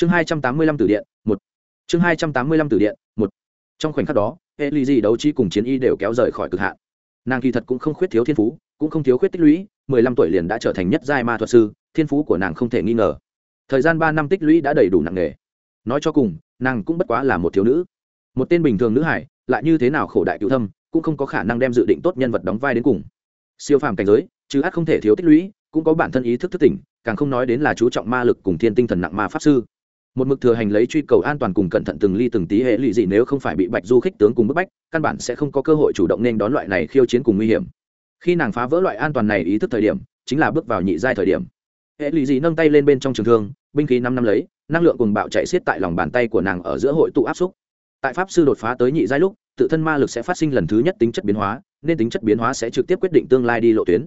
chương hai trăm tám mươi lăm từ điện, một. Chương hai trăm tám mươi lăm từ điện, một. Trong khoảnh khắc đó hệ lụy gì đấu trí cùng chiến y đều kéo rời khỏi cực hạn. Nàng kỳ thật cũng không khuyết thiếu thiên phú, cũng không thiếu khuyết tích lũy, mười lăm tuổi liền đã trở thành nhất giai ma thuật sư, thiên phú của nàng không thể nghi ngờ. Thời gian ba năm tích lũy đã đầy đủ nặng nề. Nói cho cùng, nàng cũng bất quá là một thiếu nữ. Một tên bình thường nữ hải, lại như thế nào khổ đại cựu thâm, cũng không có khả năng đem dự định tốt nhân vật đóng vai đến cùng. Siêu phàm cảnh giới, chứ ác không thể thiếu tích lũy, cũng có bản thân ý thức thức tỉnh, càng không nói đến là chú trọng ma lực cùng thiên tinh thần nặng ma pháp sư một mực thừa hành lấy truy cầu an toàn cùng cẩn thận từng ly từng tí hệ lụy gì nếu không phải bị bạch du khích tướng cùng bức bách, căn bản sẽ không có cơ hội chủ động nên đón loại này khiêu chiến cùng nguy hiểm. Khi nàng phá vỡ loại an toàn này ý thức thời điểm, chính là bước vào nhị giai thời điểm. Hệ lụy gì nâng tay lên bên trong trường thương, binh khí năm năm lấy, năng lượng cùng bạo chạy xiết tại lòng bàn tay của nàng ở giữa hội tụ áp xúc. Tại pháp sư đột phá tới nhị giai lúc, tự thân ma lực sẽ phát sinh lần thứ nhất tính chất biến hóa, nên tính chất biến hóa sẽ trực tiếp quyết định tương lai đi lộ tuyến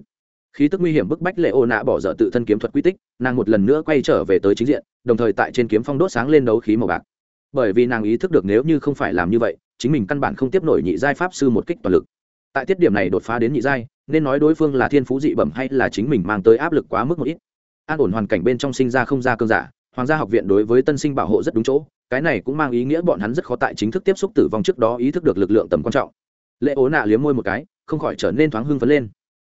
khí tức nguy hiểm bức bách lệ ô nạ bỏ dở tự thân kiếm thuật quy tích, nàng một lần nữa quay trở về tới chính diện, đồng thời tại trên kiếm phong đốt sáng lên đấu khí màu bạc. Bởi vì nàng ý thức được nếu như không phải làm như vậy, chính mình căn bản không tiếp nổi nhị giai pháp sư một kích toàn lực. Tại tiết điểm này đột phá đến nhị giai, nên nói đối phương là thiên phú dị bẩm hay là chính mình mang tới áp lực quá mức một ít. An ổn hoàn cảnh bên trong sinh ra không ra cơn giả, hoàng gia học viện đối với tân sinh bảo hộ rất đúng chỗ, cái này cũng mang ý nghĩa bọn hắn rất khó tại chính thức tiếp xúc tử vong trước đó ý thức được lực lượng tầm quan trọng. Lệ ố nạ liếm môi một cái, không khỏi trở nên thoáng hưng phấn lên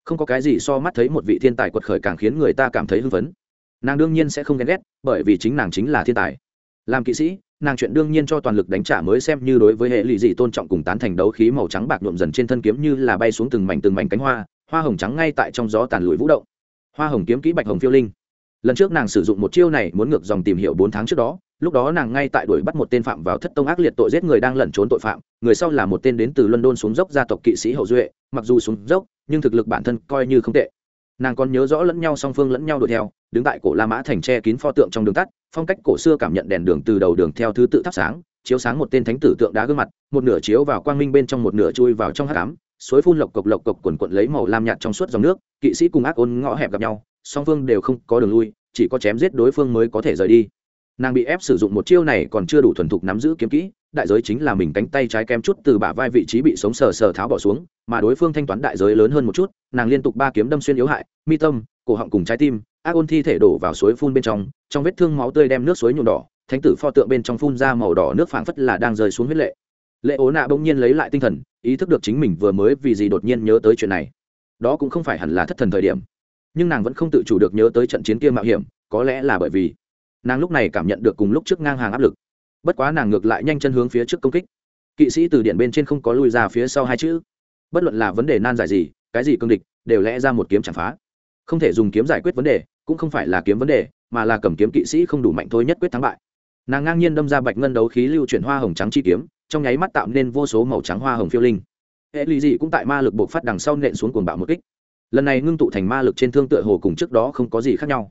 không có cái gì so mắt thấy một vị thiên tài quật khởi càng khiến người ta cảm thấy hưng phấn. Nàng đương nhiên sẽ không ghen ghét, bởi vì chính nàng chính là thiên tài. Làm kỵ sĩ, nàng chuyện đương nhiên cho toàn lực đánh trả mới xem như đối với hệ lụy dị tôn trọng cùng tán thành đấu khí màu trắng bạc nhuộm dần trên thân kiếm như là bay xuống từng mảnh từng mảnh cánh hoa hoa hồng trắng ngay tại trong gió tàn lụi vũ động. Hoa hồng kiếm kỹ bạch hồng phiêu linh. Lần trước nàng sử dụng một chiêu này muốn ngược dòng tìm hiểu bốn tháng trước đó, lúc đó nàng ngay tại đuổi bắt một tên phạm vào thất tông ác liệt tội giết người đang lẩn trốn tội phạm, người sau là một tên đến từ london xuống dốc gia tộc kỵ sĩ hậu duệ, mặc dù xuống dốc nhưng thực lực bản thân coi như không tệ. Nàng còn nhớ rõ lẫn nhau song phương lẫn nhau đuổi theo, đứng tại cổ la mã thành tre kín pho tượng trong đường tắt, phong cách cổ xưa cảm nhận đèn đường từ đầu đường theo thứ tự thắp sáng, chiếu sáng một tên thánh tử tượng đá gương mặt, một nửa chiếu vào quang minh bên trong một nửa chui vào trong hát cám suối phun lộc cộc lộc cộc quần quận lấy màu lam nhạt trong suốt dòng nước, kỵ sĩ cùng ác ôn ngõ hẹp gặp nhau, song phương đều không có đường lui, chỉ có chém giết đối phương mới có thể rời đi. Nàng bị ép sử dụng một chiêu này còn chưa đủ thuần thục nắm giữ kiếm kỹ đại giới chính là mình cánh tay trái kém chút từ bả vai vị trí bị sống sờ sờ tháo bỏ xuống, mà đối phương thanh toán đại giới lớn hơn một chút, nàng liên tục ba kiếm đâm xuyên yếu hại, mi tâm, cổ họng cùng trái tim, ác ôn thi thể đổ vào suối phun bên trong trong vết thương máu tươi đem nước suối nhuộm đỏ, thánh tử pho tượng bên trong phun ra màu đỏ nước phảng phất là đang rơi xuống huyết lệ. Lệ ố nạ bỗng nhiên lấy lại tinh thần, ý thức được chính mình vừa mới vì gì đột nhiên nhớ tới chuyện này. Đó cũng không phải hẳn là thất thần thời điểm, nhưng nàng vẫn không tự chủ được nhớ tới trận chiến kia mạo hiểm, có lẽ là bởi vì nàng lúc này cảm nhận được cùng lúc trước ngang hàng áp lực bất quá nàng ngược lại nhanh chân hướng phía trước công kích. Kỵ sĩ từ điện bên trên không có lui ra phía sau hai chữ. Bất luận là vấn đề nan giải gì, cái gì cương địch, đều lẽ ra một kiếm chẳng phá. Không thể dùng kiếm giải quyết vấn đề, cũng không phải là kiếm vấn đề, mà là cầm kiếm kỵ sĩ không đủ mạnh thôi nhất quyết thắng bại. Nàng ngang nhiên đâm ra bạch ngân đấu khí lưu chuyển hoa hồng trắng chi kiếm, trong nháy mắt tạo nên vô số màu trắng hoa hồng phiêu linh. Hệ lụy dị cũng tại ma lực buộc phát đằng sau nện xuống cuồng bạo một kích. Lần này ngưng tụ thành ma lực trên thương tựa hồ cùng trước đó không có gì khác nhau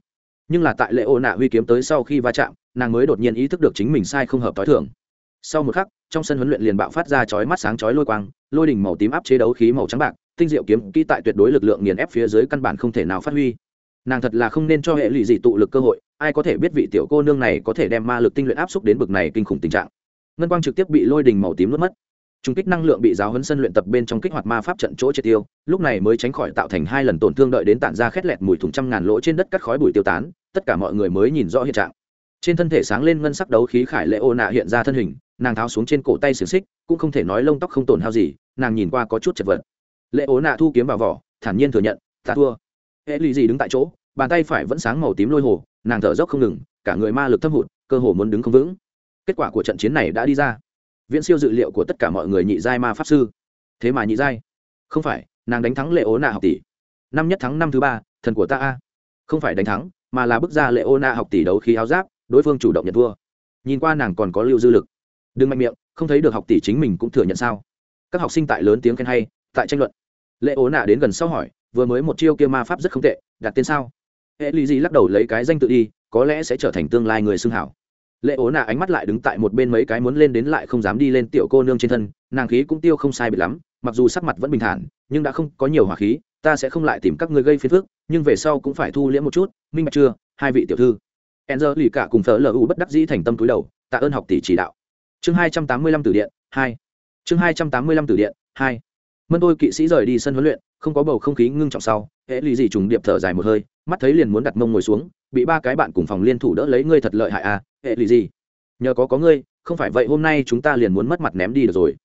nhưng là tại lệ ô nạ huy kiếm tới sau khi va chạm, nàng mới đột nhiên ý thức được chính mình sai không hợp t h o i thường. Sau một khắc, trong sân huấn luyện liền bạo phát ra chói mắt sáng chói lôi quang, lôi đỉnh màu tím áp chế đấu khí màu trắng bạc, tinh diệu kiếm kỹ tại tuyệt đối lực lượng nghiền ép phía dưới căn bản không thể nào phát huy. Nàng thật là không nên cho hệ lụy dị tụ lực cơ hội, ai có thể biết vị tiểu cô nương này có thể đem ma lực tinh luyện áp xúc đến bực này kinh khủng tình trạng. Ngân quang trực tiếp bị lôi đình màu tím nuốt mất. Trung kích năng lượng bị giáo huấn sân luyện tập bên trong kích hoạt ma pháp trận chỗ triệt tiêu, lúc này mới tránh khỏi tạo thành hai lần tổn thương đợi đến tản ra khét lẹt mùi thùng trăm ngàn lỗ trên đất cắt khói bụi tiêu tán tất cả mọi người mới nhìn rõ hiện trạng. Trên thân thể sáng lên ngân sắc đấu khí khải lệ ô nạ hiện ra thân hình, nàng tháo xuống trên cổ tay xiềng xích, cũng không thể nói lông tóc không tổn hao gì, nàng nhìn qua có chút chật vật. Lệ ô nạ thu kiếm vào vỏ, thản nhiên thừa nhận, ta thua. Hệ lụy gì đứng tại chỗ, bàn tay phải vẫn sáng màu tím lôi hồ, nàng thở dốc không ngừng, cả người ma lực thâm hụt, cơ hồ muốn đứng không vững. Kết quả của trận chiến này đã đi ra. Viễn siêu dự liệu của tất cả mọi người nhị giai ma pháp sư. Thế mà nhị giai? Không phải, nàng đánh thắng lệ ố nạ học tỷ. Năm nhất thắng năm thứ ba, thần của ta a. Không phải đánh thắng mà là bước ra lệ ô na học tỷ đấu khí áo giáp, đối phương chủ động nhận thua. Nhìn qua nàng còn có lưu dư lực. Đừng mạnh miệng, không thấy được học tỷ chính mình cũng thừa nhận sao? Các học sinh tại lớn tiếng khen hay, tại tranh luận. Lệ ố nạ đến gần sau hỏi, vừa mới một chiêu kia ma pháp rất không tệ, đặt tên sao? Hệ lì gì lắc đầu lấy cái danh tự đi, có lẽ sẽ trở thành tương lai người xưng hảo. Lệ ố nạ ánh mắt lại đứng tại một bên mấy cái muốn lên đến lại không dám đi lên tiểu cô nương trên thân, nàng khí cũng tiêu không sai bị lắm, mặc dù sắc mặt vẫn bình thản, nhưng đã không có nhiều hỏa khí ta sẽ không lại tìm các ngươi gây phiền phức, nhưng về sau cũng phải thu liễm một chút, minh bạch chưa, hai vị tiểu thư. E n z lì cả cùng thờ lu bất đắc dĩ thành tâm túi đầu, tạ ơn học tỷ chỉ đạo. Chương hai trăm tám mươi lăm từ điện, hai. Chương hai trăm tám mươi lăm từ điện, hai. Mân tôi kỵ sĩ rời đi sân huấn luyện, không có bầu không khí ngưng trọng sau hễ lì gì trùng điệp thở dài một hơi, mắt thấy liền muốn đặt mông ngồi xuống, bị ba cái bạn cùng phòng liên thủ đỡ lấy ngươi thật lợi hại à hệ lì gì? Nhờ có có ngươi, không phải vậy hôm nay chúng ta liền muốn mất mặt ném đi được rồi.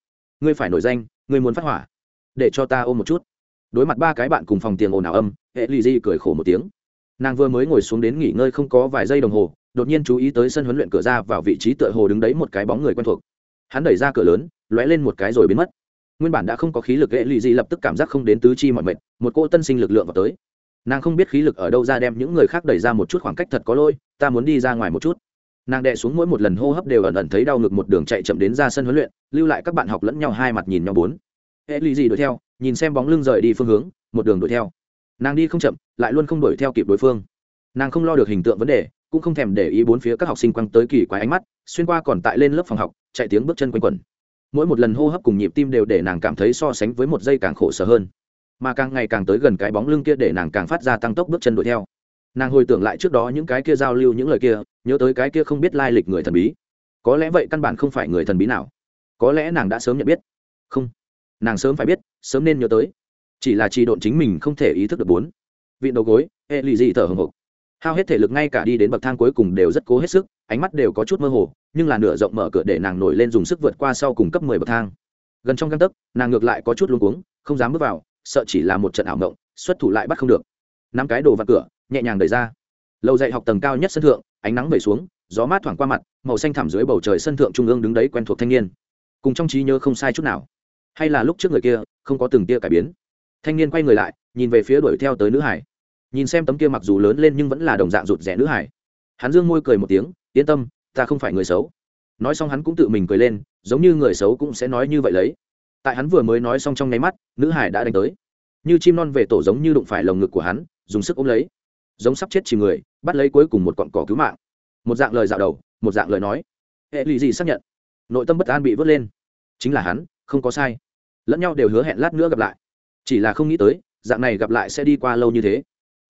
Ngươi phải nổi danh, ngươi muốn phát hỏa. Để cho ta ôm một chút đối mặt ba cái bạn cùng phòng tiền ồn ào âm, hệ lì di cười khổ một tiếng. Nàng vừa mới ngồi xuống đến nghỉ ngơi không có vài giây đồng hồ, đột nhiên chú ý tới sân huấn luyện cửa ra vào vị trí tựa hồ đứng đấy một cái bóng người quen thuộc. Hắn đẩy ra cửa lớn, lóe lên một cái rồi biến mất. Nguyên bản đã không có khí lực, hệ lụy gì lập tức cảm giác không đến tứ chi mọi mệt, một cô tân sinh lực lượng vào tới. Nàng không biết khí lực ở đâu ra đem những người khác đẩy ra một chút khoảng cách thật có lôi, ta muốn đi ra ngoài một chút. Nàng đệ xuống mỗi một lần hô hấp đều ẩn ẩn thấy đau ngực một đường chạy chậm đến ra sân huấn luyện, lưu lại các bạn học lẫn nhau hai mặt nhìn nhau bốn. Hệ lụy gì đuổi theo nhìn xem bóng lưng rời đi phương hướng, một đường đuổi theo. Nàng đi không chậm, lại luôn không đuổi theo kịp đối phương. Nàng không lo được hình tượng vấn đề, cũng không thèm để ý bốn phía các học sinh quăng tới kỳ quái ánh mắt, xuyên qua còn tại lên lớp phòng học, chạy tiếng bước chân quanh quẩn. Mỗi một lần hô hấp cùng nhịp tim đều để nàng cảm thấy so sánh với một giây càng khổ sở hơn. Mà càng ngày càng tới gần cái bóng lưng kia để nàng càng phát ra tăng tốc bước chân đuổi theo. Nàng hồi tưởng lại trước đó những cái kia giao lưu, những lời kia, nhớ tới cái kia không biết lai lịch người thần bí. Có lẽ vậy căn bản không phải người thần bí nào. Có lẽ nàng đã sớm nhận biết. Không nàng sớm phải biết, sớm nên nhớ tới. Chỉ là trì độn chính mình không thể ý thức được bốn. Vị đầu gối, hệ lì dị thở hồng hộc. Hao hết thể lực ngay cả đi đến bậc thang cuối cùng đều rất cố hết sức, ánh mắt đều có chút mơ hồ, nhưng là nửa rộng mở cửa để nàng nổi lên dùng sức vượt qua sau cùng cấp mười bậc thang. Gần trong găng tấc, nàng ngược lại có chút luống cuống, không dám bước vào, sợ chỉ là một trận ảo mộng, xuất thủ lại bắt không được. Năm cái đồ vặt cửa, nhẹ nhàng đẩy ra. Lầu dạy học tầng cao nhất sân thượng, ánh nắng về xuống, gió mát thoảng qua mặt, màu xanh thẳm dưới bầu trời sân thượng trung ương đứng đấy quen thuộc thanh niên. Cùng trong trí nhớ không sai chút nào hay là lúc trước người kia không có từng tia cải biến. Thanh niên quay người lại, nhìn về phía đuổi theo tới nữ hải. Nhìn xem tấm kia mặc dù lớn lên nhưng vẫn là đồng dạng rụt rẻ nữ hải. Hắn dương môi cười một tiếng, yên tâm, ta không phải người xấu. Nói xong hắn cũng tự mình cười lên, giống như người xấu cũng sẽ nói như vậy lấy. Tại hắn vừa mới nói xong trong nháy mắt, nữ hải đã đánh tới. Như chim non về tổ giống như đụng phải lồng ngực của hắn, dùng sức ôm lấy. Giống sắp chết chìm người, bắt lấy cuối cùng một cọn cỏ cứu mạng. Một dạng lời dạo đầu, một dạng lời nói. Hệ lụy gì xác nhận? Nội tâm bất an bị vớt lên. Chính là hắn, không có sai lẫn nhau đều hứa hẹn lát nữa gặp lại. Chỉ là không nghĩ tới, dạng này gặp lại sẽ đi qua lâu như thế.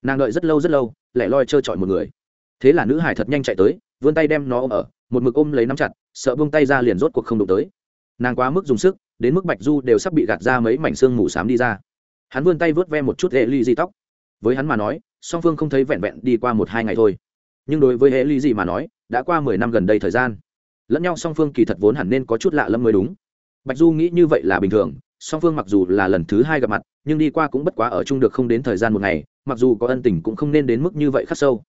Nàng đợi rất lâu rất lâu, lẻ loi trơ trọi một người. Thế là nữ hải thật nhanh chạy tới, vươn tay đem nó ôm ở, một mực ôm lấy nắm chặt, sợ buông tay ra liền rốt cuộc không đụng tới. Nàng quá mức dùng sức, đến mức bạch du đều sắp bị gạt ra mấy mảnh xương mù xám đi ra. Hắn vươn tay vớt ve một chút hệ ly di tóc. Với hắn mà nói, song phương không thấy vẹn vẹn đi qua một hai ngày thôi. Nhưng đối với hệ ly di mà nói, đã qua mười năm gần đây thời gian. Lẫn nhau song phương kỳ thật vốn hẳn nên có chút lạ lẫm mới đúng. Bạch du nghĩ như vậy là bình thường song phương mặc dù là lần thứ hai gặp mặt, nhưng đi qua cũng bất quá ở chung được không đến thời gian một ngày, mặc dù có ân tình cũng không nên đến mức như vậy khắc sâu.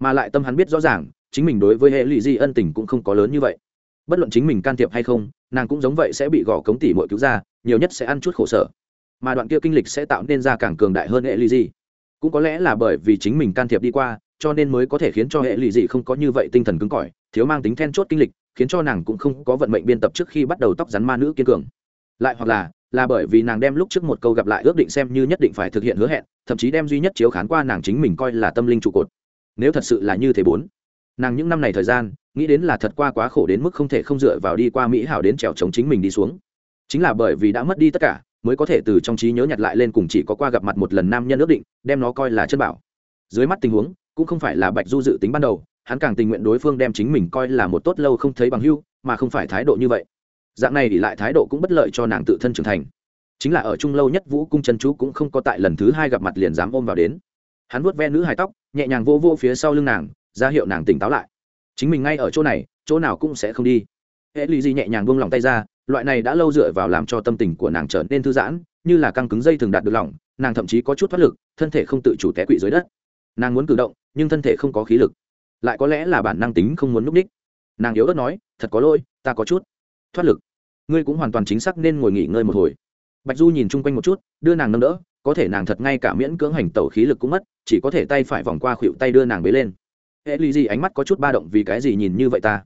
Mà lại tâm hắn biết rõ ràng, chính mình đối với hệ lụy di ân tình cũng không có lớn như vậy. Bất luận chính mình can thiệp hay không, nàng cũng giống vậy sẽ bị gõ cống tỉ mọi cứu ra, nhiều nhất sẽ ăn chút khổ sở. Mà đoạn kia kinh lịch sẽ tạo nên ra càng cường đại hơn hệ lụy di cũng có lẽ là bởi vì chính mình can thiệp đi qua, cho nên mới có thể khiến cho hệ lụy dị không có như vậy tinh thần cứng cỏi, thiếu mang tính then chốt kinh lịch, khiến cho nàng cũng không có vận mệnh biên tập trước khi bắt đầu tóc rắn ma nữ kiên cường lại hoặc là là bởi vì nàng đem lúc trước một câu gặp lại ước định xem như nhất định phải thực hiện hứa hẹn, thậm chí đem duy nhất chiếu khán qua nàng chính mình coi là tâm linh trụ cột. Nếu thật sự là như thế bốn, nàng những năm này thời gian, nghĩ đến là thật qua quá khổ đến mức không thể không dựa vào đi qua mỹ hảo đến trèo chống chính mình đi xuống. Chính là bởi vì đã mất đi tất cả, mới có thể từ trong trí nhớ nhặt lại lên cùng chỉ có qua gặp mặt một lần nam nhân ước định, đem nó coi là chân bảo. Dưới mắt tình huống, cũng không phải là bạch du dự tính ban đầu, hắn càng tình nguyện đối phương đem chính mình coi là một tốt lâu không thấy bằng hưu, mà không phải thái độ như vậy dạng này thì lại thái độ cũng bất lợi cho nàng tự thân trưởng thành. Chính là ở chung lâu nhất vũ cung chân chú cũng không có tại lần thứ hai gặp mặt liền dám ôm vào đến. Hắn vuốt ve nữ hài tóc, nhẹ nhàng vô vô phía sau lưng nàng, ra hiệu nàng tỉnh táo lại. Chính mình ngay ở chỗ này, chỗ nào cũng sẽ không đi. Hệ lụy gì nhẹ nhàng buông lòng tay ra, loại này đã lâu dựa vào làm cho tâm tình của nàng trở nên thư giãn, như là căng cứng dây thường đạt được lỏng, nàng thậm chí có chút thoát lực, thân thể không tự chủ té quỵ dưới đất. Nàng muốn cử động, nhưng thân thể không có khí lực. Lại có lẽ là bản năng tính không muốn núp đích. Nàng yếu ớt nói, thật có lỗi, ta có chút thoát lực. Ngươi cũng hoàn toàn chính xác nên ngồi nghỉ ngơi một hồi. Bạch du nhìn chung quanh một chút, đưa nàng nâng đỡ, có thể nàng thật ngay cả miễn cưỡng hành tẩu khí lực cũng mất, chỉ có thể tay phải vòng qua khuỵu tay đưa nàng bế lên. Hệ lì gì ánh mắt có chút ba động vì cái gì nhìn như vậy ta?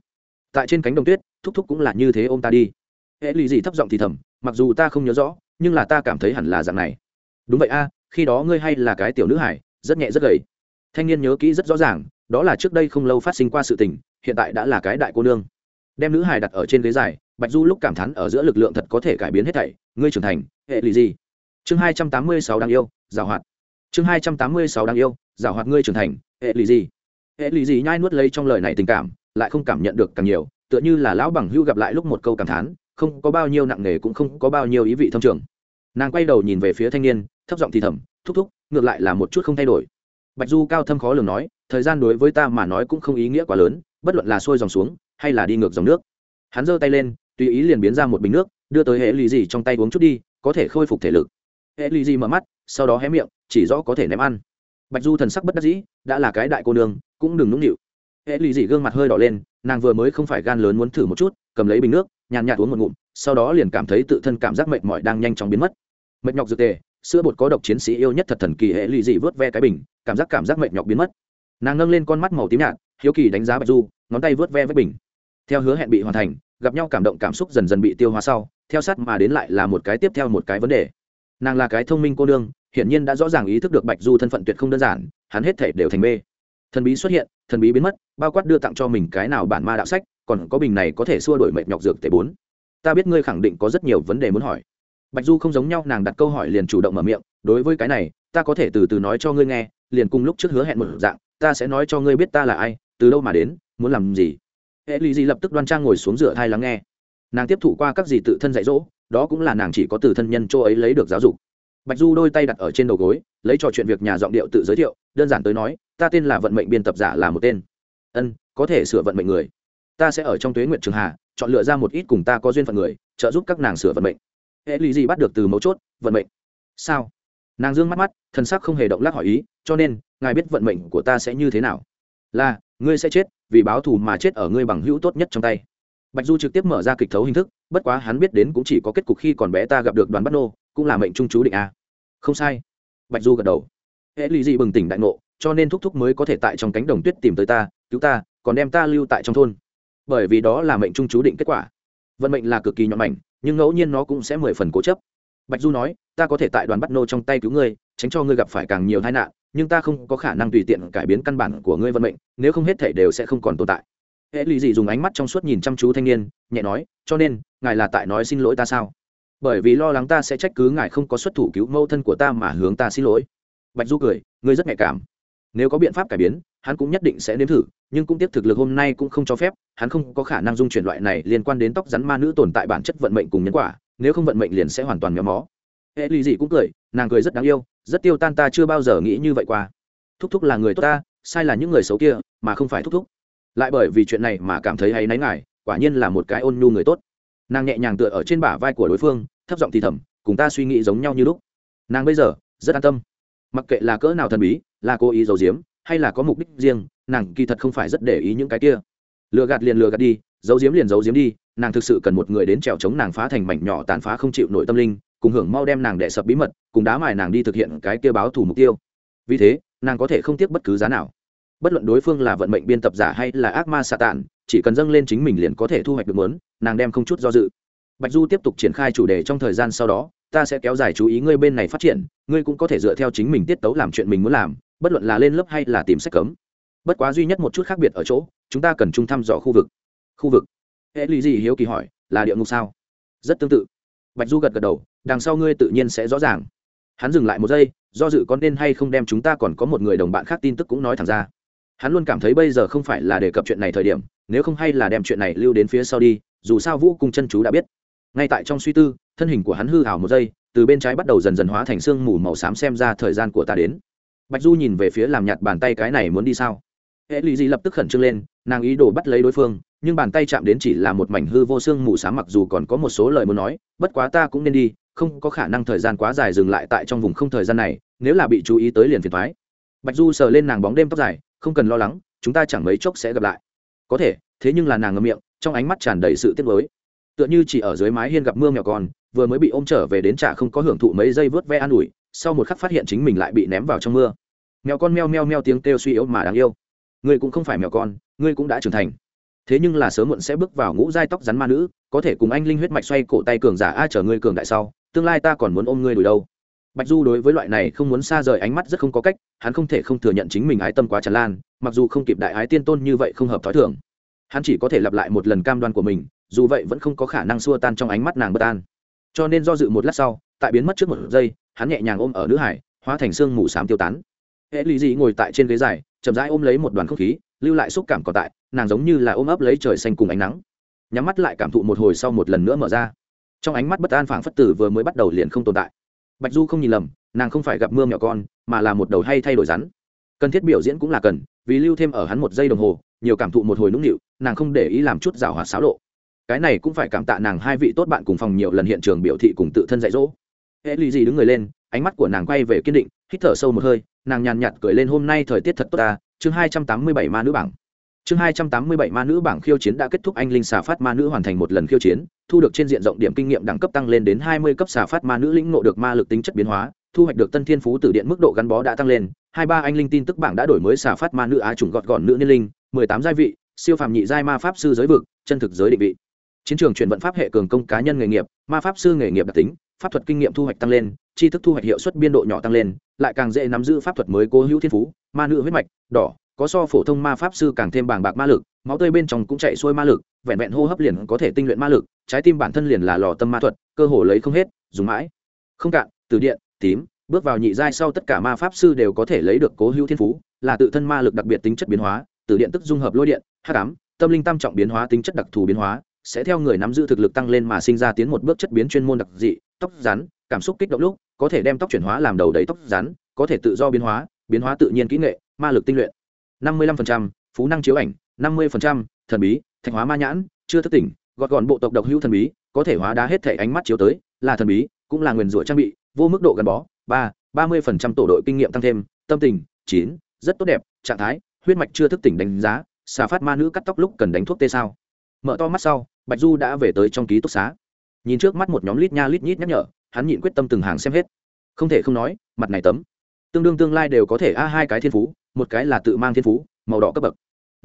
Tại trên cánh đồng tuyết, thúc thúc cũng là như thế ô m ta đi. Hệ lì gì thấp giọng thì thầm, mặc dù ta không nhớ rõ, nhưng là ta cảm thấy hẳn là dạng này. Đúng vậy a, khi đó ngươi hay là cái tiểu nữ hải, rất nhẹ rất gầy. Thanh niên nhớ kỹ rất rõ ràng, đó là trước đây không lâu phát sinh qua sự tình, hiện tại đã là cái đại cô nương. Đem nữ hải đặt ở trên ghế dài bạch du lúc cảm thán ở giữa lực lượng thật có thể cải biến hết thảy, ngươi trưởng thành, hệ lụy gì? Chương hai trăm tám mươi sáu đang yêu, giảo hoạt. Chương hai trăm tám mươi sáu đang yêu, giảo hoạt ngươi trưởng thành, hệ lụy gì? Hệ lụy gì nhai nuốt lấy trong lời này tình cảm, lại không cảm nhận được càng nhiều, tựa như là lão bằng hưu gặp lại lúc một câu cảm thán, không có bao nhiêu nặng nề cũng không có bao nhiêu ý vị thâm trường. Nàng quay đầu nhìn về phía thanh niên, thấp giọng thì thầm, thúc thúc, ngược lại là một chút không thay đổi. Bạch du cao thâm khó lường nói, thời gian đối với ta mà nói cũng không ý nghĩa quá lớn, bất luận là xuôi dòng xuống, hay là đi ngược dòng nước. Hắn giơ tay lên tùy ý liền biến ra một bình nước, đưa tới hệ lì gì trong tay uống chút đi, có thể khôi phục thể lực. Hệ lì gì mở mắt, sau đó hé miệng, chỉ rõ có thể ném ăn. Bạch du thần sắc bất đắc dĩ, đã là cái đại cô nương, cũng đừng nũng nịu. Hệ lì dị gương mặt hơi đỏ lên, nàng vừa mới không phải gan lớn muốn thử một chút, cầm lấy bình nước, nhàn nhạt uống một ngụm, sau đó liền cảm thấy tự thân cảm giác mệt mỏi đang nhanh chóng biến mất. Mệt nhọc dược tề, sữa bột có độc chiến sĩ yêu nhất thật thần kỳ hệ lì dị vớt ve cái bình, cảm giác cảm giác mệt nhọc biến mất. Nàng nâng lên con mắt màu tím nhạt, hiếu kỳ đánh giá bạch du, ngón tay vớt ve với bình theo hứa hẹn bị hoàn thành, gặp nhau cảm động cảm xúc dần dần bị tiêu hóa sau, theo sát mà đến lại là một cái tiếp theo một cái vấn đề. Nàng là cái thông minh cô đương hiển nhiên đã rõ ràng ý thức được bạch du thân phận tuyệt không đơn giản, hắn hết thể đều thành mê. Thần bí xuất hiện, thần bí biến mất, bao quát đưa tặng cho mình cái nào bản ma đạo sách, còn có bình này có thể xua đổi mệt nhọc dược tệ bốn. Ta biết ngươi khẳng định có rất nhiều vấn đề muốn hỏi. Bạch du không giống nhau, nàng đặt câu hỏi liền chủ động mở miệng, đối với cái này, ta có thể từ từ nói cho ngươi nghe, liền cùng lúc trước hứa hẹn một dạng, ta sẽ nói cho ngươi biết ta là ai, từ đâu mà đến, muốn làm gì hệ lụy gì lập tức đoan trang ngồi xuống rửa thai lắng nghe. Nàng tiếp thụ qua các gì tự thân dạy dỗ, đó cũng là nàng chỉ có từ thân nhân chỗ ấy lấy được giáo dục. Bạch du đôi tay đặt ở trên đầu gối, lấy trò chuyện việc nhà giọng điệu tự giới thiệu, đơn giản tới nói, ta tên là vận mệnh biên tập giả là một tên. Ân, có thể sửa vận mệnh người. Ta sẽ ở trong tuế nguyện trường hà, chọn lựa ra một ít cùng ta có duyên phận người, trợ giúp các nàng sửa vận mệnh. Hệ lụy gì bắt được từ mấu chốt, vận mệnh. Sao? Nàng dương mắt mắt thân sắc không hề động lắc hỏi ý, cho nên, ngài biết vận mệnh của ta sẽ như thế nào? Là, ngươi sẽ chết, vì báo thù mà chết ở ngươi bằng hữu tốt nhất trong tay. Bạch du trực tiếp mở ra kịch thấu hình thức, bất quá hắn biết đến cũng chỉ có kết cục khi còn bé ta gặp được đoàn bắt nô, cũng là mệnh trung chú định a. Không sai. Bạch du gật đầu. Hệ lụy dị bừng tỉnh đại ngộ, cho nên thúc thúc mới có thể tại trong cánh đồng tuyết tìm tới ta, cứu ta, còn đem ta lưu tại trong thôn. Bởi vì đó là mệnh trung chú định kết quả. Vận mệnh là cực kỳ nhọn mảnh, nhưng ngẫu nhiên nó cũng sẽ mười phần cố chấp. Bạch du nói, ta có thể tại đoàn bắt nô trong tay cứu ngươi, tránh cho ngươi gặp phải càng nhiều tai nạn nhưng ta không có khả năng tùy tiện cải biến căn bản của ngươi vận mệnh, nếu không hết thể đều sẽ không còn tồn tại. Hệ lụy dị dùng ánh mắt trong suốt nhìn chăm chú thanh niên, nhẹ nói, cho nên, ngài là tại nói xin lỗi ta sao? Bởi vì lo lắng ta sẽ trách cứ ngài không có xuất thủ cứu mẫu thân của ta mà hướng ta xin lỗi. Bạch du cười, ngươi rất nhạy cảm. Nếu có biện pháp cải biến, hắn cũng nhất định sẽ nếm thử, nhưng cũng tiếp thực lực hôm nay cũng không cho phép, hắn không có khả năng dung chuyển loại này liên quan đến tóc rắn ma nữ tồn tại bản chất vận mệnh cùng nhân quả, nếu không vận mệnh liền sẽ hoàn toàn méo mó. Hệ lụy dị cũng cười, nàng cười rất đáng yêu rất tiêu tan ta chưa bao giờ nghĩ như vậy qua. Thúc thúc là người tốt ta sai là những người xấu kia mà không phải thúc thúc. Lại bởi vì chuyện này mà cảm thấy hay náy ngại, quả nhiên là một cái ôn nhu người tốt. Nàng nhẹ nhàng tựa ở trên bả vai của đối phương thấp giọng thì thầm cùng ta suy nghĩ giống nhau như lúc. Nàng bây giờ rất an tâm. Mặc kệ là cỡ nào thần bí là cố ý giấu giếm hay là có mục đích riêng nàng kỳ thật không phải rất để ý những cái kia. Lừa gạt liền lừa gạt đi giấu giếm liền giấu giếm đi nàng thực sự cần một người đến trèo chống nàng phá thành mảnh nhỏ tàn phá không chịu nội tâm linh cùng hưởng mau đem nàng đệ sập bí mật, cùng đá mài nàng đi thực hiện cái kia báo thủ mục tiêu. Vì thế, nàng có thể không tiếc bất cứ giá nào. Bất luận đối phương là vận mệnh biên tập giả hay là ác ma xạ tản chỉ cần dâng lên chính mình liền có thể thu hoạch được mớn nàng đem không chút do dự. Bạch du tiếp tục triển khai chủ đề trong thời gian sau đó, ta sẽ kéo dài chú ý ngươi bên này phát triển, ngươi cũng có thể dựa theo chính mình tiết tấu làm chuyện mình muốn làm, bất luận là lên lớp hay là tìm sách cấm. Bất quá duy nhất một chút khác biệt ở chỗ, chúng ta cần chung thăm dò khu vực. Khu vực? Hệ lý gì hiếu kỳ hỏi, là địa ngục sao? Rất tương tự. Bạch du gật gật đầu đằng sau ngươi tự nhiên sẽ rõ ràng. Hắn dừng lại một giây, do dự có nên hay không đem chúng ta còn có một người đồng bạn khác tin tức cũng nói thẳng ra. Hắn luôn cảm thấy bây giờ không phải là đề cập chuyện này thời điểm, nếu không hay là đem chuyện này lưu đến phía sau đi, dù sao vũ cung chân chú đã biết. Ngay tại trong suy tư, thân hình của hắn hư hào một giây, từ bên trái bắt đầu dần dần hóa thành sương mù màu xám xem ra thời gian của ta đến. Bạch du nhìn về phía làm nhạt bàn tay cái này muốn đi sao? Hệ lụy gì lập tức khẩn trương lên, nàng ý đồ bắt lấy đối phương, nhưng bàn tay chạm đến chỉ là một mảnh hư vô xương mù xám mặc dù còn có một số lời muốn nói, bất quá ta cũng nên đi không có khả năng thời gian quá dài dừng lại tại trong vùng không thời gian này, nếu là bị chú ý tới liền phiền thoái. Bạch du sờ lên nàng bóng đêm tóc dài, không cần lo lắng, chúng ta chẳng mấy chốc sẽ gặp lại. Có thể, thế nhưng là nàng ngậm miệng, trong ánh mắt tràn đầy sự tiếc nuối. Tựa như chỉ ở dưới mái hiên gặp mưa mèo con, vừa mới bị ôm trở về đến trà không có hưởng thụ mấy giây vớt ve an ủi, sau một khắc phát hiện chính mình lại bị ném vào trong mưa. Mèo con meo meo meo tiếng kêu suy yếu mà đáng yêu. Ngươi cũng không phải mèo con, ngươi cũng đã trưởng thành. Thế nhưng là sớm muộn sẽ bước vào ngũ giai tóc rắn ma nữ, có thể cùng anh linh huyết mạch xoay cổ tay cường giả a chở ngươi cường đại sau tương lai ta còn muốn ôm ngươi đuổi đâu. Bạch du đối với loại này không muốn xa rời ánh mắt rất không có cách, hắn không thể không thừa nhận chính mình ái tâm quá tràn lan, mặc dù không kịp đại ái tiên tôn như vậy không hợp t h ó i thường. Hắn chỉ có thể lặp lại một lần cam đoan của mình, dù vậy vẫn không có khả năng xua tan trong ánh mắt nàng bất an. Cho nên do dự một lát sau, tại biến mất trước một giây, hắn nhẹ nhàng ôm ở nữ hải, hóa thành xương mù s á m tiêu tán. Hệ Lý dị ngồi tại trên ghế dài, chậm rãi ôm lấy một đoàn không khí, lưu lại xúc cảm còn tại, nàng giống như là ôm ấp lấy trời xanh cùng ánh nắng. Nhắm mắt lại cảm thụ một hồi sau một lần nữa mở ra trong ánh mắt bất an phảng phất tử vừa mới bắt đầu liền không tồn tại. Bạch du không nhìn lầm, nàng không phải gặp mưa nhỏ con, mà là một đầu hay thay đổi rắn. Cần thiết biểu diễn cũng là cần, vì lưu thêm ở hắn một giây đồng hồ, nhiều cảm thụ một hồi nũng nịu, nàng không để ý làm chút rào hoạt xáo lộ. Cái này cũng phải cảm tạ nàng hai vị tốt bạn cùng phòng nhiều lần hiện trường biểu thị cùng tự thân dạy dỗ. Hệ lì gì đứng người lên, ánh mắt của nàng quay về kiên định, hít thở sâu một hơi, nàng nhàn nhạt cười lên hôm nay thời tiết thật tốt ta, chương hai trăm tám mươi bảy ma nữ bảng chương hai trăm tám mươi bảy ma nữ bảng khiêu chiến đã kết thúc, anh linh xà phát ma nữ hoàn thành một lần khiêu chiến, thu được trên diện rộng điểm kinh nghiệm đẳng cấp tăng lên đến hai mươi cấp xà phát ma nữ lĩnh ngộ được ma lực tính chất biến hóa, thu hoạch được tân thiên phú từ điện mức độ gắn bó đã tăng lên. Hai ba, anh linh tin tức bảng đã đổi mới xà phát ma nữ á trùng gọt gọn nữ niên linh, mười tám giai vị, siêu phàm nhị giai ma pháp sư giới vực, chân thực giới định vị. Chiến trường chuyển vận pháp hệ cường công cá nhân nghề nghiệp, ma pháp sư nghề nghiệp đặc tính, pháp thuật kinh nghiệm thu hoạch tăng lên, tri thức thu hoạch hiệu suất biên độ nhỏ tăng lên, lại càng dễ nắm giữ pháp thuật mới cố hữu thiên phú, ma nữ huyết mạch, đỏ có so phổ thông ma pháp sư càng thêm bàng bạc ma lực, máu tươi bên trong cũng chạy xuôi ma lực, vẹn vẹn hô hấp liền có thể tinh luyện ma lực, trái tim bản thân liền là lò tâm ma thuật, cơ hồ lấy không hết, dùng mãi. Không cạn, từ điện, tím, bước vào nhị giai sau tất cả ma pháp sư đều có thể lấy được cố hữu thiên phú, là tự thân ma lực đặc biệt tính chất biến hóa, từ điện tức dung hợp lôi điện, hắc ám, tâm linh tam trọng biến hóa tính chất đặc thù biến hóa, sẽ theo người nắm giữ thực lực tăng lên mà sinh ra tiến một bước chất biến chuyên môn đặc dị, tóc rắn, cảm xúc kích động lúc, có thể đem tóc chuyển hóa làm đầu đầy tóc rắn, có thể tự do biến hóa biến hóa tự nhiên kỹ nghệ, ma lực tinh luyện năm mươi lăm phần trăm, phú năng chiếu ảnh, năm mươi phần trăm, thần bí, thạch hóa ma nhãn, chưa thức tỉnh, gọt gọn bộ tộc độc hữu thần bí, có thể hóa đá hết thể ánh mắt chiếu tới, là thần bí, cũng là nguyền rủa trang bị, vô mức độ gắn bó, ba ba mươi phần trăm tổ đội kinh nghiệm tăng thêm, tâm tình, chín, rất tốt đẹp, trạng thái, huyết mạch chưa thức tỉnh đánh giá, xà phát ma nữ cắt tóc lúc cần đánh thuốc tê sao. Mở to mắt sau, bạch du đã về tới trong ký túc xá. Nhìn trước mắt một nhóm lít nha lít nhít nhắc nhở, hắn nhịn quyết tâm từng hàng xem hết. Không thể không nói, mặt này tấm. Tương đương tương lai đều có thể a hai cái thiên phú một cái là tự mang thiên phú, màu đỏ cấp bậc.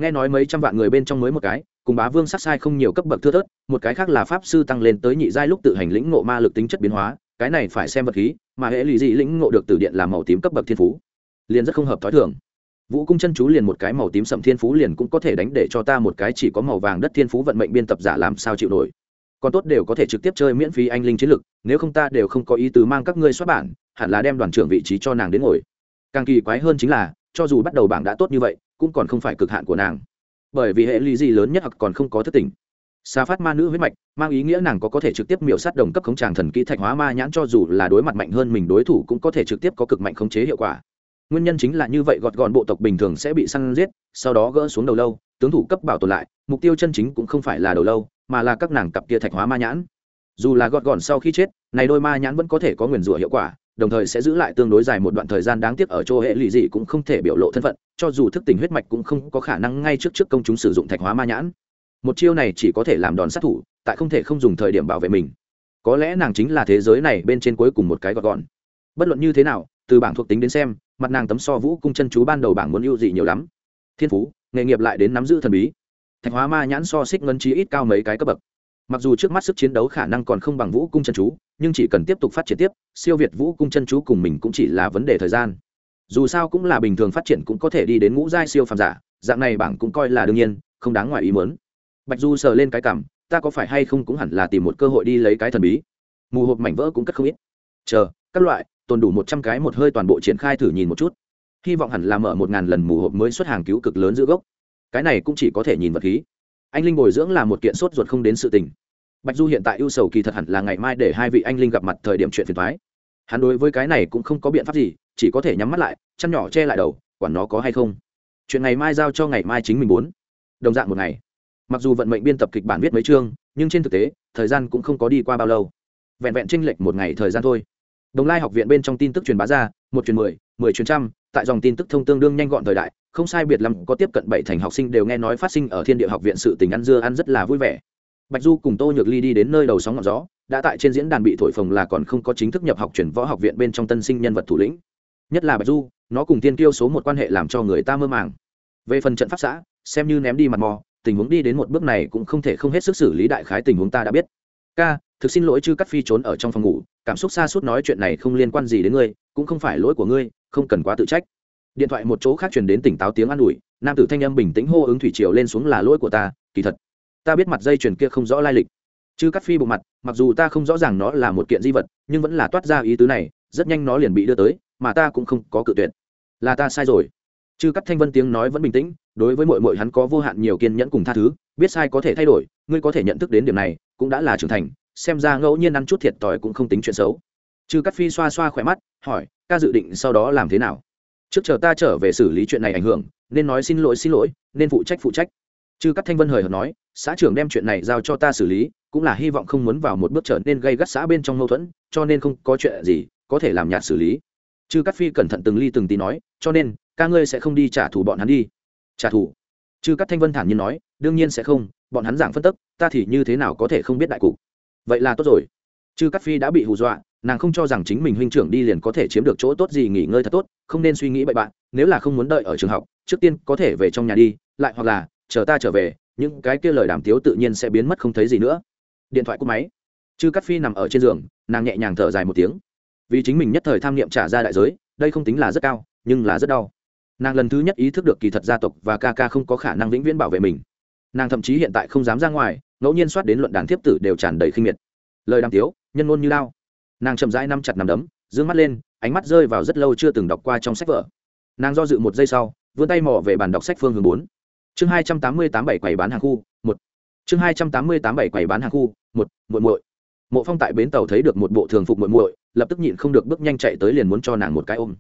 Nghe nói mấy trăm vạn người bên trong mới một cái, cùng bá vương sát sai không nhiều cấp bậc thưa thớt, một cái khác là pháp sư tăng lên tới nhị giai lúc tự hành lĩnh ngộ ma lực tính chất biến hóa, cái này phải xem vật khí, mà hệ lụy dị lĩnh ngộ được từ điện làm màu tím cấp bậc thiên phú. Liền rất không hợp thói thường. Vũ cung chân chú liền một cái màu tím sậm thiên phú liền cũng có thể đánh để cho ta một cái chỉ có màu vàng đất thiên phú vận mệnh biên tập giả làm sao chịu nổi. Còn tốt đều có thể trực tiếp chơi miễn phí anh linh chiến lực, nếu không ta đều không có ý tứ mang các ngươi xuất bản, hẳn là đem đoàn trưởng vị trí cho nàng đến ngồi. Càng kỳ quái hơn chính là cho dù bắt đầu bảng đã tốt như vậy, cũng còn không phải cực hạn của nàng. Bởi vì hệ lý gì lớn nhất hoặc còn không có thất tình. Xa phát ma nữ huyết mạch, mang ý nghĩa nàng có có thể trực tiếp miểu sát đồng cấp khống tràng thần kỹ thạch hóa ma nhãn cho dù là đối mặt mạnh hơn mình đối thủ cũng có thể trực tiếp có cực mạnh khống chế hiệu quả. Nguyên nhân chính là như vậy gọt gọn bộ tộc bình thường sẽ bị săn giết, sau đó gỡ xuống đầu lâu, tướng thủ cấp bảo tồn lại, mục tiêu chân chính cũng không phải là đầu lâu, mà là các nàng cặp kia thạch hóa ma nhãn. Dù là gọt gọn sau khi chết, này đôi ma nhãn vẫn có thể có nguyền rủa hiệu quả đồng thời sẽ giữ lại tương đối dài một đoạn thời gian đáng tiếc ở chỗ hệ lụy gì cũng không thể biểu lộ thân phận, cho dù thức tỉnh huyết mạch cũng không có khả năng ngay trước trước công chúng sử dụng thạch hóa ma nhãn. Một chiêu này chỉ có thể làm đòn sát thủ, tại không thể không dùng thời điểm bảo vệ mình. Có lẽ nàng chính là thế giới này bên trên cuối cùng một cái gọt gọn. Bất luận như thế nào, từ bảng thuộc tính đến xem, mặt nàng tấm so vũ cung chân chú ban đầu bảng muốn ưu dị nhiều lắm. Thiên phú, nghề nghiệp lại đến nắm giữ thần bí. Thạch hóa ma nhãn so xích ngân trí ít cao mấy cái cấp bậc mặc dù trước mắt sức chiến đấu khả năng còn không bằng vũ cung chân chú, nhưng chỉ cần tiếp tục phát triển tiếp, siêu việt vũ cung chân chú cùng mình cũng chỉ là vấn đề thời gian. Dù sao cũng là bình thường phát triển cũng có thể đi đến ngũ giai siêu phàm giả, dạng này bảng cũng coi là đương nhiên, không đáng ngoài ý muốn. Bạch du sờ lên cái cảm, ta có phải hay không cũng hẳn là tìm một cơ hội đi lấy cái thần bí. Mù hộp mảnh vỡ cũng cất không ít. Chờ, các loại, tồn đủ một trăm cái một hơi toàn bộ triển khai thử nhìn một chút. Hy vọng hẳn là mở một ngàn lần mù hộp mới xuất hàng cứu cực lớn giữa gốc. Cái này cũng chỉ có thể nhìn vật khí anh linh bồi dưỡng là một kiện sốt ruột không đến sự tình. Bạch du hiện tại ưu sầu kỳ thật hẳn là ngày mai để hai vị anh linh gặp mặt thời điểm chuyện phiền thoái hắn đối với cái này cũng không có biện pháp gì, chỉ có thể nhắm mắt lại, chăn nhỏ che lại đầu, quản nó có hay không. Chuyện ngày mai giao cho ngày mai chính mình muốn. Đồng dạng một ngày. Mặc dù vận mệnh biên tập kịch bản viết mấy chương, nhưng trên thực tế, thời gian cũng không có đi qua bao lâu. Vẹn vẹn tranh lệch một ngày thời gian thôi. Đồng lai học viện bên trong tin tức truyền bá ra, một truyền mười mười truyền trăm tại dòng tin tức thông tương đương nhanh gọn thời đại, không sai biệt lắm có tiếp cận bảy thành học sinh đều nghe nói phát sinh ở thiên địa học viện sự tình ăn dưa ăn rất là vui vẻ. Bạch du cùng tô nhược ly đi đến nơi đầu sóng ngọn gió, đã tại trên diễn đàn bị thổi phồng là còn không có chính thức nhập học chuyển võ học viện bên trong tân sinh nhân vật thủ lĩnh. Nhất là bạch du, nó cùng tiên tiêu số một quan hệ làm cho người ta mơ màng. Về phần trận pháp xã, xem như ném đi mặt mò, tình huống đi đến một bước này cũng không thể không hết sức xử lý đại khái tình huống ta đã biết. Ca, thực xin lỗi chư cắt phi trốn ở trong phòng ngủ, cảm xúc xa suốt nói chuyện này không liên quan gì đến ngươi, cũng không phải lỗi của ngươi không cần quá tự trách. Điện thoại một chỗ khác truyền đến tỉnh táo tiếng an ủi, nam tử thanh âm bình tĩnh hô ứng thủy triều lên xuống là lỗi của ta, kỳ thật, ta biết mặt dây chuyền kia không rõ lai lịch. Chư cắt phi bộ mặt, mặc dù ta không rõ ràng nó là một kiện di vật, nhưng vẫn là toát ra ý tứ này, rất nhanh nó liền bị đưa tới, mà ta cũng không có cự tuyệt. Là ta sai rồi. Chư cắt thanh vân tiếng nói vẫn bình tĩnh, đối với mọi mọi hắn có vô hạn nhiều kiên nhẫn cùng tha thứ, biết sai có thể thay đổi, ngươi có thể nhận thức đến điểm này, cũng đã là trưởng thành, xem ra ngẫu nhiên ăn chút thiệt tỏi cũng không tính chuyện xấu chư cắt phi xoa xoa khỏe mắt, hỏi, ca dự định sau đó làm thế nào? Trước chờ ta trở về xử lý chuyện này ảnh hưởng, nên nói xin lỗi xin lỗi, nên phụ trách phụ trách. Chư cắt thanh vân hời hợt nói, xã trưởng đem chuyện này giao cho ta xử lý, cũng là hy vọng không muốn vào một bước trở nên gây gắt xã bên trong mâu thuẫn, cho nên không có chuyện gì có thể làm nhạt xử lý. Chư cắt phi cẩn thận từng ly từng tí nói, cho nên, ca ngươi sẽ không đi trả thù bọn hắn đi. Trả thù? Chư cắt thanh vân thản nhiên nói, đương nhiên sẽ không, bọn hắn giảng phân tức, ta thì như thế nào có thể không biết đại cục? Vậy là tốt rồi. Chư cắt phi đã bị hù dọa nàng không cho rằng chính mình huynh trưởng đi liền có thể chiếm được chỗ tốt gì nghỉ ngơi thật tốt, không nên suy nghĩ bậy bạn, nếu là không muốn đợi ở trường học, trước tiên có thể về trong nhà đi, lại hoặc là chờ ta trở về, những cái kia lời đàm tiếu tự nhiên sẽ biến mất không thấy gì nữa. Điện thoại cúp máy. Chư cắt phi nằm ở trên giường, nàng nhẹ nhàng thở dài một tiếng. Vì chính mình nhất thời tham niệm trả ra đại giới, đây không tính là rất cao, nhưng là rất đau. Nàng lần thứ nhất ý thức được kỳ thật gia tộc và ca ca không có khả năng vĩnh viễn bảo vệ mình. Nàng thậm chí hiện tại không dám ra ngoài, ngẫu nhiên soát đến luận đàn thiếp tử đều tràn đầy khinh miệt. Lời đàm tiếu, nhân ngôn như lao nàng chậm rãi nắm chặt nằm đấm d ư ơ n g mắt lên, ánh mắt rơi vào rất lâu chưa từng đọc qua trong sách vở. Nàng do dự một giây sau, vươn tay mò về bàn đọc sách phương hướng bốn. Chương hai trăm tám mươi tám bảy quầy bán hàng khu, một. Chương hai trăm tám mươi tám bảy quầy bán hàng khu, một, muội muội. Mộ phong tại bến tàu thấy được một bộ thường phục muội muội, lập tức nhịn không được bước nhanh chạy tới liền muốn cho nàng một cái ôm.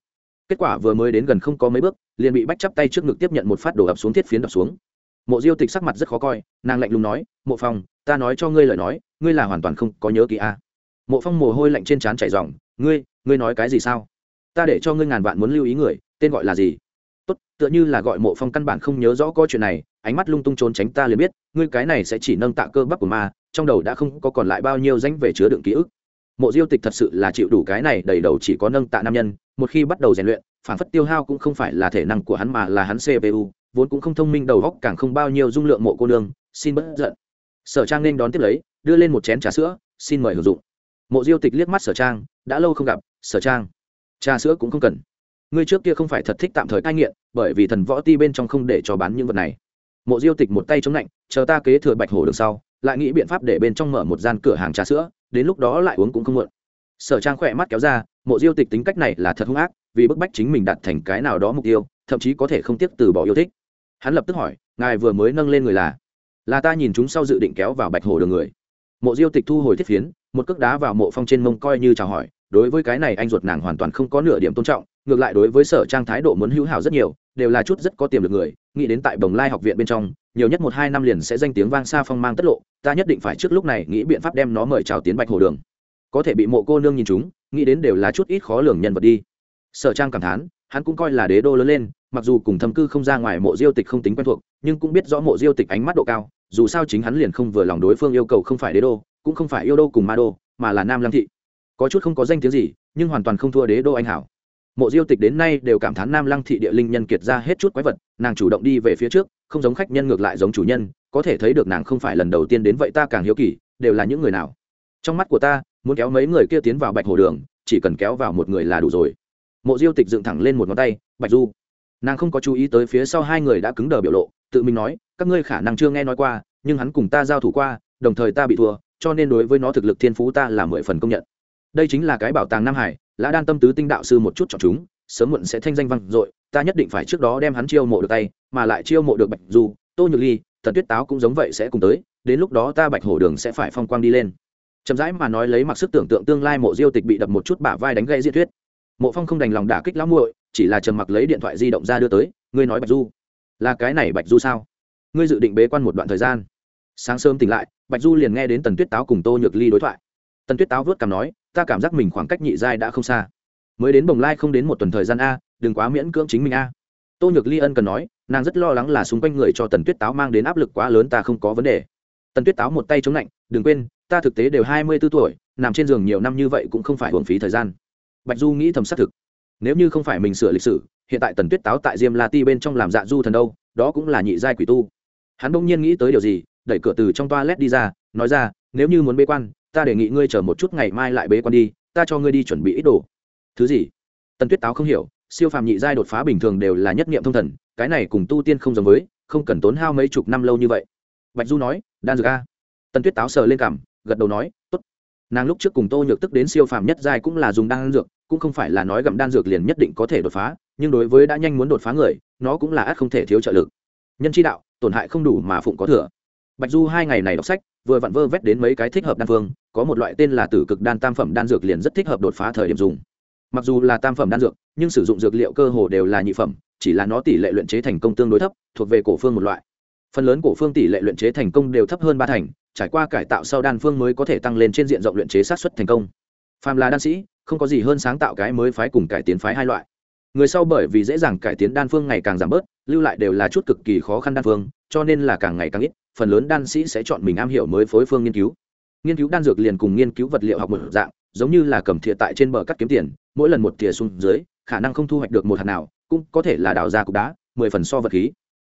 Kết quả vừa mới đến gần không có mấy bước, liền bị bách chắp tay trước ngực tiếp nhận một phát đổ ập xuống thiết phiến đập xuống. Mộ diêu tịch sắc mặt rất khó coi, nàng lạnh lùng nói, mộ phong, ta nói cho ngươi lời nói, ngươi là hoàn toàn không có nhớ kỹ a mộ phong mồ hôi lạnh trên trán chảy ròng, ngươi ngươi nói cái gì sao? Ta để cho ngươi ngàn vạn muốn lưu ý người tên gọi là gì? Tốt tựa như là gọi mộ phong căn bản không nhớ rõ có chuyện này ánh mắt lung tung trốn tránh ta liền biết ngươi cái này sẽ chỉ nâng tạ cơ bắp của ma trong đầu đã không có còn lại bao nhiêu danh về chứa đựng ký ức. Mộ diêu tịch thật sự là chịu đủ cái này đầy đầu chỉ có nâng tạ nam nhân một khi bắt đầu rèn luyện phản phất tiêu hao cũng không phải là thể năng của hắn mà là hắn cpu vốn cũng không thông minh đầu góc càng không bao nhiêu dung lượng mộ cô nương xin bớt giận. Sở trang nên đón tiếp lấy đưa lên một chén trà sữa xin mời hưởng dụng mộ diêu tịch liếc mắt sở trang, đã lâu không gặp, sở trang, trà sữa cũng không cần. Ngươi trước kia không phải thật thích tạm thời cai nghiện, bởi vì thần võ ti bên trong không để cho bán những vật này. Mộ diêu tịch một tay chống lạnh, chờ ta kế thừa bạch hổ đường sau, lại nghĩ biện pháp để bên trong mở một gian cửa hàng trà sữa, đến lúc đó lại uống cũng không muộn. Sở trang khỏe mắt kéo ra, mộ diêu tịch tính cách này là thật hung ác, vì bức bách chính mình đạt thành cái nào đó mục tiêu, thậm chí có thể không tiếc từ bỏ yêu thích. Hắn lập tức hỏi, ngài vừa mới nâng lên người là? Là ta nhìn chúng sau dự định kéo vào bạch hồ đường người. Mộ diêu tịch thu hồi thiết phiến một cước đá vào mộ phong trên mông coi như chào hỏi, đối với cái này anh ruột nàng hoàn toàn không có nửa điểm tôn trọng, ngược lại đối với sở trang thái độ muốn hữu hảo rất nhiều, đều là chút rất có tiềm lực người, nghĩ đến tại bồng lai học viện bên trong, nhiều nhất một hai năm liền sẽ danh tiếng vang xa phong mang tất lộ, ta nhất định phải trước lúc này nghĩ biện pháp đem nó mời chào tiến bạch hồ đường. Có thể bị mộ cô nương nhìn chúng, nghĩ đến đều là chút ít khó lường nhân vật đi. Sở trang cảm thán, hắn cũng coi là đế đô lớn lên mặc dù cùng thâm cư không ra ngoài mộ diêu tịch không tính quen thuộc, nhưng cũng biết rõ mộ diêu tịch ánh mắt độ cao, dù sao chính hắn liền không vừa lòng đối phương yêu cầu không phải đế đô, cũng không phải yêu đô cùng ma đô, mà là nam lăng thị. Có chút không có danh tiếng gì, nhưng hoàn toàn không thua đế đô anh hảo. Mộ diêu tịch đến nay đều cảm thán nam lăng thị địa linh nhân kiệt ra hết chút quái vật, nàng chủ động đi về phía trước, không giống khách nhân ngược lại giống chủ nhân, có thể thấy được nàng không phải lần đầu tiên đến vậy ta càng hiếu kỳ, đều là những người nào. Trong mắt của ta, muốn kéo mấy người kia tiến vào bạch hồ đường, chỉ cần kéo vào một người là đủ rồi. Mộ diêu tịch dựng thẳng lên một ngón tay, bạch du nàng không có chú ý tới phía sau hai người đã cứng đờ biểu lộ, tự mình nói, các ngươi khả năng chưa nghe nói qua, nhưng hắn cùng ta giao thủ qua, đồng thời ta bị thua, cho nên đối với nó thực lực thiên phú ta là mười phần công nhận. Đây chính là cái bảo tàng nam hải, lã đan tâm tứ tinh đạo sư một chút chọn chúng, sớm muộn sẽ thanh danh vang dội, ta nhất định phải trước đó đem hắn chiêu mộ được tay, mà lại chiêu mộ được bạch du, tô nhược ly thần tuyết táo cũng giống vậy sẽ cùng tới, đến lúc đó ta bạch hổ đường sẽ phải phong quang đi lên. Chậm rãi mà nói lấy mặc sức tưởng tượng tương lai mộ diêu tịch bị đập một chút bả vai đánh gây diễn thuyết. Mộ phong không đành lòng đả kích lão muội chỉ là trầm mặc lấy điện thoại di động ra đưa tới, ngươi nói bạch du. Là cái này bạch du sao? Ngươi dự định bế quan một đoạn thời gian. Sáng sớm tỉnh lại, bạch du liền nghe đến tần tuyết táo cùng tô nhược ly đối thoại. Tần tuyết táo vớt cằm nói, ta cảm giác mình khoảng cách nhị giai đã không xa. Mới đến bồng lai không đến một tuần thời gian a, đừng quá miễn cưỡng chính mình a. Tô nhược ly ân cần nói, nàng rất lo lắng là xung quanh người cho tần tuyết táo mang đến áp lực quá lớn ta không có vấn đề. Tần tuyết táo một tay chống lạnh, đừng quên, ta thực tế đều hai mươi b ố tuổi, nằm trên giường nhiều năm như vậy cũng không phải hưởng phí thời gian. Bạch du nghĩ thầm xác thực nếu như không phải mình sửa lịch sử, hiện tại tần tuyết táo tại diêm la ti bên trong làm dạ du thần đâu, đó cũng là nhị giai quỷ tu. Hắn bỗng nhiên nghĩ tới điều gì, đẩy cửa từ trong toa led đi ra, nói ra, nếu như muốn bế quan, ta đề nghị ngươi chờ một chút ngày mai lại bế quan đi, ta cho ngươi đi chuẩn bị ít đồ. Thứ gì? Tần tuyết táo không hiểu, siêu phàm nhị giai đột phá bình thường đều là nhất niệm thông thần, cái này cùng tu tiên không giống với, không cần tốn hao mấy chục năm lâu như vậy. Bạch du nói, đan dược a. Tần tuyết táo sờ lên cảm gật đầu nói, tốt. Nàng lúc trước cùng tô nhược tức đến siêu phàm nhất giai cũng là dùng đan dược cũng không phải là nói gặm đan dược liền nhất định có thể đột phá, nhưng đối với đã nhanh muốn đột phá người, nó cũng là át không thể thiếu trợ lực. Nhân chi đạo, tổn hại không đủ mà phụng có thừa. Bạch du hai ngày này đọc sách, vừa vặn vơ vét đến mấy cái thích hợp đan phương, có một loại tên là tử cực đan tam phẩm đan dược liền rất thích hợp đột phá thời điểm dùng. Mặc dù là tam phẩm đan dược, nhưng sử dụng dược liệu cơ hồ đều là nhị phẩm, chỉ là nó tỷ lệ luyện chế thành công tương đối thấp, thuộc về cổ phương một loại. Phần lớn cổ phương tỷ lệ luyện chế thành công đều thấp hơn ba thành, trải qua cải tạo sau đan phương mới có thể tăng lên trên diện rộng luyện chế sát xuất thành công. Phàm là đan sĩ không có gì hơn sáng tạo cái mới phái cùng cải tiến phái hai loại. Người sau bởi vì dễ dàng cải tiến đan phương ngày càng giảm bớt, lưu lại đều là chút cực kỳ khó khăn đan phương, cho nên là càng ngày càng ít, phần lớn đan sĩ sẽ chọn mình am hiểu mới phối phương nghiên cứu. Nghiên cứu đan dược liền cùng nghiên cứu vật liệu học một dạng, giống như là cầm thìa tại trên bờ cắt kiếm tiền, mỗi lần một thìa xuống dưới, khả năng không thu hoạch được một hạt nào, cũng có thể là đào ra cục đá, mười phần so vật khí.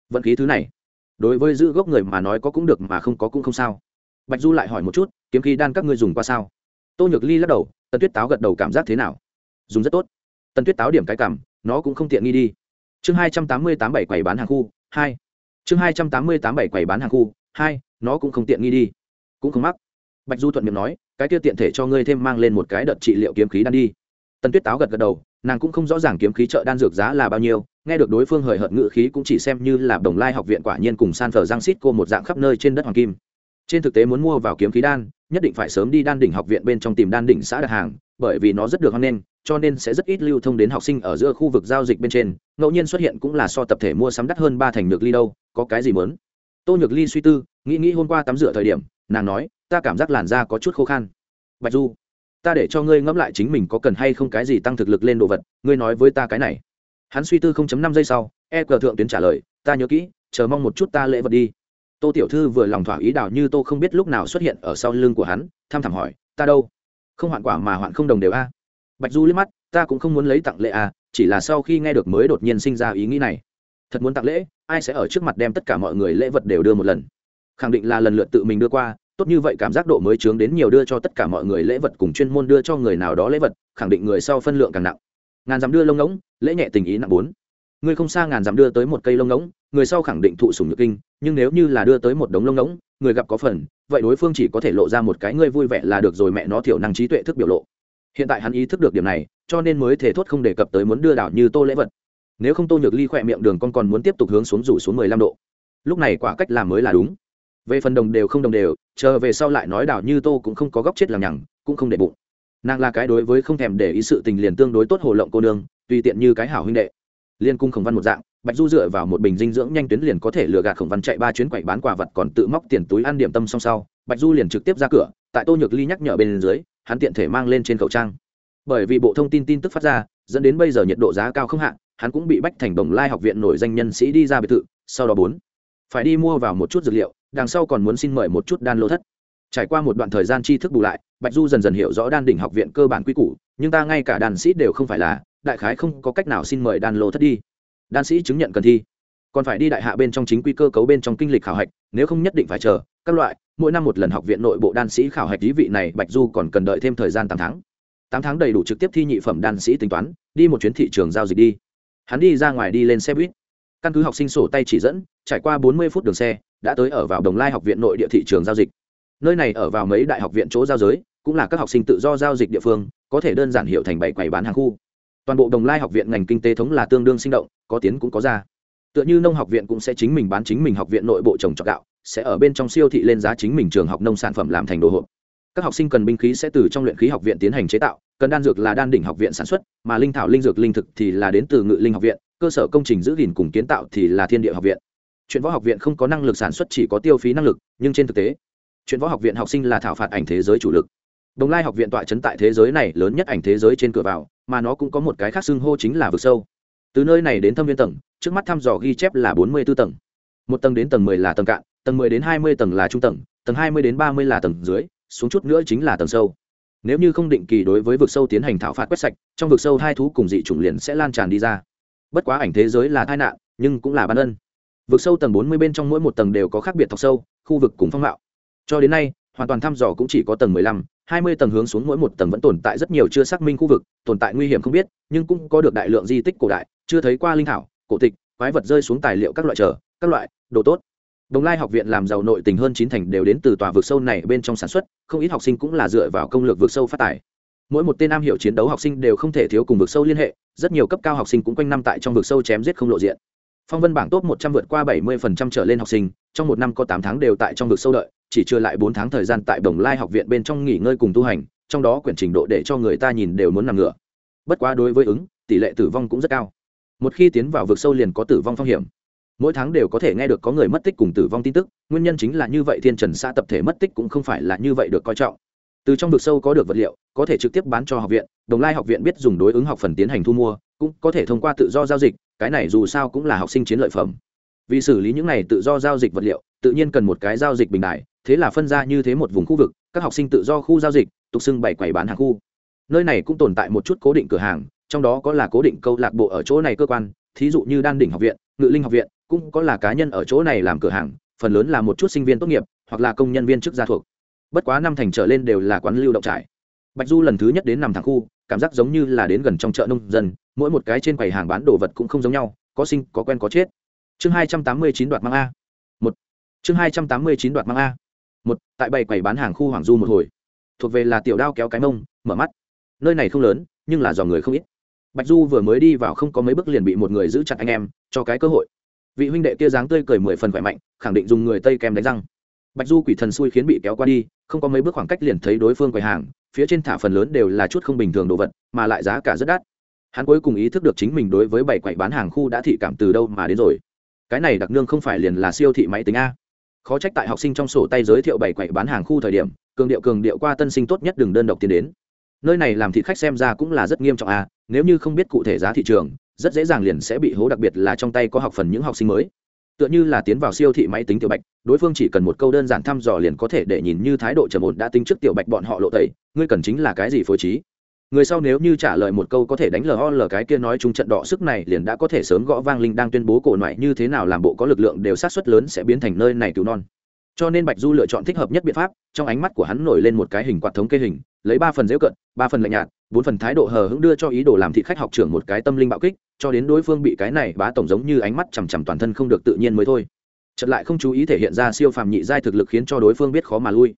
Vận khí thứ này, đối với giữ gốc người mà nói có cũng được mà không có cũng không sao. Bạch du lại hỏi một chút, kiếm khí đan các ngươi dùng qua sao? Tô nhược ly lắc đầu tần tuyết táo gật đầu cảm giác thế nào? Dùng rất tốt. Tần tuyết táo điểm cái cảm, nó cũng không tiện nghi đi. Chương hai trăm tám mươi tám bảy quầy bán hàng khu, hai. Chương hai trăm tám mươi tám bảy quầy bán hàng khu, hai, nó cũng không tiện nghi đi. Cũng không mắc. Bạch du thuận miệng nói, cái kia tiện thể cho ngươi thêm mang lên một cái đợt trị liệu kiếm khí đan đi. Tần tuyết táo gật gật đầu, nàng cũng không rõ ràng kiếm khí chợ đan dược giá là bao nhiêu, nghe được đối phương hời hợt ngự khí cũng chỉ xem như là đồng lai học viện quả nhiên cùng san phở giang xít cô một dạng khắp nơi trên đất hoàng kim trên thực tế muốn mua vào kiếm khí đan, nhất định phải sớm đi đan đỉnh học viện bên trong tìm đan đỉnh xã đặt hàng, bởi vì nó rất được hoan nghênh, cho nên sẽ rất ít lưu thông đến học sinh ở giữa khu vực giao dịch bên trên. Ngẫu nhiên xuất hiện cũng là so tập thể mua sắm đắt hơn ba thành nhược ly đâu, có cái gì mớn tô nhược ly suy tư, nghĩ nghĩ hôm qua tắm rửa thời điểm, nàng nói, ta cảm giác làn da có chút khô khan. Bạch du, ta để cho ngươi ngẫm lại chính mình có cần hay không cái gì tăng thực lực lên đồ vật, ngươi nói với ta cái này. Hắn suy tư 0.5 giây sau e cờ thượng tuyến trả lời, ta nhớ kỹ, chờ mong một chút ta lễ vật đi tô tiểu thư vừa lòng thỏa ý đào như tô không biết lúc nào xuất hiện ở sau lưng của hắn, tham thảm hỏi, ta đâu? Không hoạn quả mà hoạn không đồng đều a. Bạch du liếc mắt, ta cũng không muốn lấy tặng lễ a, chỉ là sau khi nghe được mới đột nhiên sinh ra ý nghĩ này. Thật muốn tặng lễ, ai sẽ ở trước mặt đem tất cả mọi người lễ vật đều đưa một lần? Khẳng định là lần lượt tự mình đưa qua, tốt như vậy cảm giác độ mới chướng đến nhiều đưa cho tất cả mọi người lễ vật cùng chuyên môn đưa cho người nào đó lễ vật, khẳng định người sau phân lượng càng nặng. Ngàn dặm đưa lông ngỗng, lễ nhẹ tình ý nặng bốn. Ngươi không xa ngàn dặm đưa tới một cây lông ngỗng người sau khẳng định thụ sùng nhược kinh, nhưng nếu như là đưa tới một đống lông ngỗng, người gặp có phần, vậy đối phương chỉ có thể lộ ra một cái ngươi vui vẻ là được rồi mẹ nó thiểu năng trí tuệ thức biểu lộ. Hiện tại hắn ý thức được điểm này, cho nên mới thể thốt không đề cập tới muốn đưa đảo như tô lễ vật. Nếu không tô nhược ly khỏe miệng đường con còn muốn tiếp tục hướng xuống rủ xuống mười lăm độ. Lúc này quả cách làm mới là đúng. Về phần đồng đều không đồng đều, chờ về sau lại nói đảo như tô cũng không có góc chết làm nhằng, cũng không để bụng. Nàng là cái đối với không thèm để ý sự tình liền tương đối tốt hồ lộng cô nương, tùy tiện như cái hảo huynh đệ. Liên cung khổng văn một dạng bạch du dựa vào một bình dinh dưỡng nhanh tuyến liền có thể lừa gạt khổng văn chạy ba chuyến quậy bán quả vật còn tự móc tiền túi ăn điểm tâm song sau, bạch du liền trực tiếp ra cửa, tại tô nhược ly nhắc nhở bên dưới, hắn tiện thể mang lên trên khẩu trang. Bởi vì bộ thông tin tin tức phát ra, dẫn đến bây giờ nhiệt độ giá cao không hạn, hắn cũng bị bách thành đồng lai học viện nổi danh nhân sĩ đi ra biệt thự, sau đó bốn. Phải đi mua vào một chút dược liệu, đằng sau còn muốn xin mời một chút đan lô thất. Trải qua một đoạn thời gian tri thức bù lại, bạch du dần dần hiểu rõ đan đỉnh học viện cơ bản quy củ, nhưng ta ngay cả đàn sĩ đều không phải là, đại khái không có cách nào xin mời đan lô thất đi đan sĩ chứng nhận cần thi. Còn phải đi đại hạ bên trong chính quy cơ cấu bên trong kinh lịch khảo hạch, nếu không nhất định phải chờ, các loại, mỗi năm một lần học viện nội bộ đan sĩ khảo hạch lý vị này, bạch du còn cần đợi thêm thời gian tám tháng. Tám tháng đầy đủ trực tiếp thi nhị phẩm đan sĩ tính toán, đi một chuyến thị trường giao dịch đi. Hắn đi ra ngoài đi lên xe buýt. Căn cứ học sinh sổ tay chỉ dẫn, trải qua bốn mươi phút đường xe, đã tới ở vào đồng lai học viện nội địa thị trường giao dịch. Nơi này ở vào mấy đại học viện chỗ giao giới, cũng là các học sinh tự do giao dịch địa phương, có thể đơn giản hiệu thành bảy quầy bán hàng khu toàn bộ đồng lai học viện ngành kinh tế thống là tương đương sinh động, có tiến cũng có ra. Tựa như nông học viện cũng sẽ chính mình bán chính mình học viện nội bộ trồng trọt gạo, sẽ ở bên trong siêu thị lên giá chính mình trường học nông sản phẩm làm thành đồ hộp. Các học sinh cần binh khí sẽ từ trong luyện khí học viện tiến hành chế tạo, cần đan dược là đan đỉnh học viện sản xuất, mà linh thảo linh dược linh thực thì là đến từ ngự linh học viện, cơ sở công trình giữ gìn cùng kiến tạo thì là thiên địa học viện. Chuyện võ học viện không có năng lực sản xuất chỉ có tiêu phí năng lực, nhưng trên thực tế, chuyện võ học viện học sinh là thảo phạt ảnh thế giới chủ lực. Đồng lai học viện tọa chấn tại thế giới này, lớn nhất ảnh thế giới trên cửa vào mà nó cũng có một cái khác xưng hô chính là vực sâu. Từ nơi này đến thâm viên tầng, trước mắt thăm dò ghi chép là bốn mươi b ố tầng. Một tầng đến tầng mười là tầng cạn, tầng mười đến hai mươi tầng là trung tầng tầng hai mươi đến ba mươi là tầng dưới, xuống chút nữa chính là tầng sâu. Nếu như không định kỳ đối với vực sâu tiến hành thảo phạt quét sạch, trong vực sâu hai thú cùng dị chủng liền sẽ lan tràn đi ra. Bất quá ảnh thế giới là tai nạn, nhưng cũng là ban ân. Vực sâu tầng bốn mươi bên trong mỗi một tầng đều có khác biệt thọc sâu, khu vực cùng phong mạo. Cho đến nay hoàn toàn thăm dò cũng chỉ có tầng mười lăm, hai mươi tầng hướng xuống mỗi một tầng vẫn tồn tại rất nhiều chưa xác minh khu vực, tồn tại nguy hiểm không biết, nhưng cũng có được đại lượng di tích cổ đại, chưa thấy qua linh thảo, cổ tịch, quái vật rơi xuống tài liệu các loại trở các loại, đồ tốt. Đồng lai học viện làm giàu nội tình hơn chín thành đều đến từ tòa vực sâu này bên trong sản xuất, không ít học sinh cũng là dựa vào công lược vực sâu phát tài. Mỗi một tên nam hiệu chiến đấu học sinh đều không thể thiếu cùng vực sâu liên hệ, rất nhiều cấp cao học sinh cũng quanh năm tại trong vực sâu chém giết không lộ diện phong vân bảng top một trăm vượt qua bảy mươi phần trăm trở lên học sinh, trong một năm có tám tháng đều tại trong vực sâu đợi, chỉ chưa lại bốn tháng thời gian tại đồng lai học viện bên trong nghỉ ngơi cùng tu hành, trong đó quyển trình độ để cho người ta nhìn đều muốn nằm ngửa. Bất quá đối với ứng, tỷ lệ tử vong cũng rất cao. Một khi tiến vào vực sâu liền có tử vong phong hiểm. Mỗi tháng đều có thể nghe được có người mất tích cùng tử vong tin tức, nguyên nhân chính là như vậy thiên trần xã tập thể mất tích cũng không phải là như vậy được coi trọng. Từ trong vực sâu có được vật liệu, có thể trực tiếp bán cho học viện, đồng lai học viện biết dùng đối ứng học phần tiến hành thu mua, cũng có thể thông qua tự do giao dịch cái này dù sao cũng là học sinh chiến lợi phẩm. Vì xử lý những này tự do giao dịch vật liệu, tự nhiên cần một cái giao dịch bình đại, thế là phân ra như thế một vùng khu vực, các học sinh tự do khu giao dịch, tục xưng bảy quầy bán hàng khu. Nơi này cũng tồn tại một chút cố định cửa hàng, trong đó có là cố định câu lạc bộ ở chỗ này cơ quan, thí dụ như đan đỉnh học viện, ngự linh học viện, cũng có là cá nhân ở chỗ này làm cửa hàng, phần lớn là một chút sinh viên tốt nghiệp, hoặc là công nhân viên chức gia thuộc. Bất quá năm thành trở lên đều là quán lưu động trải bạch du lần thứ nhất đến nằm thẳng khu, cảm giác giống như là đến gần trong chợ nông dân, mỗi một cái trên quầy hàng bán đồ vật cũng không giống nhau, có sinh, có quen, có chết. Chương hai trăm tám mươi chín đoạt mang a. Một. Chương hai trăm tám mươi chín đoạt mang a. Một, tại bảy quầy bán hàng khu hoàng du một hồi. Thuộc về là tiểu đao kéo cái mông, mở mắt. Nơi này không lớn, nhưng là dò người không ít. Bạch du vừa mới đi vào không có mấy bước liền bị một người giữ chặt anh em, cho cái cơ hội. Vị huynh đệ kia dáng tươi cười mười phần khỏe mạnh, khẳng định dùng người tây kem đánh răng. Bạch du quỷ thần xui khiến bị kéo qua đi, không có mấy bước khoảng cách liền thấy đối phương quầy hàng phía trên thả phần lớn đều là chút không bình thường đồ vật, mà lại giá cả rất đắt. Hắn cuối cùng ý thức được chính mình đối với bảy quầy bán hàng khu đã thị cảm từ đâu mà đến rồi. Cái này đặc nương không phải liền là siêu thị máy tính a. Khó trách tại học sinh trong sổ tay giới thiệu bảy quầy bán hàng khu thời điểm, cường điệu cường điệu qua tân sinh tốt nhất đừng đơn độc tiến đến. Nơi này làm thịt khách xem ra cũng là rất nghiêm trọng a, nếu như không biết cụ thể giá thị trường, rất dễ dàng liền sẽ bị hố, đặc biệt là trong tay có học phần những học sinh mới tựa như là tiến vào siêu thị máy tính tiểu bạch, đối phương chỉ cần một câu đơn giản thăm dò liền có thể để nhìn như thái độ trầm ổn đã tính trước tiểu bạch bọn họ lộ tẩy, ngươi cần chính là cái gì phối trí? Người sau nếu như trả lời một câu có thể đánh lờ ho lờ cái kia nói chung trận đỏ sức này liền đã có thể sớm gõ vang linh đang tuyên bố cổ ngoại như thế nào làm bộ có lực lượng đều sát xuất lớn sẽ biến thành nơi này cứu non cho nên bạch du lựa chọn thích hợp nhất biện pháp, trong ánh mắt của hắn nổi lên một cái hình quạt thống kê hình, lấy ba phần dễu cận, ba phần lạnh nhạt, bốn phần thái độ hờ hững đưa cho ý đồ làm thị khách học trưởng một cái tâm linh bạo kích, cho đến đối phương bị cái này bá tổng giống như ánh mắt chằm chằm toàn thân không được tự nhiên mới thôi. Chật lại không chú ý thể hiện ra siêu phàm nhị giai thực lực khiến cho đối phương biết khó mà lui.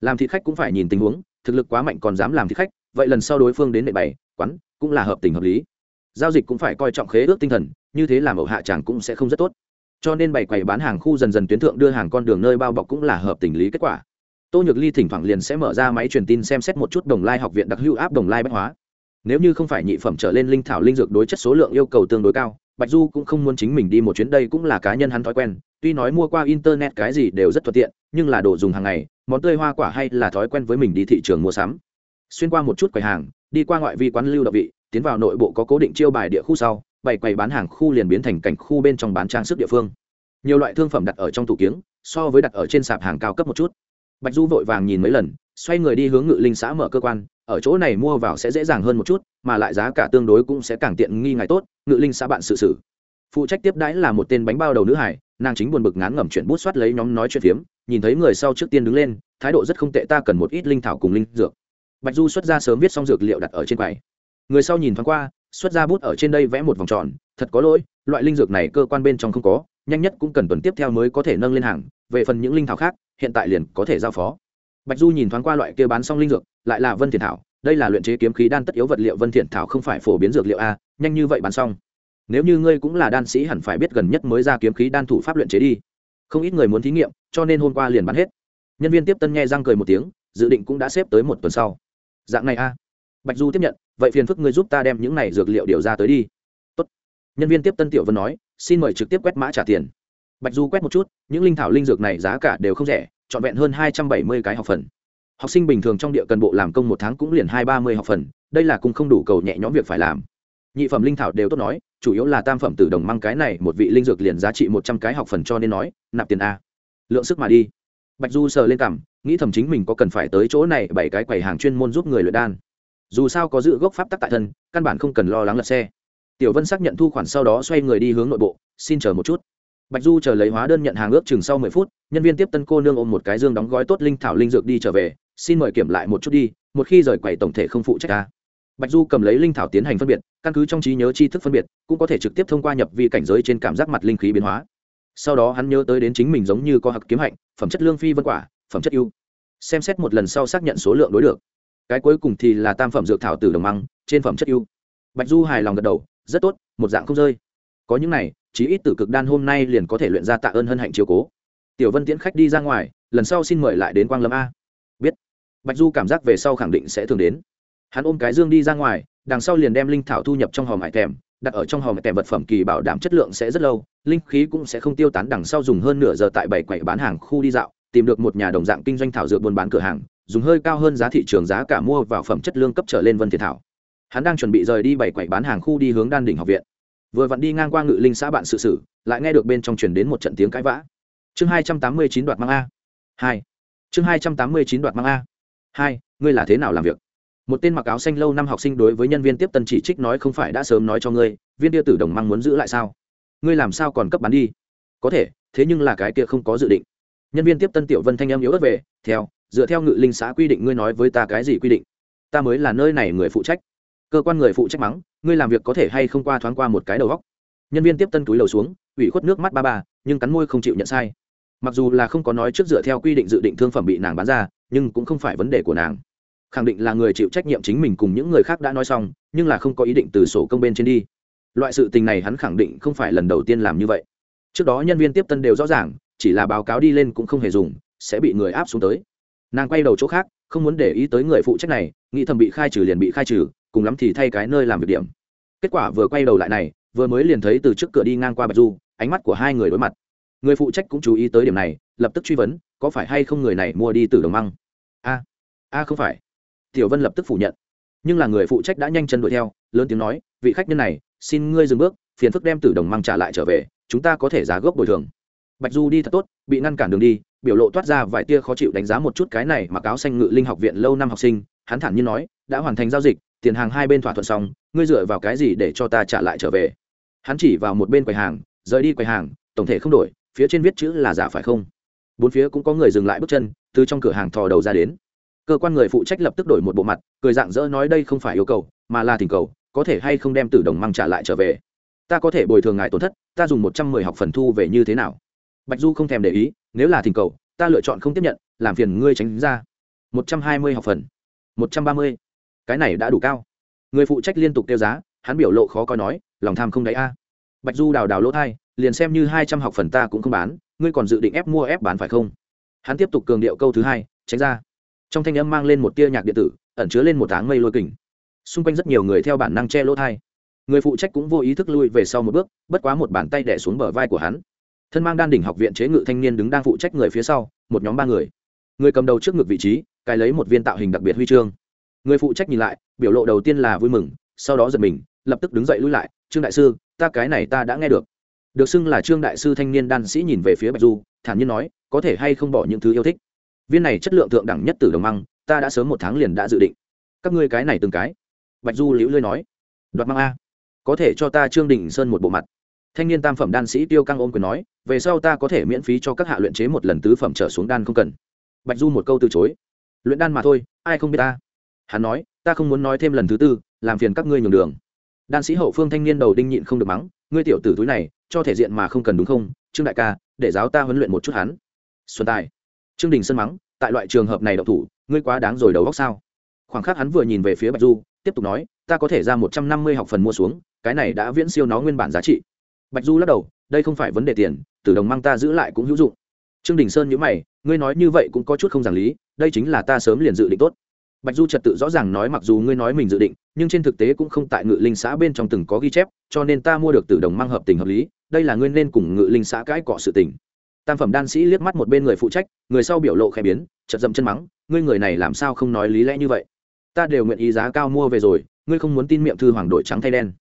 Làm thị khách cũng phải nhìn tình huống, thực lực quá mạnh còn dám làm thị khách, vậy lần sau đối phương đến đệ bảy quán, cũng là hợp tình hợp lý. Giao dịch cũng phải coi trọng khế ước tinh thần, như thế làm ẩu hạ chàng cũng sẽ không rất tốt cho nên bày quầy bán hàng khu dần dần tuyến thượng đưa hàng con đường nơi bao bọc cũng là hợp tình lý kết quả. Tô nhược ly thỉnh thoảng liền sẽ mở ra máy truyền tin xem xét một chút đồng lai học viện đặc hữu áp đồng lai bách hóa. Nếu như không phải nhị phẩm trở lên linh thảo linh dược đối chất số lượng yêu cầu tương đối cao, bạch du cũng không muốn chính mình đi một chuyến đây cũng là cá nhân hắn thói quen, tuy nói mua qua internet cái gì đều rất thuận tiện, nhưng là đồ dùng hàng ngày, món tươi hoa quả hay là thói quen với mình đi thị trường mua sắm. Xuyên qua một chút quầy hàng, đi qua ngoại vi quán lưu động vị, tiến vào nội bộ có cố định chiêu bài địa khu sau bày quầy bán hàng khu liền biến thành cảnh khu bên trong bán trang sức địa phương. Nhiều loại thương phẩm đặt ở trong tủ kiếng, so với đặt ở trên sạp hàng cao cấp một chút. Bạch du vội vàng nhìn mấy lần, xoay người đi hướng ngự linh xã mở cơ quan, ở chỗ này mua vào sẽ dễ dàng hơn một chút, mà lại giá cả tương đối cũng sẽ càng tiện nghi ngày tốt, ngự linh xã bạn sự xử. Phụ trách tiếp đãi là một tên bánh bao đầu nữ hải, nàng chính buồn bực ngán ngẩm chuyện bút soát lấy nhóm nói chuyện phiếm, nhìn thấy người sau trước tiên đứng lên, thái độ rất không tệ, ta cần một ít linh thảo cùng linh dược. Bạch du xuất ra sớm viết xong dược liệu đặt ở trên quầy. Người sau nhìn thoáng qua xuất ra bút ở trên đây vẽ một vòng tròn, thật có lỗi, loại linh dược này cơ quan bên trong không có, nhanh nhất cũng cần tuần tiếp theo mới có thể nâng lên hàng, về phần những linh thảo khác, hiện tại liền có thể giao phó. Bạch du nhìn thoáng qua loại kia bán xong linh dược, lại là vân thiện thảo, đây là luyện chế kiếm khí đan tất yếu vật liệu vân thiện thảo không phải phổ biến dược liệu a, nhanh như vậy bán xong. Nếu như ngươi cũng là đan sĩ hẳn phải biết gần nhất mới ra kiếm khí đan thủ pháp luyện chế đi. Không ít người muốn thí nghiệm, cho nên hôm qua liền bán hết. Nhân viên tiếp tân nghe răng cười một tiếng, dự định cũng đã xếp tới một tuần sau. Dạng này a. Bạch du tiếp nhận vậy phiền phức ngươi giúp ta đem những này dược liệu điều ra tới đi. Tốt. nhân viên tiếp tân tiểu vân nói, xin mời trực tiếp quét mã trả tiền. Bạch du quét một chút, những linh thảo linh dược này giá cả đều không rẻ, trọn vẹn hơn hai trăm bảy mươi cái học phần. Học sinh bình thường trong địa cần bộ làm công một tháng cũng liền hai ba mươi học phần, đây là cùng không đủ cầu nhẹ nhõm việc phải làm. Nhị phẩm linh thảo đều tốt nói, chủ yếu là tam phẩm từ đồng mang cái này, một vị linh dược liền giá trị một trăm cái học phần cho nên nói, nạp tiền a. Lượng sức mà đi. Bạch du sờ lên cảm nghĩ thầm chính mình có cần phải tới chỗ này bảy cái quầy hàng chuyên môn giúp người luyện đan dù sao có giữ gốc pháp tắc tại thân, căn bản không cần lo lắng lật xe. Tiểu vân xác nhận thu khoản sau đó xoay người đi hướng nội bộ, xin chờ một chút. Bạch du chờ lấy hóa đơn nhận hàng ước chừng sau mười phút, nhân viên tiếp tân cô nương ôm một cái dương đóng gói tốt linh thảo linh dược đi trở về, xin mời kiểm lại một chút đi, một khi rời quầy tổng thể không phụ trách ta. Bạch du cầm lấy linh thảo tiến hành phân biệt, căn cứ trong trí nhớ tri thức phân biệt, cũng có thể trực tiếp thông qua nhập vi cảnh giới trên cảm giác mặt linh khí biến hóa. Sau đó hắn nhớ tới đến chính mình giống như có hặc kiếm hạnh, phẩm chất lương phi vân quả, phẩm chất ưu. Xem xét một lần sau xác nhận số lượng đối được cái cuối cùng thì là tam phẩm dược thảo tử đồng măng, trên phẩm chất ưu. Bạch du hài lòng gật đầu, rất tốt, một dạng không rơi. Có những này, chí ít tử cực đan hôm nay liền có thể luyện ra tạ ơn hân hạnh chiều cố. Tiểu vân tiễn khách đi ra ngoài, lần sau xin mời lại đến quang lâm a. Biết. Bạch du cảm giác về sau khẳng định sẽ thường đến. Hắn ôm cái dương đi ra ngoài, đằng sau liền đem linh thảo thu nhập trong hòm hải tèm, đặt ở trong hòm hải tèm vật phẩm kỳ bảo đảm chất lượng sẽ rất lâu, linh khí cũng sẽ không tiêu tán, đằng sau dùng hơn nửa giờ tại bảy quầy bán hàng khu đi dạo, tìm được một nhà đồng dạng kinh doanh thảo dược buôn bán cửa hàng dùng hơi cao hơn giá thị trường giá cả mua vào phẩm chất lương cấp trở lên vân thiệt thảo. Hắn đang chuẩn bị rời đi bảy quầy bán hàng khu đi hướng đan đỉnh học viện. Vừa vặn đi ngang qua ngự linh xã bạn sự sử lại nghe được bên trong truyền đến một trận tiếng cãi vã. Chương hai trăm tám mươi chín đoạt mang a. Hai. Chương hai trăm tám mươi chín đoạt mang a. Hai, ngươi là thế nào làm việc? Một tên mặc áo xanh lâu năm học sinh đối với nhân viên tiếp tân chỉ trích nói không phải đã sớm nói cho ngươi, viên tia tử đồng mang muốn giữ lại sao? Ngươi làm sao còn cấp bán đi? Có thể, thế nhưng là cái kia không có dự định. Nhân viên tiếp tân tiểu vân thanh em yếu ớt về, theo dựa theo ngự linh xã quy định ngươi nói với ta cái gì quy định, ta mới là nơi này người phụ trách. Cơ quan người phụ trách mắng, ngươi làm việc có thể hay không qua thoáng qua một cái đầu góc nhân viên tiếp tân túi lầu xuống, ủy khuất nước mắt ba ba, nhưng cắn môi không chịu nhận sai. Mặc dù là không có nói trước dựa theo quy định dự định thương phẩm bị nàng bán ra, nhưng cũng không phải vấn đề của nàng. Khẳng định là người chịu trách nhiệm chính mình cùng những người khác đã nói xong, nhưng là không có ý định từ sổ công bên trên đi. Loại sự tình này hắn khẳng định không phải lần đầu tiên làm như vậy. Trước đó nhân viên tiếp tân đều rõ ràng, chỉ là báo cáo đi lên cũng không hề dùng, sẽ bị người áp xuống tới nàng quay đầu chỗ khác, không muốn để ý tới người phụ trách này, nghĩ thầm bị khai trừ liền bị khai trừ, cùng lắm thì thay cái nơi làm việc điểm. Kết quả vừa quay đầu lại này, vừa mới liền thấy từ trước cửa đi ngang qua bạch du, ánh mắt của hai người đối mặt. Người phụ trách cũng chú ý tới điểm này, lập tức truy vấn, có phải hay không người này mua đi từ đồng măng? A a không phải. Tiểu vân lập tức phủ nhận. Nhưng là người phụ trách đã nhanh chân đuổi theo, lớn tiếng nói, vị khách nhân này, xin ngươi dừng bước, phiền phức đem từ đồng măng trả lại trở về, chúng ta có thể giá gốc bồi thường bạch du đi thật tốt, bị ngăn cản đường đi, biểu lộ toát ra vài tia khó chịu đánh giá một chút cái này mà cáo xanh ngự linh học viện lâu năm học sinh. Hắn thản nhiên nói, đã hoàn thành giao dịch, tiền hàng hai bên thỏa thuận xong, ngươi dựa vào cái gì để cho ta trả lại trở về? Hắn chỉ vào một bên quầy hàng, rời đi quầy hàng, tổng thể không đổi, phía trên viết chữ là giả phải không? Bốn phía cũng có người dừng lại bước chân, từ trong cửa hàng thò đầu ra đến. Cơ quan người phụ trách lập tức đổi một bộ mặt, cười dạng dỡ nói đây không phải yêu cầu, mà là thỉnh cầu, có thể hay không đem tử đồng măng trả lại trở về? Ta có thể bồi thường ngài tổn thất, ta dùng một trăm mười học phần thu về như thế nào? Bạch du không thèm để ý, nếu là thỉnh cầu, ta lựa chọn không tiếp nhận, làm phiền ngươi tránh ra. Một trăm hai mươi học phần. Một trăm ba mươi. Cái này đã đủ cao. Người phụ trách liên tục tiêu giá, hắn biểu lộ khó coi nói, lòng tham không đáy a. Bạch du đào đào lỗ thai, liền xem như hai trăm học phần ta cũng không bán, ngươi còn dự định ép mua ép bán phải không? Hắn tiếp tục cường điệu câu thứ hai, tránh ra. Trong thanh âm mang lên một tia nhạc điện tử, ẩn chứa lên một áng mây lôi kình. Xung quanh rất nhiều người theo bản năng che lỗ thai. Người phụ trách cũng vô ý thức lui về sau một bước, bất quá một bàn tay đẻ xuống bờ vai của hắn thân mang đan đỉnh học viện chế ngự thanh niên đứng đang phụ trách người phía sau, một nhóm ba người. Người cầm đầu trước ngực vị trí cài lấy một viên tạo hình đặc biệt huy chương. Người phụ trách nhìn lại, biểu lộ đầu tiên là vui mừng, sau đó giật mình, lập tức đứng dậy lui lại, trương đại sư, ta cái này ta đã nghe được. Được xưng là trương đại sư thanh niên đan sĩ nhìn về phía bạch du, thản nhiên nói, có thể hay không bỏ những thứ yêu thích? Viên này chất lượng thượng đẳng nhất từ đồng măng, ta đã sớm một tháng liền đã dự định. Các ngươi cái này từng cái. Bạch du liễu lơi nói, đoạt măng a. Có thể cho ta trương đình sơn một bộ mặt thanh niên tam phẩm đan sĩ tiêu căng ôm quyền nói, về sau ta có thể miễn phí cho các hạ luyện chế một lần tứ phẩm trở xuống đan không cần. Bạch du một câu từ chối. Luyện đan mà thôi, ai không biết ta? Hắn nói, ta không muốn nói thêm lần thứ tư, làm phiền các ngươi nhường đường. Đan sĩ hậu phương thanh niên đầu đinh nhịn không được mắng, ngươi tiểu tử túi này, cho thể diện mà không cần đúng không? Trương đại ca, để giáo ta huấn luyện một chút hắn. Xuân tài. Trương đình sân mắng, tại loại trường hợp này đậu thủ, ngươi quá đáng rồi đầu góc sao? Khoảng khắc hắn vừa nhìn về phía bạch du, tiếp tục nói, ta có thể ra một trăm năm mươi học phần mua xuống, cái này đã viễn siêu nó nguyên bản giá trị bạch du lắc đầu, đây không phải vấn đề tiền, tử đồng mang ta giữ lại cũng hữu dụng. Trương đình sơn nhữ mày, ngươi nói như vậy cũng có chút không giảng lý, đây chính là ta sớm liền dự định tốt. Bạch du trật tự rõ ràng nói mặc dù ngươi nói mình dự định, nhưng trên thực tế cũng không tại ngự linh xã bên trong từng có ghi chép, cho nên ta mua được tử đồng mang hợp tình hợp lý, đây là ngươi nên cùng ngự linh xã cãi cọ sự tình. Tam phẩm đan sĩ liếc mắt một bên người phụ trách, người sau biểu lộ khẽ biến chật dậm chân mắng, ngươi người này làm sao không nói lý lẽ như vậy? Ta đều nguyện ý giá cao mua về rồi, ngươi không muốn tin miệng thư hoàng đổi trắng thay đen.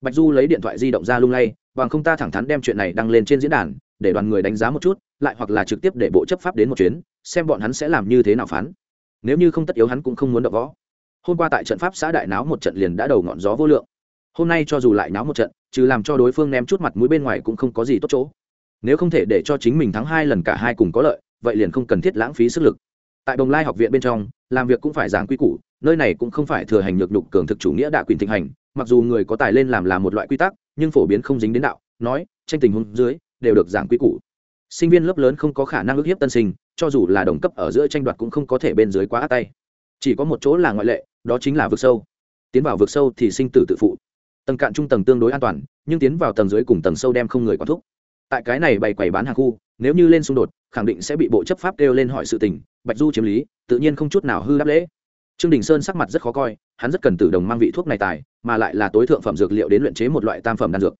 Bạch du lấy điện thoại di động ra lung lay bằng không ta thẳng thắn đem chuyện này đăng lên trên diễn đàn, để đoàn người đánh giá một chút, lại hoặc là trực tiếp để bộ chấp pháp đến một chuyến, xem bọn hắn sẽ làm như thế nào phán. Nếu như không tất yếu hắn cũng không muốn đập võ. Hôm qua tại trận pháp xã đại náo một trận liền đã đầu ngọn gió vô lượng. Hôm nay cho dù lại náo một trận, trừ làm cho đối phương ném chút mặt mũi bên ngoài cũng không có gì tốt chỗ. Nếu không thể để cho chính mình thắng hai lần cả hai cùng có lợi, vậy liền không cần thiết lãng phí sức lực. Tại đồng lai học viện bên trong, làm việc cũng phải giảng quy củ nơi này cũng không phải thừa hành nhược nhục cường thực chủ nghĩa đạ quyền thịnh hành, mặc dù người có tài lên làm là một loại quy tắc, nhưng phổ biến không dính đến đạo, nói, tranh tình huống dưới, đều được giảng quy củ. Sinh viên lớp lớn không có khả năng ức hiếp tân sinh, cho dù là đồng cấp ở giữa tranh đoạt cũng không có thể bên dưới quá át tay. Chỉ có một chỗ là ngoại lệ, đó chính là vực sâu. Tiến vào vực sâu thì sinh tử tự phụ. Tầng cạn trung tầng tương đối an toàn, nhưng tiến vào tầng dưới cùng tầng sâu đem không người quản thúc. Tại cái này bày quầy bán hàng khu, nếu như lên xung đột, khẳng định sẽ bị bộ chấp pháp kêu lên hỏi sự tình, bạch du chiếm lý, tự nhiên không chút nào hư đáp lễ trương đình sơn sắc mặt rất khó coi, hắn rất cần tử đồng mang vị thuốc này tài, mà lại là tối thượng phẩm dược liệu đến luyện chế một loại tam phẩm đan dược.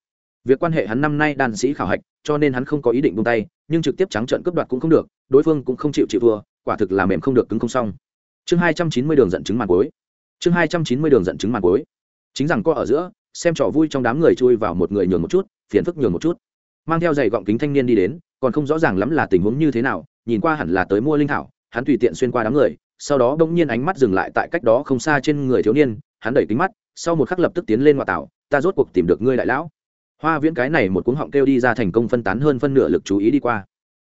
Việc quan hệ hắn năm nay đan sĩ khảo hạch, cho nên hắn không có ý định buông tay, nhưng trực tiếp trắng trợn cướp đoạt cũng không được, đối phương cũng không chịu chịu thua, quả thực là mềm không được cứng không xong. Chương hai trăm chín mươi đường dẫn chứng màn cuối. Chương hai trăm chín mươi đường dẫn chứng màn cuối. Chính rằng co ở giữa, xem trò vui trong đám người chui vào một người nhường một chút, phiền phức nhường một chút. Mang theo giày gọng kính thanh niên đi đến, còn không rõ ràng lắm là tình huống như thế nào, nhìn qua hẳn là tới mua linh thảo, hắn tùy tiện xuyên qua đám người sau đó bỗng nhiên ánh mắt dừng lại tại cách đó không xa trên người thiếu niên, hắn đẩy kính mắt, sau một khắc lập tức tiến lên ngoại tảo ta rốt cuộc tìm được ngươi đại lão. Hoa viễn cái này một cuống họng kêu đi ra thành công phân tán hơn phân nửa lực chú ý đi qua.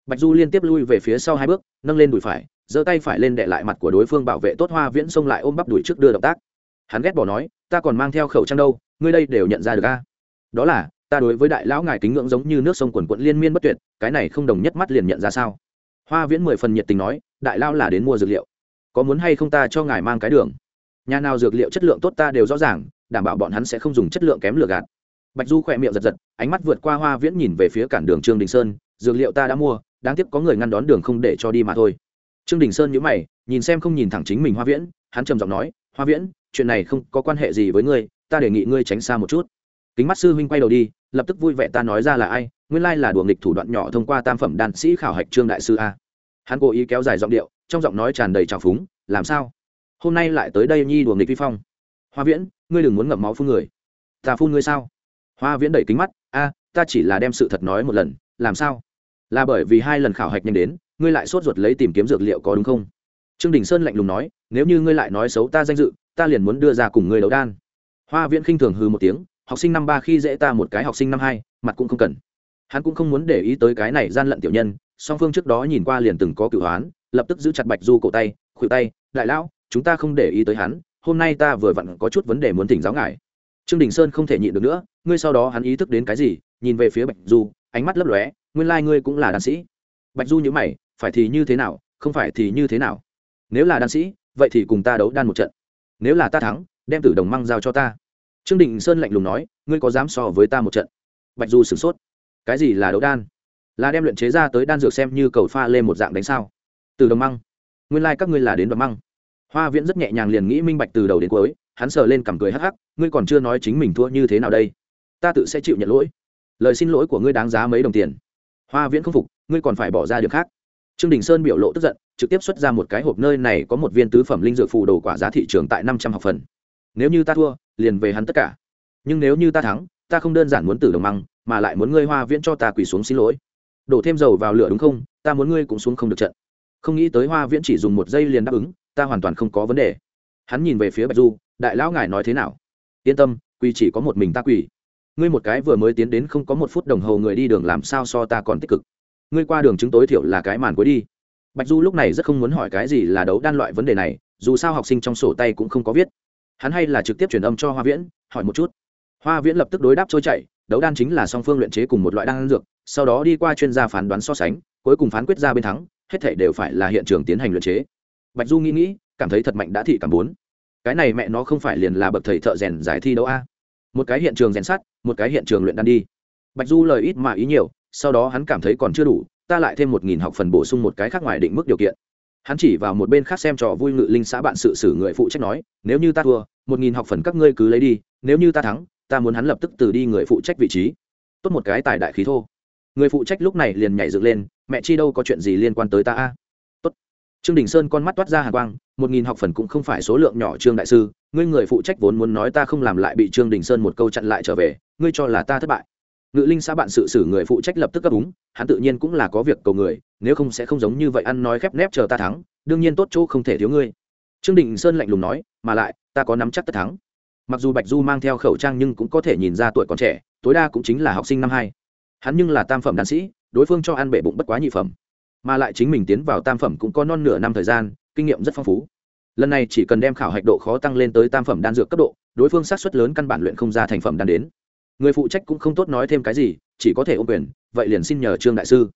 Bạch du liên tiếp lui về phía sau hai bước, nâng lên đùi phải, giơ tay phải lên đệ lại mặt của đối phương bảo vệ tốt hoa viễn xông lại ôm bắp đùi trước đưa động tác. Hắn ghét bỏ nói, ta còn mang theo khẩu trang đâu, ngươi đây đều nhận ra được a? Đó là, ta đối với đại lão ngài kính ngưỡng giống như nước sông quần quận liên miên bất tuyệt, cái này không đồng nhất mắt liền nhận ra sao? Hoa viễn mười phần nhiệt tình nói, đại lão là đến mua dược liệu có muốn hay không ta cho ngài mang cái đường? Nhà nào dược liệu chất lượng tốt ta đều rõ ràng, đảm bảo bọn hắn sẽ không dùng chất lượng kém lừa gạt. Bạch du khỏe miệng giật giật, ánh mắt vượt qua hoa viễn nhìn về phía cản đường trương đình sơn, dược liệu ta đã mua, đáng tiếc có người ngăn đón đường không để cho đi mà thôi. Trương đình sơn nhữ mày, nhìn xem không nhìn thẳng chính mình hoa viễn, hắn trầm giọng nói, hoa viễn, chuyện này không có quan hệ gì với ngươi, ta đề nghị ngươi tránh xa một chút. Kính mắt sư huynh quay đầu đi, lập tức vui vẻ ta nói ra là ai, nguyên lai là đùa nghịch thủ đoạn nhỏ thông qua tam phẩm đàn sĩ khảo hạch trương đại sư a. Hắn cố ý kéo dài giọng điệu trong giọng nói tràn đầy trào phúng, làm sao? Hôm nay lại tới đây nhi đùa nghịch vi phong. Hoa viễn, ngươi đừng muốn ngậm máu phun người. Ta phun ngươi sao? Hoa viễn đẩy kính mắt, a, ta chỉ là đem sự thật nói một lần, làm sao? Là bởi vì hai lần khảo hạch nhanh đến, ngươi lại sốt ruột lấy tìm kiếm dược liệu có đúng không? Trương đình sơn lạnh lùng nói, nếu như ngươi lại nói xấu ta danh dự, ta liền muốn đưa ra cùng ngươi đấu đan. Hoa viễn khinh thường hư một tiếng, học sinh năm ba khi dễ ta một cái học sinh năm hai, mặt cũng không cần. Hắn cũng không muốn để ý tới cái này gian lận tiểu nhân, song phương trước đó nhìn qua liền từng có cửu hoán lập tức giữ chặt bạch du cổ tay, khuỷu tay, đại lão, chúng ta không để ý tới hắn, hôm nay ta vừa vặn có chút vấn đề muốn thỉnh giáo ngài. Trương đình sơn không thể nhịn được nữa, ngươi sau đó hắn ý thức đến cái gì? Nhìn về phía bạch du, ánh mắt lấp lóe, nguyên lai、like、ngươi cũng là đan sĩ. Bạch du nhữ mày, phải thì như thế nào, không phải thì như thế nào? Nếu là đan sĩ, vậy thì cùng ta đấu đan một trận. Nếu là ta thắng, đem tử đồng măng giao cho ta. Trương đình sơn lạnh lùng nói, ngươi có dám so với ta một trận? Bạch du sửng sốt, cái gì là đấu đan? Là đem luyện chế ra tới đan dược xem như cầu pha lên một dạng đánh sao? Từ đồng măng. Nguyên lai、like、các ngươi là đến đồng măng. Hoa viễn rất nhẹ nhàng liền nghĩ minh bạch từ đầu đến cuối, hắn sờ lên cằm cười hắc hắc, ngươi còn chưa nói chính mình thua như thế nào đây? Ta tự sẽ chịu nhận lỗi. Lời xin lỗi của ngươi đáng giá mấy đồng tiền. Hoa viễn không phục, ngươi còn phải bỏ ra được khác. Trương đình sơn biểu lộ tức giận, trực tiếp xuất ra một cái hộp nơi này có một viên tứ phẩm linh dược phù đồ quả giá thị trường tại năm trăm học phần. Nếu như ta thua, liền về hắn tất cả. Nhưng nếu như ta thắng, ta không đơn giản muốn tử đồng măng, mà lại muốn ngươi hoa viễn cho ta quỳ xuống xin lỗi. Đổ thêm dầu vào lửa đúng không? Ta muốn ngươi cũng xuống không được trận không nghĩ tới hoa viễn chỉ dùng một giây liền đáp ứng, ta hoàn toàn không có vấn đề. Hắn nhìn về phía bạch du, đại lão ngài nói thế nào? Yên tâm, quỳ chỉ có một mình ta quỳ. Ngươi một cái vừa mới tiến đến không có một phút đồng hồ người đi đường làm sao so ta còn tích cực. Ngươi qua đường chứng tối thiểu là cái màn cuối đi. Bạch du lúc này rất không muốn hỏi cái gì là đấu đan loại vấn đề này, dù sao học sinh trong sổ tay cũng không có viết. Hắn hay là trực tiếp truyền âm cho hoa viễn, hỏi một chút. Hoa viễn lập tức đối đáp trôi chảy, đấu đan chính là song phương luyện chế cùng một loại đan dược, sau đó đi qua chuyên gia phán đoán so sánh, cuối cùng phán quyết ra bên thắng hết thể đều phải là hiện trường tiến hành luyện chế. Bạch du nghĩ nghĩ, cảm thấy thật mạnh đã thị cảm bốn. Cái này mẹ nó không phải liền là bậc thầy thợ rèn giải thi đấu a? Một cái hiện trường rèn sắt, một cái hiện trường luyện đan đi. Bạch du lời ít mà ý nhiều, sau đó hắn cảm thấy còn chưa đủ, ta lại thêm một nghìn học phần bổ sung một cái khác ngoài định mức điều kiện. Hắn chỉ vào một bên khác xem trò vui ngự linh xã bạn sự xử người phụ trách nói, nếu như ta thua, một nghìn học phần các ngươi cứ lấy đi, nếu như ta thắng, ta muốn hắn lập tức từ đi người phụ trách vị trí. Tốt một cái tài đại khí thô. Người phụ trách lúc này liền nhảy dựng lên mẹ chi đâu có chuyện gì liên quan tới ta a? Tốt. Trương đình sơn con mắt toát ra hàng quang, một nghìn học phần cũng không phải số lượng nhỏ trương đại sư, ngươi người phụ trách vốn muốn nói ta không làm lại bị trương đình sơn một câu chặn lại trở về, ngươi cho là ta thất bại. Ngự linh xã bạn sự xử người phụ trách lập tức cấp úng hắn tự nhiên cũng là có việc cầu người, nếu không sẽ không giống như vậy ăn nói khép nép chờ ta thắng, đương nhiên tốt chỗ không thể thiếu ngươi. Trương đình sơn lạnh lùng nói, mà lại, ta có nắm chắc tất thắng. Mặc dù bạch du mang theo khẩu trang nhưng cũng có thể nhìn ra tuổi còn trẻ, tối đa cũng chính là học sinh năm hai. Hắn nhưng là tam phẩm đan sĩ đối phương cho ăn bể bụng bất quá nhị phẩm, mà lại chính mình tiến vào tam phẩm cũng có non nửa năm thời gian, kinh nghiệm rất phong phú. Lần này chỉ cần đem khảo hạch độ khó tăng lên tới tam phẩm đan dược cấp độ, đối phương sát xuất lớn căn bản luyện không ra thành phẩm đan đến. Người phụ trách cũng không tốt nói thêm cái gì, chỉ có thể ôm quyền, vậy liền xin nhờ trương đại sư.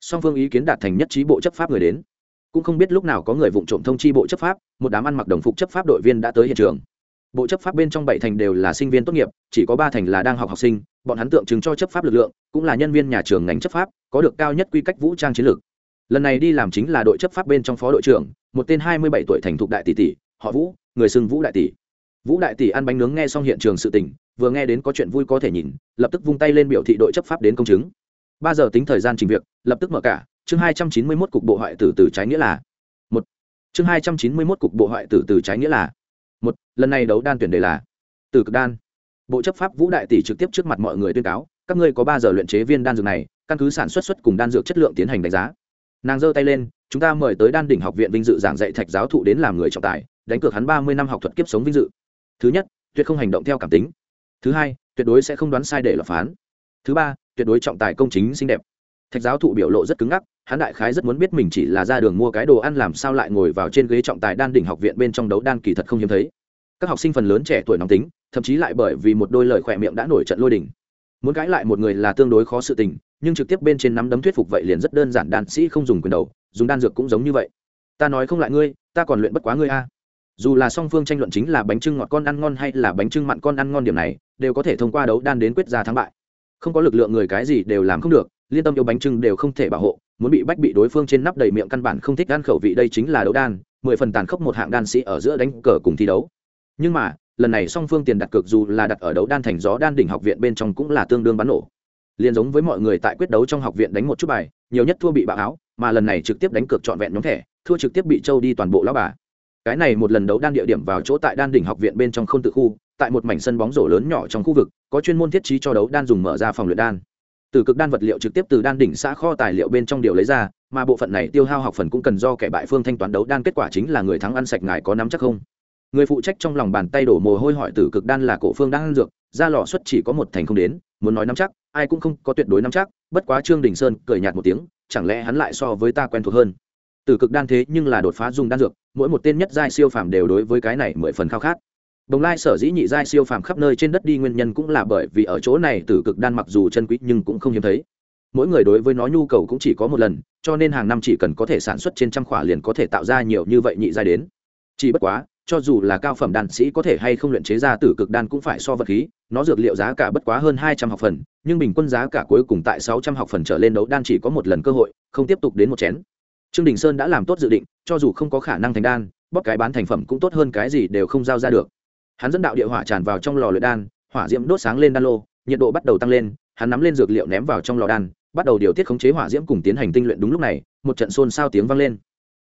Song phương ý kiến đạt thành nhất trí bộ chấp pháp người đến. Cũng không biết lúc nào có người vụ trộm thông chi bộ chấp pháp, một đám ăn mặc đồng phục chấp pháp đội viên đã tới hiện trường. Bộ chấp pháp bên trong bảy thành đều là sinh viên tốt nghiệp, chỉ có ba thành là đang học học sinh bọn hắn tượng trưng cho chấp pháp lực lượng, cũng là nhân viên nhà trường ngành chấp pháp, có được cao nhất quy cách vũ trang chiến lược. Lần này đi làm chính là đội chấp pháp bên trong phó đội trưởng, một tên hai mươi bảy tuổi thành thục đại tỷ tỷ, họ vũ, người xưng vũ đại tỷ. Vũ đại tỷ ăn bánh nướng nghe xong hiện trường sự tình, vừa nghe đến có chuyện vui có thể nhìn, lập tức vung tay lên biểu thị đội chấp pháp đến công chứng. Ba giờ tính thời gian trình việc, lập tức mở cả, chương hai trăm chín mươi mốt cục bộ hoại tử từ trái nghĩa là một. Chương hai trăm chín mươi mốt cục bộ hoại tử từ trái nghĩa là một, lần này đấu đan tuyển đề là từ cực đan bộ chấp pháp vũ đại tỷ trực tiếp trước mặt mọi người tuyên cáo, các ngươi có ba giờ luyện chế viên đan dược này, căn cứ sản xuất xuất cùng đan dược chất lượng tiến hành đánh giá. Nàng giơ tay lên, chúng ta mời tới đan đỉnh học viện vinh dự giảng dạy thạch giáo thụ đến làm người trọng tài, đánh cược hắn ba mươi năm học thuật kiếp sống vinh dự. Thứ nhất, tuyệt không hành động theo cảm tính. Thứ hai, tuyệt đối sẽ không đoán sai để lập phán. Thứ ba, tuyệt đối trọng tài công chính xinh đẹp. Thạch giáo thụ biểu lộ rất cứng ngắc, hắn đại khái rất muốn biết mình chỉ là ra đường mua cái đồ ăn làm sao lại ngồi vào trên ghế trọng tài đan đỉnh học viện bên trong đấu đan kỳ thật không hiếm thấy các học sinh phần lớn trẻ tuổi nóng tính, thậm chí lại bởi vì một đôi lời khỏe miệng đã nổi trận lôi đình. muốn cãi lại một người là tương đối khó sự tình, nhưng trực tiếp bên trên nắm đấm thuyết phục vậy liền rất đơn giản, đàn sĩ không dùng quyền đầu, dùng đan dược cũng giống như vậy. Ta nói không lại ngươi, ta còn luyện bất quá ngươi a. Dù là song phương tranh luận chính là bánh trưng ngọt con ăn ngon hay là bánh trưng mặn con ăn ngon điểm này, đều có thể thông qua đấu đan đến quyết ra thắng bại. Không có lực lượng người cái gì đều làm không được, liên tâm yêu bánh trưng đều không thể bảo hộ, muốn bị bách bị đối phương trên nắp đầy miệng căn bản không thích ăn khẩu vị đây chính là đấu đan, mười phần tàn khốc một hạng đan sĩ ở giữa đánh cờ cùng thi đấu nhưng mà, lần này song phương tiền đặt cược dù là đặt ở đấu đan thành gió đan đỉnh học viện bên trong cũng là tương đương bắn nổ. Liền giống với mọi người tại quyết đấu trong học viện đánh một chút bài, nhiều nhất thua bị bạo áo, mà lần này trực tiếp đánh cược trọn vẹn nhóm thẻ, thua trực tiếp bị châu đi toàn bộ lao bà. Cái này một lần đấu đan địa điểm vào chỗ tại đan đỉnh học viện bên trong không tự khu, tại một mảnh sân bóng rổ lớn nhỏ trong khu vực, có chuyên môn thiết trí cho đấu đan dùng mở ra phòng luyện đan. Từ cực đan vật liệu trực tiếp từ đan đỉnh xã kho tài liệu bên trong điều lấy ra, mà bộ phận này tiêu hao học phần cũng cần do kẻ bại phương thanh toán đấu đan kết quả chính là người thắng ăn sạch ngài có nắm chắc không? Người phụ trách trong lòng bàn tay đổ mồ hôi hỏi từ cực đan là cổ phương đang ăn dược ra lò xuất chỉ có một thành không đến muốn nói nắm chắc ai cũng không có tuyệt đối nắm chắc bất quá trương đình sơn cười nhạt một tiếng chẳng lẽ hắn lại so với ta quen thuộc hơn từ cực đan thế nhưng là đột phá dùng đan dược mỗi một tên nhất giai siêu phàm đều đối với cái này mười phần khao khát Đồng Lai sở dĩ nhị giai siêu phàm khắp nơi trên đất đi nguyên nhân cũng là bởi vì ở chỗ này tử cực đan mặc dù chân quý nhưng cũng không hiếm thấy. Mỗi người đối với nó nhu cầu cũng chỉ có một lần, cho nên hàng năm chỉ cần có thể sản xuất trên trăm khỏa liền có thể tạo ra nhiều như vậy nhị giai đến. Chỉ bất quá, cho dù là cao phẩm đan sĩ có thể hay không luyện chế ra tử cực đan cũng phải so vật khí, nó dược liệu giá cả bất quá hơn hai trăm học phần, nhưng bình quân giá cả cuối cùng tại sáu trăm học phần trở lên đấu đan chỉ có một lần cơ hội, không tiếp tục đến một chén. Trương Đình Sơn đã làm tốt dự định, cho dù không có khả năng thành đan, bóp cái bán thành phẩm cũng tốt hơn cái gì đều không giao ra được. Hắn dẫn đạo địa hỏa tràn vào trong lò luyện đan hỏa diễm đốt sáng lên đan lô nhiệt độ bắt đầu tăng lên hắn nắm lên dược liệu ném vào trong lò đan bắt đầu điều tiết khống chế hỏa diễm cùng tiến hành tinh luyện. Đúng lúc này một trận xôn xao tiếng vang lên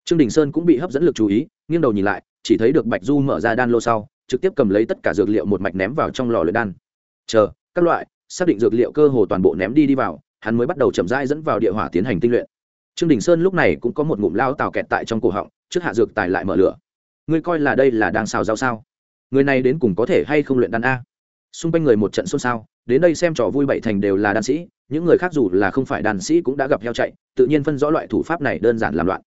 trương đình sơn cũng bị hấp dẫn lực chú ý, nghiêng đầu nhìn lại, chỉ thấy được bạch du mở ra đan lô sau, trực tiếp cầm lấy tất cả dược liệu một mạch ném vào trong lò luyện đan. Chờ, các loại, xác định dược liệu cơ hồ toàn bộ ném đi đi vào, hắn mới bắt đầu chậm rãi dẫn vào địa hỏa tiến hành tinh luyện. Trương đình sơn lúc này cũng có một ngụm lao tào kẹt tại trong cổ họng, trước hạ dược tài lại mở lửa. Ngươi coi là đây là đang xào rau sao? Người này đến cùng có thể hay không luyện đan a? Xung quanh người một trận xôn xao, đến đây xem trò vui bảy thành đều là đan sĩ, những người khác dù là không phải đan sĩ cũng đã gặp heo chạy, tự nhiên phân rõ loại thủ pháp này đơn giản làm loạn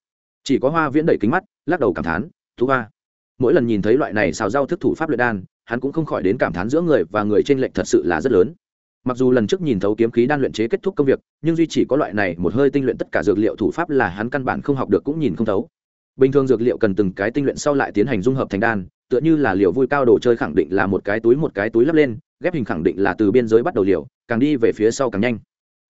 chỉ có hoa viễn đẩy kính mắt, lắc đầu cảm thán thú hoa. Mỗi lần nhìn thấy loại này xào rau thức thủ pháp luyện đan, hắn cũng không khỏi đến cảm thán giữa người và người trên lệnh thật sự là rất lớn. Mặc dù lần trước nhìn thấu kiếm khí đan luyện chế kết thúc công việc, nhưng duy chỉ có loại này một hơi tinh luyện tất cả dược liệu thủ pháp là hắn căn bản không học được cũng nhìn không thấu. Bình thường dược liệu cần từng cái tinh luyện sau lại tiến hành dung hợp thành đan, tựa như là liều vui cao đồ chơi khẳng định là một cái túi một cái túi lắp lên, ghép hình khẳng định là từ biên giới bắt đầu liều, càng đi về phía sau càng nhanh.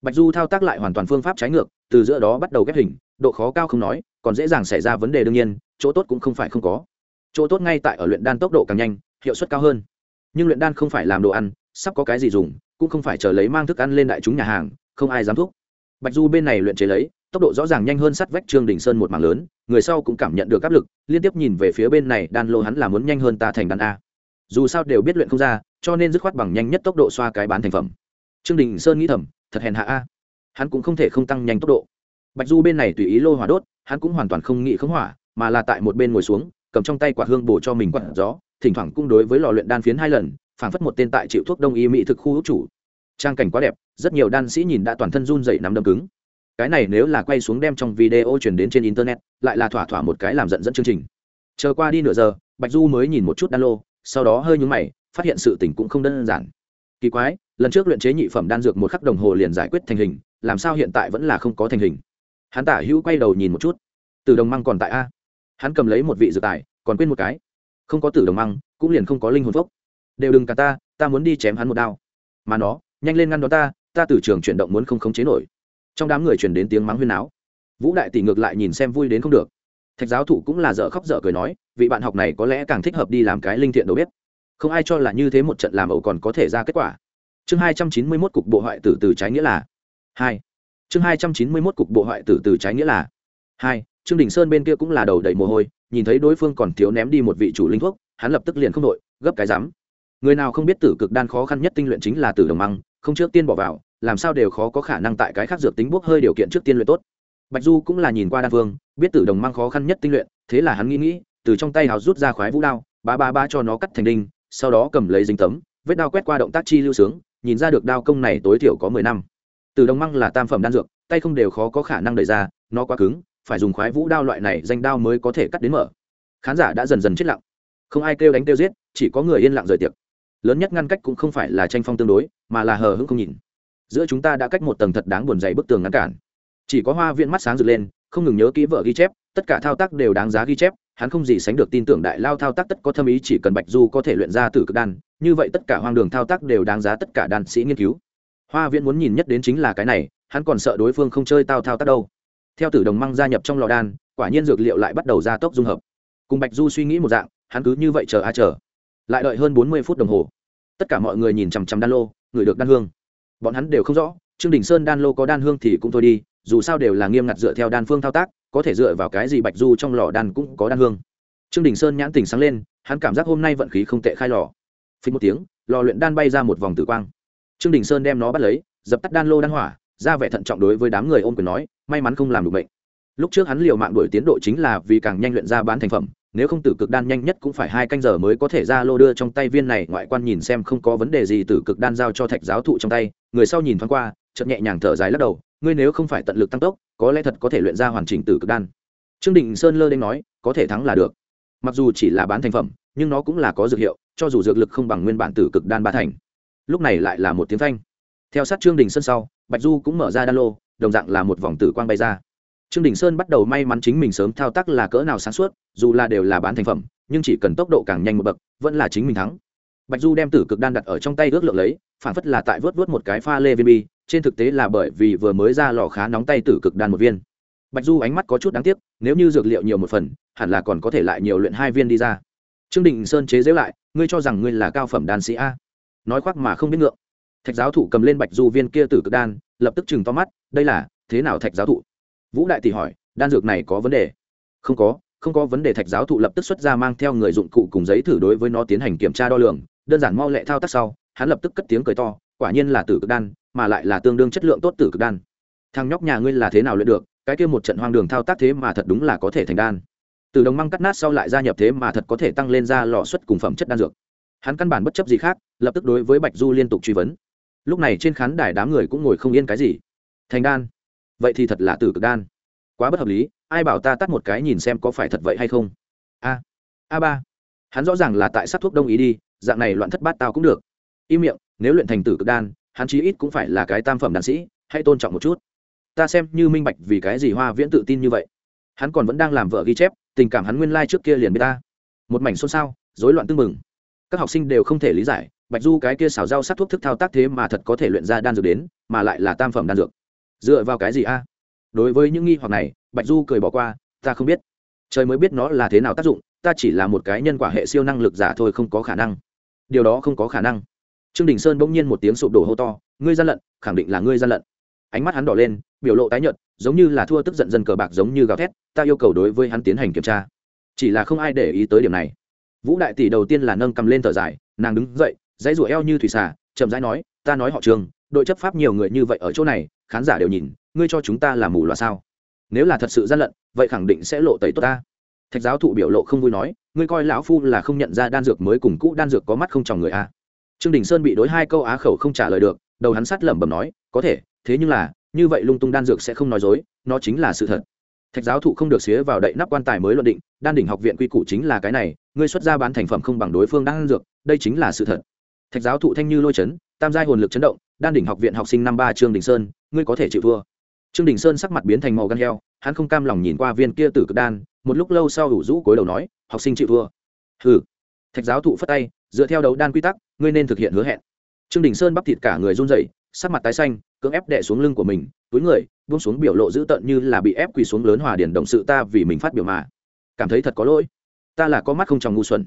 Bạch du thao tác lại hoàn toàn phương pháp trái ngược, từ giữa đó bắt đầu ghép hình độ khó cao không nói, còn dễ dàng xảy ra vấn đề đương nhiên, chỗ tốt cũng không phải không có. Chỗ tốt ngay tại ở luyện đan tốc độ càng nhanh, hiệu suất cao hơn. Nhưng luyện đan không phải làm đồ ăn, sắp có cái gì dùng, cũng không phải chờ lấy mang thức ăn lên đại chúng nhà hàng, không ai dám thuốc bạch du bên này luyện chế lấy, tốc độ rõ ràng nhanh hơn sắt vách trương đình sơn một mảng lớn, người sau cũng cảm nhận được áp lực, liên tiếp nhìn về phía bên này, đan lô hắn là muốn nhanh hơn ta thành đan a. Dù sao đều biết luyện không ra, cho nên dứt khoát bằng nhanh nhất tốc độ xoa cái bán thành phẩm. Trương đình sơn nghĩ thầm, thật hèn hạ a. Hắn cũng không thể không tăng nhanh tốc độ bạch du bên này tùy ý lô hỏa đốt, hắn cũng hoàn toàn không nghĩ khống hỏa, mà là tại một bên ngồi xuống, cầm trong tay quạt hương bổ cho mình quạt gió, thỉnh thoảng cũng đối với lò luyện đan phiến hai lần, phảng phất một tên tại chịu thuốc đông y mỹ thực khu hữu chủ. Trang cảnh quá đẹp, rất nhiều đan sĩ nhìn đã toàn thân run dậy nắm đấm cứng. Cái này nếu là quay xuống đem trong video chuyển đến trên internet, lại là thỏa thỏa một cái làm giận dẫn chương trình. Chờ qua đi nửa giờ, bạch du mới nhìn một chút đan lô, sau đó hơi nhúng mày, phát hiện sự tình cũng không đơn giản. Kỳ quái, lần trước luyện chế nhị phẩm đan dược một khắc đồng hồ liền giải quyết thành hình, làm sao hiện tại vẫn là không có thành hình? Hắn tả hữu quay đầu nhìn một chút. Từ đồng măng còn tại a? Hắn cầm lấy một vị dược tài, còn quên một cái. Không có tử đồng măng, cũng liền không có linh hồn phốc đều đừng cả ta ta muốn đi chém hắn một đao. Mà nó, nhanh lên ngăn đó ta ta từ trường chuyển động muốn không khống chế nổi. Trong đám người truyền đến tiếng mắng huyên áo vũ đại tỷ ngược lại nhìn xem vui đến không được. Thạch giáo thụ cũng là dở khóc dở cười nói, vị bạn học này có lẽ càng thích hợp đi làm cái linh thiện đâu biết không ai cho là như thế một trận làm ẩu còn có thể ra kết quả. Chương hai trăm chín mươi mốt cục bộ hoại tử từ trái nghĩa là hai chương hai trăm chín mươi mốt cục bộ hoại tử từ trái nghĩa là hai, trương đình sơn bên kia cũng là đầu đầy mồ hôi, nhìn thấy đối phương còn thiếu ném đi một vị chủ linh thuốc, hắn lập tức liền không đội, gấp cái rắm người nào không biết tử cực đan khó khăn nhất tinh luyện chính là tử đồng măng, không trước tiên bỏ vào, làm sao đều khó có khả năng tại cái khác dược tính bốc hơi điều kiện trước tiên luyện tốt. Bạch du cũng là nhìn qua đan phương, biết tử đồng măng khó khăn nhất tinh luyện, thế là hắn nghĩ nghĩ, từ trong tay hào rút ra khoái vũ đao, ba ba ba cho nó cắt thành đinh, sau đó cầm lấy dính tấm, vết đao quét qua động tác chi lưu sướng, nhìn ra được đao công này tối thiểu có mười năm từ đồng măng là tam phẩm đan dược, tay không đều khó có khả năng đẩy ra, nó quá cứng, phải dùng khoái vũ đao loại này danh đao mới có thể cắt đến mở. Khán giả đã dần dần chết lặng. Không ai kêu đánh kêu giết, chỉ có người yên lặng rời tiệc. Lớn nhất ngăn cách cũng không phải là tranh phong tương đối, mà là hờ hững không nhìn. Giữa chúng ta đã cách một tầng thật đáng buồn dày bức tường ngăn cản. Chỉ có hoa viện mắt sáng rực lên, không ngừng nhớ kỹ vợ ghi chép, tất cả thao tác đều đáng giá ghi chép, hắn không gì sánh được tin tưởng đại lao thao tác tất có thâm ý chỉ cần bạch du có thể luyện ra từ cực đan, như vậy tất cả hoang đường thao tác đều đáng giá tất cả đan sĩ nghiên cứu hoa viễn muốn nhìn nhất đến chính là cái này, hắn còn sợ đối phương không chơi tao thao tác đâu. Theo tử đồng măng gia nhập trong lò đan, quả nhiên dược liệu lại bắt đầu ra tốc dung hợp. Cùng bạch du suy nghĩ một dạng, hắn cứ như vậy chờ a chờ. Lại đợi hơn bốn mươi phút đồng hồ. Tất cả mọi người nhìn chằm chằm đan lô, người được đan hương. Bọn hắn đều không rõ, trương đình sơn đan lô có đan hương thì cũng thôi đi, dù sao đều là nghiêm ngặt dựa theo đan phương thao tác, có thể dựa vào cái gì bạch du trong lò đan cũng có đan hương. Trương đình sơn nhãn tình sáng lên, hắn cảm giác hôm nay vận khí không tệ khai lò. Phí một tiếng, lò luyện đan bay ra một vòng tử quang trương đình sơn đem nó bắt lấy, dập tắt đan lô đan hỏa, ra vẻ thận trọng đối với đám người ôm quyền nói, may mắn không làm được bệnh. Lúc trước hắn liều mạng đổi tiến độ chính là vì càng nhanh luyện ra bán thành phẩm, nếu không tử cực đan nhanh nhất cũng phải hai canh giờ mới có thể ra lô đưa trong tay viên này, ngoại quan nhìn xem không có vấn đề gì tử cực đan giao cho thạch giáo thụ trong tay, người sau nhìn thoáng qua, chợt nhẹ nhàng thở dài lắc đầu, ngươi nếu không phải tận lực tăng tốc, có lẽ thật có thể luyện ra hoàn chỉnh tử cực đan. Trương Đình sơn lơ đ nói, có thể thắng là được. Mặc dù chỉ là bán thành phẩm, nhưng nó cũng là có dược hiệu, cho dù dược lực không bằng nguyên bản tử cực đan ba thành lúc này lại là một tiếng phanh. Theo sát trương đình sơn sau, bạch du cũng mở ra đan lô, đồng dạng là một vòng tử quang bay ra. Trương đình sơn bắt đầu may mắn chính mình sớm thao tác là cỡ nào sáng suốt, dù là đều là bán thành phẩm, nhưng chỉ cần tốc độ càng nhanh một bậc, vẫn là chính mình thắng. Bạch du đem tử cực đan đặt ở trong tay ước lượng lấy, phản phất là tại vớt vớt một cái pha lê viên bi, trên thực tế là bởi vì vừa mới ra lò khá nóng tay tử cực đan một viên. Bạch du ánh mắt có chút đáng tiếc, nếu như dược liệu nhiều một phần, hẳn là còn có thể lại nhiều luyện hai viên đi ra. Trương đình sơn chế giễu lại, ngươi cho rằng ngươi là cao phẩm đan sĩ a? Nói khoác mà không biết ngượng. Thạch giáo thụ cầm lên bạch du viên kia tử cực đan, lập tức chừng to mắt, đây là, thế nào thạch giáo thụ? Vũ đại tỷ hỏi, đan dược này có vấn đề? Không có không có vấn đề, thạch giáo thụ lập tức xuất ra mang theo người dụng cụ cùng giấy thử đối với nó tiến hành kiểm tra đo lường, đơn giản mau lẹ thao tác sau, hắn lập tức cất tiếng cười to, quả nhiên là tử cực đan, mà lại là tương đương chất lượng tốt tử cực đan. Thằng nhóc nhà ngươi là thế nào luyện được, cái kia một trận hoang đường thao tác thế mà thật đúng là có thể thành đan. Từ đồng măng cắt nát sau lại gia nhập thế mà thật có thể tăng lên ra lò suất cùng phẩm chất đan dược hắn căn bản bất chấp gì khác, lập tức đối với bạch du liên tục truy vấn. Lúc này trên khán đài đám người cũng ngồi không yên cái gì. Thành đan. Vậy thì thật là tử cực đan. Quá bất hợp lý, ai bảo ta tắt một cái nhìn xem có phải thật vậy hay không? A. A ba. Hắn rõ ràng là tại sát thuốc đông ý đi, dạng này loạn thất bát tao cũng được. Im miệng, nếu luyện thành tử cực đan, hắn chí ít cũng phải là cái tam phẩm đan sĩ, hãy tôn trọng một chút. Ta xem như minh bạch vì cái gì hoa viễn tự tin như vậy. Hắn còn vẫn đang làm vợ ghi chép, tình cảm hắn nguyên lai、like、trước kia liền b ta. Một mảnh xôn xao, rối loạn tưng mừng các học sinh đều không thể lý giải, bạch du cái kia xào rau sát thuốc thức thao tác thế mà thật có thể luyện ra đan dược đến, mà lại là tam phẩm đan dược. Dựa vào cái gì a? Đối với những nghi hoặc này, bạch du cười bỏ qua, ta không biết. Trời mới biết nó là thế nào tác dụng, ta chỉ là một cái nhân quả hệ siêu năng lực giả thôi, không có khả năng. Điều đó không có khả năng. Trương đình sơn bỗng nhiên một tiếng sụp đổ hô to, ngươi gian lận, khẳng định là ngươi gian lận. Ánh mắt hắn đỏ lên, biểu lộ tái nhợt, giống như là thua tức giận dân cờ bạc giống như gào thét, ta yêu cầu đối với hắn tiến hành kiểm tra. Chỉ là không ai để ý tới điểm này vũ đại tỷ đầu tiên là nâng cầm lên thở dài, nàng đứng dậy, dãy rủa eo như thủy xà, chậm rãi nói, ta nói họ trường, đội chấp pháp nhiều người như vậy ở chỗ này, khán giả đều nhìn, ngươi cho chúng ta là mù loà sao? Nếu là thật sự gian lận, vậy khẳng định sẽ lộ tẩy tốt ta. Thạch giáo thụ biểu lộ không vui nói, ngươi coi lão phu là không nhận ra đan dược mới cùng cũ đan dược có mắt không chồng người a trương đình sơn bị đối hai câu á khẩu không trả lời được, đầu hắn sắt lẩm bẩm nói, có thể, thế nhưng là, như vậy lung tung đan dược sẽ không nói dối, nó chính là sự thật thạch giáo thụ không được xía vào đậy nắp quan tài mới luận định, đan đỉnh học viện quy củ chính là cái này, ngươi xuất ra bán thành phẩm không bằng đối phương đang dược, đây chính là sự thật. Thạch giáo thụ thanh như lôi chấn, tam giai hồn lực chấn động, đan đỉnh học viện học sinh năm ba trương đình sơn, ngươi có thể chịu thua. Trương đình sơn sắc mặt biến thành màu gan heo, hắn không cam lòng nhìn qua viên kia tử cực đan, một lúc lâu sau đủ rũ cối đầu nói, học sinh chịu thua. Ừ thạch giáo thụ phất tay, dựa theo đấu đan quy tắc, ngươi nên thực hiện hứa hẹn. Trương đình sơn bắp thịt cả người run rẩy, sắc mặt tái xanh cưỡng ép đè xuống lưng của mình, túi người, buông xuống biểu lộ dữ tợn như là bị ép quỳ xuống lớn hòa điển động sự ta vì mình phát biểu mà. Cảm thấy thật có lỗi. Ta là có mắt không trong ngu xuẩn.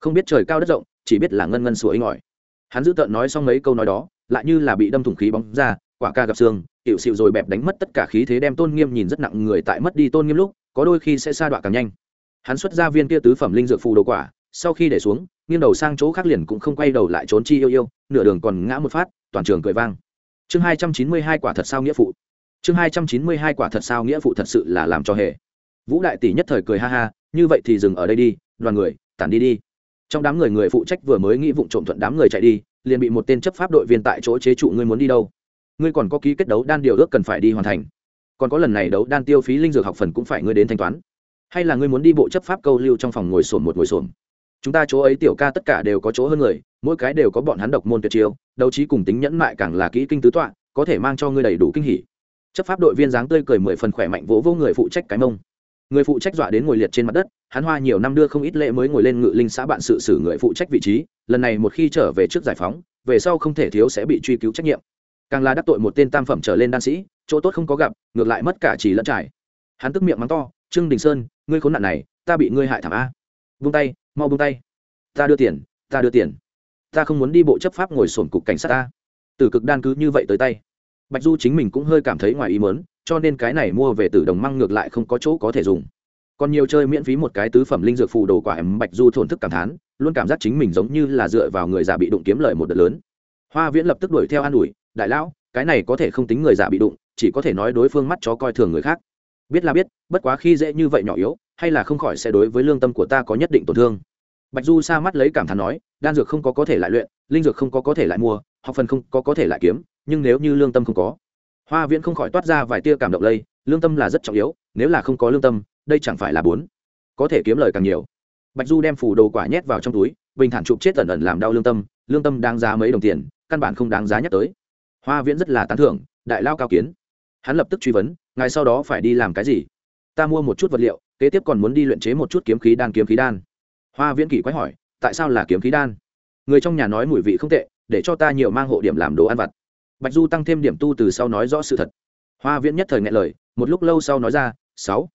Không biết trời cao đất rộng, chỉ biết là ngân ngân sủa inh ỏi. Hắn dữ tợn nói xong mấy câu nói đó, lại như là bị đâm thủng khí bóng ra, quả ca gặp xương, tiểu xịu rồi bẹp đánh mất tất cả khí thế đem tôn nghiêm nhìn rất nặng người tại mất đi tôn nghiêm lúc, có đôi khi sẽ sa đọa càng nhanh. Hắn xuất ra viên kia tứ phẩm linh dược phù đồ quả, sau khi để xuống, nghiêng đầu sang chỗ khác liền cũng không quay đầu lại trốn chi yêu yêu, nửa đường còn ngã một phát, toàn trường cười vang chương hai trăm chín mươi hai quả thật sao nghĩa phụ. Chương hai trăm chín mươi hai quả thật sao nghĩa phụ thật sự là làm cho hề. Vũ đại tỷ nhất thời cười ha ha, như vậy thì dừng ở đây đi, đoàn người, tản đi đi. Trong đám người người phụ trách vừa mới nghĩ vụ trộm thuận đám người chạy đi, liền bị một tên chấp pháp đội viên tại chỗ chế trụ ngươi muốn đi đâu. Ngươi còn có ký kết đấu đan điều ước cần phải đi hoàn thành. Còn có lần này đấu đan tiêu phí linh dược học phần cũng phải ngươi đến thanh toán. Hay là ngươi muốn đi bộ chấp pháp câu lưu trong phòng ngồi sổm một ngồi sổm chúng ta chỗ ấy tiểu ca tất cả đều có chỗ hơn người, mỗi cái đều có bọn hắn độc môn tuyệt chiêu, đấu trí cùng tính nhẫn mại càng là kỹ kinh tứ tọa, có thể mang cho ngươi đầy đủ kinh hỉ. Chấp pháp đội viên dáng tươi cười mười phần khỏe mạnh vỗ vô người phụ trách cái mông. Người phụ trách dọa đến ngồi liệt trên mặt đất, hắn hoa nhiều năm đưa không ít lễ mới ngồi lên ngự linh xã bạn sự xử người phụ trách vị trí, lần này một khi trở về trước giải phóng, về sau không thể thiếu sẽ bị truy cứu trách nhiệm. Càng là đắc tội một tên tam phẩm trở lên đan sĩ, chỗ tốt không có gặp, ngược lại mất cả chỉ lẫn trải. Hắn tức miệng mắng to, trương đình sơn, ngươi khốn nạn này, ta bị ngươi hại thảm a vung tay, mau vung tay. Ta đưa tiền, ta đưa tiền. Ta không muốn đi bộ chấp pháp ngồi sổn cục cảnh sát ta. Từ cực đan cứ như vậy tới tay. Bạch du chính mình cũng hơi cảm thấy ngoài ý mớn cho nên cái này mua về từ đồng măng ngược lại không có chỗ có thể dùng. Còn nhiều chơi miễn phí một cái tứ phẩm linh dược phù đồ quả em, bạch du thổn thức cảm thán, luôn cảm giác chính mình giống như là dựa vào người già bị đụng kiếm lời một đợt lớn. Hoa viễn lập tức đuổi theo an ủi, đại lão, cái này có thể không tính người già bị đụng, chỉ có thể nói đối phương mắt chó coi thường người khác biết là biết, bất quá khi dễ như vậy nhỏ yếu, hay là không khỏi sẽ đối với lương tâm của ta có nhất định tổn thương. Bạch du xa mắt lấy cảm thán nói, đan dược không có có thể lại luyện, linh dược không có có thể lại mua, học phần không có có thể lại kiếm, nhưng nếu như lương tâm không có, hoa viễn không khỏi toát ra vài tia cảm động lây, lương tâm là rất trọng yếu, nếu là không có lương tâm, đây chẳng phải là bốn. Có thể kiếm lời càng nhiều. Bạch du đem phủ đồ quả nhét vào trong túi, bình thản chụp chết ẩn ẩn làm đau lương tâm lương tâm đáng giá mấy đồng tiền, căn bản không đáng giá nhắc tới. Hoa viễn rất là tán thưởng, đại lao cao kiến hắn lập tức truy vấn, ngài sau đó phải đi làm cái gì? Ta mua một chút vật liệu, kế tiếp còn muốn đi luyện chế một chút kiếm khí đan, kiếm khí đan. Hoa viễn kỷ quái hỏi, tại sao là kiếm khí đan? Người trong nhà nói mùi vị không tệ, để cho ta nhiều mang hộ điểm làm đồ ăn vặt. Bạch du tăng thêm điểm tu từ sau nói rõ sự thật. Hoa viễn nhất thời ngại lời, một lúc lâu sau nói ra, sáu,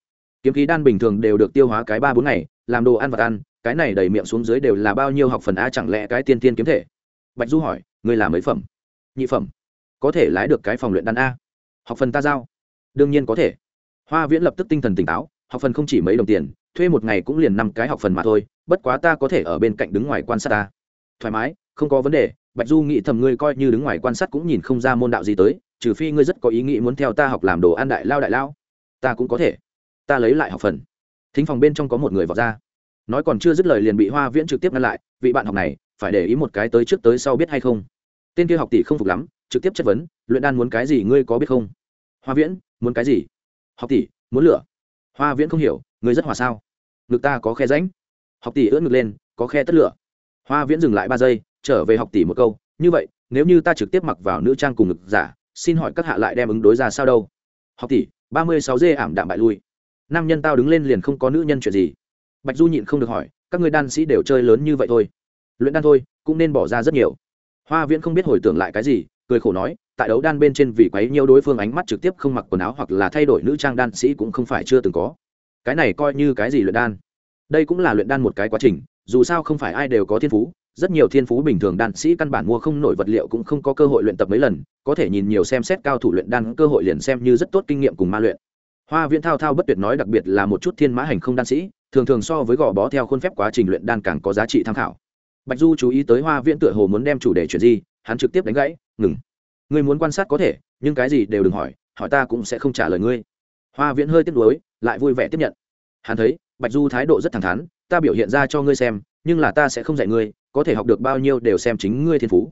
kiếm khí đan bình thường đều được tiêu hóa cái ba bốn ngày, làm đồ ăn vặt ăn, cái này đầy miệng xuống dưới đều là bao nhiêu học phần a chẳng lẽ cái tiên tiên kiếm thể? Bạch du hỏi, người làm mấy phẩm? Nhị phẩm. Có thể lái được cái phòng luyện đan a học phần ta giao. Đương nhiên có thể. Hoa viễn lập tức tinh thần tỉnh táo, học phần không chỉ mấy đồng tiền, thuê một ngày cũng liền năm cái học phần mà thôi, bất quá ta có thể ở bên cạnh đứng ngoài quan sát ta. Thoải mái, không có vấn đề, bạch du nghĩ thầm ngươi coi như đứng ngoài quan sát cũng nhìn không ra môn đạo gì tới, trừ phi ngươi rất có ý nghĩ muốn theo ta học làm đồ ăn đại lao đại lao. Ta cũng có thể. Ta lấy lại học phần. Thính phòng bên trong có một người vào ra. Nói còn chưa dứt lời liền bị hoa viễn trực tiếp ngăn lại, vị bạn học này, phải để ý một cái tới trước tới sau biết hay không. Tên kia học tỷ không phục lắm trực tiếp chất vấn, luyện đan muốn cái gì ngươi có biết không? Hoa viễn, muốn cái gì? Học tỷ, muốn lửa. Hoa viễn không hiểu, ngươi rất hòa sao? Ngực ta có khe ránh học tỷ ưỡn ngực lên, có khe tất lửa. Hoa viễn dừng lại ba giây, trở về học tỷ một câu, như vậy, nếu như ta trực tiếp mặc vào nữ trang cùng ngực giả, xin hỏi các hạ lại đem ứng đối ra sao đâu? Học tỷ, ba mươi sáu dê ảm đạm bại lui. Nam nhân tao đứng lên liền không có nữ nhân chuyện gì. Bạch du nhịn không được hỏi, các người đan sĩ đều chơi lớn như vậy thôi, luyện đan thôi, cũng nên bỏ ra rất nhiều. Hoa viễn không biết hồi tưởng lại cái gì cười khổ nói, tại đấu đan bên trên vì quấy nhiều đối phương ánh mắt trực tiếp không mặc quần áo hoặc là thay đổi nữ trang đan sĩ cũng không phải chưa từng có. Cái này coi như cái gì luyện đan? Đây cũng là luyện đan một cái quá trình, dù sao không phải ai đều có thiên phú, rất nhiều thiên phú bình thường đan sĩ căn bản mua không nổi vật liệu cũng không có cơ hội luyện tập mấy lần, có thể nhìn nhiều xem xét cao thủ luyện đan cơ hội liền xem như rất tốt kinh nghiệm cùng ma luyện. Hoa viễn thao thao bất tuyệt nói đặc biệt là một chút thiên mã hành không đan sĩ, thường thường so với gò bó theo khuôn phép quá trình luyện đan càng có giá trị tham khảo. Bạch du chú ý tới hoa viễn tựa hồ muốn đem chủ đề chuyện gì hắn trực tiếp đánh gãy, ngừng. Ngươi muốn quan sát có thể, nhưng cái gì đều đừng hỏi hỏi ta cũng sẽ không trả lời ngươi. Hoa viễn hơi tiếc nuối, lại vui vẻ tiếp nhận. Hắn thấy, bạch du thái độ rất thẳng thắn, ta biểu hiện ra cho ngươi xem, nhưng là ta sẽ không dạy ngươi, có thể học được bao nhiêu đều xem chính ngươi thiên phú.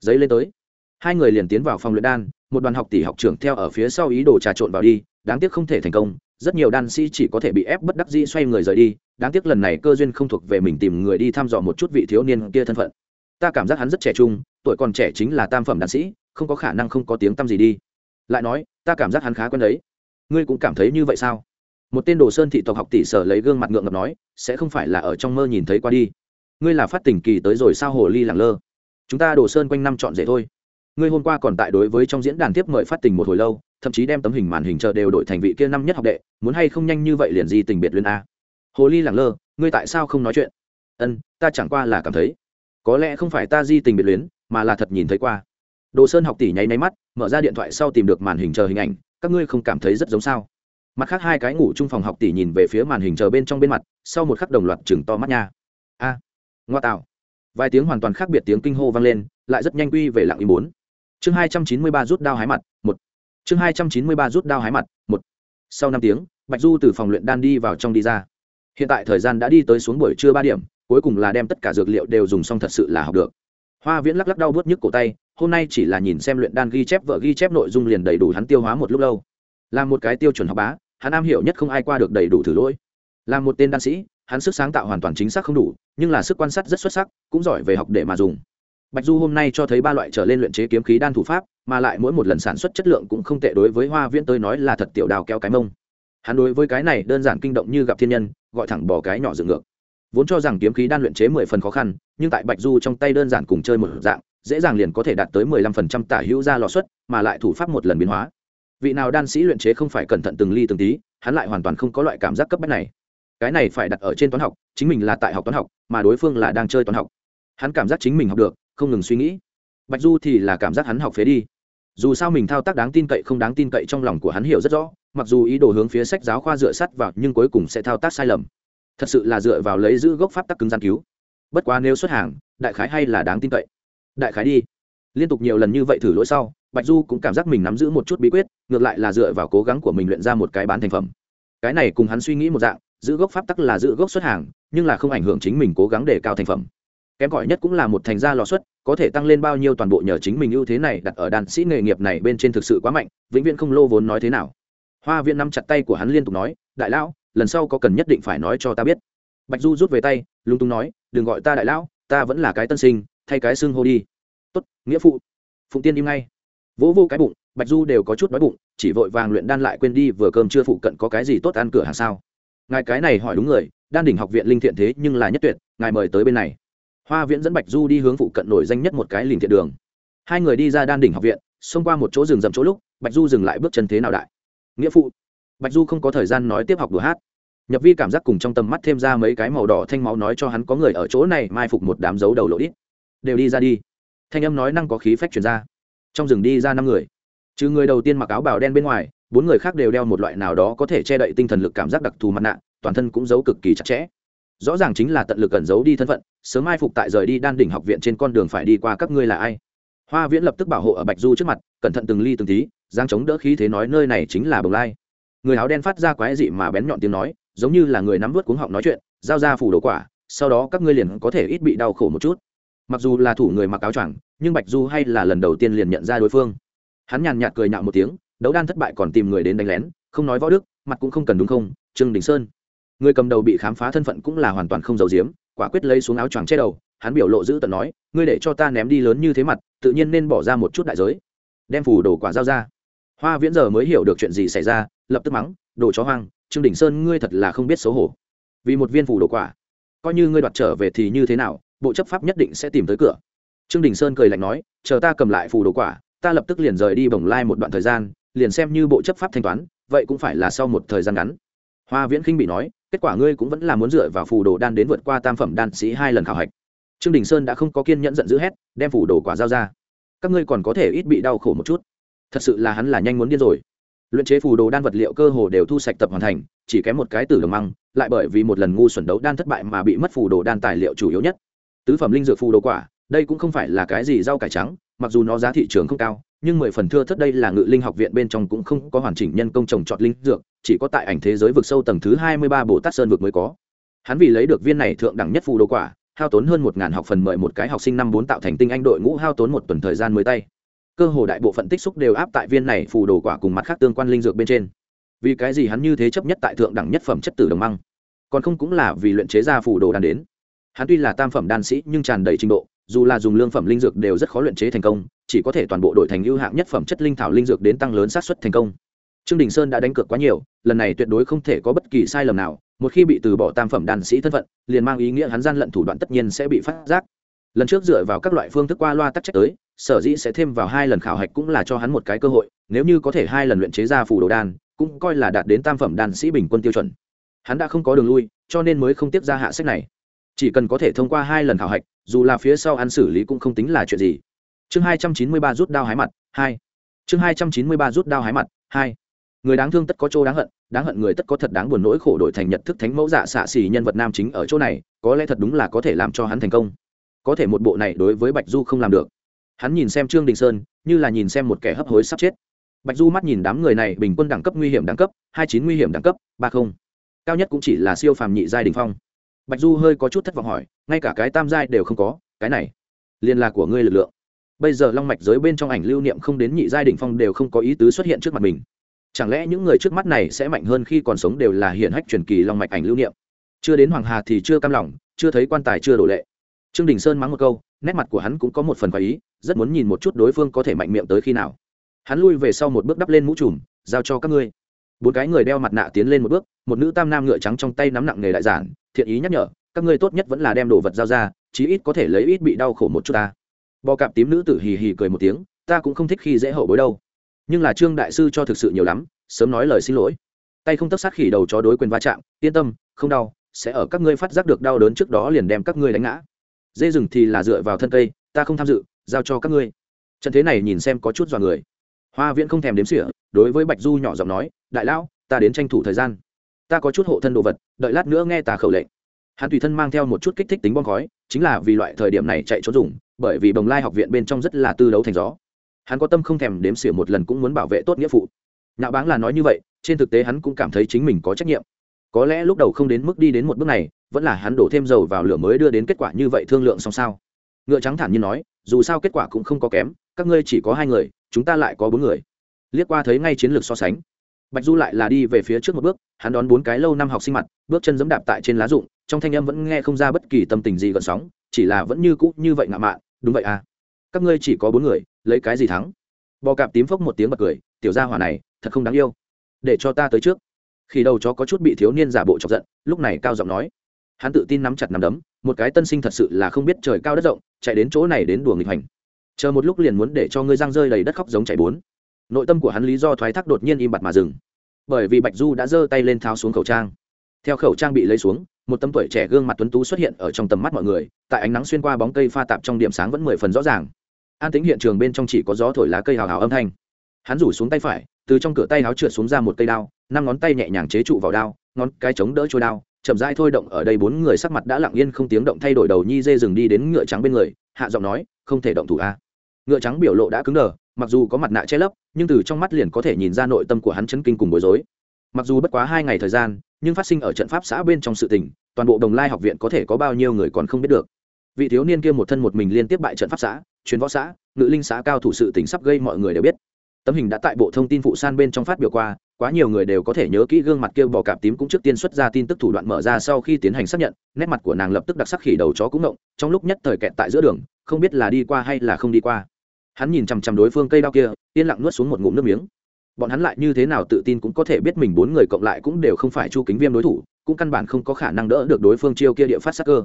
Giấy lên tới. Hai người liền tiến vào phòng luyện đan, một đoàn học tỷ học trưởng theo ở phía sau ý đồ trà trộn vào đi, đáng tiếc không thể thành công, rất nhiều đan sĩ chỉ có thể bị ép bất đắc dĩ xoay người rời đi, đáng tiếc lần này cơ duyên không thuộc về mình tìm người đi thăm dò một chút vị thiếu niên kia thân phận ta cảm giác hắn rất trẻ trung, tuổi còn trẻ chính là tam phẩm đan sĩ, không có khả năng không có tiếng tăm gì đi. Lại nói, ta cảm giác hắn khá quen đấy. Ngươi cũng cảm thấy như vậy sao? Một tên đồ sơn thị tộc học tỷ sở lấy gương mặt ngượng ngập nói, sẽ không phải là ở trong mơ nhìn thấy qua đi. Ngươi là phát tình kỳ tới rồi sao hồ ly lẳng lơ? Chúng ta đồ sơn quanh năm chọn rể thôi. Ngươi hôm qua còn tại đối với trong diễn đàn tiếp mời phát tình một hồi lâu, thậm chí đem tấm hình màn hình chờ đều đổi thành vị kia năm nhất học đệ, muốn hay không nhanh như vậy liền gì tình biệt luyên a? Hồ ly lẳng lơ, ngươi tại sao không nói chuyện? Ân, ta chẳng qua là cảm thấy có lẽ không phải ta di tình biệt luyến, mà là thật nhìn thấy qua. Đồ sơn học tỷ nháy máy mắt, mở ra điện thoại sau tìm được màn hình chờ hình ảnh, các ngươi không cảm thấy rất giống sao? Mặt khác hai cái ngủ chung phòng học tỷ nhìn về phía màn hình chờ bên trong bên mặt, sau một khắc đồng loạt chừng to mắt nha. A, ngoa tạo. Vài tiếng hoàn toàn khác biệt tiếng kinh hô vang lên, lại rất nhanh quy về lặng im bốn. Chương hai trăm chín mươi ba rút đao hái mặt, một. Chương hai trăm chín mươi ba rút đao hái mặt, một. Sau năm tiếng, bạch du từ phòng luyện đan đi vào trong đi ra. Hiện tại thời gian đã đi tới xuống buổi trưa ba điểm cuối cùng là đem tất cả dược liệu đều dùng xong thật sự là học được. Hoa viễn lắc lắc đau bớt nhức cổ tay, hôm nay chỉ là nhìn xem luyện đan ghi chép, vợ ghi chép nội dung liền đầy đủ hắn tiêu hóa một lúc lâu. Là một cái tiêu chuẩn học bá, hắn am hiểu nhất không ai qua được đầy đủ thử lỗi. Là một tên đan sĩ, hắn sức sáng tạo hoàn toàn chính xác không đủ, nhưng là sức quan sát rất xuất sắc, cũng giỏi về học để mà dùng. Bạch du hôm nay cho thấy ba loại trở lên luyện chế kiếm khí đan thủ pháp, mà lại mỗi một lần sản xuất chất lượng cũng không tệ đối với hoa viễn tới nói là thật tiểu đào kéo cái mông. Hắn đối với cái này đơn giản kinh động như gặp thiên nhân, gọi thẳng bỏ cái nhỏ dựng ngược vốn cho rằng kiếm khí đan luyện chế mười phần khó khăn, nhưng tại bạch du trong tay đơn giản cùng chơi một dạng, dễ dàng liền có thể đạt tới mười lăm phần trăm tả hữu ra lò suất, mà lại thủ pháp một lần biến hóa. Vị nào đan sĩ luyện chế không phải cẩn thận từng ly từng tí, hắn lại hoàn toàn không có loại cảm giác cấp bách này. Cái này phải đặt ở trên toán học, chính mình là tại học toán học, mà đối phương là đang chơi toán học. Hắn cảm giác chính mình học được, không ngừng suy nghĩ. Bạch du thì là cảm giác hắn học phế đi. Dù sao mình thao tác đáng tin cậy không đáng tin cậy trong lòng của hắn hiểu rất rõ, mặc dù ý đồ hướng phía sách giáo khoa dựa sắt vào, nhưng cuối cùng sẽ thao tác sai lầm thật sự là dựa vào lấy giữ gốc pháp tắc cứng gian cứu. Bất quá nếu xuất hàng, đại khái hay là đáng tin cậy. Đại khái đi. Liên tục nhiều lần như vậy thử lỗi sau, bạch du cũng cảm giác mình nắm giữ một chút bí quyết, ngược lại là dựa vào cố gắng của mình luyện ra một cái bán thành phẩm. Cái này cùng hắn suy nghĩ một dạng, giữ gốc pháp tắc là giữ gốc xuất hàng, nhưng là không ảnh hưởng chính mình cố gắng để cao thành phẩm. Kém cỏi nhất cũng là một thành gia lò xuất có thể tăng lên bao nhiêu toàn bộ nhờ chính mình ưu thế này đặt ở đàn sĩ nghề nghiệp này bên trên thực sự quá mạnh, vĩnh viễn không lô vốn nói thế nào. Hoa viễn nắm chặt tay của hắn liên tục nói, đại lão lần sau có cần nhất định phải nói cho ta biết. Bạch du rút về tay lung tung nói, đừng gọi ta đại lão, ta vẫn là cái tân sinh, thay cái xưng hô đi. Tốt, nghĩa phụ. Phụng tiên im ngay. Vỗ vô cái bụng, bạch du đều có chút đói bụng, chỉ vội vàng luyện đan lại quên đi vừa cơm chưa phụ cận có cái gì tốt ăn cửa hàng sao. Ngài cái này hỏi đúng người, đan đỉnh học viện linh thiện thế nhưng là nhất tuyệt, ngài mời tới bên này. Hoa viễn dẫn bạch du đi hướng phụ cận nổi danh nhất một cái linh thiện đường. Hai người đi ra đan đỉnh học viện, xông qua một chỗ rừng rậm chỗ lúc, bạch du dừng lại bước chân thế nào đại. Nghĩa phụ bạch du không có thời gian nói tiếp học đùa hát. Nhập vi cảm giác cùng trong tầm mắt thêm ra mấy cái màu đỏ thanh máu nói cho hắn có người ở chỗ này mai phục một đám dấu đầu lộ ít đều đi ra đi. Thanh âm nói năng có khí phách chuyển ra. Trong rừng đi ra năm người. Trừ người đầu tiên mặc áo bào đen bên ngoài, bốn người khác đều đeo một loại nào đó có thể che đậy tinh thần lực cảm giác đặc thù mặt nạ, toàn thân cũng giấu cực kỳ chặt chẽ. Rõ ràng chính là tận lực cẩn giấu đi thân phận, sớm mai phục tại rời đi đan đỉnh học viện trên con đường phải đi qua các ngươi là ai. Hoa viễn lập tức bảo hộ ở bạch du trước mặt, cẩn thận từng ly từng tí giang chống đỡ khí thế nói nơi này chính là bồng lai người áo đen phát ra quái dị mà bén nhọn tiếng nói, giống như là người nắm vớt cuống họng nói chuyện, giao ra phủ đồ quả, sau đó các ngươi liền có thể ít bị đau khổ một chút. Mặc dù là thủ người mặc áo choàng, nhưng bạch du hay là lần đầu tiên liền nhận ra đối phương. Hắn nhàn nhạt cười nhạo một tiếng, đấu đan thất bại còn tìm người đến đánh lén, không nói võ đức, mặt cũng không cần đúng không, trương đình sơn. Người cầm đầu bị khám phá thân phận cũng là hoàn toàn không giàu giếm, quả quyết lấy xuống áo choàng che đầu, hắn biểu lộ giữ tận nói, ngươi để cho ta ném đi lớn như thế mặt, tự nhiên nên bỏ ra một chút đại giới. Đem phủ đồ quả giao ra. Hoa viễn giờ mới hiểu được chuyện gì xảy ra lập tức mắng, đồ chó hoang, trương đình sơn ngươi thật là không biết xấu hổ. Vì một viên phủ đồ quả, coi như ngươi đoạt trở về thì như thế nào, bộ chấp pháp nhất định sẽ tìm tới cửa. Trương đình sơn cười lạnh nói, chờ ta cầm lại phù đồ quả, ta lập tức liền rời đi bồng lai một đoạn thời gian, liền xem như bộ chấp pháp thanh toán, vậy cũng phải là sau một thời gian ngắn. Hoa viễn khinh bị nói, kết quả ngươi cũng vẫn là muốn dựa vào phù đồ đan đến vượt qua tam phẩm đan sĩ hai lần khảo hạch. Trương đình sơn đã không có kiên nhẫn giận dữ hét, đem phù đồ quả giao ra. Các ngươi còn có thể ít bị đau khổ một chút. Thật sự là hắn là nhanh muốn điên rồi luyện chế phù đồ đan vật liệu cơ hồ đều thu sạch tập hoàn thành, chỉ kém một cái tử đồng măng, lại bởi vì một lần ngu xuẩn đấu đan thất bại mà bị mất phù đồ đan tài liệu chủ yếu nhất. Tứ phẩm linh dược phù đồ quả, đây cũng không phải là cái gì rau cải trắng, mặc dù nó giá thị trường không cao, nhưng mười phần thưa thất đây là ngự linh học viện bên trong cũng không có hoàn chỉnh nhân công trồng trọt linh dược, chỉ có tại ảnh thế giới vực sâu tầng thứ hai mươi ba bồ tát sơn vực mới có. Hắn vì lấy được viên này thượng đẳng nhất phù đồ quả, hao tốn hơn một ngàn học phần mời một cái học sinh năm bốn tạo thành tinh anh đội ngũ hao tốn một tuần thời gian mới tay cơ hồ đại bộ phận tích xúc đều áp tại viên này phù đồ quả cùng mặt khác tương quan linh dược bên trên. Vì cái gì hắn như thế chấp nhất tại thượng đẳng nhất phẩm chất tử đồng măng? Còn không cũng là vì luyện chế ra phù đồ đan đến. Hắn tuy là tam phẩm đan sĩ nhưng tràn đầy trình độ, dù là dùng lương phẩm linh dược đều rất khó luyện chế thành công, chỉ có thể toàn bộ đổi thành ưu hạng nhất phẩm chất linh thảo linh dược đến tăng lớn sát suất thành công. Trương đình sơn đã đánh cược quá nhiều, lần này tuyệt đối không thể có bất kỳ sai lầm nào, một khi bị từ bỏ tam phẩm đan sĩ thân phận, liền mang ý nghĩa hắn gian lận thủ đoạn tất nhiên sẽ bị phát giác. Lần trước dựa vào các loại phương thức qua loa tắc trách tới sở dĩ sẽ thêm vào hai lần khảo hạch cũng là cho hắn một cái cơ hội, nếu như có thể hai lần luyện chế ra phù đồ đan, cũng coi là đạt đến tam phẩm đan sĩ bình quân tiêu chuẩn. Hắn đã không có đường lui, cho nên mới không tiếp ra hạ sách này. Chỉ cần có thể thông qua hai lần khảo hạch, dù là phía sau ăn xử lý cũng không tính là chuyện gì. Chương hai trăm chín mươi ba rút đao hái mặt, hai. Chương hai trăm chín mươi ba rút đao hái mặt, hai. Người đáng thương tất có chỗ đáng hận đáng hận người tất có thật đáng buồn nỗi khổ đổi thành nhận thức thánh mẫu dạ xạ xỉ nhân vật nam chính ở chỗ này, có lẽ thật đúng là có thể làm cho hắn thành công. Có thể một bộ này đối với bạch du không làm được hắn nhìn xem trương đình sơn, như là nhìn xem một kẻ hấp hối sắp chết. Bạch du mắt nhìn đám người này, bình quân đẳng cấp nguy hiểm đẳng cấp, hai chín nguy hiểm đẳng cấp, ba không. Cao nhất cũng chỉ là siêu phàm nhị giai đình phong. Bạch du hơi có chút thất vọng hỏi, ngay cả cái tam giai đều không có, cái này liên là của ngươi lực lượng. Bây giờ long mạch giới bên trong ảnh lưu niệm không đến nhị giai đình phong đều không có ý tứ xuất hiện trước mặt mình. Chẳng lẽ những người trước mắt này sẽ mạnh hơn khi còn sống đều là hiện hách truyền kỳ long mạch ảnh lưu niệm? Chưa đến hoàng hà thì chưa cam lòng, chưa thấy quan tài chưa đổ lệ. Trương đình sơn mắng một câu nét mặt của hắn cũng có một phần khoái ý, rất muốn nhìn một chút đối phương có thể mạnh miệng tới khi nào. Hắn lui về sau một bước đắp lên mũ trùm, giao cho các ngươi. Bốn cái người đeo mặt nạ tiến lên một bước, một nữ tam nam ngựa trắng trong tay nắm nặng nghề đại giản, thiện ý nhắc nhở, các ngươi tốt nhất vẫn là đem đồ vật giao ra, chí ít có thể lấy ít bị đau khổ một chút ta. Bò cạp tím nữ tử hì hì cười một tiếng, ta cũng không thích khi dễ hậu bối đâu. Nhưng là trương đại sư cho thực sự nhiều lắm, sớm nói lời xin lỗi. Tay không tấp sát khỉ đầu chó đối quyền va chạm, yên tâm, không đau, sẽ ở các ngươi phát giác được đau đớn trước đó liền đem các ngươi đánh ngã dê rừng thì là dựa vào thân cây, ta không tham dự, giao cho các ngươi. Trận thế này nhìn xem có chút dọa người. Hoa viễn không thèm đếm xỉa, đối với bạch du nhỏ giọng nói, đại lão, ta đến tranh thủ thời gian. Ta có chút hộ thân đồ vật, đợi lát nữa nghe ta khẩu lệnh. Hắn tùy thân mang theo một chút kích thích tính bom khói, chính là vì loại thời điểm này chạy trốn dùng, bởi vì bồng lai học viện bên trong rất là tư đấu thành gió. Hắn có tâm không thèm đếm xỉa một lần cũng muốn bảo vệ tốt nghĩa phụ. Nhạo báng là nói như vậy, trên thực tế hắn cũng cảm thấy chính mình có trách nhiệm. Có lẽ lúc đầu không đến mức đi đến một bước này vẫn là hắn đổ thêm dầu vào lửa mới đưa đến kết quả như vậy thương lượng xong sao? Ngựa trắng thản như nói, dù sao kết quả cũng không có kém, các ngươi chỉ có hai người, chúng ta lại có bốn người. Liếc qua thấy ngay chiến lược so sánh. Bạch du lại là đi về phía trước một bước, hắn đón bốn cái lâu năm học sinh mặt, bước chân dẫm đạp tại trên lá rụng, trong thanh âm vẫn nghe không ra bất kỳ tâm tình gì gợn sóng, chỉ là vẫn như cũ như vậy ngạo mạn, đúng vậy à các ngươi chỉ có bốn người, lấy cái gì thắng? Bò cạp tím phốc một tiếng bật cười, tiểu gia hỏa này, thật không đáng yêu. Để cho ta tới trước. Khi đầu chó có chút bị thiếu niên giả bộ chọc giận, lúc này cao giọng nói hắn tự tin nắm chặt nắm đấm, một cái tân sinh thật sự là không biết trời cao đất rộng, chạy đến chỗ này đến đùa nghịch hành. Chờ một lúc liền muốn để cho ngươi giang rơi đầy đất khóc giống chảy bốn. Nội tâm của hắn lý do thoái thác đột nhiên im bặt mà dừng. Bởi vì bạch du đã giơ tay lên tháo xuống khẩu trang. Theo khẩu trang bị lấy xuống, một tấm tuổi trẻ gương mặt tuấn tú xuất hiện ở trong tầm mắt mọi người, tại ánh nắng xuyên qua bóng cây pha tạp trong điểm sáng vẫn mười phần rõ ràng. An tính hiện trường bên trong chỉ có gió thổi lá cây hào hào âm thanh. Hắn rủ xuống tay phải, từ trong cửa tay áo trượt xuống ra một cây đao, năm ngón tay nhẹ nhàng chế trụ vào đao, ngón cái chống đỡ trôi đao chậm rãi thôi động ở đây bốn người sắc mặt đã lặng yên không tiếng động thay đổi đầu nhi dê rừng đi đến ngựa trắng bên người, hạ giọng nói, không thể động thủ a. Ngựa trắng biểu lộ đã cứng đờ, mặc dù có mặt nạ che lấp, nhưng từ trong mắt liền có thể nhìn ra nội tâm của hắn chấn kinh cùng bối rối. Mặc dù bất quá hai ngày thời gian, nhưng phát sinh ở trận pháp xã bên trong sự tình, toàn bộ đồng lai học viện có thể có bao nhiêu người còn không biết được. Vị thiếu niên kia một thân một mình liên tiếp bại trận pháp xã chuyến võ xã, ngự linh xã cao thủ sự tình sắp gây mọi người đều biết. Tấm hình đã tại bộ thông tin phụ san bên trong phát biểu qua quá nhiều người đều có thể nhớ kỹ gương mặt kia bò cạp tím cũng trước tiên xuất ra tin tức thủ đoạn mở ra sau khi tiến hành xác nhận, nét mặt của nàng lập tức đặc sắc khỉ đầu chó cũng ngộng, trong lúc nhất thời kẹt tại giữa đường, không biết là đi qua hay là không đi qua. Hắn nhìn chằm chằm đối phương cây đao kia, yên lặng nuốt xuống một ngụm nước miếng. Bọn hắn lại như thế nào tự tin cũng có thể biết mình bốn người cộng lại cũng đều không phải chu kính viêm đối thủ, cũng căn bản không có khả năng đỡ được đối phương chiêu kia địa phát sắc cơ.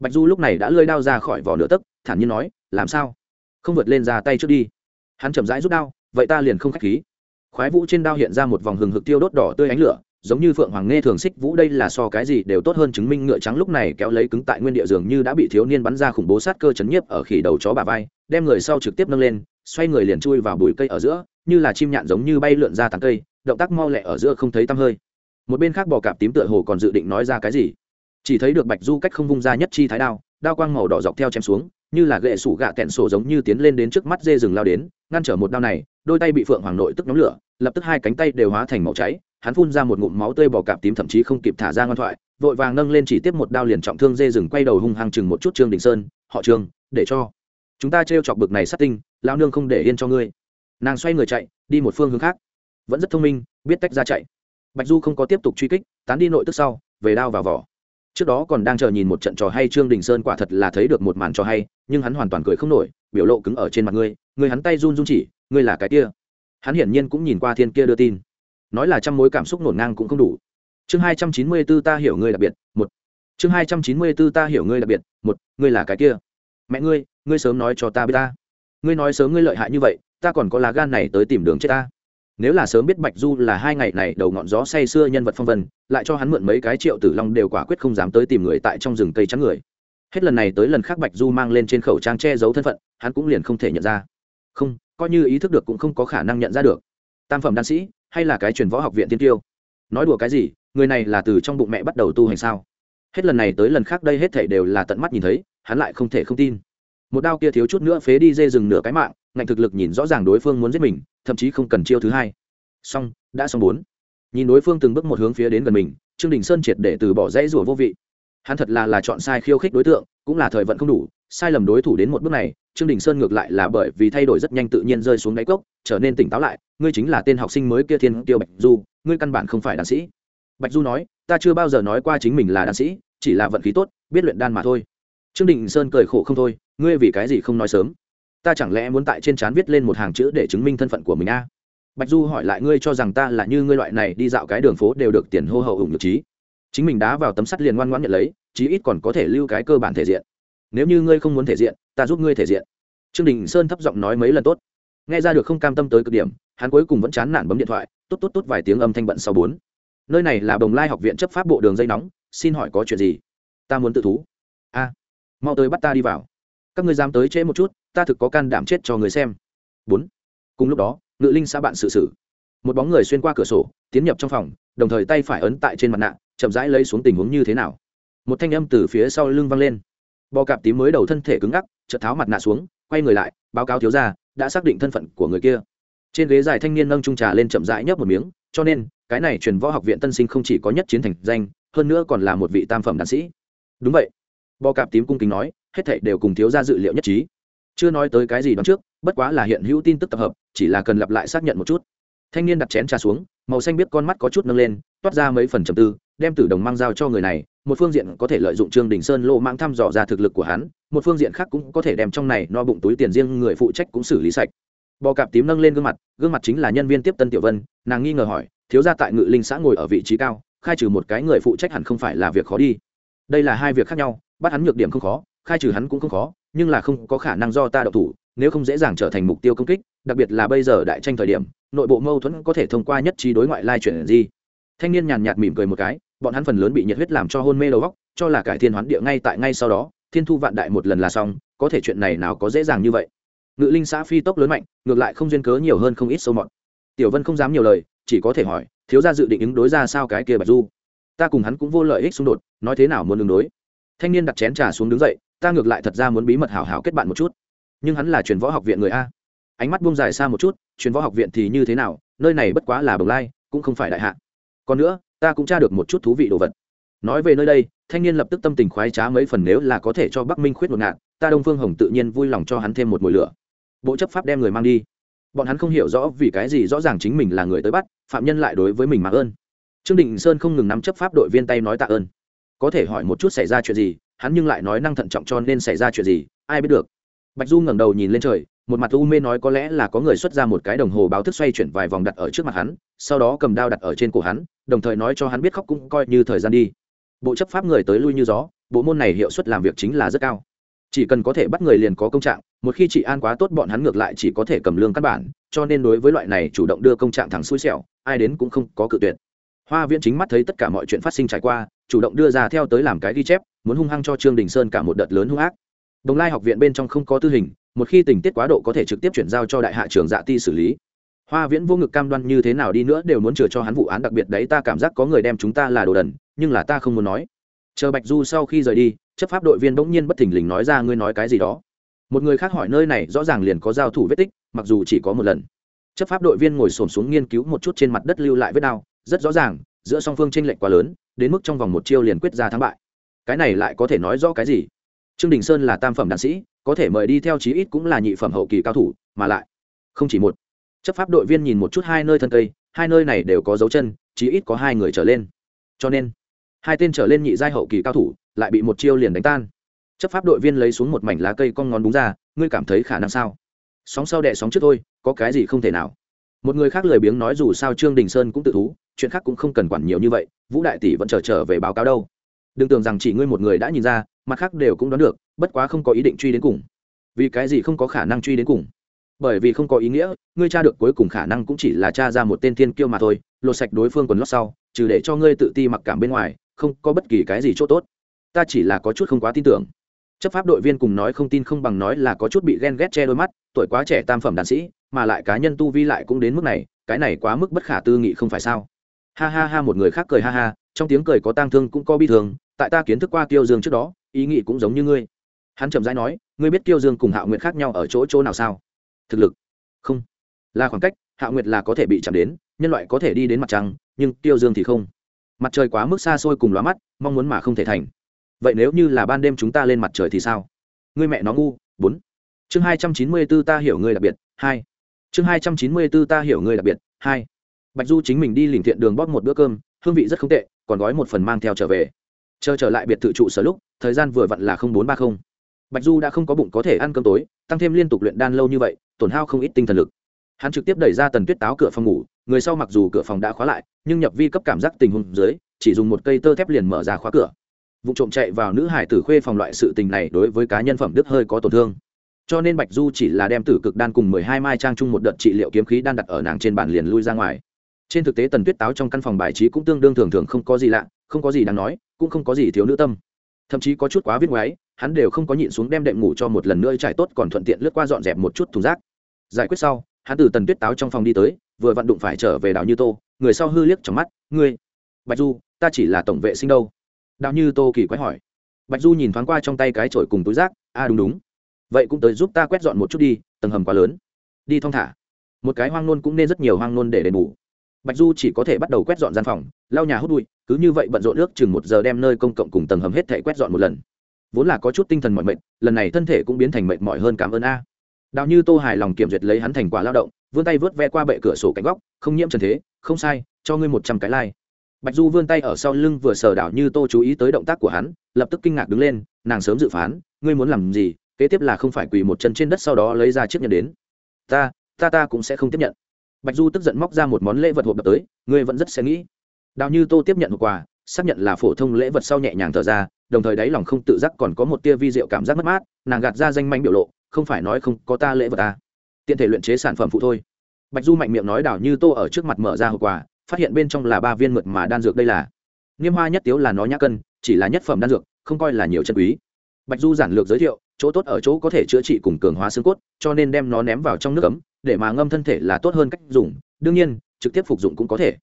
Bạch du lúc này đã lơi đao ra khỏi vỏ nửa tấc, thản nhiên nói, làm sao? Không vượt lên ra tay trước đi. Hắn chậm rãi rút đao, vậy ta liền không khách khí khoái vũ trên đao hiện ra một vòng hừng hực tiêu đốt đỏ tươi ánh lửa, giống như phượng hoàng nghe thường xích vũ đây là so cái gì đều tốt hơn chứng minh ngựa trắng lúc này kéo lấy cứng tại nguyên địa dường như đã bị thiếu niên bắn ra khủng bố sát cơ chấn nhiếp ở khỉ đầu chó bà vai, đem người sau trực tiếp nâng lên, xoay người liền chui vào bụi cây ở giữa, như là chim nhạn giống như bay lượn ra tàng cây, động tác mau lẹ ở giữa không thấy tăm hơi. Một bên khác bò cạp tím tựa hồ còn dự định nói ra cái gì. Chỉ thấy được bạch du cách không vung ra nhất chi thái đao đao quang màu đỏ dọc theo chém xuống, như là gậy sủ gạ tẹn sổ giống như tiến lên đến trước mắt dê rừng lao đến ngăn trở một đao này, đôi tay bị phượng hoàng nội tức nhóm lửa, lập tức hai cánh tay đều hóa thành màu cháy, hắn phun ra một ngụm máu tươi bỏ cạp tím thậm chí không kịp thả ra ngoan thoại, vội vàng nâng lên chỉ tiếp một đao liền trọng thương dê rừng quay đầu hung hăng chừng một chút trương đình sơn, họ trương, để cho. Chúng ta trêu chọc bực này sát tinh lao nương không để yên cho ngươi. Nàng xoay người chạy, đi một phương hướng khác. Vẫn rất thông minh, biết tách ra chạy. Bạch du không có tiếp tục truy kích, tán đi nội tức sau, về đao vào vỏ. Trước đó còn đang chờ nhìn một trận trò hay trương đình sơn quả thật là thấy được một màn trò hay, nhưng hắn hoàn toàn cười không nổi, biểu lộ cứng ở trên mặt ngươi người hắn tay run run chỉ, ngươi là cái kia. Hắn hiển nhiên cũng nhìn qua thiên kia đưa tin. Nói là trăm mối cảm xúc nổn ngang cũng không đủ. Chương hai trăm chín mươi b ố ta hiểu ngươi đặc biệt, một. Chương hai trăm chín mươi b ố ta hiểu ngươi đặc biệt, một. Ngươi là cái kia. Mẹ ngươi ngươi sớm nói cho ta biết ta. Ngươi nói sớm ngươi lợi hại như vậy, ta còn có lá gan này tới tìm đường chết ta. Nếu là sớm biết bạch du là hai ngày này đầu ngọn gió say sưa nhân vật phong vân, lại cho hắn mượn mấy cái triệu tử long đều quả quyết không dám tới tìm người tại trong rừng cây trắng người. Hết lần này tới lần khác bạch du mang lên trên khẩu trang che giấu thân phận, hắn cũng liền không thể nhận ra không, coi như ý thức được cũng không có khả năng nhận ra được. Tam phẩm đan sĩ, hay là cái truyền võ học viện tiên tiêu? Nói đùa cái gì, người này là từ trong bụng mẹ bắt đầu tu hành sao? Hết lần này tới lần khác đây hết thể đều là tận mắt nhìn thấy, hắn lại không thể không tin. Một đao kia thiếu chút nữa phế đi dê rừng nửa cái mạng, ngạnh thực lực nhìn rõ ràng đối phương muốn giết mình, thậm chí không cần chiêu thứ hai. Xong, đã xong bốn. Nhìn đối phương từng bước một hướng phía đến gần mình, trương đình sơn triệt để từ bỏ dãy rủa vô vị. Hắn thật là là chọn sai khiêu khích đối tượng cũng là thời vận không đủ, sai lầm đối thủ đến một bước này, trương đình sơn ngược lại là bởi vì thay đổi rất nhanh tự nhiên rơi xuống đáy cốc, trở nên tỉnh táo lại, ngươi chính là tên học sinh mới kia thiên tiêu bạch du, ngươi căn bản không phải đan sĩ. Bạch du nói, ta chưa bao giờ nói qua chính mình là đan sĩ, chỉ là vận khí tốt, biết luyện đan mà thôi. Trương đình sơn cười khổ không thôi, ngươi vì cái gì không nói sớm? Ta chẳng lẽ muốn tại trên trán viết lên một hàng chữ để chứng minh thân phận của mình a à? bạch du hỏi lại ngươi cho rằng ta là như ngươi loại này đi dạo cái đường phố đều được tiền hô hậu ủng nhược trí. Chính mình đá vào tấm sắt liền ngoan ngoãn nhận lấy chí ít còn có thể lưu cái cơ bản thể diện. Nếu như ngươi không muốn thể diện, ta giúp ngươi thể diện. Trương đình sơn thấp giọng nói mấy lần tốt. Nghe ra được không cam tâm tới cực điểm, hắn cuối cùng vẫn chán nản bấm điện thoại, tốt tốt tốt vài tiếng âm thanh bận sau bốn. Nơi này là bồng lai học viện chấp pháp bộ đường dây nóng, xin hỏi có chuyện gì? Ta muốn tự thú. A, mau tới bắt ta đi vào. Các ngươi dám tới trễ một chút, ta thực có can đảm chết cho người xem. Bốn. Cùng lúc đó, ngự linh xã bạn sự xử một bóng người xuyên qua cửa sổ, tiến nhập trong phòng, đồng thời tay phải ấn tại trên mặt nạ, chậm rãi lấy xuống tình huống như thế nào một thanh âm từ phía sau lưng vang lên. Bò cạp tím mới đầu thân thể cứng ngắc, chợt tháo mặt nạ xuống, quay người lại, báo cáo thiếu ra đã xác định thân phận của người kia. Trên ghế dài thanh niên nâng trung trà lên chậm rãi nhấp một miếng, cho nên, cái này truyền võ học viện tân sinh không chỉ có nhất chiến thành danh, hơn nữa còn là một vị tam phẩm đàn sĩ. Đúng vậy. Bò cạp tím cung kính nói, hết thảy đều cùng thiếu ra dự liệu nhất trí. Chưa nói tới cái gì đó trước, bất quá là hiện hữu tin tức tập hợp, chỉ là cần lặp lại xác nhận một chút. Thanh niên đặt chén trà xuống, màu xanh biết con mắt có chút nâng lên, toát ra mấy phần trầm tư, đem tử đồng mang giao cho người này một phương diện có thể lợi dụng trương đình sơn lô mang thăm dò ra thực lực của hắn, một phương diện khác cũng có thể đem trong này no bụng túi tiền riêng người phụ trách cũng xử lý sạch. Bò cạp tím nâng lên gương mặt gương mặt chính là nhân viên tiếp tân tiểu vân, nàng nghi ngờ hỏi, thiếu gia tại ngự linh xã ngồi ở vị trí cao, khai trừ một cái người phụ trách hẳn không phải là việc khó đi. Đây là hai việc khác nhau, bắt hắn nhược điểm không khó, khai trừ hắn cũng không khó, nhưng là không có khả năng do ta đậu thủ, nếu không dễ dàng trở thành mục tiêu công kích, đặc biệt là bây giờ đại tranh thời điểm, nội bộ mâu thuẫn có thể thông qua nhất trí đối ngoại lai chuyển gì. Thanh niên nhàn nhạt mỉm cười một cái bọn hắn phần lớn bị nhiệt huyết làm cho hôn mê đầu góc cho là cải thiên hoán địa ngay tại ngay sau đó, thiên thu vạn đại một lần là xong, có thể chuyện này nào có dễ dàng như vậy. Ngự linh xã phi tốc lớn mạnh, ngược lại không duyên cớ nhiều hơn không ít sâu mọt. Tiểu vân không dám nhiều lời, chỉ có thể hỏi, thiếu gia dự định ứng đối ra sao cái kia bạch du? Ta cùng hắn cũng vô lợi ích xung đột, nói thế nào muốn ứng đối? Thanh niên đặt chén trà xuống đứng dậy, ta ngược lại thật ra muốn bí mật hảo hảo kết bạn một chút. Nhưng hắn là truyền võ học viện người a. Ánh mắt buông dài xa một chút, truyền võ học viện thì như thế nào, nơi này bất quá là bồng lai, cũng không phải đại hạ. Còn nữa ta cũng tra được một chút thú vị đồ vật. Nói về nơi đây, thanh niên lập tức tâm tình khoái trá mấy phần nếu là có thể cho bắc minh khuyết một ngạn, ta đông phương hồng tự nhiên vui lòng cho hắn thêm một mùi lửa. Bộ chấp pháp đem người mang đi. Bọn hắn không hiểu rõ vì cái gì rõ ràng chính mình là người tới bắt, phạm nhân lại đối với mình mặc ơn. Trương định sơn không ngừng nắm chấp pháp đội viên tay nói tạ ơn. Có thể hỏi một chút xảy ra chuyện gì, hắn nhưng lại nói năng thận trọng cho nên xảy ra chuyện gì, ai biết được. Bạch du ngẩng đầu nhìn lên trời một mặt u mê nói có lẽ là có người xuất ra một cái đồng hồ báo thức xoay chuyển vài vòng đặt ở trước mặt hắn, sau đó cầm đao đặt ở trên cổ hắn, đồng thời nói cho hắn biết khóc cũng coi như thời gian đi. Bộ chấp pháp người tới lui như gió, bộ môn này hiệu suất làm việc chính là rất cao. Chỉ cần có thể bắt người liền có công trạng, một khi chị an quá tốt bọn hắn ngược lại chỉ có thể cầm lương căn bản, cho nên đối với loại này chủ động đưa công trạng thẳng xui xẻo, ai đến cũng không có cự tuyệt. Hoa viễn chính mắt thấy tất cả mọi chuyện phát sinh trải qua, chủ động đưa ra theo tới làm cái ghi chép, muốn hung hăng cho trương đình sơn cả một đợt lớn hung ác đồng lai học viện bên trong không có tư hình, một khi tình tiết quá độ có thể trực tiếp chuyển giao cho đại hạ trường dạ ti xử lý. Hoa viễn vô ngực cam đoan như thế nào đi nữa đều muốn chừa cho hắn vụ án đặc biệt đấy, ta cảm giác có người đem chúng ta là đồ đần, nhưng là ta không muốn nói. Chờ bạch du sau khi rời đi, chấp pháp đội viên bỗng nhiên bất thình lình nói ra, ngươi nói cái gì đó? Một người khác hỏi, nơi này rõ ràng liền có giao thủ vết tích, mặc dù chỉ có một lần. Chấp pháp đội viên ngồi xổm xuống nghiên cứu một chút trên mặt đất lưu lại vết đao rất rõ ràng, giữa song phương tranh lệch quá lớn, đến mức trong vòng một chiêu liền quyết ra thắng bại. Cái này lại có thể nói rõ cái gì? Trương đình sơn là tam phẩm đàn sĩ có thể mời đi theo chí ít cũng là nhị phẩm hậu kỳ cao thủ mà lại không chỉ một. Chấp pháp đội viên nhìn một chút hai nơi thân cây hai nơi này đều có dấu chân chí ít có hai người trở lên. Cho nên hai tên trở lên nhị giai hậu kỳ cao thủ lại bị một chiêu liền đánh tan. Chấp pháp đội viên lấy xuống một mảnh lá cây con ngón đúng ra ngươi cảm thấy khả năng sao? Sóng sau đẻ sóng trước thôi có cái gì không thể nào. Một người khác lười biếng nói dù sao trương đình sơn cũng tự thú chuyện khác cũng không cần quản nhiều như vậy vũ đại tỷ vẫn chờ trở, trở về báo cáo đâu đừng tưởng rằng chỉ ngươi một người đã nhìn ra, mặt khác đều cũng đoán được, bất quá không có ý định truy đến cùng. Vì cái gì không có khả năng truy đến cùng? Bởi vì không có ý nghĩa, ngươi tra được cuối cùng khả năng cũng chỉ là tra ra một tên thiên kiêu mà thôi, lột sạch đối phương quần lót sau, trừ để cho ngươi tự ti mặc cảm bên ngoài, không có bất kỳ cái gì c h ỗ t ố t ta chỉ là có chút không quá tin tưởng. Chấp pháp đội viên cùng nói không tin không bằng nói là có chút bị ghen ghét che đôi mắt, tuổi quá trẻ tam phẩm đàn sĩ, mà lại cá nhân tu vi lại cũng đến mức này, cái này quá mức bất khả tư nghị không phải sao? Ha ha ha, một người khác cười ha ha, trong tiếng cười có tang thương cũng có bi thương tại ta kiến thức qua kiêu dương trước đó, ý nghĩ cũng giống như ngươi. Hắn chậm rãi nói, ngươi biết kiêu dương cùng hạ nguyệt khác nhau ở chỗ chỗ nào sao? Thực lực? Không. Là khoảng cách hạ nguyệt là có thể bị chạm đến, nhân loại có thể đi đến mặt trăng, nhưng tiêu dương thì không. Mặt trời quá mức xa xôi cùng lóa mắt, mong muốn mà không thể thành. Vậy nếu như là ban đêm chúng ta lên mặt trời thì sao? Ngươi mẹ nó ngu, bốn. Chương hai trăm chín mươi b ố ta hiểu ngươi đặc biệt, hai. Chương hai trăm chín mươi b ố ta hiểu ngươi đặc biệt, hai. Bạch du chính mình đi lỉnh thiện đường bóp một bữa cơm, hương vị rất không tệ, còn gói một phần mang theo trở về chờ trở lại biệt thự trụ sở lúc, thời gian vừa vặn là bốn ba mươi bạch du đã không có bụng có thể ăn cơm tối, tăng thêm liên tục luyện đan lâu như vậy, tổn hao không ít tinh thần lực. Hắn trực tiếp đẩy ra tần tuyết táo cửa phòng ngủ, người sau mặc dù cửa phòng đã khóa lại, nhưng nhập vi cấp cảm giác tình huống dưới, chỉ dùng một cây tơ thép liền mở ra khóa cửa. Vụ trộm chạy vào nữ hải tử khuê phòng loại sự tình này đối với cá nhân phẩm đức hơi có tổn thương. Cho nên bạch du chỉ là đem tử cực đan cùng mười hai mai trang chung một đợt trị liệu kiếm khí đan đặt ở nàng trên bàn liền lui ra ngoài. Trên thực tế tần tuyết táo trong căn phòng bài trí cũng tương đương thường thường không có gì lạ không có gì đáng nói, cũng không có gì thiếu nữ tâm. Thậm chí có chút quá viết ngoáy, hắn đều không có nhịn xuống đem đệm ngủ cho một lần nữa trải tốt còn thuận tiện lướt qua dọn dẹp một chút thùng rác. Giải quyết sau, hắn từ tần tuyết táo trong phòng đi tới, vừa vặn đụng phải trở về đào như tô, người sau hư liếc trong mắt, ngươi, bạch du, ta chỉ là tổng vệ sinh đâu? Đào như tô kỳ quái hỏi. Bạch du nhìn thoáng qua trong tay cái chổi cùng túi rác, a à đúng đúng. Vậy cũng tới giúp ta quét dọn một chút đi, tầng hầm quá lớn. Đi thong thả. Một cái hoang nôn cũng nên rất nhiều hoang nôn để đền bù bạch du chỉ có thể bắt đầu quét dọn gian phòng, lau nhà hút bụi, cứ như vậy bận rộn nước chừng một giờ đem nơi công cộng cùng tầng hầm hết thể quét dọn một lần. Vốn là có chút tinh thần mọi mệnh lần này thân thể cũng biến thành mệnh mỏi hơn cảm ơn a. Đào như tô hài lòng kiểm duyệt lấy hắn thành quả lao động, vươn tay vớt ve qua bệ cửa sổ cạnh góc, không nhiễm trần thế, không sai, cho ngươi một trăm cái lai、like. bạch du vươn tay ở sau lưng vừa sờ đảo như tô chú ý tới động tác của hắn, lập tức kinh ngạc đứng lên, nàng sớm dự phán, ngươi muốn làm gì, kế tiếp là không phải quỳ một chân trên đất sau đó lấy ra chiếc nhận đến. Ta ta ta cũng sẽ không tiếp nhận bạch du tức giận móc ra một món lễ vật hộp đập tới, ngươi vẫn rất sẽ nghĩ. Đào như tô tiếp nhận hộp quà, xác nhận là phổ thông lễ vật sau nhẹ nhàng thở ra, đồng thời đáy lòng không tự giác còn có một tia vi diệu cảm giác mất mát, nàng gạt ra danh manh biểu lộ, không phải nói không có ta lễ vật ta tiện thể luyện chế sản phẩm phụ thôi. Bạch du mạnh miệng nói Đào như tô ở trước mặt mở ra hộp quà, phát hiện bên trong là ba viên mượt mà đan dược đây là. Niêm hoa nhất tiếu là nó nhã cân, chỉ là nhất phẩm đan dược, không coi là nhiều chân quý. Bạch du giản lược giới thiệu, chỗ tốt ở chỗ có thể chữa trị cùng cường hóa xương cốt, cho nên đem nó ném vào trong nước ấm để mà ngâm thân thể là tốt hơn cách dùng, đương nhiên, trực tiếp phục dụng cũng có thể.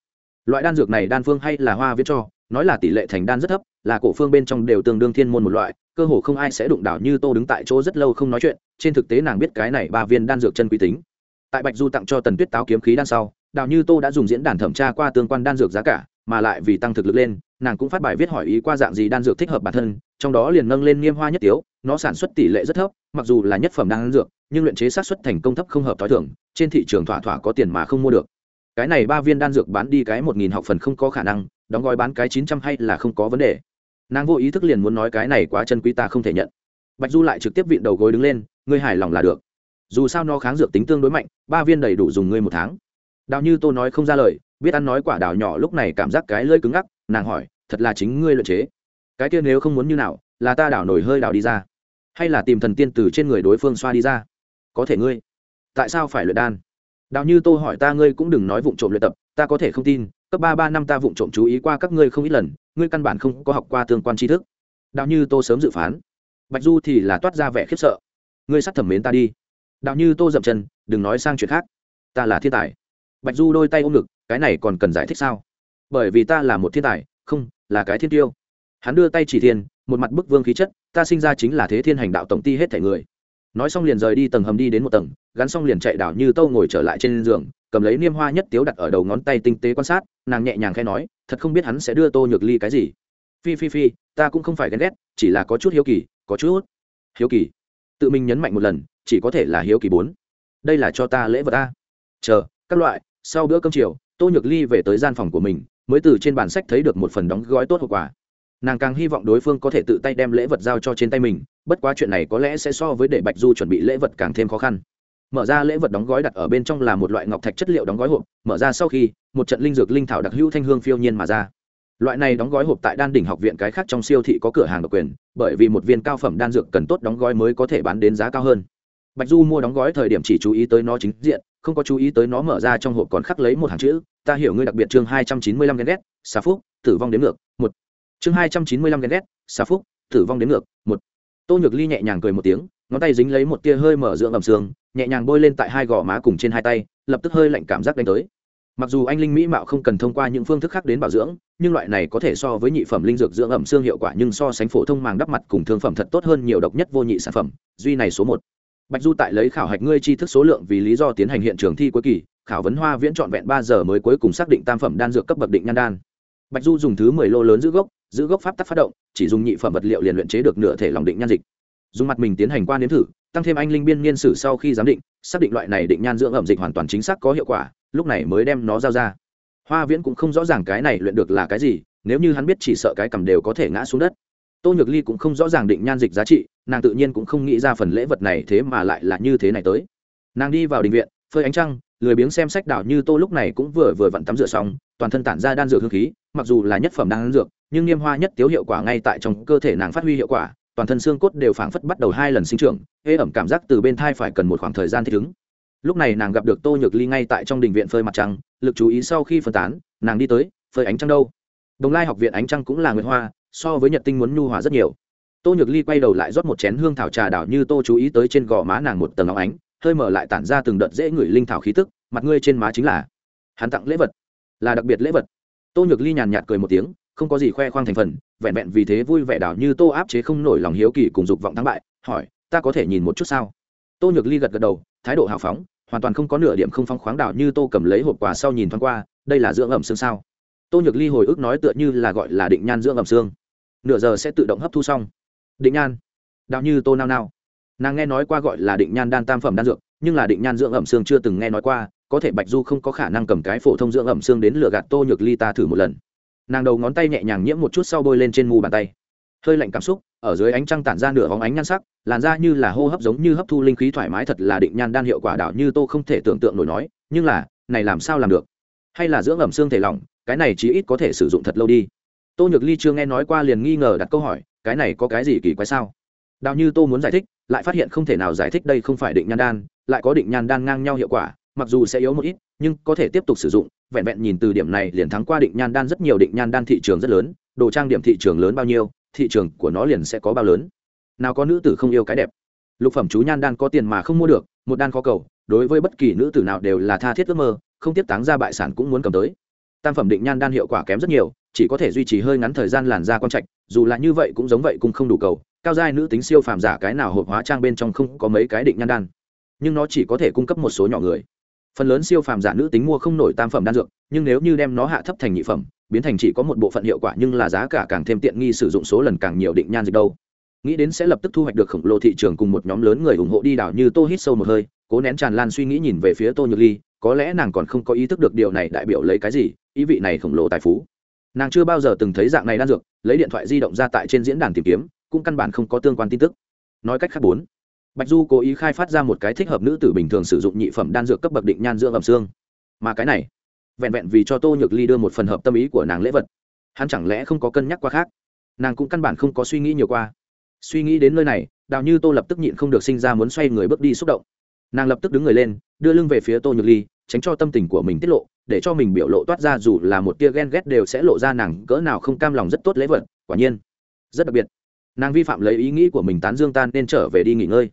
Loại đan dược này đan phương hay là hoa viết cho, nói là tỷ lệ thành đan rất thấp, là cổ phương bên trong đều tương đương thiên môn một loại, cơ hồ không ai sẽ đụng đảo như tô đứng tại chỗ rất lâu không nói chuyện, trên thực tế nàng biết cái này ba viên đan dược chân quý tính. Tại bạch du tặng cho tần tuyết táo kiếm khí đan sau đào như tô đã dùng diễn đàn thẩm tra qua tương quan đan dược giá cả, mà lại vì tăng thực lực lên, nàng cũng phát bài viết hỏi ý qua dạng gì đan dược thích hợp bản thân trong đó liền nâng lên nghiêm hoa nhất tiếu, nó sản xuất tỷ lệ rất thấp, mặc dù là nhất phẩm đan dược, nhưng luyện chế sát xuất thành công thấp không hợp t h o i thưởng trên thị trường thỏa thỏa có tiền mà không mua được. Cái này ba viên đan dược bán đi cái một nghìn học phần không có khả năng, đóng gói bán cái chín trăm hay là không có vấn đề. Nàng vô ý thức liền muốn nói cái này quá chân quý ta không thể nhận. Bạch du lại trực tiếp vịn đầu gối đứng lên, ngươi hài lòng là được. Dù sao nó kháng dược tính tương đối mạnh, ba viên đầy đủ dùng ngươi một tháng. Đào như tô nói không ra lời, biết ăn nói quả đào nhỏ lúc này cảm giác cái lơi cứng ngắc, nàng hỏi, thật là chính ngươi luyện chế? Cái kia nếu không muốn như nào, là ta đảo nổi hơi đảo đi ra. Hay là tìm thần tiên từ trên người đối phương xoa đi ra. Có thể ngươi. Tại sao phải luyện đan? Đào như tô hỏi ta, ngươi cũng đừng nói vụng trộm luyện tập, ta có thể không tin, cấp ba ba, năm ta vụng trộm chú ý qua các ngươi không ít lần, ngươi căn bản không có học qua tương quan tri thức. Đào như tô sớm dự phán. Bạch du thì là toát ra vẻ khiếp sợ. Ngươi sắp thẩm mến ta đi. Đào như tô dậm chân, đừng nói sang chuyện khác. Ta là thiên tài. Bạch du đôi tay ôm ngực, cái này còn cần giải thích sao? Bởi vì ta là một thiên tài, không, là cái thiên tiêu hắn đưa tay chỉ thiên, một mặt bức vương khí chất, ta sinh ra chính là thế thiên hành đạo tổng ty hết thể người. Nói xong liền rời đi tầng hầm đi đến một tầng, gắn xong liền chạy đảo như tâu ngồi trở lại trên giường, cầm lấy niêm hoa nhất tiếu đặt ở đầu ngón tay tinh tế quan sát, nàng nhẹ nhàng khẽ nói, thật không biết hắn sẽ đưa tô nhược ly cái gì. Phi phi phi, ta cũng không phải ghen ghét, chỉ là có chút hiếu kỳ, có chút hiếu kỳ. Tự mình nhấn mạnh một lần, chỉ có thể là hiếu kỳ bốn. Đây là cho ta lễ vật ta chờ, các loại, sau bữa cơm chiều, tô nhược ly về tới gian phòng của mình, mới từ trên bản sách thấy được một phần đóng gói tốt hậu quả nàng càng hy vọng đối phương có thể tự tay đem lễ vật giao cho trên tay mình, bất quá chuyện này có lẽ sẽ so với để bạch du chuẩn bị lễ vật càng thêm khó khăn. Mở ra lễ vật đóng gói đặt ở bên trong là một loại ngọc thạch chất liệu đóng gói hộp, mở ra sau khi, một trận linh dược linh thảo đặc hữu thanh hương phiêu nhiên mà ra. Loại này đóng gói hộp tại đan đỉnh học viện cái khác trong siêu thị có cửa hàng độc quyền, bởi vì một viên cao phẩm đan dược cần tốt đóng gói mới có thể bán đến giá cao hơn. Bạch du mua đóng gói thời điểm chỉ chú ý tới nó chính diện, không có chú ý tới nó mở ra trong hộp còn khắc lấy một hàng chữ, ta hiểu ngươi đặc biệt chương hai trăm chín mươi lăm ghen ghét xà phúc, tử vong đến ngược, một chương hai trăm chín mươi lăm ghen ghét, xà phúc, tử vong đến ngược, một. Tô nhược ly nhẹ nhàng cười một tiếng, ngón tay dính lấy một tia hơi mở dưỡng ẩm xương nhẹ nhàng bôi lên tại hai gò má cùng trên hai tay, lập tức hơi lạnh cảm giác đánh tới. Mặc dù anh linh mỹ mạo không cần thông qua những phương thức khác đến bảo dưỡng, nhưng loại này có thể so với nhị phẩm linh dược dưỡng ẩm xương hiệu quả nhưng so sánh phổ thông màng đắp mặt cùng thương phẩm thật tốt hơn nhiều độc nhất vô nhị sản phẩm, duy này số một. Bạch du tại lấy khảo hạch ngươi chi thức số lượng vì lý do tiến hành hiện trường thi cuối kỳ, khảo vấn hoa viễn trọn vẹn ba giờ mới cuối cùng xác định tam phẩm đan dược cấp bậc định nhan đan. Bạch du dùng thứ mười lô lớn giữ gốc giữ gốc pháp tắc phát động, chỉ dùng nhị phẩm vật liệu liền luyện chế được nửa thể lòng định nhan dịch. Dùng mặt mình tiến hành quan nếm thử, tăng thêm anh linh biên niên sử sau khi giám định, xác định loại này định nhan dưỡng ẩm dịch hoàn toàn chính xác có hiệu quả, lúc này mới đem nó giao ra. Hoa viễn cũng không rõ ràng cái này luyện được là cái gì, nếu như hắn biết chỉ sợ cái cầm đều có thể ngã xuống đất. Tô nhược ly cũng không rõ ràng định nhan dịch giá trị, nàng tự nhiên cũng không nghĩ ra phần lễ vật này thế mà lại là như thế này tới. Nàng đi vào đình viện, phơi ánh trăng, lười biếng xem sách đảo như tô lúc này cũng vừa vừa vặn tắm rửa xong, toàn thân tản ra đan dược hương khí, mặc dù là nhất phẩm đan dược nhưng niêm hoa nhất tiếu hiệu quả ngay tại trong cơ thể nàng phát huy hiệu quả, toàn thân xương cốt đều phảng phất bắt đầu hai lần sinh trưởng, ê ẩm cảm giác từ bên thai phải cần một khoảng thời gian thích ứng. Lúc này nàng gặp được tô nhược ly ngay tại trong đình viện phơi mặt trăng, lực chú ý sau khi phân tán, nàng đi tới, phơi ánh trăng đâu? Đồng lai học viện ánh trăng cũng là nguyệt hoa, so với nhật tinh muốn nhu hòa rất nhiều. Tô nhược ly quay đầu lại rót một chén hương thảo trà đảo như tô chú ý tới trên gò má nàng một tầng óng ánh, hơi mở lại tản ra từng đợt dễ ngửi linh thảo khí tức, mặt ngươi trên má chính là hắn tặng lễ vật, là đặc biệt lễ vật. Tô nhược ly nhàn nhạt cười một tiếng không có gì khoe khoang thành phần, vẹn vẹn vì thế vui vẻ đảo như tô áp chế không nổi lòng hiếu kỳ cùng dục vọng thắng bại, hỏi, ta có thể nhìn một chút sao? Tô nhược ly gật gật đầu, thái độ hào phóng, hoàn toàn không có nửa điểm không phong khoáng đảo như tô cầm lấy hộp quà sau nhìn thoáng qua, đây là dưỡng ẩm xương sao? Tô nhược ly hồi ức nói tựa như là gọi là định nhan dưỡng ẩm xương. Nửa giờ sẽ tự động hấp thu xong. Định nhan? Đạo như tô nao nao. Nàng nghe nói qua gọi là định nhan đan tam phẩm đan dược, nhưng là định nhan dưỡng ẩm xương chưa từng nghe nói qua, có thể bạch du không có khả năng cầm cái phổ thông dưỡng ẩm xương đến lừa gạt tô nhược ly ta thử một lần nàng đầu ngón tay nhẹ nhàng nhiễm một chút sau bôi lên trên mu bàn tay. Hơi lạnh cảm xúc, ở dưới ánh trăng tản ra nửa vóng ánh nhan sắc, làn da như là hô hấp giống như hấp thu linh khí thoải mái thật là định nhan đan hiệu quả đảo như tô không thể tưởng tượng nổi nói, nhưng là, này làm sao làm được? Hay là dưỡng ẩm xương thể lỏng, cái này chí ít có thể sử dụng thật lâu đi. Tô nhược ly chưa nghe nói qua liền nghi ngờ đặt câu hỏi, cái này có cái gì kỳ quái sao? Đào như tô muốn giải thích, lại phát hiện không thể nào giải thích đây không phải định nhan đan, lại có định nhan đan ngang nhau hiệu quả mặc dù sẽ yếu một ít, nhưng có thể tiếp tục sử dụng, vẹn vẹn nhìn từ điểm này liền thắng qua định nhan đan rất nhiều định nhan đan thị trường rất lớn, đồ trang điểm thị trường lớn bao nhiêu, thị trường của nó liền sẽ có bao lớn. Nào có nữ tử không yêu cái đẹp. Lục phẩm chú nhan đan có tiền mà không mua được, một đan khó cầu, đối với bất kỳ nữ tử nào đều là tha thiết ước mơ, không tiếp táng ra bại sản cũng muốn cầm tới. Tam phẩm định nhan đan hiệu quả kém rất nhiều, chỉ có thể duy trì hơi ngắn thời gian làn da con trạch, dù là như vậy cũng giống vậy cũng không đủ cầu, cao giai nữ tính siêu phàm giả cái nào hộp hóa trang bên trong không có mấy cái định nhan đan. Nhưng nó chỉ có thể cung cấp một số nhỏ người phần lớn siêu phàm giả nữ tính mua không nổi tam phẩm đan dược, nhưng nếu như đem nó hạ thấp thành nhị phẩm, biến thành chỉ có một bộ phận hiệu quả nhưng là giá cả càng thêm tiện nghi sử dụng số lần càng nhiều định nhan dịch đâu. Nghĩ đến sẽ lập tức thu hoạch được khổng lồ thị trường cùng một nhóm lớn người ủng hộ đi đảo như tô hít sâu một hơi, cố nén tràn lan suy nghĩ nhìn về phía tô nhược ly, có lẽ nàng còn không có ý thức được điều này đại biểu lấy cái gì, ý vị này khổng lồ tài phú. Nàng chưa bao giờ từng thấy dạng này đan dược, lấy điện thoại di động ra tại trên diễn đàn tìm kiếm, cũng căn bản không có tương quan tin tức. Nói cách khác bốn bạch du cố ý khai phát ra một cái thích hợp nữ tử bình thường sử dụng nhị phẩm đan dược cấp bậc định nhan dưỡng ẩm xương. Mà cái này, vẹn vẹn vì cho tô nhược ly đưa một phần hợp tâm ý của nàng lễ vật. Hắn chẳng lẽ không có cân nhắc qua khác? Nàng cũng căn bản không có suy nghĩ nhiều qua. Suy nghĩ đến nơi này, đào như tô lập tức nhịn không được sinh ra muốn xoay người bước đi xúc động. Nàng lập tức đứng người lên, đưa lưng về phía tô nhược ly, tránh cho tâm tình của mình tiết lộ, để cho mình biểu lộ toát ra dù là một tia ghen ghét đều sẽ lộ ra nàng cỡ nào không cam lòng rất tốt lễ vật. Quả nhiên, rất đặc biệt. Nàng vi phạm lấy ý nghĩ của mình tán dương tan nên trở về đi nghỉ ngơi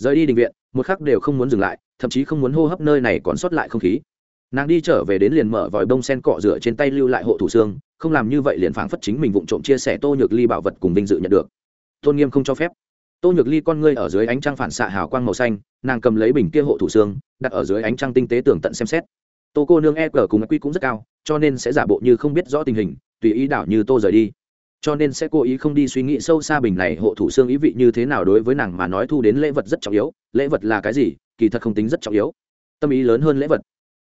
rời đi định viện, một khắc đều không muốn dừng lại, thậm chí không muốn hô hấp nơi này còn sót lại không khí. Nàng đi trở về đến liền mở vòi bông sen cọ rửa trên tay lưu lại hộ thủ xương, không làm như vậy liền phảng phất chính mình vụng trộm chia sẻ tô nhược ly bảo vật cùng vinh dự nhận được. Tôn nghiêm không cho phép. Tô nhược ly con ngươi ở dưới ánh trăng phản xạ hào quang màu xanh, nàng cầm lấy bình kia hộ thủ xương, đặt ở dưới ánh trăng tinh tế tường tận xem xét. Tô cô nương e cờ cùng quy cũng rất cao, cho nên sẽ giả bộ như không biết rõ tình hình, tùy ý đảo như tô rời đi cho nên sẽ cố ý không đi suy nghĩ sâu xa bình này hộ thủ xương ý vị như thế nào đối với nàng mà nói thu đến lễ vật rất trọng yếu. Lễ vật là cái gì? Kỳ thật không tính rất trọng yếu. Tâm ý lớn hơn lễ vật.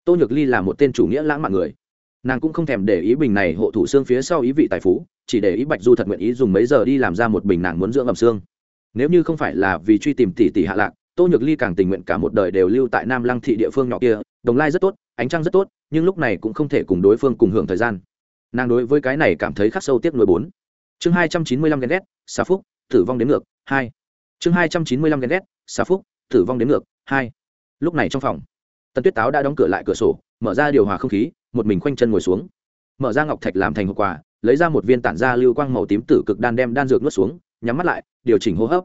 Tô nhược ly là một tên chủ nghĩa lãng mạn người. Nàng cũng không thèm để ý bình này hộ thủ xương phía sau ý vị tài phú, chỉ để ý bạch du thật nguyện ý dùng mấy giờ đi làm ra một bình nàng muốn dưỡng ẩm xương. Nếu như không phải là vì truy tìm tỷ tỷ hạ lạc, tô nhược ly càng tình nguyện cả một đời đều lưu tại nam lăng thị địa phương nhỏ kia, đồng lai rất tốt, ánh trăng rất tốt, nhưng lúc này cũng không thể cùng đối phương cùng hưởng thời gian. Nàng đối với cái này cảm thấy khắc sâu tiếc nuối bốn chương hai trăm chín mươi lăm ghen ghét, xà phúc, tử vong đến ngược, hai. Chương hai trăm chín mươi lăm ghen ghét, xà phúc, tử vong đến ngược, hai. Lúc này trong phòng, tần tuyết táo đã đóng cửa lại cửa sổ, mở ra điều hòa không khí, một mình khoanh chân ngồi xuống. Mở ra ngọc thạch làm thành hộp quà, lấy ra một viên tản ra lưu quang màu tím tử cực đan đem đan dược nuốt xuống, nhắm mắt lại, điều chỉnh hô hấp.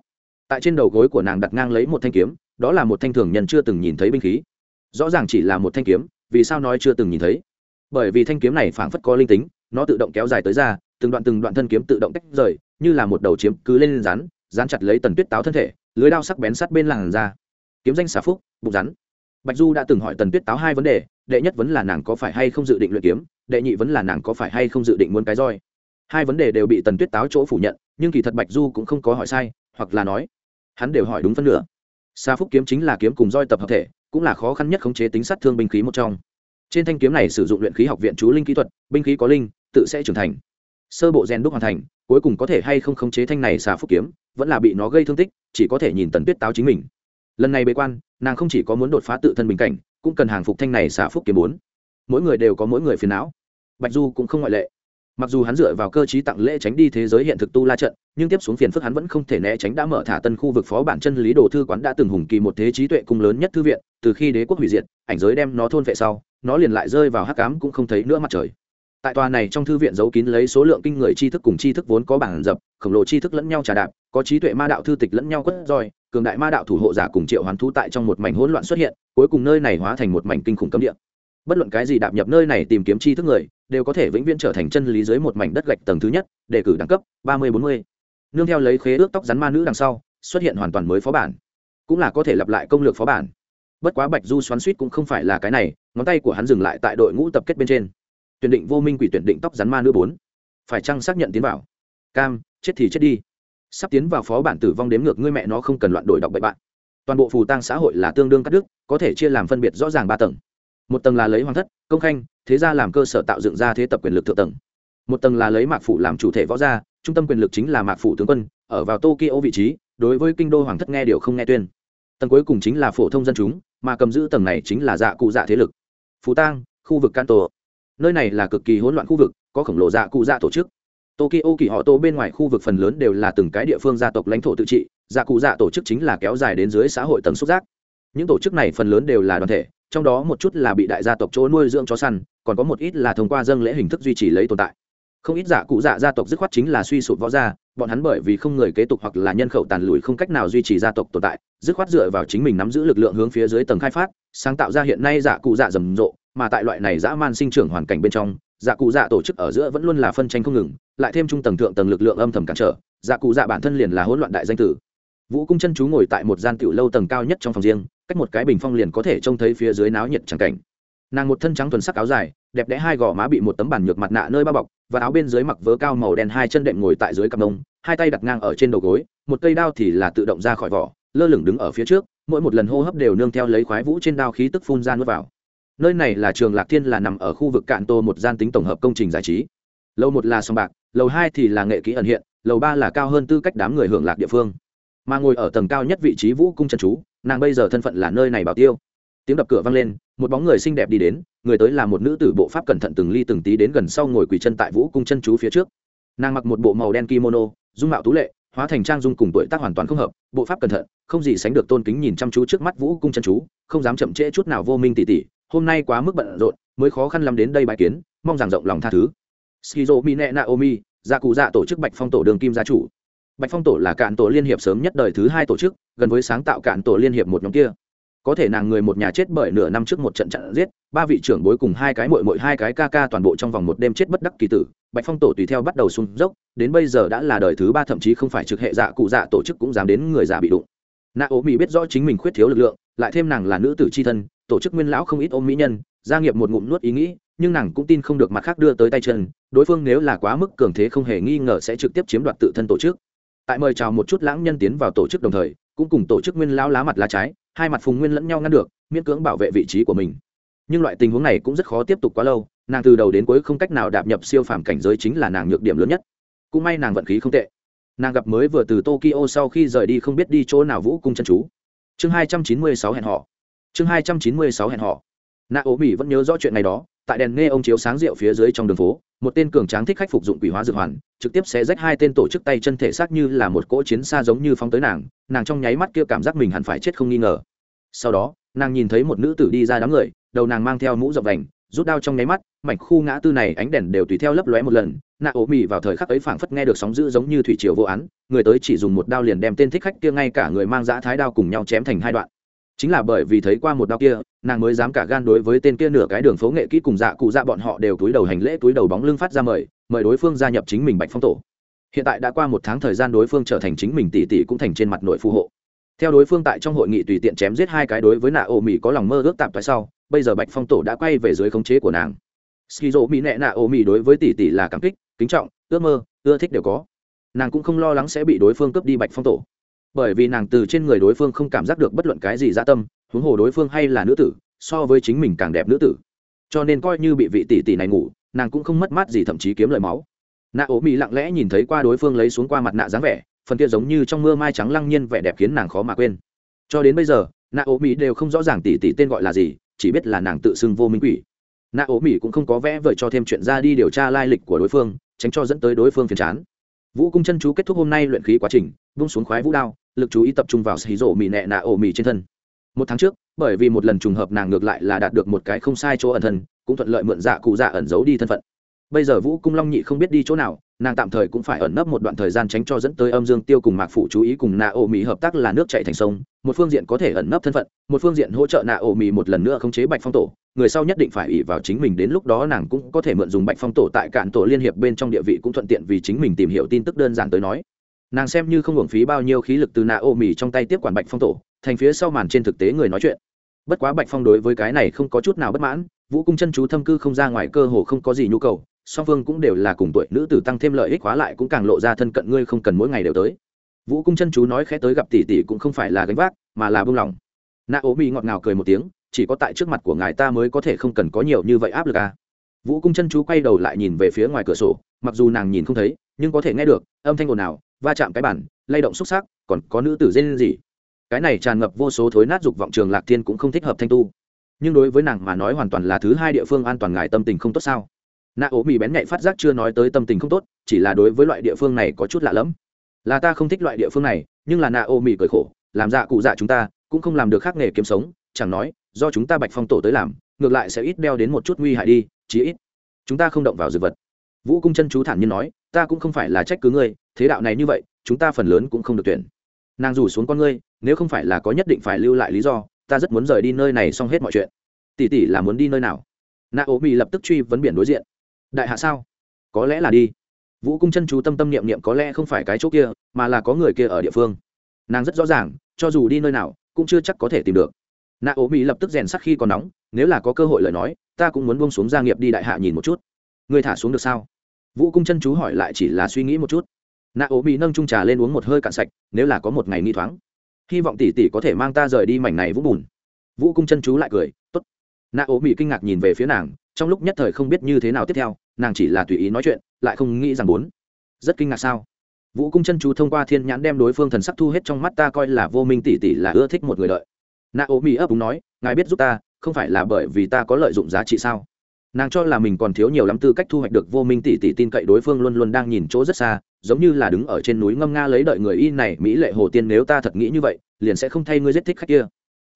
Tại trên đầu gối của nàng đặt ngang lấy một thanh kiếm, đó là một thanh thường nhân chưa từng nhìn thấy binh khí. Rõ ràng chỉ là một thanh kiếm, vì sao nói chưa từng nhìn thấy? Bởi vì thanh kiếm này phảng phất có linh tính, nó tự động kéo dài tới ra từng đoạn từng đoạn thân kiếm tự động tách rời, như là một đầu chiếm cứ lên rắn rán chặt lấy tần tuyết táo thân thể, lưới đao sắc bén sát bên làn ra kiếm danh xà phúc, bụng rắn. Bạch du đã từng hỏi tần tuyết táo hai vấn đề, đệ nhất vấn là nàng có phải hay không dự định luyện kiếm, đệ nhị vấn là nàng có phải hay không dự định muốn cái roi. Hai vấn đề đều bị tần tuyết táo chỗ phủ nhận, nhưng kỳ thật bạch du cũng không có hỏi sai, hoặc là nói, hắn đều hỏi đúng phân nửa. Xa phúc kiếm chính là kiếm cùng roi tập hợp thể, cũng là khó khăn nhất khống chế tính sát thương binh khí một trong. Trên thanh kiếm này sử dụng luyện khí học viện chú linh kỹ thuật, binh khí có linh, tự sẽ trưởng thành sơ bộ rèn đúc hoàn thành, cuối cùng có thể hay không khống chế thanh này xà phúc kiếm, vẫn là bị nó gây thương tích, chỉ có thể nhìn tần tuyết táo chính mình. Lần này bế quan, nàng không chỉ có muốn đột phá tự thân bình cảnh, cũng cần hàng phục thanh này xà phúc kiếm bốn. Mỗi người đều có mỗi người phiền não. Bạch du cũng không ngoại lệ. Mặc dù hắn dựa vào cơ chí tặng lễ tránh đi thế giới hiện thực tu la trận, nhưng tiếp xuống phiền phức hắn vẫn không thể né tránh đã mở thả tân khu vực phó bản chân lý đồ thư quán đã từng hùng kỳ một thế trí tuệ cung lớn nhất thư viện, từ khi đế quốc hủy diệt, ảnh giới đem nó thôn vệ sau, nó liền lại rơi vào hắc cám cũng không thấy nữa mặt trời tại tòa này trong thư viện giấu kín lấy số lượng kinh người tri thức cùng tri thức vốn có bản dập khổng lồ tri thức lẫn nhau trà đạp, có trí tuệ ma đạo thư tịch lẫn nhau quất roi, cường đại ma đạo thủ hộ giả cùng triệu hoàn thú tại trong một mảnh hỗn loạn xuất hiện, cuối cùng nơi này hóa thành một mảnh kinh khủng cấm địa. Bất luận cái gì đạp nhập nơi này tìm kiếm tri thức người, đều có thể vĩnh viễn trở thành chân lý dưới một mảnh đất gạch tầng thứ nhất, đề cử đẳng cấp ba mươi bốn mươi. Nương theo lấy khế ước tóc rắn ma nữ đằng sau, xuất hiện hoàn toàn mới phó bản. Cũng là có thể lặp lại công lược phó bản. Bất quá bạch du xoắn suýt cũng không phải là cái này, ngón tay của hắn dừng lại tại đội ngũ tập kết bên trên tuyển định vô minh quỷ tuyển định tóc rắn ma nữ bốn. Phải chăng xác nhận tiến vào? Cam, chết thì chết đi. Sắp tiến vào phó bản tử vong đếm ngược ngươi mẹ nó không cần loạn đổi đọc bậy bạn. Toàn bộ phù tang xã hội là tương đương cắt đứt, có thể chia làm phân biệt rõ ràng ba tầng. Một tầng là lấy hoàng thất, công khanh, thế gia làm cơ sở tạo dựng ra thế tập quyền lực thượng tầng. Một tầng là lấy mạc phủ làm chủ thể võ gia, trung tâm quyền lực chính là mạc phủ tướng quân, ở vào tokyo vị trí, đối với kinh đô hoàng thất nghe điều không nghe tuyên. Tầng cuối cùng chính là phổ thông dân chúng, mà cầm giữ tầng này chính là dạ cụ dạ thế lực. Phú tang, khu vực can tổ nơi này là cực kỳ hỗn loạn khu vực, có khổng lồ dạ cụ dạ tổ chức. Tokyo kỳ họ tô bên ngoài khu vực phần lớn đều là từng cái địa phương gia tộc lãnh thổ tự trị dạ cụ dạ tổ chức chính là kéo dài đến dưới xã hội tầng xúc giác. Những tổ chức này phần lớn đều là đoàn thể, trong đó một chút là bị đại gia tộc chỗ nuôi dưỡng chó săn, còn có một ít là thông qua dâng lễ hình thức duy trì lấy tồn tại. Không ít giả cụ dạ gia tộc dứt khoát chính là suy sụp võ gia, bọn hắn bởi vì không người kế tục hoặc là nhân khẩu tàn lùi không cách nào duy trì gia tộc tồn tại, dứt khoát dựa vào chính mình nắm giữ lực lượng hướng phía dưới tầng khai phát, sáng tạo ra hiện nay giả cụ dạ rầm rộ mà tại loại này dã man sinh trưởng hoàn cảnh bên trong dạ cụ dạ tổ chức ở giữa vẫn luôn là phân tranh không ngừng lại thêm trung tầng thượng tầng lực lượng âm thầm cản trở dạ cụ dạ bản thân liền là hỗn loạn đại danh tử. Vũ cung chân chú ngồi tại một gian tiểu lâu tầng cao nhất trong phòng riêng cách một cái bình phong liền có thể trông thấy phía dưới náo nhiệt chẳng cảnh. Nàng một thân trắng thuần sắc áo dài đẹp đẽ hai gò má bị một tấm bản nhược mặt nạ nơi bao bọc và áo bên dưới mặc vớ cao màu đen hai chân đệm ngồi tại dưới cặp nông, hai tay đặt ngang ở trên đầu gối một cây đao thì là tự động ra khỏi vỏ lơ lửng đứng ở phía trước mỗi một lần hô hấp đều nương theo lấy khoái vũ trên đao khí tức phun ra nuốt vào nơi này là trường lạc thiên là nằm ở khu vực cạn tô một gian tính tổng hợp công trình giải trí. Lầu một là sòng bạc, lầu hai thì là nghệ kỹ ẩn hiện, lầu ba là cao hơn tư cách đám người hưởng lạc địa phương. Mà ngồi ở tầng cao nhất vị trí vũ cung chân chú, nàng bây giờ thân phận là nơi này bảo tiêu. Tiếng đập cửa vang lên, một bóng người xinh đẹp đi đến, người tới là một nữ tử bộ pháp cẩn thận từng ly từng tí đến gần sau ngồi quỳ chân tại vũ cung chân chú phía trước. Nàng mặc một bộ màu đen kimono, dung mạo tú lệ, hóa thành trang dung cùng tuổi tác hoàn toàn không hợp, bộ pháp cẩn thận, không gì sánh được tôn kính nhìn chăm chú trước mắt vũ cung chân chú, không dám chậm trễ chút nào vô minh tỉ tỉ hôm nay quá mức bận rộn, mới khó khăn lắm đến đây bài kiến, mong rằng rộng lòng tha thứ. Skizo mine naomi gia cụ dạ tổ chức bạch phong tổ đường kim gia chủ. Bạch phong tổ là cạn tổ liên hiệp sớm nhất đời thứ hai tổ chức, gần với sáng tạo cạn tổ liên hiệp một nhóm kia. Có thể nàng người một nhà chết bởi nửa năm trước một trận trận giết, ba vị trưởng bối cùng hai cái mội mội hai cái ca ca toàn bộ trong vòng một đêm chết bất đắc kỳ tử, bạch phong tổ tùy theo bắt đầu sung dốc, đến bây giờ đã là đời thứ ba, thậm chí không phải trực hệ dạ cụ dạ tổ chức cũng dám đến người già bị đụng. Nạ ố mỹ biết rõ chính mình khuyết thiếu lực lượng lại thêm nàng là nữ tử c h i thân, tổ chức nguyên lão không ít ôm mỹ nhân, gia nghiệp một ngụm nuốt ý nghĩ, nhưng nàng cũng tin không được mặt khác đưa tới tay chân, đối phương nếu là quá mức cường thế không hề nghi ngờ sẽ trực tiếp chiếm đoạt tự thân tổ chức. Tại mời chào một chút lãng nhân tiến vào tổ chức đồng thời, cũng cùng tổ chức nguyên lão lá mặt lá trái, hai mặt phùng nguyên lẫn nhau ngăn được, miễn cưỡng bảo vệ vị trí của mình. Nhưng loại tình huống này cũng rất khó tiếp tục quá lâu, nàng từ đầu đến cuối không cách nào đạp nhập siêu phàm cảnh giới chính là nàng nhược điểm lớn nhất. Cũng may nàng vận khí không tệ. Nàng gặp mới vừa từ tokyo sau khi rời đi không biết đi chỗ nào vũ cung chân chú chương hai trăm chín mươi sáu hẹn họ chương hai trăm chín mươi sáu hẹn họ nạ ố mỹ vẫn nhớ rõ chuyện này đó, tại đèn nghe ông chiếu sáng rượu phía dưới trong đường phố, một tên cường tráng thích khách phục dụng quỷ hóa dược hoàn, trực tiếp sẽ rách hai tên tổ chức tay chân thể xác như là một cỗ chiến xa giống như phóng tới nàng nàng trong nháy mắt kia cảm giác mình hẳn phải chết không nghi ngờ. Sau đó, nàng nhìn thấy một nữ tử đi ra đám người, đầu nàng mang theo mũ rộng vành, rút đao trong nháy mắt mảnh khu ngã tư này ánh đèn đều tùy theo lấp lóe một lần nạ ố mì vào thời khắc ấy phảng phất nghe được sóng dữ giống như thủy triều vô án, người tới chỉ dùng một đao liền đem tên thích khách kia ngay cả người mang giã thái đao cùng nhau chém thành hai đoạn. Chính là bởi vì thấy qua một đao kia, nàng mới dám cả gan đối với tên kia nửa cái đường phố nghệ kỹ cùng dạ cụ dạ bọn họ đều túi đầu hành lễ, túi đầu bóng lưng phát ra mời mời đối phương gia nhập chính mình bạch phong tổ. Hiện tại đã qua một tháng thời gian đối phương trở thành chính mình tỷ tỷ cũng thành trên mặt nội phù hộ. Theo đối phương tại trong hội nghị tùy tiện chém giết hai cái đối với nạ ô mỹ có lòng mơ ước tạm tại sau, bây giờ bạch phong tổ đã quay về dưới khống chế của nàng skizo mỹ nẹ nạ ô mỹ đối với tỷ tỷ là cảm kích, kính trọng, ước mơ, ưa thích đều có. Nàng cũng không lo lắng sẽ bị đối phương cướp đi bạch phong tổ. Bởi vì nàng từ trên người đối phương không cảm giác được bất luận cái gì dã tâm, huống hồ đối phương hay là nữ tử, so với chính mình càng đẹp nữ tử. Cho nên coi như bị vị tỷ tỷ này ngủ, nàng cũng không mất mát gì thậm chí kiếm lời máu. Nạ ố mỹ lặng lẽ nhìn thấy qua đối phương lấy xuống qua mặt nạ dáng vẻ, phần kia giống như trong mưa mai trắng lăng nhiên vẻ đẹp khiến nàng khó mà quên. Cho đến bây giờ, nạ ố mỹ đều không rõ ràng tỷ tỷ tên gọi là gì, chỉ biết là nàng tự xưng vô minh quỷ nạ ố mỹ cũng không có vẽ vời cho thêm chuyện ra đi điều tra lai lịch của đối phương, tránh cho dẫn tới đối phương phiền chán. Vũ cung chân chú kết thúc hôm nay luyện khí quá trình bung xuống khoái vũ đao, lực chú ý tập trung vào xì rổ mỹ nẹ nạ ổ mỹ trên thân. Một tháng trước, bởi vì một lần trùng hợp nàng ngược lại là đạt được một cái không sai chỗ ẩn thân, cũng thuận lợi mượn dạ cụ dạ ẩn giấu đi thân phận bây giờ vũ cung long nhị không biết đi chỗ nào, nàng tạm thời cũng phải ẩn nấp một đoạn thời gian tránh cho dẫn tới âm dương tiêu cùng mạc phụ chú ý cùng nạ ổ mỹ hợp tác là nước chạy thành sông, một phương diện có thể ẩn nấp thân phận, một phương diện hỗ trợ nạ ổ mỹ một lần nữa khống chế bạch phong tổ, người sau nhất định phải ỉ vào chính mình đến lúc đó nàng cũng có thể mượn dùng bạch phong tổ tại cạn tổ liên hiệp bên trong địa vị cũng thuận tiện vì chính mình tìm hiểu tin tức đơn giản tới nói. Nàng xem như không hưởng phí bao nhiêu khí lực từ nạ ô mỹ trong tay tiếp quản bạch phong tổ, thành phía sau màn trên thực tế người nói chuyện. Bất quá bạch phong đối với cái này không có chút nào bất mãn, vũ cung chân chú thâm cư không ra ngoài cơ hồ không có gì nhu cầu song phương cũng đều là cùng tuổi, nữ tử tăng thêm lợi ích hóa lại cũng càng lộ ra thân cận, ngươi không cần mỗi ngày đều tới. Vũ cung chân chú nói khẽ tới gặp tỷ tỷ cũng không phải là gánh vác, mà là buông lỏng. Nạ ố mi ngọt ngào cười một tiếng, chỉ có tại trước mặt của ngài ta mới có thể không cần có nhiều như vậy áp lực à. vũ cung chân chú quay đầu lại nhìn về phía ngoài cửa sổ, mặc dù nàng nhìn không thấy, nhưng có thể nghe được, âm thanh ồn ào, va chạm cái bản lay động xúc xác còn có nữ tử dên gì cái này tràn ngập vô số thối nát dục vọng trường lạc thiên cũng không thích hợp thanh tu. Nhưng đối với nàng mà nói hoàn toàn là thứ hai địa phương an toàn ngài tâm tình không tốt sao? Nạ ố mì bén nhạy phát giác chưa nói tới tâm tình không tốt, chỉ là đối với loại địa phương này có chút lạ lẫm. Là ta không thích loại địa phương này, nhưng là nạ ố mì cười khổ, làm dạ cụ dạ chúng ta, cũng không làm được khác nghề kiếm sống, chẳng nói, do chúng ta bạch phong tổ tới làm, ngược lại sẽ ít đeo đến một chút nguy hại đi, chí ít. Chúng ta không động vào dược vật. Vũ cung chân chú thản nhiên nói, ta cũng không phải là trách cứ ngươi, thế đạo này như vậy, chúng ta phần lớn cũng không được tuyển. Nàng rủ xuống con ngươi, nếu không phải là có nhất định phải lưu lại lý do, ta rất muốn rời đi nơi này xong hết mọi chuyện. Tỷ tỷ là muốn đi nơi nào? Nạ ố mì lập tức truy vấn biển đối diện đại hạ sao? Có lẽ là đi. Vũ cung chân chú tâm tâm niệm niệm có lẽ không phải cái chỗ kia, mà là có người kia ở địa phương. Nàng rất rõ ràng, cho dù đi nơi nào, cũng chưa chắc có thể tìm được. Nạ ố mỹ lập tức rèn sắc khi còn nóng, nếu là có cơ hội lời nói, ta cũng muốn buông xuống gia nghiệp đi đại hạ nhìn một chút. Người thả xuống được sao? Vũ cung chân chú hỏi lại chỉ là suy nghĩ một chút. Nạ ố mỹ nâng trung trà lên uống một hơi cạn sạch, nếu là có một ngày nghi thoáng. Hy vọng tỷ tỷ có thể mang ta rời đi mảnh này vũng bùn. Vũ cung chân chú lại cười nạ ố mỹ kinh ngạc nhìn về phía nàng, trong lúc nhất thời không biết như thế nào tiếp theo, nàng chỉ là tùy ý nói chuyện, lại không nghĩ rằng bốn rất kinh ngạc sao? Vũ cung chân chú thông qua thiên nhãn đem đối phương thần sắc thu hết trong mắt ta coi là vô minh tỷ tỷ là ưa thích một người lợi. nạ ố mỹ ấp đúng nói, ngài biết giúp ta, không phải là bởi vì ta có lợi dụng giá trị sao? Nàng cho là mình còn thiếu nhiều lắm tư cách thu hoạch được vô minh tỷ tỷ tin cậy đối phương luôn luôn đang nhìn chỗ rất xa, giống như là đứng ở trên núi ngâm nga lấy đợi người y này, mỹ lệ hồ tiên, nếu ta thật nghĩ như vậy, liền sẽ không thay ngươi giết thích khách kia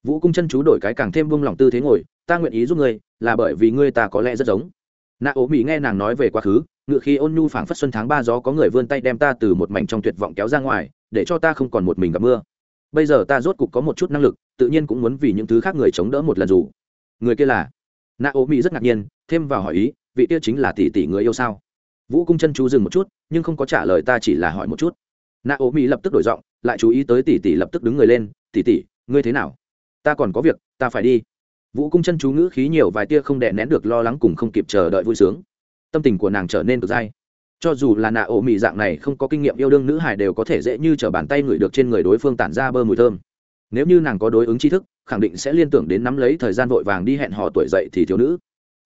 vũ cung chân chú đổi cái càng thêm vung lòng tư thế ngồi, ta nguyện ý giúp ngươi, là bởi vì ngươi ta có lẽ rất giống. Nạ ố mỹ nghe nàng nói về quá khứ, ngựa khi ôn nhu phảng phất xuân tháng ba gió có người vươn tay đem ta từ một mảnh trong tuyệt vọng kéo ra ngoài, để cho ta không còn một mình gặp mưa. Bây giờ ta rốt cục có một chút năng lực, tự nhiên cũng muốn vì những thứ khác người chống đỡ một lần dù. Người kia là? Nạ ố mỹ rất ngạc nhiên, thêm vào hỏi ý, vị kia chính là tỷ tỷ người yêu sao? Vũ cung chân chú dừng một chút, nhưng không có trả lời ta chỉ là hỏi một chút. Nạ ố mỹ lập tức đổi giọng, lại chú ý tới tỷ tỷ lập tức đứng người lên, tỷ tỷ, ngươi thế nào? Ta còn có việc, ta phải đi. Vũ cung chân chú ngữ khí nhiều vài tia không đè nén được lo lắng cùng không kịp chờ đợi vui sướng. Tâm tình của nàng trở nên cực dai. Cho dù là nạ ổ mị dạng này không có kinh nghiệm yêu đương nữ hải đều có thể dễ như t r ở bàn tay ngửi được trên người đối phương tản ra bơ mùi thơm. Nếu như nàng có đối ứng tri thức, khẳng định sẽ liên tưởng đến nắm lấy thời gian vội vàng đi hẹn hò tuổi dậy thì thiếu nữ.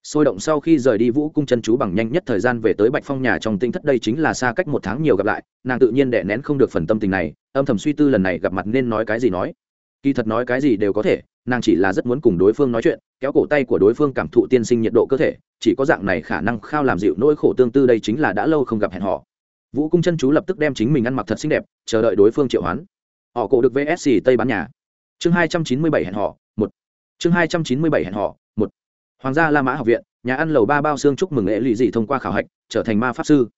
Sôi động sau khi rời đi vũ cung chân chú bằng nhanh nhất thời gian về tới bạch phong nhà trong tinh thất đây chính là xa cách một tháng nhiều gặp lại, nàng tự nhiên đẻ nén không được phần tâm tình này, âm thầm suy tư lần này gặp mặt nên nói cái gì nói kỳ thật nói cái gì đều có thể, nàng chỉ là rất muốn cùng đối phương nói chuyện, kéo cổ tay của đối phương cảm thụ tiên sinh nhiệt độ cơ thể, chỉ có dạng này khả năng khao làm dịu nỗi khổ tương tư đây chính là đã lâu không gặp hẹn họ vũ cung chân chú lập tức đem chính mình ăn mặc thật xinh đẹp, chờ đợi đối phương triệu hoán. Họ cổ được vsc tây bán nhà. Chương hai trăm chín mươi bảy hẹn họ một. Chương hai trăm chín mươi bảy hẹn họ một. Hoàng gia la mã học viện, nhà ăn lầu ba bao xương chúc mừng lễ lụy dị thông qua khảo hạch, trở thành ma pháp sư.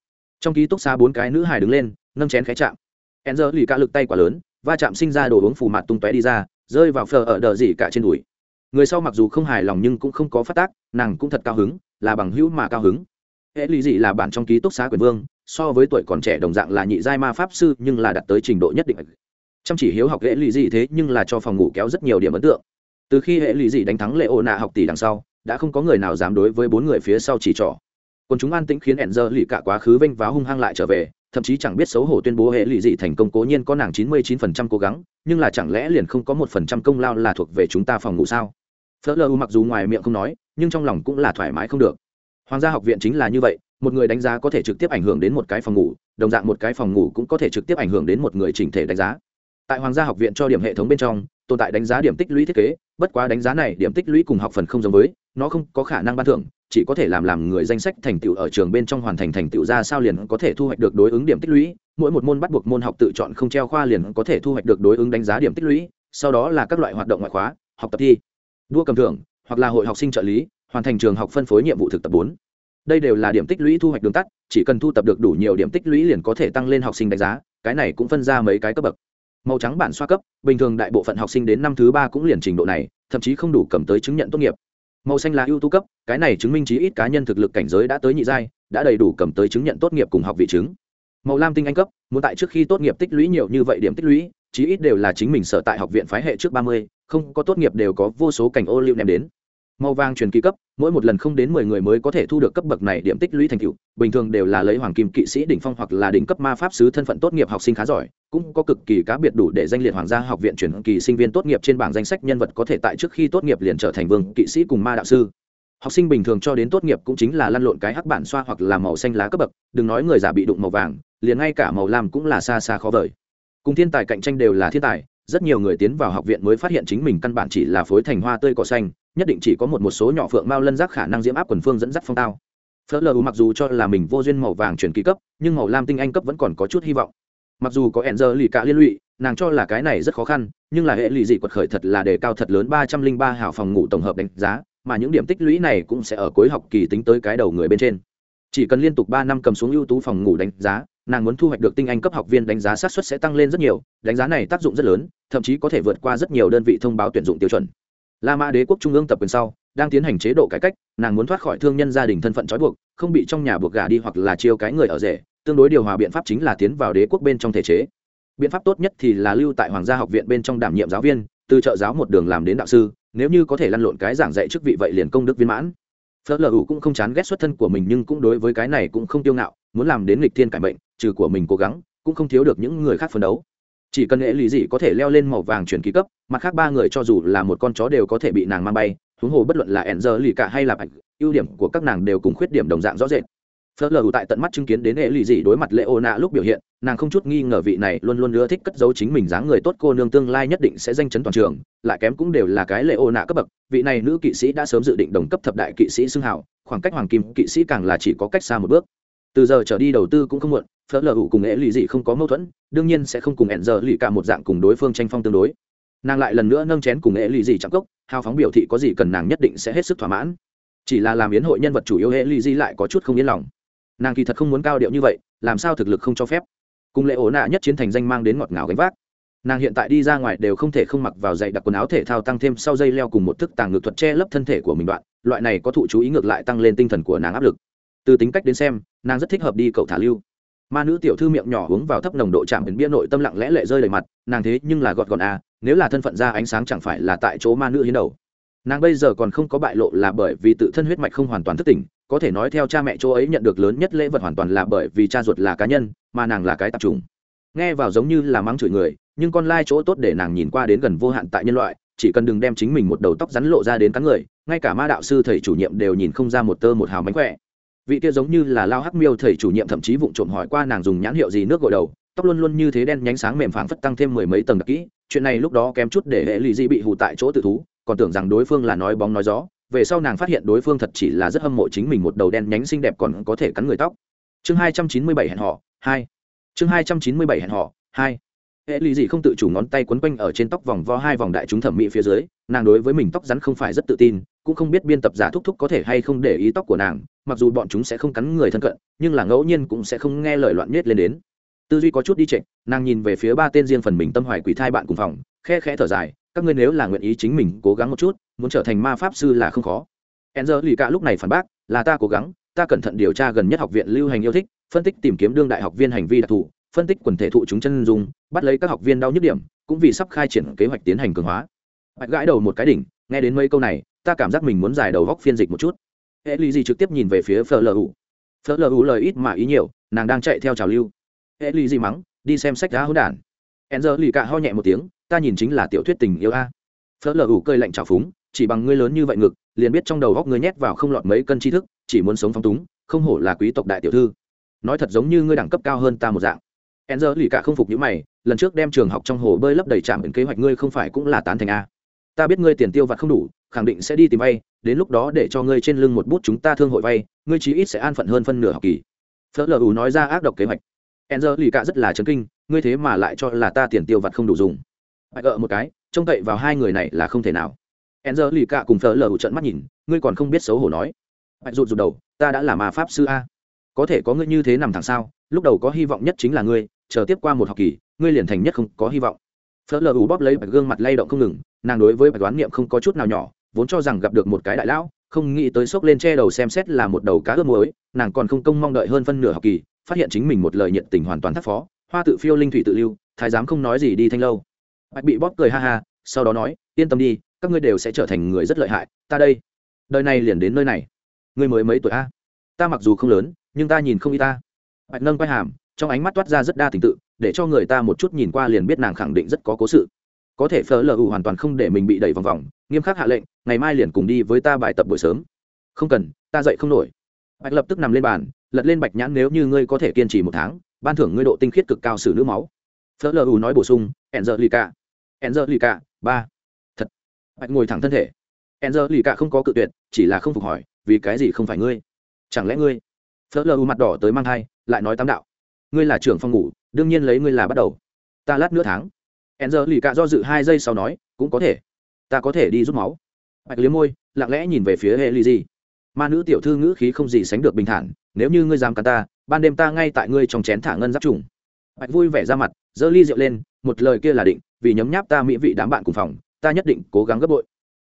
Trong ký túc xá bốn cái nữ hài đứng lên, nâng chén khé chạm. E n z lì ca lực tay quả lớn va chạm sinh ra đồ uống phù mặt tung tóe đi ra, rơi vào phờ ở đờ gì cả trên đùi. Người sau mặc dù không hài lòng nhưng cũng không có phát tác, nàng cũng thật cao hứng, là bằng hữu mà cao hứng. Hệ lụy dị là bản trong ký túc xá quyền vương, so với tuổi còn trẻ đồng dạng là nhị giai ma pháp sư nhưng là đạt tới trình độ nhất định. Chăm chỉ hiếu học hệ lụy dị thế nhưng là cho phòng ngủ kéo rất nhiều điểm ấn tượng. Từ khi hệ lụy dị đánh thắng lệ ô nạ học tỷ đằng sau, đã không có người nào dám đối với bốn người phía sau chỉ trỏ. Còn chúng an tĩnh khiến hẹn giờ lì cả quá khứ vênh váo hung hăng lại trở về thậm chí chẳng biết xấu hổ tuyên bố hệ lụy dị thành công cố nhiên có nàng chín mươi chín phần trăm cố gắng, nhưng là chẳng lẽ liền không có một phần trăm công lao là thuộc về chúng ta phòng ngủ sao? Phớt lơ mặc dù ngoài miệng không nói, nhưng trong lòng cũng là thoải mái không được. Hoàng gia học viện chính là như vậy, một người đánh giá có thể trực tiếp ảnh hưởng đến một cái phòng ngủ, đồng dạng một cái phòng ngủ cũng có thể trực tiếp ảnh hưởng đến một người chỉnh thể đánh giá. Tại hoàng gia học viện cho điểm hệ thống bên trong, tồn tại đánh giá điểm tích lũy thiết kế, bất quá đánh giá này điểm tích lũy cùng học phần không giống với, nó không có khả năng ban thưởng chỉ có thể làm làm người danh sách thành tựu ở trường bên trong hoàn thành thành tựu ra sao liền có thể thu hoạch được đối ứng điểm tích lũy. Mỗi một môn bắt buộc môn học tự chọn không treo khoa liền có thể thu hoạch được đối ứng đánh giá điểm tích lũy, sau đó là các loại hoạt động ngoại khóa, học tập thi, đua cầm thưởng, hoặc là hội học sinh trợ lý, hoàn thành trường học phân phối nhiệm vụ thực tập bốn. Đây đều là điểm tích lũy thu hoạch đường tắt, chỉ cần thu tập được đủ nhiều điểm tích lũy liền có thể tăng lên học sinh đánh giá, cái này cũng phân ra mấy cái cấp bậc. Màu trắng bản xoa cấp, bình thường đại bộ phận học sinh đến năm thứ ba cũng liền trình độ này, thậm chí không đủ cầm tới chứng nhận tốt nghiệp màu xanh là ưu tú cấp, cái này chứng minh chí ít cá nhân thực lực cảnh giới đã tới nhị giai, đã đầy đủ cầm tới chứng nhận tốt nghiệp cùng học vị chứng. Màu lam tinh anh cấp, muốn tại trước khi tốt nghiệp tích lũy nhiều như vậy điểm tích lũy, chí ít đều là chính mình sở tại học viện phái hệ trước ba mươi, không có tốt nghiệp đều có vô số cảnh ô liu ném đến màu vàng truyền kỳ cấp, mỗi một lần không đến mười người mới có thể thu được cấp bậc này điểm tích lũy thành tựu. Bình thường đều là lấy hoàng kim kỵ sĩ đỉnh phong hoặc là đỉnh cấp ma pháp sứ thân phận tốt nghiệp học sinh khá giỏi, cũng có cực kỳ cá biệt đủ để danh liệt hoàng gia học viện truyền kỳ sinh viên tốt nghiệp trên bảng danh sách nhân vật có thể tại trước khi tốt nghiệp liền trở thành vương kỵ sĩ cùng ma đạo sư. Học sinh bình thường cho đến tốt nghiệp cũng chính là lăn lộn cái hắc bản xoa hoặc là màu xanh lá cấp bậc, đừng nói người giả bị đụng màu vàng, liền ngay cả màu lam cũng là xa xa khó vời. Cùng thiên tài cạnh tranh đều là thiên tài, rất nhiều người tiến vào học viện mới phát hiện chính mình căn bản chỉ là phối thành hoa tươi cỏ xanh nhất định chỉ có một một số nhỏ phượng mao lân giác khả năng diễm áp quần phương dẫn dắt phong tao. Phớt lờ mặc dù cho là mình vô duyên màu vàng chuyển kỳ cấp, nhưng màu lam tinh anh cấp vẫn còn có chút hy vọng. Mặc dù có hẹn giờ lì cả liên lụy, nàng cho là cái này rất khó khăn, nhưng là hệ lụy dị quật khởi thật là đề cao thật lớn ba trăm linh ba hảo phòng ngủ tổng hợp đánh giá, mà những điểm tích lũy này cũng sẽ ở cuối học kỳ tính tới cái đầu người bên trên. Chỉ cần liên tục ba năm cầm xuống ưu tú phòng ngủ đánh giá, nàng muốn thu hoạch được tinh anh cấp học viên đánh giá sát xuất sẽ tăng lên rất nhiều, đánh giá này tác dụng rất lớn, thậm chí có thể vượt qua rất nhiều đơn vị thông báo tuyển dụng tiêu chuẩn la mã đế quốc trung ương tập quyền sau, đang tiến hành chế độ cải cách, nàng muốn thoát khỏi thương nhân gia đình thân phận trói buộc, không bị trong nhà buộc gà đi hoặc là chiêu cái người ở rể, tương đối điều hòa biện pháp chính là tiến vào đế quốc bên trong thể chế. Biện pháp tốt nhất thì là lưu tại hoàng gia học viện bên trong đảm nhiệm giáo viên, từ trợ giáo một đường làm đến đạo sư, nếu như có thể lăn lộn cái giảng dạy chức vị vậy liền công đức viên mãn. Phớt lờ ủ cũng không chán ghét xuất thân của mình nhưng cũng đối với cái này cũng không tiêu ngạo, muốn làm đến lịch thiên cải mệnh, trừ của mình cố gắng, cũng không thiếu được những người khác phấn đấu chỉ cần nghệ lì dị có thể leo lên màu vàng chuyển ký cấp, mặt khác ba người cho dù là một con chó đều có thể bị nàng mang bay, huống hồ bất luận là ẻn giờ lì cả hay là bạch, ưu điểm của các nàng đều cùng khuyết điểm đồng dạng rõ rệt. Phớt lờ tại tận mắt chứng kiến đến nghệ lì dị đối mặt lệ ô nạ lúc biểu hiện, nàng không chút nghi ngờ vị này luôn luôn ưa thích cất giấu chính mình dáng người tốt cô nương tương lai nhất định sẽ danh chấn toàn trường, lại kém cũng đều là cái lệ ô nạ cấp bậc. Vị này nữ kỵ sĩ đã sớm dự định đồng cấp thập đại kỵ sĩ xưng hào, khoảng cách hoàng kim kỵ sĩ càng là chỉ có cách xa một bước từ giờ trở đi đầu tư cũng không muộn phớt lờ cùng nghệ lì dị không có mâu thuẫn, đương nhiên sẽ không cùng hẹn giờ lì cả một dạng cùng đối phương tranh phong tương đối. Nàng lại lần nữa nâng chén cùng nghệ lì dị chạm cốc, hào phóng biểu thị có gì cần nàng nhất định sẽ hết sức thỏa mãn. Chỉ là làm yến hội nhân vật chủ yếu hệ lì dị lại có chút không yên lòng. Nàng kỳ thật không muốn cao điệu như vậy, làm sao thực lực không cho phép. Cùng lệ ổ nạ nhất chiến thành danh mang đến ngọt ngào gánh vác. Nàng hiện tại đi ra ngoài đều không thể không mặc vào dạy đặc quần áo thể thao tăng thêm sau dây leo cùng một thức tàng ngược thuật che lấp thân thể của mình đoạn, loại này có thụ chú ý ngược lại tăng lên tinh thần của nàng áp lực. Từ tính cách đến xem nàng rất thích hợp đi cậu thả lưu. Ma nữ tiểu thư miệng nhỏ uống vào thấp nồng độ chạm đến bia nội tâm lặng lẽ lệ rơi đầy mặt, nàng thế nhưng là gọt gọn à nếu là thân phận ra ánh sáng chẳng phải là tại chỗ ma nữ hiến đầu. Nàng bây giờ còn không có bại lộ là bởi vì tự thân huyết mạch không hoàn toàn thức tỉnh, có thể nói theo cha mẹ chỗ ấy nhận được lớn nhất lễ vật hoàn toàn là bởi vì cha ruột là cá nhân, mà nàng là cái tập trùng. nghe vào giống như là mắng chửi người, nhưng con lai chỗ tốt để nàng nhìn qua đến gần vô hạn tại nhân loại, chỉ cần đừng đem chính mình một đầu tóc rắn lộ ra đến cắn người, ngay cả ma đạo sư thầy chủ nhiệm đều nhìn không ra một tơ một hào mánh khỏe vị kia giống như là lao hắc miêu thầy chủ nhiệm thậm chí vụng trộm hỏi qua nàng dùng nhãn hiệu gì nước gội đầu, tóc luôn luôn như thế đen nhánh sáng mềm phảng phất tăng thêm mười mấy tầng đặc kỹ, chuyện này lúc đó kém chút để hệ lụy di bị hù tại chỗ tự thú, còn tưởng rằng đối phương là nói bóng nói gió, về sau nàng phát hiện đối phương thật chỉ là rất hâm mộ chính mình một đầu đen nhánh xinh đẹp còn có thể cắn người tóc. Chương hai trăm chín mươi bảy hẹn họ hai. Chương hai trăm chín mươi bảy hẹn họ hai hệ lì gì không tự chủ ngón tay quấn quanh ở trên tóc vòng vo hai vòng đại chúng thẩm mỹ phía dưới, nàng đối với mình tóc rắn không phải rất tự tin, cũng không biết biên tập giả thúc thúc có thể hay không để ý tóc của nàng, mặc dù bọn chúng sẽ không cắn người thân cận, nhưng là ngẫu nhiên cũng sẽ không nghe lời loạn nhét lên đến. Tư duy có chút đi trệch, nàng nhìn về phía ba tên riêng phần mình tâm hoài quỷ thai bạn cùng phòng, khe khẽ thở dài, các ngươi nếu là nguyện ý chính mình cố gắng một chút, muốn trở thành ma pháp sư là không khó. E n z lì cả lúc này phản bác, là ta cố gắng, ta cẩn thận điều tra gần nhất học viện lưu hành yêu thích, phân tích tìm kiếm đương đại học viên hành vi đặc thù phân tích quần thể thụ chúng chân dung, bắt lấy các học viên đau nhức điểm, cũng vì sắp khai triển kế hoạch tiến hành cường hóa. Bạch gãi đầu một cái đỉnh, nghe đến mấy câu này, ta cảm giác mình muốn giải đầu góc phiên dịch một chút. Hệ lì gì trực tiếp nhìn về phía phở lờ ủ phở lờ ủ lời ít mà ý nhiều, nàng đang chạy theo trào lưu. Hệ lì gì mắng, đi xem sách đá hỗn đản. Hẹn giờ lì cạ ho nhẹ một tiếng, ta nhìn chính là tiểu thuyết tình yêu a. Phớt lờ ủ cơi lạnh trào phúng, chỉ bằng ngươi lớn như vậy ngực, liền biết trong đầu góc ngươi nhét vào không lọt mấy cân tri thức, chỉ muốn sống phong túng, không hổ là quý tộc đại tiểu thư. Nói thật giống như ngươi đẳng cấp cao hơn ta một dạng e lì cả không phục những mày, lần trước đem trường học trong hồ bơi lấp đầy trạm kế hoạch ngươi không phải cũng là tán thành a ta biết ngươi tiền tiêu vặt không đủ, khẳng định sẽ đi tìm vay, đến lúc đó để cho ngươi trên lưng một bút chúng ta thương hội vay, ngươi chí ít sẽ an phận hơn phân nửa học kỳ. Phớt lờ ủ nói ra ác độc kế hoạch. Enzer lì cả rất là chấn kinh, ngươi thế mà lại cho là ta tiền tiêu vặt không đủ dùng. Bạch gợ một cái, trông cậy vào hai người này là không thể nào. Enzer lì cả cùng phở lờ ủ trận mắt nhìn, ngươi còn không biết xấu hổ nói. Bạch rụt rụt đầu, ta đã là ma pháp sư a. Có thể có ngươi như thế nằm thẳng sao? Lúc đầu có hy vọng nhất chính là ngươi chờ tiếp qua một học kỳ, ngươi liền thành nhất không có hy vọng. Phớt lờ bóp lấy bạch gương mặt lay động không ngừng, nàng đối với bạch đoán niệm không có chút nào nhỏ, vốn cho rằng gặp được một cái đại lão, không nghĩ tới sốc lên che đầu xem xét là một đầu cá ướp muối, nàng còn không công mong đợi hơn phân nửa học kỳ, phát hiện chính mình một lời nhiệt tình hoàn toàn thất phó, hoa tự phiêu linh thủy tự lưu, thái giám không nói gì đi thanh lâu. Bạch bị bóp cười ha ha, sau đó nói, yên tâm đi, các ngươi đều sẽ trở thành người rất lợi hại, ta đây, đời này liền đến nơi này. Ngươi mới mấy tuổi a? Ta mặc dù không lớn, nhưng ta nhìn không y ta. Bạch nâng quay hàm trong ánh mắt toát ra rất đa tình tự, để cho người ta một chút nhìn qua liền biết nàng khẳng định rất có cố sự. Có thể phở lờ ủ hoàn toàn không để mình bị đẩy vòng vòng, nghiêm khắc hạ lệnh, ngày mai liền cùng đi với ta bài tập buổi sớm. Không cần, ta dậy không nổi. Bạch lập tức nằm lên bàn, lật lên bạch nhãn nếu như ngươi có thể kiên trì một tháng, ban thưởng ngươi độ tinh khiết cực cao xử nữ máu. Phớt lờ ủ nói bổ sung ẹn giờ lì cả ẹn giờ lì cả ba. Thật. Bạch ngồi thẳng thân thể. Ẹn giờ lì cả không có cự tuyệt, chỉ là không phục hỏi, vì cái gì không phải ngươi? Chẳng lẽ ngươi? Phớt lờ ù mặt đỏ tới mang thai, lại nói tam đạo ngươi là trưởng phòng ngủ, đương nhiên lấy ngươi là bắt đầu. Ta lát nửa tháng. Hẹn giờ lì cả do dự hai giây sau nói, cũng có thể. Ta có thể đi rút máu. Bạch liếm môi, lặng lẽ nhìn về phía hệ lì gì ma nữ tiểu thư ngữ khí không gì sánh được bình thản, nếu như ngươi dám cắn ta, ban đêm ta ngay tại ngươi trong chén thả ngân giáp trùng. Bạch vui vẻ ra mặt, giơ ly rượu lên, một lời kia là định, vì nhấm nháp ta mỹ vị đám bạn cùng phòng, ta nhất định cố gắng gấp bội.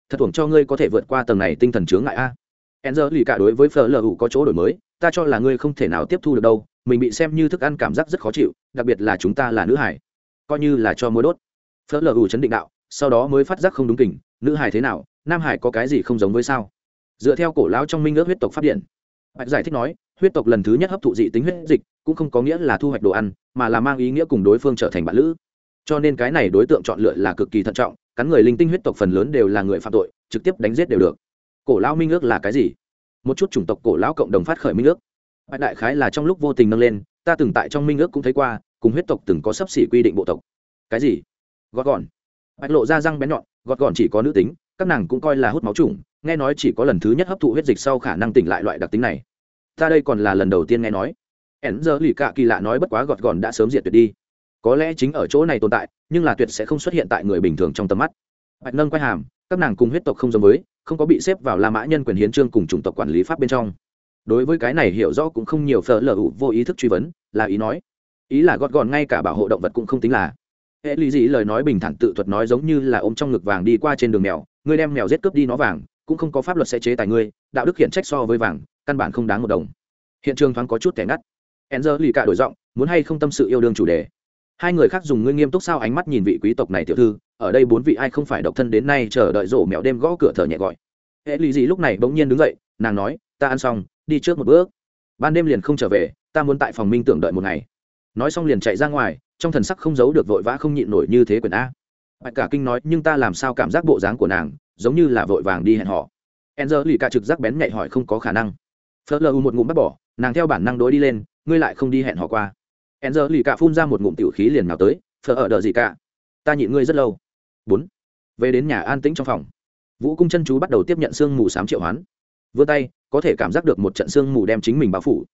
Thật thuồng cho ngươi có thể vượt qua tầng này tinh thần chướng ngại a. E lì cả đối với phở lờ có chỗ đổi mới, ta cho là ngươi không thể nào tiếp thu được đâu mình bị xem như thức ăn cảm giác rất khó chịu, đặc biệt là chúng ta là nữ hải. Coi như là cho mối đốt. Phớt lờ ủ chấn định đạo, sau đó mới phát giác không đúng kỉnh nữ hải thế nào, nam hải có cái gì không giống với sao? Dựa theo cổ lão trong minh ước huyết tộc phát điện bạch giải thích nói, huyết tộc lần thứ nhất hấp thụ dị tính huyết dịch, cũng không có nghĩa là thu hoạch đồ ăn, mà là mang ý nghĩa cùng đối phương trở thành bạn lữ. Cho nên cái này đối tượng chọn lựa là cực kỳ thận trọng, cắn người linh tinh huyết tộc phần lớn đều là người phạm tội, trực tiếp đánh giết đều được. Cổ lão minh ước là cái gì? Một chút chủng tộc cổ lão cộng đồng phát khởi minh ước bạch đại khái là trong lúc vô tình nâng lên, ta từng tại trong minh ước cũng thấy qua, cùng huyết tộc từng có sấp xỉ quy định bộ tộc. Cái gì? Gọt gọn. Bạch lộ ra răng bén nhọn gọt gọn chỉ có nữ tính, các nàng cũng coi là hút máu trùng nghe nói chỉ có lần thứ nhất hấp thụ huyết dịch sau khả năng tỉnh lại loại đặc tính này. Ta đây còn là lần đầu tiên nghe nói. Ẻn giờ lì cạ kỳ lạ nói bất quá gọt gọn đã sớm diệt tuyệt đi. Có lẽ chính ở chỗ này tồn tại, nhưng là tuyệt sẽ không xuất hiện tại người bình thường trong tầm mắt. Bạch nâng quay hàm, các nàng cùng huyết tộc không giống với, không có bị xếp vào la mã nhân quyền hiến trương cùng chủng tộc quản lý pháp bên trong đối với cái này hiểu rõ cũng không nhiều phở lờ ụ vô ý thức truy vấn, là ý nói. Ý là gọt gọn ngay cả bảo hộ động vật cũng không tính là. Hệ lý gì lời nói bình thản tự thuật nói giống như là ôm trong ngực vàng đi qua trên đường mèo ngươi đem mèo giết cướp đi nó vàng, cũng không có pháp luật sẽ chế tài ngươi, đạo đức hiện trách so với vàng, căn bản không đáng một đồng. Hiện trường thoáng có chút kẻ ngắt. Enzer lì cả đổi giọng, muốn hay không tâm sự yêu đương chủ đề. Hai người khác dùng ngươi nghiêm túc sao ánh mắt nhìn vị quý tộc này tiểu thư, ở đây bốn vị ai không phải độc thân đến nay chờ đợi rổ mẹo đêm gõ cửa thở nhẹ gọi. Hệ lì gì lúc này bỗng nhiên đứng dậy, nàng nói, ta ăn xong đi trước một bước. Ban đêm liền không trở về, ta muốn tại phòng minh tưởng đợi một ngày. Nói xong liền chạy ra ngoài, trong thần sắc không giấu được vội vã không nhịn nổi như thế quyền a. Bạch cả kinh nói, nhưng ta làm sao cảm giác bộ dáng của nàng, giống như là vội vàng đi hẹn họ. Enzer lì cả trực giác bén nhạy hỏi không có khả năng. Phớt lờ một ngụm bắt bỏ, nàng theo bản năng đối đi lên, ngươi lại không đi hẹn họ qua. Enzer lì cả phun ra một ngụm tiểu khí liền nào tới, phở ở đợi gì cả. Ta nhịn ngươi rất lâu. Bốn. Về đến nhà an tĩnh trong phòng. Vũ cung chân chú bắt đầu tiếp nhận sương mù sám triệu hoán. Vươn tay có thể cảm giác được một trận sương mù đem chính mình bao phủ.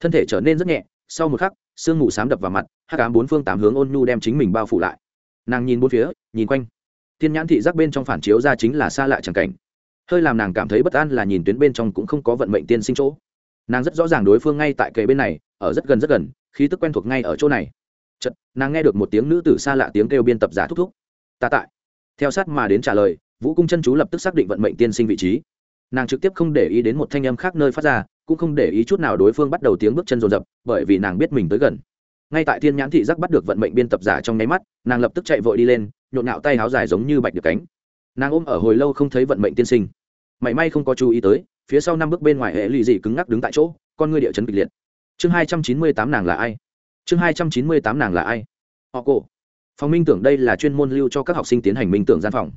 Thân thể trở nên rất nhẹ, sau một khắc, sương mù sám đập vào mặt hát cám bốn phương tám hướng ôn nhu đem chính mình bao phủ lại. Nàng nhìn bốn phía, nhìn quanh. Thiên nhãn thị giác bên trong phản chiếu ra chính là xa lạ chẳng cảnh. Hơi làm nàng cảm thấy bất an là nhìn tuyến bên trong cũng không có vận mệnh tiên sinh chỗ. Nàng rất rõ ràng đối phương ngay tại kề bên này, ở rất gần rất gần, khí tức quen thuộc ngay ở chỗ này. Chật nàng nghe được một tiếng nữ tử xa lạ tiếng kêu biên tập giả thúc thúc. Ta tại. Theo sát mà đến trả lời, vũ cung chân chú lập tức xác định vận mệnh tiên sinh vị trí nàng trực tiếp không để ý đến một thanh âm khác nơi phát ra, cũng không để ý chút nào đối phương bắt đầu tiếng bước chân rồn rập bởi vì nàng biết mình tới gần. Ngay tại thiên nhãn thị giác bắt được vận mệnh biên tập giả trong nháy mắt, nàng lập tức chạy vội đi lên, nhộn nạo tay háo dài giống như bạch được cánh. Nàng ôm ở hồi lâu không thấy vận mệnh tiên sinh. Mảy may không có chú ý tới, phía sau năm bước bên ngoài hệ lụy dị cứng ngắc đứng tại chỗ, con ngươi địa chấn kịch liệt. Chương hai trăm chín mươi tám nàng là ai? Chương hai trăm chín mươi tám nàng là ai? Họ cổ. Phòng minh tưởng đây là chuyên môn lưu cho các học sinh tiến hành minh tưởng gian phòng.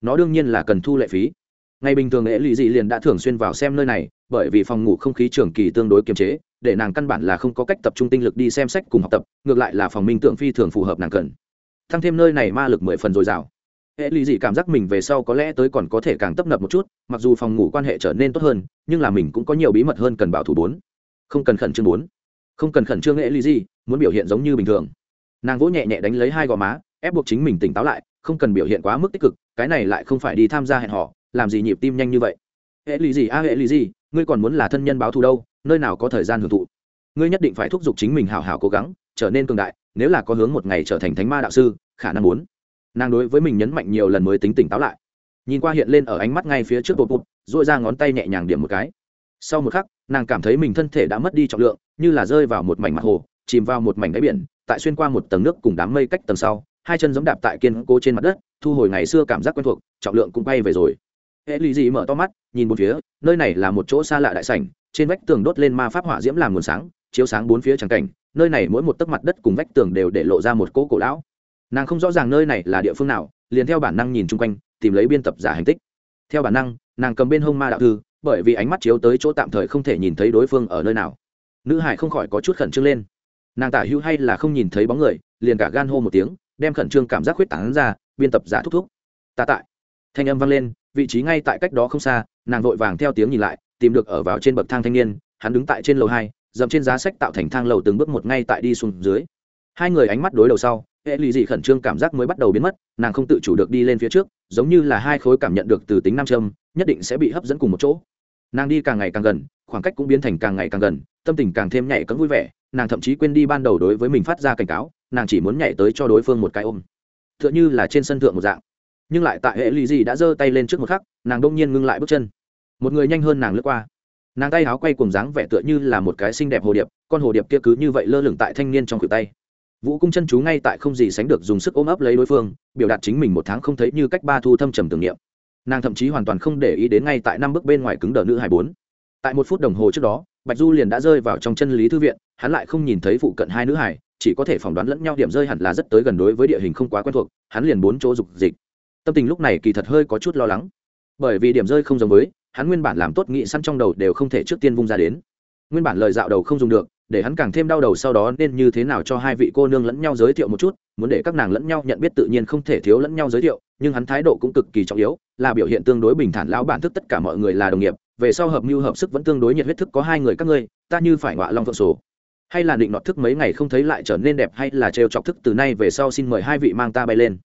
Nó đương nhiên là cần thu lệ phí ngày bình thường lễ lụy dị liền đã thường xuyên vào xem nơi này, bởi vì phòng ngủ không khí trường kỳ tương đối kiềm chế, để nàng căn bản là không có cách tập trung tinh lực đi xem sách cùng học tập, ngược lại là phòng minh tượng phi thường phù hợp nàng cần. Thăng thêm nơi này ma lực mười phần dồi dào. Hệ lụy dị cảm giác mình về sau có lẽ tới còn có thể càng tấp nập một chút, mặc dù phòng ngủ quan hệ trở nên tốt hơn, nhưng là mình cũng có nhiều bí mật hơn cần bảo thủ bốn. Không cần khẩn trương bốn. Không cần khẩn trương hệ lụy dị, muốn biểu hiện giống như bình thường. Nàng vỗ nhẹ nhẹ đánh lấy hai gò má, ép buộc chính mình tỉnh táo lại, không cần biểu hiện quá mức tích cực, cái này lại không phải đi tham gia hẹn họ làm gì nhịp tim nhanh như vậy? Hệ lì gì? A, hệ lì gì? Ngươi còn muốn là thân nhân báo thù đâu? Nơi nào có thời gian hưởng thụ? Ngươi nhất định phải thúc giục chính mình hào hào cố gắng, trở nên cường đại, nếu là có hướng một ngày trở thành thánh ma đạo sư, khả năng muốn. Nàng đối với mình nhấn mạnh nhiều lần mới tính tỉnh táo lại. Nhìn qua hiện lên ở ánh mắt ngay phía trước bột bụt dội ra ngón tay nhẹ nhàng điểm một cái. Sau một khắc, nàng cảm thấy mình thân thể đã mất đi trọng lượng, như là rơi vào một mảnh mặt hồ, chìm vào một mảnh đáy biển, tại xuyên qua một tầng nước cùng đám mây cách tầng sau, hai chân giống đạp tại kiên cố trên mặt đất, thu hồi ngày xưa cảm giác quen thuộc, trọng lượng cũng bay về rồi hệ lì dị mở to mắt, nhìn một phía, nơi này là một chỗ xa lạ đại sảnh, trên vách tường đốt lên ma pháp hỏa diễm làm nguồn sáng, chiếu sáng bốn phía trắng cảnh, nơi này mỗi một tấc mặt đất cùng vách tường đều để lộ ra một cỗ cổ lão. Nàng không rõ ràng nơi này là địa phương nào, liền theo bản năng nhìn chung quanh, tìm lấy biên tập giả hành tích. Theo bản năng, nàng cầm bên hông ma đạo thư, bởi vì ánh mắt chiếu tới chỗ tạm thời không thể nhìn thấy đối phương ở nơi nào. Nữ hải không khỏi có chút khẩn trương lên. Nàng tả hữu hay là không nhìn thấy bóng người, liền cả gan hô một tiếng, đem khẩn trương cảm giác huyết tảng ra, biên tập giả thúc thúc. Tạ tại thanh âm vang lên vị trí ngay tại cách đó không xa, nàng vội vàng theo tiếng nhìn lại, tìm được ở vào trên bậc thang thanh niên, hắn đứng tại trên lầu hai, dậm trên giá sách tạo thành thang lầu từng bước một ngay tại đi xuống dưới. Hai người ánh mắt đối đầu sau, hệ lụy dị khẩn trương cảm giác mới bắt đầu biến mất, nàng không tự chủ được đi lên phía trước, giống như là hai khối cảm nhận được từ tính nam châm, nhất định sẽ bị hấp dẫn cùng một chỗ. Nàng đi càng ngày càng gần, khoảng cách cũng biến thành càng ngày càng gần, tâm tình càng thêm nhảy cấm vui vẻ, nàng thậm chí quên đi ban đầu đối với mình phát ra cảnh cáo, nàng chỉ muốn nhảy tới cho đối phương một cái ôm. T h ư ợ n h ư là trên sân thượng một dạng nhưng lại tại hệ lì gì đã giơ tay lên trước một khắc, nàng đông nhiên ngưng lại bước chân. Một người nhanh hơn nàng lướt qua. Nàng tay áo quay cùng dáng vẻ tựa như là một cái xinh đẹp hồ điệp, con hồ điệp kia cứ như vậy lơ lửng tại thanh niên trong cửa tay. Vũ cung chân chú ngay tại không gì sánh được dùng sức ôm ấp lấy đối phương, biểu đạt chính mình một tháng không thấy như cách ba thu thâm trầm tưởng niệm. Nàng thậm chí hoàn toàn không để ý đến ngay tại năm bước bên ngoài cứng đờ nữ hải bốn. Tại một phút đồng hồ trước đó, bạch du liền đã rơi vào trong chân lý thư viện, hắn lại không nhìn thấy phụ cận hai nữ hải, chỉ có thể phỏng đoán lẫn nhau điểm rơi hẳn là rất tới gần đối với địa hình không quá quen thuộc, hắn liền bốn chỗ dục dịch tâm tình lúc này kỳ thật hơi có chút lo lắng. Bởi vì điểm rơi không giống với, hắn nguyên bản làm tốt nghị săn trong đầu đều không thể trước tiên vung ra đến. Nguyên bản lời dạo đầu không dùng được, để hắn càng thêm đau đầu sau đó nên như thế nào cho hai vị cô nương lẫn nhau giới thiệu một chút, muốn để các nàng lẫn nhau nhận biết tự nhiên không thể thiếu lẫn nhau giới thiệu, nhưng hắn thái độ cũng cực kỳ trọng yếu, là biểu hiện tương đối bình thản lão bản thức tất cả mọi người là đồng nghiệp, về sau hợp mưu hợp sức vẫn tương đối nhiệt huyết thức có hai người các ngươi, ta như phải ngọa long phượng sổ. Hay là định nọt thức mấy ngày không thấy lại trở nên đẹp hay là trêu chọc thức từ nay về sau xin mời hai vị mang ta bay lên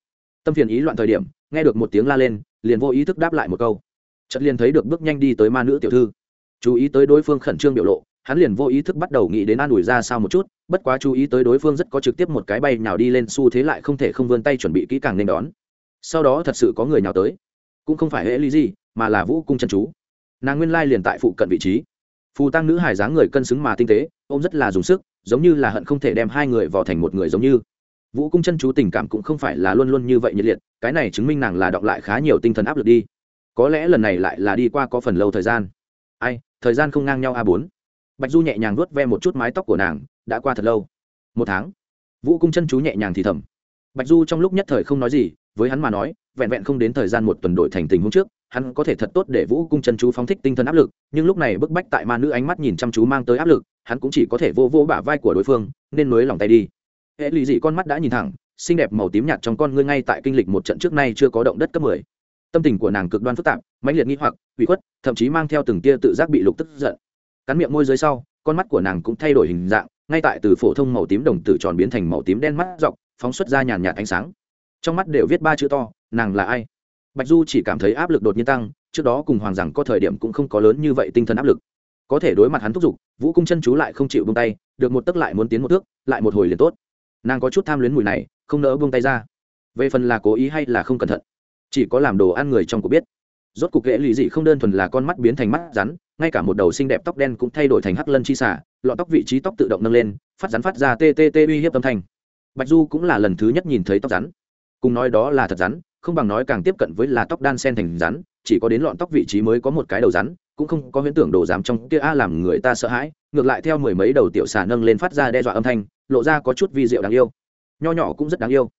tâm phiền ý loạn thời điểm, nghe được một tiếng la lên, liền vô ý thức đáp lại một câu. Chợt liền thấy được bước nhanh đi tới ma nữ tiểu thư. Chú ý tới đối phương khẩn trương biểu lộ, hắn liền vô ý thức bắt đầu nghĩ đến an ủi ra sao một chút, bất quá chú ý tới đối phương rất có trực tiếp một cái bay nào đi lên xu thế lại không thể không vươn tay chuẩn bị kỹ càng nên đón. Sau đó thật sự có người nào tới. Cũng không phải hệ lý gì, mà là vũ cung chân chú. Nàng nguyên lai liền tại phụ cận vị trí. Phù tăng nữ hài dáng người cân xứng mà tinh tế, ôm rất là dùng sức, giống như là hận không thể đem hai người vào thành một người giống như vũ cung chân chú tình cảm cũng không phải là luôn luôn như vậy nhiệt liệt, cái này chứng minh nàng là đọng lại khá nhiều tinh thần áp lực đi. Có lẽ lần này lại là đi qua có phần lâu thời gian. Ai, thời gian không ngang nhau a bốn. Bạch du nhẹ nhàng vuốt ve một chút mái tóc của nàng, đã qua thật lâu. Một tháng. Vũ cung chân chú nhẹ nhàng thì thầm. Bạch du trong lúc nhất thời không nói gì, với hắn mà nói, vẹn vẹn không đến thời gian một tuần đội thành tình hôm trước, hắn có thể thật tốt để vũ cung chân chú phóng thích tinh thần áp lực, nhưng lúc này bức bách tại ma nữ ánh mắt nhìn chăm chú mang tới áp lực, hắn cũng chỉ có thể vô vô bả vai của đối phương, nên nối lòng tay đi hệ lì dị con mắt đã nhìn thẳng, xinh đẹp màu tím nhạt trong con ngươi ngay tại kinh lịch một trận trước nay chưa có động đất cấp mười. Tâm tình của nàng cực đoan phức tạp, mãnh liệt nghi hoặc bị khuất, thậm chí mang theo từng tia tự giác bị lục tức giận. Cắn miệng môi dưới sau, con mắt của nàng cũng thay đổi hình dạng, ngay tại từ phổ thông màu tím đồng tử tròn biến thành màu tím đen mắt dọc, phóng xuất ra nhàn nhạt ánh sáng. Trong mắt đều viết ba chữ to, nàng là ai? Bạch du chỉ cảm thấy áp lực đột nhiên tăng, trước đó cùng hoàng rằng có thời điểm cũng không có lớn như vậy tinh thần áp lực. Có thể đối mặt hắn thúc giục, vũ cung chân chú lại không chịu buông tay, được một tấc lại muốn tiến một thước, lại một hồi liền tốt nàng có chút tham luyến mùi này, không nỡ buông tay ra. Về phần là cố ý hay là không cẩn thận, chỉ có làm đồ ăn người trong cuộc biết. Rốt cục ghệ lì dị không đơn thuần là con mắt biến thành mắt rắn, ngay cả một đầu xinh đẹp tóc đen cũng thay đổi thành hắc lân chi xả lọn tóc vị trí tóc tự động nâng lên, phát rắn phát ra ttt uy hiếp âm thanh. Bạch du cũng là lần thứ nhất nhìn thấy tóc rắn. Cùng nói đó là thật rắn, không bằng nói càng tiếp cận với là tóc đan sen thành rắn, chỉ có đến lọn tóc vị trí mới có một cái đầu rắn, cũng không có huyễn tưởng đồ dám trong kia a làm người ta sợ hãi, ngược lại theo mười mấy đầu tiểu xà nâng lên phát ra đe dọa âm thanh lộ ra có chút vi diệu đáng yêu. Nho nhỏ cũng rất đáng yêu.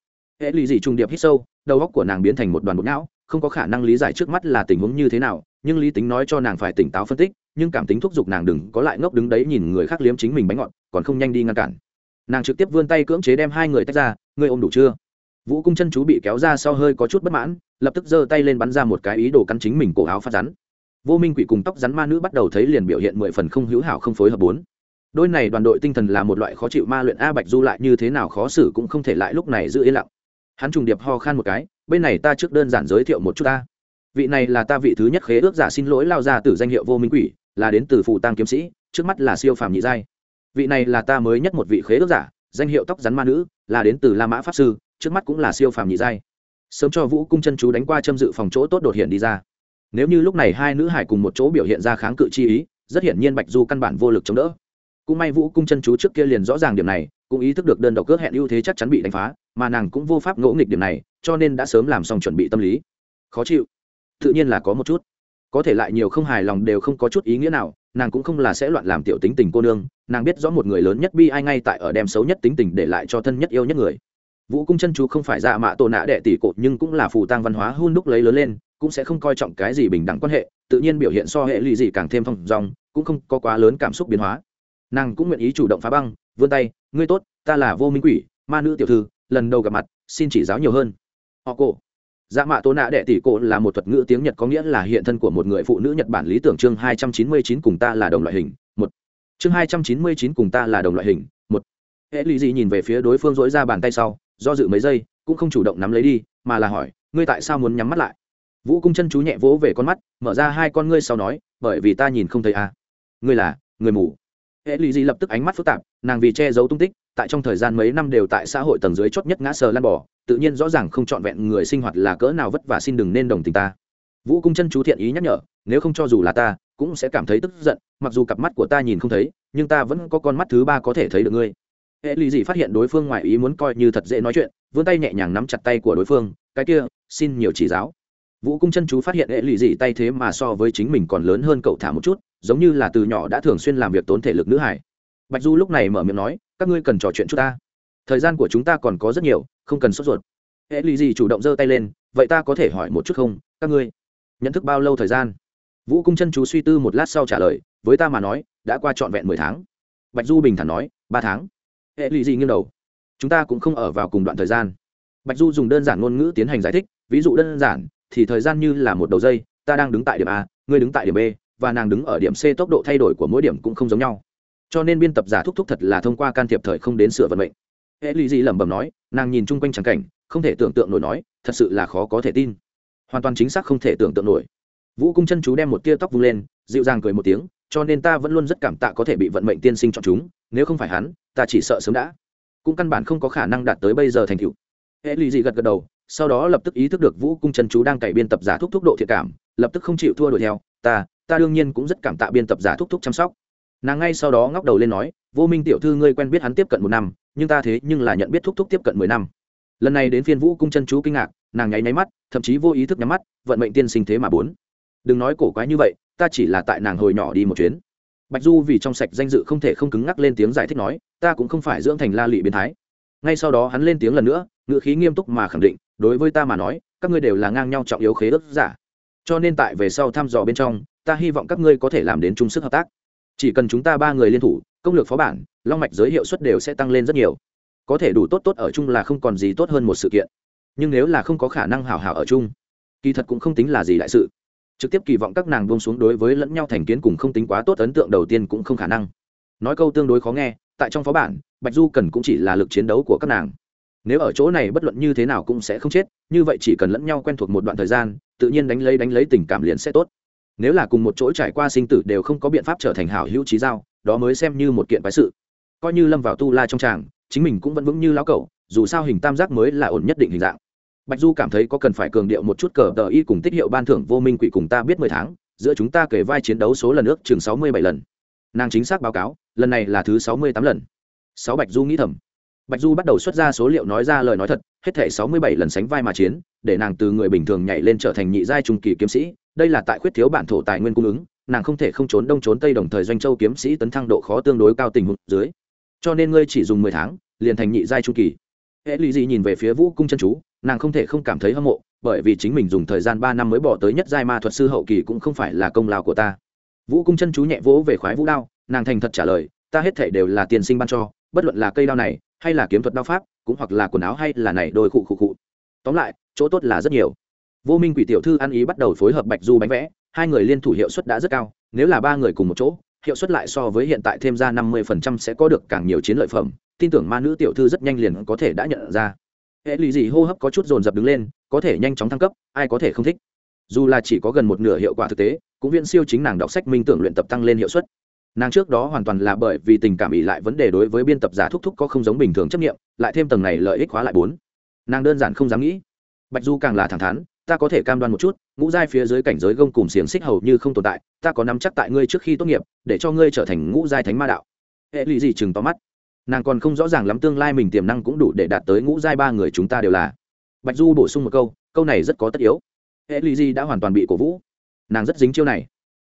Hệ lụy dị trùng điệp hít sâu, đầu óc của nàng biến thành một đoàn bột não, không có khả năng lý giải trước mắt là tình huống như thế nào, nhưng lý tính nói cho nàng phải tỉnh táo phân tích, nhưng cảm tính thúc giục nàng đừng có lại ngốc đứng đấy nhìn người khác liếm chính mình bánh ngọt, còn không nhanh đi ngăn cản. Nàng trực tiếp vươn tay cưỡng chế đem hai người tách ra, ngươi ôm đủ chưa? Vũ cung chân chú bị kéo ra sau hơi có chút bất mãn, lập tức giơ tay lên bắn ra một cái ý đồ cắn chính mình cổ áo phát rắn. Vô minh quỷ cùng tóc rắn ma nữ bắt đầu thấy liền biểu hiện mười phần không hữu hảo không phối hợp bốn đôi này đoàn đội tinh thần là một loại khó chịu ma luyện a bạch du lại như thế nào khó xử cũng không thể lại lúc này giữ yên lặng. Hắn trùng điệp ho khan một cái, bên này ta trước đơn giản giới thiệu một chút ta. Vị này là ta vị thứ nhất khế ước giả xin lỗi lao ra từ danh hiệu vô minh quỷ, là đến từ phụ tăng kiếm sĩ, trước mắt là siêu phàm nhị giai. Vị này là ta mới nhất một vị khế ước giả, danh hiệu tóc rắn ma nữ, là đến từ la mã pháp sư, trước mắt cũng là siêu phàm nhị giai. Sớm cho vũ cung chân chú đánh qua châm dự phòng chỗ tốt đột hiện đi ra. Nếu như lúc này hai nữ hải cùng một chỗ biểu hiện ra kháng cự chi ý, rất hiển nhiên bạch du căn bản vô lực chống đỡ cũng may vũ cung chân chú trước kia liền rõ ràng điểm này, cũng ý thức được đơn độc cước hẹn ưu thế chắc chắn bị đánh phá, mà nàng cũng vô pháp ngỗ nghịch điểm này, cho nên đã sớm làm xong chuẩn bị tâm lý. Khó chịu. Tự nhiên là có một chút. Có thể lại nhiều không hài lòng đều không có chút ý nghĩa nào, nàng cũng không là sẽ loạn làm tiểu tính tình cô nương, nàng biết rõ một người lớn nhất bi ai ngay tại ở đem xấu nhất tính tình để lại cho thân nhất yêu nhất người. Vũ cung chân chú không phải dạ mạ tổ nạ đệ tỷ cột nhưng cũng là phù tang văn hóa hôn đúc lấy lớn lên, cũng sẽ không coi trọng cái gì bình đẳng quan hệ, tự nhiên biểu hiện so hệ lụy gì càng thêm phong dòng cũng không có quá lớn cảm xúc biến hóa nàng cũng nguyện ý chủ động phá băng, vươn tay, ngươi tốt, ta là vô minh quỷ, ma nữ tiểu thư, lần đầu gặp mặt, xin chỉ giáo nhiều hơn. Họ cổ. Dạ mạ tô nạ đệ tỷ cổ là một thuật ngữ tiếng nhật có nghĩa là hiện thân của một người phụ nữ nhật bản lý tưởng. Chương hai trăm chín mươi chín cùng ta là đồng loại hình, một. Chương hai trăm chín mươi chín cùng ta là đồng loại hình, một. Hệ lụy dị nhìn về phía đối phương dỗi ra bàn tay sau, do dự mấy giây, cũng không chủ động nắm lấy đi, mà là hỏi, ngươi tại sao muốn nhắm mắt lại? Vũ cung chân chú nhẹ vỗ về con mắt, mở ra hai con ngươi sau nói, bởi vì ta nhìn không thấy à. ngươi là, người mù hệ lì gì lập tức ánh mắt phức tạp, nàng vì che giấu tung tích, tại trong thời gian mấy năm đều tại xã hội tầng dưới chót nhất ngã sờ lan bỏ tự nhiên rõ ràng không trọn vẹn người sinh hoạt là cỡ nào vất vả xin đừng nên đồng tình ta. Vũ cung chân chú thiện ý nhắc nhở, nếu không cho dù là ta, cũng sẽ cảm thấy tức giận, mặc dù cặp mắt của ta nhìn không thấy, nhưng ta vẫn có con mắt thứ ba có thể thấy được ngươi. Hệ lì gì phát hiện đối phương ngoài ý muốn coi như thật dễ nói chuyện, vươn tay nhẹ nhàng nắm chặt tay của đối phương, cái kia, xin nhiều chỉ giáo. Vũ cung chân chú phát hiện hệ lì gì tay thế mà so với chính mình còn lớn hơn cậu thả một chút giống như là từ nhỏ đã thường xuyên làm việc tốn thể lực nữ hải. Bạch du lúc này mở miệng nói, các ngươi cần trò chuyện chúng ta. Thời gian của chúng ta còn có rất nhiều, không cần sốt ruột. Hệ lụy gì chủ động giơ tay lên, vậy ta có thể hỏi một chút không, các ngươi? Nhận thức bao lâu thời gian? Vũ cung chân chú suy tư một lát sau trả lời, với ta mà nói, đã qua trọn vẹn mười tháng. Bạch du bình thản nói, ba tháng. Hệ lụy gì nghiêng đầu, chúng ta cũng không ở vào cùng đoạn thời gian. Bạch du dùng đơn giản ngôn ngữ tiến hành giải thích, ví dụ đơn giản, thì thời gian như là một đầu dây, ta đang đứng tại điểm a, ngươi đứng tại điểm b và nàng đứng ở điểm c tốc độ thay đổi của mỗi điểm cũng không giống nhau. Cho nên biên tập giả thúc thúc thật là thông qua can thiệp thời không đến sửa vận mệnh. Hệ lụy dị lẩm bẩm nói, nàng nhìn chung quanh trắng cảnh, không thể tưởng tượng nổi nói, thật sự là khó có thể tin. Hoàn toàn chính xác không thể tưởng tượng nổi. Vũ cung chân chú đem một tia tóc vung lên, dịu dàng cười một tiếng, cho nên ta vẫn luôn rất cảm tạ có thể bị vận mệnh tiên sinh chọn chúng, nếu không phải hắn, ta chỉ sợ sớm đã. Cũng căn bản không có khả năng đạt tới bây giờ thành tựu. Hệ lụy dị gật gật đầu, sau đó lập tức ý thức được vũ cung chân chú đang cày biên tập giả thúc thúc độ thiệt cảm, lập tức không chịu thua đuổi theo, ta ta đương nhiên cũng rất cảm tạ biên tập giả thúc thúc chăm sóc. Nàng ngay sau đó ngóc đầu lên nói, vô minh tiểu thư ngươi quen biết hắn tiếp cận một năm, nhưng ta thế nhưng là nhận biết thúc thúc tiếp cận mười năm. Lần này đến phiên vũ cung chân chú kinh ngạc, nàng nháy nháy mắt, thậm chí vô ý thức nhắm mắt, vận mệnh tiên sinh thế mà bốn. Đừng nói cổ quái như vậy, ta chỉ là tại nàng hồi nhỏ đi một chuyến. Bạch du vì trong sạch danh dự không thể không cứng ngắc lên tiếng giải thích nói, ta cũng không phải dưỡng thành la lị biến thái. Ngay sau đó hắn lên tiếng lần nữa, ngữ khí nghiêm túc mà khẳng định, đối với ta mà nói, các ngươi đều là ngang nhau trọng yếu khế ước giả. Cho nên tại về sau thăm dò bên trong ta hy vọng các ngươi có thể làm đến chung sức hợp tác. Chỉ cần chúng ta ba người liên thủ, công lược phó bản, long mạch giới hiệu suất đều sẽ tăng lên rất nhiều. Có thể đủ tốt tốt ở chung là không còn gì tốt hơn một sự kiện. Nhưng nếu là không có khả năng hảo hảo ở chung, kỳ thật cũng không tính là gì đại sự. Trực tiếp kỳ vọng các nàng buông xuống đối với lẫn nhau thành kiến cùng không tính quá tốt ấn tượng đầu tiên cũng không khả năng. Nói câu tương đối khó nghe, tại trong phó bản, bạch du cần cũng chỉ là lực chiến đấu của các nàng. Nếu ở chỗ này bất luận như thế nào cũng sẽ không chết, như vậy chỉ cần lẫn nhau quen thuộc một đoạn thời gian, tự nhiên đánh lấy đánh lấy tình cảm liền sẽ tốt nếu là cùng một chỗ trải qua sinh tử đều không có biện pháp trở thành hảo hữu trí giao, đó mới xem như một kiện bái sự. Coi như lâm vào tu la trong tràng, chính mình cũng vẫn vững như lão cẩu, dù sao hình tam giác mới là ổn nhất định hình dạng. Bạch du cảm thấy có cần phải cường điệu một chút cờ tờ y cùng tích hiệu ban thưởng vô minh quỷ cùng ta biết mười tháng, giữa chúng ta kể vai chiến đấu số lần ước chừng sáu mươi bảy lần. Nàng chính xác báo cáo, lần này là thứ sáu mươi tám lần. Sáu bạch du nghĩ thầm. Bạch du bắt đầu xuất ra số liệu nói ra lời nói thật, hết thể sáu mươi bảy lần sánh vai mà chiến, để nàng từ người bình thường nhảy lên trở thành nhị giai trung kỳ kiếm sĩ đây là tại khuyết thiếu bản thổ tài nguyên cung ứng, nàng không thể không trốn đông trốn tây đồng thời doanh châu kiếm sĩ tấn thăng độ khó tương đối cao tình huống dưới. Cho nên ngươi chỉ dùng mười tháng, liền thành nhị giai trung kỳ. Hệ lụy Dị nhìn về phía vũ cung chân chú, nàng không thể không cảm thấy hâm mộ, bởi vì chính mình dùng thời gian ba năm mới bỏ tới nhất giai ma thuật sư hậu kỳ cũng không phải là công lao của ta. Vũ cung chân chú nhẹ vỗ về khoái vũ đao, nàng thành thật trả lời, ta hết thể đều là tiền sinh ban cho, bất luận là cây đao này, hay là kiếm thuật đao pháp, cũng hoặc là quần áo hay là này đôi khụ khụ khụ. Tóm lại, chỗ tốt là rất nhiều vô minh quỷ tiểu thư ăn ý bắt đầu phối hợp bạch du bánh vẽ, hai người liên thủ hiệu suất đã rất cao, nếu là ba người cùng một chỗ, hiệu suất lại so với hiện tại thêm ra năm mươi phần trăm sẽ có được càng nhiều chiến lợi phẩm, tin tưởng ma nữ tiểu thư rất nhanh liền có thể đã nhận ra. Hệ lụy gì hô hấp có chút dồn dập đứng lên, có thể nhanh chóng thăng cấp, ai có thể không thích. Dù là chỉ có gần một nửa hiệu quả thực tế, cũng viện siêu chính nàng đọc sách minh tưởng luyện tập tăng lên hiệu suất. Nàng trước đó hoàn toàn là bởi vì tình cảm ỉ lại vấn đề đối với biên tập giả thúc thúc có không giống bình thường chấp nghiệm lại thêm tầng này lợi ích hóa lại bốn. Nàng đơn giản không dám nghĩ. Bạch du càng là thẳng thắn ta có thể cam đoan một chút, ngũ giai phía dưới cảnh giới gông cùng xiềng xích hầu như không tồn tại, ta có nắm chắc tại ngươi trước khi tốt nghiệp, để cho ngươi trở thành ngũ giai thánh ma đạo. Hệ lụy gì chừng to mắt. Nàng còn không rõ ràng lắm tương lai mình tiềm năng cũng đủ để đạt tới ngũ giai ba người chúng ta đều là. Bạch du bổ sung một câu câu này rất có tất yếu. Hệ lụy gì đã hoàn toàn bị cổ vũ. Nàng rất dính chiêu này.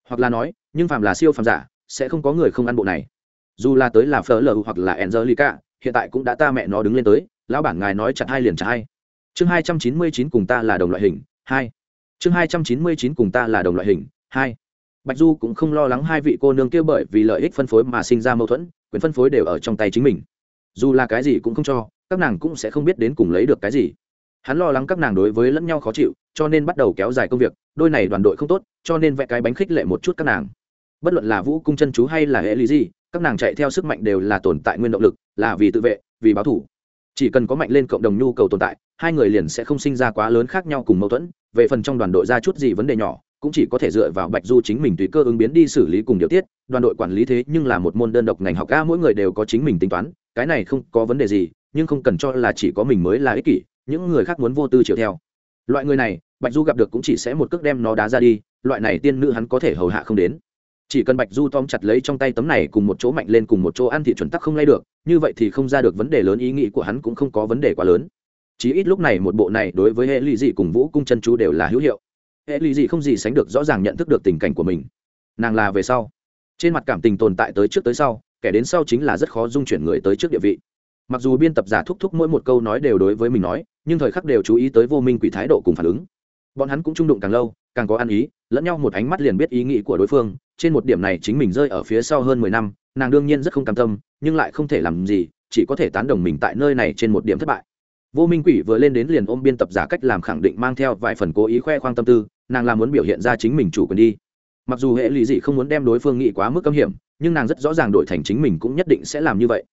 Hoặc là nói, nhưng phàm là siêu phàm giả, sẽ không có người không ăn bộ này. Dù là tới là phở lờ hoặc là angelica, hiện tại cũng đã ta mẹ nó đứng lên tới, lão bản ngài nói chặt hai liền chặt hai chương hai trăm chín mươi chín cùng ta là đồng loại hình, hai. Chương hai trăm chín mươi chín cùng ta là đồng loại hình, hai. Bạch du cũng không lo lắng hai vị cô nương kia bởi vì lợi ích phân phối mà sinh ra mâu thuẫn, quyền phân phối đều ở trong tay chính mình. Dù là cái gì cũng không cho, các nàng cũng sẽ không biết đến cùng lấy được cái gì. Hắn lo lắng các nàng đối với lẫn nhau khó chịu, cho nên bắt đầu kéo dài công việc, đôi này đoàn đội không tốt, cho nên vẽ cái bánh khích lệ một chút các nàng. Bất luận là vũ cung chân chú hay là hệ lý gì, các nàng chạy theo sức mạnh đều là tồn tại nguyên động lực, là vì tự vệ, vì báo thủ. Chỉ cần có mạnh lên cộng đồng nhu cầu tồn tại hai người liền sẽ không sinh ra quá lớn khác nhau cùng mâu thuẫn, về phần trong đoàn đội ra chút gì vấn đề nhỏ, cũng chỉ có thể dựa vào bạch du chính mình tùy cơ ứng biến đi xử lý cùng điều tiết, đoàn đội quản lý thế nhưng là một môn đơn độc ngành học ca mỗi người đều có chính mình tính toán, cái này không có vấn đề gì, nhưng không cần cho là chỉ có mình mới là ích kỷ, những người khác muốn vô tư chiều theo. Loại người này, bạch du gặp được cũng chỉ sẽ một cước đem nó đá ra đi, loại này tiên nữ hắn có thể hầu hạ không đến. Chỉ cần bạch du tóm chặt lấy trong tay tấm này cùng một chỗ mạnh lên cùng một chỗ ăn thị chuẩn tắc không lay được, như vậy thì không ra được vấn đề lớn, ý nghĩ của hắn cũng không có vấn đề quá lớn chí ít lúc này một bộ này đối với hệ lụy dị cùng vũ cung chân chú đều là hữu hiệu. Hệ lụy dị không gì sánh được rõ ràng nhận thức được tình cảnh của mình. Nàng là về sau. Trên mặt cảm tình tồn tại tới trước tới sau, kẻ đến sau chính là rất khó dung chuyển người tới trước địa vị. Mặc dù biên tập giả thúc thúc mỗi một câu nói đều đối với mình nói, nhưng thời khắc đều chú ý tới vô minh quỷ thái độ cùng phản ứng. Bọn hắn cũng trung đụng càng lâu, càng có ăn ý, lẫn nhau một ánh mắt liền biết ý nghĩ của đối phương. Trên một điểm này chính mình rơi ở phía sau hơn mười năm, nàng đương nhiên rất không cam tâm, nhưng lại không thể làm gì, chỉ có thể tán đồng mình tại nơi này trên một điểm thất bại vô minh quỷ vừa lên đến liền ôm biên tập giả cách làm khẳng định mang theo vài phần cố ý khoe khoang tâm tư, nàng là muốn biểu hiện ra chính mình chủ quyền đi. Mặc dù hệ lụy dị không muốn đem đối phương nghĩ quá mức cấm hiểm, nhưng nàng rất rõ ràng đổi thành chính mình cũng nhất định sẽ làm như vậy.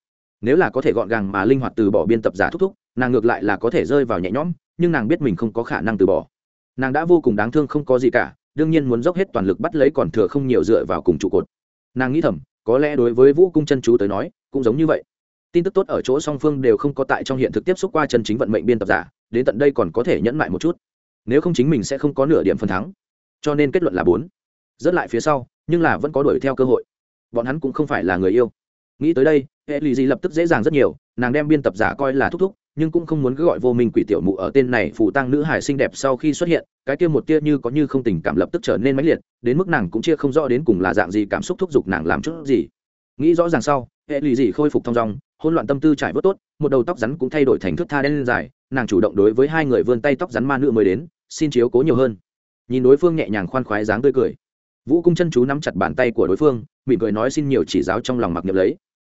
Nếu là có thể gọn gàng mà linh hoạt từ bỏ biên tập giả thúc thúc, nàng ngược lại là có thể rơi vào nhẹ nhõm, nhưng nàng biết mình không có khả năng từ bỏ. Nàng đã vô cùng đáng thương không có gì cả, đương nhiên muốn dốc hết toàn lực bắt lấy còn thừa không nhiều dựa vào cùng trụ cột. Nàng nghĩ thầm, có lẽ đối với vũ cung chân chú tới nói, cũng giống như vậy tin tức tốt ở chỗ song phương đều không có tại trong hiện thực tiếp xúc qua chân chính vận mệnh biên tập giả, đến tận đây còn có thể nhẫn mại một chút. Nếu không chính mình sẽ không có nửa điểm phần thắng. Cho nên kết luận là bốn. Rất lại phía sau, nhưng là vẫn có đuổi theo cơ hội. Bọn hắn cũng không phải là người yêu. Nghĩ tới đây hệ lì gì lập tức dễ dàng rất nhiều, nàng đem biên tập giả coi là thúc thúc, nhưng cũng không muốn cứ gọi vô minh quỷ tiểu mụ ở tên này phù tăng nữ hải xinh đẹp sau khi xuất hiện, cái kia một tia như có như không tình cảm lập tức trở nên mãnh liệt, đến mức nàng cũng chia không rõ đến cùng là dạng gì cảm xúc thúc giục nàng làm chút gì. Nghĩ rõ ràng sau hệ lì gì khôi phục thong dong hôn loạn tâm tư trải vớt tốt, một đầu tóc rắn cũng thay đổi thành thước tha đen dài, nàng chủ động đối với hai người vươn tay tóc rắn ma nữ mới đến, xin chiếu cố nhiều hơn. Nhìn đối phương nhẹ nhàng khoan khoái dáng tươi cười. Vũ cung chân chú nắm chặt bàn tay của đối phương, mỉm cười nói xin nhiều chỉ giáo trong lòng mặc nhập lấy.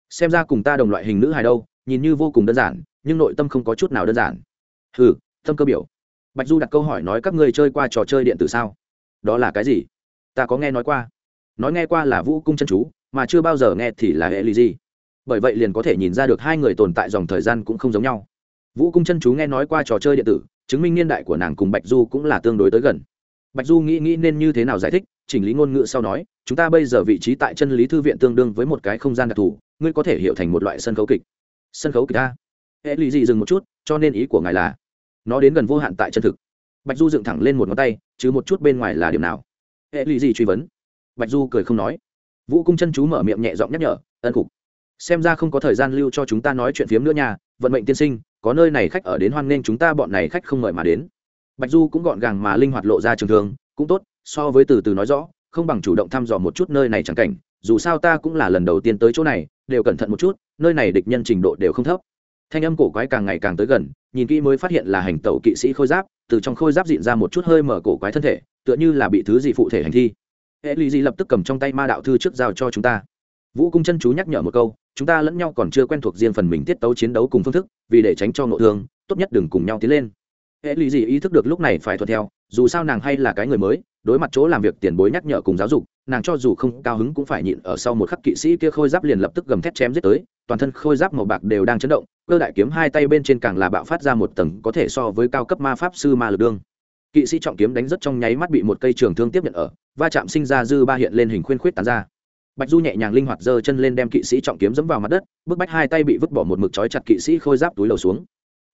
Xem ra cùng ta đồng loại hình nữ hài đâu, nhìn như vô cùng đơn giản, nhưng nội tâm không có chút nào đơn giản. Ừ tâm cơ biểu. Bạch du đặt câu hỏi nói các ngươi chơi qua trò chơi điện tử sao? Đó là cái gì? Ta có nghe nói qua. Nói nghe qua là vũ cung chân chú, mà chưa bao giờ nghe thì là hệ lì gì? Bởi vậy liền có thể nhìn ra được hai người tồn tại dòng thời gian cũng không giống nhau. Vũ cung chân chú nghe nói qua trò chơi điện tử, chứng minh niên đại của nàng cùng bạch du cũng là tương đối tới gần. Bạch du nghĩ nghĩ nên như thế nào giải thích, chỉnh lý ngôn ngữ sau nói, chúng ta bây giờ vị trí tại chân lý thư viện tương đương với một cái không gian đặc thù, ngươi có thể hiểu thành một loại sân khấu kịch. Sân khấu kịch ta hệ lụy gì dừng một chút, cho nên ý của ngài là, nó đến gần vô hạn tại chân thực. Bạch du dựng thẳng lên một ngón tay, chứ một chút bên ngoài là điểm nào? Hệ lụy gì truy vấn. Bạch du cười không nói. Vũ cung chân chú mở miệng nhẹ giọng nhắc nhở, ân cục xem ra không có thời gian lưu cho chúng ta nói chuyện phiếm nữa nha, vận mệnh tiên sinh, có nơi này khách ở đến hoan nghênh chúng ta, bọn này khách không mời mà đến. Bạch du cũng gọn gàng mà linh hoạt lộ ra trường thường, cũng tốt, so với từ từ nói rõ, không bằng chủ động thăm dò một chút nơi này chẳng cảnh, dù sao ta cũng là lần đầu tiên tới chỗ này, đều cẩn thận một chút, nơi này địch nhân trình độ đều không thấp. Thanh âm cổ quái càng ngày càng tới gần, nhìn kỹ mới phát hiện là hành tẩu kỵ sĩ khôi giáp, từ trong khôi giáp diện ra một chút hơi mở cổ quái thân thể, tựa như là bị thứ gì phụ thể hành thi. Hệ lụy gì lập tức cầm trong tay ma đạo thư trước giao cho chúng ta vũ cung chân chú nhắc nhở một câu, chúng ta lẫn nhau còn chưa quen thuộc riêng phần mình tiết tấu chiến đấu cùng phương thức, vì để tránh cho ngộ thương, tốt nhất đừng cùng nhau tiến lên. Hệ lụy gì ý thức được lúc này phải thuận theo, dù sao nàng hay là cái người mới, đối mặt chỗ làm việc tiền bối nhắc nhở cùng giáo dục, nàng cho dù không cao hứng cũng phải nhịn ở sau một khắc kỵ sĩ kia khôi giáp liền lập tức gầm thét chém giết tới, toàn thân khôi giáp màu bạc đều đang chấn động, cơ đại kiếm hai tay bên trên càng là bạo phát ra một tầng có thể so với cao cấp ma pháp sư ma lực đương. Kỵ sĩ trọng kiếm đánh rất trong nháy mắt bị một cây trường thương tiếp nhận ở, va chạm sinh ra dư ba hiện lên hình khuyên khuyết tán ra bạch du nhẹ nhàng linh hoạt giơ chân lên đem kỵ sĩ trọng kiếm dẫm vào mặt đất bức bách hai tay bị vứt bỏ một mực trói chặt kỵ sĩ khôi giáp túi lầu xuống.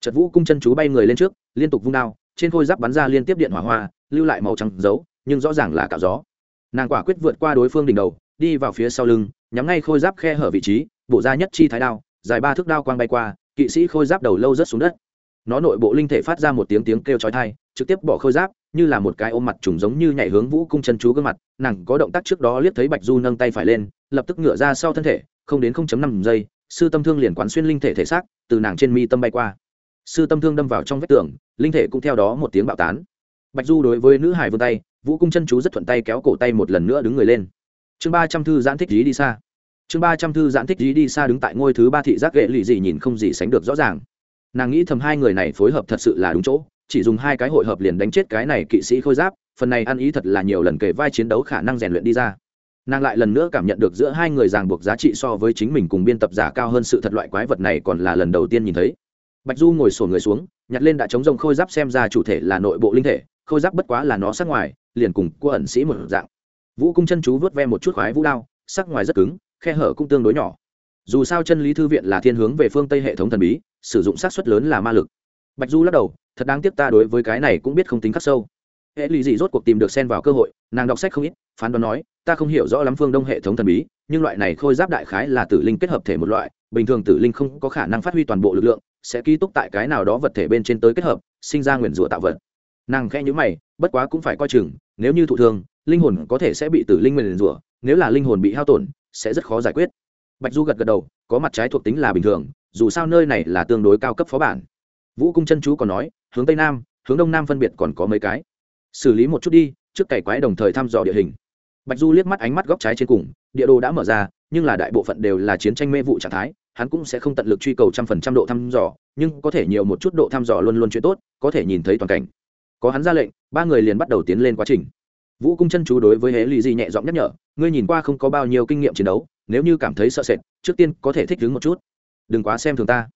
Trật vũ cung chân chú bay người lên trước, liên tục vung đao, trên khôi giáp bắn ra liên tiếp điện hỏa hoa, lưu lại màu trắng dấu, nhưng rõ ràng là cạo gió. Nàng quả quyết vượt qua đối phương đỉnh đầu, đi vào phía sau lưng, nhắm ngay khôi giáp khe hở vị trí bộ ra nhất chi thái đao, dài ba thước đao quang bay qua, kỵ sĩ khôi giáp đầu lâu rớt xuống đất nó nội bộ linh thể phát ra một tiếng tiếng kêu chói tai, trực tiếp bỏ khôi giáp, như là một cái ôm mặt trùng giống như nhảy hướng vũ cung chân chú gương mặt, nàng có động tác trước đó liếc thấy bạch du nâng tay phải lên, lập tức ngửa ra sau thân thể, không đến 0.5 giây, sư tâm thương liền quán xuyên linh thể thể xác, từ nàng trên mi tâm bay qua. Sư tâm thương đâm vào trong vách tường, linh thể cũng theo đó một tiếng bạo tán. Bạch du đối với nữ hải vươn tay, vũ cung chân chú rất thuận tay kéo cổ tay một lần nữa đứng người lên. Chương ba trăm thư giãn thích dí đi xa. Chương ba trăm thư giãn thích dí đi xa đứng tại ngôi thứ ba thị giác ghệ lì gì nhìn không gì sánh được rõ ràng nàng nghĩ thầm hai người này phối hợp thật sự là đúng chỗ, chỉ dùng hai cái hội hợp liền đánh chết cái này kỵ sĩ khôi giáp, phần này ăn ý thật là nhiều lần kể vai chiến đấu khả năng rèn luyện đi ra. Nàng lại lần nữa cảm nhận được giữa hai người ràng buộc giá trị so với chính mình cùng biên tập giả cao hơn sự thật loại quái vật này còn là lần đầu tiên nhìn thấy. Bạch du ngồi sổ người xuống, nhặt lên đã chống rồng khôi giáp xem ra chủ thể là nội bộ linh thể, khôi giáp bất quá là nó sắc ngoài, liền cùng cua ẩn sĩ một dạng. Vũ cung chân chú vớt ve một chút khoái vũ đao, sắc ngoài rất cứng, khe hở cũng tương đối nhỏ dù sao chân lý thư viện là thiên hướng về phương tây hệ thống thần bí, sử dụng sát xuất lớn là ma lực. Bạch du lắc đầu, thật đáng tiếc ta đối với cái này cũng biết không tính khắc sâu. Hệ lụy gì rốt cuộc tìm được xen vào cơ hội, nàng đọc sách không ít, phán đoán nói, ta không hiểu rõ lắm phương đông hệ thống thần bí, nhưng loại này khôi giáp đại khái là tử linh kết hợp thể một loại, bình thường tử linh không có khả năng phát huy toàn bộ lực lượng, sẽ ký túc tại cái nào đó vật thể bên trên tới kết hợp, sinh ra nguyền rủa tạo vật. Nàng khẽ nhữ mày, bất quá cũng phải coi chừng, nếu như thụ thương, linh hồn có thể sẽ bị tử linh nguyền rủa, nếu là linh hồn bị hao tổn, sẽ rất khó giải quyết bạch du gật gật đầu, có mặt trái thuộc tính là bình thường, dù sao nơi này là tương đối cao cấp phó bản. Vũ cung chân chú còn nói, hướng tây nam, hướng đông nam phân biệt còn có mấy cái. Xử lý một chút đi, trước cày quái đồng thời thăm dò địa hình. Bạch du liếc mắt ánh mắt góc trái trên cùng, địa đồ đã mở ra, nhưng là đại bộ phận đều là chiến tranh mê vụ trạng thái, hắn cũng sẽ không tận lực truy cầu trăm phần trăm độ thăm dò, nhưng có thể nhiều một chút độ thăm dò luôn luôn chuyện tốt, có thể nhìn thấy toàn cảnh. Có hắn ra lệnh, ba người liền bắt đầu tiến lên quá trình. Vũ cung chân chú đối với hễ lì di nhẹ giọng nhắc nhở, ngươi nhìn qua không có bao nhiêu kinh nghiệm chiến đấu nếu như cảm thấy sợ sệt, trước tiên có thể thích đứng một chút. Đừng quá xem thường ta.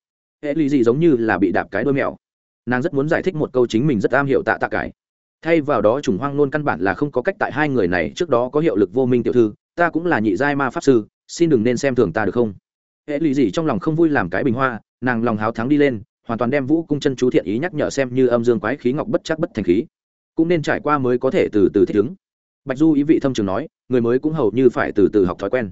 Hệ lì gì giống như là bị đạp cái đôi mèo. Nàng rất muốn giải thích một câu chính mình rất am hiểu tạ tạ cải thay vào đó trùng hoang nôn căn bản là không có cách tại hai người này trước đó có hiệu lực vô minh tiểu thư, ta cũng là nhị giai ma pháp sư, xin đừng nên xem thường ta được không? Hệ lụy gì trong lòng không vui làm cái bình hoa, nàng lòng háo thắng đi lên, hoàn toàn đem vũ cung chân chú thiện ý nhắc nhở xem như âm dương quái khí ngọc bất chắc bất thành khí. Cũng nên trải qua mới có thể từ từ thích ứng. Bạch du ý vị thâm trường nói, người mới cũng hầu như phải từ từ học thói quen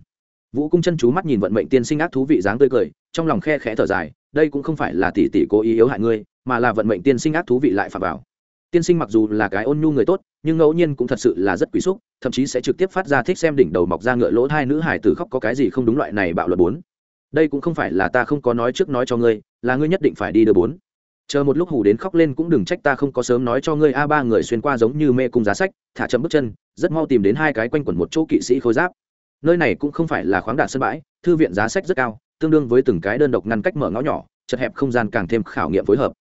vũ cung chân chú mắt nhìn vận mệnh tiên sinh ác thú vị dáng tươi cười, trong lòng khe khẽ thở dài, đây cũng không phải là tỷ tỷ cố ý yếu hại ngươi, mà là vận mệnh tiên sinh ác thú vị lại phạm vào. Tiên sinh mặc dù là cái ôn nhu người tốt, nhưng ngẫu nhiên cũng thật sự là rất quý xúc, thậm chí sẽ trực tiếp phát ra thích xem đỉnh đầu mọc ra ngựa lỗ hai nữ hải tử khóc có cái gì không đúng loại này bạo luật bốn. Đây cũng không phải là ta không có nói trước nói cho ngươi, là ngươi nhất định phải đi đưa bốn. Chờ một lúc hủ đến khóc lên cũng đừng trách ta không có sớm nói cho ngươi, a ba người xuyên qua giống như mê cung giá sách, thả chậm bước chân, rất mau tìm đến hai cái quanh quẩn một chỗ kỵ sĩ khôi giáp nơi này cũng không phải là khoáng đạt sân bãi, thư viện giá sách rất cao, tương đương với từng cái đơn độc ngăn cách mở ngõ nhỏ, chật hẹp không gian càng thêm khảo nghiệm phối hợp.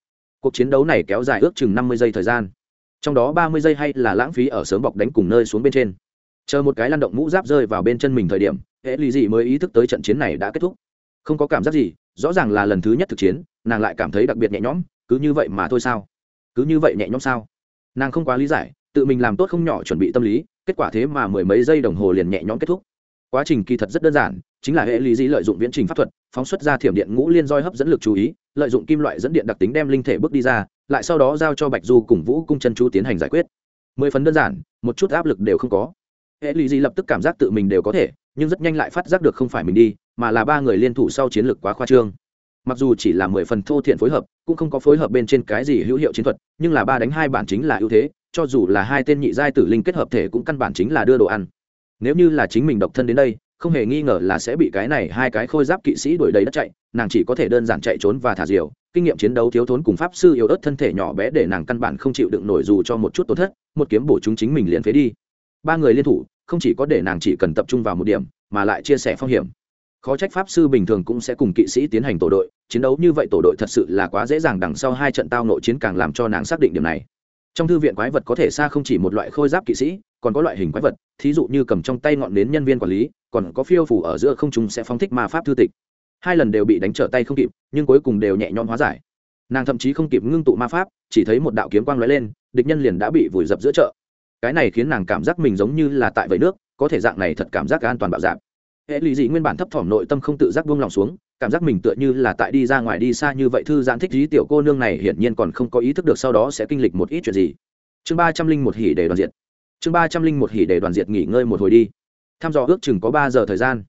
Cuộc chiến đấu này kéo dài ước chừng năm mươi giây thời gian. Trong đó ba mươi giây hay là lãng phí ở sớm bọc đánh cùng nơi xuống bên trên. Chờ một cái lăn động mũ giáp rơi vào bên chân mình thời điểm hễ lì gì mới ý thức tới trận chiến này đã kết thúc. Không có cảm giác gì, rõ ràng là lần thứ nhất thực chiến, nàng lại cảm thấy đặc biệt nhẹ nhõm, cứ như vậy mà thôi sao? Cứ như vậy nhẹ nhõm sao? Nàng không quá lý giải, tự mình làm tốt không nhỏ chuẩn bị tâm lý, kết quả thế mà mười mấy giây đồng hồ liền nhẹ nhõm kết thúc quá trình kỳ thật rất đơn giản, chính là hệ lý di lợi dụng viễn trình pháp thuật, phóng xuất ra thiểm điện ngũ liên roi hấp dẫn lực chú ý, lợi dụng kim loại dẫn điện đặc tính đem linh thể bước đi ra, lại sau đó giao cho bạch du cùng vũ cung chân chú tiến hành giải quyết. Mười phần đơn giản, một chút áp lực đều không có. Hệ lý di lập tức cảm giác tự mình đều có thể, nhưng rất nhanh lại phát giác được không phải mình đi, mà là ba người liên thủ sau chiến lược quá khoa trương. Mặc dù chỉ là mười phần thô thiện phối hợp, cũng không có phối hợp bên trên cái gì hữu hiệu chiến thuật, nhưng là ba đánh hai bản chính là ưu thế, cho dù là hai tên nhị giai tử linh kết hợp thể cũng căn bản chính là đưa đồ ăn nếu như là chính mình độc thân đến đây, không hề nghi ngờ là sẽ bị cái này hai cái khôi giáp kỵ sĩ đuổi đầy đất chạy, nàng chỉ có thể đơn giản chạy trốn và thả diều. Kinh nghiệm chiến đấu thiếu thốn cùng pháp sư yếu ớt thân thể nhỏ bé để nàng căn bản không chịu đựng nổi dù cho một chút tổn thất, một kiếm bổ chúng chính mình liền phế đi. Ba người liên thủ, không chỉ có để nàng chỉ cần tập trung vào một điểm, mà lại chia sẻ phong hiểm. Khó trách pháp sư bình thường cũng sẽ cùng kỵ sĩ tiến hành tổ đội, chiến đấu như vậy tổ đội thật sự là quá dễ dàng đằng sau hai trận tao nội chiến càng làm cho nàng xác định điểm này. Trong thư viện quái vật có thể xa không chỉ một loại khôi giáp kỵ sĩ còn có loại hình quái vật, thí dụ như cầm trong tay ngọn nến nhân viên quản lý, còn có phiêu phủ ở giữa không chúng sẽ phóng thích ma pháp thư tịch. Hai lần đều bị đánh trở tay không kịp, nhưng cuối cùng đều nhẹ nhõm hóa giải. Nàng thậm chí không kịp ngưng tụ ma pháp, chỉ thấy một đạo kiếm quang lóe lên, địch nhân liền đã bị vùi dập giữa chợ. Cái này khiến nàng cảm giác mình giống như là tại vậy nước, có thể dạng này thật cảm giác an toàn bạo dạp hệ lụy dị nguyên bản thấp thỏm nội tâm không tự giác buông lòng xuống, cảm giác mình tựa như là tại đi ra ngoài đi xa như vậy thư giãn thích dí tiểu cô nương này hiển nhiên còn không có ý thức được sau đó sẽ kinh lịch một ít chuyện gì. Chương ba trăm linh một hỉ để đoàn diện chương ba trăm linh một hỉ để đoàn diệt nghỉ ngơi một hồi đi. Tham dò ước chừng có ba giờ thời gian.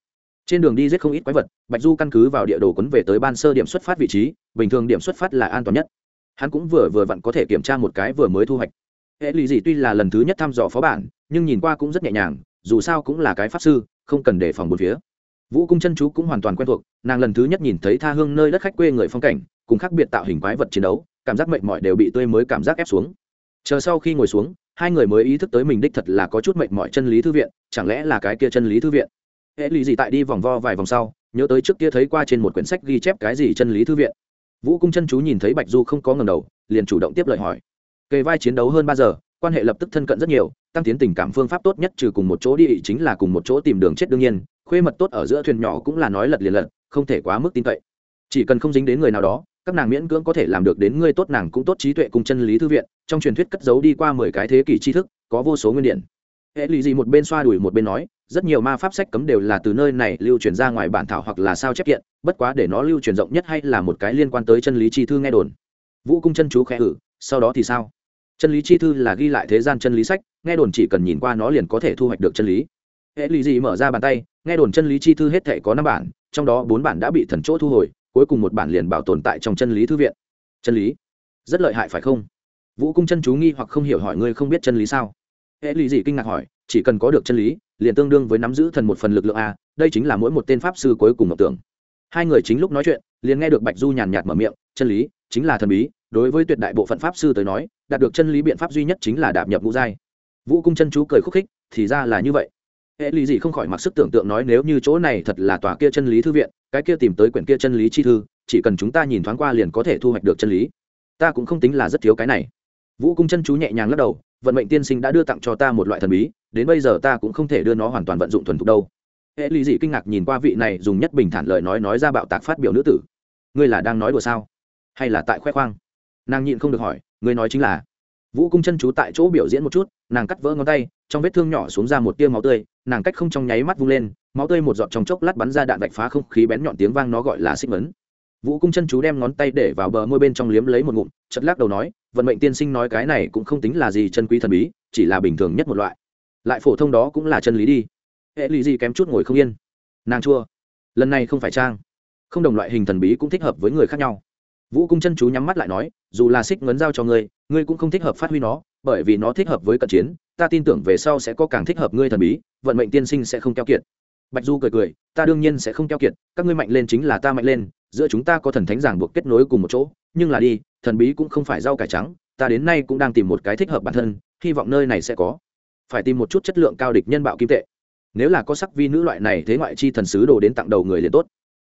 Trên đường đi giết không ít quái vật, bạch du căn cứ vào địa đồ quấn về tới ban sơ điểm xuất phát vị trí, bình thường điểm xuất phát là an toàn nhất. Hắn cũng vừa vừa vặn có thể kiểm tra một cái vừa mới thu hoạch. Hệ lụy gì tuy là lần thứ nhất thăm dò phó bản, nhưng nhìn qua cũng rất nhẹ nhàng, dù sao cũng là cái pháp sư, không cần đề phòng một phía. Vũ cung chân chú cũng hoàn toàn quen thuộc, nàng lần thứ nhất nhìn thấy tha hương nơi đất khách quê người phong cảnh, cùng khác biệt tạo hình quái vật chiến đấu, cảm giác mệt mỏi đều bị tươi mới cảm giác ép xuống. Chờ sau khi ngồi xuống hai người mới ý thức tới mình đích thật là có chút mệt mỏi chân lý thư viện, chẳng lẽ là cái kia chân lý thư viện? Hệ lụy gì tại đi vòng vo vài vòng sau, nhớ tới trước kia thấy qua trên một quyển sách ghi chép cái gì chân lý thư viện. Vũ cung chân chú nhìn thấy bạch du không có ngầm đầu, liền chủ động tiếp lời hỏi. Kề vai chiến đấu hơn ba giờ, quan hệ lập tức thân cận rất nhiều, tăng tiến tình cảm phương pháp tốt nhất trừ cùng một chỗ đi chính là cùng một chỗ tìm đường chết đương nhiên, khuê mật tốt ở giữa thuyền nhỏ cũng là nói lật liền lật, không thể quá mức tin cậy. Chỉ cần không dính đến người nào đó các nàng miễn cưỡng có thể làm được đến ngươi tốt nàng cũng tốt trí tuệ cùng chân lý thư viện, trong truyền thuyết cất giấu đi qua mười cái thế kỷ tri thức, có vô số nguyên điện hệ lụy gì một bên xoa đùi một bên nói, rất nhiều ma pháp sách cấm đều là từ nơi này lưu truyền ra ngoài bản thảo hoặc là sao chép kiện, bất quá để nó lưu truyền rộng nhất hay là một cái liên quan tới chân lý chi thư nghe đồn. Vũ cung chân chú khẽ ử sau đó thì sao? Chân lý chi thư là ghi lại thế gian chân lý sách, nghe đồn chỉ cần nhìn qua nó liền có thể thu hoạch được chân lý. Hệ lụy gì mở ra bàn tay, nghe đồn chân lý chi thư hết thể có năm bản, trong đó bốn bản đã bị thần chỗ thu hồi cuối cùng một bản liền bảo tồn tại trong chân lý thư viện. Chân lý? Rất lợi hại phải không? Vũ cung chân chú nghi hoặc không hiểu hỏi ngươi không biết chân lý sao? Hệ lý gì kinh ngạc hỏi, chỉ cần có được chân lý, liền tương đương với nắm giữ thần một phần lực lượng a, đây chính là mỗi một tên pháp sư cuối cùng mộng tưởng. Hai người chính lúc nói chuyện, liền nghe được bạch du nhàn nhạt mở miệng, chân lý chính là thần bí, đối với tuyệt đại bộ phận pháp sư tới nói, đạt được chân lý biện pháp duy nhất chính là đạp nhập ngũ giai. Vũ cung chân chú cười khúc khích, thì ra là như vậy hệ lý gì không khỏi mặc sức tưởng tượng nói nếu như chỗ này thật là tòa kia chân lý thư viện, cái kia tìm tới quyển kia chân lý chi thư, chỉ cần chúng ta nhìn thoáng qua liền có thể thu hoạch được chân lý. Ta cũng không tính là rất thiếu cái này. Vũ cung chân chú nhẹ nhàng lắc đầu, vận mệnh tiên sinh đã đưa tặng cho ta một loại thần bí, đến bây giờ ta cũng không thể đưa nó hoàn toàn vận dụng thuần thục đâu. Hệ lý dị kinh ngạc nhìn qua vị này dùng nhất bình thản lời nói nói ra bạo tạc phát biểu nữ tử. Ngươi là đang nói đùa sao? Hay là tại khoe khoang? Nàng nhịn không được hỏi, ngươi nói chính là vũ cung chân chú tại chỗ biểu diễn một chút, nàng cắt vỡ ngón tay, trong vết thương nhỏ xuống ra một tia máu tươi, nàng cách không trong nháy mắt vung lên, máu tươi một giọt trong chốc lát bắn ra đạn vạch phá không khí bén nhọn tiếng vang nó gọi là xích vấn. Vũ cung chân chú đem ngón tay để vào bờ môi bên trong liếm lấy một ngụm chật lắc đầu nói, vận mệnh tiên sinh nói cái này cũng không tính là gì chân quý thần bí, chỉ là bình thường nhất một loại. Lại phổ thông đó cũng là chân lý đi. Hệ lụy gì kém chút ngồi không yên. Nàng chua. Lần này không phải trang. Không đồng loại hình thần bí cũng thích hợp với người khác nhau vũ cung chân chú nhắm mắt lại nói, dù là xích ngấn giao cho ngươi ngươi cũng không thích hợp phát huy nó, bởi vì nó thích hợp với cận chiến, ta tin tưởng về sau sẽ có càng thích hợp ngươi thần bí, vận mệnh tiên sinh sẽ không keo kiệt. Bạch du cười cười, ta đương nhiên sẽ không keo kiệt, các ngươi mạnh lên chính là ta mạnh lên, giữa chúng ta có thần thánh giảng buộc kết nối cùng một chỗ, nhưng là đi, thần bí cũng không phải rau cải trắng, ta đến nay cũng đang tìm một cái thích hợp bản thân, hy vọng nơi này sẽ có. Phải tìm một chút chất lượng cao địch nhân bạo kim tệ. Nếu là có sắc vi nữ loại này thế ngoại chi thần sứ đồ đến tặng đầu người liền tốt.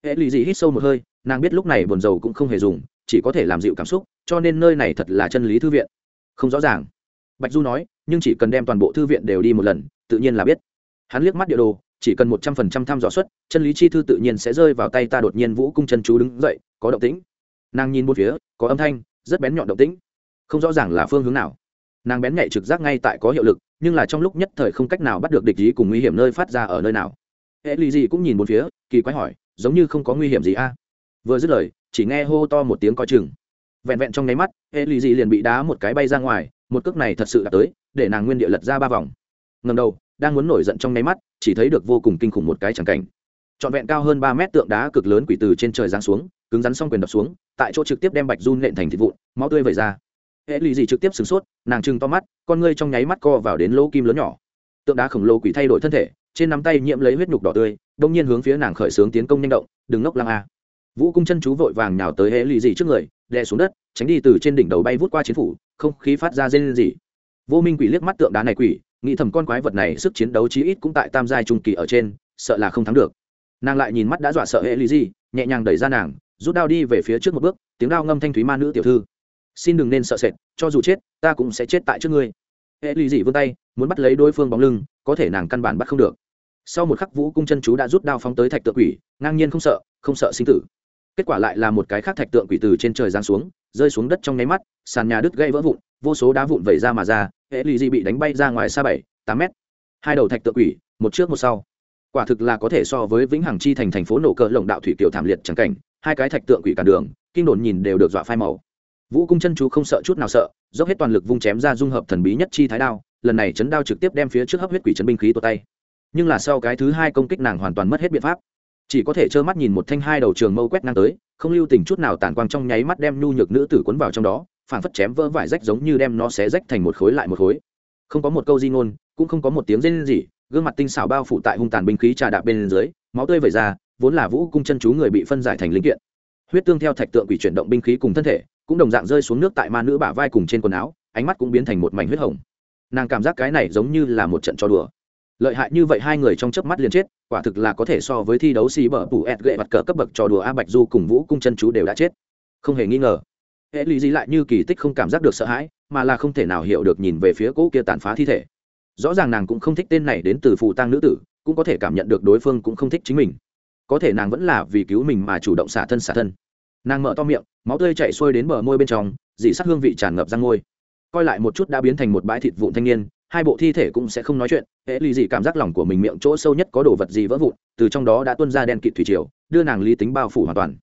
Hệ lụy gì hít sâu một hơi nàng biết lúc này buồn rầu cũng không hề dùng, chỉ có thể làm dịu cảm xúc, cho nên nơi này thật là chân lý thư viện. Không rõ ràng. Bạch du nói, nhưng chỉ cần đem toàn bộ thư viện đều đi một lần, tự nhiên là biết. Hắn liếc mắt địa đồ, chỉ cần một trăm phần trăm thăm dò suất chân lý chi thư tự nhiên sẽ rơi vào tay ta đột nhiên vũ cung chân chú đứng dậy, có động tĩnh. Nàng nhìn một phía, có âm thanh, rất bén nhọn động tĩnh. Không rõ ràng là phương hướng nào. Nàng bén nhạy trực giác ngay tại có hiệu lực, nhưng là trong lúc nhất thời không cách nào bắt được địch ý cùng nguy hiểm nơi phát ra ở nơi nào. Hệ lụy gì cũng nhìn một phía, kỳ quái hỏi, giống như không có nguy hiểm gì a? Vừa dứt lời, chỉ nghe hô to một tiếng coi chừng. Vẹn vẹn trong nháy mắt hệ lụy gì liền bị đá một cái bay ra ngoài, một cước này thật sự đã tới, để nàng nguyên địa lật ra ba vòng. Ngầm đầu, đang muốn nổi giận trong nháy mắt, chỉ thấy được vô cùng kinh khủng một cái chẳng cảnh. Trọn vẹn cao hơn ba mét tượng đá cực lớn quỷ từ trên trời giáng xuống, cứng rắn xong quyền đập xuống, tại chỗ trực tiếp đem bạch run nện thành thịt vụn, máu tươi vẩy ra. Hệ lụy gì trực tiếp sửng sốt, nàng trừng to mắt, con ngươi trong nháy mắt co vào đến lỗ kim lớn nhỏ. Tượng đá khổng lồ quỷ thay đổi thân thể, trên nắm tay nhiễm lấy huyết nhục đỏ tươi, đông nhiên hướng phía nàng khởi xướng tiến công nhanh động, đừng ngốc lăng a vũ cung chân chú vội vàng nhào tới hệ lụy Dị trước người đè xuống đất tránh đi từ trên đỉnh đầu bay vút qua chiến phủ không khí phát ra rên rỉ. Vô minh quỷ liếc mắt tượng đá này quỷ nghĩ thầm con quái vật này sức chiến đấu chí ít cũng tại tam giai trung kỳ ở trên sợ là không thắng được. Nàng lại nhìn mắt đã dọa sợ hệ Lì Dị, nhẹ nhàng đẩy ra nàng rút đao đi về phía trước một bước tiếng đao ngâm thanh thúy ma nữ tiểu thư. Xin đừng nên sợ sệt cho dù chết ta cũng sẽ chết tại trước ngươi. Hệ Lì dị vươn tay muốn bắt lấy đối phương bóng lưng có thể nàng căn bản bắt không được. Sau một khắc vũ cung chân chú đã rút đao phóng tới thạch tượng quỷ ngang nhiên không sợ không sợ sinh tử kết quả lại là một cái khác thạch tượng quỷ từ trên trời giáng xuống, rơi xuống đất trong nháy mắt, sàn nhà đứt gây vỡ vụn, vô số đá vụn vẩy ra mà ra, hệ lì dị bị đánh bay ra ngoài xa bảy, tám mét. Hai đầu thạch tượng quỷ, một trước một sau. Quả thực là có thể so với vĩnh hằng chi thành thành phố nổ cỡ lồng đạo thủy kiểu thảm liệt chẳng cảnh, hai cái thạch tượng quỷ cản đường, kinh đồn nhìn đều được dọa phai màu. Vũ cung chân chú không sợ chút nào sợ, dốc hết toàn lực vung chém ra dung hợp thần bí nhất chi thái đao, lần này chấn đao trực tiếp đem phía trước hấp huyết quỷ chấn binh khí tột tay. Nhưng là sau cái thứ hai công kích nàng hoàn toàn mất hết biện pháp chỉ có thể trơ mắt nhìn một thanh hai đầu trường mâu quét ngang tới, không lưu tình chút nào tàn quang trong nháy mắt đem nhu nhược nữ tử cuốn vào trong đó phản phất chém vỡ vải rách giống như đem nó xé rách thành một khối lại một khối. Không có một câu di ngôn, cũng không có một tiếng rên gì gương mặt tinh xảo bao phủ tại hung tàn binh khí trà đạp bên dưới, máu tươi vẩy ra, vốn là vũ cung chân chú người bị phân giải thành linh kiện. Huyết tương theo thạch tượng quỷ chuyển động binh khí cùng thân thể, cũng đồng dạng rơi xuống nước tại ma nữ bả vai cùng trên quần áo, ánh mắt cũng biến thành một mảnh huyết hồng. Nàng cảm giác cái này giống như là một trận trò đùa lợi hại như vậy hai người trong chớp mắt liền chết, quả thực là có thể so với thi đấu xì bờ bù ẹt gậy mặt cờ cấp bậc trò đùa a bạch du cùng vũ cung chân chú đều đã chết. Không hề nghi ngờ. Hệ lý gì lại như kỳ tích không cảm giác được sợ hãi, mà là không thể nào hiểu được nhìn về phía cỗ kia tàn phá thi thể. Rõ ràng nàng cũng không thích tên này đến từ phù tăng nữ tử, cũng có thể cảm nhận được đối phương cũng không thích chính mình. Có thể nàng vẫn là vì cứu mình mà chủ động xả thân xả thân. Nàng mở to miệng, máu tươi chạy xuôi đến bờ môi bên trong, dị sát hương vị tràn ngập răng môi coi lại một chút đã biến thành một bãi thịt vụn thanh niên hai bộ thi thể cũng sẽ không nói chuyện hễ lì dị cảm giác lòng của mình miệng chỗ sâu nhất có đồ vật gì vỡ vụn, từ trong đó đã tuân ra đen kịt thủy triều, đưa nàng lý tính bao phủ hoàn toàn.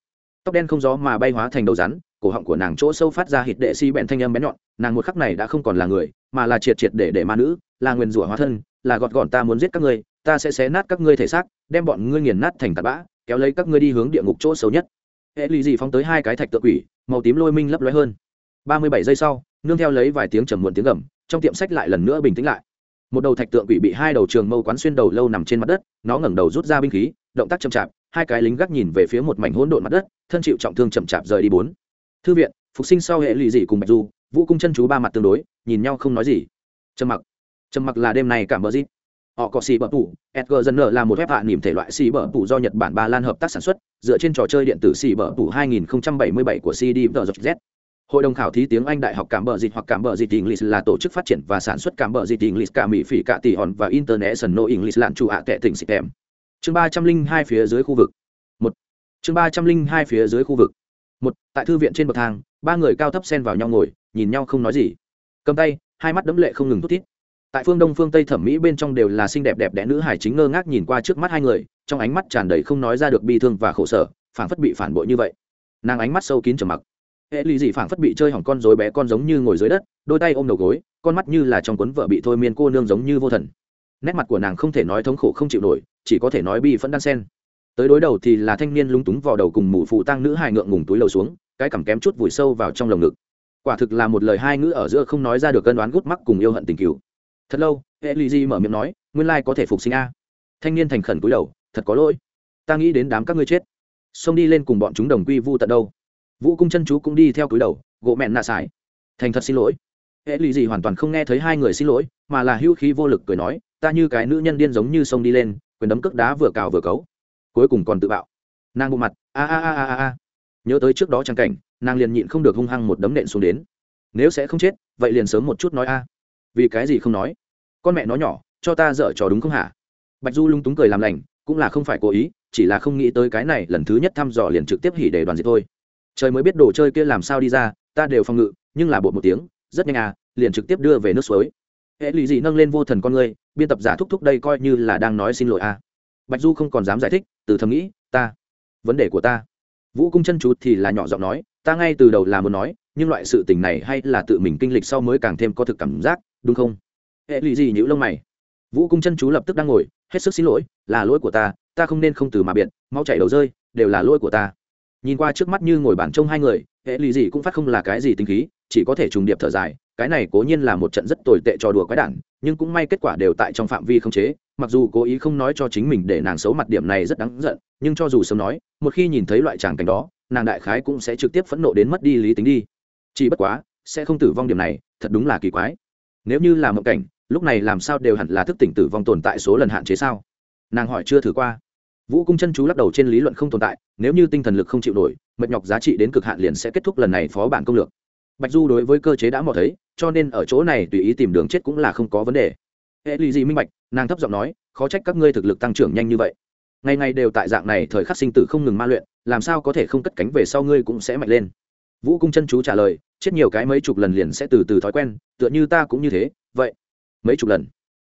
Tóc đen không gió mà bay hóa thành đầu rắn, cổ họng của nàng chỗ sâu phát ra hít đệ si bẹn thanh âm bén nhọn, nàng một khắc này đã không còn là người, mà là triệt triệt để để ma nữ, là nguyền rủa hóa thân, là gọt gọn ta muốn giết các ngươi, ta sẽ xé nát các ngươi thể xác, đem bọn ngươi nghiền nát thành tạt bã, kéo lấy các ngươi đi hướng địa ngục chỗ xấu nhất. Hệ lì dị phóng tới hai cái thạch tự quỷ, màu tím lôi minh lấp lóe hơn. Ba mươi bảy giây sau, nương theo lấy vài tiếng trầm muộn tiếng gầm trong tiệm sách lại lần nữa bình tĩnh lại. Một đầu thạch tượng quỷ bị hai đầu trường mâu quán xuyên đầu lâu nằm trên mặt đất, nó ngẩng đầu rút ra binh khí, động tác chậm chạp, hai cái lính gác nhìn về phía một mảnh hỗn độn mặt đất, thân chịu trọng thương chậm chạp rời đi bốn. Thư viện, phục sinh sau hệ lụy dị cùng bạch du, vũ cung chân chú ba mặt tương đối, nhìn nhau không nói gì. Trầm mặc. Trầm mặc là đêm này cảm bờ gì họ có xì bờ tủ edgar dân nợ là một phép hạ niềm thể loại xì bờ tủ do nhật bản ba lan hợp tác sản xuất, dựa trên trò chơi điện tử xì bờ tủ 2077 của cd tờ z. Hội đồng khảo thí tiếng Anh Đại học Cảm bờ dịch hoặc Cảm bờ dịch English là tổ chức phát triển và sản xuất Cảm bờ dịch English cả Mỹ phỉ cả tỷ hòn và International English lạn chủ ạ tệ tỉnh em. Chương ba trăm linh hai phía dưới khu vực. một Chương ba trăm linh hai phía dưới khu vực. một Tại thư viện trên bậc thang, ba người cao thấp xen vào nhau ngồi, nhìn nhau không nói gì. Cầm tay, hai mắt đấm lệ không ngừng thút thít. Tại phương Đông phương Tây thẩm mỹ bên trong đều là xinh đẹp đẹp đẽ nữ hải chính ngơ ngác nhìn qua trước mắt hai người, trong ánh mắt tràn đầy không nói ra được bi thương và khổ sở, phảng phất bị phản bội như vậy. Nàng ánh mắt sâu kín trầm mặc hệ lì dị phảng phất bị chơi hỏng con dối bé con giống như ngồi dưới đất, đôi tay ôm đầu gối, con mắt như là trong cuốn vợ bị thôi miên cô nương giống như vô thần. Nét mặt của nàng không thể nói thống khổ không chịu nổi, chỉ có thể nói bi phẫn đan sen. Tới đối đầu thì là thanh niên lúng túng vào đầu cùng mụ phụ tăng nữ hài ngượng ngùng túi lầu xuống, cái cằm kém chút vùi sâu vào trong lồng ngực. Quả thực là một lời hai ngữ ở giữa không nói ra được cân đoán gút mắc cùng yêu hận tình cựu thật lâu hệ lì dị mở miệng nói, nguyên lai có thể phục sinh a. Thanh niên thành khẩn cúi đầu, thật có lỗi. Ta nghĩ đến đám các ngươi chết. Xông đi lên cùng bọn chúng đồng quy vu tận đâu vũ cung chân chú cũng đi theo túi đầu, gỗ mẹn nạ xài. thành thật xin lỗi. Hệ lụy gì hoàn toàn không nghe thấy hai người xin lỗi, mà là hữu khí vô lực cười nói, ta như cái nữ nhân điên giống như sông đi lên, quyền đấm cước đá vừa cào vừa cấu. Cuối cùng còn tự bạo. Nàng bộ mặt, a a a a a nhớ tới trước đó trang cảnh, nàng liền nhịn không được hung hăng một đấm nện xuống đến. Nếu sẽ không chết, vậy liền sớm một chút nói a. Vì cái gì không nói? Con mẹ nó nhỏ, cho ta dở trò đúng không hả? Bạch du lung túng cười làm lành, cũng là không phải cố ý, chỉ là không nghĩ tới cái này lần thứ nhất thăm dò liền trực tiếp hỉ để đoàn diệt thôi trời mới biết đồ chơi kia làm sao đi ra, ta đều phòng ngự, nhưng là bột một tiếng, rất nhanh à liền trực tiếp đưa về nước suối. Hệ lụy gì nâng lên vô thần con người, biên tập giả thúc thúc đây coi như là đang nói xin lỗi à. Bạch du không còn dám giải thích, từ thầm nghĩ, ta, vấn đề của ta. Vũ cung chân chú thì là nhỏ giọng nói, ta ngay từ đầu là muốn nói, nhưng loại sự tình này hay là tự mình kinh lịch sau mới càng thêm có thực cảm giác, đúng không? Hệ lụy gì nhữ lông mày. Vũ cung chân chú lập tức đang ngồi, hết sức xin lỗi, là lỗi của ta ta không nên không từ mà biện mau chạy đầu rơi, đều là lỗi của ta nhìn qua trước mắt như ngồi bàn trông hai người, hệ lì gì cũng phát không là cái gì tinh khí, chỉ có thể trùng điệp thở dài, cái này cố nhiên là một trận rất tồi tệ cho đùa quái đản, nhưng cũng may kết quả đều tại trong phạm vi không chế, mặc dù cố ý không nói cho chính mình để nàng xấu mặt điểm này rất đáng giận, nhưng cho dù sớm nói, một khi nhìn thấy loại tràng cảnh đó, nàng đại khái cũng sẽ trực tiếp phẫn nộ đến mất đi lý tính đi. Chỉ bất quá, sẽ không tử vong điểm này, thật đúng là kỳ quái. Nếu như là mộng cảnh, lúc này làm sao đều hẳn là thức tỉnh tử vong tồn tại số lần hạn chế sao? Nàng hỏi chưa thử qua vũ cung chân chú lắc đầu trên lý luận không tồn tại, nếu như tinh thần lực không chịu nổi, mệt nhọc giá trị đến cực hạn liền sẽ kết thúc lần này phó bản công lược. Bạch du đối với cơ chế đã mò thấy, cho nên ở chỗ này tùy ý tìm đường chết cũng là không có vấn đề. Hệ lụy gì minh bạch, nàng thấp giọng nói, khó trách các ngươi thực lực tăng trưởng nhanh như vậy. Ngày ngày đều tại dạng này thời khắc sinh tử không ngừng ma luyện, làm sao có thể không cất cánh về sau ngươi cũng sẽ mạnh lên. Vũ cung chân chú trả lời, chết nhiều cái mấy chục lần liền sẽ từ từ thói quen, tựa như ta cũng như thế, vậy, mấy chục lần.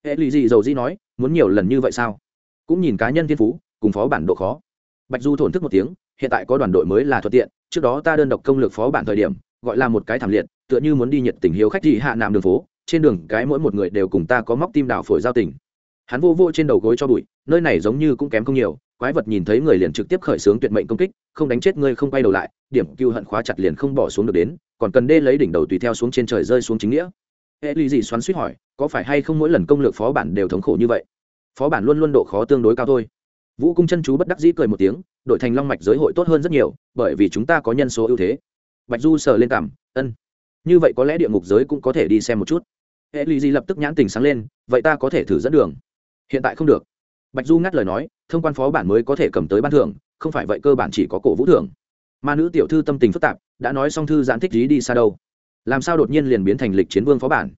Hệ lụy gì dầu dĩ nói, muốn nhiều lần như vậy sao? Cũng nhìn cá nhân thiên phú cùng phó bản độ khó. Bạch du thổn thức một tiếng, hiện tại có đoàn đội mới là thuận tiện, trước đó ta đơn độc công lược phó bản thời điểm, gọi là một cái thảm liệt, tựa như muốn đi nhiệt tình hiếu khách thì hạ nạm đường phố, trên đường cái mỗi một người đều cùng ta có móc tim đảo phổi giao tình. Hắn vô vô trên đầu gối cho bụi, nơi này giống như cũng kém không nhiều, quái vật nhìn thấy người liền trực tiếp khởi xướng tuyệt mệnh công kích, không đánh chết ngươi không quay đầu lại, điểm cưu hận khóa chặt liền không bỏ xuống được đến, còn cần đê lấy đỉnh đầu tùy theo xuống trên trời rơi xuống chính nghĩa. Hệ lụy gì xoắn suýt hỏi, có phải hay không mỗi lần công lược phó bản đều thống khổ như vậy? Phó bản luôn luôn độ khó tương đối cao thôi vũ cung chân chú bất đắc dĩ cười một tiếng đội thành long mạch giới hội tốt hơn rất nhiều, bởi vì chúng ta có nhân số ưu thế. Bạch du sờ lên cảm, ân, như vậy có lẽ địa ngục giới cũng có thể đi xem một chút. Hệ lì gì lập tức nhãn tình sáng lên, vậy ta có thể thử dẫn đường. Hiện tại không được. Bạch du ngắt lời nói, thông quan phó bản mới có thể cầm tới ban thưởng, không phải vậy cơ bản chỉ có cổ vũ thưởng. Ma nữ tiểu thư tâm tình phức tạp, đã nói xong thư giãn thích lý đi xa đâu. Làm sao đột nhiên liền biến thành lịch chiến vương phó bản?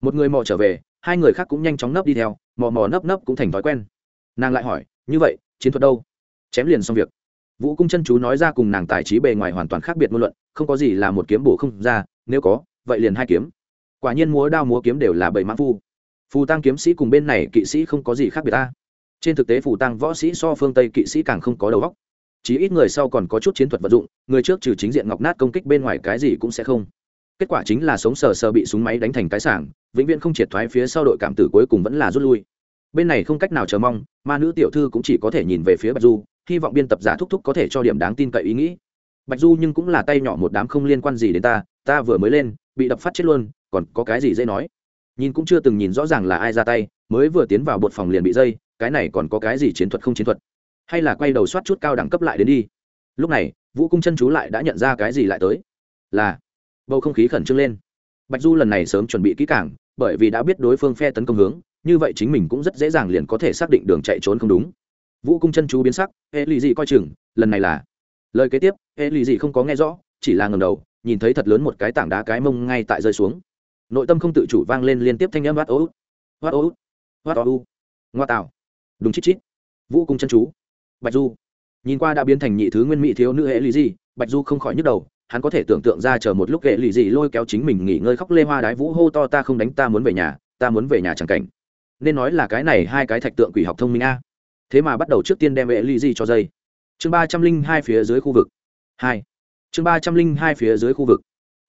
Một người mò trở về, hai người khác cũng nhanh chóng nấp đi theo, mò mò nấp nấp cũng thành thói quen. Nàng lại hỏi như vậy, chiến thuật đâu? Chém liền xong việc. Vũ cung chân chú nói ra cùng nàng tài trí bề ngoài hoàn toàn khác biệt ngôn luận, không có gì là một kiếm bổ không ra, nếu có, vậy liền hai kiếm. Quả nhiên múa đao múa kiếm đều là bảy mã phu. Phù tăng kiếm sĩ cùng bên này kỵ sĩ không có gì khác biệt ta. Trên thực tế phù tăng võ sĩ so phương tây kỵ sĩ càng không có đầu óc. Chỉ ít người sau còn có chút chiến thuật vận dụng, người trước trừ chính diện ngọc nát công kích bên ngoài cái gì cũng sẽ không. Kết quả chính là sống sờ sờ bị súng máy đánh thành cái sảng, vĩnh viễn không triệt thoái phía sau đội cảm tử cuối cùng vẫn là rút lui bên này không cách nào chờ mong, ma nữ tiểu thư cũng chỉ có thể nhìn về phía bạch du, hy vọng biên tập giả thúc thúc có thể cho điểm đáng tin cậy ý nghĩ. Bạch du nhưng cũng là tay nhỏ một đám không liên quan gì đến ta ta vừa mới lên, bị đập phát chết luôn, còn có cái gì dễ nói? Nhìn cũng chưa từng nhìn rõ ràng là ai ra tay, mới vừa tiến vào bột phòng liền bị dây, cái này còn có cái gì chiến thuật không chiến thuật? Hay là quay đầu soát chút cao đẳng cấp lại đến đi. Lúc này, vũ cung chân chú lại đã nhận ra cái gì lại tới? Là, bầu không khí khẩn trương lên. Bạch du lần này sớm chuẩn bị kỹ càng, bởi vì đã biết đối phương phe tấn công hướng như vậy chính mình cũng rất dễ dàng liền có thể xác định đường chạy trốn không đúng. Vũ cung chân chú biến sắc hệ lụy dị coi chừng, lần này là. Lời kế tiếp hệ lụy dị không có nghe rõ, chỉ là ngầm đầu, nhìn thấy thật lớn một cái tảng đá cái mông ngay tại rơi xuống. Nội tâm không tự chủ vang lên liên tiếp thanh âm vát ô vát ô vát ô ngoa tạo. Đúng chít chít. Vũ cung chân chú. Bạch du. Nhìn qua đã biến thành nhị thứ nguyên mỹ thiếu nữ hệ lụy dị bạch du không khỏi nhức đầu, hắn có thể tưởng tượng ra chờ một lúc hệ lụy dị lôi kéo chính mình nghỉ ngơi khóc lê hoa đái vũ hô to, ta không đánh, ta muốn về nhà, ta muốn về nhà chẳng cảnh nên nói là cái này hai cái thạch tượng quỷ học thông minh a. Thế mà bắt đầu trước tiên đem vệ ly di cho dây. Chương ba trăm linh hai phía dưới khu vực. Hai. Chương ba trăm linh hai phía dưới khu vực.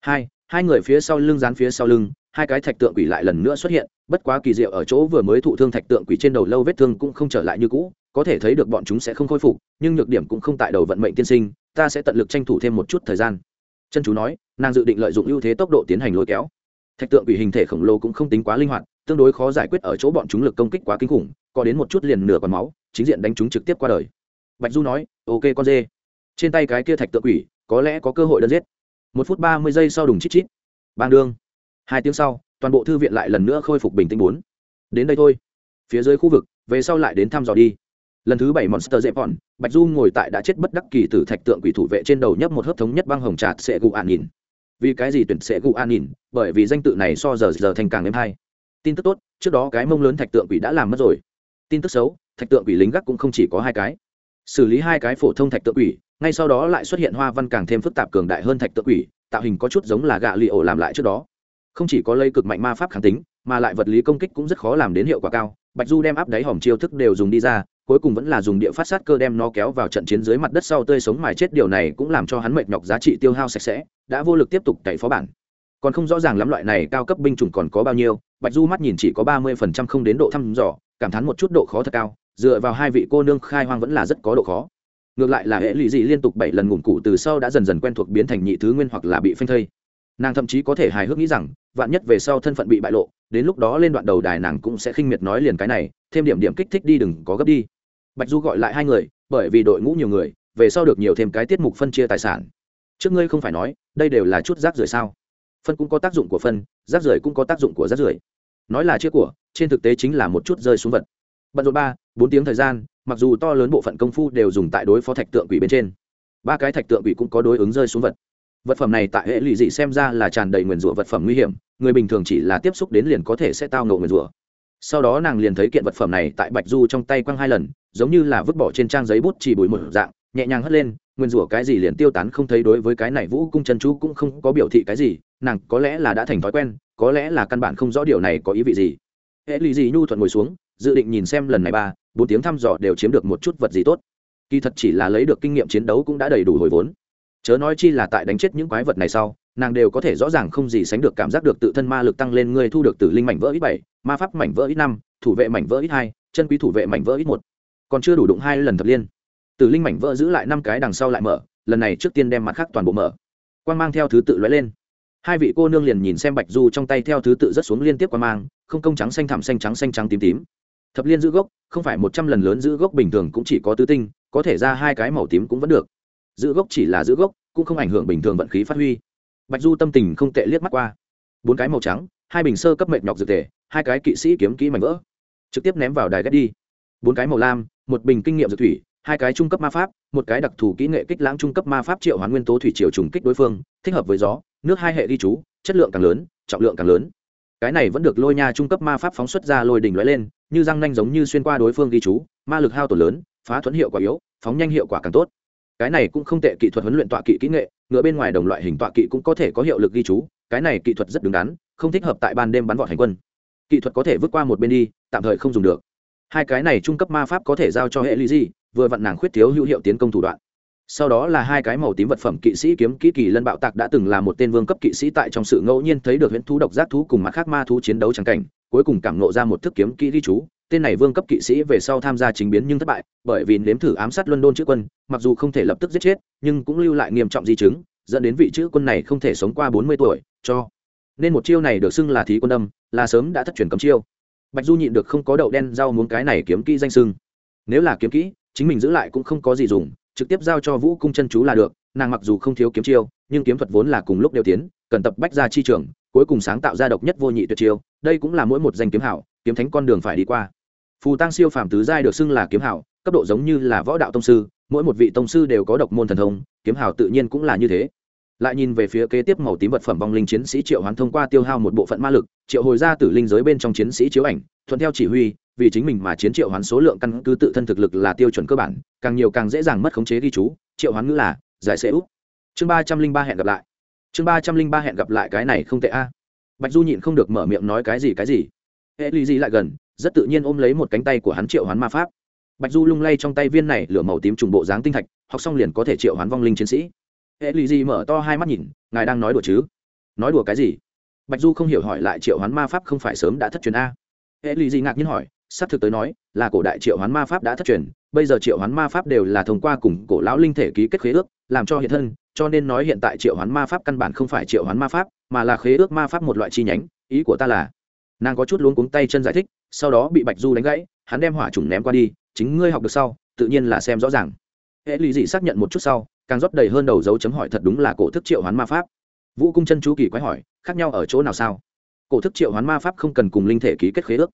Hai hai người phía sau lưng dán phía sau lưng, hai cái thạch tượng quỷ lại lần nữa xuất hiện, bất quá kỳ diệu ở chỗ vừa mới thụ thương thạch tượng quỷ trên đầu lâu vết thương cũng không trở lại như cũ, có thể thấy được bọn chúng sẽ không khôi phục, nhưng nhược điểm cũng không tại đầu vận mệnh tiên sinh, ta sẽ tận lực tranh thủ thêm một chút thời gian. Chân chú nói, nàng dự định lợi dụng ưu thế tốc độ tiến hành lôi kéo. Thạch tượng quỷ hình thể khổng lồ cũng không tính quá linh hoạt tương đối khó giải quyết ở chỗ bọn chúng lực công kích quá kinh khủng, có đến một chút liền nửa còn máu, chính diện đánh chúng trực tiếp qua đời. Bạch du nói, ok con dê. Trên tay cái kia thạch tượng quỷ, có lẽ có cơ hội đơn giết. Một phút ba mươi giây sau đùng chít chít. Bang đương. Hai tiếng sau, toàn bộ thư viện lại lần nữa khôi phục bình tĩnh bốn. Đến đây thôi. Phía dưới khu vực, về sau lại đến thăm dò đi. Lần thứ bảy monster dẹp bọn bạch du ngồi tại đã chết bất đắc kỳ tử thạch tượng quỷ thủ vệ trên đầu nhấp một hớp thống nhất băng hồng trạt sẽ gụ an nhìn vì cái gì tuyển sẽ gụ an nhìn bởi vì danh tự này so giờ giờ thành càng êm hay tin tức tốt, trước đó cái mông lớn thạch tượng quỷ đã làm mất rồi. Tin tức xấu, thạch tượng quỷ lính gác cũng không chỉ có hai cái. Xử lý hai cái phổ thông thạch tượng quỷ, ngay sau đó lại xuất hiện hoa văn càng thêm phức tạp cường đại hơn thạch tượng quỷ, tạo hình có chút giống là gạ lì ổ làm lại trước đó. Không chỉ có lây cực mạnh ma pháp kháng tính, mà lại vật lý công kích cũng rất khó làm đến hiệu quả cao. Bạch du đem áp đáy hòm chiêu thức đều dùng đi ra, cuối cùng vẫn là dùng địa phát sát cơ đem nó kéo vào trận chiến dưới mặt đất sau tươi sống mài chết. Điều này cũng làm cho hắn mệt nhọc, giá trị tiêu hao sạch sẽ, đã vô lực tiếp tục cậy phó bản. Còn không rõ ràng lắm loại này cao cấp binh chủng còn có bao nhiêu bạch du mắt nhìn chỉ có ba mươi phần trăm không đến độ thăm dò, cảm thán một chút độ khó thật cao, dựa vào hai vị cô nương khai hoang vẫn là rất có độ khó. Ngược lại là hệ lụy dị liên tục bảy lần ngủm cụ từ sau đã dần dần quen thuộc biến thành nhị thứ nguyên hoặc là bị phanh thây. Nàng thậm chí có thể hài hước nghĩ rằng, vạn nhất về sau thân phận bị bại lộ, đến lúc đó lên đoạn đầu đài nàng cũng sẽ khinh miệt nói liền cái này, thêm điểm điểm kích thích đi đừng có gấp đi. Bạch du gọi lại hai người, bởi vì đội ngũ nhiều người, về sau được nhiều thêm cái tiết mục phân chia tài sản. Trước ngươi không phải nói, đây đều là chút rác rưởi sao? Phân cũng có tác dụng của phân, rác rưởi cũng có tác dụng của rác rưởi nói là chia của, trên thực tế chính là một chút rơi xuống vật. Bận rộn ba, bốn tiếng thời gian, mặc dù to lớn bộ phận công phu đều dùng tại đối phó thạch tượng quỷ bên trên. Ba cái thạch tượng quỷ cũng có đối ứng rơi xuống vật. Vật phẩm này tại hệ lụy dị xem ra là tràn đầy nguyền rủa vật phẩm nguy hiểm, người bình thường chỉ là tiếp xúc đến liền có thể sẽ tao ngộ nguyền rủa. Sau đó nàng liền thấy kiện vật phẩm này tại bạch du trong tay quăng hai lần, giống như là vứt bỏ trên trang giấy bút chỉ bụi một dạng, nhẹ nhàng hất lên, nguyên rủa cái gì liền tiêu tán không thấy đối với cái này vũ cung chân chú cũng không có biểu thị cái gì nàng có lẽ là đã thành thói quen, có lẽ là căn bản không rõ điều này có ý vị gì. Hệ lì gì nhu thuận ngồi xuống, dự định nhìn xem lần này ba, bốn tiếng thăm dò đều chiếm được một chút vật gì tốt. Kỳ thật chỉ là lấy được kinh nghiệm chiến đấu cũng đã đầy đủ hồi vốn. Chớ nói chi là tại đánh chết những quái vật này sau, nàng đều có thể rõ ràng không gì sánh được cảm giác được tự thân ma lực tăng lên người thu được từ linh mảnh vỡ ít bảy, ma pháp mảnh vỡ ít năm, thủ vệ mảnh vỡ ít hai, chân quý thủ vệ mảnh vỡ ít một. Còn chưa đủ đụng hai lần thập liên. Từ linh mảnh vỡ giữ lại năm cái đằng sau lại mở, lần này trước tiên đem mặt khác toàn bộ mở. Quan mang theo thứ tự lóe lên hai vị cô nương liền nhìn xem bạch du trong tay theo thứ tự rất xuống liên tiếp quan mang, không công trắng xanh thảm xanh trắng xanh trắng tím tím. Thập liên giữ gốc, không phải một trăm lần lớn giữ gốc bình thường cũng chỉ có tứ tinh, có thể ra hai cái màu tím cũng vẫn được. Giữ gốc chỉ là giữ gốc, cũng không ảnh hưởng bình thường vận khí phát huy. Bạch du tâm tình không tệ liếc mắt qua. Bốn cái màu trắng, hai bình sơ cấp mệnh nhọc dược thể, hai cái kỵ sĩ kiếm kỹ mảnh vỡ. Trực tiếp ném vào đài ghét đi. Bốn cái màu lam, một bình kinh nghiệm dược thủy, hai cái trung cấp ma pháp, một cái đặc thù kỹ nghệ kích lãng trung cấp ma pháp triệu hoán nguyên tố thủy triều trùng kích đối phương, thích hợp với gió nước hai hệ ghi chú, chất lượng càng lớn, trọng lượng càng lớn. Cái này vẫn được lôi nha trung cấp ma pháp phóng xuất ra lôi đỉnh lóe lên, như răng nanh giống như xuyên qua đối phương ghi chú, ma lực hao tổn lớn, phá thuẫn hiệu quả yếu, phóng nhanh hiệu quả càng tốt. Cái này cũng không tệ, kỹ thuật huấn luyện tọa kỵ kỹ nghệ, ngựa bên ngoài đồng loại hình tọa kỵ cũng có thể có hiệu lực ghi chú, cái này kỹ thuật rất đứng đắn, không thích hợp tại ban đêm bắn vọt hành quân. Kỹ thuật có thể vượt qua một bên đi, tạm thời không dùng được. Hai cái này trung cấp ma pháp có thể giao cho hệ lý gì, vừa vặn nàng khuyết thiếu hữu hiệu tiến công thủ đoạn sau đó là hai cái màu tím vật phẩm kỵ sĩ kiếm kỹ kỳ lân bạo tạc đã từng là một tên vương cấp kỵ sĩ tại trong sự ngẫu nhiên thấy được huyễn thú độc giác thú cùng mặt khác ma thú chiến đấu trắng cảnh, cuối cùng cảm nộ ra một thức kiếm kỹ ghi chú. Tên này vương cấp kỵ sĩ về sau tham gia chính biến nhưng thất bại, bởi vì nếm thử ám sát luân đôn chữ quân, mặc dù không thể lập tức giết chết, nhưng cũng lưu lại nghiêm trọng di chứng, dẫn đến vị chữ quân này không thể sống qua bốn mươi tuổi, cho nên một chiêu này được xưng là thí quân âm, là sớm đã thất truyền cấm chiêu. Bạch du nhịn được không có đậu đen rau muốn cái này kiếm kỹ danh sưng nếu là kiếm kỹ, chính mình giữ lại cũng không có gì dùng trực tiếp giao cho vũ cung chân chú là được, nàng mặc dù không thiếu kiếm chiêu, nhưng kiếm thuật vốn là cùng lúc đều tiến, cần tập bách ra chi trường, cuối cùng sáng tạo ra độc nhất vô nhị tuyệt chiêu, đây cũng là mỗi một danh kiếm hảo, kiếm thánh con đường phải đi qua. Phù tăng siêu phàm tứ giai được xưng là kiếm hảo, cấp độ giống như là võ đạo tông sư, mỗi một vị tông sư đều có độc môn thần thông, kiếm hảo tự nhiên cũng là như thế. Lại nhìn về phía kế tiếp màu tím vật phẩm vong linh chiến sĩ triệu hoán thông qua tiêu hao một bộ phận ma lực, triệu hồi ra từ linh giới bên trong chiến sĩ chiếu ảnh, thuận theo chỉ huy vì chính mình mà chiến triệu hoán số lượng căn cứ tự thân thực lực là tiêu chuẩn cơ bản, càng nhiều càng dễ dàng mất khống chế ghi chú, triệu hoán ngữ là giải sẽ úp chương ba trăm linh ba hẹn gặp lại. Chương ba trăm linh ba hẹn gặp lại cái này không tệ a. Bạch du nhịn không được mở miệng nói cái gì cái gì. Hệ lì gì lại gần, rất tự nhiên ôm lấy một cánh tay của hắn triệu hoán ma pháp. Bạch du lung lay trong tay viên này lửa màu tím trùng bộ dáng tinh thạch, học xong liền có thể triệu hoán vong linh chiến sĩ. Hệ lì gì mở to hai mắt nhìn, ngài đang nói đùa chứ? Nói đùa cái gì? Bạch du không hiểu hỏi lại triệu hoán ma pháp không phải sớm đã thất truyền a. Hệ lì gì ngạc nhiên hỏi xác thực tới nói, là cổ đại triệu hoán ma pháp đã thất truyền, bây giờ triệu hoán ma pháp đều là thông qua cùng cổ lão linh thể ký kết khế ước, làm cho hiện thân, cho nên nói hiện tại triệu hoán ma pháp căn bản không phải triệu hoán ma pháp, mà là khế ước ma pháp một loại chi nhánh, ý của ta là, nàng có chút luống cuống tay chân giải thích, sau đó bị bạch du đánh gãy, hắn đem hỏa trùng ném qua đi, chính ngươi học được sau, tự nhiên là xem rõ ràng. Hệ lụy dị xác nhận một chút sau, càng rót đầy hơn đầu dấu chấm hỏi thật đúng là cổ thức triệu hoán ma pháp. Vũ cung chân chú kỳ quái hỏi, khác nhau ở chỗ nào sao? Cổ thức triệu hoán ma pháp không cần cùng linh thể ký kết khế ước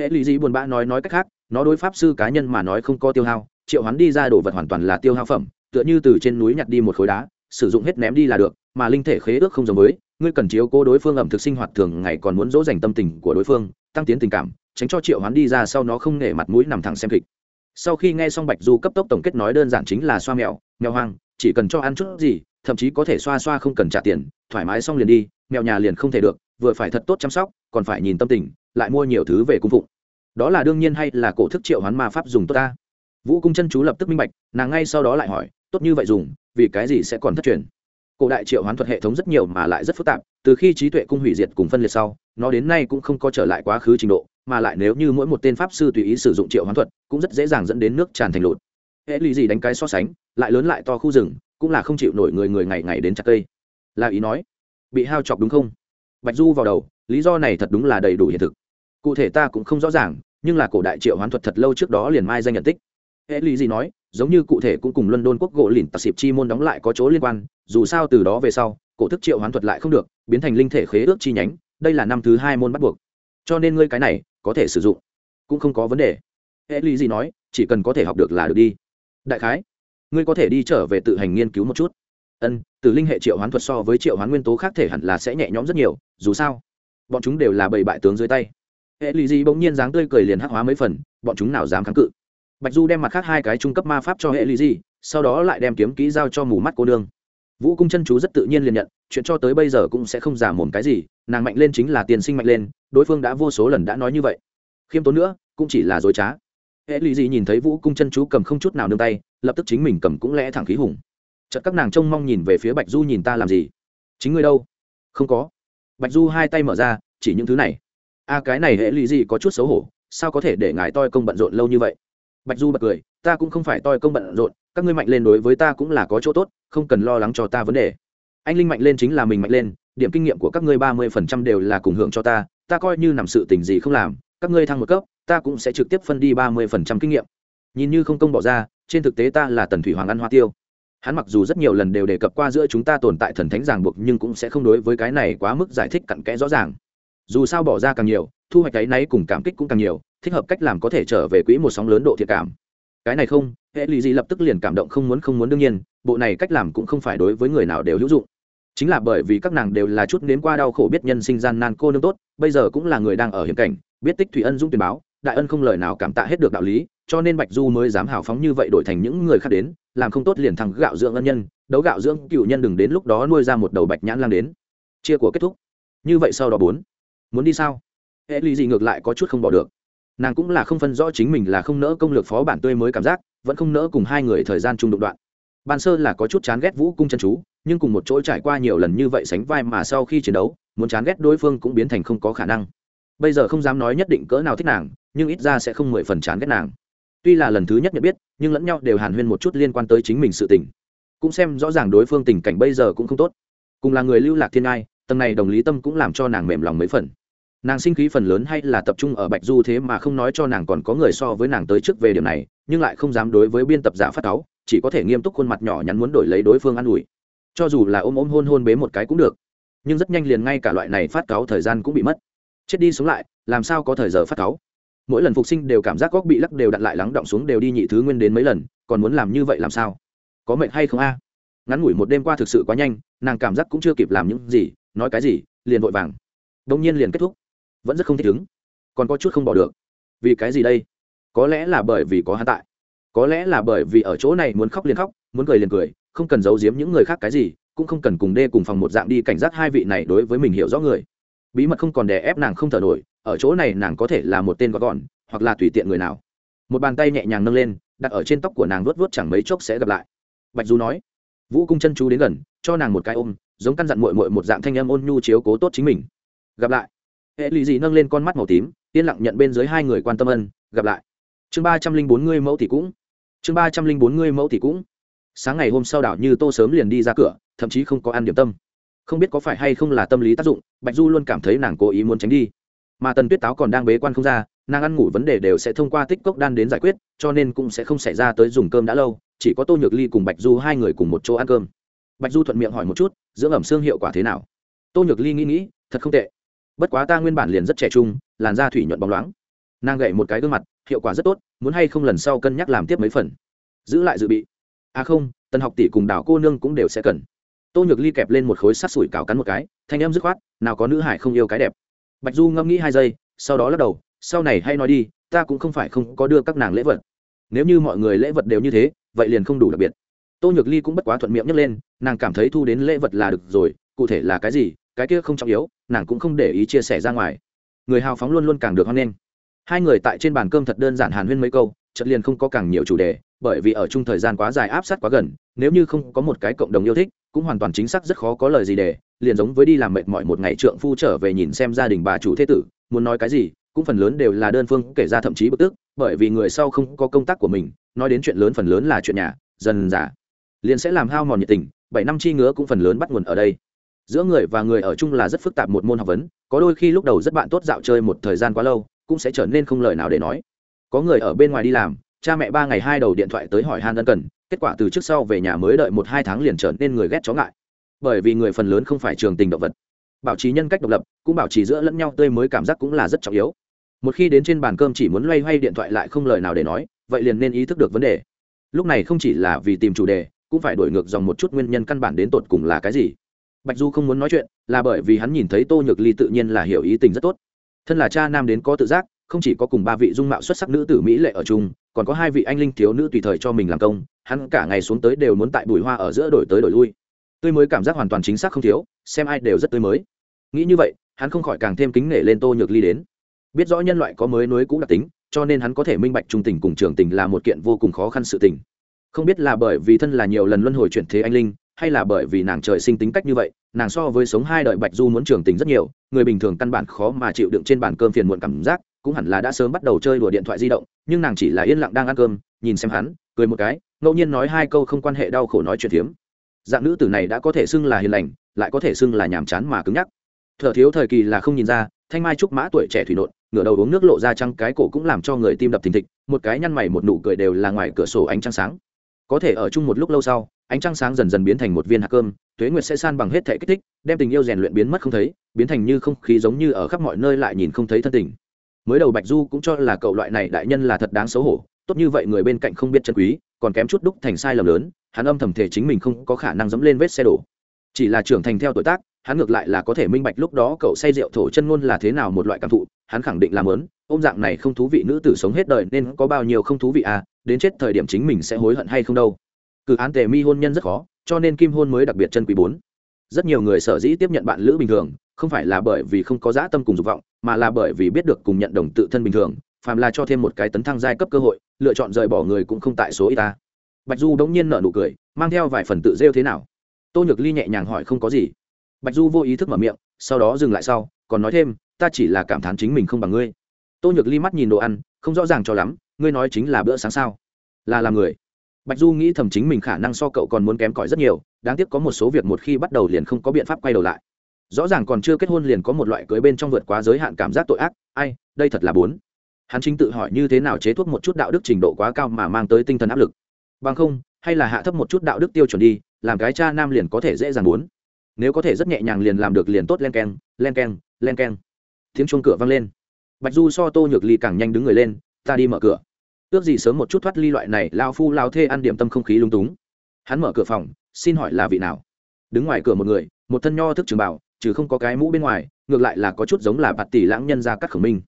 hệ lý dị buồn bã nói nói cách khác, nó đối pháp sư cá nhân mà nói không có tiêu hao, triệu hoán đi ra đồ vật hoàn toàn là tiêu hao phẩm, tựa như từ trên núi nhặt đi một khối đá, sử dụng hết ném đi là được, mà linh thể khế ước không giống với, ngươi cần chiếu cố đối phương ẩm thực sinh hoạt thường ngày còn muốn dỗ dành tâm tình của đối phương, tăng tiến tình cảm, tránh cho triệu hoán đi ra sau nó không nể mặt mũi nằm thẳng xem kịch. Sau khi nghe xong bạch du cấp tốc tổng kết nói đơn giản chính là xoa mèo mèo hoang, chỉ cần cho ăn chút gì, thậm chí có thể xoa xoa không cần trả tiền, thoải mái xong liền đi, mèo nhà liền không thể được, vừa phải thật tốt chăm sóc, còn phải nhìn tâm tình lại mua nhiều thứ về cung phụng. Đó là đương nhiên hay là cổ thức triệu hoán ma pháp dùng tốt ta? Vũ cung chân chú lập tức minh bạch, nàng ngay sau đó lại hỏi, tốt như vậy dùng, vì cái gì sẽ còn thất truyền? Cổ đại triệu hoán thuật hệ thống rất nhiều mà lại rất phức tạp, từ khi trí tuệ cung hủy diệt cùng phân liệt sau, nó đến nay cũng không có trở lại quá khứ trình độ, mà lại nếu như mỗi một tên pháp sư tùy ý sử dụng triệu hoán thuật, cũng rất dễ dàng dẫn đến nước tràn thành lụt hễ lý gì đánh cái so sánh, lại lớn lại to khu rừng, cũng là không chịu nổi người người ngày ngày đến chặt cây. Là ý nói. Bị hao chọc đúng không? Bạch du vào đầu lý do này thật đúng là đầy đủ hiện thực. Cụ thể ta cũng không rõ ràng, nhưng là cổ đại triệu hoán thuật thật lâu trước đó liền mai danh nhận tích. Hệ lý gì nói, giống như cụ thể cũng cùng london quốc gỗ lìn tạc xịp chi môn đóng lại có chỗ liên quan, dù sao từ đó về sau, cổ thức triệu hoán thuật lại không được, biến thành linh thể khế ước chi nhánh, đây là năm thứ hai môn bắt buộc. Cho nên ngươi cái này, có thể sử dụng. Cũng không có vấn đề. Hệ lý gì nói, chỉ cần có thể học được là được đi. Đại khái, ngươi có thể đi trở về tự hành nghiên cứu một chút. Ân, từ linh hệ triệu hoán thuật so với triệu hoán nguyên tố khác thể hẳn là sẽ nhẹ nhõm rất nhiều, dù sao bọn chúng đều là bảy bại tướng dưới tay. Hệ lì gì bỗng nhiên dáng tươi cười liền hắc hóa mấy phần, bọn chúng nào dám kháng cự. Bạch du đem mặt khác hai cái trung cấp ma pháp cho hệ lì gì, sau đó lại đem kiếm kỹ giao cho mù mắt cô đương vũ cung chân chú rất tự nhiên liền nhận, chuyện cho tới bây giờ cũng sẽ không giả mồm cái gì, nàng mạnh lên chính là tiền sinh mạnh lên, đối phương đã vô số lần đã nói như vậy. Khiêm tốn nữa, cũng chỉ là dối trá. Hệ lì gì nhìn thấy vũ cung chân chú cầm không chút nào nương tay, lập tức chính mình cầm cũng lẽ thẳng khí hùng. Chợt các nàng trông mong nhìn về phía bạch du nhìn ta làm gì? Chính ngươi đâu? Không có bạch du hai tay mở ra, chỉ những thứ này. A cái này hệ lụy gì có chút xấu hổ, sao có thể để ngài toi công bận rộn lâu như vậy? Bạch du bật cười, ta cũng không phải toi công bận rộn, các ngươi mạnh lên đối với ta cũng là có chỗ tốt, không cần lo lắng cho ta vấn đề. Anh linh mạnh lên chính là mình mạnh lên, điểm kinh nghiệm của các ngươi ba mươi phần trăm đều là cùng hưởng cho ta ta coi như nằm sự tình gì không làm, các ngươi thăng một cấp, ta cũng sẽ trực tiếp phân đi ba mươi phần trăm kinh nghiệm. Nhìn như không công bỏ ra, trên thực tế ta là tần thủy hoàng ăn hoa tiêu hắn mặc dù rất nhiều lần đều đề cập qua giữa chúng ta tồn tại thần thánh ràng buộc nhưng cũng sẽ không đối với cái này quá mức giải thích cặn kẽ rõ ràng. Dù sao bỏ ra càng nhiều, thu hoạch cái náy cùng cảm kích cũng càng nhiều, thích hợp cách làm có thể trở về quỹ một sóng lớn độ thiệt cảm. Cái này không, hệ lì gì lập tức liền cảm động không muốn không muốn đương nhiên, bộ này cách làm cũng không phải đối với người nào đều hữu dụng. Chính là bởi vì các nàng đều là chút đến qua đau khổ biết nhân sinh gian nan cô nương tốt, bây giờ cũng là người đang ở hiểm cảnh, biết tích thủy ân dung tuyển báo đại ân không lời nào cảm tạ hết được đạo lý, cho nên bạch du mới dám hào phóng như vậy đổi thành những người khác đến, làm không tốt liền thằng gạo dưỡng ân nhân, đấu gạo dưỡng cựu nhân đừng đến lúc đó nuôi ra một đầu bạch nhãn lang đến. Chia của kết thúc. Như vậy sau đó bốn. Muốn đi sao? Hệ ly gì ngược lại có chút không bỏ được. Nàng cũng là không phân rõ chính mình là không nỡ công lược phó bản tươi mới cảm giác, vẫn không nỡ cùng hai người thời gian chung đụng đoạn. Ban sơ là có chút chán ghét vũ cung chân chú, nhưng cùng một chỗ trải qua nhiều lần như vậy sánh vai mà sau khi chiến đấu, muốn chán ghét đối phương cũng biến thành không có khả năng. Bây giờ không dám nói nhất định cỡ nào thích nàng nhưng ít ra sẽ không mười phần chán ghét nàng. Tuy là lần thứ nhất nhận biết, nhưng lẫn nhau đều hàn huyên một chút liên quan tới chính mình sự tình. Cũng xem rõ ràng đối phương tình cảnh bây giờ cũng không tốt. Cùng là người lưu lạc thiên ai tầng này đồng lý tâm cũng làm cho nàng mềm lòng mấy phần. Nàng sinh khí phần lớn hay là tập trung ở bạch du thế mà không nói cho nàng còn có người so với nàng tới trước về điểm này, nhưng lại không dám đối với biên tập giả phát táo chỉ có thể nghiêm túc khuôn mặt nhỏ nhắn muốn đổi lấy đối phương an ủi. Cho dù là ôm ôm hôn hôn bế một cái cũng được. Nhưng rất nhanh liền ngay cả loại này phát cáo thời gian cũng bị mất. Chết đi sống lại, làm sao có thời giờ phát cáo? Mỗi lần phục sinh đều cảm giác góc bị lắc đều đặt lại lắng động xuống đều đi nhị thứ nguyên đến mấy lần, còn muốn làm như vậy làm sao? Có mệnh hay không a? Ngắn ngủi một đêm qua thực sự quá nhanh, nàng cảm giác cũng chưa kịp làm những gì, nói cái gì, liền vội vàng. Đông nhiên liền kết thúc. Vẫn rất không thích ứng. Còn có chút không bỏ được. Vì cái gì đây? Có lẽ là bởi vì có hắn tại. Có lẽ là bởi vì ở chỗ này muốn khóc liền khóc, muốn cười liền cười, không cần giấu giếm những người khác cái gì, cũng không cần cùng đê cùng phòng một dạng đi cảnh giác hai vị này đối với mình hiểu rõ người bí mật không còn đè ép nàng không thở nổi, ở chỗ này nàng có thể là một tên gọn gọn, hoặc là tùy tiện người nào. Một bàn tay nhẹ nhàng nâng lên, đặt ở trên tóc của nàng vuốt vuốt chẳng mấy chốc sẽ gặp lại. Bạch du nói, vũ cung chân chú đến gần, cho nàng một cái ôm, giống căn dặn mội mội một dạng thanh âm ôn nhu chiếu cố tốt chính mình. Gặp lại. Hệ lụy dị nâng lên con mắt màu tím, yên lặng nhận bên dưới hai người quan tâm ân, gặp lại. Chương ba trăm linh bốn ngươi mẫu thì cũng. Chương ba trăm linh bốn ngươi mẫu thì cũng. Sáng ngày hôm sau đảo như tô sớm liền đi ra cửa, thậm chí không có ăn điểm tâm không biết có phải hay không là tâm lý tác dụng, bạch du luôn cảm thấy nàng cố ý muốn tránh đi. Mà tần tuyết táo còn đang bế quan không ra, nàng ăn ngủ vấn đề đều sẽ thông qua tích cốc đan đến giải quyết, cho nên cũng sẽ không xảy ra tới dùng cơm đã lâu, chỉ có tô nhược ly cùng bạch du hai người cùng một chỗ ăn cơm. Bạch du thuận miệng hỏi một chút, dưỡng ẩm xương hiệu quả thế nào? Tô nhược ly nghĩ nghĩ, thật không tệ. Bất quá ta nguyên bản liền rất trẻ trung, làn da thủy nhuận bóng loáng. Nàng gậy một cái gương mặt, hiệu quả rất tốt, muốn hay không lần sau cân nhắc làm tiếp mấy phần. Giữ lại dự bị. À không, tần học tỷ cùng đảo cô nương cũng đều sẽ cần tô nhược ly kẹp lên một khối sắt sủi cào cắn một cái, thanh em dứt khoát, nào có nữ hải không yêu cái đẹp. Bạch du ngẫm nghĩ hai giây, sau đó lắc đầu, sau này hay nói đi, ta cũng không phải không có đưa các nàng lễ vật. Nếu như mọi người lễ vật đều như thế, vậy liền không đủ đặc biệt. Tô nhược ly cũng bất quá thuận miệng nhấc lên, nàng cảm thấy thu đến lễ vật là được rồi, cụ thể là cái gì, cái kia không trọng yếu, nàng cũng không để ý chia sẻ ra ngoài. Người hào phóng luôn luôn càng được hoan nghênh. Hai người tại trên bàn cơm thật đơn giản hàn huyên mấy câu chật liền không có càng nhiều chủ đề, bởi vì ở chung thời gian quá dài áp sát quá gần, nếu như không có một cái cộng đồng yêu thích cũng hoàn toàn chính xác rất khó có lời gì để, liền giống với đi làm mệt mỏi một ngày trượng phu trở về nhìn xem gia đình bà chủ thế tử, muốn nói cái gì, cũng phần lớn đều là đơn phương kể ra thậm chí bực tức, bởi vì người sau không có công tác của mình, nói đến chuyện lớn phần lớn là chuyện nhà, dần giả liền sẽ làm hao mòn nhiệt tình, bảy năm chi ngứa cũng phần lớn bắt nguồn ở đây. Giữa người và người ở chung là rất phức tạp một môn học vấn, có đôi khi lúc đầu rất bạn tốt dạo chơi một thời gian quá lâu, cũng sẽ trở nên không lời nào để nói. Có người ở bên ngoài đi làm, cha mẹ ba ngày hai đầu điện thoại tới hỏi han ân cần kết quả từ trước sau về nhà mới đợi một hai tháng liền trở nên người ghét chó ngại. Bởi vì người phần lớn không phải trường tình động vật. Bảo trì nhân cách độc lập, cũng bảo trì giữa lẫn nhau tươi mới cảm giác cũng là rất trọng yếu. Một khi đến trên bàn cơm chỉ muốn loay hoay điện thoại lại không lời nào để nói, vậy liền nên ý thức được vấn đề. Lúc này không chỉ là vì tìm chủ đề, cũng phải đổi ngược dòng một chút nguyên nhân căn bản đến tột cùng là cái gì. Bạch du không muốn nói chuyện, là bởi vì hắn nhìn thấy tô nhược ly tự nhiên là hiểu ý tình rất tốt. Thân là cha nam đến có tự giác không chỉ có cùng ba vị dung mạo xuất sắc nữ tử mỹ lệ ở chung, còn có hai vị anh linh thiếu nữ tùy thời cho mình làm công, hắn cả ngày xuống tới đều muốn tại bùi hoa ở giữa đổi tới đổi lui. Tươi mới cảm giác hoàn toàn chính xác không thiếu, xem ai đều rất tươi mới. Nghĩ như vậy, hắn không khỏi càng thêm kính nể lên tô nhược ly đến. Biết rõ nhân loại có mới nối cũ đặc tính, cho nên hắn có thể minh bạch trung tình cùng trường tình là một kiện vô cùng khó khăn sự tình. Không biết là bởi vì thân là nhiều lần luân hồi chuyển thế anh linh, hay là bởi vì nàng trời sinh tính cách như vậy, nàng so với sống hai đời bạch du muốn trường tình rất nhiều, người bình thường căn bản khó mà chịu đựng trên bàn cơm phiền muộn cảm giác cũng hẳn là đã sớm bắt đầu chơi đùa điện thoại di động, nhưng nàng chỉ là yên lặng đang ăn cơm, nhìn xem hắn, cười một cái, ngẫu nhiên nói hai câu không quan hệ đau khổ nói chuyện phiếm. Dạng nữ tử này đã có thể xưng là hiền lành, lại có thể xưng là nhàm chán mà cứng nhắc. Thở thiếu thời kỳ là không nhìn ra, thanh mai trúc mã tuổi trẻ thủy nộn, ngửa đầu uống nước lộ ra trăng cái cổ cũng làm cho người tim đập thình thịch, một cái nhăn mày một nụ cười đều là ngoài cửa sổ ánh trăng sáng. Có thể ở chung một lúc lâu sau, ánh trăng sáng dần dần biến thành một viên hạt cơm, tuế nguyệt sẽ san bằng hết thể kích thích, đem tình yêu rèn luyện biến mất không thấy, biến thành như không khí giống như ở khắp mọi nơi lại nhìn không thấy thân tình mới đầu bạch du cũng cho là cậu loại này đại nhân là thật đáng xấu hổ, tốt như vậy người bên cạnh không biết chân quý, còn kém chút đúc thành sai lầm lớn, hắn âm thầm thể chính mình không có khả năng dẫm lên vết xe đổ. Chỉ là trưởng thành theo tuổi tác, hắn ngược lại là có thể minh bạch lúc đó cậu say rượu thổ chân ngôn là thế nào một loại cảm thụ, hắn khẳng định làm lớn ôm dạng này không thú vị nữ tử sống hết đời nên có bao nhiêu không thú vị à đến chết thời điểm chính mình sẽ hối hận hay không đâu. Cử án tề mi hôn nhân rất khó, cho nên kim hôn mới đặc biệt chân quý bốn. Rất nhiều người sở dĩ tiếp nhận bạn lữ bình thường không phải là bởi vì không có dã tâm cùng dục vọng, mà là bởi vì biết được cùng nhận đồng tự thân bình thường, phàm là cho thêm một cái tấn thăng giai cấp cơ hội, lựa chọn rời bỏ người cũng không tại số y ta. Bạch du đống nhiên nở nụ cười, mang theo vài phần tự rêu thế nào? Tô nhược ly nhẹ nhàng hỏi không có gì. Bạch du vô ý thức mở miệng, sau đó dừng lại sau, còn nói thêm, ta chỉ là cảm thán chính mình không bằng ngươi. Tô nhược ly mắt nhìn đồ ăn, không rõ ràng cho lắm, ngươi nói chính là bữa sáng sao? Là làm người. Bạch du nghĩ thầm chính mình khả năng so cậu còn muốn kém cỏi rất nhiều, đáng tiếc có một số việc một khi bắt đầu liền không có biện pháp quay đầu lại rõ ràng còn chưa kết hôn liền có một loại cưới bên trong vượt quá giới hạn cảm giác tội ác, ai, đây thật là bốn. Hắn chính tự hỏi như thế nào chế thuốc một chút đạo đức trình độ quá cao mà mang tới tinh thần áp lực. Bằng không, hay là hạ thấp một chút đạo đức tiêu chuẩn đi, làm cái cha nam liền có thể dễ dàng muốn nếu có thể rất nhẹ nhàng liền làm được liền tốt len keng len keng len keng. Tiếng chuông cửa vang lên. Bạch du so tô nhược ly càng nhanh đứng người lên, ta đi mở cửa. Ước gì sớm một chút thoát ly loại này lao phu lao thê ăn điểm tâm không khí lung túng. Hắn mở cửa phòng, xin hỏi là vị nào? Đứng ngoài cửa một người, một thân nho thức trường bảo chứ không có cái mũ bên ngoài, ngược lại là có chút giống là bạt tỷ lãng nhân ra cắt khẩu minh.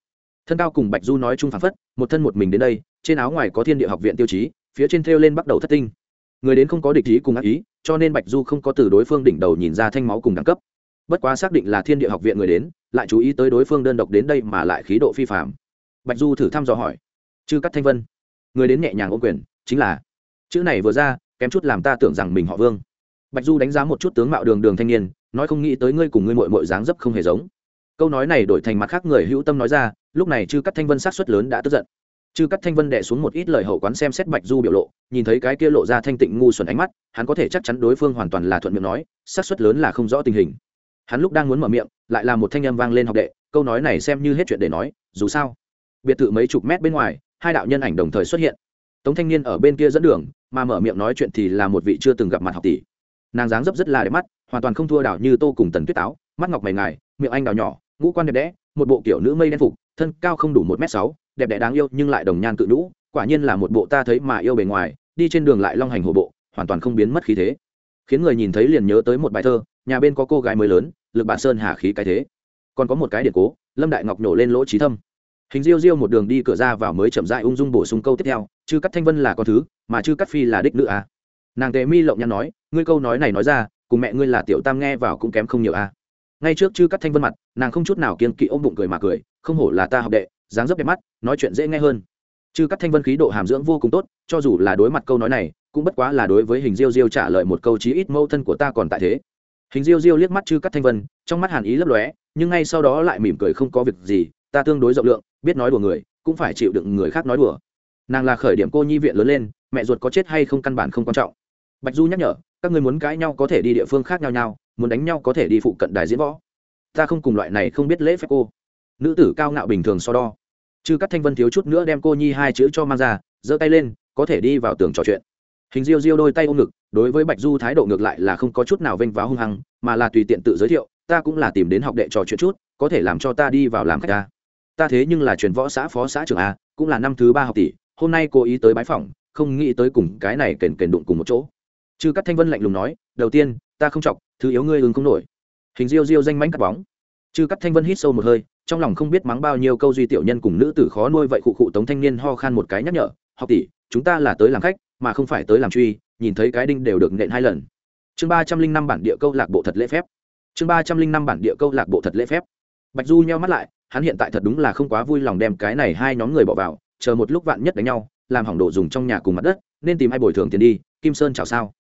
Thân cao cùng bạch du nói chung phán phất, một thân một mình đến đây, trên áo ngoài có thiên địa học viện tiêu chí, phía trên thêu lên bắt đầu thất tinh. Người đến không có địch ý cùng ác ý, cho nên bạch du không có từ đối phương đỉnh đầu nhìn ra thanh máu cùng đẳng cấp. Bất quá xác định là thiên địa học viện người đến, lại chú ý tới đối phương đơn độc đến đây mà lại khí độ phi phạm bạch du thử thăm dò hỏi, chư cắt thanh vân, người đến nhẹ nhàng ô quyền, chính là, chữ này vừa ra, kém chút làm ta tưởng rằng mình họ vương. Bạch du đánh giá một chút tướng mạo đường đường thanh niên nói không nghĩ tới ngươi cùng ngươi mội mội dáng dấp không hề giống. Câu nói này đổi thành mặt khác người hữu tâm nói ra, lúc này chư cắt thanh vân sát xuất lớn đã tức giận. Chư cắt thanh vân đệ xuống một ít lời hậu quán xem xét bạch du biểu lộ, nhìn thấy cái kia lộ ra thanh tịnh ngu xuẩn ánh mắt, hắn có thể chắc chắn đối phương hoàn toàn là thuận miệng nói sát xuất lớn là không rõ tình hình. Hắn lúc đang muốn mở miệng, lại là một thanh âm vang lên học đệ, câu nói này xem như hết chuyện để nói, dù sao, biệt thự mấy chục mét bên ngoài, hai đạo nhân ảnh đồng thời xuất hiện. Tống thanh niên ở bên kia dẫn đường, mà mở miệng nói chuyện thì là một vị chưa từng gặp mặt học tỷ nàng dáng dấp rất là đẹp mắt, hoàn toàn không thua đảo như tô cùng tần tuyết táo, mắt ngọc mày ngài, miệng anh đào nhỏ, ngũ quan đẹp đẽ, một bộ kiểu nữ mây đen phục, thân cao không đủ một m sáu, đẹp đẽ đáng yêu nhưng lại đồng nhan cự nhũ, quả nhiên là một bộ ta thấy mà yêu bề ngoài, đi trên đường lại long hành hồ bộ, hoàn toàn không biến mất khí thế. Khiến người nhìn thấy liền nhớ tới một bài thơ, nhà bên có cô gái mới lớn, lực bà sơn hà khí cái thế. Còn có một cái điện cố, lâm đại ngọc nổ lên lỗ trí thâm. Hình diêu diêu một đường đi cửa ra vào mới chậm dại ung dung bổ sung câu tiếp theo, chư cắt thanh vân là con thứ, mà chư cắt phi là đích nữ à nàng tề mi lộng nhăn nói, ngươi câu nói này nói ra, cùng mẹ ngươi là tiểu tam nghe vào cũng kém không nhiều à. ngay trước chư cắt thanh vân mặt, nàng không chút nào kiên kỵ ôm bụng cười mà cười, không hổ là ta học đệ, dáng dấp đẹp mắt, nói chuyện dễ nghe hơn. Chư cắt thanh vân khí độ hàm dưỡng vô cùng tốt, cho dù là đối mặt câu nói này, cũng bất quá là đối với hình diêu diêu trả lời một câu chí ít mâu thân của ta còn tại thế. Hình diêu diêu liếc mắt chư cắt thanh vân, trong mắt hàn ý lấp lóe, nhưng ngay sau đó lại mỉm cười không có việc gì, ta tương đối rộng lượng, biết nói đùa người, cũng phải chịu đựng người khác nói đùa. Nàng là khởi điểm cô nhi viện lớn lên, mẹ ruột có chết hay không căn bản không quan trọng bạch du nhắc nhở, các người muốn cãi nhau có thể đi địa phương khác nhau nhau, muốn đánh nhau có thể đi phụ cận đài diễn võ. Ta không cùng loại này không biết lễ phép cô. Nữ tử cao ngạo bình thường so đo. Chư các thanh vân thiếu chút nữa đem cô nhi hai chữ cho mang ra, giơ tay lên, có thể đi vào tường trò chuyện. Hình diêu diêu đôi tay ôm ngực, đối với bạch du thái độ ngược lại là không có chút nào vênh váo hung hăng, mà là tùy tiện tự giới thiệu, ta cũng là tìm đến học đệ trò chuyện chút, có thể làm cho ta đi vào làm khách ta. Ta thế nhưng là truyền võ xã phó xã trưởng a, cũng là năm thứ ba học tỷ, hôm nay cô ý tới bái phỏng, không nghĩ tới cùng cái này kền kền đụng cùng một chỗ chư cắt thanh vân lạnh lùng nói, đầu tiên, ta không chọc, thứ yếu ngươi ứng không nổi. Hình diêu diêu danh mánh cắt bóng. Chư cắt thanh vân hít sâu một hơi, trong lòng không biết mắng bao nhiêu câu duy tiểu nhân cùng nữ tử khó nuôi vậy cụ cụ tống thanh niên ho khan một cái nhắc nhở, học tỷ, chúng ta là tới làm khách, mà không phải tới làm truy, nhìn thấy cái đinh đều được nện hai lần. Chương ba trăm linh năm bản địa câu lạc bộ thật lễ phép. Chương ba trăm linh năm bản địa câu lạc bộ thật lễ phép. Bạch du nheo mắt lại, hắn hiện tại thật đúng là không quá vui lòng đem cái này hai nhóm người bỏ vào, chờ một lúc vạn nhất đánh nhau, làm hỏng đồ dùng trong nhà cùng mặt đất, nên tìm ai bồi thường tiền đi, kim sơn chào sao?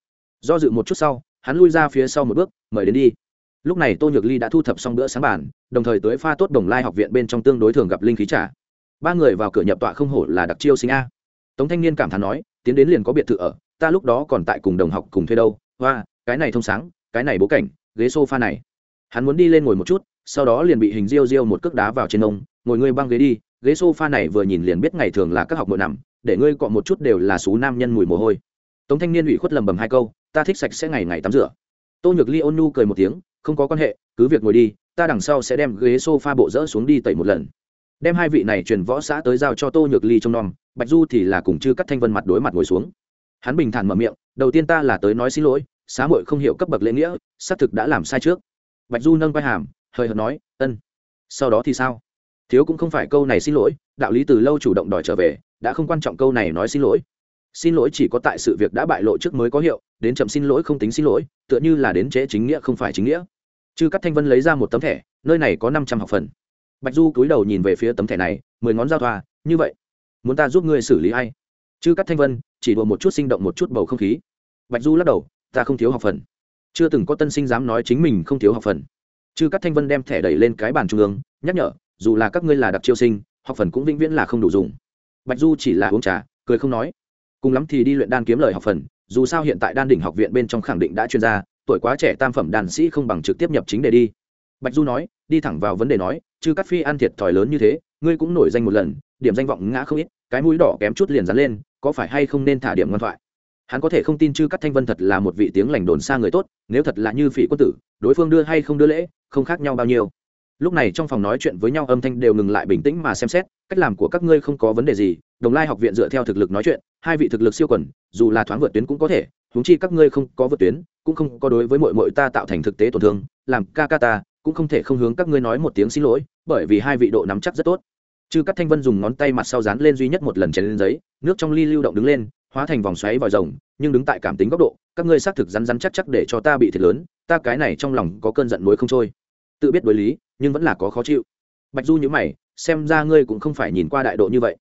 Do dự một chút sau, hắn lui ra phía sau một bước, mời đến đi. Lúc này tô nhược ly đã thu thập xong bữa sáng bản đồng thời tới pha tốt đồng lai học viện bên trong tương đối thường gặp linh khí trả ba người vào cửa nhập tọa không hổ là đặc chiêu sinh a. Tống thanh niên cảm thán nói, tiến đến liền có biệt thự ở, ta lúc đó còn tại cùng đồng học cùng thuê đâu. Hoa, cái này thông sáng, cái này bố cảnh, ghế sofa này. Hắn muốn đi lên ngồi một chút, sau đó liền bị hình riêu riêu một cước đá vào trên ông, ngồi ngươi băng ghế đi, ghế sofa này vừa nhìn liền biết ngày thường là các học nội nằm, để ngươi cọ một chút đều là số nam nhân mùi mồ hôi. Tống thanh niên ủy khuất lầm bầm hai câu ta thích sạch sẽ ngày ngày tắm rửa. Tô nhược ly ôn nu cười một tiếng, không có quan hệ, cứ việc ngồi đi, ta đằng sau sẽ đem ghế sofa bộ rỡ xuống đi tẩy một lần. Đem hai vị này truyền võ xã tới giao cho tô nhược ly trong nom, bạch du thì là cùng chư cắt thanh vân mặt đối mặt ngồi xuống. Hắn bình thản mở miệng, đầu tiên ta là tới nói xin lỗi, xá muội không hiểu cấp bậc lễ nghĩa, xác thực đã làm sai trước. Bạch du nâng vai hàm hơi hợt nói, ân, sau đó thì sao? Thiếu cũng không phải câu này xin lỗi, đạo lý từ lâu chủ động đòi trở về, đã không quan trọng câu này nói xin lỗi xin lỗi chỉ có tại sự việc đã bại lộ trước mới có hiệu, đến chậm xin lỗi không tính xin lỗi, tựa như là đến trễ chính nghĩa không phải chính nghĩa. Chư cắt thanh vân lấy ra một tấm thẻ, nơi này có năm trăm học phần. Bạch du cúi đầu nhìn về phía tấm thẻ này, mười ngón giao thoa, như vậy, muốn ta giúp ngươi xử lý hay chư cắt thanh vân chỉ đùa một chút sinh động một chút bầu không khí. Bạch du lắc đầu, ta không thiếu học phần. Chưa từng có tân sinh dám nói chính mình không thiếu học phần. Chư cắt thanh vân đem thẻ đẩy lên cái bàn trung ương, nhắc nhở, dù là các ngươi là đặc chiêu sinh, học phần cũng vĩnh viễn là không đủ dùng. Bạch du chỉ là uống trà, cười không nói cùng lắm thì đi luyện đan kiếm lời học phần, dù sao hiện tại đan đỉnh học viện bên trong khẳng định đã chuyên gia, tuổi quá trẻ tam phẩm đàn sĩ không bằng trực tiếp nhập chính để đi. Bạch du nói, đi thẳng vào vấn đề nói chứ cắt phi ăn thiệt thòi lớn như thế, ngươi cũng nổi danh một lần, điểm danh vọng ngã không ít, cái mũi đỏ kém chút liền dán lên, có phải hay không nên thả điểm ngoan thoại? Hắn có thể không tin chư cắt thanh vân thật là một vị tiếng lành đồn xa người tốt, nếu thật là như phỉ quân tử, đối phương đưa hay không đưa lễ, không khác nhau bao nhiêu lúc này trong phòng nói chuyện với nhau âm thanh đều ngừng lại bình tĩnh mà xem xét, cách làm của các ngươi không có vấn đề gì, đồng lai học viện dựa theo thực lực nói chuyện, hai vị thực lực siêu quần, dù là thoáng vượt tuyến cũng có thể, huống chi các ngươi không có vượt tuyến, cũng không có đối với mọi mọi ta tạo thành thực tế tổn thương, làm ca ca ta cũng không thể không hướng các ngươi nói một tiếng xin lỗi, bởi vì hai vị độ nắm chắc rất tốt. Chư các thanh vân dùng ngón tay mặt sau dán lên duy nhất một lần chén lên giấy, nước trong ly lưu động đứng lên, hóa thành vòng xoáy vòi rồng, nhưng đứng tại cảm tính góc độ, các ngươi xác thực rắn rắn chắc chắc để cho ta bị thiệt lớn, ta cái này trong lòng có cơn giận nuối không trôi tự biết đối lý nhưng vẫn là có khó chịu. Bạch du nhữ mày xem ra ngươi cũng không phải nhìn qua đại độ như vậy.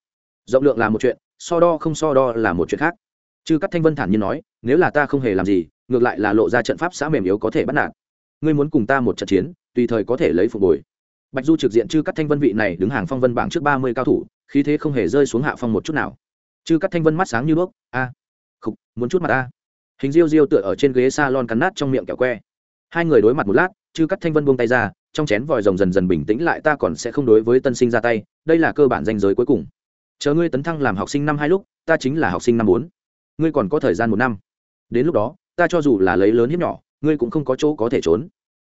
Rộng lượng là một chuyện so đo không so đo là một chuyện khác. Chư cắt thanh vân thản nhiên nói nếu là ta không hề làm gì ngược lại là lộ ra trận pháp xã mềm yếu có thể bắt nạt. Ngươi muốn cùng ta một trận chiến tùy thời có thể lấy phục hồi. Bạch du trực diện chư cắt thanh vân vị này đứng hàng phong vân bảng trước ba mươi cao thủ khí thế không hề rơi xuống hạ phong một chút nào. Chư cắt thanh vân mắt sáng như đuốc a à, muốn chút mặt a hình diêu diêu tựa ở trên ghế s a lon cắn nát trong miệng kẹo que. Hai người đối mặt một lát chư cắt thanh vân buông tay ra, trong chén vòi rồng dần dần bình tĩnh lại, ta còn sẽ không đối với tân sinh ra tay, đây là cơ bản danh giới cuối cùng. Chờ ngươi tấn thăng làm học sinh năm hai lúc, ta chính là học sinh năm bốn. Ngươi còn có thời gian một năm. Đến lúc đó, ta cho dù là lấy lớn hiếp nhỏ, ngươi cũng không có chỗ có thể trốn.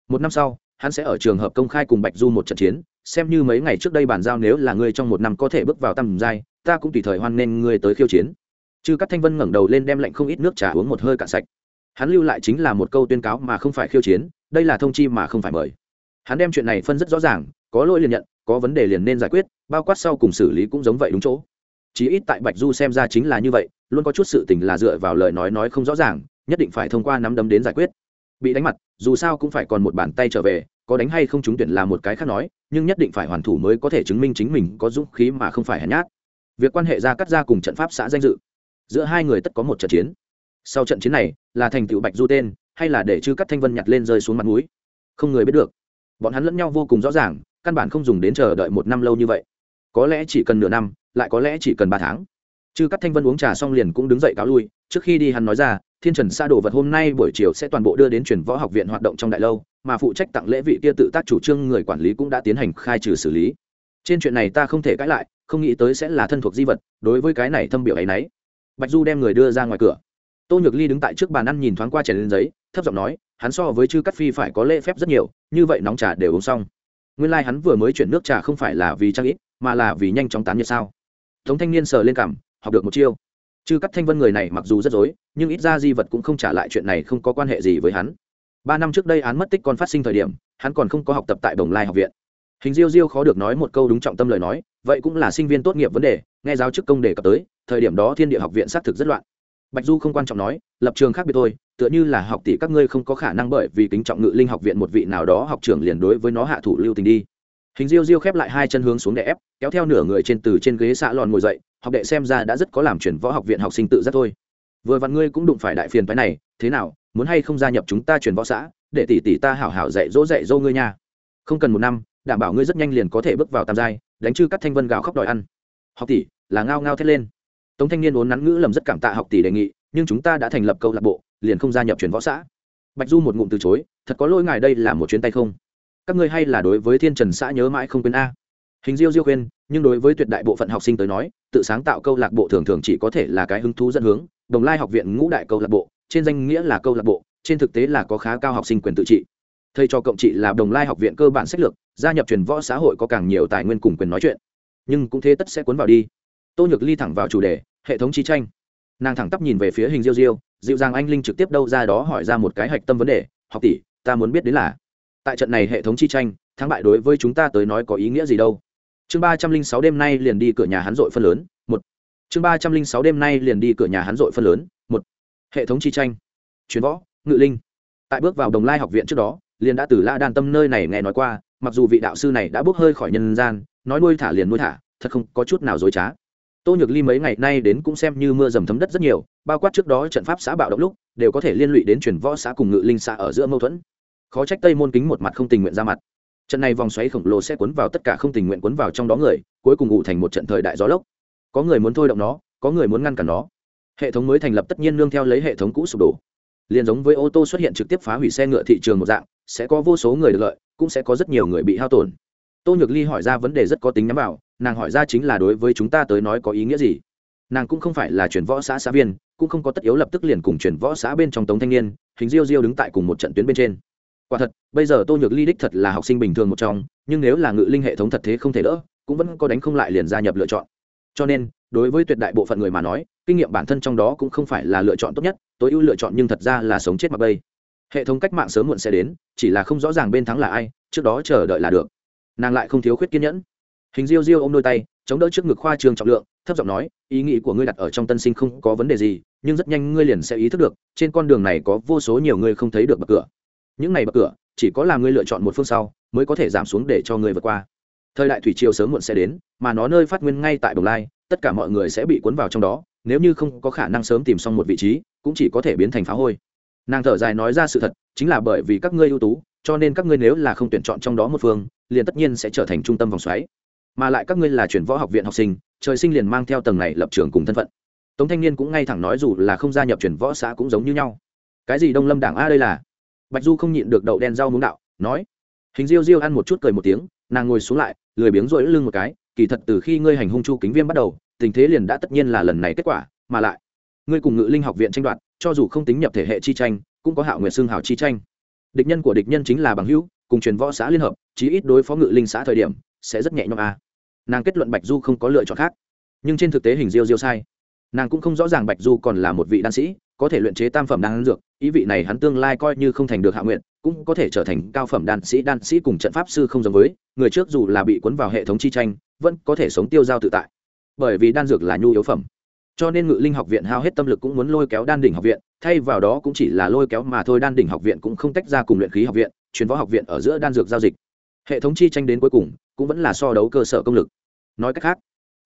Một năm sau, hắn sẽ ở trường hợp công khai cùng bạch du một trận chiến, xem như mấy ngày trước đây bàn giao nếu là ngươi trong một năm có thể bước vào tầm giai, ta cũng tùy thời hoan nghênh ngươi tới khiêu chiến. Chư cắt thanh vân ngẩng đầu lên đem lạnh không ít nước trà uống một hơi cạn sạch. Hắn lưu lại chính là một câu tuyên cáo mà không phải khiêu chiến đây là thông chi mà không phải mời. Hắn đem chuyện này phân rất rõ ràng, có lỗi liền nhận, có vấn đề liền nên giải quyết, bao quát sau cùng xử lý cũng giống vậy đúng chỗ. Chí ít tại bạch du xem ra chính là như vậy, luôn có chút sự tình là dựa vào lời nói nói không rõ ràng, nhất định phải thông qua nắm đấm đến giải quyết. Bị đánh mặt, dù sao cũng phải còn một bàn tay trở về, có đánh hay không trúng tuyển là một cái khác nói, nhưng nhất định phải hoàn thủ mới có thể chứng minh chính mình có dũng khí mà không phải hèn nhát. Việc quan hệ ra cắt ra cùng trận pháp xã danh dự. Giữa hai người tất có một trận chiến. Sau trận chiến này, là thành tựu bạch du tên hay là để chư cắt thanh vân nhặt lên rơi xuống mặt núi không người biết được. Bọn hắn lẫn nhau vô cùng rõ ràng, căn bản không dùng đến chờ đợi một năm lâu như vậy. Có lẽ chỉ cần nửa năm, lại có lẽ chỉ cần ba tháng. Chư cắt thanh vân uống trà xong liền cũng đứng dậy cáo lui, trước khi đi hắn nói ra, thiên trần sa đồ vật hôm nay buổi chiều sẽ toàn bộ đưa đến truyền võ học viện hoạt động trong đại lâu, mà phụ trách tặng lễ vị kia tự tác chủ trương người quản lý cũng đã tiến hành khai trừ xử lý. Trên chuyện này ta không thể cãi lại, không nghĩ tới sẽ là thân thuộc di vật, đối với cái này thâm biểu ấ y n ấ y bạch du đem người đưa ra ngoài cửa tô nhược ly đứng tại trước bàn ăn nhìn thoáng qua chèn lên giấy, thấp giọng nói, hắn so với chư cắt phi phải có lễ phép rất nhiều, như vậy nóng trà đều uống xong. Nguyên lai、like、hắn vừa mới chuyển nước trà không phải là vì trang ít, mà là vì nhanh chóng tán nhiệt sao. Tống thanh niên sờ lên cảm học được một chiêu. Chư cắt thanh vân người này mặc dù rất dối nhưng ít ra di vật cũng không trả lại chuyện này không có quan hệ gì với hắn. Ba năm trước đây án mất tích còn phát sinh thời điểm, hắn còn không có học tập tại đồng lai học viện. Hình diêu diêu khó được nói một câu đúng trọng tâm lời nói, vậy cũng là sinh viên tốt nghiệp vấn đề, nghe giáo chức công đề cập tới, thời điểm đó thiên địa học viện xác thực rất loạn bạch du không quan trọng nói, lập trường khác biệt thôi, tựa như là học tỷ các ngươi không có khả năng bởi vì kính trọng ngự linh học viện một vị nào đó học trưởng liền đối với nó hạ thủ lưu tình đi. Hình diêu diêu khép lại hai chân hướng xuống đè ép, kéo theo nửa người trên từ trên ghế xạ lòn ngồi dậy, học đệ xem ra đã rất có làm chuyển võ học viện học sinh tự giác thôi. Vừa vặn ngươi cũng đụng phải đại phiền phái này, thế nào, muốn hay không gia nhập chúng ta chuyển võ xã, để tỷ tỷ ta hảo hảo dạy dỗ dạy dỗ ngươi nha. Không cần một năm, đảm bảo ngươi rất nhanh liền có thể bước vào tam giai, đánh chư cắt thanh vân gạo khóc đòi ăn. Học tỷ, là ngao ngao thét lên tống thanh niên uốn nắn ngữ lầm rất cảm tạ học tỷ đề nghị, nhưng chúng ta đã thành lập câu lạc bộ, liền không gia nhập chuyển võ xã. Bạch du một ngụm từ chối, thật có lỗi ngài đây là một chuyến tay không? Các ngươi hay là đối với thiên trần xã nhớ mãi không quên a? Hình diêu diêu khuyên, nhưng đối với tuyệt đại bộ phận học sinh tới nói, tự sáng tạo câu lạc bộ thường thường chỉ có thể là cái hứng thú dẫn hướng. Đồng lai học viện ngũ đại câu lạc bộ, trên danh nghĩa là câu lạc bộ, trên thực tế là có khá cao học sinh quyền tự trị. Thầy cho cộng trị là đồng lai học viện cơ bản sách lược, gia nhập truyền võ xã hội có càng nhiều tài nguyên cùng quyền nói chuyện. Nhưng cũng thế tất sẽ cuốn vào đi. Tô nhược ly thẳng vào chủ đề hệ thống chi tranh. Nàng thẳng tắp nhìn về phía hình diêu diêu, dịu dàng anh linh trực tiếp đâu ra đó hỏi ra một cái hạch tâm vấn đề, học tỷ, ta muốn biết đến là, tại trận này hệ thống chi tranh, thắng bại đối với chúng ta tới nói có ý nghĩa gì đâu? Chương ba trăm linh sáu đêm nay liền đi cửa nhà hắn dội phân lớn, một. Chương ba trăm linh sáu đêm nay liền đi cửa nhà hắn dội phân lớn, một. Hệ thống chi tranh. Chuyến võ, ngự linh. Tại bước vào đồng lai học viện trước đó, liền đã từ la đan tâm nơi này nghe nói qua, mặc dù vị đạo sư này đã bước hơi khỏi nhân gian, nói nuôi thả liền nuôi thả, thật không có chút nào dối trá tô nhược ly mấy ngày nay đến cũng xem như mưa dầm thấm đất rất nhiều, bao quát trước đó trận pháp xã bạo động lúc, đều có thể liên lụy đến chuyển võ xã cùng ngự linh xã ở giữa mâu thuẫn. Khó trách tây môn kính một mặt không tình nguyện ra mặt. Trận này vòng xoáy khổng lồ sẽ cuốn vào tất cả không tình nguyện cuốn vào trong đó người, cuối cùng ngủ thành một trận thời đại gió lốc. Có người muốn thôi động nó, có người muốn ngăn cản nó. Hệ thống mới thành lập tất nhiên nương theo lấy hệ thống cũ sụp đổ. Liền giống với ô tô xuất hiện trực tiếp phá hủy xe ngựa thị trường một dạng, sẽ có vô số người được lợi, cũng sẽ có rất nhiều người bị hao tổn tô nhược ly hỏi ra vấn đề rất có tính nhắm vào, nàng hỏi ra chính là đối với chúng ta tới nói có ý nghĩa gì. Nàng cũng không phải là chuyển võ xã xã viên, cũng không có tất yếu lập tức liền cùng chuyển võ xã bên trong tống thanh niên, hình diêu diêu đứng tại cùng một trận tuyến bên trên. Quả thật, bây giờ tô nhược ly đích thật là học sinh bình thường một trong, nhưng nếu là ngự linh hệ thống thật thế không thể đỡ, cũng vẫn có đánh không lại liền gia nhập lựa chọn. Cho nên, đối với tuyệt đại bộ phận người mà nói, kinh nghiệm bản thân trong đó cũng không phải là lựa chọn tốt nhất, tối ưu lựa chọn nhưng thật ra là sống chết mặc bây. Hệ thống cách mạng sớm muộn sẽ đến, chỉ là không rõ ràng bên thắng là ai, trước đó chờ đợi là được nàng lại không thiếu khuyết kiên nhẫn. Hình diêu diêu ôm đôi tay, chống đỡ trước ngực khoa trường trọng lượng, thấp giọng nói, ý nghĩ của ngươi đặt ở trong tân sinh không có vấn đề gì, nhưng rất nhanh ngươi liền sẽ ý thức được, trên con đường này có vô số nhiều người không thấy được bậc cửa. Những này bậc cửa, chỉ có là ngươi lựa chọn một phương sau, mới có thể giảm xuống để cho ngươi vượt qua. Thời đại thủy triều sớm muộn sẽ đến, mà nó nơi phát nguyên ngay tại đồng lai, tất cả mọi người sẽ bị cuốn vào trong đó, nếu như không có khả năng sớm tìm xong một vị trí, cũng chỉ có thể biến thành phá hôi. Nàng thở dài nói ra sự thật, chính là bởi vì các ngươi ưu tú cho nên các ngươi nếu là không tuyển chọn trong đó một phương, liền tất nhiên sẽ trở thành trung tâm vòng xoáy. Mà lại các ngươi là chuyển võ học viện học sinh, trời sinh liền mang theo tầng này lập trường cùng thân phận. Tống thanh niên cũng ngay thẳng nói dù là không gia nhập chuyển võ xã cũng giống như nhau. Cái gì đông lâm đảng a đây là? Bạch du không nhịn được đậu đen rau muống đạo, nói. Hình diêu diêu ăn một chút cười một tiếng, nàng ngồi xuống lại, lười biếng rỗi lưng một cái, kỳ thật từ khi ngươi hành hung chu kính viêm bắt đầu, tình thế liền đã tất nhiên là lần này kết quả, mà lại, ngươi cùng ngự linh học viện tranh đoạt, cho dù không tính nhập thể hệ chi tranh, cũng có hạo nguyện xương hào chi tranh địch nhân của địch nhân chính là bằng hữu, cùng truyền võ xã liên hợp, chí ít đối phó ngự linh xã thời điểm, sẽ rất nhẹ nhõm à. nàng kết luận bạch du không có lựa chọn khác. Nhưng trên thực tế hình diêu diêu sai. Nàng cũng không rõ ràng bạch du còn là một vị đan sĩ, có thể luyện chế tam phẩm đan dược, ý vị này hắn tương lai coi như không thành được hạ nguyện, cũng có thể trở thành cao phẩm đan sĩ đan sĩ cùng trận pháp sư không giống với, người trước dù là bị cuốn vào hệ thống chi tranh, vẫn có thể sống tiêu giao tự tại. Bởi vì đan dược là nhu yếu phẩm. Cho nên ngự linh học viện hao hết tâm lực cũng muốn lôi kéo đan đỉnh học viện thay vào đó cũng chỉ là lôi kéo mà thôi, đan đỉnh học viện cũng không tách ra cùng luyện khí học viện, truyền võ học viện ở giữa đan dược giao dịch. Hệ thống chi tranh đến cuối cùng cũng vẫn là so đấu cơ sở công lực. Nói cách khác,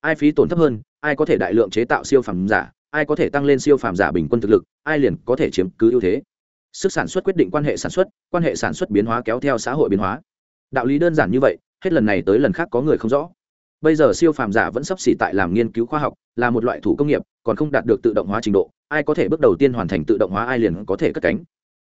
ai phí tổn thấp hơn, ai có thể đại lượng chế tạo siêu phẩm giả, ai có thể tăng lên siêu phàm giả bình quân thực lực, ai liền có thể chiếm cứ ưu thế. Sức sản xuất quyết định quan hệ sản xuất, quan hệ sản xuất biến hóa kéo theo xã hội biến hóa. Đạo lý đơn giản như vậy, hết lần này tới lần khác có người không rõ. Bây giờ siêu phàm giả vẫn sắp xỉ tại làm nghiên cứu khoa học, là một loại thủ công nghiệp, còn không đạt được tự động hóa trình độ ai có thể bước đầu tiên hoàn thành tự động hóa ai liền có thể cất cánh.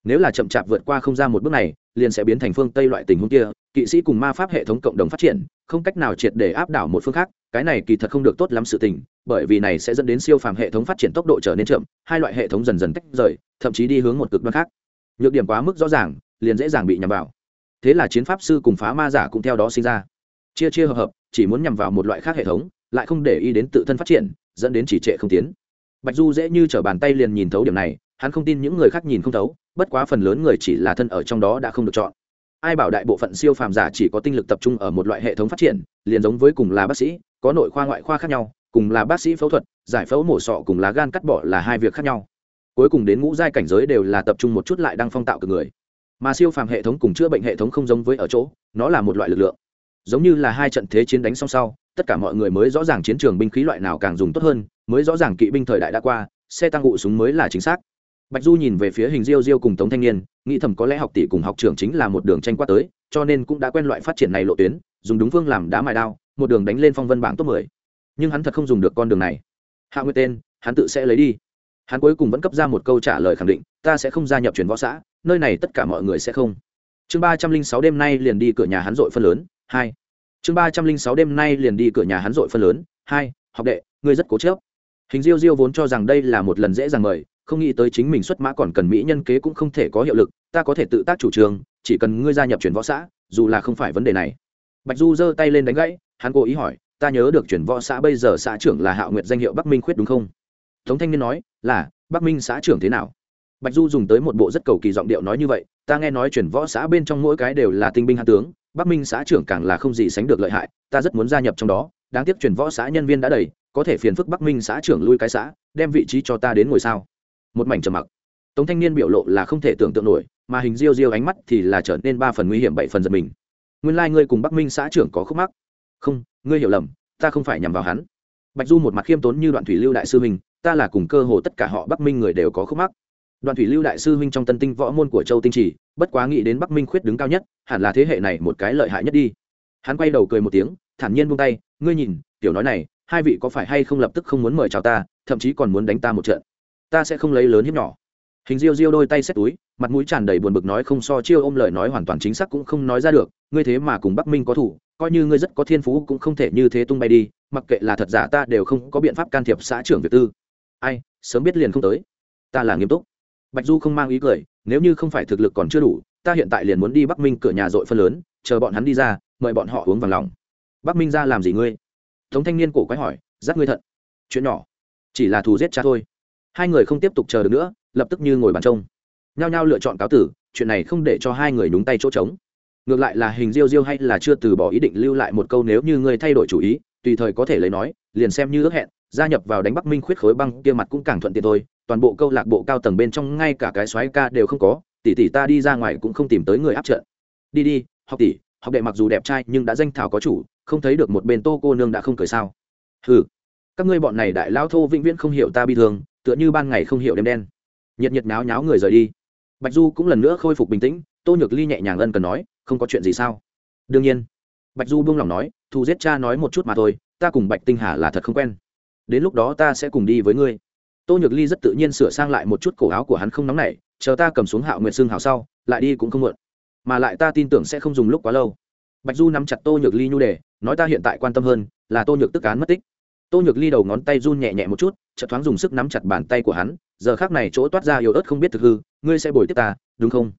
Nếu là chậm chạp vượt qua không ra một bước này, liền sẽ biến thành phương tây loại tình huống kia, kỵ sĩ cùng ma pháp hệ thống cộng đồng phát triển, không cách nào triệt để áp đảo một phương khác, cái này kỳ thật không được tốt lắm sự tình, bởi vì này sẽ dẫn đến siêu phàm hệ thống phát triển tốc độ trở nên chậm, hai loại hệ thống dần dần tách rời, thậm chí đi hướng một cực đoan khác. Nhược điểm quá mức rõ ràng, liền dễ dàng bị nhằm vào. Thế là chiến pháp sư cùng phá ma giả cũng theo đó sinh ra. Chia chia hợp hợp, chỉ muốn nhằm vào một loại khác hệ thống, lại không để ý đến tự thân phát triển, dẫn đến chỉ trệ không tiến bạch du dễ như t r ở bàn tay liền nhìn thấu điểm này, hắn không tin những người khác nhìn không thấu, bất quá phần lớn người chỉ là thân ở trong đó đã không được chọn. Ai bảo đại bộ phận siêu phàm giả chỉ có tinh lực tập trung ở một loại hệ thống phát triển, liền giống với cùng là bác sĩ, có nội khoa ngoại khoa khác nhau, cùng là bác sĩ phẫu thuật, giải phẫu mổ sọ cùng là gan cắt bỏ là hai việc khác nhau. Cuối cùng đến ngũ giai cảnh giới đều là tập trung một chút lại đang phong tạo cực người. Mà siêu phàm hệ thống cùng chữa bệnh hệ thống không giống với ở chỗ, nó là một loại lực lượng. Giống như là hai trận thế chiến đánh song sau tất cả mọi người mới rõ ràng chiến trường binh khí loại nào càng dùng tốt hơn, mới rõ ràng kỵ binh thời đại đã qua, xe tăng ngụ súng mới là chính xác. Bạch du nhìn về phía hình diêu diêu cùng tống thanh niên, nghĩ thầm có lẽ học tỷ cùng học trưởng chính là một đường tranh qua tới, cho nên cũng đã quen loại phát triển này lộ tuyến, dùng đúng phương làm đá mài đao, một đường đánh lên phong vân bảng top mười. Nhưng hắn thật không dùng được con đường này. Hạ nguyệt tên, hắn tự sẽ lấy đi. Hắn cuối cùng vẫn cấp ra một câu trả lời khẳng định, ta sẽ không gia nhập truyền võ xã, nơi này tất cả mọi người sẽ không. Chương ba trăm linh sáu đêm nay liền đi cửa nhà hắn dội phân lớn. Hai chương ba trăm linh sáu đêm nay liền đi cửa nhà hắn dội phân lớn. Hai, học đệ, ngươi rất cố chớp hình diêu diêu vốn cho rằng đây là một lần dễ dàng mời, không nghĩ tới chính mình xuất mã còn cần mỹ nhân kế cũng không thể có hiệu lực, ta có thể tự tác chủ trương, chỉ cần ngươi gia nhập chuyển võ xã, dù là không phải vấn đề này. Bạch du giơ tay lên đánh gãy, hắn cố ý hỏi, ta nhớ được chuyển võ xã bây giờ xã trưởng là hạo nguyệt danh hiệu bắc minh khuyết đúng không? Tống thanh niên nói, là, bắc minh xã trưởng thế nào? Bạch du dùng tới một bộ rất cầu kỳ giọng điệu nói như vậy, ta nghe nói chuyển võ xã bên trong mỗi cái đều là tinh binh hạ tướng bắc minh xã trưởng càng là không gì sánh được lợi hại ta rất muốn gia nhập trong đó đáng tiếc chuyển võ xã nhân viên đã đầy có thể phiền phức bắc minh xã trưởng lui cái xã đem vị trí cho ta đến ngồi sao? Một mảnh trầm mặc. Tống thanh niên biểu lộ là không thể tưởng tượng nổi mà hình diêu diêu ánh mắt thì là trở nên ba phần nguy hiểm bảy phần giật mình. Nguyên lai、like、ngươi cùng bắc minh xã trưởng có khúc mắc. Không ngươi hiểu lầm ta không phải nhằm vào hắn. Bạch du một mặt khiêm tốn như đoạn thủy lưu đại sư mình, ta là cùng cơ hồ tất cả họ bắc minh người đều có khúc mắc. Đoàn thủy lưu đại sư huynh trong tân tinh võ môn của châu tinh trì, bất quá nghĩ đến bắc minh khuyết đứng cao nhất, hẳn là thế hệ này một cái lợi hại nhất đi. Hắn quay đầu cười một tiếng, thản nhiên buông tay, ngươi nhìn, tiểu nói này, hai vị có phải hay không lập tức không muốn mời chào ta, thậm chí còn muốn đánh ta một trận? Ta sẽ không lấy lớn hiếp nhỏ. Hình diêu diêu đôi tay xếp túi, mặt mũi tràn đầy buồn bực nói không so chiêu ôm lời nói hoàn toàn chính xác cũng không nói ra được, ngươi thế mà cùng bắc minh có thủ, coi như ngươi rất có thiên phú cũng không thể như thế tung bay đi, mặc kệ là thật giả ta đều không có biện pháp can thiệp xã trưởng việt tư. Ai, sớm biết liền không tới. Ta là nghiêm túc bạch du không mang ý cười, nếu như không phải thực lực còn chưa đủ, ta hiện tại liền muốn đi bắc minh cửa nhà dội phân lớn, chờ bọn hắn đi ra, mời bọn họ uống vàng lòng. Bắc minh ra làm gì ngươi? Tống thanh niên cổ quái hỏi, dắt ngươi thận. Chuyện nhỏ, chỉ là thù giết cha thôi. Hai người không tiếp tục chờ được nữa, lập tức như ngồi bàn trông. Nhao nhao lựa chọn cáo tử, chuyện này không để cho hai người nhúng tay chỗ trống. Ngược lại là hình diêu diêu hay là chưa từ bỏ ý định lưu lại một câu nếu như ngươi thay đổi chủ ý, tùy thời có thể lấy nói, liền xem như ước hẹn, gia nhập vào đánh bắc minh khuyết khối băng, kia mặt cũng càng thuận tiện thôi toàn bộ câu lạc bộ cao tầng bên trong ngay cả cái xoáy ca đều không có, tỷ tỷ ta đi ra ngoài cũng không tìm tới người áp trận. Đi đi, học tỷ, học đệ mặc dù đẹp trai nhưng đã danh thảo có chủ, không thấy được một bên tô cô nương đã không cười sao? Hừ, các ngươi bọn này đại lao thô vĩnh viễn không hiểu ta bi thương, tựa như ban ngày không hiểu đêm đen. Nhiệt nhiệt náo nháo người rời đi. Bạch du cũng lần nữa khôi phục bình tĩnh, tô nhược ly nhẹ nhàng ân cần nói, không có chuyện gì sao? Đương nhiên. Bạch du buông lòng nói thu giết cha nói một chút mà thôi, ta cùng bạch tinh hà là thật không quen. Đến lúc đó ta sẽ cùng đi với ngươi tô nhược ly rất tự nhiên sửa sang lại một chút cổ áo của hắn không nóng nảy, chờ ta cầm xuống hạo nguyệt xương hào sau, lại đi cũng không muộn. Mà lại ta tin tưởng sẽ không dùng lúc quá lâu. Bạch du nắm chặt tô nhược ly nhu đề, nói ta hiện tại quan tâm hơn là tô nhược tức án mất tích. Tô nhược ly đầu ngón tay run nhẹ nhẹ một chút, chợt thoáng dùng sức nắm chặt bàn tay của hắn, giờ khác này chỗ toát ra yếu ớt không biết thực hư, ngươi sẽ bồi tiếp ta, đúng không?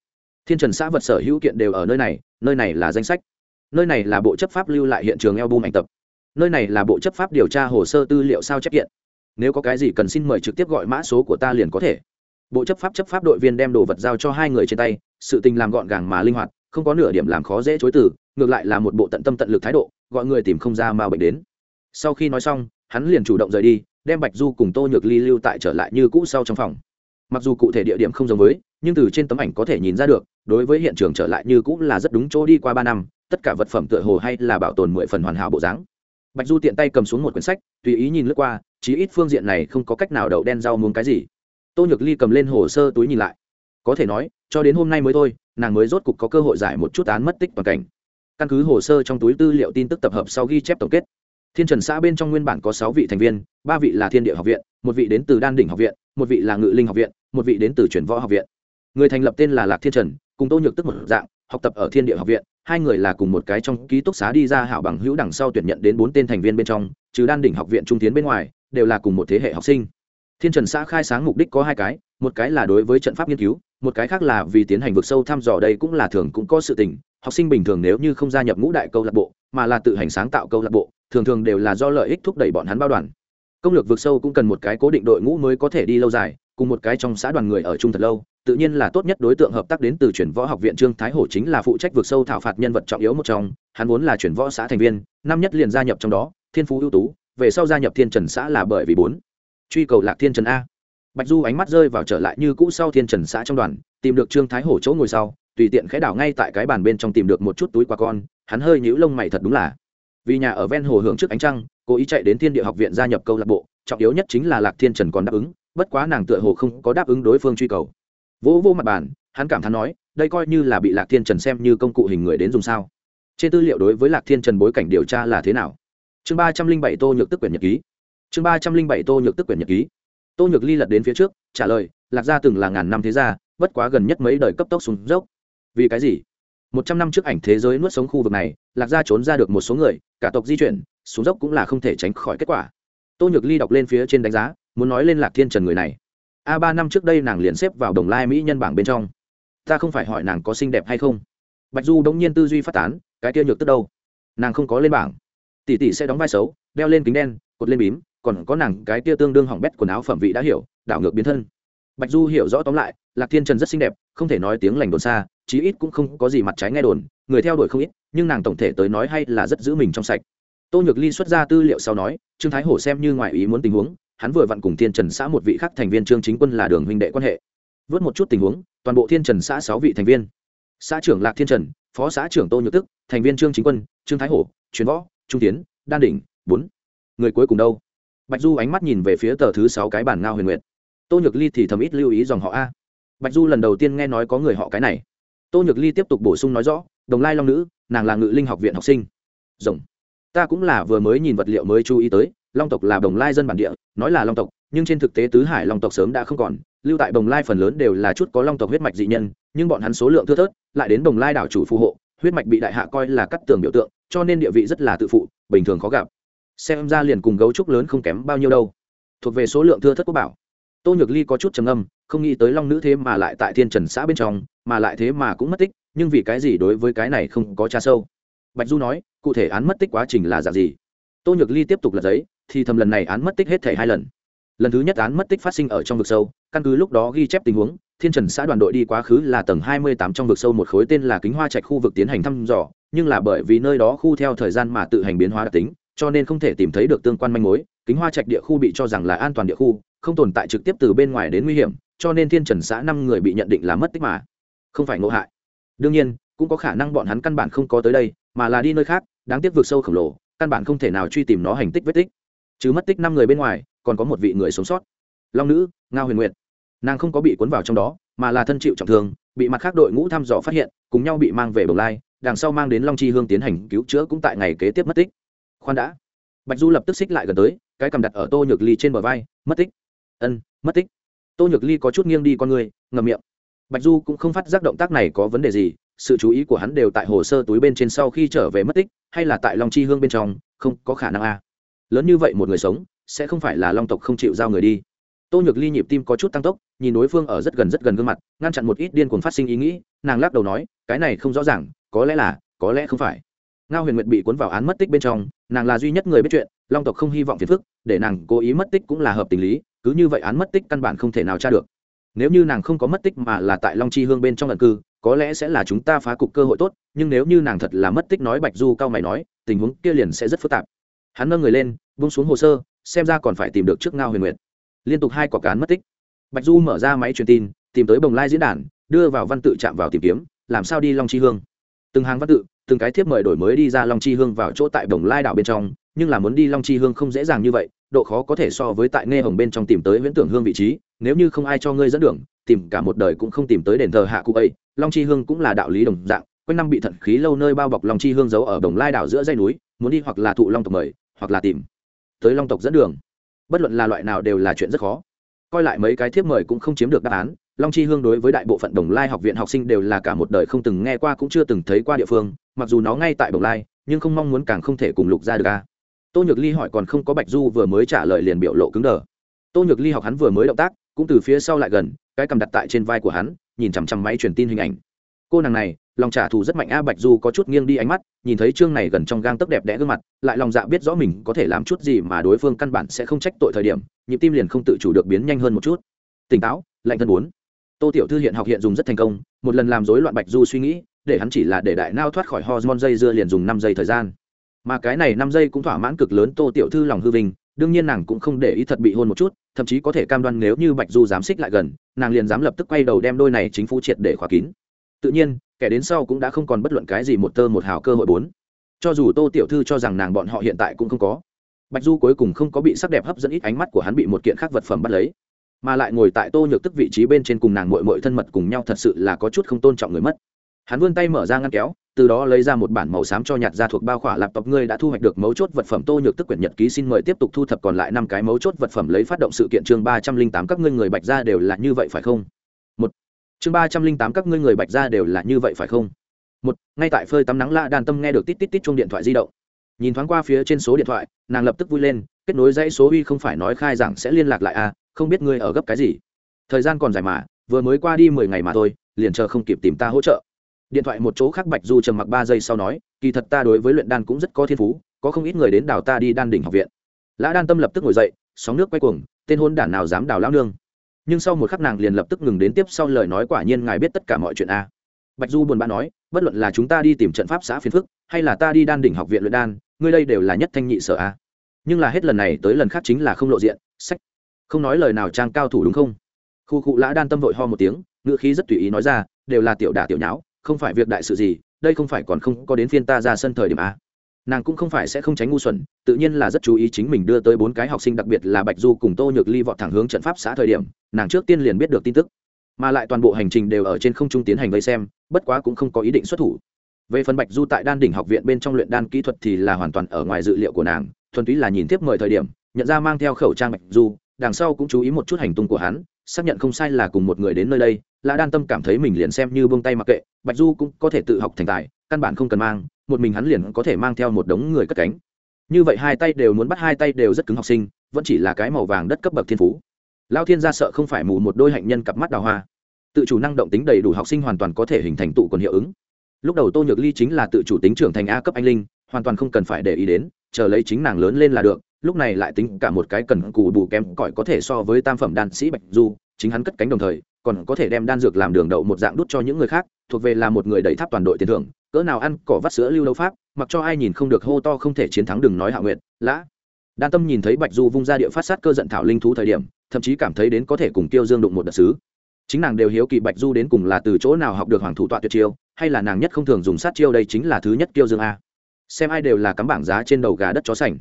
Thiên trần xã vật sở hữu kiện đều ở nơi này nơi này là danh sách. Nơi này là bộ chấp pháp lưu lại hiện trường album ảnh tập. Nơi này là bộ chấp pháp điều tra hồ sơ tư liệu sao chép kiện nếu có cái gì cần xin mời trực tiếp gọi mã số của ta liền có thể. Bộ chấp pháp chấp pháp đội viên đem đồ vật giao cho hai người trên tay, sự tình làm gọn gàng mà linh hoạt, không có nửa điểm làm khó dễ chối từ, ngược lại là một bộ tận tâm tận lực thái độ, gọi người tìm không ra mà bệnh đến. Sau khi nói xong, hắn liền chủ động rời đi, đem bạch du cùng tô nhược ly lưu tại trở lại như cũ sau trong phòng. Mặc dù cụ thể địa điểm không giống với, nhưng từ trên tấm ảnh có thể nhìn ra được, đối với hiện trường trở lại như cũ là rất đúng chỗ đi qua ba năm, tất cả vật phẩm tựa hồ hay là bảo tồn mười phần hoàn hảo bộ dáng. Bạch du tiện tay cầm xuống một quyển sách, tùy ý nhìn lướt qua chí ít phương diện này không có cách nào đậu đen rau muốn cái gì. Tô nhược ly cầm lên hồ sơ túi nhìn lại. Có thể nói, cho đến hôm nay mới thôi, nàng mới rốt cục có cơ hội giải một chút án mất tích toàn cảnh. Căn cứ hồ sơ trong túi tư liệu tin tức tập hợp sau ghi chép tổng kết. Thiên trần xã bên trong nguyên bản có sáu vị thành viên, ba vị là thiên địa học viện, một vị đến từ đan đỉnh học viện, một vị là ngự linh học viện, một vị đến từ Truyền võ học viện. Người thành lập tên là lạc thiên trần, cùng tô nhược tức một dạng, học tập ở thiên địa học viện, hai người là cùng một cái trong ký túc xá đi ra hảo bằng hữu đằng sau tuyển nhận đến bốn tên thành viên bên trong, trừ đan đỉnh học viện trung tiến bên ngoài đều là cùng một thế hệ học sinh. Thiên trần xã khai sáng mục đích có hai cái, một cái là đối với trận pháp nghiên cứu, một cái khác là vì tiến hành vực sâu thăm dò đây cũng là thường cũng có sự tình. Học sinh bình thường nếu như không gia nhập ngũ đại câu lạc bộ, mà là tự hành sáng tạo câu lạc bộ, thường thường đều là do lợi ích thúc đẩy bọn hắn bao đoàn. Công lược vực sâu cũng cần một cái cố định đội ngũ mới có thể đi lâu dài, cùng một cái trong xã đoàn người ở chung thật lâu, tự nhiên là tốt nhất đối tượng hợp tác đến từ chuyển võ học viện trương thái hổ chính là phụ trách vực sâu thảo phạt nhân vật trọng yếu một trong, hắn vốn là chuyển võ xã thành viên, năm nhất liền gia nhập trong đó, thiên phú ưu tú về sau gia nhập thiên trần xã là bởi vì bốn. Truy cầu lạc thiên trần a. Bạch du ánh mắt rơi vào trở lại như cũ sau thiên trần xã trong đoàn, tìm được trương thái hổ chỗ ngồi sau, tùy tiện khẽ đảo ngay tại cái bàn bên trong tìm được một chút túi quà con, hắn hơi nhíu lông mày thật đúng là. Vì nhà ở ven hồ hưởng trước ánh trăng, cố ý chạy đến thiên địa học viện gia nhập câu lạc bộ, trọng yếu nhất chính là lạc thiên trần còn đáp ứng, bất quá nàng tựa hồ không có đáp ứng đối phương truy cầu. Vỗ vô mặt bàn, hắn cảm thán nói, đây coi như là bị lạc thiên trần xem như công cụ hình người đến dùng sao. Trên tư liệu đối với lạc thiên trần bối cảnh điều tra là thế nào? Chương ba trăm linh bảy tô nhược tức quyển nhật ký. Chương ba trăm linh bảy tô nhược tức quyển nhật ký. Tô nhược ly lật đến phía trước, trả lời, lạc gia từng là ngàn năm thế gia, bất quá gần nhất mấy đời cấp tốc xuống dốc. Vì cái gì? Một trăm năm trước ảnh thế giới nuốt sống khu vực này, lạc gia trốn ra được một số người, cả tộc di chuyển, xuống dốc cũng là không thể tránh khỏi kết quả. Tô nhược ly đọc lên phía trên đánh giá, muốn nói lên lạc thiên trần người này. A, ba năm trước đây nàng liền xếp vào đồng lai mỹ nhân bảng bên trong. Ta không phải hỏi nàng có xinh đẹp hay không? Bạch du đống nhiên tư duy phát tán, cái kia nhược tức đâu? Nàng không có lên bảng tỷ tỷ sẽ đóng vai xấu, đeo lên kính đen, cột lên bím, còn có nàng cái kia tương đương hỏng bét quần áo phẩm vị đã hiểu, đảo ngược biến thân. Bạch du hiểu rõ tóm lại, lạc thiên trần rất xinh đẹp, không thể nói tiếng lành đồn xa, chí ít cũng không có gì mặt trái nghe đồn, người theo đuổi không ít, nhưng nàng tổng thể tới nói hay là rất giữ mình trong sạch. Tô nhược ly xuất ra tư liệu sau nói, trương thái hổ xem như ngoài ý muốn tình huống, hắn vừa vặn cùng thiên trần xã một vị khác thành viên trương chính quân là đường huynh đệ quan hệ. Vớt một chút tình huống, toàn bộ thiên trần xã sáu vị thành viên. Xã trưởng lạc thiên trần, phó xã trưởng tô nhược tức, thành viên trương chính quân, trương thái hổ, truyền võ trung tiến, đan đỉnh, bốn. Người cuối cùng đâu? Bạch du ánh mắt nhìn về phía tờ thứ sáu cái bản ngao huyền nguyệt. Tô nhược ly thì thầm ít lưu ý dòng họ a. Bạch du lần đầu tiên nghe nói có người họ cái này. Tô nhược ly tiếp tục bổ sung nói rõ, đồng lai long nữ, nàng là ngự linh học viện học sinh. Rồng. Ta cũng là vừa mới nhìn vật liệu mới chú ý tới, long tộc là đồng lai dân bản địa, nói là long tộc, nhưng trên thực tế tứ hải long tộc sớm đã không còn, lưu tại đồng lai phần lớn đều là chút có long tộc huyết mạch dị nhân, nhưng bọn hắn số lượng thưa thớt, lại đến đồng lai đảo chủ phù hộ, huyết mạch bị đại hạ coi là cắt tường biểu tượng cho nên địa vị rất là tự phụ, bình thường khó gặp. Xem ra liền cùng gấu trúc lớn không kém bao nhiêu đâu. Thuộc về số lượng thưa thất quốc bảo. Tô nhược ly có chút trầm âm không nghĩ tới long nữ thế mà lại tại thiên trần xã bên trong, mà lại thế mà cũng mất tích, nhưng vì cái gì đối với cái này không có tra sâu. Bạch du nói, cụ thể án mất tích quá trình là dạng gì? Tô nhược ly tiếp tục lật giấy, thì thầm lần này án mất tích hết thể hai lần. Lần thứ nhất án mất tích phát sinh ở trong vực sâu, căn cứ lúc đó ghi chép tình huống, thiên trần xã đoàn đội đi quá khứ là tầng hai mươi tám trong vực sâu một khối tên là kính hoa trạch khu vực tiến hành thăm dò nhưng là bởi vì nơi đó khu theo thời gian mà tự hành biến hóa đặc tính, cho nên không thể tìm thấy được tương quan manh mối, kính hoa trạch địa khu bị cho rằng là an toàn địa khu, không tồn tại trực tiếp từ bên ngoài đến nguy hiểm, cho nên thiên trần xã năm người bị nhận định là mất tích mà, không phải ngộ hại. Đương nhiên, cũng có khả năng bọn hắn căn bản không có tới đây, mà là đi nơi khác, đáng tiếc vượt sâu khổng lồ, căn bản không thể nào truy tìm nó hành tích vết tích. Chứ mất tích năm người bên ngoài, còn có một vị người sống sót. Long nữ, ngao huyền nguyệt. Nàng không có bị cuốn vào trong đó, mà là thân chịu trọng thương, bị mặt khác đội ngũ thăm dò phát hiện, cùng nhau bị mang về bồng lai đằng sau mang đến long chi hương tiến hành cứu chữa cũng tại ngày kế tiếp mất tích. Khoan đã. Bạch du lập tức xích lại gần tới, cái cầm đặt ở tô nhược ly trên bờ vai, mất tích. Ân, mất tích. Tô nhược ly có chút nghiêng đi con người ngầm miệng. Bạch du cũng không phát giác động tác này có vấn đề gì, sự chú ý của hắn đều tại hồ sơ túi bên trên sau khi trở về mất tích, hay là tại long chi hương bên trong, không có khả năng a. Lớn như vậy một người sống, sẽ không phải là long tộc không chịu giao người đi. Tô nhược ly nhịp tim có chút tăng tốc, nhìn đối phương ở rất gần rất gần gương mặt, ngăn chặn một ít điên cuồng phát sinh ý nghĩ, nàng lắc đầu nói, cái này không rõ ràng có lẽ là, có lẽ không phải. Ngao huyền nguyệt bị cuốn vào án mất tích bên trong, nàng là duy nhất người biết chuyện, long tộc không hy vọng phiền phức, để nàng cố ý mất tích cũng là hợp tình lý, cứ như vậy án mất tích căn bản không thể nào tra được. Nếu như nàng không có mất tích mà là tại long chi hương bên trong lần cư, có lẽ sẽ là chúng ta phá cục cơ hội tốt, nhưng nếu như nàng thật là mất tích nói bạch du cao mày nói, tình huống kia liền sẽ rất phức tạp. Hắn nâng người lên bung xuống hồ sơ, xem ra còn phải tìm được trước ngao huyền nguyệt. Liên tục hai quả cán mất tích. Bạch du mở ra máy truyền tin, tìm tới bồng lai diễn đàn, đưa vào văn tự chạm vào tìm kiếm, làm sao đi long chi hương? Từng hàng văn tự, từng cái thiếp mời đổi mới đi ra long chi hương vào chỗ tại Đồng lai đảo bên trong, nhưng là muốn đi long chi hương không dễ dàng như vậy, độ khó có thể so với tại nghe hồng bên trong tìm tới viễn tưởng hương vị trí, nếu như không ai cho ngươi dẫn đường, tìm cả một đời cũng không tìm tới đền thờ hạ cụ ấy, long chi hương cũng là đạo lý đồng dạng, quanh năm bị thận khí lâu nơi bao bọc long chi hương giấu ở đồng lai đảo giữa dây núi, muốn đi hoặc là thụ long tộc mời, hoặc là tìm tới long tộc dẫn đường. Bất luận là loại nào đều là chuyện rất khó. Coi lại mấy cái thiếp mời cũng không chiếm được đáp án long chi hương đối với đại bộ phận đồng lai học viện học sinh đều là cả một đời không từng nghe qua cũng chưa từng thấy qua địa phương, mặc dù nó ngay tại đồng lai, nhưng không mong muốn càng không thể cùng lục ra được ca tô nhược ly hỏi còn không có bạch du vừa mới trả lời liền biểu lộ cứng đờ. Tô nhược ly học hắn vừa mới động tác, cũng từ phía sau lại gần, cái cầm đặt tại trên vai của hắn, nhìn chằm chằm máy truyền tin hình ảnh. Cô nàng này, lòng trả thù rất mạnh a, bạch du có chút nghiêng đi ánh mắt, nhìn thấy chương này gần trong gang tấc đẹp đẽ gương mặt, lại lòng dạ biết rõ mình có thể làm chút gì mà đối phương căn bản sẽ không trách tội thời điểm, nhịp tim liền không tự chủ được biến nhanh hơn một chút. Tỉnh táo, lạnh thân bốn tô tiểu thư hiện học hiện dùng rất thành công, một lần làm rối loạn bạch du suy nghĩ, để hắn chỉ là để đại nao thoát khỏi hormone dây dưa liền dùng năm giây thời gian. Mà cái này năm giây cũng thỏa mãn cực lớn tô tiểu thư lòng hư vinh, đương nhiên nàng cũng không để ý thật bị hôn một chút, thậm chí có thể cam đoan nếu như bạch du dám xích lại gần, nàng liền dám lập tức quay đầu đem đôi này chính phủ triệt để khóa kín. Tự nhiên, kẻ đến sau cũng đã không còn bất luận cái gì một tơ một hào cơ hội bốn. Cho dù tô tiểu thư cho rằng nàng bọn họ hiện tại cũng không có, bạch du cuối cùng không có bị sắc đẹp hấp dẫn ít ánh mắt của hắn bị một kiện khác vật phẩm bắt lấy mà lại ngồi tại tô nhược tức vị trí bên trên cùng nàng mội mội thân mật cùng nhau thật sự là có chút không tôn trọng người mất. Hắn vươn tay mở ra ngăn kéo, từ đó lấy ra một bản màu xám cho nhạt ra thuộc bao khỏa laptop ngươi đã thu hoạch được mấu chốt vật phẩm tô nhược tức quyển nhật ký xin mời tiếp tục thu thập còn lại năm cái mấu chốt vật phẩm lấy phát động sự kiện chương ba trăm linh tám các ngươi người bạch ra đều là như vậy phải không? Một. Chương ba trăm linh tám các ngươi người bạch ra đều là như vậy phải không? Một, ngay tại phơi tắm nắng lạ đàn tâm nghe được tít tít tít chung điện thoại di động. Nhìn thoáng qua phía trên số điện thoại, nàng lập tức vui lên, kết nối dãy số uy không phải nói khai rằng sẽ liên lạc lại à không biết ngươi ở gấp cái gì. Thời gian còn dài mà, vừa mới qua đi mười ngày mà thôi, liền chờ không kịp tìm ta hỗ trợ. Điện thoại một chỗ khác bạch du trầm mặc ba giây sau nói, kỳ thật ta đối với luyện đan cũng rất có thiên phú, có không ít người đến đào ta đi đan đỉnh học viện. Lã đan tâm lập tức ngồi dậy, sóng nước quay cuồng, tên hôn đản nào dám đào lão nương. Nhưng sau một khắc nàng liền lập tức ngừng đến tiếp sau lời nói quả nhiên ngài biết tất cả mọi chuyện a. Bạch du buồn bã nói, bất luận là chúng ta đi tìm trận pháp xã phiền phức, hay là ta đi đan đỉnh học viện luyện đan, ngươi đây đều là nhất thanh nhị sở a. Nhưng là hết lần này tới lần khác chính là không lộ diện, sách không nói lời nào trang cao thủ đúng không? Khu cụ lã đan tâm vội ho một tiếng, ngữ khí rất tùy ý nói ra, đều là tiểu đả tiểu nháo, không phải việc đại sự gì, đây không phải còn không có đến phiên ta ra sân thời điểm a nàng cũng không phải sẽ không tránh ngu xuẩn, tự nhiên là rất chú ý chính mình đưa tới bốn cái học sinh đặc biệt là bạch du cùng tô nhược ly vọt thẳng hướng trận pháp xã thời điểm, nàng trước tiên liền biết được tin tức. Mà lại toàn bộ hành trình đều ở trên không trung tiến hành vây xem, bất quá cũng không có ý định xuất thủ. Về phần bạch du tại đan đỉnh học viện bên trong luyện đan kỹ thuật thì là hoàn toàn ở ngoài dự liệu của nàng, thuần túy là nhìn tiếp mời thời điểm, nhận ra mang theo khẩu trang bạch du đằng sau cũng chú ý một chút hành tung của hắn, xác nhận không sai là cùng một người đến nơi đây lã đan tâm cảm thấy mình liền xem như bông tay mặc kệ, bạch du cũng có thể tự học thành tài, căn bản không cần mang, một mình hắn liền có thể mang theo một đống người cất cánh. Như vậy hai tay đều muốn bắt, hai tay đều rất cứng học sinh, vẫn chỉ là cái màu vàng đất cấp bậc thiên phú. Lao thiên gia sợ không phải mù một đôi hạnh nhân cặp mắt đào hoa. Tự chủ năng động tính đầy đủ học sinh hoàn toàn có thể hình thành tụ còn hiệu ứng. Lúc đầu tô nhược ly chính là tự chủ tính trưởng thành a cấp anh linh, hoàn toàn không cần phải để ý đến, chờ lấy chính nàng lớn lên là được lúc này lại tính cả một cái cần cù bù kém cỏi có thể so với tam phẩm đan sĩ bạch du, chính hắn cất cánh đồng thời, còn có thể đem đan dược làm đường đậu một dạng đút cho những người khác, thuộc về là một người đẩy tháp toàn đội tiền thưởng, cỡ nào ăn cỏ vắt sữa lưu đấu pháp, mặc cho ai nhìn không được hô to không thể chiến thắng đừng nói hạ nguyện lã. Đan tâm nhìn thấy bạch du vung ra địa phát sát cơ giận thảo linh thú thời điểm, thậm chí cảm thấy đến có thể cùng tiêu dương đụng một đợt xứ. Chính nàng đều hiếu kỳ bạch du đến cùng là từ chỗ nào học được hoàng thủ tọa tuyệt chiêu, hay là nàng nhất không thường dùng sát chiêu đây chính là thứ nhất tiêu dương a. Xem ai đều là cắm bảng giá trên đầu gà đất chó sành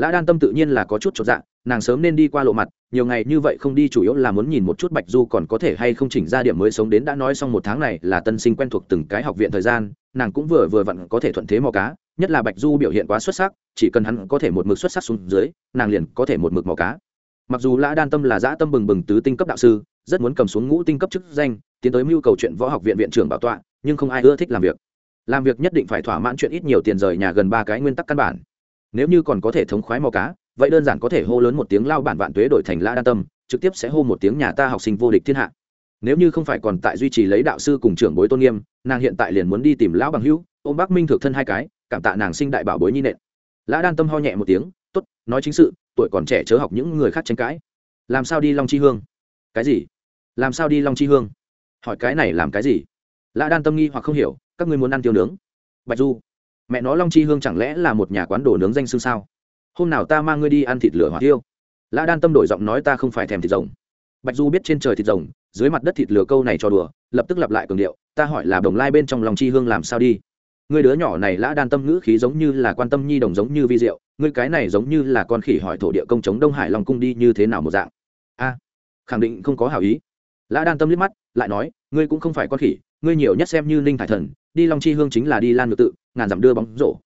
lã đan tâm tự nhiên là có chút chột dạ nàng sớm nên đi qua lộ mặt, nhiều ngày như vậy không đi chủ yếu là muốn nhìn một chút bạch du còn có thể hay không chỉnh ra điểm mới sống đến đã nói xong một tháng này là tân sinh quen thuộc từng cái học viện thời gian, nàng cũng vừa vừa vặn có thể thuận thế mò cá, nhất là bạch du biểu hiện quá xuất sắc, chỉ cần hắn có thể một mực xuất sắc xuống dưới, nàng liền có thể một mực mò cá. Mặc dù lã đan tâm là dã tâm bừng bừng tứ tinh cấp đạo sư, rất muốn cầm xuống ngũ tinh cấp chức danh, tiến tới mưu cầu chuyện võ học viện viện trưởng bảo tọa, nhưng không ai ưa thích làm việc. Làm việc nhất định phải thỏa mãn chuyện ít nhiều tiền rời nhà gần ba cái nguyên tắc căn bản nếu như còn có thể thống khoái mò cá, vậy đơn giản có thể hô lớn một tiếng lao bản vạn tuế đổi thành lã đan tâm, trực tiếp sẽ hô một tiếng nhà ta học sinh vô địch thiên hạ. Nếu như không phải còn tại duy trì lấy đạo sư cùng trưởng bối tôn nghiêm, nàng hiện tại liền muốn đi tìm lão bằng hữu, ôm bác minh thực thân hai cái, cảm tạ nàng sinh đại bảo bối nhi nện. Lã đan tâm ho nhẹ một tiếng, tốt, nói chính sự, tuổi còn trẻ chớ học những người khác tranh cãi. Làm sao đi long chi hương? Cái gì? Làm sao đi long chi hương? Hỏi cái này làm cái gì? Lã đan tâm nghi hoặc không hiểu, các ngươi muốn ăn tiêu nướng? Bạch du mẹ nó long chi hương chẳng lẽ là một nhà quán đồ nướng danh xương sao? Hôm nào ta mang ngươi đi ăn thịt lửa hỏa tiêu lã đan tâm đổi giọng nói ta không phải thèm thịt rồng. Bạch du biết trên trời thịt rồng, dưới mặt đất thịt lửa câu này cho đùa, lập tức lặp lại cường điệu, ta hỏi là đồng lai bên trong lòng chi hương làm sao đi? Người đứa nhỏ này lã đan tâm ngữ khí giống như là quan tâm nhi đồng giống như vi diệu người cái này giống như là con khỉ hỏi thổ địa công chống đông hải long cung đi như thế nào một dạng? A, khẳng định không có hảo ý. Lã đan tâm liếc mắt, lại nói, ngươi cũng không phải con khỉ, ngươi nhiều nhất xem như ninh thải thần, đi long chi hương chính là đi lan ngược tự ngàn dặm đưa bóng rổ.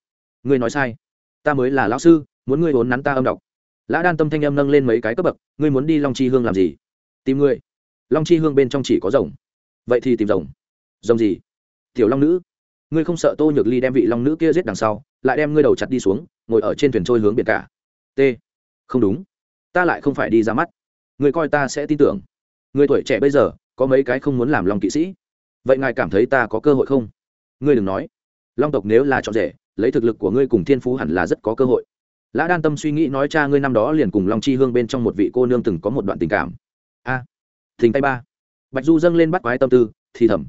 Ngươi nói sai. Ta mới là lão sư, muốn ngươi vốn nắn ta âm đọc lã đan tâm thanh âm nâng lên mấy cái cấp bậc, ngươi muốn đi long chi hương làm gì? Tìm ngươi. Long chi hương bên trong chỉ có rồng. Vậy thì tìm rồng. Rồng gì? Tiểu long nữ. Ngươi không sợ tô nhược ly đem vị long nữ kia giết đằng sau, lại đem ngươi đầu chặt đi xuống, ngồi ở trên thuyền trôi hướng biển cả? T. Không đúng. Ta lại không phải đi ra mắt. Ngươi coi ta sẽ tin tưởng. Người tuổi trẻ bây giờ, có mấy cái không muốn làm lòng kỵ sĩ? Vậy ngài cảm thấy ta có cơ hội không? Ngươi đừng nói long tộc nếu là chọn rể lấy thực lực của ngươi cùng thiên phú hẳn là rất có cơ hội. Lã đan tâm suy nghĩ nói cha ngươi năm đó liền cùng long chi hương bên trong một vị cô nương từng có một đoạn tình cảm. A à, thình tay ba. Bạch du dâng lên bắt quái tâm tư thì thầm.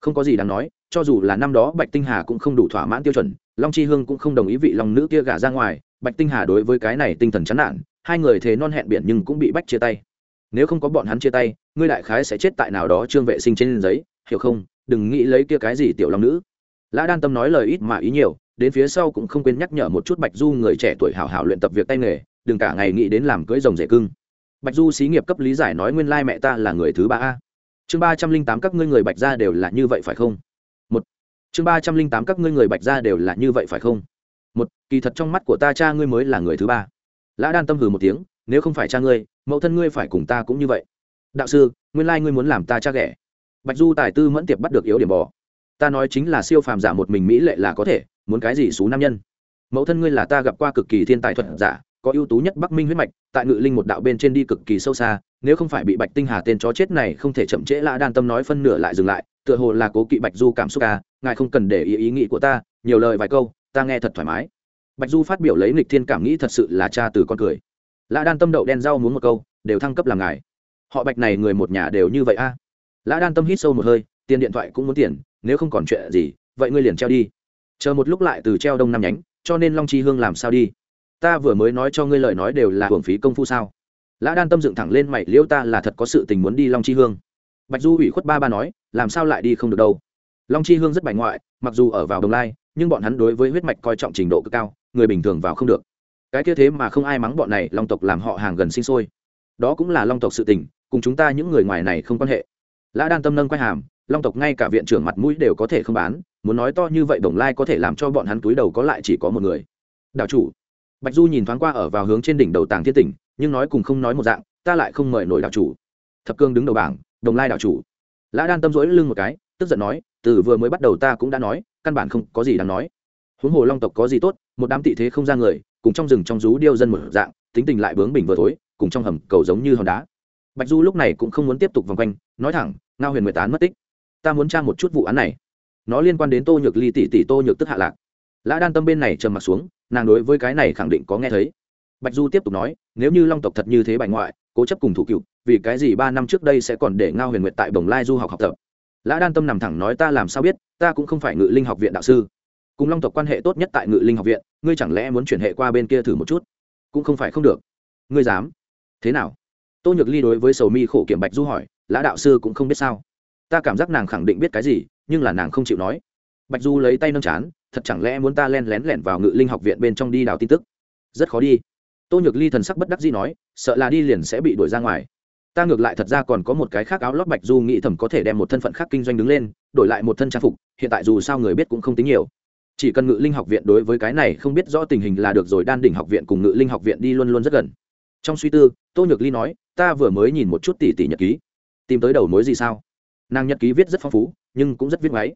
Không có gì đáng nói cho dù là năm đó bạch tinh hà cũng không đủ thỏa mãn tiêu chuẩn long chi hương cũng không đồng ý vị lòng nữ kia gả ra ngoài. Bạch tinh hà đối với cái này tinh thần chán nản hai người thế non hẹn biển nhưng cũng bị bách chia tay. Nếu không có bọn hắn chia tay ngươi đại khái sẽ chết tại nào đó trương vệ sinh trên giấy hiểu không? Đừng nghĩ lấy kia cái gì tiểu long nữ lã đan tâm nói lời ít mà ý nhiều, đến phía sau cũng không quên nhắc nhở một chút bạch du người trẻ tuổi hảo hảo luyện tập việc tay nghề, đừng cả ngày nghĩ đến làm cưỡi rồng rể cưng. Bạch du xí nghiệp cấp lý giải nói nguyên lai mẹ ta là người thứ ba a. Chương ba trăm linh tám các ngươi người bạch gia đều là như vậy phải không? Một. Chương ba trăm linh tám các ngươi người bạch gia đều là như vậy phải không? Một, kỳ thật trong mắt của ta cha ngươi mới là người thứ ba. Lã đan tâm hừ một tiếng, nếu không phải cha ngươi, mẫu thân ngươi phải cùng ta cũng như vậy. Đạo sư, nguyên lai ngươi muốn làm ta cha ghẻ. Bạch du tài tư mẫn tiệp bắt được yếu điểm bò ta nói chính là siêu phàm giả một mình mỹ lệ là có thể, muốn cái gì xú nam nhân? Mẫu thân ngươi là ta gặp qua cực kỳ thiên tài thuật giả, có ưu tú nhất bắc minh huyết mạch, tại ngự linh một đạo bên trên đi cực kỳ sâu xa, nếu không phải bị bạch tinh hà tên chó chết này không thể chậm trễ lã đan tâm nói phân nửa lại dừng lại, tựa hồ là cố kỵ bạch du cảm xúc ca ngài không cần để ý ý nghĩ của ta, nhiều lời vài câu, ta nghe thật thoải mái. Bạch du phát biểu lấy nghịch thiên cảm nghĩ thật sự là cha từ con cười. Lã đan tâm đậu đen rau muốn một câu, đều thăng cấp làm ngài. Họ bạch này người một nhà đều như vậy a. Lã đan tâm hít sâu một hơi, tiền điện thoại cũng muốn tiền nếu không còn chuyện gì, vậy ngươi liền treo đi. Chờ một lúc lại từ treo đông Nam nhánh, cho nên long chi hương làm sao đi? Ta vừa mới nói cho ngươi lời nói đều là hưởng phí công phu sao? Lã đan tâm dựng thẳng lên mày, liêu ta là thật có sự tình muốn đi long chi hương. Bạch du ủy khuất ba ba nói, làm sao lại đi không được đâu? Long chi hương rất bài ngoại, mặc dù ở vào đồng lai, nhưng bọn hắn đối với huyết mạch coi trọng trình độ cực cao, người bình thường vào không được. Cái kia thế mà không ai mắng bọn này long tộc làm họ hàng gần sinh sôi. Đó cũng là long tộc sự tình, cùng chúng ta những người ngoài này không quan hệ. Lã đan tâm nâng quay hàm long tộc ngay cả viện trưởng mặt mũi đều có thể không bán, muốn nói to như vậy đồng lai có thể làm cho bọn hắn túi đầu có lại chỉ có một người. Đạo chủ. Bạch du nhìn thoáng qua ở vào hướng trên đỉnh đầu tàng thiên tỉnh, nhưng nói cùng không nói một dạng, ta lại không mời nổi đạo chủ. Thập cương đứng đầu bảng, đồng lai đạo chủ. Lã đan tâm dỗi lưng một cái, tức giận nói, từ vừa mới bắt đầu ta cũng đã nói, căn bản không có gì đáng nói. Huống hồ long tộc có gì tốt, một đám tị thế không ra người, cùng trong rừng trong rú điêu dân một dạng, tính tình lại bướng bỉnh vừa thối, cùng trong hầm cầu giống như hòn đá. Bạch du lúc này cũng không muốn tiếp tục vòng quanh, nói thẳng, ngao huyền nguyệt tán mất tích ta muốn tra một chút vụ án này. Nó liên quan đến tô nhược ly tỷ tỷ tô nhược tức hạ lạc. Lã đan tâm bên này trầm m ặ t xuống, nàng đối với cái này khẳng định có nghe thấy. Bạch du tiếp tục nói, nếu như long tộc thật như thế bại ngoại, cố chấp cùng thủ cựu, vì cái gì ba năm trước đây sẽ còn để ngao huyền nguyệt tại bồng lai du học học tập? Lã đan tâm nằm thẳng nói, ta làm sao biết, ta cũng không phải ngự linh học viện đạo sư. Cùng long tộc quan hệ tốt nhất tại ngự linh học viện, ngươi chẳng lẽ muốn chuyển hệ qua bên kia thử một chút? Cũng không phải không được. Ngươi dám? Thế nào? Tô nhược ly đối với sầu mi khổ kiểm bạch du hỏi, lã đạo sư cũng không biết sao? Ta cảm giác nàng khẳng định biết cái gì, nhưng là nàng không chịu nói. Bạch du lấy tay nâng chán, thật chẳng lẽ muốn ta len lén lẻn vào ngự linh học viện bên trong đi đào tin tức? Rất khó đi. Tô nhược ly thần sắc bất đắc dĩ nói, sợ là đi liền sẽ bị đuổi ra ngoài. Ta ngược lại thật ra còn có một cái khác áo lót bạch du nghĩ thầm có thể đem một thân phận khác kinh doanh đứng lên, đổi lại một thân trang phục, hiện tại dù sao người biết cũng không tính nhiều. Chỉ cần ngự linh học viện đối với cái này không biết rõ tình hình là được rồi, đan đỉnh học viện cùng ngự linh học viện đi luôn luôn rất gần. Trong suy tư, tô nhược ly nói, ta vừa mới nhìn một chút tỷ tỷ nhật ký. Tìm tới đầu mối gì sao? Nàng nhật ký viết rất phong phú, nhưng cũng rất viết máy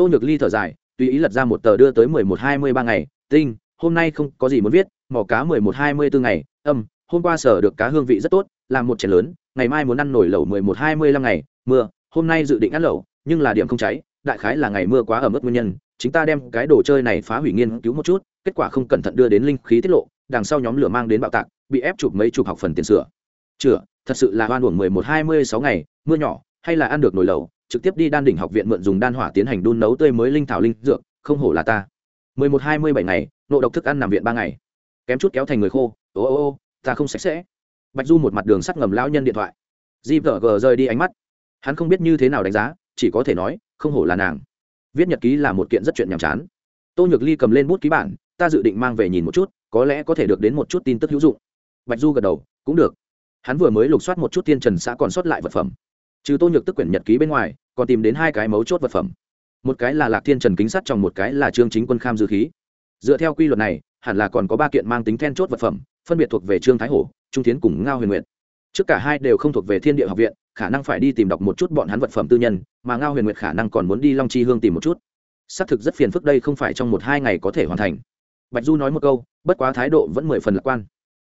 tô nhược ly thở dài, tùy ý lật ra một tờ đưa tới mười một hai mươi ba ngày. Tinh, hôm nay không có gì muốn viết mỏ cá mười một hai mươi bốn ngày. Âm, hôm qua sở được cá hương vị rất tốt, làm một chén lớn, ngày mai muốn ăn nổi lẩu mười một hai mươi lăm ngày. Mưa, hôm nay dự định ăn lẩu, nhưng là điểm không cháy, đại khái là ngày mưa quá ở mức nguyên nhân. Chúng ta đem cái đồ chơi này phá hủy nghiên cứu một chút, kết quả không cẩn thận đưa đến linh khí tiết lộ, đằng sau nhóm lửa mang đến bạo tạc, bị ép chụp mấy chục học phần tiền sửa. Chữa thật sự là hoan uổng mười một hai mươi sáu ngày, mưa nhỏ hay là ăn được nồi lẩu, trực tiếp đi đan đỉnh học viện mượn dùng đan hỏa tiến hành đun nấu tươi mới linh thảo linh dược, không hổ là ta. mười một hai mươi bảy ngày, nộ độc thức ăn nằm viện ba ngày. Kém chút kéo thành người khô, ô ô ô, ta không sạch sẽ. Bạch du một mặt đường sắt ngầm lão nhân điện thoại. Di vợ gờ rơi đi ánh mắt. Hắn không biết như thế nào đánh giá, chỉ có thể nói, không hổ là nàng. Viết nhật ký là một kiện rất chuyện nhàm chán. Tô nhược ly cầm lên bút ký bản, ta dự định mang về nhìn một chút, có lẽ có thể được đến một chút tin tức hữu dụng. Bạch du gật đầu, cũng được. Hắn vừa mới lục soát một chút thiên trần xã còn sót lại vật phẩm trừ tô nhược tức quyển nhật ký bên ngoài, còn tìm đến hai cái mấu chốt vật phẩm. Một cái là lạc thiên trần kính sắt trong một cái là trương chính quân kham dư khí. Dựa theo quy luật này, hẳn là còn có ba kiện mang tính then chốt vật phẩm, phân biệt thuộc về trương thái hổ, trung tiến cùng ngao huyền nguyện trước cả hai đều không thuộc về thiên địa học viện, khả năng phải đi tìm đọc một chút bọn hắn vật phẩm tư nhân, mà ngao huyền nguyệt khả năng còn muốn đi long chi hương tìm một chút. Xác thực rất phiền phức đây không phải trong một hai ngày có thể hoàn thành. Bạch du nói một câu, bất quá thái độ vẫn mười phần lạc quan.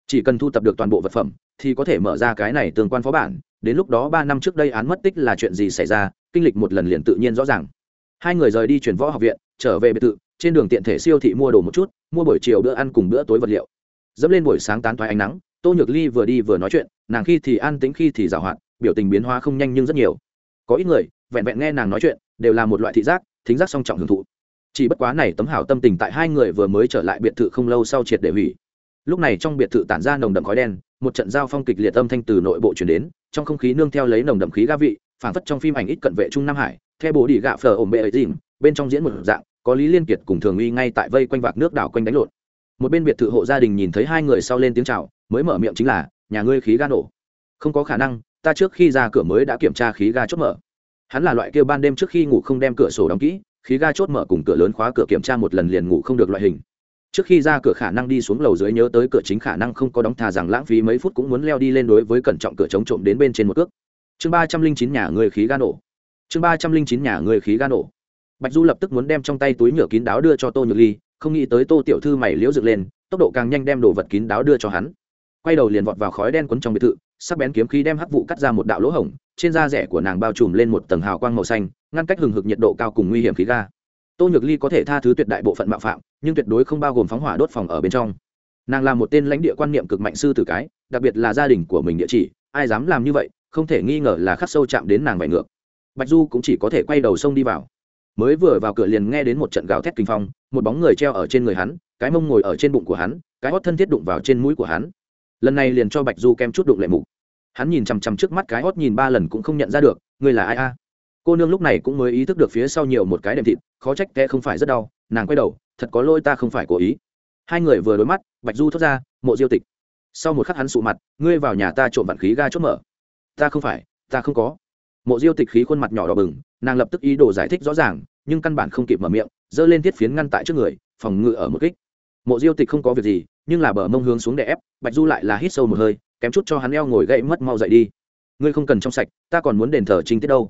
Chỉ cần thu tập được toàn bộ vật phẩm, thì có thể mở ra cái này tương quan phó bản đến lúc đó ba năm trước đây án mất tích là chuyện gì xảy ra, kinh lịch một lần liền tự nhiên rõ ràng. Hai người rời đi chuyển võ học viện, trở về biệt thự, trên đường tiện thể siêu thị mua đồ một chút, mua buổi chiều bữa ăn cùng bữa tối vật liệu. Dẫm lên buổi sáng tán thoái ánh nắng, tô nhược ly vừa đi vừa nói chuyện, nàng khi thì an tĩnh khi thì giảo hoạt, biểu tình biến hóa không nhanh nhưng rất nhiều. Có ít người, vẹn vẹn nghe nàng nói chuyện, đều là một loại thị giác, thính giác song trọng hưởng thụ. Chỉ bất quá này tấm hảo tâm tình tại hai người vừa mới trở lại biệt thự không lâu sau triệt để hủy. Lúc này trong biệt thự tản ra nồng đậm khói đen một trận giao phong kịch liệt âm thanh từ nội bộ chuyển đến, trong không khí nương theo lấy nồng đậm khí ga vị, phản phất trong phim ảnh ít cận vệ trung nam hải theo bố đi gạ phở ổm bệ ấy dìm bên trong diễn một dạng, có lý liên kiệt cùng thường uy ngay tại vây quanh vạc nước đảo quanh đánh lộn. Một bên biệt thự hộ gia đình nhìn thấy hai người sau lên tiếng chào, mới mở miệng chính là, nhà ngươi khí ga nổ. Không có khả năng, ta trước khi ra cửa mới đã kiểm tra khí ga chốt mở. Hắn là loại kia ban đêm trước khi ngủ không đem cửa sổ đóng kỹ, khí ga chốt mở cùng cửa lớn khóa cửa kiểm tra một lần liền ngủ không được loại hình trước khi ra cửa khả năng đi xuống lầu dưới nhớ tới cửa chính khả năng không có đóng thà rằng lãng phí mấy phút cũng muốn leo đi lên đối với cẩn trọng cửa chống trộm đến bên trên một cước. Chương ba trăm linh chín nhà người khí ga nổ. Chương ba trăm linh chín nhà người khí ga nổ. Bạch du lập tức muốn đem trong tay túi nhựa kín đáo đưa cho tô nhược ly, không nghĩ tới tô tiểu thư mày liễu dựng lên, tốc độ càng nhanh đem đồ vật kín đáo đưa cho hắn. Quay đầu liền vọt vào khói đen quấn trong biệt thự, sắc bén kiếm khí đem hắc vụ cắt ra một đạo lỗ hổng, trên da rẻ của nàng bao trùm lên một tầng hào quang màu xanh, ngăn cách hừng hực nhiệt độ cao cùng nguy hiểm khí ga tô nhược ly có thể tha thứ tuyệt đại bộ phận mạo phạm, nhưng tuyệt đối không bao gồm phóng hỏa đốt phòng ở bên trong. Nàng là một tên lãnh địa quan niệm cực mạnh sư tử cái, đặc biệt là gia đình của mình địa chỉ, ai dám làm như vậy, không thể nghi ngờ là khắc sâu chạm đến nàng vải ngược. Bạch du cũng chỉ có thể quay đầu sông đi vào. Mới vừa vào cửa liền nghe đến một trận gào thét kinh phong, một bóng người treo ở trên người hắn, cái mông ngồi ở trên bụng của hắn, cái hót thân thiết đụng vào trên mũi của hắn. Lần này liền cho bạch du kem chút đụng lệ mục. Hắn nhìn chằm chằm trước mắt cái hót nhìn ba lần cũng không nhận ra được, ngươi là ai a? Cô nương lúc này cũng mới ý thức được phía sau nhiều một cái đệm thịt, khó trách té không phải rất đau, nàng quay đầu, thật có lỗi ta không phải cố ý. Hai người vừa đối mắt, bạch du thốt ra, mộ diêu tịch. Sau một khắc hắn sụ mặt, ngươi vào nhà ta trộm vạn khí ga chốt mở. Ta không phải, ta không có. Mộ diêu tịch khí khuôn mặt nhỏ đỏ bừng, nàng lập tức ý đồ giải thích rõ ràng, nhưng căn bản không kịp mở miệng, giơ lên thiết phiến ngăn tại trước người, phòng ngự ở một kích. Mộ diêu tịch không có việc gì, nhưng là bờ mông hướng xuống để ép, bạch du lại là hít sâu một hơi, kém chút cho hắn eo ngồi gậy mất mau dậy đi. Ngươi không cần trong sạch, ta còn muốn đền thờ trinh tiết đâu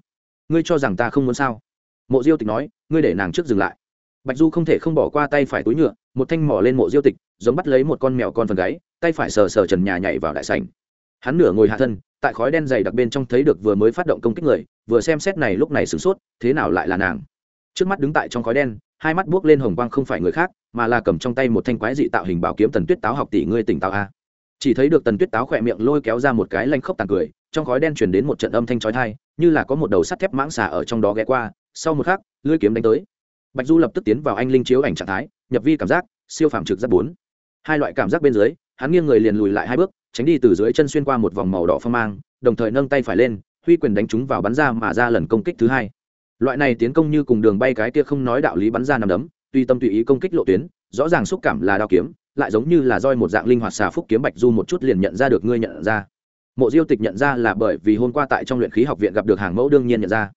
ngươi cho rằng ta không muốn sao? Mộ diêu tịch nói, ngươi để nàng trước dừng lại. Bạch du không thể không bỏ qua tay phải túi nhựa, một thanh mỏ lên mộ diêu tịch, giống bắt lấy một con mèo con phần gáy, tay phải sờ sờ trần nhà nhảy vào đại sảnh. Hắn nửa ngồi hạ thân, tại khói đen dày đặc bên trong thấy được vừa mới phát động công kích người, vừa xem xét này lúc này sửng sốt, thế nào lại là nàng? Trước mắt đứng tại trong khói đen, hai mắt buốc lên hồng quang không phải người khác, mà là cầm trong tay một thanh quái dị tạo hình bảo kiếm tần tuyết táo học tỷ ngươi tỉnh táo a chỉ thấy được tần tuyết táo khỏe miệng lôi kéo ra một cái lanh khốc tàn cười, trong khói đen chuyển đến một trận âm thanh trói thai như là có một đầu sắt thép mãng xà ở trong đó ghé qua, sau một khắc, lưỡi kiếm đánh tới. Bạch du lập tức tiến vào anh linh chiếu ảnh trạng thái, nhập vi cảm giác, siêu phạm trực giác bốn. Hai loại cảm giác bên dưới, hắn nghiêng người liền lùi lại hai bước, tránh đi từ dưới chân xuyên qua một vòng màu đỏ phong mang, đồng thời nâng tay phải lên, huy quyền đánh chúng vào bắn ra mà ra lần công kích thứ hai. Loại này tiến công như cùng đường bay cái kia không nói đạo lý bắn ra nằm đấm tuy tâm tùy ý công kích lộ tuyến, rõ ràng xúc cảm là đao kiếm lại giống như là roi một dạng linh hoạt xà phúc kiếm bạch du một chút liền nhận ra được ngươi nhận ra. Mộ diêu tịch nhận ra là bởi vì hôm qua tại trong luyện khí học viện gặp được hàng mẫu đương nhiên nhận ra.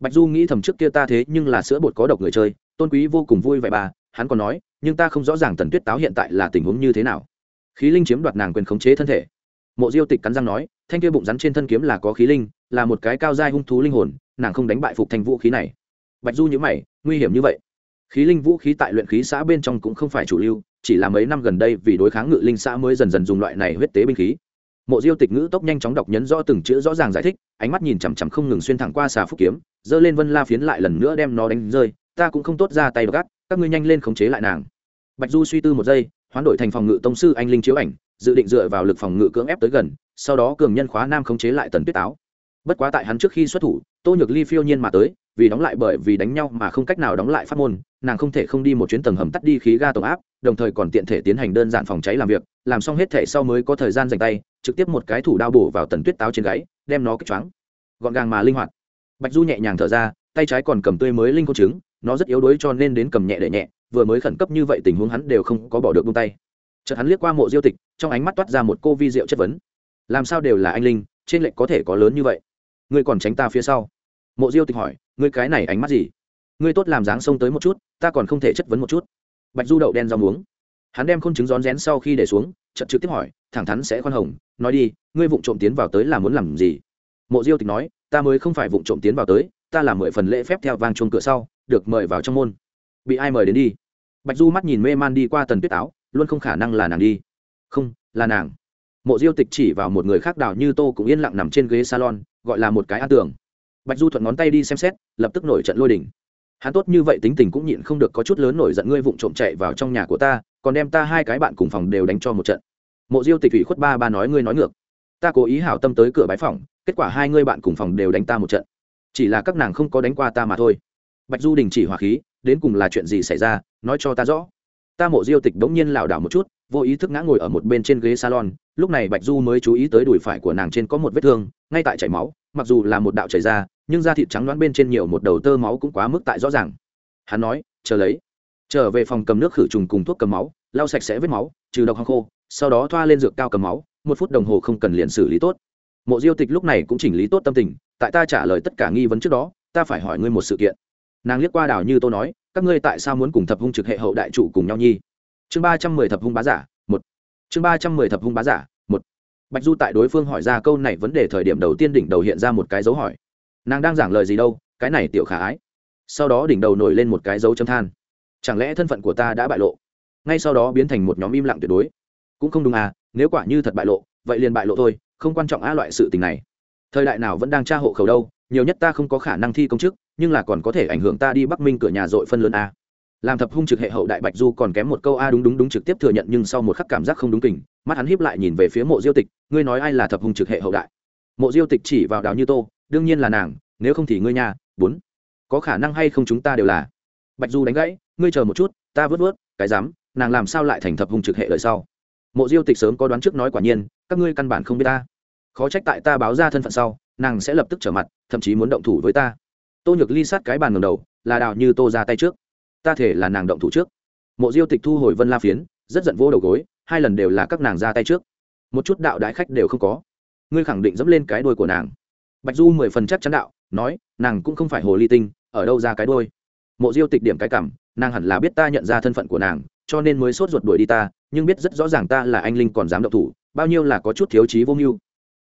Bạch du nghĩ thầm trước kia ta thế nhưng là sữa bột có độc người chơi, tôn quý vô cùng vui vậy bà, hắn còn nói, nhưng ta không rõ ràng tần tuyết táo hiện tại là tình huống như thế nào. Khí linh chiếm đoạt nàng quyền khống chế thân thể. Mộ diêu tịch cắn răng nói, thanh kia bụng rắn trên thân kiếm là có khí linh, là một cái cao dai hung thú linh hồn, nàng không đánh bại phục thành vũ khí này. Bạch du nhữ mày, nguy hiểm như vậy. Khí linh vũ khí tại luyện khí xã bên trong cũng không phải chủ lưu chỉ là mấy năm gần đây vì đối kháng ngự linh xã mới dần dần dùng loại này huyết tế binh khí. Mộ diêu tịch ngữ tốc nhanh chóng đọc nhấn rõ từng chữ rõ ràng giải thích, ánh mắt nhìn chằm chằm không ngừng xuyên thẳng qua xà phúc kiếm, giơ lên vân la phiến lại lần nữa đem nó đánh rơi, ta cũng không tốt ra tay gắt, các ngươi nhanh lên khống chế lại nàng. Bạch du suy tư một giây, hoán đổi thành phòng ngự tông sư anh linh chiếu ảnh, dự định dựa vào lực phòng ngự cưỡng ép tới gần, sau đó cường nhân khóa nam khống chế lại tần tuyết táo. Bất quá tại hắn trước khi xuất thủ, tô nhược ly phiêu nhiên mà tới vì đóng lại bởi vì đánh nhau mà không cách nào đóng lại phát môn, nàng không thể không đi một chuyến tầng hầm tắt đi khí ga tổng áp, đồng thời còn tiện thể tiến hành đơn giản phòng cháy làm việc, làm xong hết thể sau mới có thời gian dành tay, trực tiếp một cái thủ đao bổ vào tần tuyết táo trên gáy, đem nó kích choáng. Gọn gàng mà linh hoạt. Bạch du nhẹ nhàng thở ra, tay trái còn cầm tươi mới linh cô trứng, nó rất yếu đuối cho nên đến cầm nhẹ để nhẹ, vừa mới khẩn cấp như vậy tình huống hắn đều không có bỏ được bông tay. Chợt hắn liếc qua mộ diêu tịch, trong ánh mắt toát ra một cô vi diệu chất vấn. Làm sao đều là anh linh, trên lệnh có thể có lớn như vậy? Ngươi còn tránh ta phía sau mộ diêu tịch hỏi, ngươi cái này ánh mắt gì? Ngươi tốt làm dáng xông tới một chút, ta còn không thể chất vấn một chút. Bạch du đậu đen rau muống hắn đem khôn trứng rón rén sau khi để xuống trận trực tiếp hỏi, thẳng thắn sẽ khoan hồng, nói đi, ngươi vụng trộm tiến vào tới là muốn làm gì? Mộ diêu tịch nói, ta mới không phải vụng trộm tiến vào tới, ta làm mười phần lễ phép theo vang chuông cửa sau, được mời vào trong môn. Bị ai mời đến đi? Bạch du mắt nhìn mê man đi qua tần tuyết áo, luôn không khả năng là nàng đi. Không, là nàng. Mộ diêu tịch chỉ vào một người khác đào như tô cũng yên lặng nằm trên ghế salon, gọi là một cái an tưởng bạch du thuận ngón tay đi xem xét, lập tức nổi trận lôi đình. Hắn tốt như vậy tính tình cũng nhịn không được có chút lớn nổi giận ngươi vụng trộm chạy vào trong nhà của ta, còn đem ta hai cái bạn cùng phòng đều đánh cho một trận. Mộ diêu tịch ủy khuất ba ba nói ngươi nói ngược. Ta cố ý hảo tâm tới cửa bái phòng, kết quả hai ngươi bạn cùng phòng đều đánh ta một trận. Chỉ là các nàng không có đánh qua ta mà thôi. Bạch du đình chỉ hỏa khí, đến cùng là chuyện gì xảy ra, nói cho ta rõ. Ta mộ diêu tịch bỗng nhiên lảo đảo một chút, vô ý thức ngã ngồi ở một bên trên ghế salon, lúc này bạch du mới chú ý tới đùi phải của nàng trên có một vết thương, ngay tại chảy máu mặc dù là một đạo chảy ra, nhưng da thịt trắng đoán bên trên nhiều một đầu tơ máu cũng quá mức tại rõ ràng. Hắn nói, chờ lấy. Trở về phòng cầm nước khử trùng cùng thuốc cầm máu, lau sạch sẽ vết máu, trừ độc hăng khô, sau đó thoa lên dược cao cầm máu, một phút đồng hồ không cần liền xử lý tốt. Mộ diêu tịch lúc này cũng chỉnh lý tốt tâm tình, tại ta trả lời tất cả nghi vấn trước đó, ta phải hỏi ngươi một sự kiện. Nàng liếc qua đảo như tôi nói, các ngươi tại sao muốn cùng thập hung trực hệ hậu đại trụ cùng nhau nhi? Chương ba trăm mười thập hung bá giả, một. Chương ba trăm mười thập hung bá giả bạch du tại đối phương hỏi ra câu này vấn đề thời điểm đầu tiên đỉnh đầu hiện ra một cái dấu hỏi. Nàng đang giảng lời gì đâu, cái này tiểu khả ái. Sau đó đỉnh đầu nổi lên một cái dấu châm than. Chẳng lẽ thân phận của ta đã bại lộ? Ngay sau đó biến thành một nhóm im lặng tuyệt đối. Cũng không đúng à nếu quả như thật bại lộ, vậy liền bại lộ thôi, không quan trọng a loại sự tình này. Thời đại nào vẫn đang tra hộ khẩu đâu, nhiều nhất ta không có khả năng thi công chức, nhưng là còn có thể ảnh hưởng ta đi bắc minh cửa nhà dội phân lớn a làm thập hung trực hệ hậu đại bạch du còn kém một câu, a, đúng đúng đúng, trực tiếp thừa nhận, nhưng sau một khắc cảm giác không đúng kình, mắt hắn hiếp lại nhìn về phía mộ diêu tịch, ngươi nói ai là thập hung trực hệ hậu đại? Mộ diêu tịch chỉ vào đào như tô, đương nhiên là nàng, nếu không thì ngươi nhà bốn. Có khả năng hay không chúng ta đều là? Bạch du đánh gãy, ngươi chờ một chút, ta vớt vớt, cái dám nàng làm sao lại thành thập hung trực hệ lời sau? Mộ diêu tịch sớm có đoán trước nói quả nhiên, các ngươi căn bản không biết ta. Khó trách tại ta báo ra thân phận sau, nàng sẽ lập tức trở mặt, thậm chí muốn động thủ với ta. Tô nhược ly sát cái bàn ngầm đầu, là đào như tô ra tay trước ta thể là nàng động thủ trước. Mộ diêu tịch thu hồi vân la phiến, rất giận vô đầu gối, hai lần đều là các nàng ra tay trước. Một chút đạo đái khách đều không có. Ngươi khẳng định dẫm lên cái đôi của nàng. Bạch du mười phần chắc chắn đạo, nói, nàng cũng không phải hồ ly tinh, ở đâu ra cái đôi mộ diêu tịch điểm cái cảm, nàng hẳn là biết ta nhận ra thân phận của nàng, cho nên mới sốt ruột đuổi đi ta, nhưng biết rất rõ ràng ta là anh linh còn dám động thủ, bao nhiêu là có chút thiếu trí vô mưu.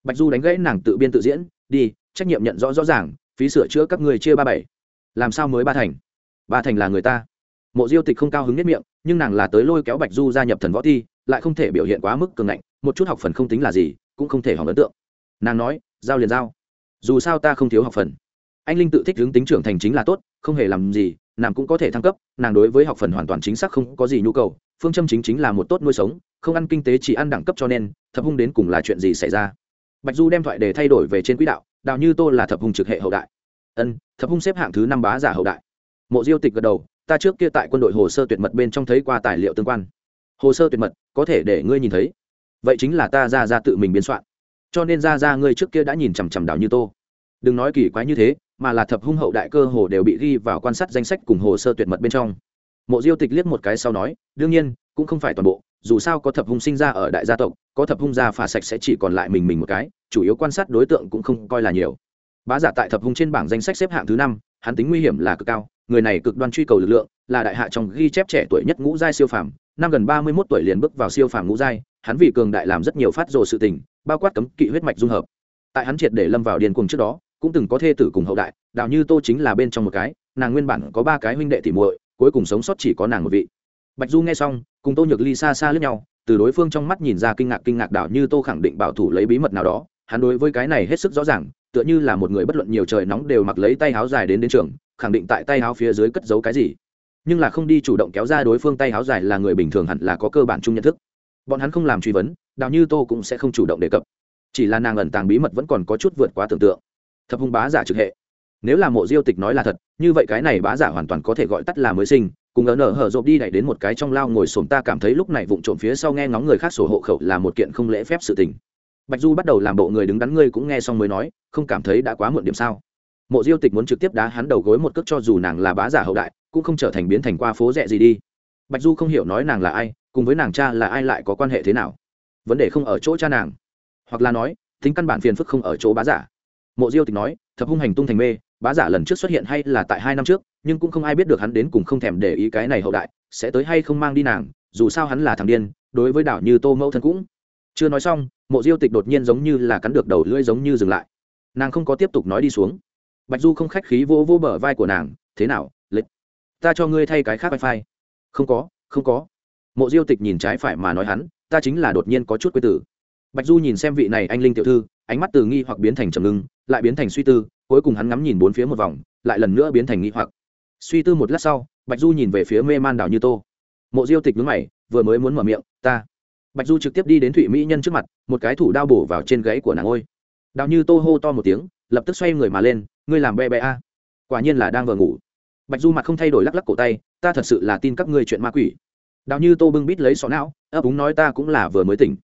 Bạch du đánh gãy nàng tự biên tự diễn, đi, trách nhiệm nhận rõ rõ ràng, phí sửa chữa các người chia ba bảy. Làm sao mới ba thành? Ba thành là người ta. Mộ diêu tịch không cao hứng nhất miệng, nhưng nàng là tới lôi kéo bạch du gia nhập thần võ thi, lại không thể biểu hiện quá mức cường ngạnh, một chút học phần không tính là gì, cũng không thể hỏng ấn tượng. Nàng nói, giao liền giao. Dù sao ta không thiếu học phần. Anh linh tự thích hướng tính trưởng thành chính là tốt, không hề làm gì, nàng cũng có thể thăng cấp, nàng đối với học phần hoàn toàn chính xác không có gì nhu cầu, phương châm chính chính là một tốt nuôi sống, không ăn kinh tế chỉ ăn đẳng cấp cho nên, thập hung đến cùng là chuyện gì xảy ra. Bạch du đem thoại để thay đổi về trên quỹ đạo, đào như tô là thập hung trực hệ hậu đại. Ân, thập hung xếp hạng thứ năm bá giả hậu đại mộ diêu tịch gật đầu, ta trước kia tại quân đội hồ sơ tuyệt mật bên trong thấy qua tài liệu tương quan. Hồ sơ tuyệt mật, có thể để ngươi nhìn thấy. Vậy chính là ta ra ra tự mình biên soạn. Cho nên ra ra ngươi trước kia đã nhìn chằm chằm đảo như tô. Đừng nói kỳ quái như thế, mà là thập hung hậu đại cơ hồ đều bị ghi vào quan sát danh sách cùng hồ sơ tuyệt mật bên trong. Mộ diêu tịch liếc một cái sau nói, đương nhiên, cũng không phải toàn bộ, dù sao có thập hung sinh ra ở đại gia tộc, có thập hung gia phả sạch sẽ chỉ còn lại mình mình một cái, chủ yếu quan sát đối tượng cũng không coi là nhiều. Bá giả tại thập hung trên bảng danh sách xếp hạng thứ năm, hắn tính nguy hiểm là cực cao người này cực đoan truy cầu lực lượng, là đại hạ trong ghi chép trẻ tuổi nhất ngũ giai siêu phàm. Năm gần ba mươi mốt tuổi liền bước vào siêu phàm ngũ giai, hắn vì cường đại làm rất nhiều phát rồ sự tình, bao quát cấm kỵ huyết mạch dung hợp. Tại hắn triệt để lâm vào điền cuồng trước đó, cũng từng có thê tử cùng hậu đại, đạo như tô chính là bên trong một cái, nàng nguyên bản có ba cái huynh đệ tỉ muội, cuối cùng sống sót chỉ có nàng một vị. Bạch du nghe xong, cùng tô nhược ly xa xa lướt nhau, từ đối phương trong mắt nhìn ra kinh ngạc kinh ngạc đạo như tô khẳng định bảo thủ lấy bí mật nào đó, hắn đối với cái này hết sức rõ ràng, tựa như là một người bất luận nhiều trời nóng đều mặc lấy tay áo dài đến đến trường khẳng định tại tay áo phía dưới cất giấu cái gì. Nhưng là không đi chủ động kéo ra đối phương tay áo dài là người bình thường hẳn là có cơ bản chung nhận thức. Bọn hắn không làm truy vấn, đào như tô cũng sẽ không chủ động đề cập. Chỉ là nàng ẩn tàng bí mật vẫn còn có chút vượt quá tưởng tượng. Thập hung bá giả trực hệ. Nếu là mộ diêu tịch nói là thật, như vậy cái này bá giả hoàn toàn có thể gọi tắt là mới sinh, cùng ở nở hở rộp đi đẩy đến một cái trong lao ngồi xổm ta cảm thấy lúc này vụng trộm phía sau nghe ngóng người khác sổ hộ khẩu là một kiện không lễ phép sự tình. Bạch du bắt đầu làm bộ người đứng đắn ngươi cũng nghe xong mới nói, không cảm thấy đã quá muộn điểm sao? Mộ diêu tịch muốn trực tiếp đá hắn đầu gối một cước cho dù nàng là bá giả hậu đại, cũng không trở thành biến thành qua phố rẻ gì đi. Bạch du không hiểu nói nàng là ai, cùng với nàng cha là ai lại có quan hệ thế nào. Vấn đề không ở chỗ cha nàng, hoặc là nói, tính căn bản phiền phức không ở chỗ bá giả. Mộ diêu tịch nói, thập hung hành tung thành mê, bá giả lần trước xuất hiện hay là tại hai năm trước, nhưng cũng không ai biết được hắn đến cùng không thèm để ý cái này hậu đại, sẽ tới hay không mang đi nàng, dù sao hắn là thằng điên, đối với đảo như tô mẫu thân cũng chưa nói xong, mộ diêu tịch đột nhiên giống như là cắn được đầu lưỡi giống như dừng lại. Nàng không có tiếp tục nói đi xuống bạch du không khách khí vỗ vỗ bờ vai của nàng, thế nào lệch ta cho ngươi thay cái khác wifi. Không có không có. Mộ diêu tịch nhìn trái phải mà nói hắn, ta chính là đột nhiên có chút quê tử. Bạch du nhìn xem vị này anh linh tiểu thư, ánh mắt từ nghi hoặc biến thành trầm ngưng, lại biến thành suy tư, cuối cùng hắn ngắm nhìn bốn phía một vòng, lại lần nữa biến thành nghi hoặc. Suy tư một lát sau, bạch du nhìn về phía mê man đảo như tô. Mộ diêu tịch nhướng mày, vừa mới muốn mở miệng, ta. Bạch du trực tiếp đi đến thụy mỹ nhân trước mặt, một cái thủ đao bổ vào trên gáy của nàng ôi. Đào như tô hô to một tiếng, lập tức xoay người mà lên ngươi làm be be a. Quả nhiên là đang vừa ngủ. Bạch du mặt không thay đổi lắc lắc cổ tay, ta thật sự là tin các ngươi chuyện ma quỷ. Đào như tô bưng bít lấy sọ não, ấp úng nói ta cũng là vừa mới tỉnh.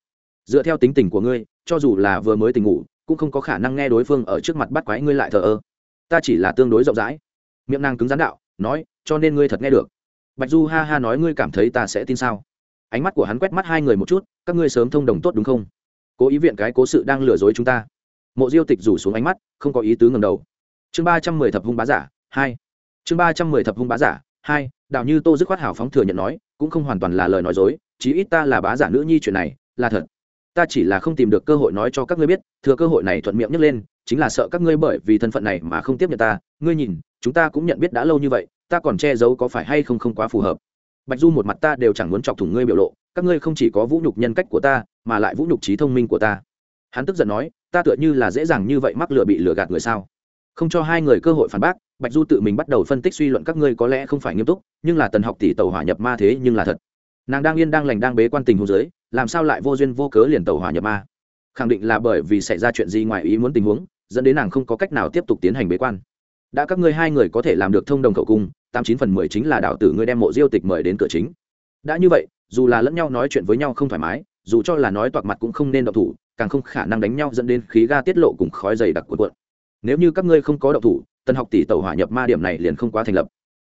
Dựa theo tính tình của ngươi, cho dù là vừa mới tỉnh ngủ, cũng không có khả năng nghe đối phương ở trước mặt bắt quái ngươi lại thờ ơ. Ta chỉ là tương đối rộng rãi. Miệng nàng cứng rắn đạo, nói, cho nên ngươi thật nghe được. Bạch du ha ha nói ngươi cảm thấy ta sẽ tin sao? Ánh mắt của hắn quét mắt hai người một chút, các ngươi sớm thông đồng tốt đúng không? Cố ý viện cái cố sự đang lừa dối chúng ta. Mộ diêu tịch rủ xuống ánh mắt, không có ý tứ ngầm đầu chương ba trăm mười thập hung bá giả, hai. Chương ba trăm mười thập hung bá giả, hai, đạo như tô dứt khoát hảo phóng thừa nhận nói, cũng không hoàn toàn là lời nói dối, chí ít ta là bá giả nữ nhi chuyện này, là thật. Ta chỉ là không tìm được cơ hội nói cho các ngươi biết, thừa cơ hội này thuận miệng nhấc lên, chính là sợ các ngươi bởi vì thân phận này mà không tiếp nhận ta. Ngươi nhìn, chúng ta cũng nhận biết đã lâu như vậy, ta còn che giấu có phải hay không không quá phù hợp. Bạch du một mặt ta đều chẳng muốn chọc thủng ngươi biểu lộ, các ngươi không chỉ có vũ nhục nhân cách của ta, mà lại vũ nhục trí thông minh của ta. Hắn tức giận nói, ta tựa như là dễ dàng như vậy mắc lừa bị lừa gạt người sao? Không cho hai người cơ hội phản bác, bạch du tự mình bắt đầu phân tích suy luận các ngươi có lẽ không phải nghiêm túc, nhưng là tần học tỷ tàu hỏa nhập ma thế nhưng là thật. Nàng đang yên đang lành đang bế quan tình hồ dưới, làm sao lại vô duyên vô cớ liền tàu hỏa nhập ma? Khẳng định là bởi vì xảy ra chuyện gì ngoài ý muốn tình huống, dẫn đến nàng không có cách nào tiếp tục tiến hành bế quan. Đã các ngươi hai người có thể làm được thông đồng khẩu cung, tám chín phần mười chính là đạo tử ngươi đem mộ diêu tịch mời đến cửa chính. Đã như vậy, dù là lẫn nhau nói chuyện với nhau không thoải mái, dù cho là nói toạc mặt cũng không nên độc thủ, càng không khả năng đánh nhau dẫn đến khí ga tiết lộ cùng khói dày đặc cuộn cuộn nếu như các ngươi không có động thủ, tân học tỷ tàu hỏa nhập ma điểm này liền không quá thành lập.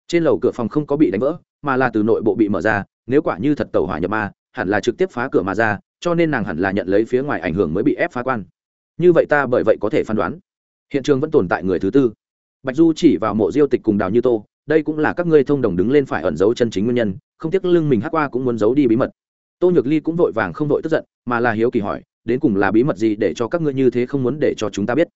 Trên lầu cửa phòng không có bị đánh vỡ, mà là từ nội bộ bị mở ra, nếu quả như thật tàu hỏa nhập ma, hẳn là trực tiếp phá cửa mà ra, cho nên nàng hẳn là nhận lấy phía ngoài ảnh hưởng mới bị ép phá quan. Như vậy ta bởi vậy có thể phán đoán. Hiện trường vẫn tồn tại người thứ tư. Bạch du chỉ vào mộ diêu tịch cùng đào như tô, đây cũng là các ngươi thông đồng đứng lên phải ẩn giấu chân chính nguyên nhân, không tiếc lưng mình hát qua cũng muốn giấu đi bí mật. Tô nhược ly cũng vội vàng không vội tức giận, mà là hiếu kỳ hỏi, đến cùng là bí mật gì để cho các ngươi như thế không muốn để cho chúng ta biết?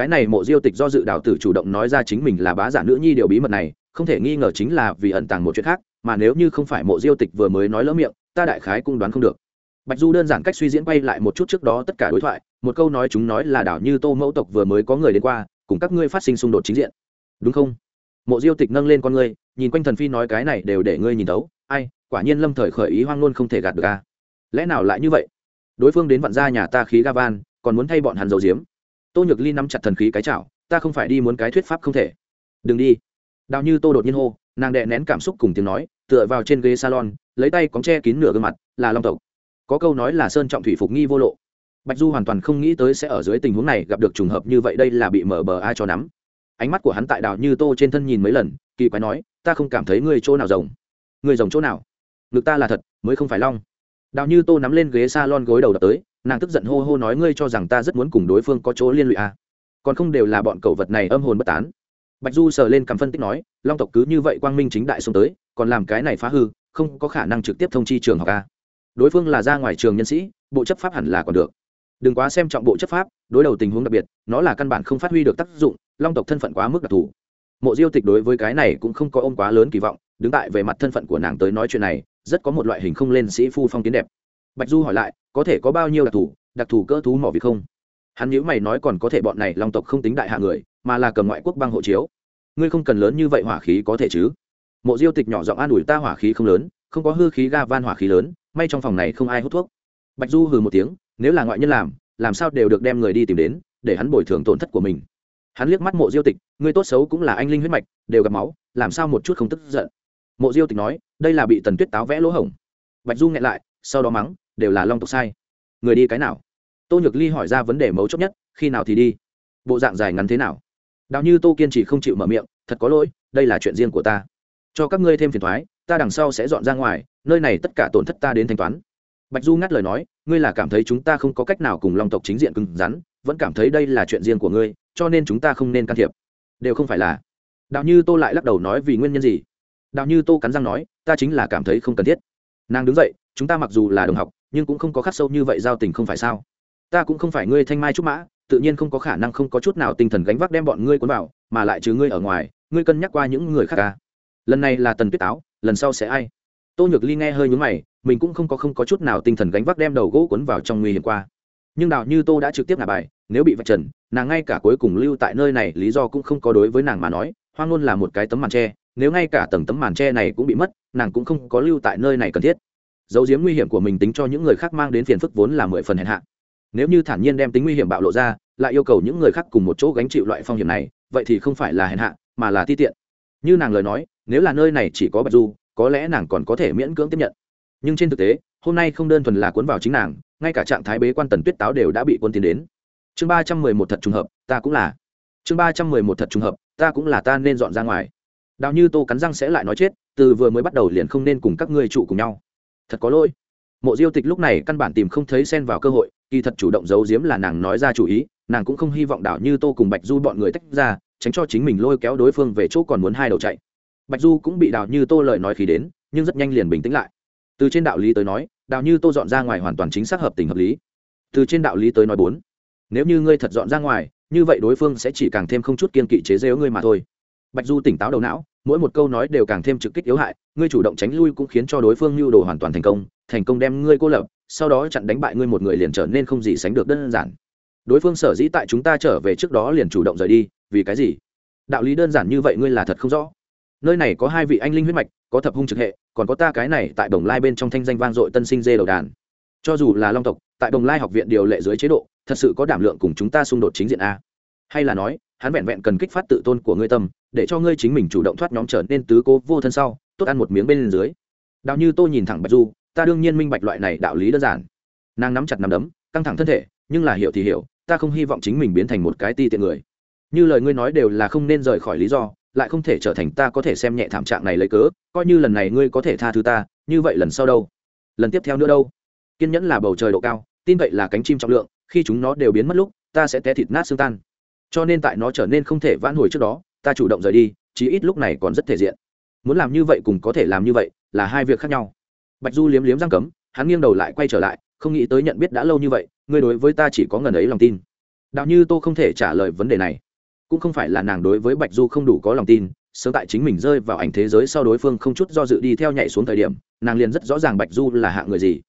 Cái này mộ diêu tịch do dự đào tử chủ động nói ra chính mình là bá giả nữ nhi điều bí mật này, không thể nghi ngờ chính là vì ẩn tàng một chuyện khác, mà nếu như không phải mộ diêu tịch vừa mới nói lỡ miệng, ta đại khái cũng đoán không được. Bạch du đơn giản cách suy diễn quay lại một chút trước đó tất cả đối thoại, một câu nói chúng nói là đảo như tô mẫu tộc vừa mới có người đến qua, cùng các ngươi phát sinh xung đột chính diện. Đúng không? Mộ diêu tịch nâng lên con ngươi, nhìn quanh thần phi nói cái này đều để ngươi nhìn đấu ai, quả nhiên lâm thời khởi ý hoang luôn không thể gạt được a. Lẽ nào lại như vậy? Đối phương đến vặn ra nhà ta khí ga van, còn muốn thay bọn hắn dầu diếm tô nhược ly nắm chặt thần khí cái chảo, ta không phải đi muốn cái thuyết pháp không thể. Đừng đi. Đào như tô đột nhiên hô, nàng đệ nén cảm xúc cùng tiếng nói, tựa vào trên ghế salon, lấy tay cóng che kín nửa gương mặt, là long tộc. Có câu nói là sơn trọng thủy phục nghi vô lộ. Bạch du hoàn toàn không nghĩ tới sẽ ở dưới tình huống này gặp được trùng hợp như vậy đây là bị mở bờ ai cho nắm. Ánh mắt của hắn tại đào như tô trên thân nhìn mấy lần, kỳ quái nói, ta không cảm thấy ngươi chỗ nào rồng. Người rồng chỗ nào? Ngực ta là thật, mới không phải long đào như tô nắm lên ghế s a lon gối đầu đập tới, nàng tức giận hô hô nói ngươi cho rằng ta rất muốn cùng đối phương có chỗ liên lụy à. còn không đều là bọn cẩu vật này âm hồn bất tán. Bạch du sờ lên cắm phân tích nói, long tộc cứ như vậy quang minh chính đại xuống tới, còn làm cái này phá hư, không có khả năng trực tiếp thông chi trường học a đối phương là ra ngoài trường nhân sĩ, bộ chấp pháp hẳn là còn được. Đừng quá xem trọng bộ chấp pháp, đối đầu tình huống đặc biệt, nó là căn bản không phát huy được tác dụng, long tộc thân phận quá mức đặc thù. Mộ diêu tịch đối với cái này cũng không có ôm quá lớn kỳ vọng, đứng tại về mặt thân phận của nàng tới nói chuyện này rất có một loại hình không lên sĩ phu phong kiến đẹp. Bạch du hỏi lại, có thể có bao nhiêu đặc thù đặc thù cỡ thú mỏ việc không? Hắn nhữ mày nói còn có thể bọn này long tộc không tính đại hạ người, mà là cầm ngoại quốc băng hộ chiếu. Ngươi không cần lớn như vậy hỏa khí có thể chứ? Mộ diêu tịch nhỏ giọng an ủi ta hỏa khí không lớn, không có hư khí ga van hỏa khí lớn, may trong phòng này không ai hút thuốc. Bạch du hừ một tiếng, nếu là ngoại nhân làm làm sao đều được đem người đi tìm đến, để hắn bồi thường tổn thất của mình. Hắn liếc mắt mộ diêu tịch, người tốt xấu cũng là anh linh huyết mạch, đều gặp máu, làm sao một chút không tức giận? Mộ diêu tịch nói, đây là bị tần tuyết táo vẽ lỗ hổng. Bạch du nghẹn lại, sau đó mắng, đều là long tộc sai. Người đi cái nào? Tô nhược ly hỏi ra vấn đề mấu chốt nhất, khi nào thì đi? Bộ dạng dài ngắn thế nào? Đào như tô kiên trì không chịu mở miệng, thật có lỗi, đây là chuyện riêng của ta. Cho các ngươi thêm phiền thoái, ta đằng sau sẽ dọn ra ngoài, nơi này tất cả tổn thất ta đến thanh toán. Bạch du ngắt lời nói, ngươi là cảm thấy chúng ta không có cách nào cùng long tộc chính diện cứng rắn, vẫn cảm thấy đây là chuyện riêng của ngươi, cho nên chúng ta không nên can thiệp. Đều không phải là. Đạo như tô lại lắc đầu nói vì nguyên nhân gì? Đạo như tô cắn răng nói, ta chính là cảm thấy không cần thiết. Nàng đứng dậy, chúng ta mặc dù là đồng học, nhưng cũng không có khắc sâu như vậy giao tình không phải sao? Ta cũng không phải ngươi thanh mai trúc mã, tự nhiên không có khả năng không có chút nào tinh thần gánh vác đem bọn ngươi cuốn vào, mà lại trừ ngươi ở ngoài, ngươi cân nhắc qua những người khác ca lần này là tần tuyết táo, lần sau sẽ ai? Tô nhược ly nghe hơi nhúng mày, mình cũng không có không có chút nào tinh thần gánh vác đem đầu gỗ cuốn vào trong nguy hiểm qua. Nhưng đạo như tô đã trực tiếp ngả bài, nếu bị vạch trần, nàng ngay cả cuối cùng lưu tại nơi này, lý do cũng không có đối với nàng mà nói, hoang ngôn là một cái tấm màn tre nếu ngay cả tầng tấm màn tre này cũng bị mất, nàng cũng không có lưu tại nơi này cần thiết. Dấu diếm nguy hiểm của mình tính cho những người khác mang đến phiền phức vốn là mười phần hèn hạ. Nếu như thản nhiên đem tính nguy hiểm bạo lộ ra, lại yêu cầu những người khác cùng một chỗ gánh chịu loại phong hiểm này, vậy thì không phải là hèn hạ, mà là ti tiện. Như nàng lời nói, nếu là nơi này chỉ có bạch du, có lẽ nàng còn có thể miễn cưỡng tiếp nhận. Nhưng trên thực tế, hôm nay không đơn thuần là cuốn vào chính nàng, ngay cả trạng thái bế quan tần tuyết táo đều đã bị quân tiến đến. Chương ba trăm mười một thật trùng hợp, ta cũng là. Chương ba trăm mười một thật trùng hợp, ta cũng là, ta nên dọn ra ngoài đào như tô cắn răng sẽ lại nói chết, từ vừa mới bắt đầu liền không nên cùng các ngươi trụ cùng nhau. Thật có lỗi. Mộ diêu tịch lúc này căn bản tìm không thấy xen vào cơ hội, kỳ thật chủ động giấu giếm là nàng nói ra chủ ý, nàng cũng không hy vọng đảo như tô cùng bạch du bọn người tách ra, tránh cho chính mình lôi kéo đối phương về chỗ còn muốn hai đầu chạy. Bạch du cũng bị đào như tô lời nói khí đến, nhưng rất nhanh liền bình tĩnh lại. Từ trên đạo lý tới nói, đào như tô dọn ra ngoài hoàn toàn chính xác hợp tình hợp lý. Từ trên đạo lý tới nói bốn, nếu như ngươi thật dọn ra ngoài, như vậy đối phương sẽ chỉ càng thêm không chút kiên kỵ chế rêu ngươi mà thôi bạch du tỉnh táo đầu não, mỗi một câu nói đều càng thêm trực kích yếu hại, ngươi chủ động tránh lui cũng khiến cho đối phương lưu đồ hoàn toàn thành công thành công đem ngươi cô lập, sau đó chặn đánh bại ngươi một người liền trở nên không gì sánh được đơn giản. Đối phương sở dĩ tại chúng ta trở về trước đó liền chủ động rời đi, vì cái gì? Đạo lý đơn giản như vậy ngươi là thật không rõ. Nơi này có hai vị anh linh huyết mạch, có thập hung trực hệ, còn có ta cái này tại đồng lai bên trong thanh danh vang dội tân sinh dê đầu đàn. Cho dù là long tộc, tại đồng lai học viện điều lệ dưới chế độ, thật sự có đảm lượng cùng chúng ta xung đột chính diện a. Hay là nói hắn vẹn vẹn cần kích phát tự tôn của ngươi tâm, để cho ngươi chính mình chủ động thoát nhóm trở nên tứ cố vô thân sau, tốt ăn một miếng bên dưới. Đạo như tôi nhìn thẳng bạch du, ta đương nhiên minh bạch loại này đạo lý đơn giản. Nàng nắm chặt nắm đấm, căng thẳng thân thể, nhưng là hiểu thì hiểu, ta không hy vọng chính mình biến thành một cái ti tiện người. Như lời ngươi nói đều là không nên rời khỏi lý do, lại không thể trở thành ta có thể xem nhẹ thảm trạng này lấy cớ, coi như lần này ngươi có thể tha thứ ta, như vậy lần sau đâu? Lần tiếp theo nữa đâu? Kiên nhẫn là bầu trời độ cao, tin vậy là cánh chim trọng lượng, khi chúng nó đều biến mất lúc, ta sẽ té thịt nát xương tan cho nên tại nó trở nên không thể vãn hồi trước đó, ta chủ động rời đi, chí ít lúc này còn rất thể diện. Muốn làm như vậy cùng có thể làm như vậy, là hai việc khác nhau. Bạch du liếm liếm răng cấm, hắn nghiêng đầu lại quay trở lại, không nghĩ tới nhận biết đã lâu như vậy, ngươi đối với ta chỉ có ngần ấy lòng tin. Đạo như tô không thể trả lời vấn đề này. Cũng không phải là nàng đối với bạch du không đủ có lòng tin, sớm tại chính mình rơi vào ảnh thế giới sau đối phương không chút do dự đi theo nhảy xuống thời điểm, nàng liền rất rõ ràng bạch du là hạ người gì.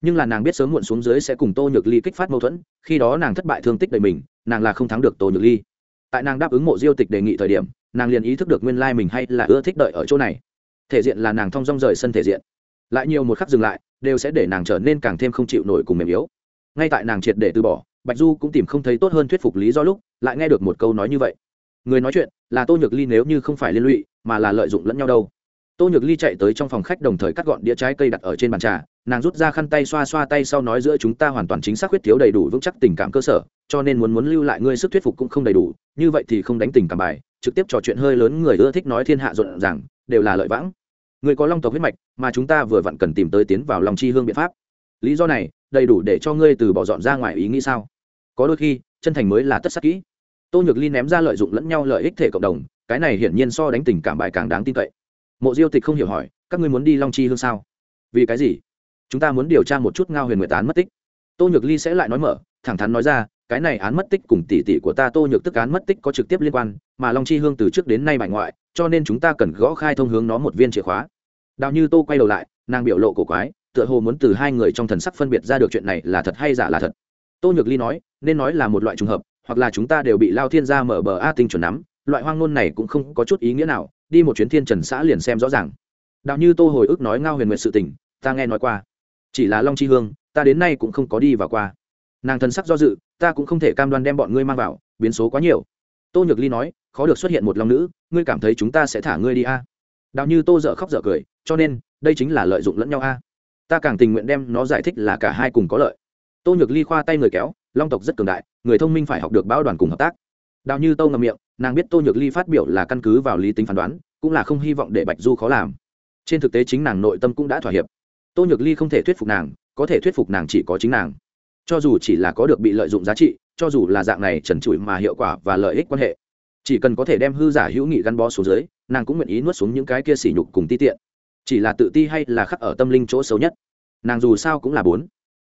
Nhưng là nàng biết sớm muộn xuống dưới sẽ cùng tô nhược ly kích phát mâu thuẫn, khi đó nàng thất bại thương tích đầy mình nàng là không thắng được tô nhược ly. Tại nàng đáp ứng mộ diêu tịch đề nghị thời điểm, nàng liền ý thức được nguyên lai mình hay là ưa thích đợi ở chỗ này. Thể diện là nàng thong dong rời sân thể diện. Lại nhiều một khắc dừng lại, đều sẽ để nàng trở nên càng thêm không chịu nổi cùng mềm yếu. Ngay tại nàng triệt để từ bỏ, bạch du cũng tìm không thấy tốt hơn thuyết phục lý do lúc, lại nghe được một câu nói như vậy. Người nói chuyện, là tô nhược ly nếu như không phải liên lụy, mà là lợi dụng lẫn nhau đâu tô nhược ly chạy tới trong phòng khách đồng thời cắt gọn đĩa trái cây đặt ở trên bàn trà, nàng rút ra khăn tay xoa xoa tay sau nói giữa chúng ta hoàn toàn chính xác huyết thiếu đầy đủ vững chắc tình cảm cơ sở, cho nên muốn muốn lưu lại ngươi sức thuyết phục cũng không đầy đủ, như vậy thì không đánh tình cảm bài, trực tiếp trò chuyện hơi lớn người ưa thích nói thiên hạ rộn ràng, đều là lợi vãng. Người có long tộc huyết mạch, mà chúng ta vừa vặn cần tìm tới tiến vào lòng chi hương biện pháp. Lý do này, đầy đủ để cho ngươi từ bỏ dọn ra ngoài ý nghĩ sao? Có đôi khi, chân thành mới là tất sắc kỹ. Tô nhược ly ném ra lợi dụng lẫn nhau lợi ích thể cộng đồng, cái này hiển nhiên so đánh tình cảm bài càng đáng tin cậy mộ diêu tịch không hiểu hỏi, các ngươi muốn đi long chi hương sao? Vì cái gì? Chúng ta muốn điều tra một chút ngao huyền nguyệt án mất tích. Tô nhược ly sẽ lại nói mở, thẳng thắn nói ra, cái này án mất tích cùng tỷ tỷ của ta tô nhược tức án mất tích có trực tiếp liên quan, mà long chi hương từ trước đến nay bại ngoại, cho nên chúng ta cần gõ khai thông hướng nó một viên chìa khóa. Đào như tô quay đầu lại, nàng biểu lộ cổ quái, tựa hồ muốn từ hai người trong thần sắc phân biệt ra được chuyện này là thật hay giả là thật. Tô nhược ly nói, nên nói là một loại trùng hợp, hoặc là chúng ta đều bị lao thiên gia mở bờ a tinh chuẩn nắm, loại hoang ngôn này cũng không có chút ý nghĩa nào đi một chuyến thiên trần xã liền xem rõ ràng. Đạo như tô hồi ức nói ngao huyền nguyệt sự tình, ta nghe nói qua. Chỉ là long chi hương, ta đến nay cũng không có đi vào qua. Nàng thần sắc do dự, ta cũng không thể cam đoan đem bọn ngươi mang vào, biến số quá nhiều. Tô nhược ly nói, khó được xuất hiện một long nữ, ngươi cảm thấy chúng ta sẽ thả ngươi đi a? À? đạo như tô dợ khóc dợ cười, cho nên, đây chính là lợi dụng lẫn nhau a. Ta càng tình nguyện đem nó giải thích là cả hai cùng có lợi. Tô nhược ly khoa tay người kéo, long tộc rất cường đại, người thông minh phải học được bao đoàn cùng hợp tác đạo như tô ngầm miệng, nàng biết tô nhược ly phát biểu là căn cứ vào lý tính phán đoán, cũng là không hy vọng để bạch du khó làm. Trên thực tế chính nàng nội tâm cũng đã thỏa hiệp. Tô nhược ly không thể thuyết phục nàng, có thể thuyết phục nàng chỉ có chính nàng. Cho dù chỉ là có được bị lợi dụng giá trị, cho dù là dạng này trần trụi mà hiệu quả và lợi ích quan hệ, chỉ cần có thể đem hư giả hữu nghị gắn bó xuống dưới, nàng cũng nguyện ý nuốt xuống những cái kia sỉ nhục cùng ti tiện. Chỉ là tự ti hay là khắc ở tâm linh chỗ xấu nhất. Nàng dù sao cũng là bốn.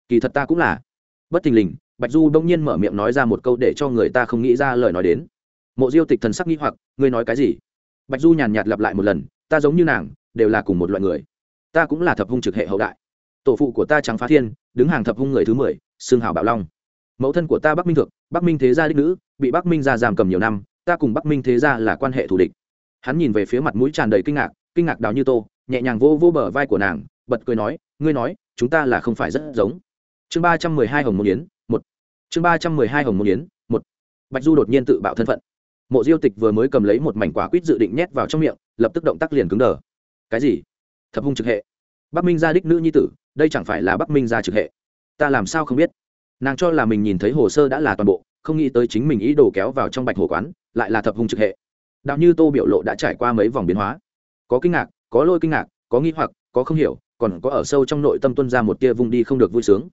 Kỳ thật ta cũng là. Bất thình lình bạch du đông nhiên mở miệng nói ra một câu để cho người ta không nghĩ ra lời nói đến. Mộ diêu tịch thần sắc nghi hoặc, ngươi nói cái gì? Bạch du nhàn nhạt lặp lại một lần, ta giống như nàng, đều là cùng một loại người. Ta cũng là thập hung trực hệ hậu đại. Tổ phụ của ta trắng phá thiên, đứng hàng thập hung người thứ mười xương hào bảo long. Mẫu thân của ta bắc minh thượng, bắc minh thế gia đích nữ, bị bắc minh gia giam cầm nhiều năm, ta cùng bắc minh thế gia là quan hệ thù địch. Hắn nhìn về phía mặt mũi tràn đầy kinh ngạc kinh ngạc đào như tô, nhẹ nhàng vô vô bờ vai của nàng, bật cười nói, ngươi nói, chúng ta là không phải rất giống. Chương ba trăm mười hai hồng môn yến chương ba trăm mười hai hồng môn yến, một. Bạch du đột nhiên tự bạo thân phận. Mộ diêu tịch vừa mới cầm lấy một mảnh quả quýt dự định nhét vào trong miệng, lập tức động tác liền cứng đờ. Cái gì? Thập hung trực hệ. Bắc minh gia đích nữ nhi tử, đây chẳng phải là bắc minh gia trực hệ? Ta làm sao không biết? Nàng cho là mình nhìn thấy hồ sơ đã là toàn bộ, không nghĩ tới chính mình ý đồ kéo vào trong bạch hồ quán, lại là thập hung trực hệ. Đạo như tô biểu lộ đã trải qua mấy vòng biến hóa. Có kinh ngạc, có lôi kinh ngạc, có nghi hoặc, có không hiểu, còn có ở sâu trong nội tâm tuân ra một tia vung đi không được vui sướng.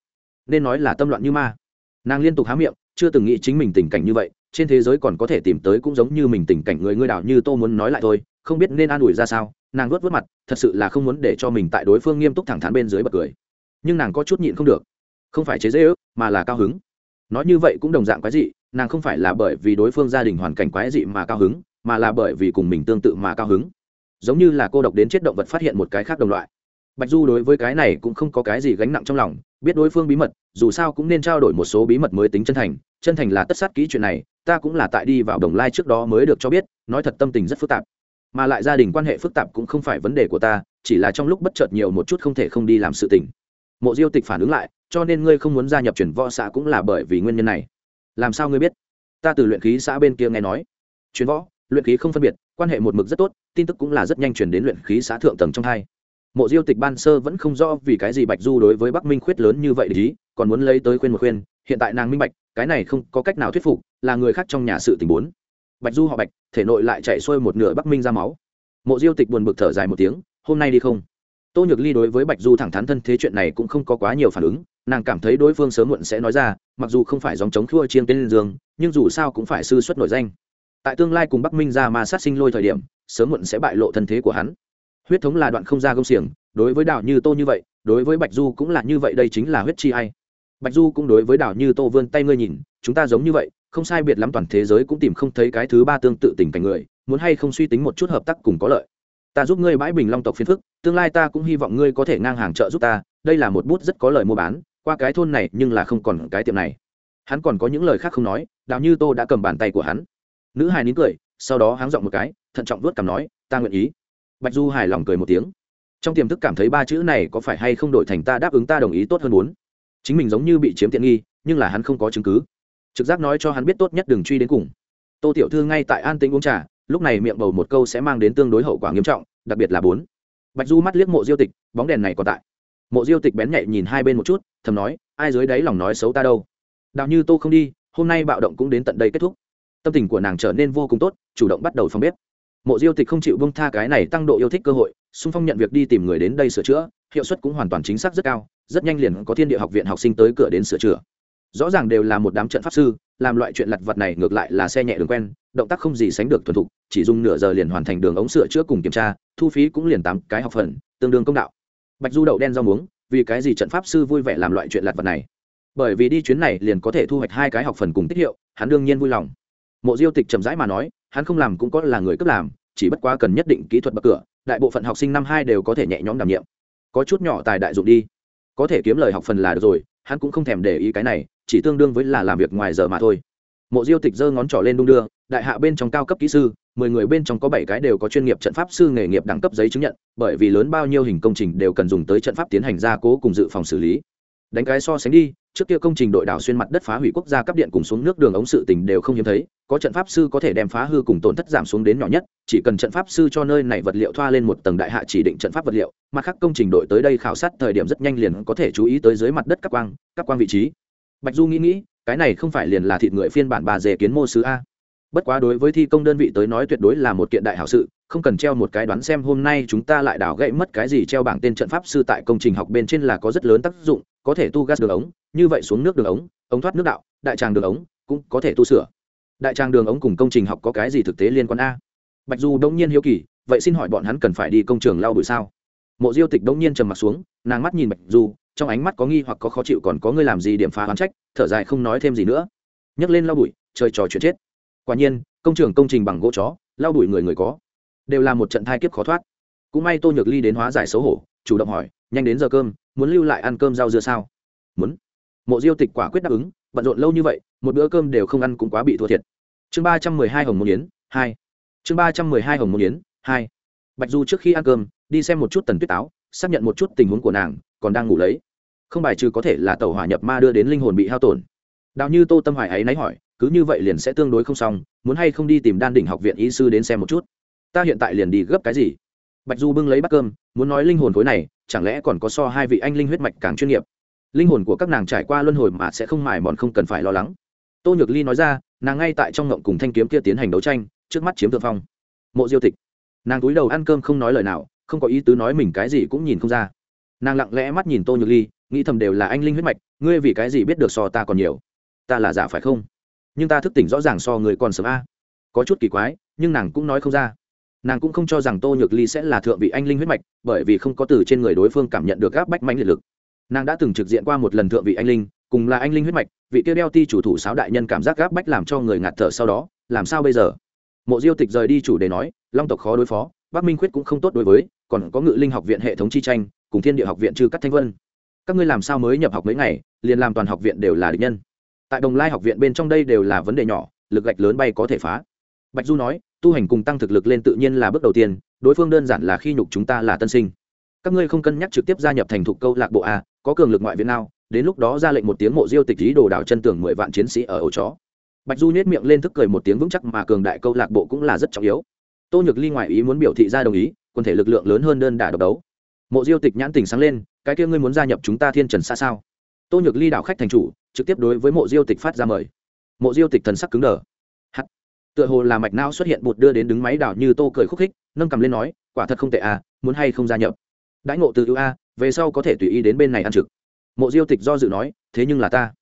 Nên nói là tâm loạn như ma nàng liên tục há miệng, chưa từng nghĩ chính mình tình cảnh như vậy, trên thế giới còn có thể tìm tới cũng giống như mình tình cảnh người ngươi đạo như tô muốn nói lại thôi, không biết nên an ủi ra sao, nàng vớt vớt mặt, thật sự là không muốn để cho mình tại đối phương nghiêm túc thẳng thắn bên dưới bật cười. Nhưng nàng có chút nhịn không được. Không phải chế dễ ước, mà là cao hứng. Nói như vậy cũng đồng dạng quái dị, nàng không phải là bởi vì đối phương gia đình hoàn cảnh quái dị mà cao hứng, mà là bởi vì cùng mình tương tự mà cao hứng. Giống như là cô độc đến chết động vật phát hiện một cái khác đồng loại. Bạch du đối với cái này cũng không có cái gì gánh nặng trong lòng biết đối phương bí mật, dù sao cũng nên trao đổi một số bí mật mới tính chân thành. Chân thành là tất sát kỹ chuyện này, ta cũng là tại đi vào đồng lai trước đó mới được cho biết, nói thật tâm tình rất phức tạp. Mà lại gia đình quan hệ phức tạp cũng không phải vấn đề của ta, chỉ là trong lúc bất chợt nhiều một chút không thể không đi làm sự tình. Mộ diêu tịch phản ứng lại, cho nên ngươi không muốn gia nhập chuyển võ xã cũng là bởi vì nguyên nhân này. Làm sao ngươi biết? Ta từ luyện khí xã bên kia nghe nói. Chuyển võ, luyện khí không phân biệt, quan hệ một mực rất tốt, tin tức cũng là rất nhanh chuyển đến luyện khí xã thượng tầng trong hai mộ diêu tịch ban sơ vẫn không rõ vì cái gì bạch du đối với bắc minh khuyết lớn như vậy ý, còn muốn lấy tới khuyên một khuyên, hiện tại nàng minh bạch, cái này không có cách nào thuyết phục, là người khác trong nhà sự tình bốn. Bạch du họ bạch, thể nội lại chạy xuôi một nửa bắc minh ra máu. Mộ diêu tịch buồn bực thở dài một tiếng, hôm nay đi không? Tô nhược ly đối với bạch du thẳng thắn thân thế chuyện này cũng không có quá nhiều phản ứng, nàng cảm thấy đối phương sớm muộn sẽ nói ra, mặc dù không phải dòng chống khua chiên tên dương, nhưng dù sao cũng phải sư xuất nổi danh. Tại tương lai cùng bắc minh ra mà sát sinh lôi thời điểm, sớm muộn sẽ bại lộ thân thế của hắn huyết thống là đoạn không ra công xiềng, đối với đảo như tô như vậy, đối với bạch du cũng là như vậy, đây chính là huyết chi ai. Bạch du cũng đối với đảo như tô vươn tay ngươi nhìn, chúng ta giống như vậy, không sai biệt lắm toàn thế giới cũng tìm không thấy cái thứ ba tương tự tình cảnh người, muốn hay không suy tính một chút hợp tác cùng có lợi. Ta giúp ngươi bãi bình long tộc phiền phức, tương lai ta cũng hy vọng ngươi có thể ngang hàng trợ giúp ta, đây là một bút rất có lời mua bán, qua cái thôn này nhưng là không còn cái tiệm này. Hắn còn có những lời khác không nói đào như tô đã cầm bàn tay của hắn. Nữ hài nín cười, sau đó háng giọng một cái, thận trọng vuốt cằm nói, ta nguyện ý bạch du hài lòng cười một tiếng. Trong tiềm thức cảm thấy ba chữ này có phải hay không đổi thành ta đáp ứng ta đồng ý tốt hơn muốn? Chính mình giống như bị chiếm tiện nghi, nhưng là hắn không có chứng cứ. Trực giác nói cho hắn biết tốt nhất đừng truy đến cùng. Tô tiểu thư ngay tại an tĩnh uống trà, lúc này miệng bầu một câu sẽ mang đến tương đối hậu quả nghiêm trọng, đặc biệt là bốn. Bạch du mắt liếc mộ diêu tịch, bóng đèn này còn tại. Mộ diêu tịch bén nhạy nhìn hai bên một chút, thầm nói, ai dưới đáy lòng nói xấu ta đâu? Đạo như tô không đi, hôm nay bạo động cũng đến tận đây kết thúc. Tâm tình của nàng trở nên vô cùng tốt, chủ động bắt đầu phòng bếp mộ diêu tịch không chịu bông tha cái này tăng độ yêu thích cơ hội xung phong nhận việc đi tìm người đến đây sửa chữa, hiệu suất cũng hoàn toàn chính xác rất cao, rất nhanh liền có thiên địa học viện học sinh tới cửa đến sửa chữa. Rõ ràng đều là một đám trận pháp sư, làm loại chuyện lặt vặt này ngược lại là xe nhẹ đường quen, động tác không gì sánh được thuần thục, chỉ dùng nửa giờ liền hoàn thành đường ống sửa chữa cùng kiểm tra, thu phí cũng liền tám cái học phần, tương đương công đạo. Bạch du đậu đen rau muống, vì cái gì trận pháp sư vui vẻ làm loại chuyện lặt vặt này? Bởi vì đi chuyến này liền có thể thu hoạch hai cái học phần cùng tiết hiệu, hắn đương nhiên vui lòng. Mộ diêu tịch chậm rãi mà nói hắn không làm cũng có là người cấp làm, chỉ bất quá cần nhất định kỹ thuật bậc cửa, đại bộ phận học sinh năm hai đều có thể nhẹ nhõm đảm nhiệm. Có chút nhỏ tài đại dụng đi. Có thể kiếm lời học phần là được rồi, hắn cũng không thèm để ý cái này, chỉ tương đương với là làm việc ngoài giờ mà thôi. Mộ diêu tịch giơ ngón trỏ lên đung đưa, đại hạ bên trong cao cấp kỹ sư, mười người bên trong có bảy cái đều có chuyên nghiệp trận pháp sư nghề nghiệp đẳng cấp giấy chứng nhận, bởi vì lớn bao nhiêu hình công trình đều cần dùng tới trận pháp tiến hành gia cố cùng dự phòng xử lý. Đánh cái so sánh đi trước kia công trình đội đảo xuyên mặt đất phá hủy quốc gia cấp điện cùng xuống nước đường ống sự tình đều không hiếm thấy, có trận pháp sư có thể đem phá hư cùng tổn thất giảm xuống đến nhỏ nhất, chỉ cần trận pháp sư cho nơi này vật liệu thoa lên một tầng đại hạ chỉ định trận pháp vật liệu, mặt khác công trình đội tới đây khảo sát thời điểm rất nhanh liền có thể chú ý tới dưới mặt đất các quang các quang vị trí. Bạch du nghĩ nghĩ, cái này không phải liền là thịt người phiên bản bà dề kiến mô sứ a. Bất quá đối với thi công đơn vị tới nói tuyệt đối là một kiện đại hảo sự không cần treo một cái đoán xem hôm nay chúng ta lại đào gậy mất cái gì treo bảng tên trận pháp sư tại công trình học bên trên là có rất lớn tác dụng, có thể tu gas đường ống, như vậy xuống nước đường ống ống thoát nước đạo, đại tràng đường ống cũng có thể tu sửa. Đại tràng đường ống cùng công trình học có cái gì thực tế liên quan a? Bạch du đông nhiên hiếu kỳ, vậy xin hỏi bọn hắn cần phải đi công trường lao đuổi sao? Mộ diêu tịch đông nhiên trầm m ặ t xuống, nàng mắt nhìn bạch du, trong ánh mắt có nghi hoặc có khó chịu còn có ngươi làm gì điểm phá hoán trách, thở dài không nói thêm gì nữa. Nhấc lên lao đuổi chơi trò chuyện chết. Quả nhiên, công trường công trình bằng gỗ chó, lao đuổi người người có đều là một trận thai kiếp khó thoát. Cũng may tô nhược ly đến hóa giải xấu hổ, chủ động hỏi, nhanh đến giờ cơm, muốn lưu lại ăn cơm rau dưa sao? Muốn. Mộ diêu tịch quả quyết đáp ứng, bận rộn lâu như vậy, một bữa cơm đều không ăn cũng quá bị thua thiệt. Chương ba trăm mười hai hồng môn yến, hai. Chương ba trăm mười hai hồng môn yến, hai. Bạch du trước khi ăn cơm, đi xem một chút tần tuyết táo, xác nhận một chút tình huống của nàng, còn đang ngủ lấy. Không bài trừ có thể là tàu hỏa nhập ma đưa đến linh hồn bị hao tổn. Đào như tô tâm hoài ấy náy hỏi, cứ như vậy liền sẽ tương đối không xong, muốn hay không đi tìm đan đỉnh học viện y sư đến xem một chút? Ta hiện tại liền đi gấp cái gì? Bạch du bưng lấy bát cơm, muốn nói linh hồn khối này, chẳng lẽ còn có so hai vị anh linh huyết mạch càng chuyên nghiệp? Linh hồn của các nàng trải qua luân hồi mà sẽ không mài mòn không cần phải lo lắng. Tô nhược ly nói ra, nàng ngay tại trong ngộng cùng thanh kiếm kia tiến hành đấu tranh, trước mắt chiếm thượng phong. Mộ diêu tịch. Nàng túi đầu ăn cơm không nói lời nào, không có ý tứ nói mình cái gì cũng nhìn không ra. Nàng lặng lẽ mắt nhìn tô nhược ly, nghĩ thầm đều là anh linh huyết mạch, ngươi vì cái gì biết được so ta còn nhiều? Ta là giả phải không? Nhưng ta thức tỉnh rõ ràng so người còn sớm a. Có chút kỳ quái, nhưng nàng cũng nói không ra nàng cũng không cho rằng tô nhược ly sẽ là thượng vị anh linh huyết mạch, bởi vì không có từ trên người đối phương cảm nhận được gáp bách mạnh liệt lực. Nàng đã từng trực diện qua một lần thượng vị anh linh, cùng là anh linh huyết mạch, vị tiêu đeo ti chủ thủ sáo đại nhân cảm giác gáp bách làm cho người ngạt thở sau đó, làm sao bây giờ? Mộ diêu tịch rời đi chủ đề nói, long tộc khó đối phó, bắc minh khuyết cũng không tốt đối với, còn có ngự linh học viện hệ thống chi tranh, cùng thiên địa học viện trừ cắt thanh vân. Các ngươi làm sao mới nhập học mấy ngày, liền làm toàn học viện đều là địch nhân. Tại đồng lai học viện bên trong đây đều là vấn đề nhỏ, lực gạch lớn bay có thể phá bạch du nói, tu hành cùng tăng thực lực lên tự nhiên là bước đầu tiên, đối phương đơn giản là khi nhục chúng ta là tân sinh. Các ngươi không cân nhắc trực tiếp gia nhập thành thục câu lạc bộ a, có cường lực ngoại viện nào, đến lúc đó ra lệnh một tiếng mộ diêu tịch lý đồ đảo chân tường mười vạn chiến sĩ ở ổ chó. Bạch du nhét miệng lên thức cười một tiếng vững chắc mà cường đại câu lạc bộ cũng là rất trọng yếu. Tô nhược ly ngoại ý muốn biểu thị ra đồng ý quân thể lực lượng lớn hơn đơn đả độc đấu. Mộ diêu tịch nhãn tình sáng lên, cái kia ngươi muốn gia nhập chúng ta thiên trần xa sao? Tô nhược ly đảo khách thành chủ, trực tiếp đối với mộ diêu tịch phát ra mời. Mộ diêu tịch thần sắc cứng đờ tựa hồ là mạch não xuất hiện bụt đưa đến đứng máy đảo như tô cười khúc khích, nâng cầm lên nói, quả thật không tệ à muốn hay không gia nhập? Đãi ngộ từ ưu a, về sau có thể tùy ý đến bên này ăn trực. Mộ diêu tịch do dự nói, thế nhưng là ta.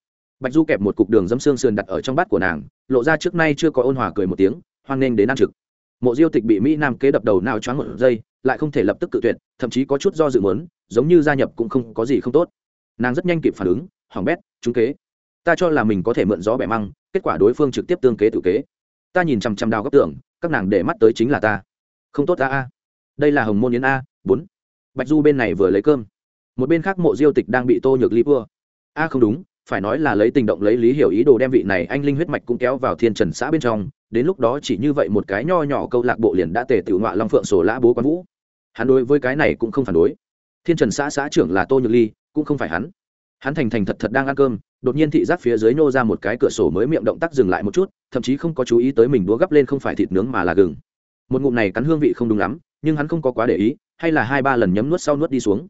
Bạch du kẹp một cục đường dấm xương sườn đặt ở trong bát của nàng, lộ ra trước nay chưa có ôn hòa cười một tiếng, hoan nghênh đến ăn trực. Mộ diêu tịch bị mỹ nam kế đập đầu nào choáng một giây, lại không thể lập tức cự tuyệt, thậm chí có chút do dự mớn giống như gia nhập cũng không có gì không tốt. Nàng rất nhanh kịp phản ứng, hỏng bét, trúng kế. Ta cho là mình có thể mượn gió bẻ măng, kết quả đối phương trực tiếp tương kế tự kế ta nhìn chằm chằm đào góc tưởng các nàng để mắt tới chính là ta. Không tốt ta a. Đây là hồng môn yến a, bốn. Bạch du bên này vừa lấy cơm. Một bên khác mộ diêu tịch đang bị tô nhược ly vua. A không đúng, phải nói là lấy tình động lấy lý hiểu ý đồ đem vị này anh linh huyết mạch cũng kéo vào thiên trần xã bên trong, đến lúc đó chỉ như vậy một cái nho nhỏ câu lạc bộ liền đã tề tiểu ngọa long phượng sổ lã bố quán vũ. Hắn đối với cái này cũng không phản đối. Thiên trần xã xã trưởng là tô nhược ly, cũng không phải hắn hắn thành thành thật thật đang ăn cơm, đột nhiên thị giác phía dưới nô ra một cái cửa sổ mới miệng động tác dừng lại một chút, thậm chí không có chú ý tới mình đúa gấp lên không phải thịt nướng mà là gừng. Một ngụm này cắn hương vị không đúng lắm, nhưng hắn không có quá để ý, hay là hai ba lần nhấm nuốt sau nuốt đi xuống.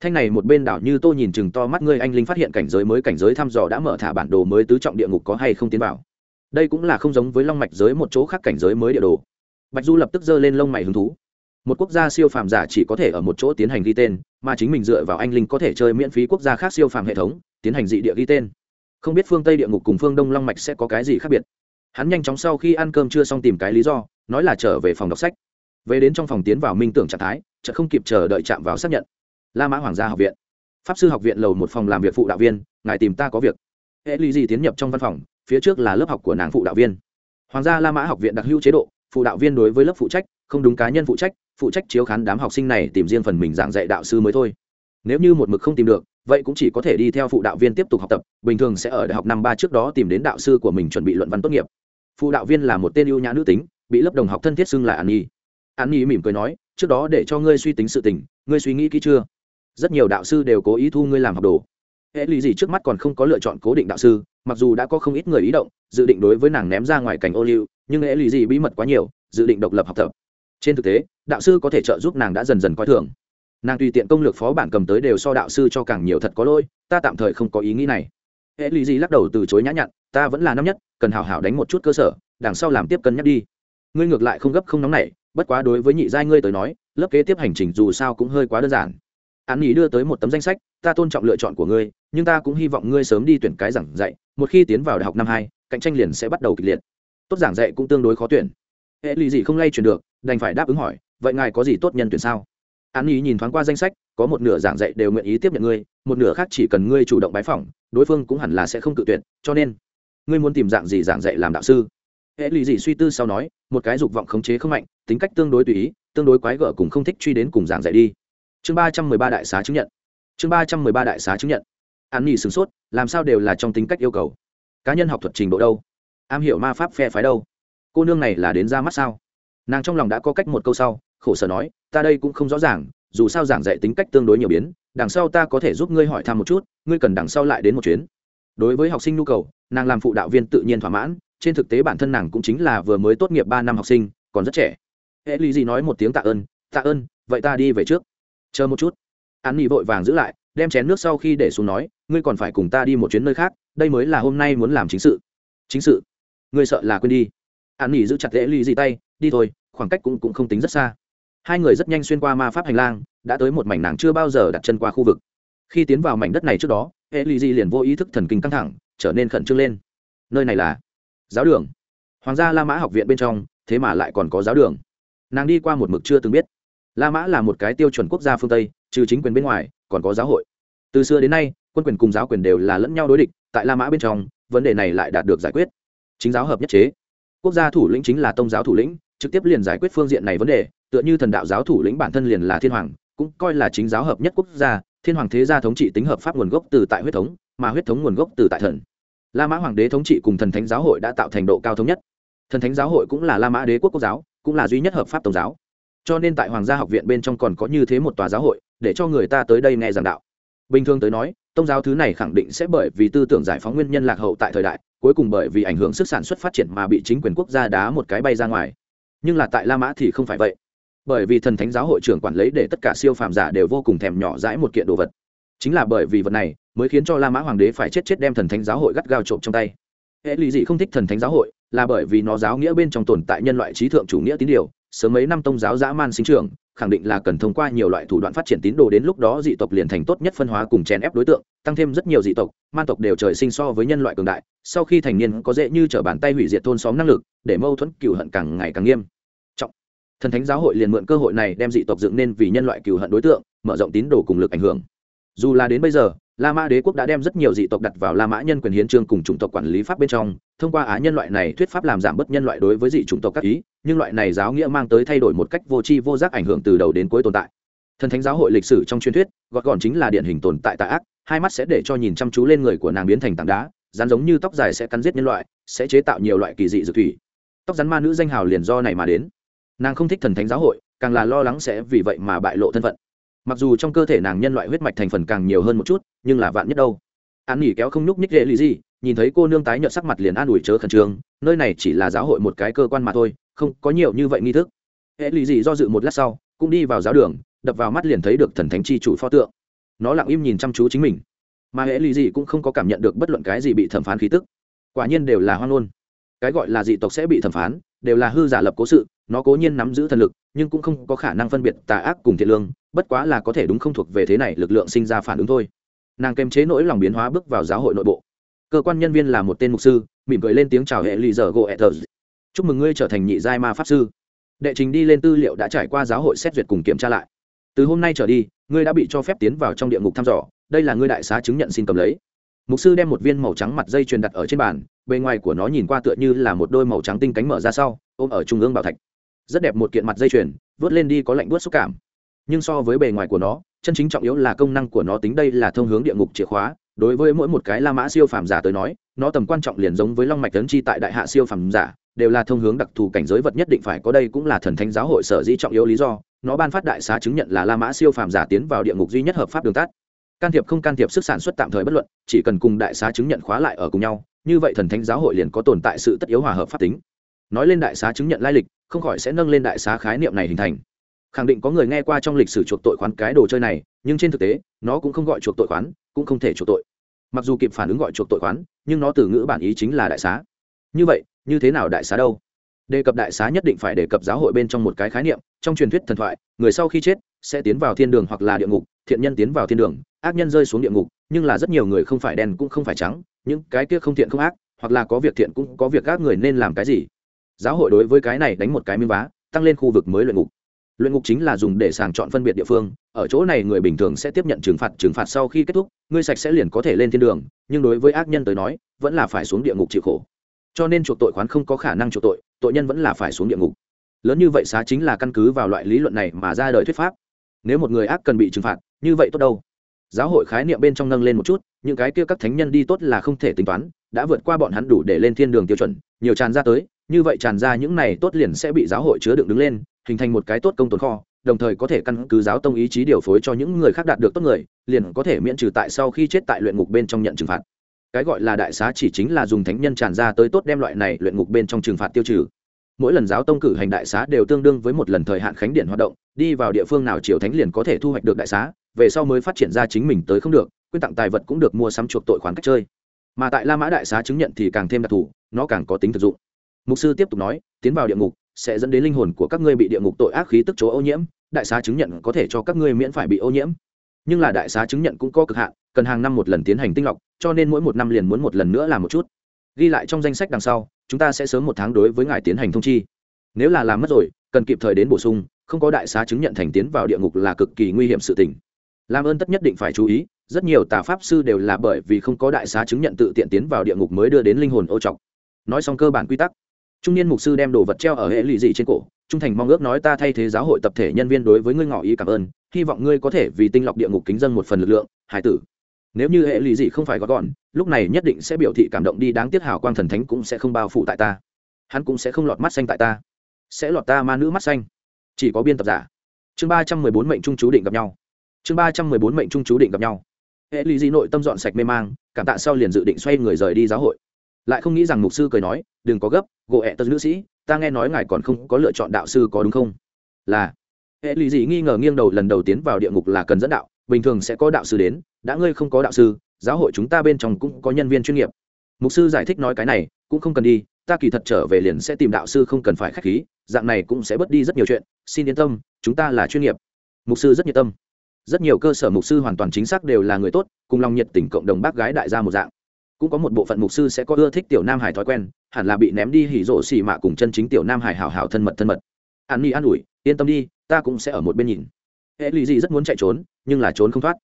Thanh này một bên đảo như tô nhìn chừng to mắt ngươi anh linh phát hiện cảnh giới mới cảnh giới thăm dò đã mở thả bản đồ mới tứ trọng địa ngục có hay không tiến vào. Đây cũng là không giống với long mạch giới một chỗ khác cảnh giới mới địa đồ. Bạch du lập tức giơ lên lông mày hứng thú một quốc gia siêu phàm giả chỉ có thể ở một chỗ tiến hành ghi tên, mà chính mình dựa vào anh linh có thể chơi miễn phí quốc gia khác siêu phàm hệ thống, tiến hành dị địa ghi tên. Không biết phương tây địa ngục cùng phương đông long mạch sẽ có cái gì khác biệt. Hắn nhanh chóng sau khi ăn cơm chưa xong tìm cái lý do, nói là trở về phòng đọc sách. Về đến trong phòng tiến vào minh tưởng trạng thái chợ không kịp chờ đợi chạm vào xác nhận. La mã hoàng gia học viện. Pháp sư học viện lầu một phòng làm việc phụ đạo viên, ngài tìm ta có việc. Hệ lý gì tiến nhập trong văn phòng, phía trước là lớp học của nàng phụ đạo viên. Hoàng gia la mã học viện đặc hữu chế độ, phụ đạo viên đối với lớp phụ trách, không đúng cá nhân phụ trách phụ trách chiếu khán đám học sinh này tìm riêng phần mình giảng dạy đạo sư mới thôi. Nếu như một mực không tìm được, vậy cũng chỉ có thể đi theo phụ đạo viên tiếp tục học tập, bình thường sẽ ở đại học năm ba trước đó tìm đến đạo sư của mình chuẩn bị luận văn tốt nghiệp. Phụ đạo viên là một tên ưu nhã nữ tính, bị lớp đồng học thân thiết xưng là an nhi an nhi mỉm cười nói, trước đó để cho ngươi suy tính sự tình, ngươi suy nghĩ kỹ chưa? Rất nhiều đạo sư đều cố ý thu ngươi làm học đồ. Hệ lụy gì trước mắt còn không có lựa chọn cố định đạo sư, mặc dù đã có không ít người ý động, dự định đối với nàng ném ra ngoài cảnh ô liu, nhưng hệ lụy gì bí mật quá nhiều, dự định độc lập học tập trên thực tế, đạo sư có thể trợ giúp nàng đã dần dần coi thường. Nàng tùy tiện công lược phó bản cầm tới đều so đạo sư cho càng nhiều thật có lỗi, ta tạm thời không có ý nghĩ này. Hệ lụy gì lắc đầu từ chối nhã nhặn, ta vẫn là năm nhất, cần hảo hảo đánh một chút cơ sở, đằng sau làm tiếp cân nhắc đi. Ngươi ngược lại không gấp không nóng nảy bất quá đối với nhị giai ngươi tới nói, lớp kế tiếp hành trình dù sao cũng hơi quá đơn giản. An nghỉ đưa tới một tấm danh sách, ta tôn trọng lựa chọn của ngươi, nhưng ta cũng hy vọng ngươi sớm đi tuyển cái giảng dạy, một khi tiến vào đại học năm hai, cạnh tranh liền sẽ bắt đầu kịch liệt. Tốt giảng dạy cũng tương đối khó tuyển hệ lì gì không lay chuyển được, đành phải đáp ứng hỏi, vậy ngài có gì tốt nhân tuyển sao? An ý nhìn thoáng qua danh sách, có một nửa giảng dạy đều nguyện ý tiếp nhận ngươi, một nửa khác chỉ cần ngươi chủ động bái phỏng, đối phương cũng hẳn là sẽ không tự tuyển cho nên, ngươi muốn tìm dạng gì giảng dạy làm đạo sư? Hệ lì gì suy tư sau nói, một cái dục vọng khống chế không mạnh, tính cách tương đối tùy ý, tương đối quái gở cùng không thích truy đến cùng giảng dạy đi. Chương ba trăm mười ba đại xá chứng nhận. Chương ba trăm mười ba đại xá chứng nhận. An nghỉ sửng sốt, làm sao đều là trong tính cách yêu cầu? Cá nhân học thuật trình độ đâu? Am hiểu ma pháp phe phái đâu? Cô nương này là đến ra mắt sao? Nàng trong lòng đã có cách một câu sau, khổ sở nói, ta đây cũng không rõ ràng, dù sao giảng dạy tính cách tương đối nhiều biến, đằng sau ta có thể giúp ngươi hỏi thăm một chút, ngươi cần đằng sau lại đến một chuyến. Đối với học sinh nhu cầu, nàng làm phụ đạo viên tự nhiên thỏa mãn, trên thực tế bản thân nàng cũng chính là vừa mới tốt nghiệp ba năm học sinh, còn rất trẻ. Hễ lý gì nói một tiếng tạ ơn tạ ơn, vậy ta đi về trước. Chờ một chút. An nhi vội vàng giữ lại, đem chén nước sau khi để xuống nói, ngươi còn phải cùng ta đi một chuyến nơi khác, đây mới là hôm nay muốn làm chính sự. Chính sự? Ngươi sợ là quên đi an nỉ giữ chặt lễ ly gì tay đi thôi khoảng cách cũng, cũng không tính rất xa. Hai người rất nhanh xuyên qua ma pháp hành lang đã tới một mảnh nàng chưa bao giờ đặt chân qua khu vực. Khi tiến vào mảnh đất này trước đó hệ ly di liền vô ý thức thần kinh căng thẳng trở nên khẩn trương lên. Nơi này là giáo đường. Hoàng gia la mã học viện bên trong thế mà lại còn có giáo đường. Nàng đi qua một mực chưa từng biết. La mã là một cái tiêu chuẩn quốc gia phương tây trừ chính quyền bên ngoài còn có giáo hội. Từ xưa đến nay quân quyền cùng giáo quyền đều là lẫn nhau đối địch tại la mã bên trong vấn đề này lại đạt được giải quyết. Chính giáo hợp nhất chế quốc gia thủ lĩnh chính là tông giáo thủ lĩnh, trực tiếp liền giải quyết phương diện này vấn đề, tựa như thần đạo giáo thủ lĩnh bản thân liền là thiên hoàng, cũng coi là chính giáo hợp nhất quốc gia, thiên hoàng thế gia thống trị tính hợp pháp nguồn gốc từ tại huyết thống, mà huyết thống nguồn gốc từ tại thần. La mã hoàng đế thống trị cùng thần thánh giáo hội đã tạo thành độ cao thống nhất. Thần thánh giáo hội cũng là la mã đế quốc quốc giáo, cũng là duy nhất hợp pháp tổng giáo. Cho nên tại hoàng gia học viện bên trong còn có như thế một tòa giáo hội, để cho người ta tới đây nghe giảng đạo. Bình thường tới nói, tông giáo thứ này khẳng định sẽ bởi vì tư tưởng giải phóng nguyên nhân lạc hậu tại thời đại cuối cùng bởi vì ảnh hưởng sức sản xuất phát triển mà bị chính quyền quốc gia đá một cái bay ra ngoài. Nhưng là tại la mã thì không phải vậy. Bởi vì thần thánh giáo hội trưởng quản lý để tất cả siêu phàm giả đều vô cùng thèm nhỏ dãi một kiện đồ vật. Chính là bởi vì vật này mới khiến cho la mã hoàng đế phải chết chết đem thần thánh giáo hội gắt gao trộm trong tay. Hệ lý dị không thích thần thánh giáo hội là bởi vì nó giáo nghĩa bên trong tồn tại nhân loại trí thượng chủ nghĩa tín điều sớm mấy năm tông giáo dã man sinh trưởng, khẳng định là cần thông qua nhiều loại thủ đoạn phát triển tín đồ đến lúc đó dị tộc liền thành tốt nhất phân hóa cùng chèn ép đối tượng, tăng thêm rất nhiều dị tộc, man tộc đều trời sinh so với nhân loại cường đại, sau khi thành niên có dễ như t r ở bàn tay hủy diệt thôn xóm năng lực, để mâu thuẫn cựu hận càng ngày càng nghiêm. Trọng. Thần thánh giáo hội liền mượn cơ hội này đem dị tộc dựng nên vì nhân loại cựu hận đối tượng, mở rộng tín đồ cùng lực ảnh hưởng. Dù là đến bây giờ La Mã đế quốc đã đem rất nhiều dị tộc đặt vào La Mã nhân quyền hiến trương cùng chủng tộc quản lý pháp bên trong, thông qua á nhân loại này thuyết pháp làm giảm bớt nhân loại đối với dị chủng tộc các ý, nhưng loại này giáo nghĩa mang tới thay đổi một cách vô tri vô giác ảnh hưởng từ đầu đến cuối tồn tại. Thần thánh giáo hội lịch sử trong truyền thuyết, gọt gọn chính là điển hình tồn tại tà ác, hai mắt sẽ để cho nhìn chăm chú lên người của nàng biến thành tảng đá, rắn giống như tóc dài sẽ cắn giết nhân loại, sẽ chế tạo nhiều loại kỳ dị dược thủy. Tóc rắn ma nữ danh hào liền do này mà đến. Nàng không thích thần thánh giáo hội, càng là lo lắng sẽ vì vậy mà bại lộ thân phận mặc dù trong cơ thể nàng nhân loại huyết mạch thành phần càng nhiều hơn một chút, nhưng là vạn nhất đâu? An nghỉ kéo không nhúc nhích dễ lý gì nhìn thấy cô nương tái nhợt sắc mặt liền an ủi chớ khẩn trương, nơi này chỉ là giáo hội một cái cơ quan mà thôi, không có nhiều như vậy nghi thức. Hệ lý gì do dự một lát sau, cũng đi vào giáo đường, đập vào mắt liền thấy được thần thánh chi chủ pho tượng. Nó lặng im nhìn chăm chú chính mình. Mà hệ lý gì cũng không có cảm nhận được bất luận cái gì bị thẩm phán khí tức. Quả nhiên đều là hoang ngôn cái gọi là dị tộc sẽ bị thẩm phán, đều là hư giả lập cố sự, nó cố nhiên nắm giữ thần lực nhưng cũng không có khả năng phân biệt tà ác cùng thiện lương, bất quá là có thể đúng không thuộc về thế này lực lượng sinh ra phản ứng thôi. Nàng kềm chế nỗi lòng biến hóa bước vào giáo hội nội bộ. Cơ quan nhân viên là một tên mục sư, mỉm cười lên tiếng chào hệ lì giờ gỗ ethers chúc mừng ngươi trở thành nhị giai ma pháp sư. Đệ trình đi lên tư liệu đã trải qua giáo hội xét duyệt cùng kiểm tra lại. Từ hôm nay trở đi, ngươi đã bị cho phép tiến vào trong địa ngục thăm dò, đây là ngươi đại xá chứng nhận xin cầm lấy. Mục sư đem một viên màu trắng mặt dây truyền đặt ở trên bàn, bề ngoài của nó nhìn qua tựa như là một đôi màu trắng tinh cánh mở ra sau, ôm ở trung ương bảo thạch rất đẹp một kiện mặt dây chuyền, vớt lên đi có lạnh bớt xúc cảm. Nhưng so với bề ngoài của nó, chân chính trọng yếu là công năng của nó tính đây là thông hướng địa ngục chìa khóa. Đối với mỗi một cái la mã siêu phàm giả tới nói, nó tầm quan trọng liền giống với long mạch tấn chi tại đại hạ siêu phàm giả, đều là thông hướng đặc thù cảnh giới vật nhất định phải có đây cũng là thần thánh giáo hội sở dĩ trọng yếu lý do. Nó ban phát đại xá chứng nhận là la mã siêu phàm giả tiến vào địa ngục duy nhất hợp pháp đường tắt. Can thiệp không can thiệp sức sản xuất tạm thời bất luận, chỉ cần cùng đại xá chứng nhận khóa lại ở cùng nhau, như vậy thần thánh giáo hội liền có tồn tại sự tất yếu hòa hợp pháp tính. Nói lên đại xá chứng nhận lai lịch không khỏi sẽ nâng lên đại xá khái niệm này hình thành. Khẳng định có người nghe qua trong lịch sử chuộc tội khoán cái đồ chơi này, nhưng trên thực tế, nó cũng không gọi chuộc tội khoán, cũng không thể chuộc tội. Mặc dù kịp phản ứng gọi chuộc tội khoán, nhưng nó từ ngữ bản ý chính là đại xá. Như vậy, như thế nào đại xá đâu? Đề cập đại xá nhất định phải đề cập giáo hội bên trong một cái khái niệm, trong truyền thuyết thần thoại, người sau khi chết, sẽ tiến vào thiên đường hoặc là địa ngục, thiện nhân tiến vào thiên đường, ác nhân rơi xuống địa ngục, nhưng là rất nhiều người không phải đen cũng không phải trắng, những cái kia không thiện không ác, hoặc là có việc thiện cũng có việc các người nên làm cái gì? Giáo hội đối với cái này đánh một cái miếng vá, tăng lên khu vực mới luyện ngục. Luyện ngục chính là dùng để sàng chọn phân biệt địa phương, ở chỗ này người bình thường sẽ tiếp nhận trừng phạt trừng phạt sau khi kết thúc ngươi sạch sẽ liền có thể lên thiên đường, nhưng đối với ác nhân tới nói, vẫn là phải xuống địa ngục chịu khổ. Cho nên chuộc tội khoán không có khả năng chuộc tội tội nhân vẫn là phải xuống địa ngục. Lớn như vậy xá chính là căn cứ vào loại lý luận này mà ra đời thuyết pháp. Nếu một người ác cần bị trừng phạt, như vậy tốt đâu. Giáo hội khái niệm bên trong nâng lên một chút, những cái kia các thánh nhân đi tốt là không thể tính toán, đã vượt qua bọn hắn đủ để lên thiên đường tiêu chuẩn, nhiều tràn ra tới như vậy tràn ra những này tốt liền sẽ bị giáo hội chứa đựng đứng lên, hình thành một cái tốt công tồn kho, đồng thời có thể căn cứ giáo tông ý chí điều phối cho những người khác đạt được tốt người, liền có thể miễn trừ tại sau khi chết tại luyện ngục bên trong nhận trừng phạt. Cái gọi là đại xá chỉ chính là dùng thánh nhân tràn ra tới tốt đem loại này luyện ngục bên trong trừng phạt tiêu trừ. Mỗi lần giáo tông cử hành đại xá đều tương đương với một lần thời hạn khánh điện hoạt động, đi vào địa phương nào triều thánh liền có thể thu hoạch được đại xá, về sau mới phát triển ra chính mình tới không được, quyên tặng tài vật cũng được mua sắm chuộc tội khoán cách chơi. Mà tại la mã đại xá chứng nhận thì càng thêm đặc thù, nó càng có tính thực dụng mục sư tiếp tục nói, tiến vào địa ngục, sẽ dẫn đến linh hồn của các ngươi bị địa ngục tội ác khí tức chỗ ô nhiễm, đại xá chứng nhận có thể cho các ngươi miễn phải bị ô nhiễm. Nhưng là đại xá chứng nhận cũng có cực hạn, cần hàng năm một lần tiến hành tinh lọc cho nên mỗi một năm liền muốn một lần nữa làm một chút. Ghi lại trong danh sách đằng sau, chúng ta sẽ sớm một tháng đối với ngài tiến hành thông chi. Nếu là làm mất rồi, cần kịp thời đến bổ sung, không có đại xá chứng nhận thành tiến vào địa ngục là cực kỳ nguy hiểm sự tình. Làm ơn tất nhất định phải chú ý, rất nhiều tà pháp sư đều là bởi vì không có đại xá chứng nhận tự tiện tiến vào địa ngục mới đưa đến linh hồn ô trọc. Nói xong cơ bản quy tắc trung niên mục sư đem đồ vật treo ở hệ lụy dị trên cổ, trung thành mong ước nói ta thay thế giáo hội tập thể nhân viên đối với ngươi ngỏ ý cảm ơn, hy vọng ngươi có thể vì tinh lọc địa ngục kính dân một phần lực lượng, hải tử. Nếu như hệ lụy dị không phải gót gọn, lúc này nhất định sẽ biểu thị cảm động đi, đáng tiếc hào quang thần thánh cũng sẽ không bao phủ tại ta. Hắn cũng sẽ không lọt mắt xanh tại ta. Sẽ lọt ta ma nữ mắt xanh. Chỉ có biên tập giả. Chương ba trăm mười bốn mệnh trung chú định gặp nhau. Chương ba trăm mười bốn mệnh trung chú định gặp nhau. Hệ lụy dị nội tâm dọn sạch mê mang, cảm tạ sau liền dự định xoay người rời đi giáo hội lại không nghĩ rằng mục sư cười nói, đừng có gấp, gỗ ẹ tật nữ sĩ, ta nghe nói ngài còn không có lựa chọn đạo sư có đúng không? Là. Hệ lụy dị nghi ngờ nghiêng đầu lần đầu tiến vào địa ngục là cần dẫn đạo, bình thường sẽ có đạo sư đến, đã ngươi không có đạo sư, giáo hội chúng ta bên trong cũng có nhân viên chuyên nghiệp. Mục sư giải thích nói cái này, cũng không cần đi, ta kỳ thật trở về liền sẽ tìm đạo sư không cần phải k h á c h khí, dạng này cũng sẽ bớt đi rất nhiều chuyện, xin yên tâm, chúng ta là chuyên nghiệp. Mục sư rất nhiệt tâm. Rất nhiều cơ sở mục sư hoàn toàn chính xác đều là người tốt, cùng lòng nhiệt tình cộng đồng bác gái đại gia một dạng cũng có một bộ phận mục sư sẽ có ưa thích tiểu nam hải thói quen, hẳn là bị ném đi hỉ rộ xì mạ cùng chân chính tiểu nam hải hào hào thân mật thân mật. An ni an ủi, yên tâm đi, ta cũng sẽ ở một bên nhìn. Hệ lụy dị rất muốn chạy trốn, nhưng là trốn không thoát.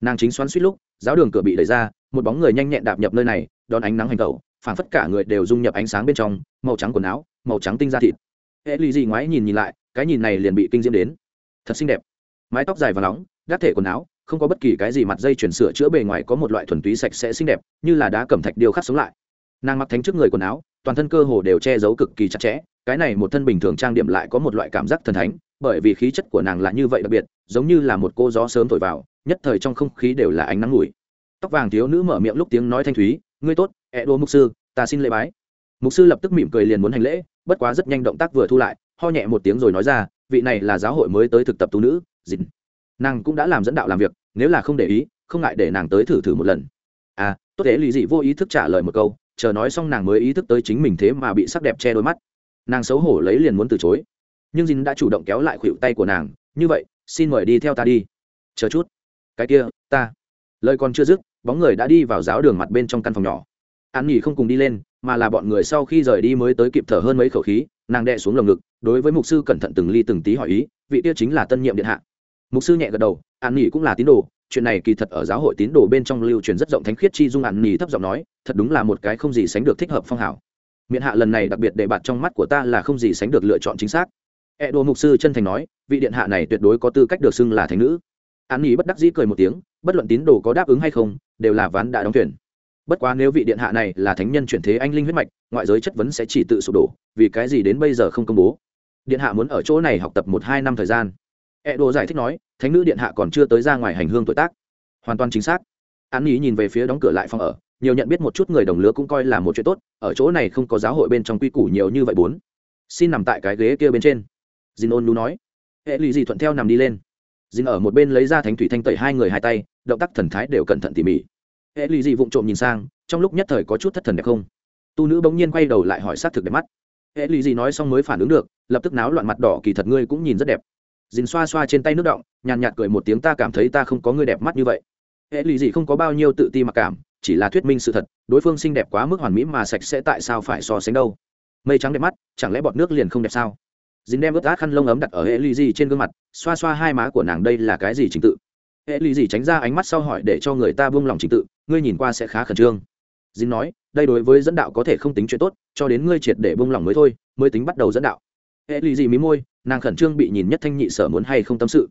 Nàng chính xoắn suýt lúc, giáo đường cửa bị đẩy ra, một bóng người nhanh nhẹn đạp nhập nơi này, đón ánh nắng hành tẩu, phảng phất cả người đều dung nhập ánh sáng bên trong, màu trắng quần áo, màu trắng tinh da thịt. Hệ lụy dị ngoái nhìn nhìn lại, cái nhìn này liền bị kinh diễm đến. Thật xinh đẹp. Mái tóc dài và nóng đắc thể quần áo không có bất kỳ cái gì mặt dây chuyển sửa chữa bề ngoài có một loại thuần túy sạch sẽ xinh đẹp, như là đá cẩm thạch điêu khắc sống lại. Nàng mặc thánh trước người quần áo, toàn thân cơ hồ đều che giấu cực kỳ chặt chẽ, cái này một thân bình thường trang điểm lại có một loại cảm giác thần thánh, bởi vì khí chất của nàng là như vậy đặc biệt, giống như là một cô gió sớm thổi vào, nhất thời trong không khí đều là ánh nắng ngủi. Tóc vàng thiếu nữ mở miệng lúc tiếng nói thanh thúy, ngươi tốt, ẹ đô mục sư, ta xin lễ bái. Mục sư lập tức mỉm cười liền muốn hành lễ, bất quá rất nhanh động tác vừa thu lại, ho nhẹ một tiếng rồi nói ra, vị này là giáo hội mới tới thực tập tu nữ, dịn nàng cũng đã làm dẫn đạo làm việc, nếu là không để ý, không ngại để nàng tới thử thử một lần. À tốt thế lì dị vô ý thức trả lời một câu, chờ nói xong nàng mới ý thức tới chính mình thế mà bị sắc đẹp che đôi mắt. Nàng xấu hổ lấy liền muốn từ chối. Nhưng dìn đã chủ động kéo lại khuỷu tay của nàng, như vậy, xin mời đi theo ta đi. Chờ chút. Cái kia, ta. Lời còn chưa dứt, bóng người đã đi vào giáo đường mặt bên trong căn phòng nhỏ. An nghỉ không cùng đi lên, mà là bọn người sau khi rời đi mới tới kịp thở hơn mấy khẩu khí, nàng đệ xuống lồng ngực, đối với mục sư cẩn thận từng ly từng tí hỏi ý, vị kia chính là tân nhiệm điện hạ mục sư nhẹ gật đầu, an nghỉ cũng là tín đồ, chuyện này kỳ thật ở giáo hội tín đồ bên trong lưu truyền rất rộng thánh khiết chi dung. An nghỉ thấp giọng nói, thật đúng là một cái không gì sánh được thích hợp phong hảo. Miệng hạ lần này đặc biệt để bạt trong mắt của ta là không gì sánh được lựa chọn chính xác. E đồ mục sư chân thành nói, vị điện hạ này tuyệt đối có tư cách được xưng là thánh nữ. An nghỉ bất đắc dĩ cười một tiếng, bất luận tín đồ có đáp ứng hay không, đều là ván đã đóng tuyển bất quá nếu vị điện hạ này là thánh nhân chuyển thế anh linh huyết mạch, ngoại giới chất vấn sẽ chỉ tự sụp đổ, vì cái gì đến bây giờ không công bố? Điện hạ muốn ở chỗ này học tập một hai năm thời gian e đồ giải thích nói, thánh nữ điện hạ còn chưa tới ra ngoài hành hương tuổi tác. Hoàn toàn chính xác. An ý nhìn về phía đóng cửa lại phòng ở, nhiều nhận biết một chút người đồng lứa cũng coi là một chuyện tốt, ở chỗ này không có giáo hội bên trong quy củ nhiều như vậy bốn. Xin nằm tại cái ghế kia bên trên. Dìn ôn lu nói. Hệ lụy gì thuận theo nằm đi lên. Dìn ở một bên lấy ra thánh thủy thanh tẩy hai người hai tay, động tác thần thái đều cẩn thận tỉ mỉ. Hệ lụy gì vụng trộm nhìn sang, trong lúc nhất thời có chút thất thần đẹp không? Tu nữ bỗng nhiên quay đầu lại hỏi sát thực đẹp mắt. Hệ lụy gì nói xong mới phản ứng được, lập tức náo loạn mặt đỏ, kỳ thật ngươi cũng nhìn rất đẹp dìn xoa xoa trên tay nước động, nhàn nhạt cười một tiếng, ta cảm thấy ta không có người đẹp mắt như vậy. Hệ lụy gì không có bao nhiêu tự ti mặc cảm, chỉ là thuyết minh sự thật, đối phương xinh đẹp quá mức hoàn mỹ mà sạch sẽ tại sao phải so sánh đâu? Mây trắng đẹp mắt, chẳng lẽ bọt nước liền không đẹp sao? Dính đem ướt át khăn lông ấm đặt ở hệ lụy gì trên gương mặt, xoa xoa hai má của nàng đây là cái gì trình tự? Hệ lụy gì tránh ra ánh mắt sau hỏi để cho người ta buông lòng trình tự, ngươi nhìn qua sẽ khá khẩn trương. Dính nói, đây đối với dẫn đạo có thể không tính chuyện tốt, cho đến ngươi triệt để buông lòng mới thôi, mới tính bắt đầu dẫn đạo. Hệ lụy gì mí môi nàng khẩn trương bị nhìn nhất thanh nhị sở muốn hay không tâm sự.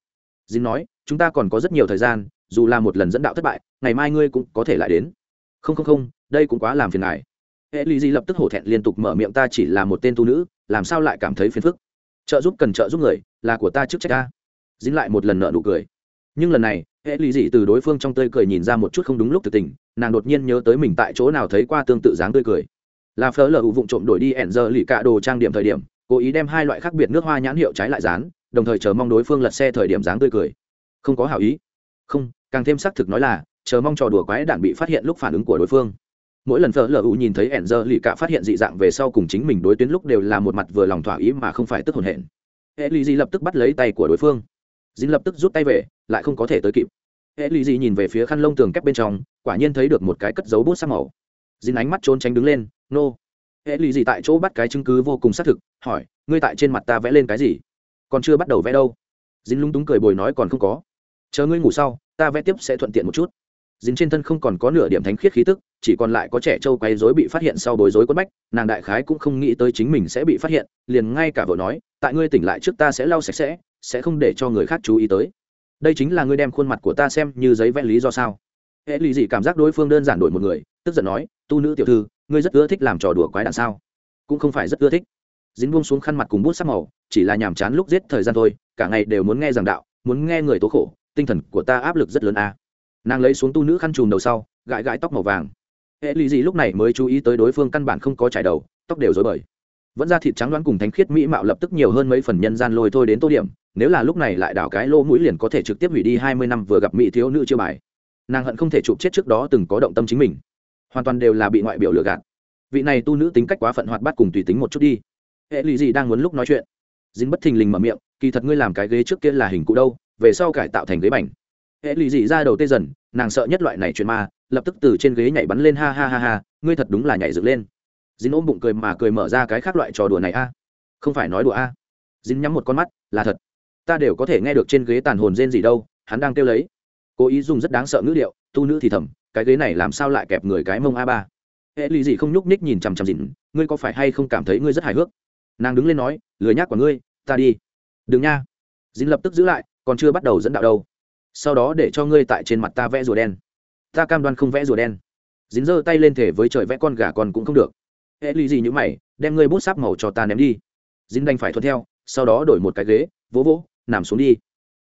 Dính nói, chúng ta còn có rất nhiều thời gian, dù là một lần dẫn đạo thất bại, ngày mai ngươi cũng có thể lại đến. Không không không, đây cũng quá làm phiền ngài. Hệ lụy di lập tức hổ thẹn liên tục mở miệng ta chỉ là một tên tu nữ, làm sao lại cảm thấy phiền phức? Trợ giúp cần trợ giúp người, là của ta trước trách ta. Dính lại một lần nợ nụ cười. Nhưng lần này hệ lụy dị từ đối phương trong tươi cười nhìn ra một chút không đúng lúc thực tình, nàng đột nhiên nhớ tới mình tại chỗ nào thấy qua tương tự dáng tươi cười. Là phớ lờ ụ vụng trộm đổi đi ẻn giờ lì cạ đồ trang điểm thời điểm cố ý đem hai loại khác biệt nước hoa nhãn hiệu trái lại dán, đồng thời chờ mong đối phương lật xe thời điểm dáng tươi cười. Không có hảo ý. Không, càng thêm xác thực nói là, chờ mong trò đùa quái đản bị phát hiện lúc phản ứng của đối phương. Mỗi lần phở lờ u nhìn thấy ẻn giờ lì cả phát hiện dị dạng về sau cùng chính mình đối tuyến lúc đều là một mặt vừa lòng thỏa ý mà không phải tức hồn hển. Hệ lì dị lập tức bắt lấy tay của đối phương. Dính lập tức rút tay về, lại không có thể tới kịp. Hệ lì dị nhìn về phía khăn lông tường kép bên trong, quả nhiên thấy được một cái cất dấu bút sắc màu. Dính ánh mắt trốn tránh đứng lên nô、no hệ lì gì tại chỗ bắt cái chứng cứ vô cùng xác thực, hỏi, ngươi tại trên mặt ta vẽ lên cái gì? Còn chưa bắt đầu vẽ đâu. Dính lung túng cười bồi nói, còn không có. Chờ ngươi ngủ sau, ta vẽ tiếp sẽ thuận tiện một chút. Dính trên thân không còn có nửa điểm thánh khiết khí tức, chỉ còn lại có trẻ trâu quấy rối bị phát hiện sau bối rối quất bách, nàng đại khái cũng không nghĩ tới chính mình sẽ bị phát hiện, liền ngay cả vợ nói, tại ngươi tỉnh lại trước ta sẽ lau sạch sẽ sẽ không để cho người khác chú ý tới. Đây chính là ngươi đem khuôn mặt của ta xem như giấy vẽ lý do sao? Hệ lì gì cảm giác đối phương đơn giản đổi một người, tức giận nói, tu nữ tiểu thư ngươi rất ưa thích làm trò đùa quái đạn sao? Cũng không phải rất ưa thích. Dính buông xuống khăn mặt cùng bút sắc màu, chỉ là nhàm chán lúc giết thời gian thôi, cả ngày đều muốn nghe giảng đạo, muốn nghe người tố khổ, tinh thần của ta áp lực rất lớn à nàng lấy xuống tu nữ khăn trùm đầu sau, gãi gãi tóc màu vàng. Hệ lụy gì lúc này mới chú ý tới đối phương căn bản không có trải đầu, tóc đều dối bời. Vẫn ra thịt trắng đoán cùng thánh khiết mỹ mạo lập tức nhiều hơn mấy phần nhân gian lôi thôi đến tô điểm, nếu là lúc này lại đảo cái lỗ mũi liền có thể trực tiếp hủy đi hai mươi năm vừa gặp mỹ thiếu nữ chưa bài. Nàng hận không thể chụp chết trước đó từng có động tâm chính mình hoàn toàn đều là bị ngoại biểu lừa gạt. Vị này tu nữ tính cách quá phận hoạt bát cùng tùy tính một chút đi. Hệ lụy gì đang muốn lúc nói chuyện? Dính bất thình lình mở miệng, kỳ thật ngươi làm cái ghế trước kia là hình cụ đâu, về sau cải tạo thành ghế bành. Hệ lụy dị ra đầu tê dần, nàng sợ nhất loại này chuyện ma, lập tức từ trên ghế nhảy bắn lên ha ha ha ha, ngươi thật đúng là nhảy dựng lên. Dính ôm bụng cười mà cười mở ra cái khác loại trò đùa này a. À? Không phải nói đùa a. À? Dính nhắm một con mắt, là thật. Ta đều có thể nghe được trên ghế tàn hồn rên gì đâu, hắn đang kêu lấy. Cố ý dùng rất đáng sợ ngữ điệu, tu nữ thì thầm cái ghế này làm sao lại kẹp người cái mông a ba? Hệ lì gì không nhúc ních nhìn chằm chằm dịn, ngươi có phải hay không cảm thấy ngươi rất hài hước? Nàng đứng lên nói, lười nhác của ngươi, ta đi. Đừng nha. Dịn lập tức giữ lại, còn chưa bắt đầu dẫn đạo đâu. Sau đó để cho ngươi tại trên mặt ta vẽ rùa đen. Ta cam đoan không vẽ rùa đen. Dính giơ tay lên thể với trời vẽ con gà con cũng không được. Hệ lì gì như mày, đem ngươi bút sáp màu cho ta ném đi. Dính đành phải thuận theo, sau đó đổi một cái ghế, vỗ vỗ, nằm xuống đi.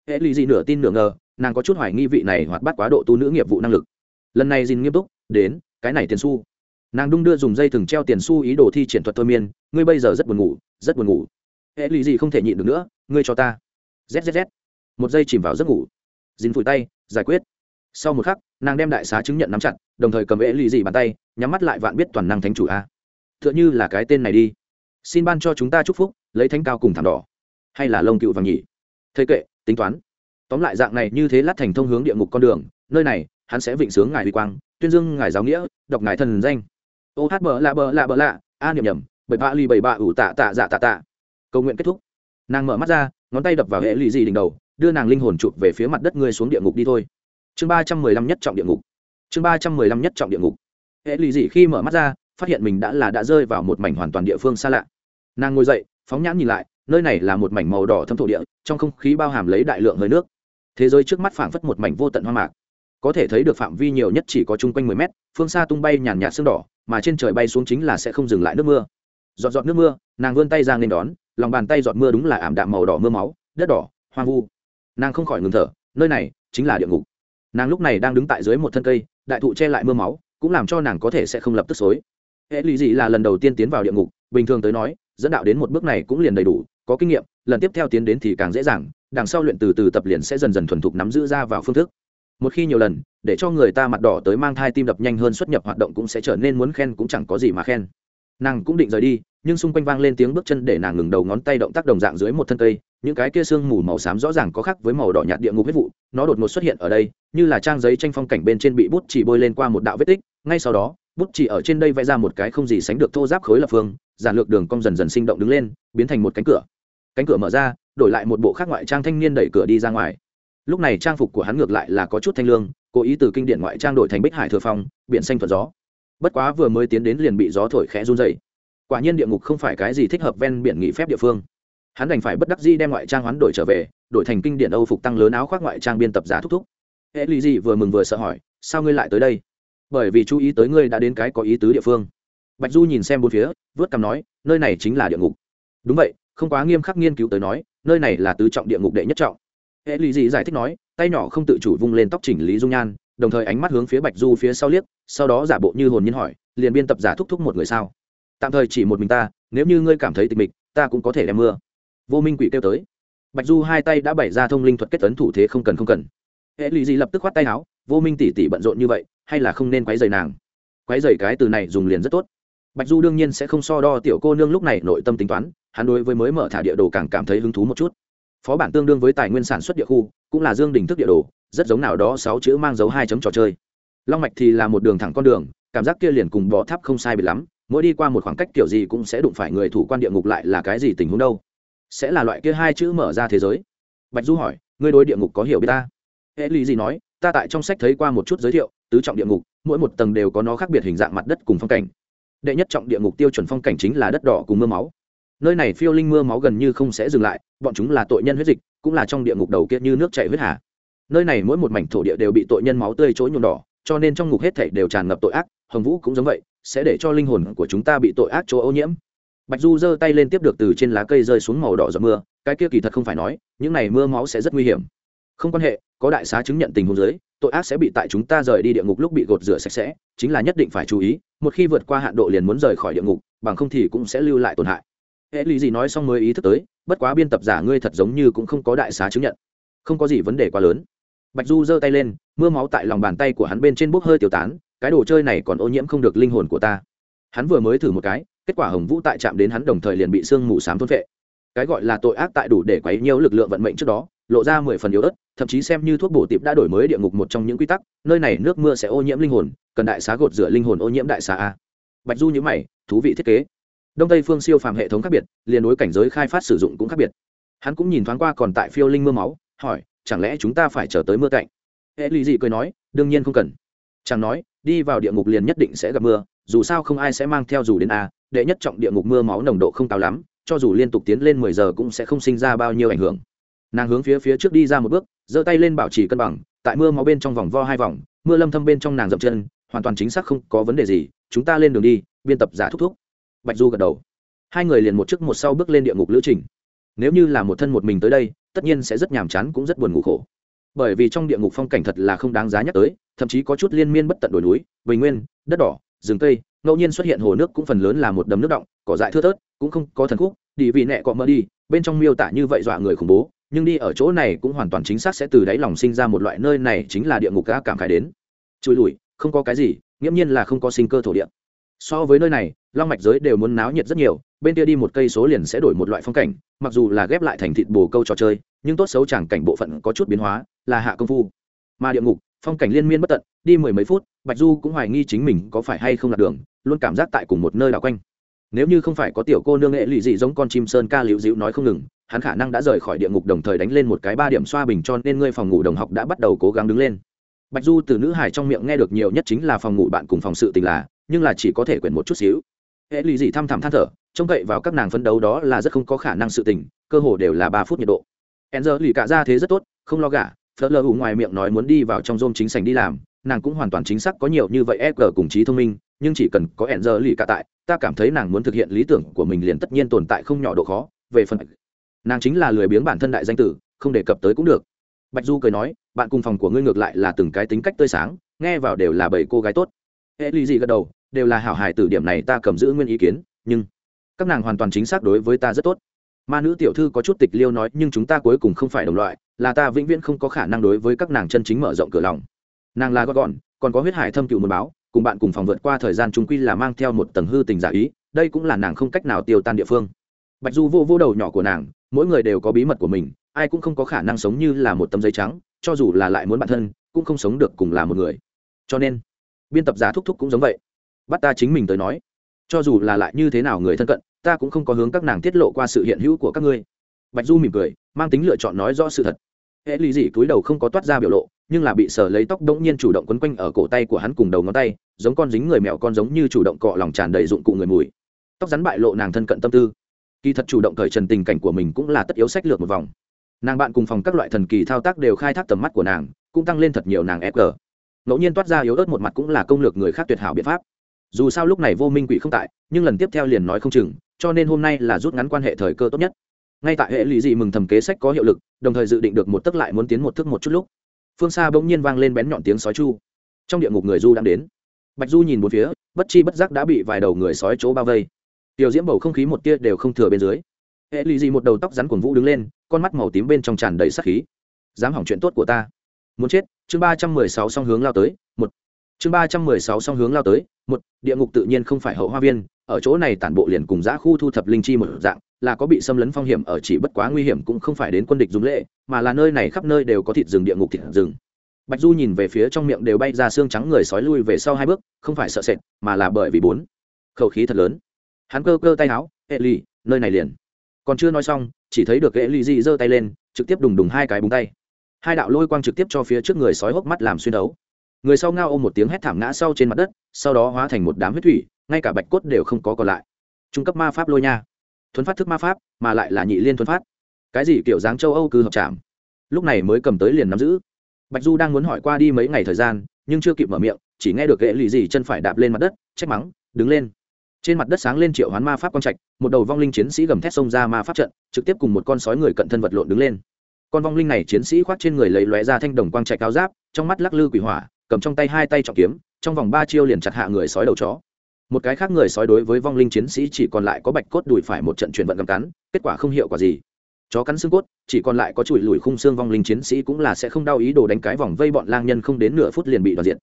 Hệ lì gì nửa tin nửa ngờ, nàng có chút hoài nghi vị này hoạt bắt quá độ tu nữ nghiệp vụ năng lực lần này dìn nghiêm túc, đến, cái này tiền su nàng đung đưa dùng dây thừng treo tiền su ý đồ thi triển thuật thôi miên, ngươi bây giờ rất buồn ngủ, rất buồn ngủ. Hệ lụy gì không thể nhịn được nữa, ngươi cho ta. Zzz một giây chìm vào giấc ngủ. Dính phủi tay, giải quyết. Sau một khắc, nàng đem đại xá chứng nhận nắm chặt, đồng thời cầm hệ lì gì bàn tay, nhắm mắt lại vạn biết toàn năng thánh chủ a. T h ư ợ n h ư là cái tên này đi. Xin ban cho chúng ta chúc phúc, lấy thánh cao cùng thảm đỏ. Hay là lông cựu vàng nhỉ? Thế kệ, tính toán. Tóm lại dạng này như thế lát thành thông hướng địa ngục con đường, nơi này hắn sẽ vịnh sướng ngài huy quang, tuyên dương ngài giáo nghĩa, đọc ngài thần danh. Ô hát bờ lạ bờ lạ bờ lạ, a niệm nhầm, bảy ba ly bảy ba ủ tạ tạ dạ tạ tạ. Cầu nguyện kết thúc. Nàng mở mắt ra, ngón tay đập vào hệ lì dị đỉnh đầu, đưa nàng linh hồn chụp về phía mặt đất ngươi xuống địa ngục đi thôi. Chương ba trăm mười lăm nhất trọng địa ngục. Chương ba trăm mười lăm nhất trọng địa ngục. Hệ lụy dị khi mở mắt ra, phát hiện mình đã là đã rơi vào một mảnh hoàn toàn địa phương xa lạ. Nàng ngồi dậy, phóng nhãn nhìn lại, nơi này là một mảnh màu đỏ thâm thổ địa, trong không khí bao hàm lấy đại lượng hơi nước. Thế giới trước mắt phảng phất một mảnh vô tận hoa mạc có thể thấy được phạm vi nhiều nhất chỉ có chung quanh mười mét, phương xa tung bay nhàn nhạt sương đỏ, mà trên trời bay xuống chính là sẽ không dừng lại nước mưa. Giọt giọt nước mưa, nàng vươn tay ra nên đón, lòng bàn tay giọt mưa đúng là ảm đạm màu đỏ mưa máu, đất đỏ, hoang vu. Nàng không khỏi ngừng thở, nơi này chính là địa ngục. Nàng lúc này đang đứng tại dưới một thân cây, đại thụ che lại mưa máu, cũng làm cho nàng có thể sẽ không lập tức xối. Hệ lụy gì là lần đầu tiên tiến vào địa ngục, bình thường tới nói, dẫn đạo đến một bước này cũng liền đầy đủ, có kinh nghiệm, lần tiếp theo tiến đến thì càng dễ dàng, đằng sau luyện từ từ tập liền sẽ dần dần thuần thục nắm giữ ra vào phương thức một khi nhiều lần, để cho người ta mặt đỏ tới mang thai tim đập nhanh hơn xuất nhập hoạt động cũng sẽ trở nên muốn khen cũng chẳng có gì mà khen. Nàng cũng định rời đi, nhưng xung quanh vang lên tiếng bước chân để nàng ngừng đầu ngón tay động tác đồng dạng dưới một thân cây. Những cái kia sương mù màu xám rõ ràng có khác với màu đỏ nhạt địa ngục huyết vụ, nó đột ngột xuất hiện ở đây, như là trang giấy tranh phong cảnh bên trên bị bút chỉ bôi lên qua một đạo vết tích. Ngay sau đó, bút chỉ ở trên đây vẽ ra một cái không gì sánh được thô giáp khối lập phương, giản lược đường cong dần dần sinh động đứng lên, biến thành một cánh cửa. Cánh cửa mở ra, đổi lại một bộ khác ngoại trang thanh niên đẩy cửa đi ra ngoài lúc này trang phục của hắn ngược lại là có chút thanh lương, cố ý từ kinh điển ngoại trang đổi thành bích hải thừa phong, biển xanh thuận gió. Bất quá vừa mới tiến đến liền bị gió thổi khẽ run dày quả nhiên địa ngục không phải cái gì thích hợp ven biển nghỉ phép địa phương. Hắn đành phải bất đắc di đem ngoại trang hoán đổi trở về, đổi thành kinh điển âu phục tăng lớn áo khoác ngoại trang biên tập giá thúc thúc. Hệ lì gì vừa mừng vừa sợ hỏi, sao ngươi lại tới đây? Bởi vì chú ý tới ngươi đã đến cái có ý tứ địa phương. Bạch du nhìn xem bốn phía, vớt cằm nói, nơi này chính là địa ngục. Đúng vậy, không quá nghiêm khắc nghiên cứu tới nói, nơi này là tứ trọng địa ngục đệ nhất trọng hệ lì gì giải thích nói, tay nhỏ không tự chủ vung lên tóc chỉnh lý dung nhan, đồng thời ánh mắt hướng phía bạch du phía sau liếc, sau đó giả bộ như hồn nhiên hỏi, liền biên tập giả thúc thúc một người sao? Tạm thời chỉ một mình ta, nếu như ngươi cảm thấy tịch mịch, ta cũng có thể đem mưa. Vô minh quỷ kêu tới. Bạch du hai tay đã bày ra thông linh thuật kết tấn thủ thế không cần không cần. Hệ lụy gì lập tức khoát tay áo, vô minh tỉ tỉ bận rộn như vậy, hay là không nên quấy dày nàng? Quấy dày cái từ này dùng liền rất tốt. Bạch du đương nhiên sẽ không so đo tiểu cô nương lúc này nội tâm tính toán, hắn đối với mới mở thả địa đồ càng cảm thấy hứng thú một chút phó bản tương đương với tài nguyên sản xuất địa khu, cũng là dương đình thức địa đồ, rất giống nào đó sáu chữ mang dấu hai chấm trò chơi. Long mạch thì là một đường thẳng con đường, cảm giác kia liền cùng bò tháp không sai biệt lắm, mỗi đi qua một khoảng cách kiểu gì cũng sẽ đụng phải người thủ quan địa ngục lại là cái gì tình huống đâu. Sẽ là loại kia hai chữ mở ra thế giới. Bạch du hỏi, ngươi đối địa ngục có hiểu biết ta? Hệ lý gì nói, ta tại trong sách thấy qua một chút giới thiệu, tứ trọng địa ngục, mỗi một tầng đều có nó khác biệt hình dạng mặt đất cùng phong cảnh. Đệ nhất trọng địa ngục tiêu chuẩn phong cảnh chính là đất đỏ cùng mưa máu nơi này phiêu linh mưa máu gần như không sẽ dừng lại, bọn chúng là tội nhân huyết dịch, cũng là trong địa ngục đầu kia như nước chảy huyết hà. Nơi này mỗi một mảnh thổ địa đều bị tội nhân máu tươi chối nhuộm đỏ, cho nên trong ngục hết thảy đều tràn ngập tội ác, hồng vũ cũng giống vậy, sẽ để cho linh hồn của chúng ta bị tội ác chỗ ô nhiễm. Bạch du giơ tay lên tiếp được từ trên lá cây rơi xuống màu đỏ giọt mưa, cái kia kỳ thật không phải nói, những này mưa máu sẽ rất nguy hiểm. Không quan hệ, có đại xá chứng nhận tình huống dưới, tội ác sẽ bị tại chúng ta rời đi địa ngục lúc bị gột rửa sạch sẽ, chính là nhất định phải chú ý, một khi vượt qua hạn độ liền muốn rời khỏi địa ngục, bằng không thì cũng sẽ lưu lại tổn hại hệ lý gì nói xong mới ý thức tới, bất quá biên tập giả ngươi thật giống như cũng không có đại xá chứng nhận. Không có gì vấn đề quá lớn. Bạch du giơ tay lên, mưa máu tại lòng bàn tay của hắn bên trên bốc hơi tiêu tán, cái đồ chơi này còn ô nhiễm không được linh hồn của ta. Hắn vừa mới thử một cái, kết quả hồng vũ tại chạm đến hắn đồng thời liền bị sương mù s á m thôn vệ cái gọi là tội ác tại đủ để quấy nhiều lực lượng vận mệnh trước đó, lộ ra mười phần yếu ớt, thậm chí xem như thuốc bổ tiệp đã đổi mới địa ngục một trong những quy tắc, nơi này nước mưa sẽ ô nhiễm linh hồn, cần đại xá gột rửa linh hồn ô nhiễm đại xá a. Bạch du nhữ mày, thú vị thiết kế đông tây phương siêu phàm hệ thống khác biệt liền đối cảnh giới khai phát sử dụng cũng khác biệt hắn cũng nhìn thoáng qua còn tại phiêu linh mưa máu hỏi chẳng lẽ chúng ta phải chờ tới mưa cạnh hệ lụy dị cười nói đương nhiên không cần chẳng nói đi vào địa ngục liền nhất định sẽ gặp mưa dù sao không ai sẽ mang theo dù đến a đệ nhất trọng địa ngục mưa máu nồng độ không cao lắm cho dù liên tục tiến lên mười giờ cũng sẽ không sinh ra bao nhiêu ảnh hưởng nàng hướng phía phía trước đi ra một bước giơ tay lên bảo trì cân bằng tại mưa máu bên trong vòng vo hai vòng mưa lâm thâm bên trong nàng dậm chân hoàn toàn chính xác không có vấn đề gì chúng ta lên đường đi biên tập giả thúc thúc bạch du gật đầu. Hai người liền một trước một sau bước lên địa ngục lữ trình. Nếu như là một thân một mình tới đây, tất nhiên sẽ rất nhàm chán cũng rất buồn ngủ khổ. Bởi vì trong địa ngục phong cảnh thật là không đáng giá nhắc tới, thậm chí có chút liên miên bất tận đồi núi, bình nguyên, đất đỏ, rừng cây, ngẫu nhiên xuất hiện hồ nước cũng phần lớn là một đầm nước động, cỏ dại thưa thớt, cũng không có thần khúc, đi vị nẹ cọ mơ đi, bên trong miêu tả như vậy dọa người khủng bố, nhưng đi ở chỗ này cũng hoàn toàn chính xác sẽ từ đáy lòng sinh ra một loại nơi này chính là địa ngục cá cảm khải đến. Chui lùi không có cái gì, nghiễm nhiên là không có sinh cơ thổ địa so với nơi này, long mạch giới đều muốn náo nhiệt rất nhiều, bên kia đi một cây số liền sẽ đổi một loại phong cảnh, mặc dù là ghép lại thành thịt bồ câu trò chơi, nhưng tốt xấu chẳng cảnh bộ phận có chút biến hóa, là hạ công phu. Mà địa ngục, phong cảnh liên miên bất tận, đi mười mấy phút, bạch du cũng hoài nghi chính mình có phải hay không lạc đường, luôn cảm giác tại cùng một nơi đảo quanh. Nếu như không phải có tiểu cô nương nghệ lụy dị giống con chim sơn ca liễu dịu nói không ngừng, hắn khả năng đã rời khỏi địa ngục đồng thời đánh lên một cái ba điểm xoa bình cho nên ngươi phòng ngủ đồng học đã bắt đầu cố gắng đứng lên. Bạch du từ nữ hải trong miệng nghe được nhiều nhất chính là phòng ngủ bạn cùng phòng sự tình là nhưng là chỉ có thể quyển một chút xíu. Hệ lụy dị thăm thẳm than thở, trông cậy vào các nàng phấn đấu đó là rất không có khả năng sự tình, cơ hồ đều là ba phút nhiệt độ. Hẹn giờ lì cả ra thế rất tốt, không lo gả phớt lờ ủ ngoài miệng nói muốn đi vào trong rôm chính sành đi làm, nàng cũng hoàn toàn chính xác có nhiều như vậy e g cùng trí thông minh, nhưng chỉ cần có hẹn giờ lì cả tại, ta cảm thấy nàng muốn thực hiện lý tưởng của mình liền tất nhiên tồn tại không nhỏ độ khó, về phần nàng chính là lười biếng bản thân đại danh tử, không đề cập tới cũng được. Bạch du cười nói, bạn cùng phòng của ngươi ngược lại là từng cái tính cách tươi sáng, nghe vào đều là bảy cô gái tốt. Hệ lì gì gật đầu đều là hảo hài từ điểm này ta cầm giữ nguyên ý kiến, nhưng các nàng hoàn toàn chính xác đối với ta rất tốt. Ma nữ tiểu thư có chút tịch liêu nói, nhưng chúng ta cuối cùng không phải đồng loại, là ta vĩnh viễn không có khả năng đối với các nàng chân chính mở rộng cửa lòng. Nàng là gót gọn, còn có huyết hải thâm cựu một báo, cùng bạn cùng phòng vượt qua thời gian trung quy là mang theo một tầng hư tình giả ý, đây cũng là nàng không cách nào tiêu tan địa phương. Bạch du vô vô đầu nhỏ của nàng, mỗi người đều có bí mật của mình, ai cũng không có khả năng sống như là một tấm giấy trắng, cho dù là lại muốn bản thân, cũng không sống được cùng là một người. Cho nên, biên tập giả thúc thúc cũng giống vậy bắt ta chính mình tới nói. Cho dù là lại như thế nào người thân cận, ta cũng không có hướng các nàng tiết lộ qua sự hiện hữu của các ngươi. Bạch du mỉm cười, mang tính lựa chọn nói rõ sự thật. Hệ lý dị cúi đầu không có toát ra biểu lộ, nhưng là bị sờ lấy tóc đống nhiên chủ động quấn quanh ở cổ tay của hắn cùng đầu ngón tay, giống con dính người mèo con giống như chủ động cọ lòng tràn đầy dụng cụ người mùi. Tóc rắn bại lộ nàng thân cận tâm tư. Kỳ thật chủ động thời trần tình cảnh của mình cũng là tất yếu sách lược một vòng. Nàng bạn cùng phòng các loại thần kỳ thao tác đều khai thác tầm mắt của nàng, cũng tăng lên thật nhiều nàng ép ngẫu nhiên toát ra yếu ớt một mặt cũng là công lược người khác tuyệt hảo biện pháp dù sao lúc này vô minh quỷ không tại, nhưng lần tiếp theo liền nói không chừng, cho nên hôm nay là rút ngắn quan hệ thời cơ tốt nhất. Ngay tại hệ lụy dị mừng thầm kế sách có hiệu lực, đồng thời dự định được một tức lại muốn tiến một thức một chút lúc, phương xa bỗng nhiên vang lên bén nhọn tiếng sói chu. Trong địa ngục người du đang đến. Bạch du nhìn một phía, bất chi bất giác đã bị vài đầu người sói chỗ bao vây. Tiểu diễm bầu không khí một tia đều không thừa bên dưới. Hệ lụy dị một đầu tóc rắn cuồng vũ đứng lên, con mắt màu tím bên trong tràn đầy sắc khí. Dám hỏng chuyện tốt của ta. Muốn chết, chương ba trăm mười sáu song hướng lao tới, một chương ba trăm mười sáu song hướng lao tới, một, địa ngục tự nhiên không phải hậu hoa viên, ở chỗ này tản bộ liền cùng giã khu thu thập linh chi một dạng, là có bị xâm lấn phong hiểm ở chỉ bất quá nguy hiểm cũng không phải đến quân địch dùng lệ, mà là nơi này khắp nơi đều có thịt rừng, địa ngục thịt rừng. Bạch du nhìn về phía trong miệng đều bay ra xương trắng người sói lui về sau hai bước, không phải sợ sệt, mà là bởi vì bốn. Khẩu khí thật lớn. Hắn cơ cơ tay áo hệ ly nơi này liền. Còn chưa nói xong, chỉ thấy được hệ ly di giơ tay lên, trực tiếp đùng đùng hai cái búng tay. Hai đạo lôi quang trực tiếp cho phía trước người sói hốc mắt làm xuyên đấu người sau ngao ôm một tiếng hét thảm ngã sau trên mặt đất, sau đó hóa thành một đám huyết thủy, ngay cả bạch cốt đều không có còn lại. Trung cấp ma pháp lôi nha. Thuấn phát thức ma pháp, mà lại là nhị liên thuấn phát. Cái gì kiểu dáng châu âu cư hợp chạm. lúc này mới cầm tới liền nắm giữ. Bạch du đang muốn hỏi qua đi mấy ngày thời gian, nhưng chưa kịp mở miệng, chỉ nghe được ghệ lì gì chân phải đạp lên mặt đất, trách mắng, đứng lên. Trên mặt đất sáng lên triệu hoán ma pháp quang trạch, một đầu vong linh chiến sĩ gầm thét xông ra ma pháp trận, trực tiếp cùng một con sói người cận thân vật lộn đứng lên. Con vong linh này chiến sĩ khoác trên người lấy lóe ra thanh đồng quang trạch cao giáp, trong mắt lắc lư quỷ hỏa cầm trong tay hai tay trọng kiếm, trong vòng ba chiêu liền chặt hạ người sói đầu chó. Một cái khác người sói đối với vong linh chiến sĩ chỉ còn lại có bạch cốt đùi phải một trận chuyển vận cầm cắn, kết quả không hiệu quả gì. Chó cắn xương cốt, chỉ còn lại có chùi lùi khung xương vong linh chiến sĩ cũng là sẽ không đau ý đồ đánh cái vòng vây bọn lang nhân không đến nửa phút liền bị đoạt diện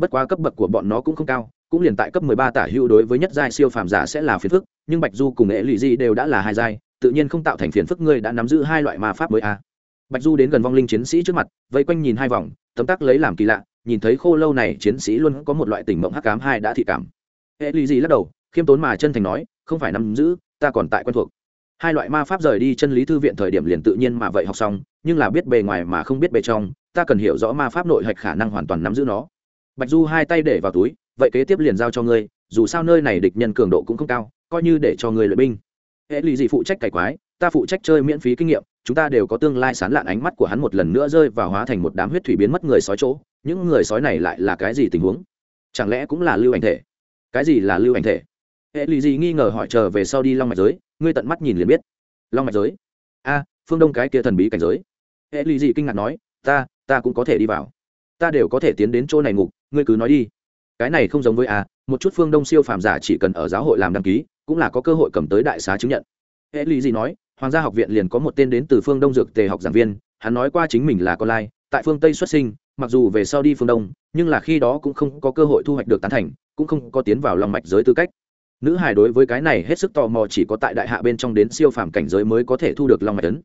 bất quá cấp bậc của bọn nó cũng không cao, cũng liền tại cấp mười ba tả hữu đối với nhất giai siêu phàm giả sẽ là phiền phức, nhưng bạch du cùng nghệ lụy di đều đã là hai giai, tự nhiên không tạo thành phiền phức ngươi đã nắm giữ hai loại ma pháp mới a. À. bạch du đến gần vong linh chiến sĩ trước mặt, vây quanh nhìn hai vòng, tấm tắc lấy làm kỳ lạ nhìn thấy khô lâu này chiến sĩ luôn có một loại tình mộng hắc cám hai đã thị cảm. Hệ lụy gì lắc đầu, khiêm tốn mà chân thành nói, không phải nắm giữ, ta còn tại quen thuộc. Hai loại ma pháp rời đi chân lý thư viện thời điểm liền tự nhiên mà vậy học xong, nhưng là biết bề ngoài mà không biết bề trong, ta cần hiểu rõ ma pháp nội hạch khả năng hoàn toàn nắm giữ nó. Bạch du hai tay để vào túi, vậy kế tiếp liền giao cho ngươi, dù sao nơi này địch nhân cường độ cũng không cao, coi như để cho người lợi binh. Hệ lụy gì phụ trách cải quái, ta phụ trách chơi miễn phí kinh nghiệm, chúng ta đều có tương lai sán lạn ánh mắt của hắn một lần nữa rơi và hóa thành một đám huyết thủy biến mất người sói chỗ những người sói này lại là cái gì tình huống? Chẳng lẽ cũng là lưu ảnh thể? Cái gì là lưu ảnh thể? Hệ lì gì nghi ngờ hỏi chờ về sau đi long mạch giới, ngươi tận mắt nhìn liền biết. Long mạch giới? A, phương đông cái kia thần bí cảnh giới. Hệ lì gì kinh ngạc nói, ta ta cũng có thể đi vào. Ta đều có thể tiến đến chỗ này ngục, ngươi cứ nói đi. Cái này không giống với a, một chút phương đông siêu phàm giả chỉ cần ở giáo hội làm đăng ký, cũng là có cơ hội cầm tới đại xá chứng nhận. Hệ lì gì nói, hoàng gia học viện liền có một tên đến từ phương đông dược tề học giảng viên, hắn nói qua chính mình là con lai, tại phương tây xuất sinh mặc dù về sau đi phương đông, nhưng là khi đó cũng không có cơ hội thu hoạch được tán thành, cũng không có tiến vào lòng mạch giới tư cách. Nữ hải đối với cái này hết sức tò mò chỉ có tại đại hạ bên trong đến siêu phàm cảnh giới mới có thể thu được long mạch tấn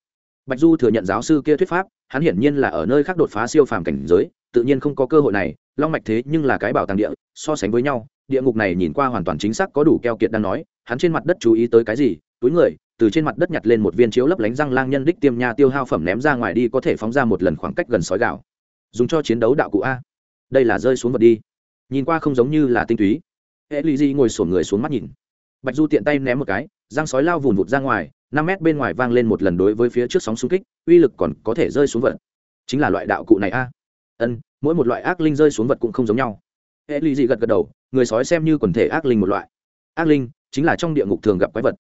bạch du thừa nhận giáo sư kia thuyết pháp, hắn hiển nhiên là ở nơi khác đột phá siêu phàm cảnh giới, tự nhiên không có cơ hội này, long mạch thế nhưng là cái bảo tàng địa, so sánh với nhau, địa ngục này nhìn qua hoàn toàn chính xác có đủ keo kiệt đang nói, hắn trên mặt đất chú ý tới cái gì, túi người, từ trên mặt đất nhặt lên một viên chiếu lấp lánh răng lang nhân đích tiêm nha tiêu hao phẩm ném ra ngoài đi có thể phóng ra một lần khoảng cách gần sói gạo dùng cho chiến đấu đạo cụ a. Đây là rơi xuống vật đi. Nhìn qua không giống như là tinh túy. Hệ lụy di ngồi sổn người xuống mắt nhìn. Bạch du tiện tay ném một cái, răng sói lao vùn vụt ra ngoài, năm mét bên ngoài vang lên một lần đối với phía trước sóng xung kích, uy lực còn có thể rơi xuống vật. Chính là loại đạo cụ này a. Ân, mỗi một loại ác linh rơi xuống vật cũng không giống nhau. Hệ lụy di gật gật đầu, người sói xem như quần thể ác linh một loại. Ác linh chính là trong địa ngục thường gặp quái vật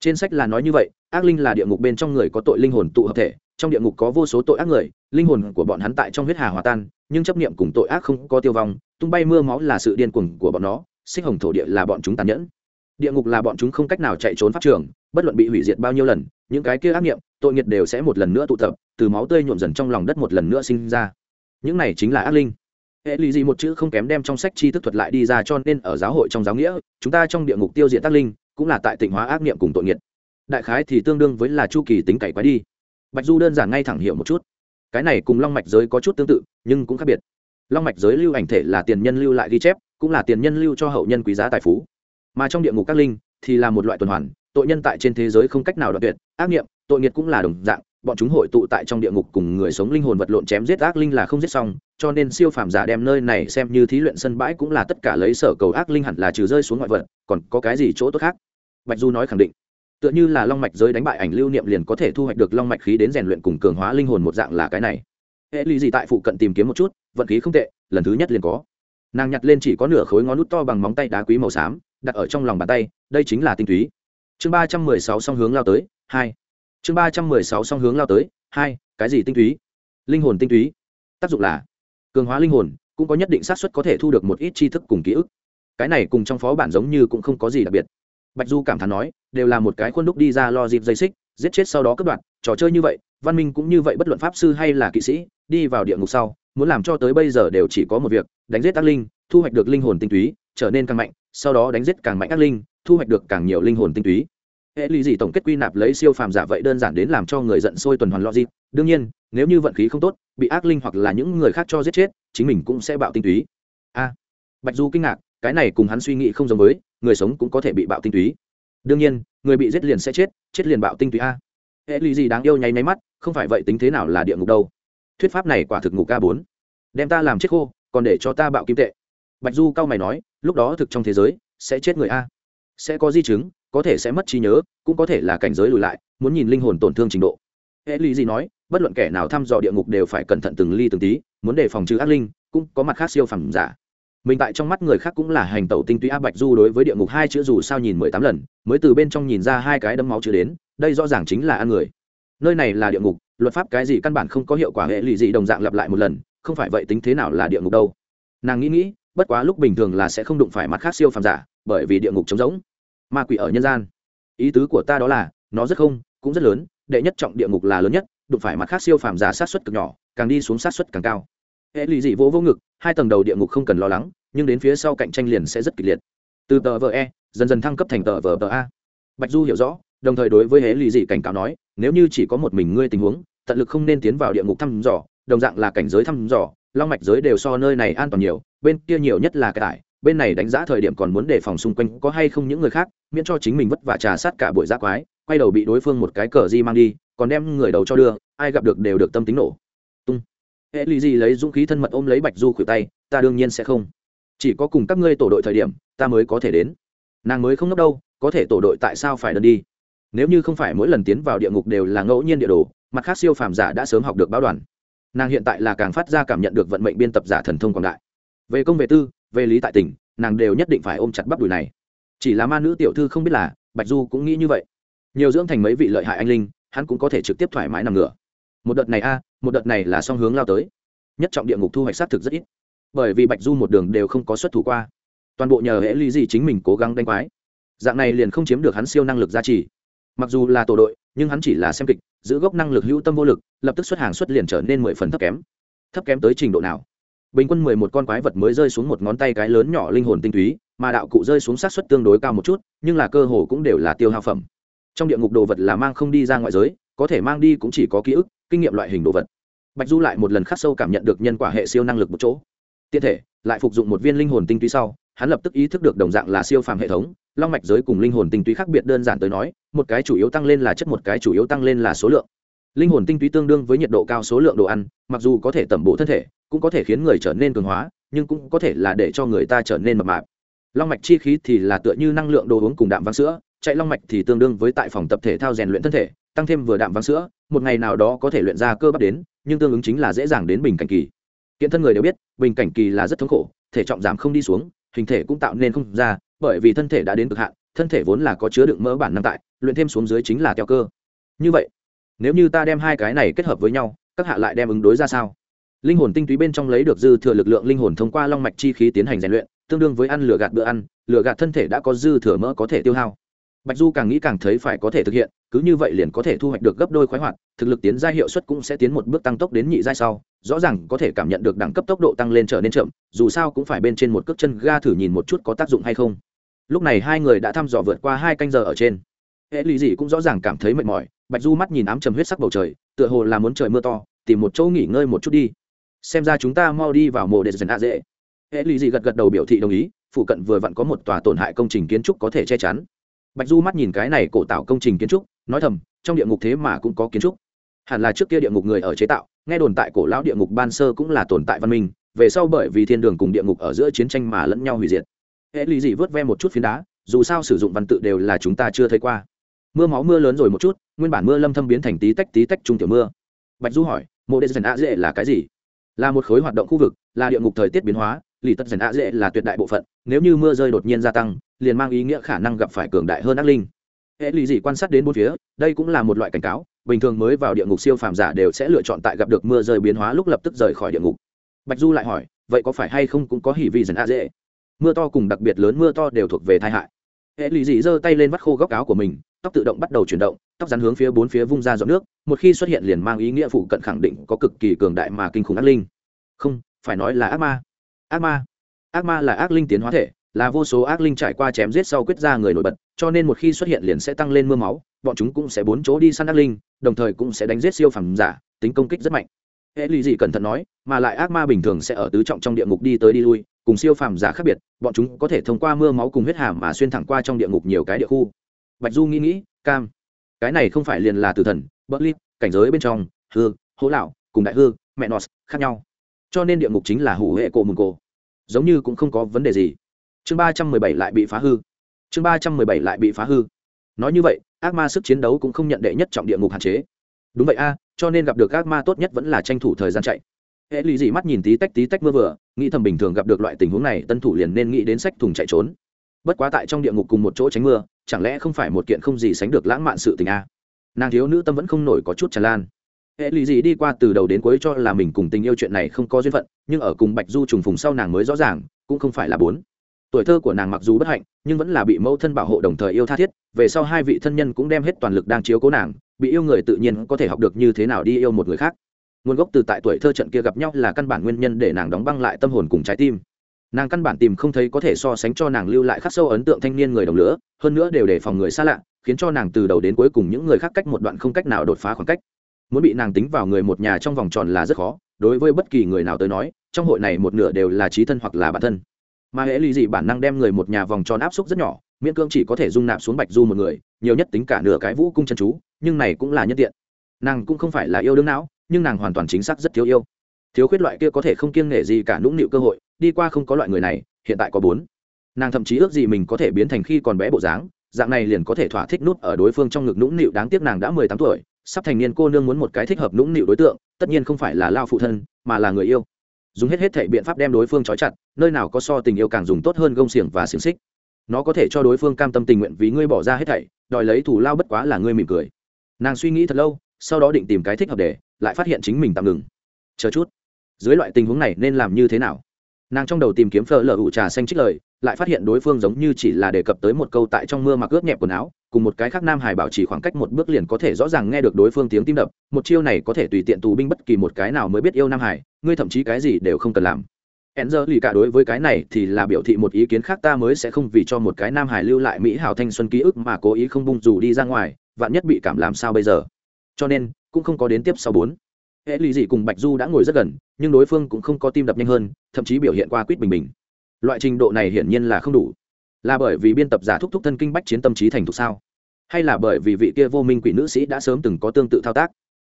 trên sách là nói như vậy, ác linh là địa ngục bên trong người có tội linh hồn tụ hợp thể, trong địa ngục có vô số tội ác người, linh hồn của bọn hắn tại trong huyết hà hòa tan, nhưng chấp niệm cùng tội ác không có tiêu vong, tung bay mưa máu là sự điên cuồng của bọn nó, xích hồng thổ địa là bọn chúng tàn nhẫn. Địa ngục là bọn chúng không cách nào chạy trốn pháp trường, bất luận bị hủy diệt bao nhiêu lần, những cái kia ác niệm, tội nghiệt đều sẽ một lần nữa tụ tập, từ máu tươi nhuộm dần trong lòng đất một lần nữa sinh ra. Những này chính là ác linh. Hệ lụy gì một chữ không kém đem trong sách chi thức thuật lại đi ra cho nên ở giáo hội trong giáo nghĩa, chúng ta trong địa ngục tiêu diệt ác linh cũng là tại tịnh hóa ác niệm cùng tội nghiệt. Đại khái thì tương đương với là chu kỳ tính cày quái đi. Bạch du đơn giản ngay thẳng hiểu một chút. Cái này cùng long mạch giới có chút tương tự, nhưng cũng khác biệt. Long mạch giới lưu ảnh thể là tiền nhân lưu lại ghi chép, cũng là tiền nhân lưu cho hậu nhân quý giá tài phú. Mà trong địa ngục các linh thì là một loại tuần hoàn, tội nhân tại trên thế giới không cách nào đoạn tuyệt, ác nghiệm tội nghiệt cũng là đồng dạng bọn chúng hội tụ tại trong địa ngục cùng người sống linh hồn vật lộn chém giết ác linh là không giết xong, cho nên siêu phàm giả đem nơi này xem như thí luyện sân bãi cũng là tất cả lấy sở cầu ác linh hẳn là trừ rơi xuống ngoại vật, còn có cái gì chỗ tốt khác? Bạch du nói khẳng định. Tựa như là long mạch giới đánh bại ảnh lưu niệm liền có thể thu hoạch được long mạch khí đến rèn luyện cùng cường hóa linh hồn một dạng là cái này. Hệ lý gì tại phụ cận tìm kiếm một chút, vận khí không tệ, lần thứ nhất liền có. Nàng nhặt lên chỉ có nửa khối ngón nút to bằng móng tay đá quý màu xám, đặt ở trong lòng bàn tay, đây chính là tinh túy. Chương ba trăm mười sáu song hướng lao tới, hai chương ba trăm mười sáu song hướng lao tới, hai, cái gì tinh túy? Linh hồn tinh túy. Tác dụng là, cường hóa linh hồn, cũng có nhất định xác suất có thể thu được một ít tri thức cùng ký ức. Cái này cùng trong phó bản giống như cũng không có gì đặc biệt. Bạch du cảm thán nói, đều là một cái khuôn đúc đi ra lo dịp dây xích, giết chết sau đó cất đoạn trò chơi như vậy, văn minh cũng như vậy, bất luận pháp sư hay là kỵ sĩ, đi vào địa ngục sau, muốn làm cho tới bây giờ đều chỉ có một việc, đánh giết ác linh, thu hoạch được linh hồn tinh túy, trở nên càng mạnh, sau đó đánh giết càng mạnh ác linh, thu hoạch được càng nhiều linh hồn tinh túy hệ lụy gì tổng kết quy nạp lấy siêu phàm giả vậy đơn giản đến làm cho người giận sôi tuần hoàn logic. Đương nhiên, nếu như vận khí không tốt, bị ác linh hoặc là những người khác cho giết chết, chính mình cũng sẽ bạo tinh túy. A. Bạch du kinh ngạc, cái này cùng hắn suy nghĩ không giống với, người sống cũng có thể bị bạo tinh túy. Đương nhiên, người bị giết liền sẽ chết chết liền bạo tinh túy a. Hệ lụy gì đáng yêu nháy nháy mắt, không phải vậy tính thế nào là địa ngục đâu. Thuyết pháp này quả thực ngục a bốn. Đem ta làm chết khô, còn để cho ta bạo kim tệ. Bạch du cao mày nói, lúc đó thực trong thế giới, sẽ chết người a. Sẽ có di chứng có thể sẽ mất trí nhớ, cũng có thể là cảnh giới lùi lại, muốn nhìn linh hồn tổn thương trình độ. Hệ lý gì nói, bất luận kẻ nào thăm dò địa ngục đều phải cẩn thận từng ly từng tí, muốn đề phòng trừ ác linh, cũng có mặt khác siêu phẩm giả. Mình tại trong mắt người khác cũng là hành tẩu tinh túy áp bạch du đối với địa ngục hai chữ dù sao nhìn mười tám lần, mới từ bên trong nhìn ra hai cái đấm máu chữ đến, đây rõ ràng chính là ăn người. Nơi này là địa ngục, luật pháp cái gì căn bản không có hiệu quả, hệ lụy gì đồng dạng lặp lại một lần, không phải vậy tính thế nào là địa ngục đâu. Nàng nghĩ nghĩ, bất quá lúc bình thường là sẽ không đụng phải mặt khác siêu phàm giả, bởi vì địa ngục trống rỗng ma quỷ ở nhân gian. Ý tứ của ta đó là, nó rất không, cũng rất lớn, đệ nhất trọng địa ngục là lớn nhất, đụng phải mặt khác siêu phàm giả sát xuất cực nhỏ, càng đi xuống sát xuất càng cao. Hệ lụy dị vỗ vô ngực, hai tầng đầu địa ngục không cần lo lắng, nhưng đến phía sau cạnh tranh liền sẽ rất kịch liệt. Từ tờ vờ e dần dần thăng cấp thành tờ vờ tờ a. Bạch du hiểu rõ, đồng thời đối với hệ lụy dị cảnh cáo nói, nếu như chỉ có một mình ngươi tình huống, tận lực không nên tiến vào địa ngục thăm dò, đồng dạng là cảnh giới thăm dò, long mạch giới đều so nơi này an toàn nhiều, bên kia nhiều nhất là cái tải bên này đánh giá thời điểm còn muốn đề phòng xung quanh có hay không những người khác, miễn cho chính mình vất vả trà sát cả buổi giác quái, quay đầu bị đối phương một cái cờ di mang đi, còn đem người đầu cho đưa, ai gặp được đều được tâm tính nổ. Tung. Hệ lì gì lấy dũng khí thân mật ôm lấy bạch du khuỷu tay, ta đương nhiên sẽ không. Chỉ có cùng các ngươi tổ đội thời điểm, ta mới có thể đến. Nàng mới không ngốc đâu, có thể tổ đội tại sao phải đơn đi? Nếu như không phải mỗi lần tiến vào địa ngục đều là ngẫu nhiên địa đồ, mặt khác siêu phàm giả đã sớm học được báo đoàn. Nàng hiện tại là càng phát ra cảm nhận được vận mệnh biên tập giả thần thông quảng đại. Về công về tư về lý tại tỉnh nàng đều nhất định phải ôm chặt bắp đùi này. Chỉ là ma nữ tiểu thư không biết là, bạch du cũng nghĩ như vậy. Nhiều dưỡng thành mấy vị lợi hại anh linh, hắn cũng có thể trực tiếp thoải mái nằm ngửa. Một đợt này a, một đợt này là song hướng lao tới. Nhất trọng địa ngục thu hoạch xác thực rất ít. Bởi vì bạch du một đường đều không có xuất thủ qua. Toàn bộ nhờ hễ ly gì chính mình cố gắng đánh quái. Dạng này liền không chiếm được hắn siêu năng lực gia trì. Mặc dù là tổ đội, nhưng hắn chỉ là xem kịch, giữ gốc năng lực hữu tâm vô lực, lập tức xuất hàng xuất liền trở nên mười phần thấp kém. Thấp kém tới trình độ nào? Bình quân mười một con quái vật mới rơi xuống một ngón tay cái lớn nhỏ linh hồn tinh túy, mà đạo cụ rơi xuống sát suất tương đối cao một chút, nhưng là cơ hồ cũng đều là tiêu hao phẩm. Trong địa ngục đồ vật là mang không đi ra ngoại giới, có thể mang đi cũng chỉ có ký ức, kinh nghiệm loại hình đồ vật. Bạch du lại một lần khắc sâu cảm nhận được nhân quả hệ siêu năng lực một chỗ. Tiện thể, lại phục dụng một viên linh hồn tinh túy sau, hắn lập tức ý thức được đồng dạng là siêu phàm hệ thống, long mạch giới cùng linh hồn tinh túy khác biệt đơn giản tới nói, một cái chủ yếu tăng lên là chất, một cái chủ yếu tăng lên là số lượng linh hồn tinh túy tương đương với nhiệt độ cao số lượng đồ ăn, mặc dù có thể tẩm bổ thân thể, cũng có thể khiến người trở nên cường hóa, nhưng cũng có thể là để cho người ta trở nên mập mạp. Long mạch chi khí thì là tựa như năng lượng đồ uống cùng đạm vang sữa, chạy long mạch thì tương đương với tại phòng tập thể thao rèn luyện thân thể, tăng thêm vừa đạm vang sữa, một ngày nào đó có thể luyện ra cơ bắp đến, nhưng tương ứng chính là dễ dàng đến bình cảnh kỳ. Kiện thân người đều biết, bình cảnh kỳ là rất thống khổ, thể trọng giảm không đi xuống, hình thể cũng tạo nên không ra, bởi vì thân thể đã đến cực hạn, thân thể vốn là có chứa đựng mỡ bản năng tại, luyện thêm xuống dưới chính là teo cơ. Như vậy nếu như ta đem hai cái này kết hợp với nhau, các hạ lại đem ứng đối ra sao? Linh hồn tinh túy bên trong lấy được dư thừa lực lượng linh hồn thông qua long mạch chi khí tiến hành rèn luyện, tương đương với ăn lửa gạt bữa ăn, lửa gạt thân thể đã có dư thừa mỡ có thể tiêu hao. Bạch du càng nghĩ càng thấy phải có thể thực hiện, cứ như vậy liền có thể thu hoạch được gấp đôi khoái hoạt, thực lực tiến ra hiệu suất cũng sẽ tiến một bước tăng tốc đến nhị giai sau, rõ ràng có thể cảm nhận được đẳng cấp tốc độ tăng lên trở nên chậm, dù sao cũng phải bên trên một cước chân ga thử nhìn một chút có tác dụng hay không. Lúc này hai người đã thăm dò vượt qua hai canh giờ ở trên. Hệ lụy gì cũng rõ ràng cảm thấy mệt mỏi bạch du mắt nhìn ám trầm huyết sắc bầu trời, tựa hồ là muốn trời mưa to, tìm một chỗ nghỉ ngơi một chút đi. Xem ra chúng ta mau đi vào mộ để dần a dễ. Hệ lì dị gật gật đầu biểu thị đồng ý, phụ cận vừa vặn có một tòa tổn hại công trình kiến trúc có thể che chắn. Bạch du mắt nhìn cái này cổ tạo công trình kiến trúc, nói thầm, trong địa ngục thế mà cũng có kiến trúc. Hẳn là trước kia địa ngục người ở chế tạo, nghe đồn tại cổ lão địa ngục ban sơ cũng là tồn tại văn minh, về sau bởi vì thiên đường cùng địa ngục ở giữa chiến tranh mà lẫn nhau hủy diệt. Hệ lì dị vớt ve một chút phiến đá, dù sao sử dụng văn tự đều là chúng ta chưa thấy qua mưa máu mưa lớn rồi một chút, nguyên bản mưa lâm thâm biến thành tí tách tí tách trung tiểu mưa. Bạch du hỏi, mộ đệ dần a dễ là cái gì? Là một khối hoạt động khu vực, là địa ngục thời tiết biến hóa lì tất dần a dễ là tuyệt đại bộ phận, nếu như mưa rơi đột nhiên gia tăng, liền mang ý nghĩa khả năng gặp phải cường đại hơn ác linh. Hệ lì gì quan sát đến bốn phía, đây cũng là một loại cảnh cáo, bình thường mới vào địa ngục siêu phàm giả đều sẽ lựa chọn tại gặp được mưa rơi biến hóa lúc lập tức rời khỏi địa ngục. Bạch du lại hỏi, vậy có phải hay không cũng có hỉ vi dần a dễ mưa to cùng đặc biệt lớn mưa to đều thuộc về tai hại. Hệ lì dị giơ tay lên vắt khô góc áo của mình tóc tự động bắt đầu chuyển động, tóc rắn hướng phía bốn phía vung ra dọn nước, một khi xuất hiện liền mang ý nghĩa phụ cận khẳng định có cực kỳ cường đại mà kinh khủng ác linh. Không, phải nói là ác ma. Ác ma. Ác ma là ác linh tiến hóa thể, là vô số ác linh trải qua chém giết sau quyết ra người nổi bật, cho nên một khi xuất hiện liền sẽ tăng lên mưa máu, bọn chúng cũng sẽ bốn chỗ đi săn ác linh, đồng thời cũng sẽ đánh giết siêu phẩm giả, tính công kích rất mạnh. Hệ lụy dị cẩn thận nói, mà lại ác ma bình thường sẽ ở tứ trọng trong địa ngục đi tới đi lui, cùng siêu phàm giả khác biệt, bọn chúng có thể thông qua mưa máu cùng huyết hàm mà xuyên thẳng qua trong địa ngục nhiều cái địa khu bạch du nghĩ nghĩ, cam, cái này không phải liền là tử thần bất ly cảnh giới bên trong, hư, hố lão, cùng đại hư, mẹ nó, khác nhau. Cho nên địa ngục chính là hủ hệ cổ mừng cổ. Giống như cũng không có vấn đề gì. Chương ba trăm mười bảy lại bị phá hư. Chương ba trăm mười bảy lại bị phá hư. Nói như vậy, ác ma sức chiến đấu cũng không nhận đệ nhất trọng địa ngục hạn chế. Đúng vậy a, cho nên gặp được ác ma tốt nhất vẫn là tranh thủ thời gian chạy. Hệ lụy dị mắt nhìn tí tách tí tách mưa vừa, nghĩ thầm bình thường gặp được loại tình huống này, tân thủ liền nên nghĩ đến sách thùng chạy trốn. Bất quá tại trong địa ngục cùng một chỗ tránh mưa chẳng lẽ không phải một kiện không gì sánh được lãng mạn sự tình a? Nàng thiếu nữ tâm vẫn không nổi có chút tràn lan. Hệ lụy gì đi qua từ đầu đến cuối cho là mình cùng tình yêu chuyện này không có duyên phận, nhưng ở cùng bạch du trùng phùng sau nàng mới rõ ràng, cũng không phải là bốn. Tuổi thơ của nàng mặc dù bất hạnh, nhưng vẫn là bị mẫu thân bảo hộ đồng thời yêu tha thiết, về sau hai vị thân nhân cũng đem hết toàn lực đang chiếu cố nàng, bị yêu người tự nhiên có thể học được như thế nào đi yêu một người khác. Nguồn gốc từ tại tuổi thơ trận kia gặp nhau là căn bản nguyên nhân để nàng đóng băng lại tâm hồn cùng trái tim nàng căn bản tìm không thấy có thể so sánh cho nàng lưu lại khắc sâu ấn tượng thanh niên người đồng lửa, hơn nữa đều đề phòng người xa lạ, khiến cho nàng từ đầu đến cuối cùng những người khác cách một đoạn không cách nào đột phá khoảng cách. Muốn bị nàng tính vào người một nhà trong vòng tròn là rất khó, đối với bất kỳ người nào tới nói, trong hội này một nửa đều là trí thân hoặc là bản thân. Mà hễ lý dị bản năng đem người một nhà vòng tròn áp suất rất nhỏ, miễn cưỡng chỉ có thể dung nạp xuống bạch du một người, nhiều nhất tính cả nửa cái vũ cung chân chú, nhưng này cũng là nhất tiện. Nàng cũng không phải là yêu đương não, nhưng nàng hoàn toàn chính xác rất thiếu yêu. Thiếu khuyết loại kia có thể không kiêng nể gì cả nũng nịu cơ hội đi qua không có loại người này, hiện tại có bốn. Nàng thậm chí ước gì mình có thể biến thành khi còn bé bộ dáng, dạng này liền có thể thỏa thích nút ở đối phương trong ngực nũng nịu đáng tiếc nàng đã mười tám tuổi, sắp thành niên cô nương muốn một cái thích hợp nũng nịu đối tượng, tất nhiên không phải là lao phụ thân, mà là người yêu. Dùng hết hết thể biện pháp đem đối phương trói chặt, nơi nào có so tình yêu càng dùng tốt hơn gông xiềng và xiềng xích. Nó có thể cho đối phương cam tâm tình nguyện vì ngươi bỏ ra hết thảy, đòi lấy thủ lao bất quá là ngươi mỉm cười. Nàng suy nghĩ thật lâu, sau đó định tìm cái thích hợp để, lại phát hiện chính mình tạm ngừng. Chờ chút. Dưới loại tình huống này nên làm như thế nào? Nàng trong đầu tìm kiếm phở lở ủ trà xanh trích lời, lại phát hiện đối phương giống như chỉ là đề cập tới một câu tại trong mưa mặc ướt nhẹp quần áo, cùng một cái khác nam hải bảo trì khoảng cách một bước liền có thể rõ ràng nghe được đối phương tiếng tim đập, một chiêu này có thể tùy tiện tù binh bất kỳ một cái nào mới biết yêu nam hải, ngươi thậm chí cái gì đều không cần làm. Hẹn giờ lì cả đối với cái này thì là biểu thị một ý kiến khác ta mới sẽ không vì cho một cái nam hải lưu lại mỹ hào thanh xuân ký ức mà cố ý không bung dù đi ra ngoài, vạn nhất bị cảm làm sao bây giờ. Cho nên, cũng không có đến tiếp sau bốn. Hệ lì dị cùng bạch du đã ngồi rất gần nhưng đối phương cũng không có tim đập nhanh hơn, thậm chí biểu hiện qua quýt bình bình. Loại trình độ này hiển nhiên là không đủ. Là bởi vì biên tập giả thúc thúc thân kinh bách chiến tâm trí thành thục sao? Hay là bởi vì vị kia vô minh quỷ nữ sĩ đã sớm từng có tương tự thao tác?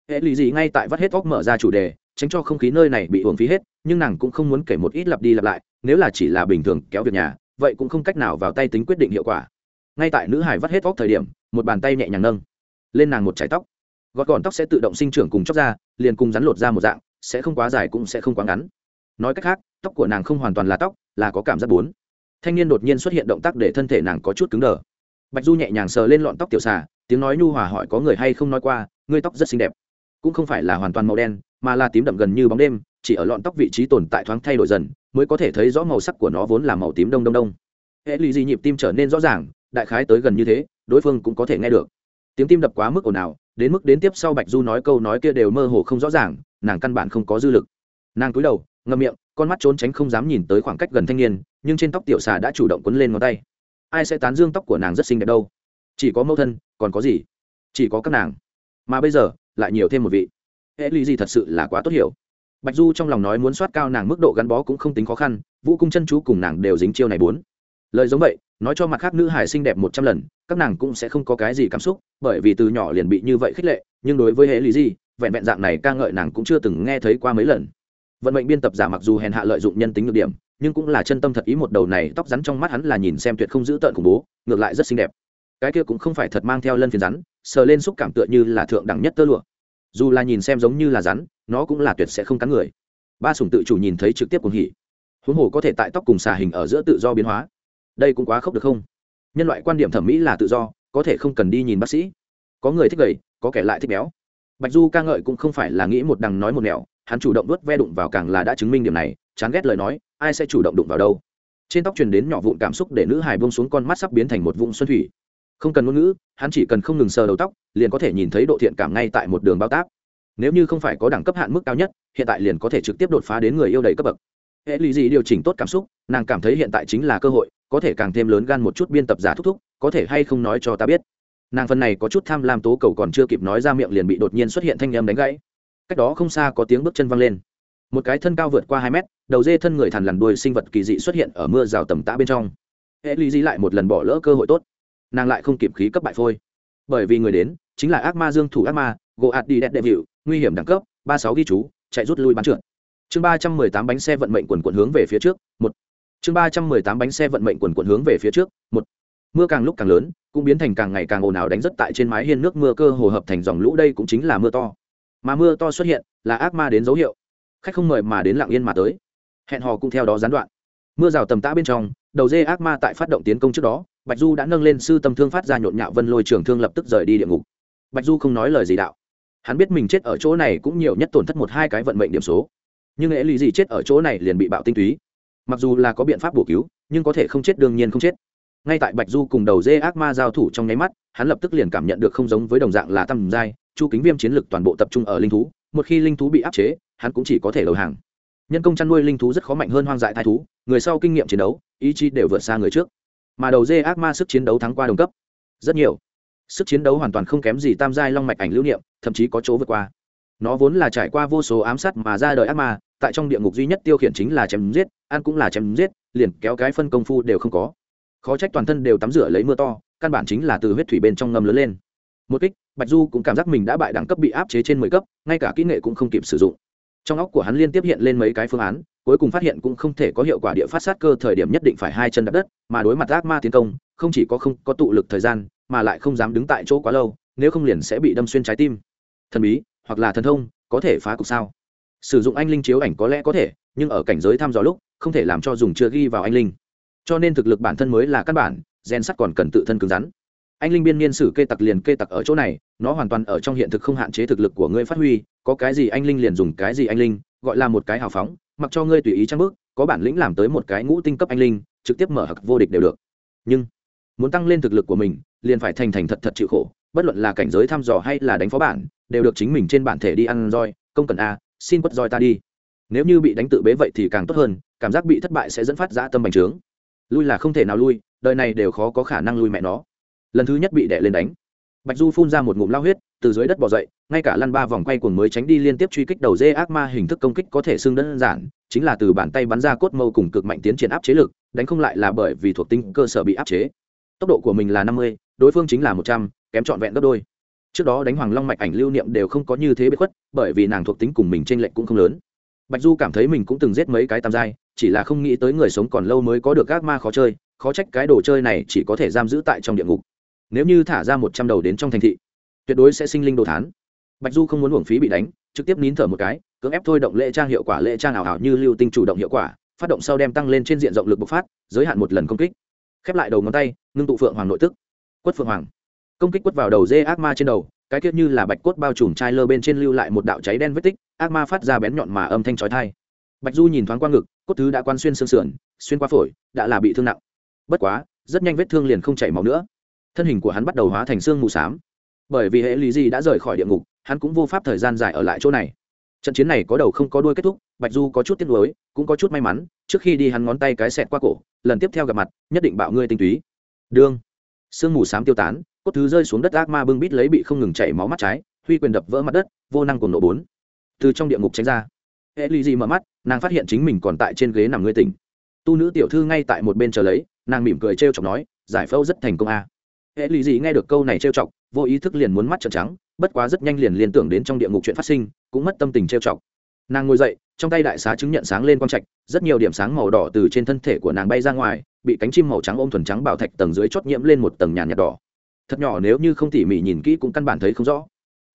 Hệ lý gì ngay tại vắt hết góc mở ra chủ đề, tránh cho không khí nơi này bị uổng phí hết, nhưng nàng cũng không muốn kể một ít lặp đi lặp lại, nếu là chỉ là bình thường kéo việc nhà, vậy cũng không cách nào vào tay tính quyết định hiệu quả. Ngay tại nữ hải vắt hết góc thời điểm, một bàn tay nhẹ nhàng nâng. Lên nàng một trái tóc. Gọt gọn tóc sẽ tự động sinh trưởng cùng chóc ra, liền cùng rắn lột ra một dạng sẽ không quá dài cũng sẽ không quá ngắn. Nói cách khác, tóc của nàng không hoàn toàn là tóc, là có cảm giác bốn. Thanh niên đột nhiên xuất hiện động tác để thân thể nàng có chút cứng đờ. Bạch du nhẹ nhàng sờ lên lọn tóc tiểu xà, tiếng nói nhu hòa hỏi có người hay không nói qua, ngươi tóc rất xinh đẹp. Cũng không phải là hoàn toàn màu đen, mà là tím đậm gần như bóng đêm, chỉ ở lọn tóc vị trí tồn tại thoáng thay đổi dần, mới có thể thấy rõ màu sắc của nó vốn là màu tím đông đông đông. Hệ lụy gì nhịp tim trở nên rõ ràng, đại khái tới gần như thế, đối phương cũng có thể nghe được. Tiếng tim đập quá mức ồn ào, đến mức đến tiếp sau bạch du nói câu nói kia đều mơ hồ không rõ ràng nàng căn bản không có dư lực. Nàng cúi đầu ngâm miệng, con mắt trốn tránh không dám nhìn tới khoảng cách gần thanh niên, nhưng trên tóc tiểu xà đã chủ động quấn lên ngón tay. Ai sẽ tán dương tóc của nàng rất xinh đẹp đâu? Chỉ có mẫu thân, còn có gì? Chỉ có các nàng. Mà bây giờ, lại nhiều thêm một vị. Hệ lý gì thật sự là quá tốt hiểu. Bạch du trong lòng nói muốn soát cao nàng mức độ gắn bó cũng không tính khó khăn, vũ cung chân chú cùng nàng đều dính chiêu này bốn. Lời giống vậy, nói cho mặt khác nữ hải xinh đẹp một trăm lần, các nàng cũng sẽ không có cái gì cảm xúc, bởi vì từ nhỏ liền bị như vậy khích lệ, nhưng đối với hệ lý gì vẹn vẹn dạng này ca ngợi nàng cũng chưa từng nghe thấy qua mấy lần. Vận mệnh biên tập giả mặc dù hèn hạ lợi dụng nhân tính nhược điểm, nhưng cũng là chân tâm thật ý một đầu này, tóc rắn trong mắt hắn là nhìn xem tuyệt không giữ tợn khủng bố, ngược lại rất xinh đẹp. Cái kia cũng không phải thật mang theo lân phiền rắn, sờ lên xúc cảm tựa như là thượng đẳng nhất tơ lụa. Dù là nhìn xem giống như là rắn, nó cũng là tuyệt sẽ không cắn người. Ba sủng tự chủ nhìn thấy trực tiếp cùng hỉ. Huống hồ có thể tại tóc cùng xà hình ở giữa tự do biến hóa. Đây cũng quá khốc được không? Nhân loại quan điểm thẩm mỹ là tự do, có thể không cần đi nhìn bác sĩ. Có người thích gầy, có kẻ lại thích béo bạch du ca ngợi cũng không phải là nghĩ một đằng nói một nẻo, hắn chủ động vớt ve đụng vào càng là đã chứng minh điểm này, chán ghét lời nói, ai sẽ chủ động đụng vào đâu. Trên tóc truyền đến nhỏ vụn cảm xúc để nữ hài bông xuống con mắt sắp biến thành một vũng xuân thủy. Không cần ngôn ngữ, hắn chỉ cần không ngừng sờ đầu tóc, liền có thể nhìn thấy độ thiện cảm ngay tại một đường bao tác. Nếu như không phải có đẳng cấp hạn mức cao nhất, hiện tại liền có thể trực tiếp đột phá đến người yêu đầy cấp bậc. Hệ lụy gì điều chỉnh tốt cảm xúc, nàng cảm thấy hiện tại chính là cơ hội, có thể càng thêm lớn gan một chút biên tập giả thúc thúc, có thể hay không nói cho ta biết nàng phần này có chút tham lam tố cầu còn chưa kịp nói ra miệng liền bị đột nhiên xuất hiện thanh â m đánh gãy. Cách đó không xa có tiếng bước chân văng lên. Một cái thân cao vượt qua hai mét, đầu dê thân người thằn lằn đuôi sinh vật kỳ dị xuất hiện ở mưa rào tầm tã bên trong. Hệ lý di lại một lần bỏ lỡ cơ hội tốt. Nàng lại không kịp khí cấp bại phôi. Bởi vì người đến chính là ác ma dương thủ ác ma, gỗ ạt đi đẹp đệ vịu, nguy hiểm đẳng cấp, ba sáu ghi chú, chạy rút lui bắn trượt. Chương ba trăm mười tám bánh xe vận mệnh quần quận hướng về phía trước, một. Chương ba trăm mười tám bánh xe vận mệnh quần quận hướng về phía trước, một mưa càng lúc càng lớn, cũng biến thành càng ngày càng ồn ào đánh rất tại trên mái hiên nước mưa cơ hồ hợp thành dòng lũ, đây cũng chính là mưa to. Mà mưa to xuất hiện, là ác ma đến dấu hiệu. Khách không mời mà đến lặng yên mà tới. Hẹn hò cũng theo đó gián đoạn. Mưa rào tầm tã bên trong, đầu dê ác ma tại phát động tiến công trước đó, bạch du đã nâng lên sư tâm thương phát ra nhộn nhạo vân lôi trường thương lập tức rời đi địa ngục. Bạch du không nói lời gì đạo. Hắn biết mình chết ở chỗ này cũng nhiều nhất tổn thất một hai cái vận mệnh điểm số. Nhưng nghệ lý gì chết ở chỗ này liền bị bạo tinh túy. Mặc dù là có biện pháp bổ cứu, nhưng có thể không chết đương nhiên không chết ngay tại bạch du cùng đầu dê ác ma giao thủ trong nháy mắt, hắn lập tức liền cảm nhận được không giống với đồng dạng là tầm giai chu kính viêm chiến lực toàn bộ tập trung ở linh thú, một khi linh thú bị áp chế, hắn cũng chỉ có thể đầu hàng. Nhân công chăn nuôi linh thú rất khó mạnh hơn hoang dại thai thú, người sau kinh nghiệm chiến đấu, ý chí đều vượt xa người trước. Mà đầu dê ác ma sức chiến đấu thắng qua đồng cấp. Rất nhiều. Sức chiến đấu hoàn toàn không kém gì tam giai long mạch ảnh lưu niệm, thậm chí có chỗ vượt qua. Nó vốn là trải qua vô số ám sát mà ra đời ác ma, tại trong địa ngục duy nhất tiêu khiển chính là chém giết, ăn cũng là chém giết, liền kéo cái phân công phu đều không có khó trách toàn thân đều tắm rửa lấy mưa to, căn bản chính là từ huyết thủy bên trong ngâm lớn lên. Một kích, bạch du cũng cảm giác mình đã bại đẳng cấp bị áp chế trên mười cấp, ngay cả kỹ nghệ cũng không kịp sử dụng. Trong óc của hắn liên tiếp hiện lên mấy cái phương án, cuối cùng phát hiện cũng không thể có hiệu quả địa phát sát cơ thời điểm nhất định phải hai chân đập đất, mà đối mặt ác ma tiến công, không chỉ có không có tụ lực thời gian, mà lại không dám đứng tại chỗ quá lâu, nếu không liền sẽ bị đâm xuyên trái tim. Thần bí, hoặc là thần thông, có thể phá cục sao? Sử dụng anh linh chiếu ảnh có lẽ có thể, nhưng ở cảnh giới thăm dò lúc, không thể làm cho dùng chưa ghi vào anh linh cho nên thực lực bản thân mới là căn bản, gen sắt còn cần tự thân cứng rắn. Anh linh biên niên sử kê tặc liền kê tặc ở chỗ này, nó hoàn toàn ở trong hiện thực không hạn chế thực lực của ngươi phát huy, có cái gì anh linh liền dùng cái gì anh linh, gọi là một cái hào phóng, mặc cho ngươi tùy ý trang bước có bản lĩnh làm tới một cái ngũ tinh cấp anh linh, trực tiếp mở hặc vô địch đều được. Nhưng, muốn tăng lên thực lực của mình, liền phải thành thành thật thật chịu khổ, bất luận là cảnh giới thăm dò hay là đánh phó bản, đều được chính mình trên bản thể đi ăn roi, công cần a, xin quất roi ta đi. Nếu như bị đánh tự bế vậy thì càng tốt hơn, cảm giác bị thất bại sẽ dẫn phát ra tâm bành trướng lui là không thể nào lui, đời này đều khó có khả năng lui mẹ nó. Lần thứ nhất bị đẻ lên đánh. Bạch du phun ra một ngụm lao huyết, từ dưới đất bỏ dậy, ngay cả lăn ba vòng quay cuồng mới tránh đi liên tiếp truy kích đầu dê ác ma hình thức công kích có thể xưng đơn giản, chính là từ bàn tay bắn ra cốt mâu cùng cực mạnh tiến triển áp chế lực, đánh không lại là bởi vì thuộc tính cơ sở bị áp chế. Tốc độ của mình là năm mươi, đối phương chính là một trăm, kém trọn vẹn gấp đôi. Trước đó đánh hoàng long mạch ảnh lưu niệm đều không có như thế bất khuất, bởi vì nàng thuộc tính cùng mình t r ê n lệch cũng không lớn. Bạch du cảm thấy mình cũng từng giết mấy cái tam giai chỉ là không nghĩ tới người sống còn lâu mới có được ác ma khó chơi, khó trách cái đồ chơi này chỉ có thể giam giữ tại trong địa ngục. Nếu như thả ra một trăm đầu đến trong thành thị, tuyệt đối sẽ sinh linh đồ thán. Bạch du không muốn uổng phí bị đánh, trực tiếp nín thở một cái, cưỡng ép thôi động lễ trang hiệu quả, lễ trang ảo ảo như lưu tinh chủ động hiệu quả, phát động sau đem tăng lên trên diện rộng lực bộc phát, giới hạn một lần công kích. Khép lại đầu ngón tay, ngưng tụ phượng hoàng nội tức. Quất phượng hoàng. Công kích quất vào đầu dê ác ma trên đầu, cái kiết như là bạch cốt bao trùm chai lơ bên trên lưu lại một đạo cháy đen vết tích, ác ma phát ra bén nhọn mà âm thanh chói thai bạch du nhìn thoáng qua ngực, cốt thứ đã quan xuyên xương sườn, xuyên qua phổi, đã là bị thương nặng. Bất quá, rất nhanh vết thương liền không chảy máu nữa. Thân hình của hắn bắt đầu hóa thành xương mù xám. Bởi vì hệ lý di đã rời khỏi địa ngục, hắn cũng vô pháp thời gian dài ở lại chỗ này. Trận chiến này có đầu không có đuôi kết thúc, bạch du có chút tiếc nuối, cũng có chút may mắn, trước khi đi hắn ngón tay cái xẹt qua cổ, lần tiếp theo gặp mặt, nhất định bạo ngươi tinh túy. Đương sương mù xám tiêu tán, cốt thứ rơi xuống đất ác ma bưng bít lấy bị không ngừng chảy máu mắt trái, huy quyền đập vỡ mặt đất, vô năng cùng nổ bốn. Từ trong địa ngục tránh ra hệ lì gì mở mắt, nàng phát hiện chính mình còn tại trên ghế nằm ngươi tỉnh. Tu nữ tiểu thư ngay tại một bên chờ lấy, nàng mỉm cười trêu chọc nói, giải phẫu rất thành công a. À. hệ lì gì nghe được câu này trêu chọc, vô ý thức liền muốn mắt trợn trắng, bất quá rất nhanh liền liên tưởng đến trong địa ngục chuyện phát sinh, cũng mất tâm tình trêu chọc. Nàng ngồi dậy, trong tay đại xá chứng nhận sáng lên quang trạch, rất nhiều điểm sáng màu đỏ từ trên thân thể của nàng bay ra ngoài, bị cánh chim màu trắng ôm thuần trắng bảo thạch tầng dưới chót nhiễm lên một tầng nhàn nhạt đỏ. Thật nhỏ nếu như không tỉ mỉ nhìn kỹ cũng căn bản thấy không rõ.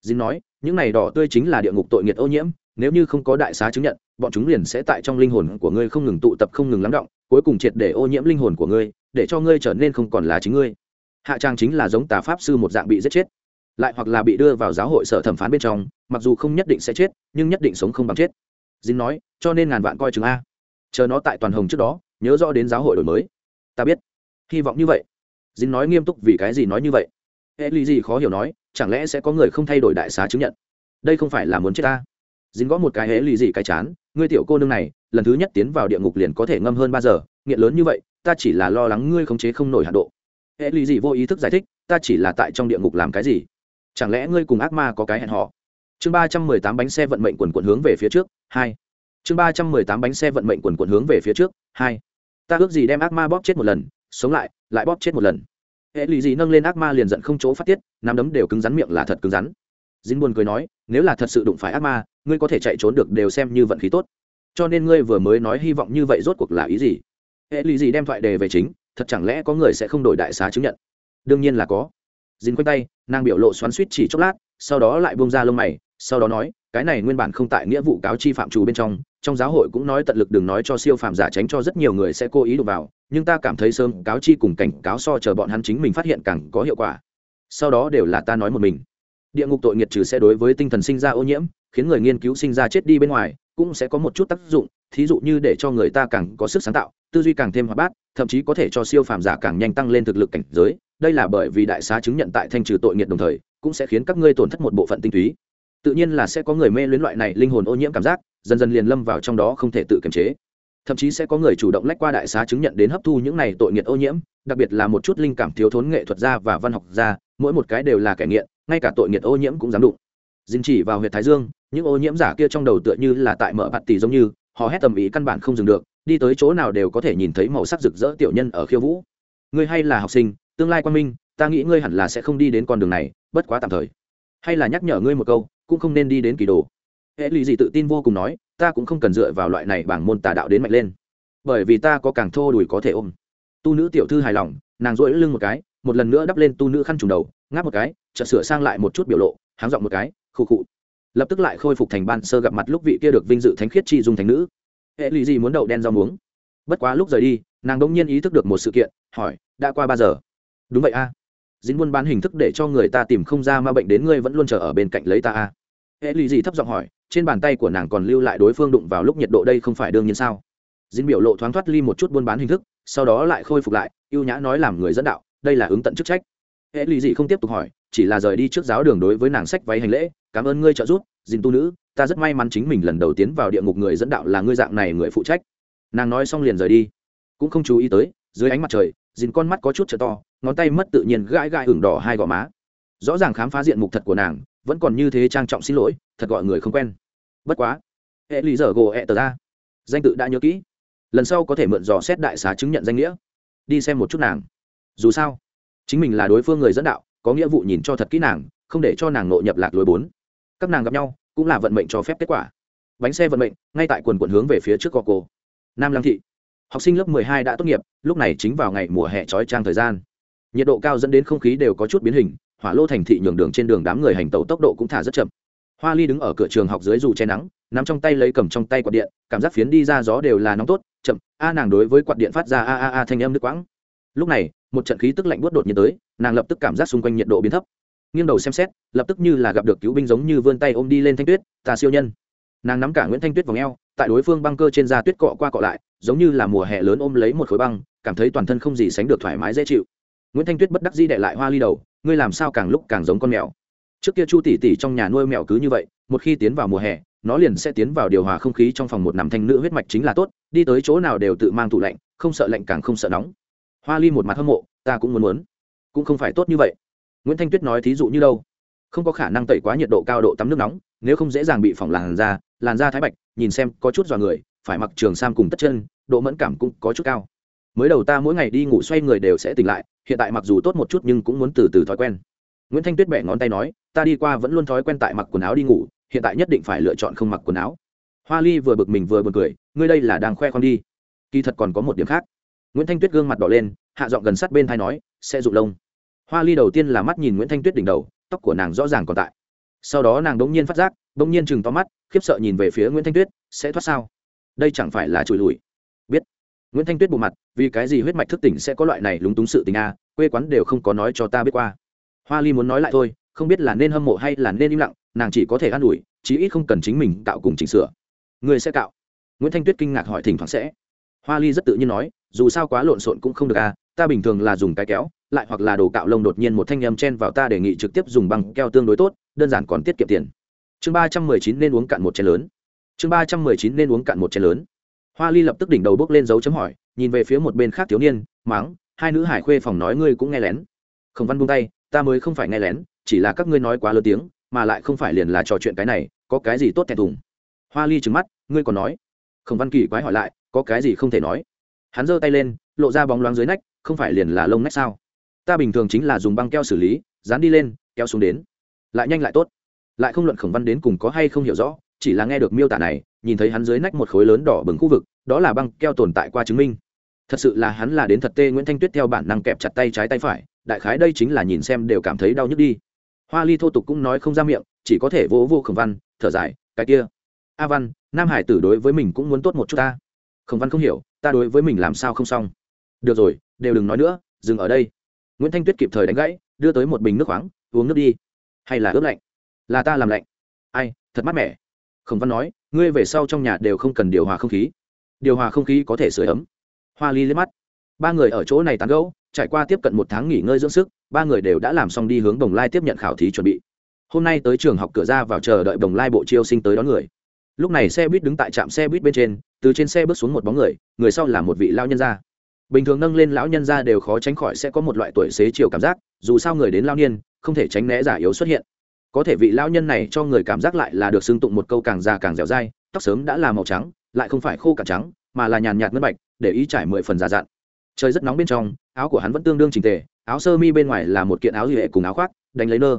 Dính nói, những này đỏ tươi chính là địa ngục tội nghiệt ô nhiễm nếu như không có đại xá chứng nhận, bọn chúng liền sẽ tại trong linh hồn của ngươi không ngừng tụ tập, không ngừng lắng động, cuối cùng triệt để ô nhiễm linh hồn của ngươi, để cho ngươi trở nên không còn là chính ngươi. Hạ trang chính là giống tà pháp sư một dạng bị giết chết, lại hoặc là bị đưa vào giáo hội sở thẩm phán bên trong, mặc dù không nhất định sẽ chết, nhưng nhất định sống không bằng chết. Dĩ nói, cho nên ngàn vạn coi chừng a. Chờ nó tại toàn hồng trước đó, nhớ rõ đến giáo hội đổi mới. Ta biết. Hy vọng như vậy. Dĩ nói nghiêm túc vì cái gì nói như vậy? Hệ lý gì khó hiểu nói, chẳng lẽ sẽ có người không thay đổi đại xá chứng nhận? Đây không phải là muốn chết ta? Dính gõ một cái hễ lì gì cái chán, ngươi tiểu cô nương này, lần thứ nhất tiến vào địa ngục liền có thể ngâm hơn ba giờ, nghiện lớn như vậy, ta chỉ là lo lắng ngươi khống chế không nổi hạ độ. Hễ lì gì vô ý thức giải thích, ta chỉ là tại trong địa ngục làm cái gì? Chẳng lẽ ngươi cùng ác ma có cái hẹn họ chương ba trăm mười tám bánh xe vận mệnh quần quần hướng về phía trước, hai. Chương ba trăm mười tám bánh xe vận mệnh quần quần hướng về phía trước, hai. Ta ước gì đem ác ma bóp chết một lần, sống lại lại bóp chết một lần. Hệ lụy gì nâng lên ác ma liền giận không chỗ phát tiết, nắm đấm đều cứng rắn miệng là thật cứng rắn dính buồn cười nói, nếu là thật sự đụng phải ác ma, ngươi có thể chạy trốn được đều xem như vận khí tốt. Cho nên ngươi vừa mới nói hy vọng như vậy rốt cuộc là ý gì? Hệ lụy gì đem thoại đề về chính, thật chẳng lẽ có người sẽ không đổi đại xá chứng nhận? Đương nhiên là có. Dính quanh tay, nàng biểu lộ xoắn suýt chỉ chốc lát, sau đó lại bông ra lông mày, sau đó nói, cái này nguyên bản không tại nghĩa vụ cáo chi phạm trù bên trong trong giáo hội cũng nói tận lực đừng nói cho siêu phạm giả tránh cho rất nhiều người sẽ cố ý đụng vào, nhưng ta cảm thấy sớm cáo chi cùng cảnh cáo so chờ bọn hắn chính mình phát hiện càng có hiệu quả. Sau đó đều là ta nói một mình địa ngục tội nghiệt trừ sẽ đối với tinh thần sinh ra ô nhiễm, khiến người nghiên cứu sinh ra chết đi bên ngoài, cũng sẽ có một chút tác dụng, thí dụ như để cho người ta càng có sức sáng tạo, tư duy càng thêm hoạt bát, thậm chí có thể cho siêu phàm giả càng nhanh tăng lên thực lực cảnh giới. Đây là bởi vì đại xá chứng nhận tại thanh trừ tội nghiệt đồng thời, cũng sẽ khiến các ngươi tổn thất một bộ phận tinh túy. Tự nhiên là sẽ có người mê luyến loại này linh hồn ô nhiễm cảm giác, dần dần liền lâm vào trong đó không thể tự kiềm chế. Thậm chí sẽ có người chủ động lách qua đại xá chứng nhận đến hấp thu những này tội nghiệt ô nhiễm, đặc biệt là một chút linh cảm thiếu thốn nghệ thuật gia và văn học gia, mỗi một cái đều là kẻ nghiện ngay cả tội nghiệt ô nhiễm cũng dám đụng. Dình chỉ vào huyệt thái dương, những ô nhiễm giả kia trong đầu tựa như là tại mở bạt tỷ giống như, họ hét tầm ý căn bản không dừng được, đi tới chỗ nào đều có thể nhìn thấy màu sắc rực rỡ tiểu nhân ở khiêu vũ. Ngươi hay là học sinh, tương lai quan minh, ta nghĩ ngươi hẳn là sẽ không đi đến con đường này, bất quá tạm thời. Hay là nhắc nhở ngươi một câu, cũng không nên đi đến kỳ đồ. Hệ lụy gì tự tin vô cùng nói, ta cũng không cần dựa vào loại này bằng môn tà đạo đến mạnh lên. Bởi vì ta có càng thô đùi có thể ôm. Tu nữ tiểu thư hài lòng, nàng rỗi lưng một cái, một lần nữa đắp lên tu nữ khăn trùng đầu ngáp một cái, chợt sửa sang lại một chút biểu lộ, háng giọng một cái, khụ khụ. Lập tức lại khôi phục thành ban sơ gặp mặt lúc vị kia được vinh dự thánh khiết chi dung thánh nữ. Hệ lụy gì muốn đậu đen rau muống? Bất quá lúc rời đi, nàng đ ỗ n g nhiên ý thức được một sự kiện, hỏi, đã qua ba giờ? Đúng vậy a. À. dính buôn bán hình thức để cho người ta tìm không ra ma bệnh đến ngươi vẫn luôn chờ ở bên cạnh lấy ta a. À. hệ lụy gì thấp giọng hỏi, trên bàn tay của nàng còn lưu lại đối phương đụng vào lúc nhiệt độ đây không phải đương nhiên sao? Dính biểu lộ thoáng thoát ly một chút buôn bán hình thức, sau đó lại khôi phục lại y ê u nhã nói làm người dẫn đạo, đây là ứng tận chức trách hệ lì dị không tiếp tục hỏi, chỉ là rời đi trước giáo đường đối với nàng sách váy hành lễ, cảm ơn ngươi trợ giúp, dìn tu nữ, ta rất may mắn chính mình lần đầu tiến vào địa ngục người dẫn đạo là ngươi dạng này người phụ trách. Nàng nói xong liền rời đi. Cũng không chú ý tới, dưới ánh mặt trời, dìn con mắt có chút trở to, ngón tay mất tự nhiên gãi gãi hưởng đỏ hai gò má. Rõ ràng khám phá diện mục thật của nàng, vẫn còn như thế trang trọng xin lỗi, thật gọi người không quen. Bất quá hệ lý giờ gồ hẹ tờ ra. Danh tự đã nhớ kỹ. Lần sau có thể mượn dò xét đại xá chứng nhận danh nghĩa. Đi xem một chút nàng. Dù sao chính mình là đối phương người dẫn đạo, có nghĩa vụ nhìn cho thật kỹ nàng, không để cho nàng nội nhập lạc lối bốn. Các nàng gặp nhau, cũng là vận mệnh cho phép kết quả. Bánh xe vận mệnh, ngay tại quần quận hướng về phía trước gò cô. Nam lăng thị. Học sinh lớp mười hai đã tốt nghiệp, lúc này chính vào ngày mùa hè trói trang thời gian. Nhiệt độ cao dẫn đến không khí đều có chút biến hình, hỏa lô thành thị nhường đường trên đường đám người hành tàu tốc độ cũng thả rất chậm. Hoa ly đứng ở cửa trường học dưới dù che nắng, nắm trong tay lấy cầm trong tay quạt điện, cảm giác phiến đi ra gió đều là nóng tốt, chậm, a nàng đối với quạt điện phát ra a a a thanh âm nước quãng lúc này, một trận khí tức lạnh buốt đột nhiên tới, nàng lập tức cảm giác xung quanh nhiệt độ biến thấp. Nghiêng đầu xem xét, lập tức như là gặp được cứu binh giống như vươn tay ôm đi lên thanh tuyết, ta siêu nhân. Nàng nắm cả nguyễn thanh tuyết vào ngheo tại đối phương băng cơ trên da tuyết cọ qua cọ lại, giống như là mùa hè lớn ôm lấy một khối băng, cảm thấy toàn thân không gì sánh được thoải mái dễ chịu. Nguyễn thanh tuyết bất đắc di đệ lại hoa ly đầu, ngươi làm sao càng lúc càng giống con mèo? Trước kia chu tỷ tỷ trong nhà nuôi mèo cứ như vậy, một khi tiến vào mùa hè, nó liền sẽ tiến vào điều hòa không khí trong phòng một nằm thanh nữ huyết mạch chính là tốt, đi tới chỗ nào đều tự mang tủ lạnh, không sợ lạnh càng không sợ nóng hoa ly một mặt hâm mộ, ta cũng muốn muốn, cũng không phải tốt như vậy. Nguyễn thanh tuyết nói thí dụ như đâu? Không có khả năng tẩy quá nhiệt độ cao độ tắm nước nóng, nếu không dễ dàng bị phỏng làn da làn da thái bạch, nhìn xem có chút dọa người, phải mặc trường sam cùng tất chân, độ mẫn cảm cũng có chút cao. Mới đầu ta mỗi ngày đi ngủ xoay người đều sẽ tỉnh lại, hiện tại mặc dù tốt một chút nhưng cũng muốn từ từ thói quen. Nguyễn thanh tuyết bẻ ngón tay nói, ta đi qua vẫn luôn thói quen tại mặc quần áo đi ngủ, hiện tại nhất định phải lựa chọn không mặc quần áo. Hoa ly vừa bực mình vừa bực cười, ngươi đây là đang khoe con đi. Kỳ thật còn có một điểm khác nguyễn thanh tuyết gương mặt đỏ lên, hạ giọng gần sát bên thai nói, sẽ rụng lông. Hoa ly đầu tiên là mắt nhìn nguyễn thanh tuyết đỉnh đầu, tóc của nàng rõ ràng còn tại. Sau đó nàng đống nhiên phát giác, đống nhiên chừng to mắt, khiếp sợ nhìn về phía nguyễn thanh tuyết, sẽ thoát sao? Đây chẳng phải là chùi lùi biết. Nguyễn thanh tuyết bộ mặt, vì cái gì huyết mạch thức tỉnh sẽ có loại này lúng túng sự tình a quê quán đều không có nói cho ta biết qua. Hoa ly muốn nói lại thôi, không biết là nên hâm mộ hay là nên im lặng, nàng chỉ có thể an ủi, chí ít không cần chính mình tạo cùng chỉnh sửa. Người sẽ cạo? Nguyễn thanh tuyết kinh ngạc hỏi thỉnh thoảng sẽ. Hoa ly rất tự nhiên nói dù sao quá lộn xộn cũng không được à ta bình thường là dùng cái kéo, lại hoặc là đồ cạo lông đột nhiên một thanh âm chen vào ta đề nghị trực tiếp dùng băng keo tương đối tốt, đơn giản còn tiết kiệm tiền. Chương ba trăm mười chín nên uống cạn một chén lớn. Chương ba trăm mười chín nên uống cạn một chén lớn. Hoa ly lập tức đỉnh đầu bước lên dấu chấm hỏi, nhìn về phía một bên khác thiếu niên máng hai nữ hải khuê phòng nói ngươi cũng nghe lén. Khổng văn buông tay, ta mới không phải nghe lén, chỉ là các ngươi nói quá lớn tiếng, mà lại không phải liền là trò chuyện cái này, có cái gì tốt thẹn thùng? Hoa ly trừng mắt, ngươi còn nói. Khổng văn kỳ quái hỏi lại, có cái gì không thể nói? Hắn giơ tay lên, lộ ra bóng loáng dưới nách, không phải liền là lông nách sao? Ta bình thường chính là dùng băng keo xử lý, dán đi lên keo xuống đến. Lại nhanh lại tốt. Lại không luận khổng văn đến cùng có hay không hiểu rõ, chỉ là nghe được miêu tả này, nhìn thấy hắn dưới nách một khối lớn đỏ bừng khu vực, đó là băng keo tồn tại qua chứng minh. Thật sự là hắn là đến thật tê nguyễn thanh tuyết theo bản năng kẹp chặt tay trái tay phải, đại khái đây chính là nhìn xem đều cảm thấy đau nhức đi. Hoa ly thô tục cũng nói không ra miệng, chỉ có thể vỗ vô khổng văn, thở dài, cái kia, a văn, nam hải tử đối với mình cũng muốn tốt một chút ta. Khổng văn không hiểu ta đối với mình làm sao không xong. Được rồi, đều đừng nói nữa, dừng ở đây. Nguyễn thanh tuyết kịp thời đánh gãy, đưa tới một bình nước khoáng, uống nước đi. Hay là ướp lạnh? Là ta làm lạnh. Ai, thật mát mẻ. Khổng văn nói, ngươi về sau trong nhà đều không cần điều hòa không khí. Điều hòa không khí có thể sửa ấm. Hoa ly liếc mắt. Ba người ở chỗ này tán gẫu, trải qua tiếp cận một tháng nghỉ ngơi dưỡng sức, ba người đều đã làm xong đi hướng đồng lai tiếp nhận khảo thí chuẩn bị. Hôm nay tới trường học cửa ra vào chờ đợi đồng lai bộ chiêu sinh tới đón người lúc này xe buýt đứng tại trạm xe buýt bên trên, từ trên xe bước xuống một bóng người người sau là một vị lao nhân gia. Bình thường nâng lên lão nhân gia đều khó tránh khỏi sẽ có một loại tuổi xế chiều cảm giác, dù sao người đến lao niên, không thể tránh né giả yếu xuất hiện. Có thể vị lão nhân này cho người cảm giác lại là được xưng tụng một câu càng già càng dẻo dai, tóc sớm đã là màu trắng, lại không phải khô cả trắng, mà là nhàn nhạt ngân bạch, để ý trải mười phần già dặn. Trời rất nóng bên trong, áo của hắn vẫn tương đương trình tề, áo sơ mi bên ngoài là một kiện áo hệ cùng áo khoác, đánh lấy nơ.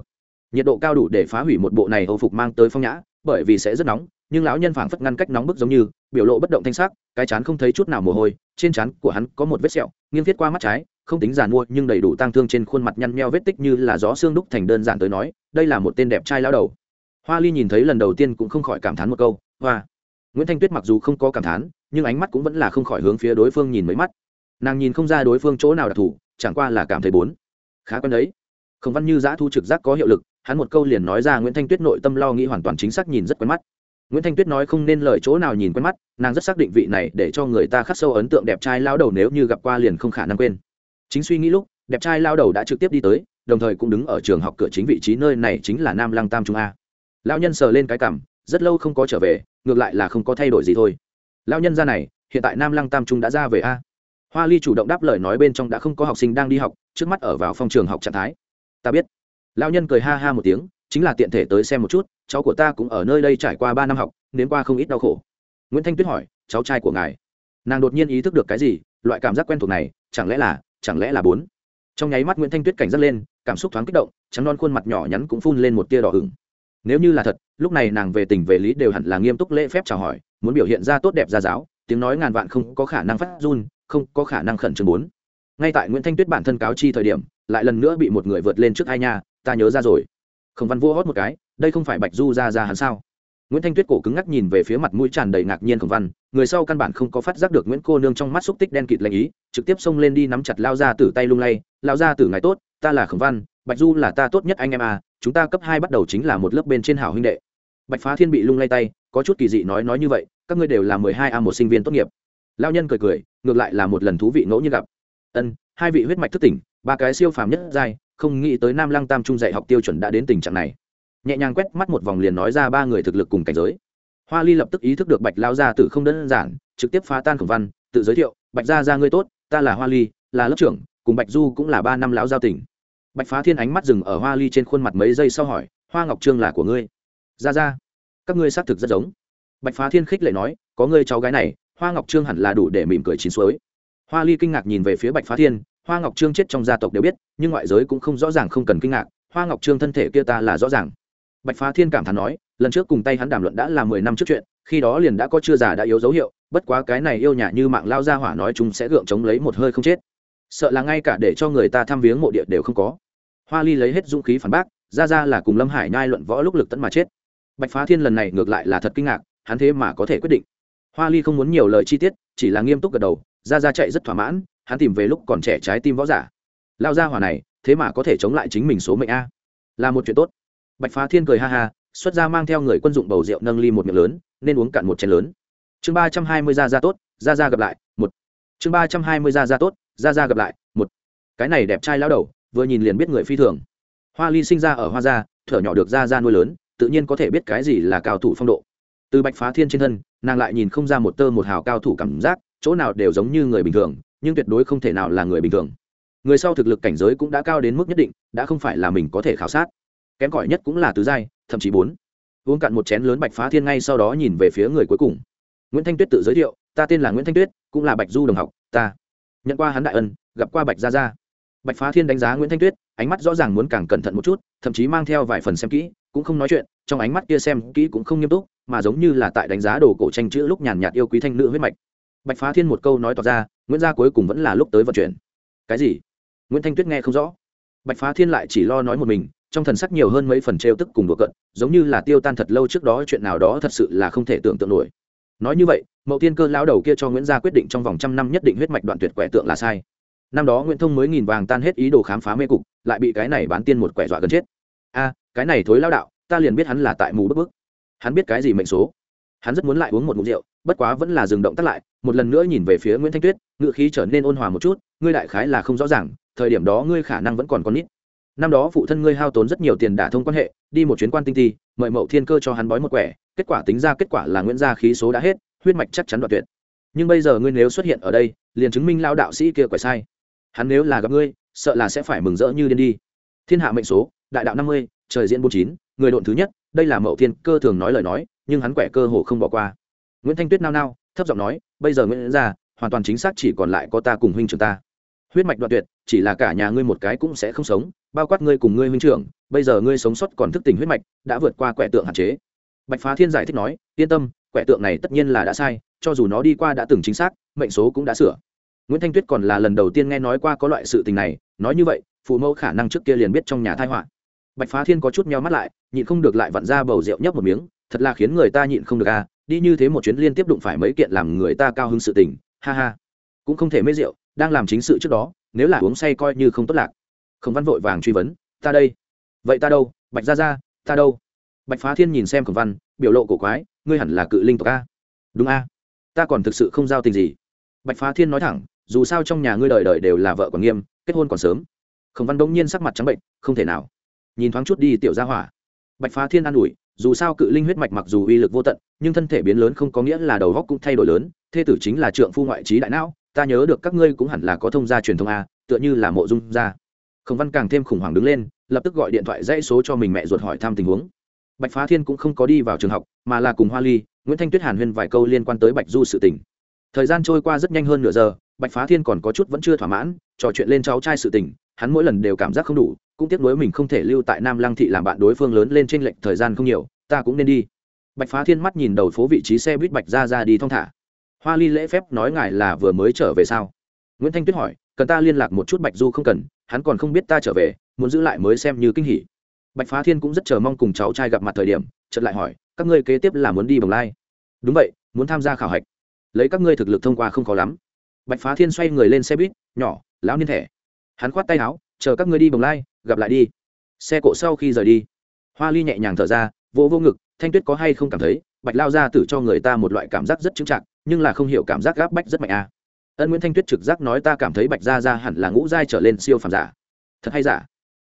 Nhiệt độ cao đủ để phá hủy một bộ này âu phục mang tới phong nhã, bởi vì sẽ rất nóng nhưng lão nhân phảng phất ngăn cách nóng bức giống như, biểu lộ bất động thanh sắc, cái chán không thấy chút nào mồ hôi, trên chán của hắn có một vết sẹo, nghiêng viết qua mắt trái, không tính giàn mua nhưng đầy đủ tang thương trên khuôn mặt nhăn nheo vết tích như là gió xương đúc thành đơn giản tới nói, đây là một tên đẹp trai lão đầu. Hoa ly nhìn thấy lần đầu tiên cũng không khỏi cảm thán một câu, hoa. Nguyễn thanh tuyết mặc dù không có cảm thán, nhưng ánh mắt cũng vẫn là không khỏi hướng phía đối phương nhìn mấy mắt. Nàng nhìn không ra đối phương chỗ nào đặc thù, chẳng qua là cảm thấy bốn. Khá quen đấy. Không văn như giã thu trực giác có hiệu lực, hắn một câu liền nói ra nguyễn thanh tuyết nội tâm lo nghĩ hoàn toàn chính xác nhìn rất quen mắt nguyễn thanh tuyết nói không nên lời chỗ nào nhìn quen mắt, nàng rất xác định vị này để cho người ta khắc sâu ấn tượng đẹp trai lao đầu nếu như gặp qua liền không khả năng quên. Chính suy nghĩ lúc, đẹp trai lao đầu đã trực tiếp đi tới, đồng thời cũng đứng ở trường học cửa chính vị trí nơi này chính là nam lăng tam trung a. Lao nhân sờ lên cái cằm, rất lâu không có trở về, ngược lại là không có thay đổi gì thôi. Lao nhân ra này, hiện tại nam lăng tam trung đã ra về a. Hoa ly chủ động đáp lời nói bên trong đã không có học sinh đang đi học, trước mắt ở vào phòng trường học trạng thái. Ta biết. Lao nhân cười ha ha một tiếng chính là tiện thể tới xem một chút, cháu của ta cũng ở nơi đây trải qua ba năm học đến qua không ít đau khổ. Nguyễn thanh tuyết hỏi, cháu trai của ngài? Nàng đột nhiên ý thức được cái gì, loại cảm giác quen thuộc này, chẳng lẽ là, chẳng lẽ là bốn? Trong nháy mắt nguyễn thanh tuyết cảnh giác lên, cảm xúc thoáng kích động, trắng non khuôn mặt nhỏ nhắn cũng phun lên một tia đỏ hừng nếu như là thật, lúc này nàng về tình về lý đều hẳn là nghiêm túc lễ phép chào hỏi, muốn biểu hiện ra tốt đẹp ra giáo, tiếng nói ngàn vạn không có khả năng phát run, không có khả năng khẩn trương bốn. Ngay tại nguyễn thanh tuyết bản thân cáo chi thời điểm, lại lần nữa bị một người vượt lên trước hai nha, ta nhớ ra rồi khổng văn vua hót một cái, đây không phải bạch du ra ra hắn sao? Nguyễn thanh tuyết cổ cứng ngắc nhìn về phía mặt mũi tràn đầy ngạc nhiên khổng văn, người sau căn bản không có phát giác được nguyễn cô nương trong mắt xúc tích đen kịt lạnh ý, trực tiếp xông lên đi nắm chặt lao ra từ tay lung lay lao ra từ ngày tốt, ta là khổng văn, bạch du là ta tốt nhất anh em à chúng ta cấp hai bắt đầu chính là một lớp bên trên hảo huynh đệ. Bạch phá thiên bị lung lay tay, có chút kỳ dị nói nói như vậy, các ngươi đều là mười hai a một sinh viên tốt nghiệp. Lao nhân cười cười, ngược lại là một lần thú vị ngẫu nhiên gặp. Ân, hai vị huyết mạch thức tỉnh, ba cái siêu phàm nhất giai không nghĩ tới nam lăng tam trung dạy học tiêu chuẩn đã đến tình trạng này. Nhẹ nhàng quét mắt một vòng liền nói ra ba người thực lực cùng cảnh giới. Hoa ly lập tức ý thức được bạch lao gia tử không đơn giản, trực tiếp phá tan khổng văn, tự giới thiệu, bạch gia gia ngươi tốt, ta là hoa ly, là lớp trưởng, cùng bạch du cũng là ba năm lão giao tỉnh bạch phá thiên ánh mắt dừng ở hoa ly trên khuôn mặt mấy giây sau hỏi, hoa ngọc trương là của ngươi? Ra ra các ngươi xác thực rất giống. Bạch phá thiên khích lệ nói, có ngươi cháu gái này, hoa ngọc trương hẳn là đủ để mỉm cười chín suối. Hoa ly kinh ngạc nhìn về phía bạch phá thiên hoa ngọc trương chết trong gia tộc đều biết, nhưng ngoại giới cũng không rõ ràng không cần kinh ngạc, hoa ngọc trương thân thể kia ta là rõ ràng. Bạch phá thiên cảm thán nói, lần trước cùng tay hắn đàm luận đã là mười năm trước chuyện, khi đó liền đã có chưa già đã yếu dấu hiệu, bất quá cái này yêu nhà như mạng lao ra hỏa nói chúng sẽ gượng chống lấy một hơi không chết. Sợ là ngay cả để cho người ta thăm viếng mộ địa đều không có. Hoa ly lấy hết dũng khí phản bác, ra ra là cùng lâm hải nhai luận võ lúc lực tẫn mà chết. Bạch phá thiên lần này ngược lại là thật kinh ngạc, hắn thế mà có thể quyết định. Hoa ly không muốn nhiều lời chi tiết, chỉ là nghiêm túc gật đầu, ra ra chạy rất thỏa mãn hắn tìm về lúc còn trẻ trái tim võ giả. Lao ra hỏa này, thế mà có thể chống lại chính mình số mệnh a. Là một chuyện tốt. Bạch phá thiên cười ha ha, xuất ra mang theo người quân dụng bầu rượu nâng ly một miệng lớn, nên uống cạn một chén lớn. Chương ba trăm hai mươi ra ra tốt, ra ra gặp lại, một. Chương ba trăm hai mươi ra ra tốt, ra ra gặp lại, một. Cái này đẹp trai lao đầu, vừa nhìn liền biết người phi thường. Hoa ly sinh ra ở hoa gia, thở nhỏ được ra ra nuôi lớn, tự nhiên có thể biết cái gì là cao thủ phong độ. Từ bạch phá thiên trên thân, nàng lại nhìn không ra một tơ một hào cao thủ cảm giác, chỗ nào đều giống như người bình thường nhưng tuyệt đối không thể nào là người bình thường. Người sau thực lực cảnh giới cũng đã cao đến mức nhất định, đã không phải là mình có thể khảo sát. Kém cỏi nhất cũng là tứ giai, thậm chí bốn. Uống cạn một chén lớn bạch phá thiên ngay sau đó nhìn về phía người cuối cùng. Nguyễn thanh tuyết tự giới thiệu, ta tên là nguyễn thanh tuyết, cũng là bạch du đồng học, ta nhận qua hắn đại ân, gặp qua bạch gia gia. Bạch phá thiên đánh giá nguyễn thanh tuyết, ánh mắt rõ ràng muốn càng cẩn thận một chút, thậm chí mang theo vài phần xem kỹ, cũng không nói chuyện, trong ánh mắt kia xem kỹ cũng không nghiêm túc, mà giống như là tại đánh giá đồ cổ tranh chữ lúc nhàn nhạt yêu quý thanh nữ huyết mạch. Bạch phá thiên một câu nói tỏ ra nguyễn gia cuối cùng vẫn là lúc tới vận chuyển. Cái gì? Nguyễn thanh tuyết nghe không rõ. Bạch phá thiên lại chỉ lo nói một mình, trong thần sắc nhiều hơn mấy phần trêu tức cùng đùa cận giống như là tiêu tan thật lâu trước đó chuyện nào đó thật sự là không thể tưởng tượng nổi. Nói như vậy, mậu tiên cơ lão đầu kia cho nguyễn gia quyết định trong vòng trăm năm nhất định huyết mạch đoạn tuyệt quẻ tượng là sai. Năm đó nguyễn thông mới nghìn vàng tan hết ý đồ khám phá mê cục, lại bị cái này bán tiên một quẻ dọa gần chết. A, cái này thối lao đạo, ta liền biết hắn là tại mù bức bức. Hắn biết cái gì mệnh số? Hắn rất muốn lại uống một mụn rượu, bất quá vẫn là dừng động tắt lại, một lần nữa nhìn về phía nguyễn thanh tuyết ngự khí trở nên ôn hòa một chút, ngươi đại khái là không rõ ràng, thời điểm đó ngươi khả năng vẫn còn con nít. Năm đó phụ thân ngươi hao tốn rất nhiều tiền đả thông quan hệ, đi một chuyến quan tinh ti, mời mậu thiên cơ cho hắn bói một quẻ, kết quả tính ra kết quả là nguyễn gia khí số đã hết, huyết mạch chắc chắn đoạt tuyệt. Nhưng bây giờ ngươi nếu xuất hiện ở đây, liền chứng minh lao đạo sĩ kia quẻ sai. Hắn nếu là gặp ngươi, sợ là sẽ phải mừng rỡ như điên đi. Thiên hạ mệnh số, đại đạo năm mươi, trời diễn bốn chín, người độn thứ nhất, đây là mậu thiên cơ thường nói lời nói nhưng hắn quẻ cơ hồ không bỏ qua. Nguyễn thanh tuyết nao nao, thấp giọng nói, bây giờ nguyễn ra hoàn toàn chính xác chỉ còn lại có ta cùng huynh trưởng ta. Huyết mạch đoạn tuyệt, chỉ là cả nhà ngươi một cái cũng sẽ không sống, bao quát ngươi cùng ngươi huynh trưởng, bây giờ ngươi sống sót còn thức tỉnh huyết mạch, đã vượt qua quẻ tượng hạn chế. Bạch phá thiên giải thích nói, yên tâm, quẻ tượng này tất nhiên là đã sai, cho dù nó đi qua đã từng chính xác, mệnh số cũng đã sửa. Nguyễn thanh tuyết còn là lần đầu tiên nghe nói qua có loại sự tình này, nói như vậy, phụ mẫu khả năng trước kia liền biết trong nhà thai họa. Bạch phá thiên có chút meo mắt lại, nhịn không được lại vặn ra bầu rượu nhấp một miếng thật là khiến người ta nhịn không được à đi như thế một chuyến liên tiếp đụng phải mấy kiện làm người ta cao hứng sự tình, ha ha. Cũng không thể mê rượu, đang làm chính sự trước đó, nếu là uống say coi như không tốt lạc. Khổng văn vội vàng truy vấn, ta đây. Vậy ta đâu? Bạch ra ra ta đâu? Bạch phá thiên nhìn xem khổng văn, biểu lộ cổ quái, ngươi hẳn là cự linh tộc a. Đúng a. Ta còn thực sự không giao tình gì. Bạch phá thiên nói thẳng, dù sao trong nhà ngươi đời đời đều là vợ còn nghiêm, kết hôn còn sớm. Khổng văn bỗng nhiên sắc mặt trắng bệnh không thể nào. Nhìn thoáng chút đi, tiểu gia hỏa. Bạch phá thiên an ủi dù sao cự linh huyết mạch mặc dù uy lực vô tận, nhưng thân thể biến lớn không có nghĩa là đầu góc cũng thay đổi lớn, thê tử chính là trượng phu ngoại trí đại não, ta nhớ được các ngươi cũng hẳn là có thông gia truyền thông a, tựa như là mộ dung gia. Khổng văn càng thêm khủng hoảng đứng lên, lập tức gọi điện thoại dãy số cho mình mẹ ruột hỏi thăm tình huống. Bạch phá thiên cũng không có đi vào trường học, mà là cùng hoa ly, nguyễn thanh tuyết hàn huyên vài câu liên quan tới bạch du sự tình. Thời gian trôi qua rất nhanh hơn nửa giờ, bạch phá thiên còn có chút vẫn chưa thỏa mãn, trò chuyện lên cháu trai sự tình hắn mỗi lần đều cảm giác không đủ, cũng tiếc nuối mình không thể lưu tại nam lăng thị làm bạn đối phương lớn lên trên lệnh thời gian không nhiều, ta cũng nên đi. Bạch phá thiên mắt nhìn đầu phố vị trí xe buýt bạch ra ra đi thong thả. Hoa ly lễ phép nói ngài là vừa mới trở về sao? Nguyễn thanh tuyết hỏi, cần ta liên lạc một chút bạch du không cần, hắn còn không biết ta trở về, muốn giữ lại mới xem như kinh hỉ. Bạch phá thiên cũng rất chờ mong cùng cháu trai gặp mặt thời điểm, chợt lại hỏi, các ngươi kế tiếp là muốn đi bồng lai? Đúng vậy, muốn tham gia khảo hạch. Lấy các ngươi thực lực thông qua không khó lắm. Bạch phá thiên xoay người lên xe buýt, nhỏ, lão niên thẻ hắn khoát tay áo, chờ các ngươi đi bồng lai, gặp lại đi. Xe cộ sau khi rời đi, hoa ly nhẹ nhàng thở ra vô vô ngực, thanh tuyết có hay không cảm thấy, bạch lao ra tử cho người ta một loại cảm giác rất chững chạc, nhưng là không hiểu cảm giác gáp bách rất mạnh a à. ân nguyễn thanh tuyết trực giác nói ta cảm thấy bạch gia ra hẳn là ngũ giai trở lên siêu phàm giả. Thật hay giả?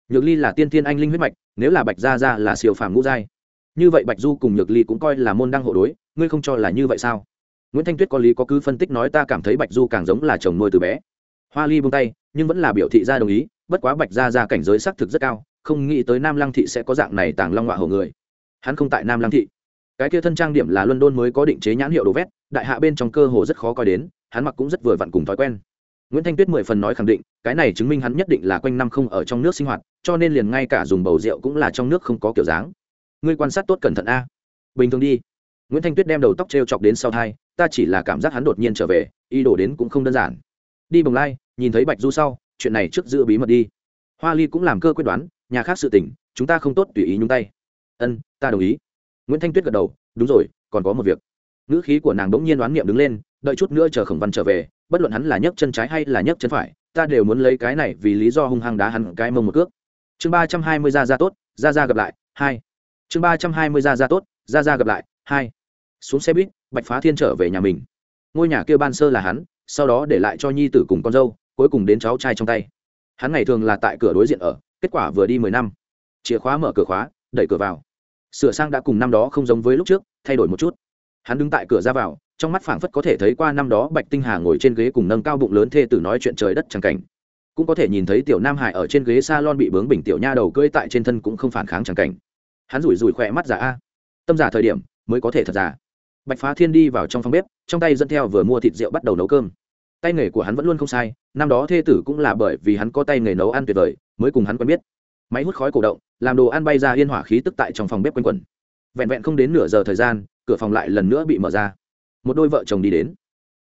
Nhược ly là tiên tiên anh linh huyết mạch, nếu là bạch gia ra là siêu phàm ngũ giai, như vậy bạch du cùng nhược ly cũng coi là môn đăng hộ đối, ngươi không cho là như vậy sao? Nguyễn thanh tuyết có lý có cứ phân tích nói ta cảm thấy bạch du càng giống là chồng nuôi từ bé. Hoa ly buông tay nhưng vẫn là biểu thị ra đồng ý, bất quá bạch gia ra cảnh giới xác thực rất cao, không nghĩ tới nam lăng thị sẽ có dạng này tàng long họa hồ người. Hắn không tại nam lăng thị. Cái kia thân trang điểm là luân đôn mới có định chế nhãn hiệu đồ vét, đại hạ bên trong cơ hồ rất khó coi đến, hắn mặc cũng rất vừa vặn cùng thói quen. Nguyễn thanh tuyết mười phần nói khẳng định, cái này chứng minh hắn nhất định là quanh năm không ở trong nước sinh hoạt, cho nên liền ngay cả dùng bầu rượu cũng là trong nước không có kiểu dáng. Ngươi quan sát tốt cẩn thận a. Bình thường đi. Nguyễn thanh tuyết đem đầu tóc t r e o chọc đến sau thai, ta chỉ là cảm giác hắn đột nhiên trở về, ý đồ đến cũng không đơn giản. Đi bồng lai nhìn thấy bạch du sau, chuyện này trước giữ bí mật đi. Hoa ly cũng làm cơ quyết đoán, nhà khác sự tỉnh chúng ta không tốt tùy ý nhúng tay. Ân, ta đồng ý. Nguyễn thanh tuyết gật đầu, đúng rồi, còn có một việc. Ngữ khí của nàng đ ỗ n g nhiên đoán niệm đứng lên, đợi chút nữa chờ khổng văn trở về, bất luận hắn là nhấc chân trái hay là nhấc chân phải, ta đều muốn lấy cái này vì lý do hung hăng đá hẳn cái mông một cước. Chương ba trăm hai mươi ra ra tốt, ra ra gặp lại, hai. Chương ba trăm hai mươi ra ra tốt, ra ra gặp lại, hai. Xuống xe buýt, bạch phá thiên trở về nhà mình. Ngôi nhà kia ban sơ là hắn, sau đó để lại cho nhi tử cùng con dâu cuối cùng đến cháu trai trong tay. Hắn ngày thường là tại cửa đối diện ở, kết quả vừa đi mười năm. Chìa khóa mở cửa khóa, đẩy cửa vào. Sửa sang đã cùng năm đó không giống với lúc trước, thay đổi một chút. Hắn đứng tại cửa ra vào, trong mắt phảng phất có thể thấy qua năm đó bạch tinh hà ngồi trên ghế cùng nâng cao bụng lớn thê tử nói chuyện trời đất chẳng cảnh. Cũng có thể nhìn thấy tiểu nam hải ở trên ghế s a lon bị bướng bình tiểu nha đầu cưỡi tại trên thân cũng không phản kháng chẳng cảnh. Hắn rủi rủi khỏe mắt giả a. Tâm giả thời điểm, mới có thể thật giả. Bạch phá thiên đi vào trong phòng bếp, trong tay dẫn theo vừa mua thịt rượu bắt đầu nấu cơm tay nghề của hắn vẫn luôn không sai, năm đó thê tử cũng là bởi vì hắn có tay nghề nấu ăn tuyệt vời, mới cùng hắn quen biết. Máy hút khói cổ động, làm đồ ăn bay ra yên hỏa khí tức tại trong phòng bếp quanh quẩn. Vẹn vẹn không đến nửa giờ thời gian, cửa phòng lại lần nữa bị mở ra. Một đôi vợ chồng đi đến.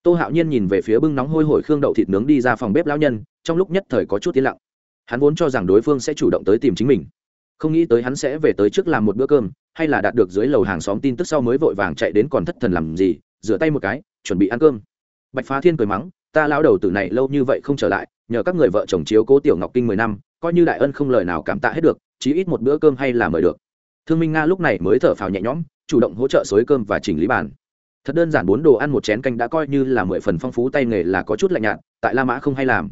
Tô hạo nhiên nhìn về phía bưng nóng hôi hổi khương đậu thịt nướng đi ra phòng bếp lão nhân, trong lúc nhất thời có chút tiến lặng. Hắn vốn cho rằng đối phương sẽ chủ động tới tìm chính mình. Không nghĩ tới hắn sẽ về tới trước làm một bữa cơm, hay là đạt được dưới lầu hàng xóm tin tức sau mới vội vàng chạy đến còn thất thần làm gì, rửa tay một cái, chuẩn bị ăn cơm. Bạch phá thiên cười mắng ta lão đầu tử này lâu như vậy không trở lại, nhờ các người vợ chồng chiếu cố tiểu ngọc kinh mười năm, coi như đại ân không lời nào cảm tạ hết được, chí ít một bữa cơm hay là mời được. Thương minh nga lúc này mới thở phào nhẹ nhõm, chủ động hỗ trợ xối cơm và chỉnh lý bàn. Thật đơn giản bốn đồ ăn một chén canh đã coi như là mười phần phong phú, tay nghề là có chút lạnh nhạt, tại la mã không hay làm.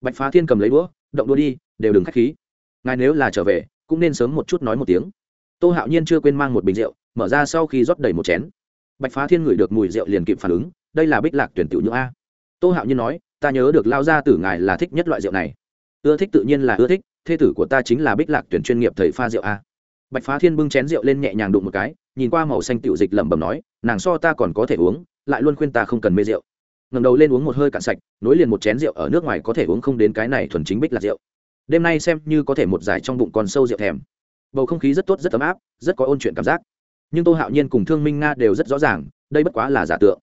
Bạch phá thiên cầm lấy đũa, động đũa đi, đều đừng k h á c h khí. Ngài nếu là trở về, cũng nên sớm một chút nói một tiếng. Tô hạo nhiên chưa quên mang một bình rượu, mở ra sau khi rót đầy một chén. Bạch phá thiên ngửi được mùi rượu liền kịp phản ứng, đây là bích lạc tuyển tiểu nhưỡng a tô hạo nhiên nói, ta nhớ được lao ra từ ngài là thích nhất loại rượu này. Ưa thích tự nhiên là ưa thích thê tử của ta chính là bích lạc tuyển chuyên nghiệp thầy pha rượu a. Bạch phá thiên bưng chén rượu lên nhẹ nhàng đụng một cái, nhìn qua màu xanh tiểu dịch lẩm bẩm nói, nàng so ta còn có thể uống, lại luôn khuyên ta không cần mê rượu. Ngầm đầu lên uống một hơi cạn sạch, nối liền một chén rượu ở nước ngoài có thể uống không đến cái này thuần chính bích lạc rượu. Đêm nay xem như có thể một giải trong bụng còn sâu rượu thèm. Bầu không khí rất tốt, rất ấm áp, rất có ôn chuyện cảm giác. Nhưng tô hạo nhiên cùng thương minh nga đều rất rõ ràng, đây bất quá là giả tượng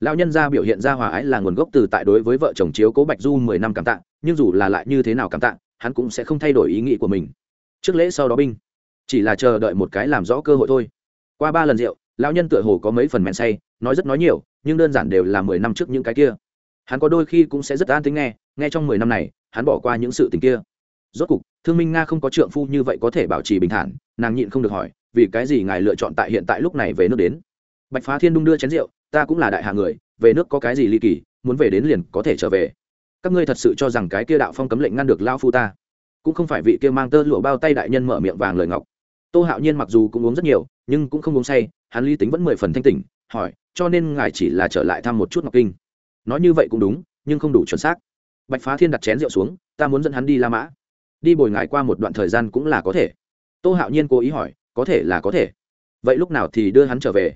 lão nhân gia biểu hiện ra hòa ái là nguồn gốc từ tại đối với vợ chồng chiếu cố bạch du mười năm cảm tạ, nhưng dù là lại như thế nào cảm tạ, hắn cũng sẽ không thay đổi ý nghĩ của mình. Trước lễ sau đó binh, chỉ là chờ đợi một cái làm rõ cơ hội thôi. Qua ba lần rượu, lão nhân tựa hồ có mấy phần men say, nói rất nói nhiều, nhưng đơn giản đều là mười năm trước những cái kia. Hắn có đôi khi cũng sẽ rất an tính nghe nghe trong mười năm này, hắn bỏ qua những sự tình kia. Rốt cục, thương minh nga không có trượng phu như vậy có thể bảo trì bình thản, nàng nhịn không được hỏi, vì cái gì ngài lựa chọn tại hiện tại lúc này về nước đến? Bạch phá thiên đung đưa chén rượu ta cũng là đại hạ người, về nước có cái gì ly kỳ, muốn về đến liền có thể trở về. Các ngươi thật sự cho rằng cái kia đạo phong cấm lệnh ngăn được lao phu ta? Cũng không phải vị kia mang tơ lụa bao tay đại nhân mở miệng vàng lời ngọc. Tô hạo nhiên mặc dù cũng uống rất nhiều, nhưng cũng không uống say, hắn lý tính vẫn mười phần thanh tỉnh, hỏi, cho nên ngài chỉ là trở lại thăm một chút ngọc kinh. Nói như vậy cũng đúng, nhưng không đủ chuẩn xác. Bạch phá thiên đặt chén rượu xuống, ta muốn dẫn hắn đi la mã. Đi bồi ngài qua một đoạn thời gian cũng là có thể. Tô hạo nhiên cố ý hỏi, có thể là có thể. Vậy lúc nào thì đưa hắn trở về?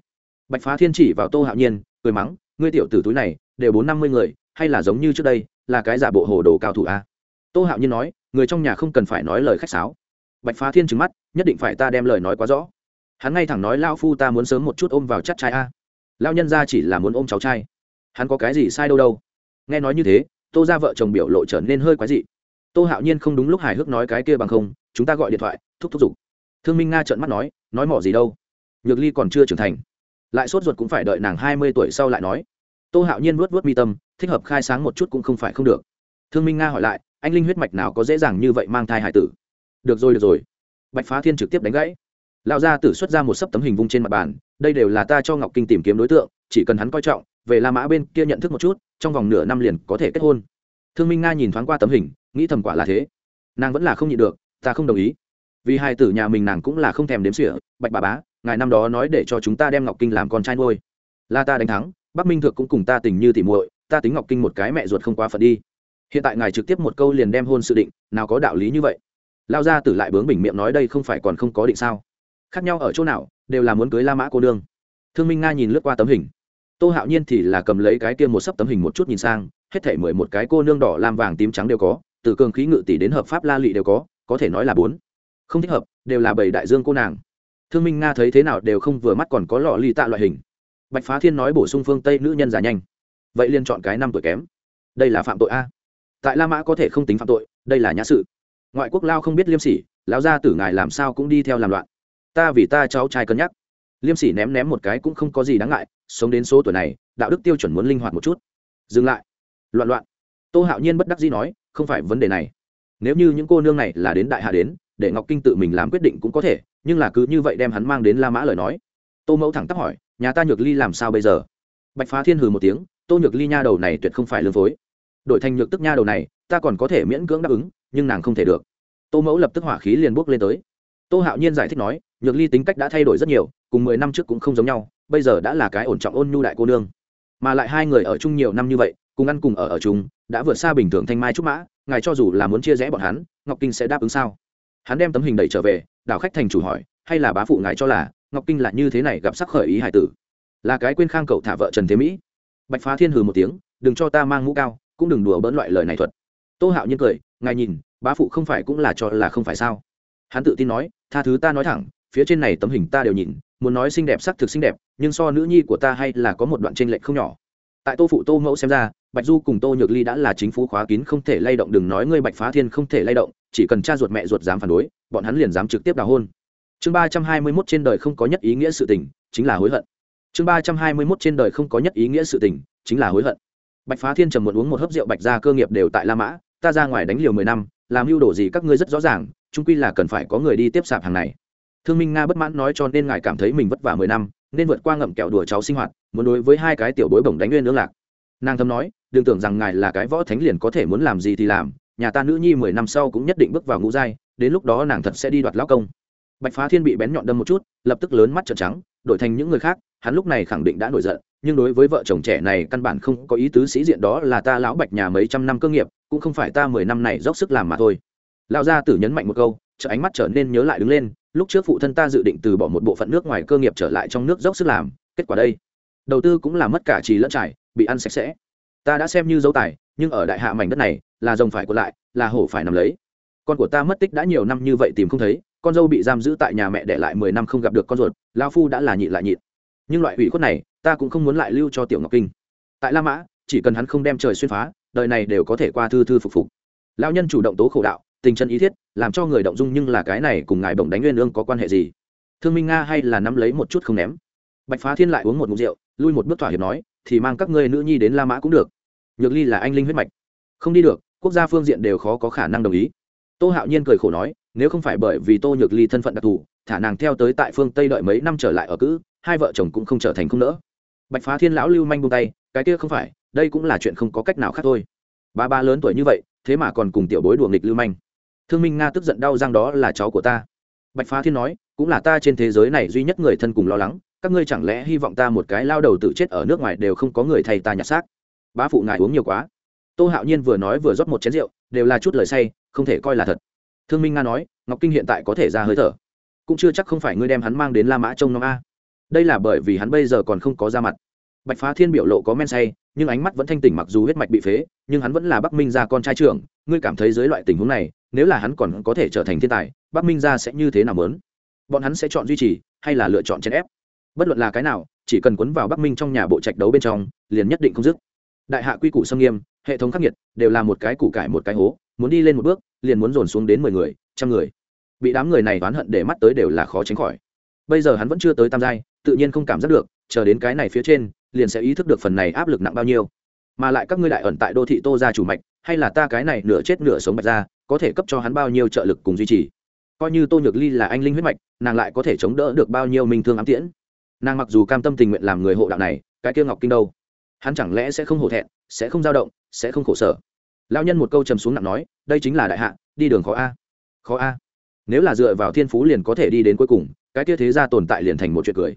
Bạch phá thiên chỉ vào tô hạo nhiên, cười mắng, ngươi tiểu tử túi này, đều bốn năm mươi người, hay là giống như trước đây, là cái giả bộ hồ đồ cao thủ a? Tô hạo nhiên nói, người trong nhà không cần phải nói lời khách sáo. Bạch phá thiên trừng mắt, nhất định phải ta đem lời nói quá rõ. Hắn ngay thẳng nói lao phu ta muốn sớm một chút ôm vào chắc trai a. Lao nhân ra chỉ là muốn ôm cháu trai. Hắn có cái gì sai đâu đâu. Nghe nói như thế, tô ra vợ chồng biểu lộ trở nên hơi quái dị. Tô hạo nhiên không đúng lúc hài hước nói cái kia bằng không, chúng ta gọi điện thoại, thúc thúc giục. Thương minh nga trợn mắt nói nói mỏ gì đâu? Nhược ly còn chưa trưởng thành lại sốt ruột cũng phải đợi nàng hai mươi tuổi sau lại nói. Tô hạo nhiên vuốt vuốt mi tâm, thích hợp khai sáng một chút cũng không phải không được. Thương minh nga hỏi lại, anh linh huyết mạch nào có dễ dàng như vậy mang thai hải tử? Được rồi được rồi. Bạch phá thiên trực tiếp đánh gãy. Lão gia tử xuất ra một sấp tấm hình vung trên mặt bàn, đây đều là ta cho ngọc kinh tìm kiếm đối tượng, chỉ cần hắn coi trọng, về la mã bên kia nhận thức một chút, trong vòng nửa năm liền có thể kết hôn. Thương minh nga nhìn thoáng qua tấm hình, nghĩ thầm quả là thế. Nàng vẫn là không nhịn được, ta không đồng ý. Vì hai tử nhà mình nàng cũng là không thèm đếm xỉa, bạch bà bá ngài năm đó nói để cho chúng ta đem ngọc kinh làm con trai nuôi. Là ta đánh thắng, bắc minh thượng cũng cùng ta tình như tỉ muội, ta tính ngọc kinh một cái mẹ ruột không quá phận đi. Hiện tại ngài trực tiếp một câu liền đem hôn sự định, nào có đạo lý như vậy. Lao ra tử lại bướng bình miệng nói đây không phải còn không có định sao? Khác nhau ở chỗ nào, đều là muốn cưới la mã cô đương thương minh nga nhìn lướt qua tấm hình. Tô hạo nhiên thì là cầm lấy cái tiêm một sấp tấm hình một chút nhìn sang, hết thể mười một cái cô nương đỏ, lam vàng tím trắng đều có, từ cường khí ngự tỷ đến hợp pháp la lị đều có có thể nói là bốn. Không thích hợp, đều là bảy đại dương cô nàng thương minh nga thấy thế nào đều không vừa mắt còn có lọ ly tạ loại hình. Bạch phá thiên nói bổ sung phương tây nữ nhân già nhanh. Vậy liền chọn cái năm tuổi kém. Đây là phạm tội a. Tại la mã có thể không tính phạm tội, đây là nhã sự. Ngoại quốc lao không biết liêm sỉ, lão gia tử ngài làm sao cũng đi theo làm loạn. Ta vì ta cháu trai cân nhắc. Liêm sỉ ném ném một cái cũng không có gì đáng ngại, sống đến số tuổi này, đạo đức tiêu chuẩn muốn linh hoạt một chút. Dừng lại. Loạn loạn. Tô hạo nhiên bất đắc dĩ nói, không phải vấn đề này. Nếu như những cô nương này là đến đại hạ đến để ngọc kinh tự mình làm quyết định cũng có thể, nhưng là cứ như vậy đem hắn mang đến la mã lời nói. Tô mẫu thẳng tắp hỏi, nhà ta nhược ly làm sao bây giờ? Bạch phá thiên hừ một tiếng, tô nhược ly nha đầu này tuyệt không phải lương phối. Đổi thành nhược tức nha đầu này, ta còn có thể miễn cưỡng đáp ứng, nhưng nàng không thể được. Tô mẫu lập tức hỏa khí liền bước lên tới. Tô hạo nhiên giải thích nói, nhược ly tính cách đã thay đổi rất nhiều, cùng mười năm trước cũng không giống nhau, bây giờ đã là cái ổn trọng ôn nhu đại cô nương. Mà lại hai người ở chung nhiều năm như vậy, cùng ăn cùng ở ở chung, đã vượt xa bình thường thanh mai trúc mã, ngài cho dù là muốn chia rẽ bọn hắn, ngọc kinh sẽ đáp ứng sao? Hắn đem tấm hình đẩy trở về, đảo khách thành chủ hỏi, hay là bá phụ ngài cho là ngọc kinh là như thế này gặp sắc khởi ý hải tử? Là cái quên khang cậu thả vợ trần thế mỹ. Bạch phá thiên hừ một tiếng, đừng cho ta mang mũ cao, cũng đừng đùa bỡn loại lời này thuật. Tô hạo nhiên cười, ngài nhìn, bá phụ không phải cũng là cho là không phải sao? Hắn tự tin nói, tha thứ ta nói thẳng, phía trên này tấm hình ta đều nhìn, muốn nói xinh đẹp sắc thực xinh đẹp, nhưng so nữ nhi của ta hay là có một đoạn tranh lệch không nhỏ. Tại tô phụ tô mẫu xem ra, bạch du cùng tô nhược ly đã là chính phủ khóa kín không thể lay động, đừng nói ngươi bạch phá thiên không thể lay động chỉ cần cha ruột mẹ ruột dám phản đối, bọn hắn liền dám trực tiếp đào hôn. Chương ba trăm hai mươi mốt trên đời không có nhất ý nghĩa sự tình, chính là hối hận. Chương ba trăm hai mươi mốt trên đời không có nhất ý nghĩa sự tình, chính là hối hận. Bạch phá thiên trầm muộn uống một hớp rượu bạch ra cơ nghiệp đều tại la mã, ta ra ngoài đánh liều mười năm, làm mưu đồ gì các ngươi rất rõ ràng trung quy là cần phải có người đi tiếp sạp hàng này. Thương minh nga bất mãn nói cho nên ngài cảm thấy mình vất vả mười năm, nên vượt qua ngậm kẹo đùa cháu sinh hoạt, muốn đối với hai cái tiểu bối bổng đánh nguyên lương lạc. Nàng thâm nói, đừng tưởng rằng ngài là cái võ thánh liền có thể muốn làm gì thì làm nhà ta nữ nhi mười năm sau cũng nhất định bước vào ngũ giai, đến lúc đó nàng thật sẽ đi đoạt lão công. Bạch phá thiên bị bén nhọn đâm một chút, lập tức lớn mắt trợn trắng, đổi thành những người khác, hắn lúc này khẳng định đã nổi giận, nhưng đối với vợ chồng trẻ này căn bản không có ý tứ sĩ diện đó là ta lão bạch nhà mấy trăm năm cơ nghiệp, cũng không phải ta mười năm này dốc sức làm mà thôi. Lão gia tử nhấn mạnh một câu chợ ánh mắt trở nên nhớ lại đứng lên, lúc trước phụ thân ta dự định từ bỏ một bộ phận nước ngoài cơ nghiệp trở lại trong nước dốc sức làm, kết quả đây. Đầu tư cũng là mất cả trì lẫn trải, bị ăn sạch sẽ. Ta đã xem như dấu tài nhưng ở đại hạ mảnh đất này, là rồng phải còn lại, là hổ phải nằm lấy. Con của ta mất tích đã nhiều năm như vậy tìm không thấy, con dâu bị giam giữ tại nhà mẹ để lại mười năm không gặp được con ruột lao phu đã là nhịn lại nhịn. Nhưng loại ủy khuất này, ta cũng không muốn lại lưu cho tiểu ngọc kinh. Tại la mã, chỉ cần hắn không đem trời xuyên phá, đời này đều có thể qua thư thư phục phục. Lao nhân chủ động tố khổ đạo, tình chân ý thiết, làm cho người động dung nhưng là cái này cùng ngài bổng đánh nguyên ương có quan hệ gì? Thương minh nga hay là nắm lấy một chút không ném? Bạch phá thiên lại uống một mục rượu, lui một bước thỏa hiệp nói, thì mang các ngươi nữ nhi đến la mã cũng được nhược ly là anh linh huyết mạch. Không đi được, quốc gia phương diện đều khó có khả năng đồng ý. Tô hạo nhiên cười khổ nói, nếu không phải bởi vì tô nhược ly thân phận đặc thù, thả nàng theo tới tại phương tây đợi mấy năm trở lại ở cữ, hai vợ chồng cũng không trở thành không nỡ. Bạch phá thiên lão lưu manh buông tay, cái kia không phải, đây cũng là chuyện không có cách nào khác thôi. Ba ba lớn tuổi như vậy, thế mà còn cùng tiểu bối đùa nghịch lưu manh. Thương minh nga tức giận đau răng đó là cháu của ta. Bạch phá thiên nói, cũng là ta trên thế giới này duy nhất người thân cùng lo lắng, các ngươi chẳng lẽ hy vọng ta một cái lao đầu tự chết ở nước ngoài đều không có người thầy ta nhặt xác? Bá phụ ngài uống nhiều quá. Tô hạo nhiên vừa nói vừa rót một chén rượu, đều là chút lời say, không thể coi là thật. Thương minh nga nói, ngọc kinh hiện tại có thể ra hơi thở. Cũng chưa chắc không phải ngươi đem hắn mang đến la mã trông nom a. Đây là bởi vì hắn bây giờ còn không có ra mặt. Bạch phá thiên biểu lộ có men say, nhưng ánh mắt vẫn thanh tỉnh mặc dù huyết mạch bị phế, nhưng hắn vẫn là bắc minh gia con trai trưởng, ngươi cảm thấy dưới loại tình huống này, nếu là hắn còn có thể trở thành thiên tài, bắc minh gia sẽ như thế nào lớn bọn hắn sẽ chọn duy trì, hay là lựa chọn chèn ép? Bất luận là cái nào, chỉ cần quấn vào bắc minh trong nhà bộ trạch đấu bên trong, liền nhất định không dứt đại hạ quy củ xâm nghiêm, hệ thống khắc nghiệt, đều là một cái củ cải một cái hố, muốn đi lên một bước, liền muốn dồn xuống đến mười người, trăm người. Bị đám người này oán hận để mắt tới đều là khó tránh khỏi. Bây giờ hắn vẫn chưa tới tam giai, tự nhiên không cảm giác được, chờ đến cái này phía trên, liền sẽ ý thức được phần này áp lực nặng bao nhiêu. Mà lại các ngươi đại ẩn tại đô thị tô ra chủ mạch, hay là ta cái này nửa chết nửa sống bạch ra có thể cấp cho hắn bao nhiêu trợ lực cùng duy trì. Coi như tô nhược ly là anh linh huyết mạch, nàng lại có thể chống đỡ được bao nhiêu minh thương ám tiễn. Nàng mặc dù cam tâm tình nguyện làm người hộ đạo này, cái kia ngọc kinh đâu? Hắn chẳng lẽ sẽ không hổ thẹn, sẽ không dao động, sẽ không khổ sở? Lao nhân một câu trầm xuống nặng nói, đây chính là đại hạ, đi đường khó a. Khó a. Nếu là dựa vào thiên phú liền có thể đi đến cuối cùng, cái kia thế gia tồn tại liền thành một chuyện cười.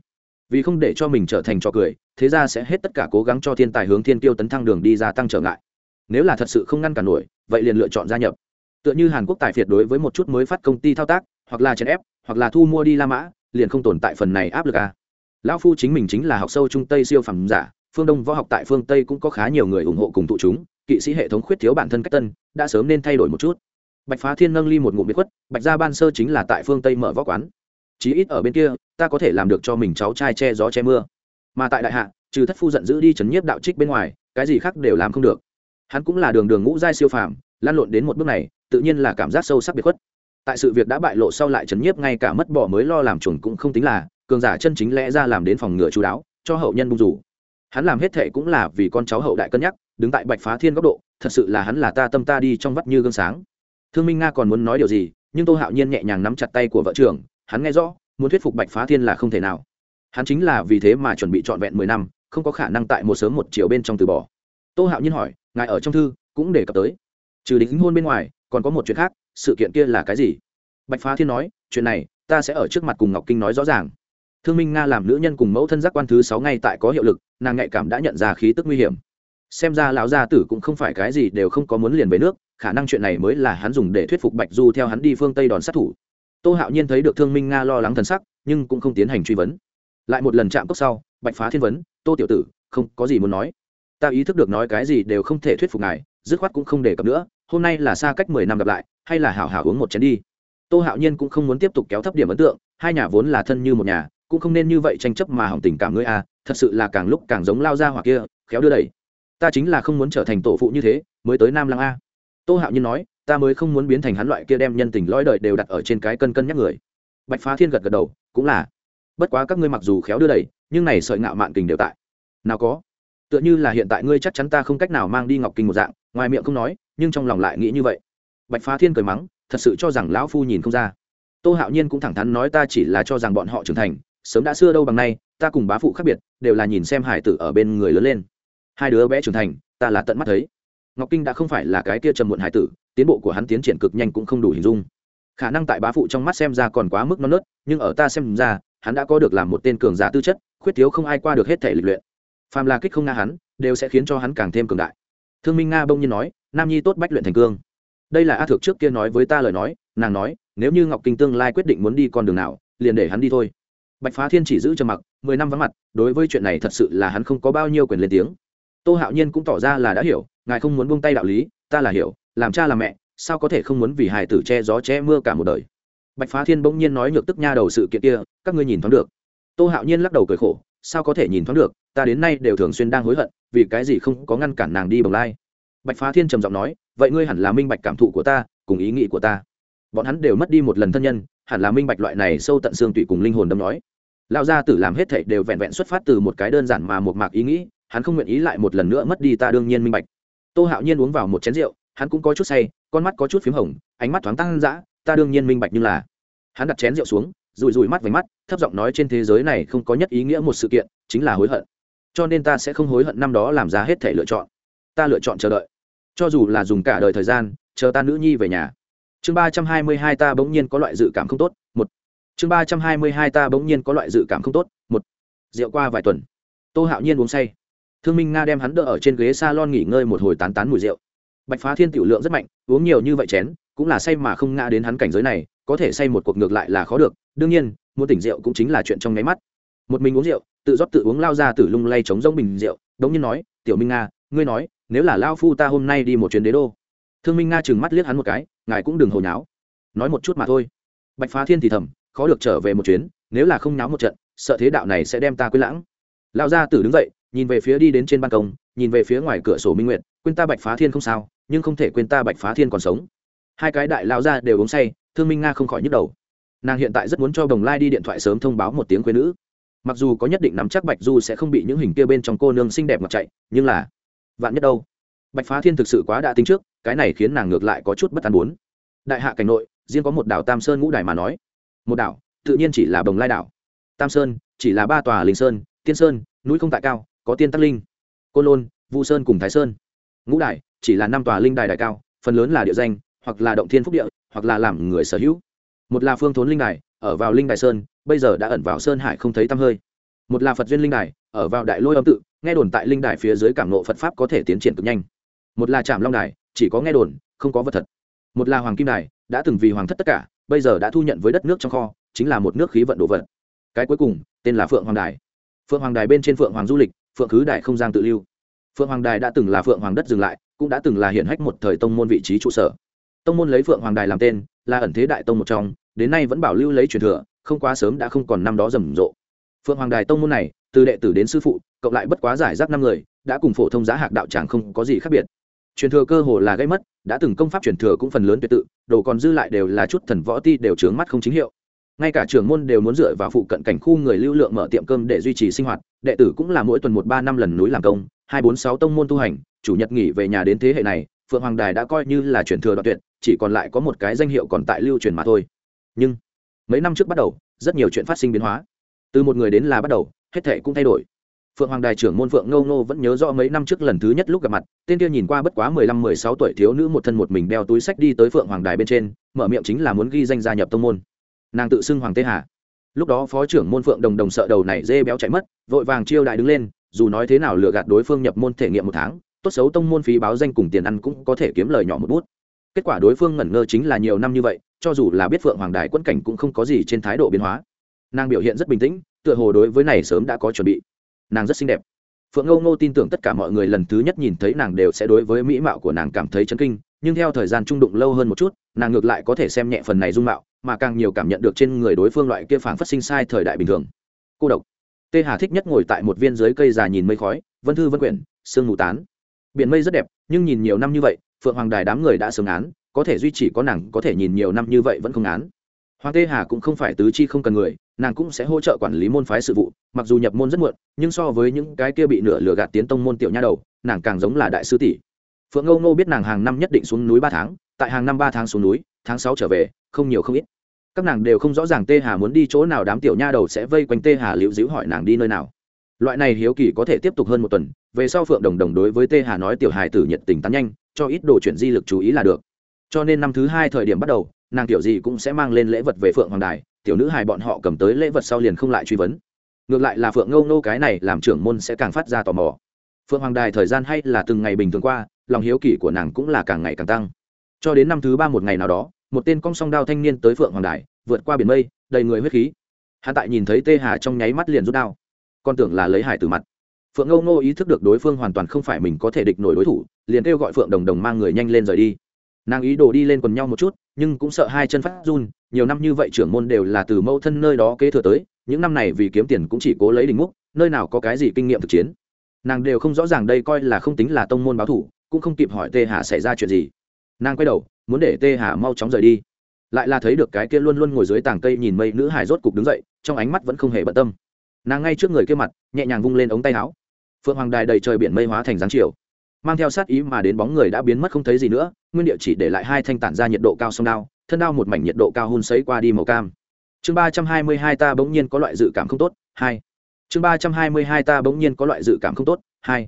Vì không để cho mình trở thành trò cười, thế gia sẽ hết tất cả cố gắng cho thiên tài hướng thiên tiêu tấn thăng đường đi gia tăng trở ngại. Nếu là thật sự không ngăn cản nổi, vậy liền lựa chọn gia nhập. Tựa như hàn quốc tài phiệt đối với một chút mới phát công ty thao tác, hoặc là chèn ép, hoặc là thu mua đi la mã, liền không tồn tại phần này áp lực a. Lão phu chính mình chính là học sâu trung tây siêu phẩm giả phương đông võ học tại phương tây cũng có khá nhiều người ủng hộ cùng tụ chúng, kỵ sĩ hệ thống khuyết thiếu bản thân cách tân, đã sớm nên thay đổi một chút. Bạch phá thiên nâng ly một ngụm biệt khuất, bạch gia ban sơ chính là tại phương tây mở võ quán. Chí ít ở bên kia, ta có thể làm được cho mình cháu trai che gió che mưa. Mà tại đại hạ, trừ thất phu giận dữ đi chấn nhiếp đạo trích bên ngoài, cái gì khác đều làm không được. Hắn cũng là đường đường ngũ giai siêu phàm lan lộn đến một bước này, tự nhiên là cảm giác sâu sắc biệt khuất. Tại sự việc đã bại lộ sau lại chấn nhiếp ngay cả mất bỏ mới lo làm chuẩn cũng không tính là, cường giả chân chính lẽ ra làm đến phòng ngừa chú đáo, cho hậu nhân bung rủ hắn làm hết thệ cũng là vì con cháu hậu đại cân nhắc, đứng tại bạch phá thiên góc độ, thật sự là hắn là ta tâm ta đi trong vắt như gương sáng. Thương minh nga còn muốn nói điều gì, nhưng tô hạo nhiên nhẹ nhàng nắm chặt tay của vợ trưởng, hắn nghe rõ, muốn thuyết phục bạch phá thiên là không thể nào. Hắn chính là vì thế mà chuẩn bị trọn vẹn mười năm, không có khả năng tại một sớm một chiều bên trong từ bỏ. Tô hạo nhiên hỏi, ngài ở trong thư, cũng đề cập tới. Trừ đính hôn bên ngoài, còn có một chuyện khác, sự kiện kia là cái gì? Bạch phá thiên nói, chuyện này, ta sẽ ở trước mặt cùng ngọc kinh nói rõ ràng thương minh nga làm nữ nhân cùng mẫu thân giác quan thứ sáu ngay tại có hiệu lực, nàng nhạy cảm đã nhận ra khí tức nguy hiểm. Xem ra lão gia tử cũng không phải cái gì đều không có muốn liền về nước, khả năng chuyện này mới là hắn dùng để thuyết phục bạch du theo hắn đi phương tây đòn sát thủ. Tô hạo nhiên thấy được thương minh nga lo lắng thần sắc, nhưng cũng không tiến hành truy vấn. Lại một lần chạm cốc sau, bạch phá thiên vấn, tô tiểu tử, không có gì muốn nói. Ta ý thức được nói cái gì đều không thể thuyết phục ngài, dứt khoát cũng không đề cập nữa, hôm nay là xa cách mười năm gặp lại, hay là hảo hảo uống một chén đi. Tô hạo nhiên cũng không muốn tiếp tục kéo thấp điểm ấn tượng, hai nhà vốn là thân như một nhà cũng không nên như vậy tranh chấp mà hỏng tình cảm ngươi à thật sự là càng lúc càng giống lao ra hoặc kia, khéo đưa đẩy. Ta chính là không muốn trở thành tổ phụ như thế, mới tới nam lăng a. Tô hạo nhiên nói, ta mới không muốn biến thành hắn loại kia đem nhân tình lõi đời đều đặt ở trên cái cân cân nhắc người. Bạch phá thiên gật gật đầu, cũng là. Bất quá các ngươi mặc dù khéo đưa đẩy, nhưng này sợi ngạo mạn kình đều tại. Nào có. Tựa như là hiện tại ngươi chắc chắn ta không cách nào mang đi ngọc kinh một dạng, ngoài miệng không nói, nhưng trong lòng lại nghĩ như vậy. Bạch phá thiên cười mắng, thật sự cho rằng lão phu nhìn không ra. Tô hạo nhiên cũng thẳng thắn nói ta chỉ là cho rằng bọn họ trưởng thành sớm đã xưa đâu bằng nay, ta cùng bá phụ khác biệt, đều là nhìn xem hải tử ở bên người lớn lên. Hai đứa bé trưởng thành, ta là tận mắt thấy. Ngọc kinh đã không phải là cái kia trầm muộn hải tử, tiến bộ của hắn tiến triển cực nhanh cũng không đủ hình dung. Khả năng tại bá phụ trong mắt xem ra còn quá mức non nớt, nhưng ở ta xem ra, hắn đã có được làm một tên cường giả tư chất, khuyết thiếu không ai qua được hết thể lịch luyện. Phàm là kích không nga hắn, đều sẽ khiến cho hắn càng thêm cường đại. Thương minh nga bông nhiên nói, nam nhi tốt bách luyện thành cương. Đây là a thược trước kia nói với ta lời nói, nàng nói, nếu như ngọc kinh tương lai quyết định muốn đi con đường nào, liền để hắn đi thôi bạch phá thiên chỉ giữ cho mặc, mười năm vắng mặt, đối với chuyện này thật sự là hắn không có bao nhiêu quyền lên tiếng. Tô hạo nhiên cũng tỏ ra là đã hiểu, ngài không muốn buông tay đạo lý, ta là hiểu, làm cha làm mẹ, sao có thể không muốn vì hài tử che gió che mưa cả một đời. Bạch phá thiên bỗng nhiên nói nhược tức nha đầu sự kiện kia, các ngươi nhìn thoáng được. Tô hạo nhiên lắc đầu cười khổ, sao có thể nhìn thoáng được, ta đến nay đều thường xuyên đang hối hận, vì cái gì không có ngăn cản nàng đi bồng lai. Bạch phá thiên trầm giọng nói, vậy ngươi hẳn là minh bạch cảm thụ của ta, cùng ý nghĩ của ta. Bọn hắn đều mất đi một lần thân nhân hẳn là minh bạch loại này sâu tận xương tụy cùng linh hồn đâm nói. Lao gia tử làm hết thảy đều vẹn vẹn xuất phát từ một cái đơn giản mà một mạc ý nghĩ, hắn không nguyện ý lại một lần nữa mất đi ta đương nhiên minh bạch. Tô hạo nhiên uống vào một chén rượu, hắn cũng có chút say, con mắt có chút p h í m hồng, ánh mắt thoáng tăng dã, ta đương nhiên minh bạch nhưng là. Hắn đặt chén rượu xuống rùi rùi mắt với mắt, thấp giọng nói trên thế giới này không có nhất ý nghĩa một sự kiện, chính là hối hận. Cho nên ta sẽ không hối hận năm đó làm ra hết thể lựa chọn. Ta lựa chọn chờ đợi. Cho dù là dùng cả đời thời gian, chờ ta nữ nhi về nhà chương ba trăm hai mươi hai ta bỗng nhiên có loại dự cảm không tốt, một. Chương ba trăm hai mươi hai ta bỗng nhiên có loại dự cảm không tốt, một. Rượu qua vài tuần, tô hạo nhiên uống say. Thương minh nga đem hắn đỡ ở trên ghế s a lon nghỉ ngơi một hồi tán tán mùi rượu. Bạch phá thiên tiểu lượng rất mạnh, uống nhiều như vậy chén, cũng là say mà không ngã đến hắn cảnh giới này, có thể say một cuộc ngược lại là khó được. Đương nhiên, muốn tỉnh rượu cũng chính là chuyện trong nháy mắt. Một mình uống rượu, tự rót tự uống lao ra từ lung lay chống rỗng bình rượu, đống nhiên nói, tiểu minh nga, ngươi nói, nếu là lao phu ta hôm nay đi một chuyến đế đô thương minh nga chừng mắt liếc hắn một cái, ngài cũng đừng hồi nháo. Nói một chút mà thôi. Bạch phá thiên thì thầm, khó được trở về một chuyến, nếu là không nháo một trận, sợ thế đạo này sẽ đem ta quên lãng. Lão gia tử đứng dậy, nhìn về phía đi đến trên ban công, nhìn về phía ngoài cửa sổ minh nguyệt, quên ta bạch phá thiên không sao, nhưng không thể quên ta bạch phá thiên còn sống. Hai cái đại lão gia đều uống say, thương minh nga không khỏi nhức đầu. Nàng hiện tại rất muốn cho đồng lai đi điện thoại sớm thông báo một tiếng quê nữ. Mặc dù có nhất định nắm chắc bạch du sẽ không bị những hình kia bên trong cô nương xinh đẹp ngọc chạy, nhưng là vạn nhất đâu. Bạch phá thiên thực sự quá đã tính trước cái này khiến nàng ngược lại có chút bất an bốn. Đại hạ cảnh nội, riêng có một đảo tam sơn ngũ đài mà nói. Một đảo, tự nhiên chỉ là đồng lai đảo. Tam sơn, chỉ là ba tòa linh sơn, tiên sơn, núi không tại cao, có tiên tắc linh côn lôn, vu sơn cùng thái sơn. Ngũ đài, chỉ là năm tòa linh đài đài cao, phần lớn là địa danh, hoặc là động thiên phúc địa, hoặc là làm người sở hữu. Một là phương thốn linh đài, ở vào linh đài sơn, bây giờ đã ẩn vào sơn hải không thấy tăm hơi. Một là phật duyên linh đài, ở vào đại lôi âm tự, nghe đồn tại linh đài phía dưới cảm nộ phật pháp có thể tiến triển cực nhanh. Một là trạm long đài chỉ có nghe đồn, không có vật thật. Một là hoàng kim đài, đã từng vì hoàng thất tất cả, bây giờ đã thu nhận với đất nước trong kho, chính là một nước khí vận đồ vật. Cái cuối cùng, tên là phượng hoàng đài. Phượng hoàng đài bên trên phượng hoàng du lịch, phượng khứ đài không gian tự lưu. Phượng hoàng đài đã từng là phượng hoàng đất dừng lại, cũng đã từng là hiển hách một thời tông môn vị trí trụ sở. Tông môn lấy phượng hoàng đài làm tên, là ẩn thế đại tông một trong, đến nay vẫn bảo lưu lấy truyền thừa, không quá sớm đã không còn năm đó rầm rộ. Phượng hoàng đài tông môn này, từ đệ tử đến sư phụ, cộng lại bất quá giải rác năm người, đã cùng phổ thông giá hạc đạo tràng không có gì khác biệt truyền thừa cơ hồ là gây mất, đã từng công pháp truyền thừa cũng phần lớn tuyệt tự, đồ còn dư lại đều là chút thần võ ti đều trướng mắt không chính hiệu. Ngay cả trưởng môn đều muốn dựa vào phụ cận cảnh khu người lưu lượng mở tiệm cơm để duy trì sinh hoạt, đệ tử cũng là mỗi tuần một ba năm lần núi làm công, hai bốn sáu tông môn tu hành, chủ nhật nghỉ về nhà đến thế hệ này, phượng hoàng đài đã coi như là truyền thừa đoạn tuyệt, chỉ còn lại có một cái danh hiệu còn tại lưu truyền mà thôi. Nhưng, mấy năm trước bắt đầu, rất nhiều chuyện phát sinh biến hóa. Từ một người đến là bắt đầu, hết thể cũng thay đổi phượng hoàng đài trưởng môn phượng ngâu ngô vẫn nhớ rõ mấy năm trước lần thứ nhất lúc gặp mặt, tên kia nhìn qua bất quá mười lăm, mười sáu tuổi thiếu nữ một thân một mình đeo túi sách đi tới phượng hoàng đài bên trên, mở miệng chính là muốn ghi danh gia nhập tông môn. Nàng tự xưng hoàng tê hà. Lúc đó phó trưởng môn phượng đồng đồng sợ đầu này dê béo chạy mất, vội vàng chiêu đại đứng lên, dù nói thế nào lừa gạt đối phương nhập môn thể nghiệm một tháng, tốt xấu tông môn phí báo danh cùng tiền ăn cũng có thể kiếm lời nhỏ một bút. Kết quả đối phương ngẩn ngơ chính là nhiều năm như vậy, cho dù là biết phượng hoàng đài quẫn cảnh cũng không có gì trên thái độ biến hóa. Nàng biểu hiện rất bình tĩnh, tựa hồ đối với này sớm đã có chuẩn bị nàng rất xinh đẹp. Phượng ngô ngô tin tưởng tất cả mọi người lần thứ nhất nhìn thấy nàng đều sẽ đối với mỹ mạo của nàng cảm thấy chấn kinh, nhưng theo thời gian trung đụng lâu hơn một chút, nàng ngược lại có thể xem nhẹ phần này dung mạo, mà càng nhiều cảm nhận được trên người đối phương loại kia phảng phát sinh sai thời đại bình thường. Cô độc. Tê hà thích nhất ngồi tại một viên dưới cây già nhìn mây khói, vân thư vân quyển, sương mù tán. Biển mây rất đẹp, nhưng nhìn nhiều năm như vậy, phượng hoàng đài đám người đã sớm án, có thể duy trì có nàng, có thể nhìn nhiều năm như vậy vẫn không án. Hoàng tê hà cũng không phải tứ chi không cần người, nàng cũng sẽ hỗ trợ quản lý môn phái sự vụ mặc dù nhập môn rất muộn, nhưng so với những cái kia bị nửa lừa gạt tiến tông môn tiểu nha đầu, nàng càng giống là đại sư tỷ. Phượng ngô ngô biết nàng hàng năm nhất định xuống núi ba tháng, tại hàng năm ba tháng xuống núi, tháng sáu trở về, không nhiều không ít. Các nàng đều không rõ ràng tê hà muốn đi chỗ nào đám tiểu nha đầu sẽ vây quanh tê hà liễu dĩu hỏi nàng đi nơi nào. Loại này hiếu kỳ có thể tiếp tục hơn một tuần, về sau phượng đồng đồng đối với tê hà nói tiểu hài tử nhiệt tình tán nhanh, cho ít đồ chuyển di lực chú ý là được. Cho nên năm thứ hai thời điểm bắt đầu, nàng tiểu gì cũng sẽ mang lên lễ vật về phượng hoàng đài, tiểu nữ hài bọn họ cầm tới lễ vật sau liền không lại truy vấn ngược lại là phượng ngâu nô cái này làm trưởng môn sẽ càng phát ra tò mò. Phượng hoàng đài thời gian hay là từng ngày bình thường qua, lòng hiếu kỳ của nàng cũng là càng ngày càng tăng. Cho đến năm thứ ba một ngày nào đó, một tên cong song đao thanh niên tới phượng hoàng đài, vượt qua biển mây, đầy người huyết khí. Hạ tại nhìn thấy tê hà trong nháy mắt liền rút đao. Con tưởng là lấy hải từ mặt. Phượng ngâu nô ý thức được đối phương hoàn toàn không phải mình có thể địch nổi đối thủ, liền kêu gọi phượng đồng đồng mang người nhanh lên rời đi. Nàng ý đồ đi lên quần nhau một chút, nhưng cũng sợ hai chân phát run, nhiều năm như vậy trưởng môn đều là từ mẫu thân nơi đó kế thừa tới những năm này vì kiếm tiền cũng chỉ cố lấy đỉnh múc, nơi nào có cái gì kinh nghiệm thực chiến. Nàng đều không rõ ràng đây coi là không tính là tông môn báo thủ, cũng không kịp hỏi tê hà xảy ra chuyện gì. Nàng quay đầu, muốn để tê hà mau chóng rời đi. Lại là thấy được cái kia luôn luôn ngồi dưới tảng cây nhìn mây nữ hải rốt cục đứng dậy, trong ánh mắt vẫn không hề bận tâm. Nàng ngay trước người kia mặt, nhẹ nhàng vung lên ống tay áo. Phượng hoàng đài đầy trời biển mây hóa thành dáng chiều. Mang theo sát ý mà đến bóng người đã biến mất không thấy gì nữa, nguyên địa chỉ để lại hai thanh tản ra nhiệt độ cao sông đao, thân đao một mảnh nhiệt độ cao hun sấy qua đi màu cam chương ba trăm hai mươi hai ta bỗng nhiên có loại dự cảm không tốt, hai. Chương ba trăm hai mươi hai ta bỗng nhiên có loại dự cảm không tốt, hai.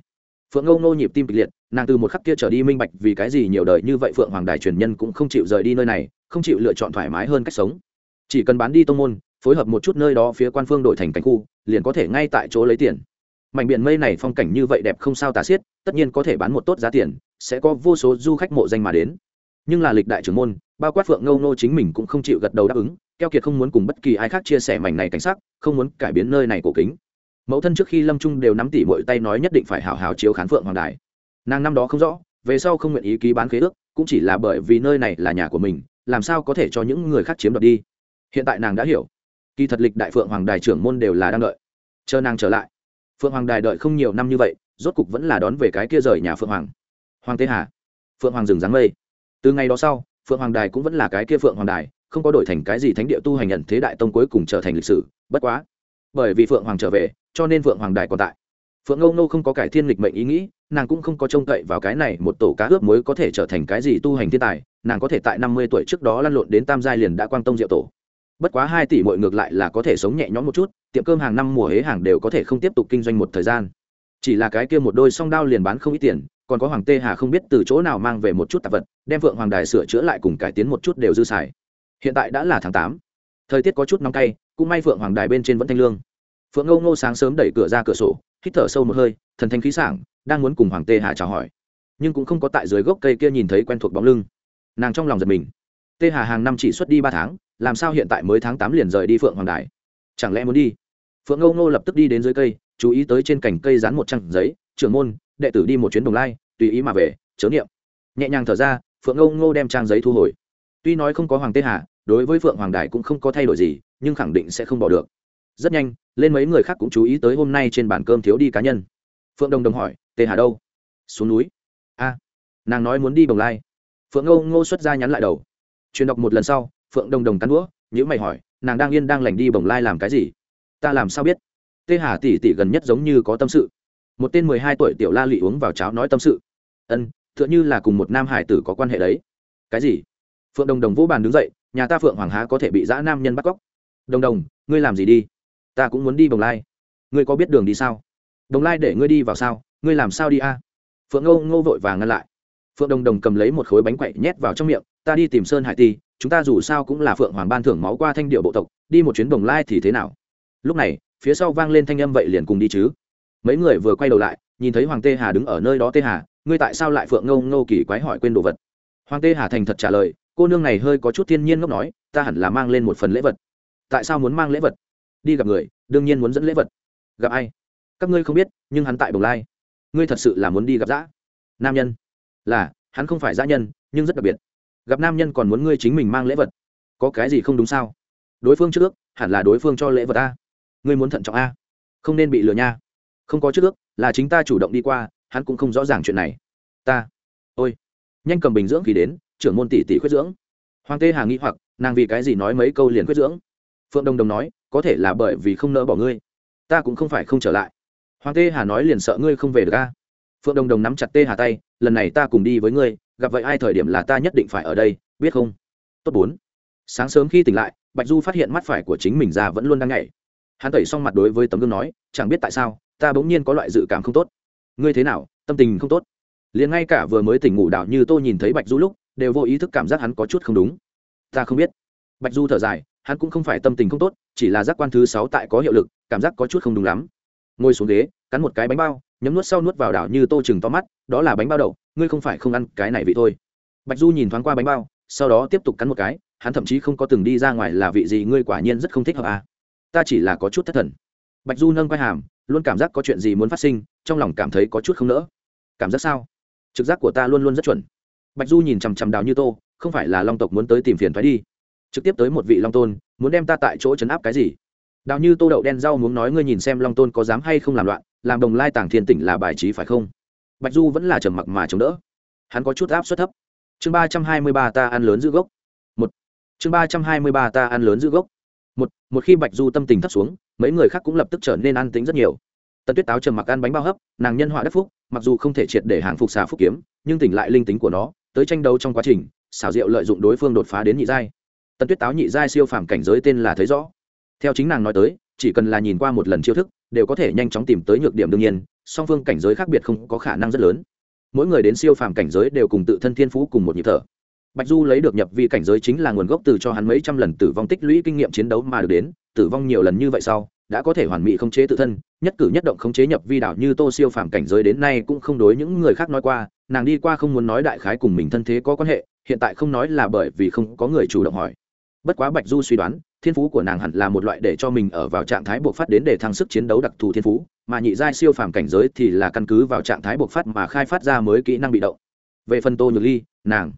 Phượng ngâu ngô nhịp tim kịch liệt, nàng từ một khắc kia trở đi minh bạch vì cái gì nhiều đời như vậy phượng hoàng đài truyền nhân cũng không chịu rời đi nơi này, không chịu lựa chọn thoải mái hơn cách sống. Chỉ cần bán đi tông môn, phối hợp một chút nơi đó phía quan phương đổi thành cảnh khu, liền có thể ngay tại chỗ lấy tiền. Mảnh biển mây này phong cảnh như vậy đẹp không sao tả xiết, tất nhiên có thể bán một tốt giá tiền, sẽ có vô số du khách mộ danh mà đến. Nhưng là lịch đại trưởng môn, bao quát phượng ngâu nô chính mình cũng không chịu gật đầu đáp ứng keo kiệt không muốn cùng bất kỳ ai khác chia sẻ mảnh này cảnh sắc, không muốn cải biến nơi này cổ kính. Mẫu thân trước khi lâm trung đều nắm tỉ mọi tay nói nhất định phải hào hào chiếu khán phượng hoàng đài. Nàng năm đó không rõ, về sau không nguyện ý ký bán khế ước, cũng chỉ là bởi vì nơi này là nhà của mình, làm sao có thể cho những người khác chiếm đoạt đi. Hiện tại nàng đã hiểu. Kỳ thật lịch đại phượng hoàng đài trưởng môn đều là đang đợi. Chờ nàng trở lại. Phượng hoàng đài đợi không nhiều năm như vậy, rốt cục vẫn là đón về cái kia rời nhà phượng hoàng. Hoàng tế hà. Phượng hoàng rừng dáng mây. Từ ngày đó sau, phượng hoàng đài cũng vẫn là cái kia phượng hoàng đài không có đổi thành cái gì thánh địa tu hành nhận thế đại tông cuối cùng trở thành lịch sử, bất quá, bởi vì phượng hoàng trở về, cho nên phượng hoàng đài còn tại. Phượng ngâu nô không có cải thiên lịch mệnh ý nghĩ, nàng cũng không có trông cậy vào cái này một tổ cá ướp mới có thể trở thành cái gì tu hành thiên tài, nàng có thể tại năm mươi tuổi trước đó lăn lộn đến tam giai liền đã quang tông diệu tổ. Bất quá hai tỷ mọi ngược lại là có thể sống nhẹ nhõm một chút, tiệm cơm hàng năm mùa hế hàng đều có thể không tiếp tục kinh doanh một thời gian. Chỉ là cái kia một đôi song đao liền bán không ít tiền, còn có hoàng tê hà không biết từ chỗ nào mang về một chút tạp vật, đem phượng hoàng đài sửa chữa lại cùng cải tiến một chút đều dư xài hiện tại đã là tháng tám. Thời tiết có chút nóng cay, cũng may phượng hoàng đài bên trên vẫn thanh lương. Phượng ngô ngô sáng sớm đẩy cửa ra cửa sổ, hít thở sâu một hơi, thần thanh khí sảng, đang muốn cùng hoàng tê hà chào hỏi. Nhưng cũng không có tại dưới gốc cây kia nhìn thấy quen thuộc bóng lưng. Nàng trong lòng giật mình. Tê hà hàng năm chỉ xuất đi ba tháng, làm sao hiện tại mới tháng tám liền rời đi phượng hoàng đài? Chẳng lẽ muốn đi? Phượng ngô ngô lập tức đi đến dưới cây, chú ý tới trên cành cây dán một trang giấy, trưởng môn, đệ tử đi một chuyến đồng lai, tùy ý mà về, chớ niệm. Nhẹ nhàng thở ra, phượng ngô ngô đem trang giấy thu hồi tuy nói không có hoàng tê hà, đối với phượng hoàng đài cũng không có thay đổi gì, nhưng khẳng định sẽ không bỏ được. Rất nhanh, lên mấy người khác cũng chú ý tới hôm nay trên bàn cơm thiếu đi cá nhân. Phượng đồng đồng hỏi, tê hà đâu? Xuống núi. A. Nàng nói muốn đi bồng lai. Phượng ngô ngô xuất ra nhắn lại đầu. Truyền đọc một lần sau, phượng đồng đồng cắn đũa nhữ mày hỏi, nàng đang yên đang lành đi bồng lai làm cái gì? Ta làm sao biết? Tê hà tỷ tỷ gần nhất giống như có tâm sự. Một tên mười hai tuổi tiểu la lụy uống vào cháo nói tâm sự. Ân t h ư ợ n h ư là cùng một nam hải tử có quan hệ đấy. Cái gì? Phượng đồng đồng vô bàn đứng dậy, nhà ta phượng hoàng há có thể bị dã nam nhân bắt cóc? Đồng đồng, ngươi làm gì đi? Ta cũng muốn đi bồng lai. Ngươi có biết đường đi sao? Đồng lai để ngươi đi vào sao? Ngươi làm sao đi a? Phượng ngô ngô vội và ngăn lại. Phượng đồng đồng cầm lấy một khối bánh quậy nhét vào trong miệng, ta đi tìm sơn hải ti, chúng ta dù sao cũng là phượng hoàng ban thưởng máu qua thanh điệu bộ tộc, đi một chuyến Đồng lai thì thế nào? Lúc này, phía sau vang lên thanh âm vậy liền cùng đi chứ. Mấy người vừa quay đầu lại, nhìn thấy hoàng tê hà đứng ở nơi đó tê hà, ngươi tại sao lại phượng ngâu Ngô kỳ quái hỏi quên đồ vật? Hoàng tê hà thành thật trả lời cô nương này hơi có chút thiên nhiên ngốc nói, ta hẳn là mang lên một phần lễ vật. Tại sao muốn mang lễ vật? Đi gặp người, đương nhiên muốn dẫn lễ vật. Gặp ai? Các ngươi không biết, nhưng hắn tại bồng lai. Ngươi thật sự là muốn đi gặp dã? Nam nhân. Là, hắn không phải dã nhân, nhưng rất đặc biệt. Gặp nam nhân còn muốn ngươi chính mình mang lễ vật? Có cái gì không đúng sao? Đối phương trước ước, hẳn là đối phương cho lễ vật a. Ngươi muốn thận trọng a. Không nên bị lừa nha. Không có trước ước, là chính ta chủ động đi qua, hắn cũng không rõ ràng chuyện này. Ta. Ôi. Nhanh cầm bình dưỡng khí đến trưởng môn tỷ tỷ khuyết dưỡng. Hoàng tê hà nghĩ hoặc, nàng vì cái gì nói mấy câu liền khuyết dưỡng? Phượng đồng đồng nói, có thể là bởi vì không nỡ bỏ ngươi. Ta cũng không phải không trở lại. Hoàng tê hà nói liền sợ ngươi không về được ca phượng đồng đồng nắm chặt tê hà tay, lần này ta cùng đi với ngươi, gặp vậy ai thời điểm là ta nhất định phải ở đây, biết không? Tốt bốn. Sáng sớm khi tỉnh lại, bạch du phát hiện mắt phải của chính mình ra vẫn luôn đang nhảy. Hắn tẩy xong mặt đối với tấm gương nói, chẳng biết tại sao, ta bỗng nhiên có loại dự cảm không tốt. Ngươi thế nào? Tâm tình không tốt. Liền ngay cả vừa mới tỉnh ngủ đảo như tôi nhìn thấy bạch du lúc đều vô ý thức cảm giác hắn có chút không đúng. Ta không biết. Bạch du thở dài, hắn cũng không phải tâm tình không tốt, chỉ là giác quan thứ sáu tại có hiệu lực, cảm giác có chút không đúng lắm. Ngồi xuống ghế, cắn một cái bánh bao, nhấm nuốt sau nuốt vào đảo như tô chừng to mắt, đó là bánh bao đậu, ngươi không phải không ăn cái này vị thôi. Bạch du nhìn thoáng qua bánh bao, sau đó tiếp tục cắn một cái, hắn thậm chí không có từng đi ra ngoài là vị gì ngươi quả nhiên rất không thích hợp à. ta chỉ là có chút thất thần. Bạch du nâng quay hàm, luôn cảm giác có chuyện gì muốn phát sinh, trong lòng cảm thấy có chút không nỡ. Cảm giác sao? Trực giác của ta luôn luôn rất chuẩn bạch du nhìn chằm chằm đào như tô, không phải là long tộc muốn tới tìm phiền thoái đi. Trực tiếp tới một vị long tôn, muốn đem ta tại chỗ chấn áp cái gì? Đào như tô đậu đen rau muốn nói ngươi nhìn xem long tôn có dám hay không làm loạn, làm đồng lai tàng thiên tỉnh là bài trí phải không? Bạch du vẫn là trầm mặc mà chống đỡ. Hắn có chút áp suất thấp. Chương ba trăm hai mươi ba ta ăn lớn giữ gốc. Một. Chương ba trăm hai mươi ba ta ăn lớn giữ gốc. Một. Một khi bạch du tâm tình thấp xuống, mấy người khác cũng lập tức trở nên an tính rất nhiều. Tần tuyết táo trầm mặc ăn bánh bao hấp, nàng nhân họa đất phúc, mặc dù không thể triệt để hàng phục xà phúc kiếm, nhưng tỉnh lại linh tính của nó tới tranh đấu trong quá trình, xảo diệu lợi dụng đối phương đột phá đến nhị giai. Tần tuyết táo nhị giai siêu phàm cảnh giới tên là thấy rõ. Theo chính nàng nói tới, chỉ cần là nhìn qua một lần chiêu thức, đều có thể nhanh chóng tìm tới nhược điểm đương nhiên, song phương cảnh giới khác biệt không có khả năng rất lớn. Mỗi người đến siêu phàm cảnh giới đều cùng tự thân thiên phú cùng một nhịp thở. Bạch du lấy được nhập vi cảnh giới chính là nguồn gốc từ cho hắn mấy trăm lần tử vong tích lũy kinh nghiệm chiến đấu mà được đến, tử vong nhiều lần như vậy sau đã có thể hoàn mỹ khống chế tự thân, nhất cử nhất động khống chế nhập vi đảo như tô siêu phàm cảnh giới đến nay cũng không đối những người khác nói qua, nàng đi qua không muốn nói đại khái cùng mình thân thế có quan hệ, hiện tại không nói là bởi vì không có người chủ động hỏi. Bất quá bạch du suy đoán, thiên phú của nàng hẳn là một loại để cho mình ở vào trạng thái buộc phát đến để thăng sức chiến đấu đặc thù thiên phú, mà nhị giai siêu phàm cảnh giới thì là căn cứ vào trạng thái buộc phát mà khai phát ra mới kỹ năng bị động. Về phần tô nhược ly, nàng,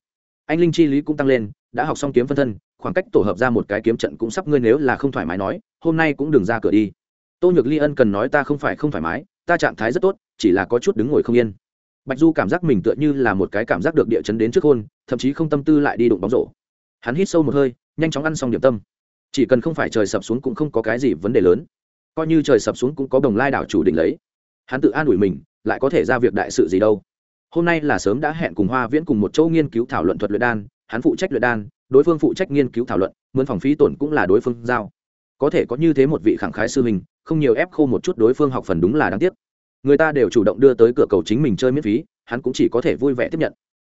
anh linh chi lý cũng tăng lên đã học xong kiếm phân thân, khoảng cách tổ hợp ra một cái kiếm trận cũng sắp ngươi nếu là không thoải mái nói, hôm nay cũng đừng ra cửa đi. Tô nhược ly ân cần nói ta không phải không thoải mái, ta trạng thái rất tốt, chỉ là có chút đứng ngồi không yên. Bạch du cảm giác mình tựa như là một cái cảm giác được địa chấn đến trước hôn, thậm chí không tâm tư lại đi đụng bóng rổ. Hắn hít sâu một hơi, nhanh chóng ăn xong điểm tâm. Chỉ cần không phải trời sập xuống cũng không có cái gì vấn đề lớn. Coi như trời sập xuống cũng có đồng lai đảo chủ định lấy. Hắn tự an ủi mình, lại có thể ra việc đại sự gì đâu. Hôm nay là sớm đã hẹn cùng hoa viễn cùng một chỗ nghiên cứu thảo luận thuật luyện đan hắn phụ trách luyện đan, đối phương phụ trách nghiên cứu thảo luận, mướn phòng phí tổn cũng là đối phương giao. Có thể có như thế một vị khẳng khái sư mình không nhiều ép khô một chút đối phương học phần đúng là đáng tiếc. Người ta đều chủ động đưa tới cửa cầu chính mình chơi miễn phí, hắn cũng chỉ có thể vui vẻ tiếp nhận.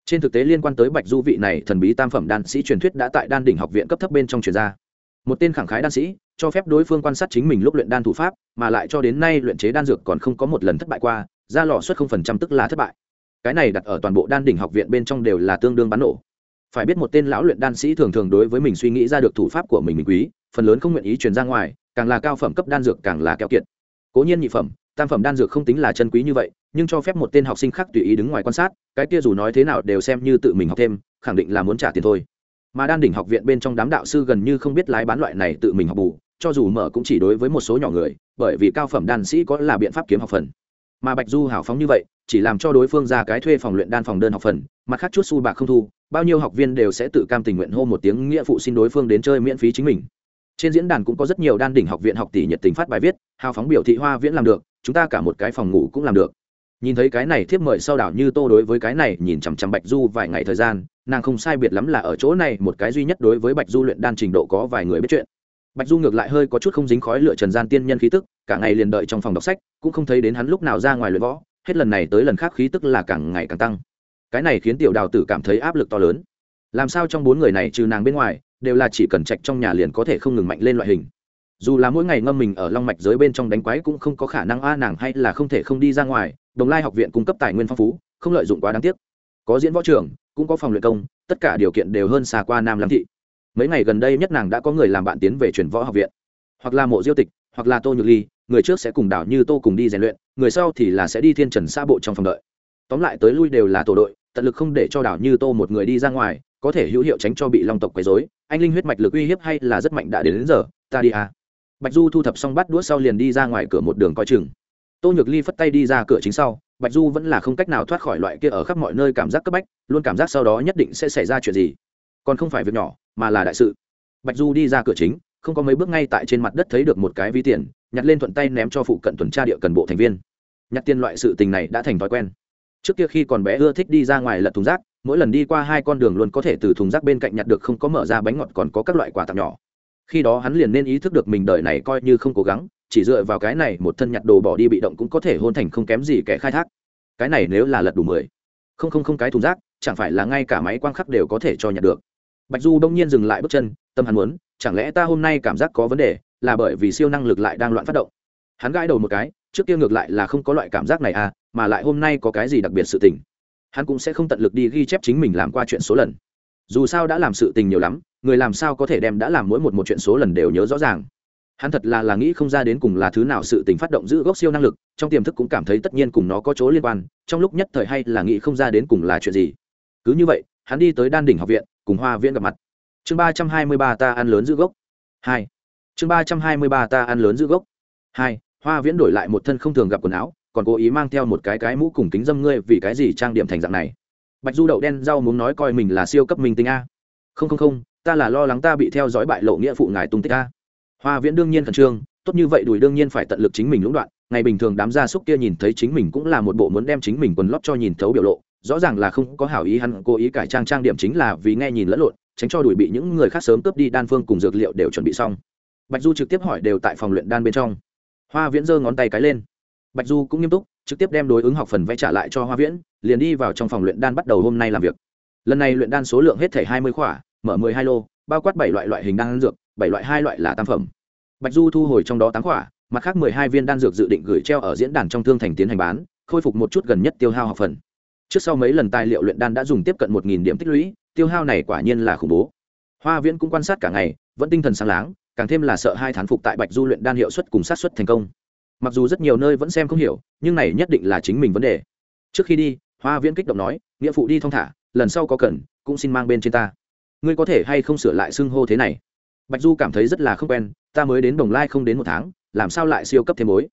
Trên thực tế liên quan tới bạch du vị này thần bí tam phẩm đan sĩ truyền thuyết đã tại đan đỉnh học viện cấp thấp bên trong truyền ra. Một tên khẳng khái đan sĩ, cho phép đối phương quan sát chính mình lúc luyện đan thủ pháp, mà lại cho đến nay luyện chế đan dược còn không có một lần thất bại qua, ra lò suất không phần trăm tức là thất bại. Cái này đặt ở toàn bộ đan đỉnh học viện bên trong đều là tương đương bắn nổ phải biết một tên lão luyện đan sĩ thường thường đối với mình suy nghĩ ra được thủ pháp của mình mình quý, phần lớn không nguyện ý truyền ra ngoài, càng là cao phẩm cấp đan dược càng là keo kiệt. Cố nhiên nhị phẩm, tam phẩm đan dược không tính là chân quý như vậy, nhưng cho phép một tên học sinh khác tùy ý đứng ngoài quan sát, cái kia dù nói thế nào đều xem như tự mình học thêm, khẳng định là muốn trả tiền thôi. Mà đan đỉnh học viện bên trong đám đạo sư gần như không biết lái bán loại này tự mình học bù, cho dù mở cũng chỉ đối với một số nhỏ người, bởi vì cao phẩm đan sĩ có là biện pháp kiếm học phần. Mà bạch du hào phóng như vậy chỉ làm cho đối phương ra cái thuê phòng luyện đan phòng đơn học phần, mặt khác chút xu bạc không thu, bao nhiêu học viên đều sẽ tự cam tình nguyện hô một tiếng nghĩa phụ xin đối phương đến chơi miễn phí chính mình. Trên diễn đàn cũng có rất nhiều đan đỉnh học viện học tỷ nhiệt tình phát bài viết, hào phóng biểu thị hoa viễn làm được, chúng ta cả một cái phòng ngủ cũng làm được. Nhìn thấy cái này thiếp mời sau đảo như tô đối với cái này nhìn chằm chằm bạch du vài ngày thời gian, nàng không sai biệt lắm là ở chỗ này một cái duy nhất đối với bạch du luyện đan trình độ có vài người biết chuyện. Bạch du ngược lại hơi có chút không dính khói lựa trần gian tiên nhân khí tức, cả ngày liền đợi trong phòng đọc sách, cũng không thấy đến hắn lúc nào ra ngoài luyện võ hết lần này tới lần khác khí tức là càng ngày càng tăng. Cái này khiến tiểu đào tử cảm thấy áp lực to lớn. Làm sao trong bốn người này trừ nàng bên ngoài, đều là chỉ cần trạch trong nhà liền có thể không ngừng mạnh lên loại hình. Dù là mỗi ngày ngâm mình ở long mạch giới bên trong đánh quái cũng không có khả năng a nàng hay là không thể không đi ra ngoài, đồng lai học viện cung cấp tài nguyên phong phú, không lợi dụng quá đáng tiếc. Có diễn võ trưởng, cũng có phòng luyện công, tất cả điều kiện đều hơn xa qua nam lam thị. Mấy ngày gần đây nhất nàng đã có người làm bạn tiến về truyền võ học viện. Hoặc là mộ diêu tịch, hoặc là tô nhược ly người trước sẽ cùng đảo như tô cùng đi rèn luyện người sau thì là sẽ đi thiên trần xa bộ trong phòng đợi. Tóm lại tới lui đều là tổ đội tận lực không để cho đảo như tô một người đi ra ngoài có thể hữu hiệu tránh cho bị long tộc quấy dối anh linh huyết mạch lực uy hiếp hay là rất mạnh đã đến, đến giờ ta đi à. bạch du thu thập xong bắt đũa sau liền đi ra ngoài cửa một đường coi chừng. Tô nhược ly phất tay đi ra cửa chính sau bạch du vẫn là không cách nào thoát khỏi loại kia ở khắp mọi nơi cảm giác cấp bách luôn cảm giác sau đó nhất định sẽ xảy ra chuyện gì. Còn không phải việc nhỏ mà là đại sự. Bạch du đi ra cửa chính không có mấy bước ngay tại trên mặt đất thấy được một cái ví tiền, nhặt lên thuận tay ném cho phụ cận tuần tra địa cần bộ thành viên. Nhặt tiền loại sự tình này đã thành thói quen. Trước kia khi còn bé ưa thích đi ra ngoài lật thùng rác, mỗi lần đi qua hai con đường luôn có thể từ thùng rác bên cạnh nhặt được không có mở ra bánh ngọt còn có các loại quà tặng nhỏ. Khi đó hắn liền nên ý thức được mình đời này coi như không cố gắng, chỉ dựa vào cái này một thân nhặt đồ bỏ đi bị động cũng có thể hôn thành không kém gì kẻ khai thác. Cái này nếu là lật đủ mười, không không không cái thùng rác, chẳng phải là ngay cả máy quang khắc đều có thể cho nhặt được. Bạch du đông nhiên dừng lại bước chân, tâm hắn muốn chẳng lẽ ta hôm nay cảm giác có vấn đề, là bởi vì siêu năng lực lại đang loạn phát động? Hắn gãi đầu một cái, trước kia ngược lại là không có loại cảm giác này à mà lại hôm nay có cái gì đặc biệt sự tình. Hắn cũng sẽ không tận lực đi ghi chép chính mình làm qua chuyện số lần. Dù sao đã làm sự tình nhiều lắm, người làm sao có thể đem đã làm mỗi một một chuyện số lần đều nhớ rõ ràng. Hắn thật là là nghĩ không ra đến cùng là thứ nào sự tình phát động giữ gốc siêu năng lực, trong tiềm thức cũng cảm thấy tất nhiên cùng nó có chỗ liên quan, trong lúc nhất thời hay là nghĩ không ra đến cùng là chuyện gì. Cứ như vậy, hắn đi tới đan đỉnh học viện, cùng hoa viễn gặp mặt chương ba trăm hai mươi ba ta ăn lớn giữ gốc. Hai. Chương ba trăm hai mươi ba ta ăn lớn giữ gốc. Hai, hoa viễn đổi lại một thân không thường gặp quần áo, còn cố ý mang theo một cái cái mũ cùng kính dâm ngươi vì cái gì trang điểm thành dạng này? Bạch du đậu đen rau muốn nói coi mình là siêu cấp minh tinh a. Không không không, ta là lo lắng ta bị theo dõi bại lộ nghĩa phụ ngài tung tích a. Hoa viễn đương nhiên khẩn trương, tốt như vậy đùi đương nhiên phải tận lực chính mình lũng đoạn, ngày bình thường đám gia súc kia nhìn thấy chính mình cũng là một bộ muốn đem chính mình quần lót cho nhìn thấu biểu lộ, rõ ràng là không có hảo ý hắn cố ý cải trang trang điểm chính là vì nghe nhìn lẫn lộn tránh cho đuổi bị những người khác sớm cướp đi đan phương cùng dược liệu đều chuẩn bị xong. Bạch du trực tiếp hỏi đều tại phòng luyện đan bên trong. Hoa viễn giơ ngón tay cái lên. Bạch du cũng nghiêm túc, trực tiếp đem đối ứng học phần vẽ trả lại cho hoa viễn, liền đi vào trong phòng luyện đan bắt đầu hôm nay làm việc. Lần này luyện đan số lượng hết thể hai mươi khỏa, mở mười hai lô, bao quát bảy loại loại hình đan dược, bảy loại hai loại là tam phẩm. Bạch du thu hồi trong đó tám khỏa, mặt khác mười hai viên đan dược dự định gửi treo ở diễn đàn trong thương thành tiến hành bán, khôi phục một chút gần nhất tiêu hao học phần. Trước sau mấy lần tài liệu luyện đan đã dùng tiếp cận một điểm tích lũy tiêu hao này quả nhiên là khủng bố. Hoa viễn cũng quan sát cả ngày, vẫn tinh thần sáng láng, càng thêm là sợ hai thán phục tại bạch du luyện đan hiệu suất cùng sát xuất thành công. Mặc dù rất nhiều nơi vẫn xem không hiểu, nhưng này nhất định là chính mình vấn đề. Trước khi đi, hoa viễn kích động nói, nghĩa phụ đi thong thả, lần sau có cần, cũng xin mang bên trên ta. Ngươi có thể hay không sửa lại xưng hô thế này? Bạch du cảm thấy rất là không quen, ta mới đến đồng lai không đến một tháng, làm sao lại siêu cấp thêm mối?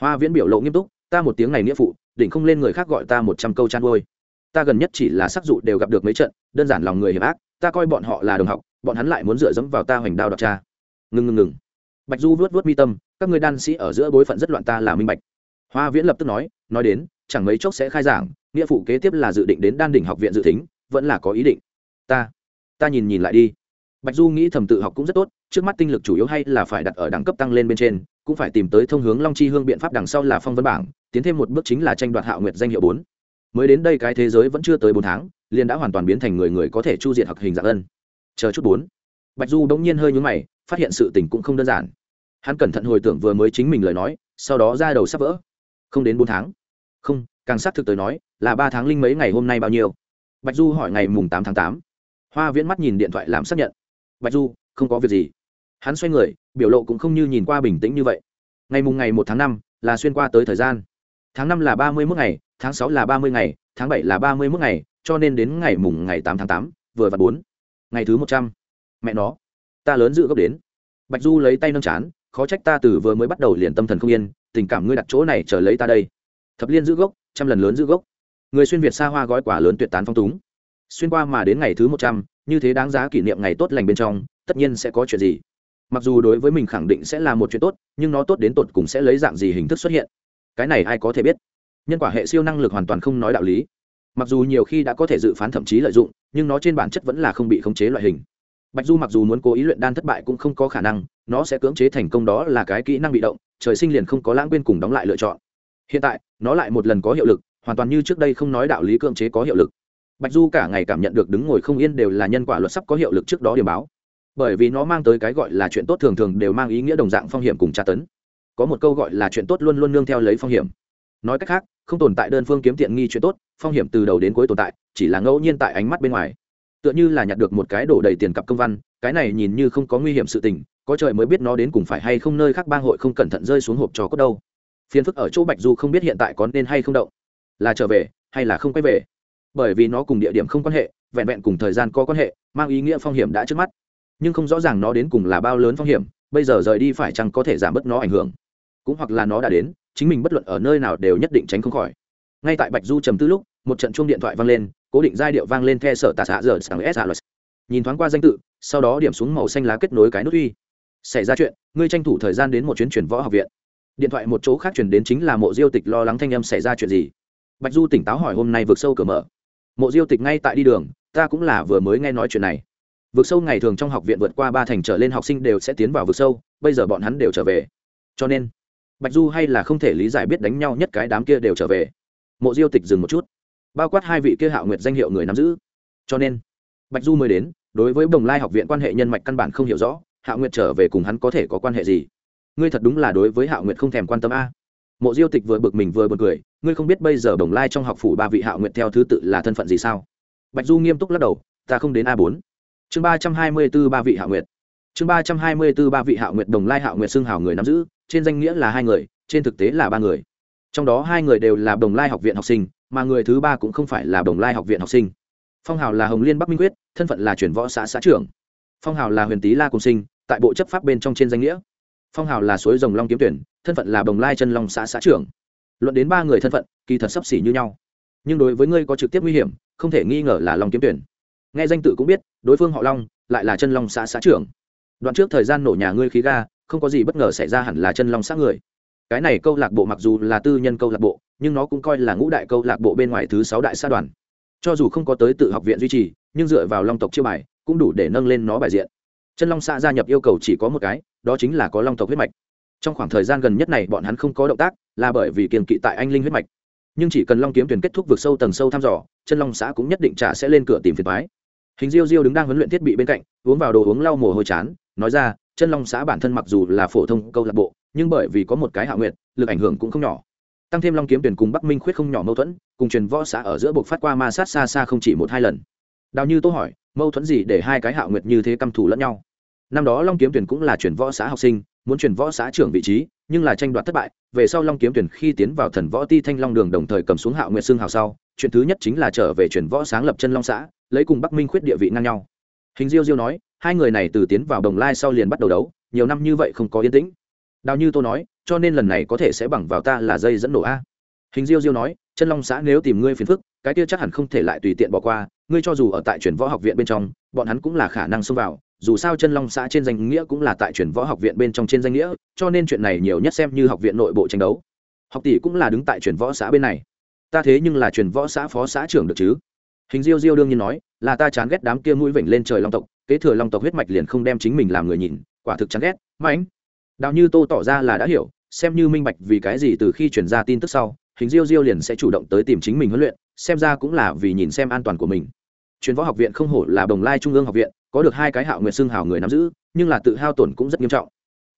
Hoa viễn biểu lộ nghiêm túc, ta một tiếng này nghĩa phụ định không lên người khác gọi ta một trăm câu chăn nuôi ta gần nhất chỉ là sắc dụ đều gặp được mấy trận, đơn giản lòng người hiểm ác, ta coi bọn họ là đồng học, bọn hắn lại muốn dựa dẫm vào ta hoành đao đọc cha. Ngừng ngừng ngừng. Bạch du vuốt vuốt mi tâm, các người đan sĩ ở giữa bối phận rất loạn ta là minh bạch. Hoa viễn lập tức nói nói đến, chẳng mấy chốc sẽ khai giảng, nghĩa phụ kế tiếp là dự định đến đan đỉnh học viện dự tính vẫn là có ý định. Ta ta nhìn nhìn lại đi. Bạch du nghĩ thầm tự học cũng rất tốt, trước mắt tinh lực chủ yếu hay là phải đặt ở đẳng cấp tăng lên bên trên, cũng phải tìm tới thông hướng long chi hương biện pháp đằng sau là phong vân bảng, tiến thêm một bước chính là tranh đoạt hạo nguyệt danh hiệu bốn mới đến đây cái thế giới vẫn chưa tới bốn tháng, liền đã hoàn toàn biến thành người người có thể chu diệt hoặc hình dạng ân. Chờ chút bốn. Bạch du đống nhiên hơi nhướng mày, phát hiện sự tình cũng không đơn giản. Hắn cẩn thận hồi tưởng vừa mới chính mình lời nói, sau đó ra đầu sắp vỡ. Không đến bốn tháng. Không, càng xác thực tới nói, là ba tháng linh mấy ngày hôm nay bao nhiêu? Bạch du hỏi ngày mùng tám tháng tám. Hoa viễn mắt nhìn điện thoại làm xác nhận. Bạch du, không có việc gì. Hắn xoay người, biểu lộ cũng không như nhìn qua bình tĩnh như vậy. Ngày mùng ngày một tháng năm, là xuyên qua tới thời gian tháng năm là ba mươi mốt ngày, tháng sáu là ba mươi ngày, tháng bảy là ba mươi mốt ngày, cho nên đến ngày mùng ngày tám tháng tám, vừa và bốn. Ngày thứ một trăm. Mẹ nó, ta lớn dự gốc đến. Bạch du lấy tay nâng chán, khó trách ta từ vừa mới bắt đầu liền tâm thần không yên, tình cảm ngươi đặt chỗ này chờ lấy ta đây. Thập liên giữ gốc, trăm lần lớn giữ gốc. Người xuyên việt xa hoa gói quả lớn tuyệt tán phong túng. Xuyên qua mà đến ngày thứ một trăm, như thế đáng giá kỷ niệm ngày tốt lành bên trong, tất nhiên sẽ có chuyện gì. Mặc dù đối với mình khẳng định sẽ là một chuyện tốt, nhưng nó tốt đến tột cùng sẽ lấy dạng gì hình thức xuất hiện? Cái này ai có thể biết? Nhân quả hệ siêu năng lực hoàn toàn không nói đạo lý. Mặc dù nhiều khi đã có thể dự phán thậm chí lợi dụng, nhưng nó trên bản chất vẫn là không bị khống chế loại hình. Bạch du mặc dù muốn cố ý luyện đan thất bại cũng không có khả năng, nó sẽ cưỡng chế thành công đó là cái kỹ năng bị động, trời sinh liền không có lãng quên cùng đóng lại lựa chọn. Hiện tại, nó lại một lần có hiệu lực, hoàn toàn như trước đây không nói đạo lý cưỡng chế có hiệu lực. Bạch du cả ngày cảm nhận được đứng ngồi không yên đều là nhân quả luật sắp có hiệu lực trước đó điểm báo. Bởi vì nó mang tới cái gọi là chuyện tốt thường thường đều mang ý nghĩa đồng dạng phong hiểm cùng tra tấn có một câu gọi là chuyện tốt luôn luôn nương theo lấy phong hiểm. Nói cách khác, không tồn tại đơn phương kiếm tiện nghi chuyện tốt, phong hiểm từ đầu đến cuối tồn tại, chỉ là ngẫu nhiên tại ánh mắt bên ngoài. Tựa như là nhặt được một cái đổ đầy tiền cặp công văn, cái này nhìn như không có nguy hiểm sự tình, có trời mới biết nó đến cùng phải hay không nơi khác bang hội không cẩn thận rơi xuống hộp trò cốt đâu. Phiền phức ở chỗ bạch du không biết hiện tại có nên hay không động. Là trở về, hay là không quay về? Bởi vì nó cùng địa điểm không quan hệ, vẹn vẹn cùng thời gian có quan hệ, mang ý nghĩa phong hiểm đã trước mắt. Nhưng không rõ ràng nó đến cùng là bao lớn phong hiểm, bây giờ rời đi phải chăng có thể giảm bớt nó ảnh hưởng cũng hoặc là nó đã đến, chính mình bất luận ở nơi nào đều nhất định tránh không khỏi. Ngay tại bạch du trầm tư lúc, một trận chuông điện thoại vang lên, cố định giai điệu vang lên theo sở tà xã giờ sáng s a nhìn thoáng qua danh tự, sau đó điểm xuống màu xanh lá kết nối cái nút uy. Xảy ra chuyện, ngươi tranh thủ thời gian đến một chuyến chuyển võ học viện. Điện thoại một chỗ khác chuyển đến chính là mộ diêu tịch lo lắng thanh âm xảy ra chuyện gì. Bạch du tỉnh táo hỏi hôm nay vượt sâu cửa mở. Mộ diêu tịch ngay tại đi đường, ta cũng là vừa mới nghe nói chuyện này. Vượt sâu ngày thường trong học viện vượt qua ba thành trở lên học sinh đều sẽ tiến vào vượt sâu, bây giờ bọn hắn đều trở về. Cho nên bạch du hay là không thể lý giải biết đánh nhau nhất cái đám kia đều trở về. Mộ diêu tịch dừng một chút. Bao quát hai vị kia hạo nguyệt danh hiệu người nắm giữ. Cho nên, bạch du mới đến, đối với đồng lai học viện quan hệ nhân mạch căn bản không hiểu rõ, hạo nguyệt trở về cùng hắn có thể có quan hệ gì? Ngươi thật đúng là đối với hạo nguyệt không thèm quan tâm a. Mộ diêu tịch vừa bực mình vừa bực cười, ngươi không biết bây giờ đồng lai trong học phủ ba vị hạo nguyệt theo thứ tự là thân phận gì sao? Bạch du nghiêm túc lắc đầu, ta không đến a bốn. Chương ba trăm hai mươi b ố ba vị hạo nguyệt. Chương ba trăm hai mươi b ố ba vị hạo nguyệt đồng lai hạo nguyệt xưng hào người nắm giữ trên danh nghĩa là hai người, trên thực tế là ba người. Trong đó hai người đều là đồng lai học viện học sinh, mà người thứ ba cũng không phải là đồng lai học viện học sinh. Phong hào là hồng liên bắc minh quyết, thân phận là chuyển võ xã xã trưởng. Phong hào là huyền tý la cùng sinh, tại bộ chấp pháp bên trong trên danh nghĩa. Phong hào là suối rồng long kiếm tuyển, thân phận là đồng lai chân long xã xã trưởng. Luận đến ba người thân phận, kỳ thật sấp xỉ như nhau. Nhưng đối với ngươi có trực tiếp nguy hiểm, không thể nghi ngờ là long kiếm tuyển. Nghe danh tự cũng biết, đối phương họ long, lại là chân long xã xã trưởng. Đoạn trước thời gian nổ nhà ngươi khí ga không có gì bất ngờ xảy ra hẳn là chân long xã người. Cái này câu lạc bộ mặc dù là tư nhân câu lạc bộ, nhưng nó cũng coi là ngũ đại câu lạc bộ bên ngoài thứ sáu đại xã đoàn. Cho dù không có tới tự học viện duy trì, nhưng dựa vào long tộc chiêu bài, cũng đủ để nâng lên nó bài diện. Chân long xã gia nhập yêu cầu chỉ có một cái, đó chính là có long tộc huyết mạch. Trong khoảng thời gian gần nhất này, bọn hắn không có động tác, là bởi vì kiềm kỵ tại anh linh huyết mạch. Nhưng chỉ cần long kiếm tuyển kết thúc vượt sâu tầng sâu thăm dò, chân long xã cũng nhất định trả sẽ lên cửa tìm phiền thoái hình diêu diêu đứng đang huấn luyện thiết bị bên cạnh, uống vào đồ uống lau mồ hôi chán, nói ra chân long xã bản thân mặc dù là phổ thông câu lạc bộ, nhưng bởi vì có một cái hạ nguyện lực ảnh hưởng cũng không nhỏ. Tăng thêm long kiếm tuyển cùng bắc minh khuyết không nhỏ mâu thuẫn, cùng truyền võ xã ở giữa buộc phát qua ma sát xa xa không chỉ một hai lần. Đào như tô hỏi, mâu thuẫn gì để hai cái hạ nguyệt như thế căm thù lẫn nhau? Năm đó long kiếm tuyển cũng là truyền võ xã học sinh, muốn truyền võ xã trưởng vị trí, nhưng là tranh đoạt thất bại, về sau long kiếm tuyển khi tiến vào thần võ ti thanh long đường đồng thời cầm xuống hạo nguyệt xương hào sau, chuyện thứ nhất chính là trở về truyền võ sáng lập chân long xã, lấy cùng bắc minh khuyết địa vị ngang nhau. Hình diêu diêu nói hai người này từ tiến vào đồng lai sau liền bắt đầu đấu, nhiều năm như vậy không có yên tĩnh. Đào như tô nói, cho nên lần này có thể sẽ bằng vào ta là dây dẫn nổ a. Hình diêu diêu nói, chân long xã nếu tìm ngươi phiền phức, cái kia chắc hẳn không thể lại tùy tiện bỏ qua, ngươi cho dù ở tại truyền võ học viện bên trong, bọn hắn cũng là khả năng xông vào, dù sao chân long xã trên danh nghĩa cũng là tại truyền võ học viện bên trong trên danh nghĩa, cho nên chuyện này nhiều nhất xem như học viện nội bộ tranh đấu. Học tỷ cũng là đứng tại truyền võ xã bên này. Ta thế nhưng là truyền võ xã phó xã trưởng được chứ? Hình diêu diêu đương nhiên nói là ta chán ghét đám kia mũi vểnh lên trời long tộc, kế thừa long tộc huyết mạch liền không đem chính mình làm người nhìn, quả thực chán ghét. Mãnh đào như tô tỏ ra là đã hiểu, xem như minh bạch vì cái gì từ khi chuyển ra tin tức sau, hình diêu diêu liền sẽ chủ động tới tìm chính mình huấn luyện, xem ra cũng là vì nhìn xem an toàn của mình. Chuyên võ học viện không hổ là đồng lai trung ương học viện, có được hai cái hạo nguyệt xương hào người nắm giữ, nhưng là tự hao tổn cũng rất nghiêm trọng.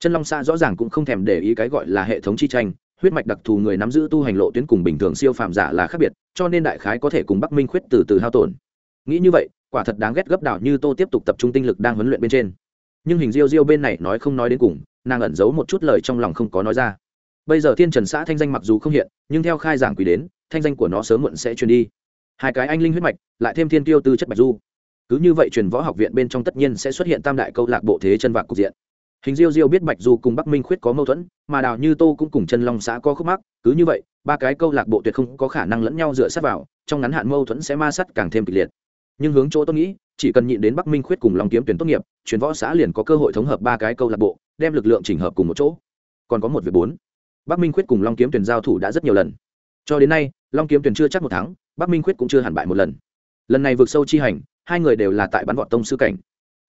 Chân long xã rõ ràng cũng không thèm để ý cái gọi là hệ thống chi tranh, huyết mạch đặc thù người nắm giữ tu hành lộ tuyến cùng bình thường siêu phàm giả là khác biệt, cho nên đại khái có thể cùng bắc minh khuyết từ từ hao tổn nghĩ như vậy, quả thật đáng ghét gấp đảo như tô tiếp tục tập trung tinh lực đang huấn luyện bên trên. Nhưng hình diêu diêu bên này nói không nói đến cùng, nàng ẩn giấu một chút lời trong lòng không có nói ra. Bây giờ thiên trần xã thanh danh mặc dù không hiện, nhưng theo khai giảng quỷ đến, thanh danh của nó sớm muộn sẽ truyền đi. Hai cái anh linh huyết mạch, lại thêm thiên tiêu tư chất bạch du. Cứ như vậy truyền võ học viện bên trong tất nhiên sẽ xuất hiện tam đại câu lạc bộ thế chân vạc cục diện. Hình diêu diêu biết bạch du cùng bắc minh khuyết có mâu thuẫn, mà đào như tô cũng cùng chân long xã có khúc mắc, cứ như vậy, ba cái câu lạc bộ tuyệt không có khả năng lẫn nhau dựa sát vào, trong ngắn hạn mâu thuẫn sẽ ma sắt càng thêm kịch liệt nhưng hướng chỗ tôi nghĩ, chỉ cần nhịn đến bắc minh khuyết cùng long kiếm tuyển tốt nghiệp truyền võ xã liền có cơ hội thống hợp ba cái câu lạc bộ, đem lực lượng chỉnh hợp cùng một chỗ. Còn có một việc bốn. Bắc minh khuyết cùng long kiếm tuyển giao thủ đã rất nhiều lần. Cho đến nay, long kiếm tuyển chưa chắc một tháng bắc minh khuyết cũng chưa hẳn bại một lần. Lần này vượt sâu chi hành, hai người đều là tại bắn vọt tông sư cảnh.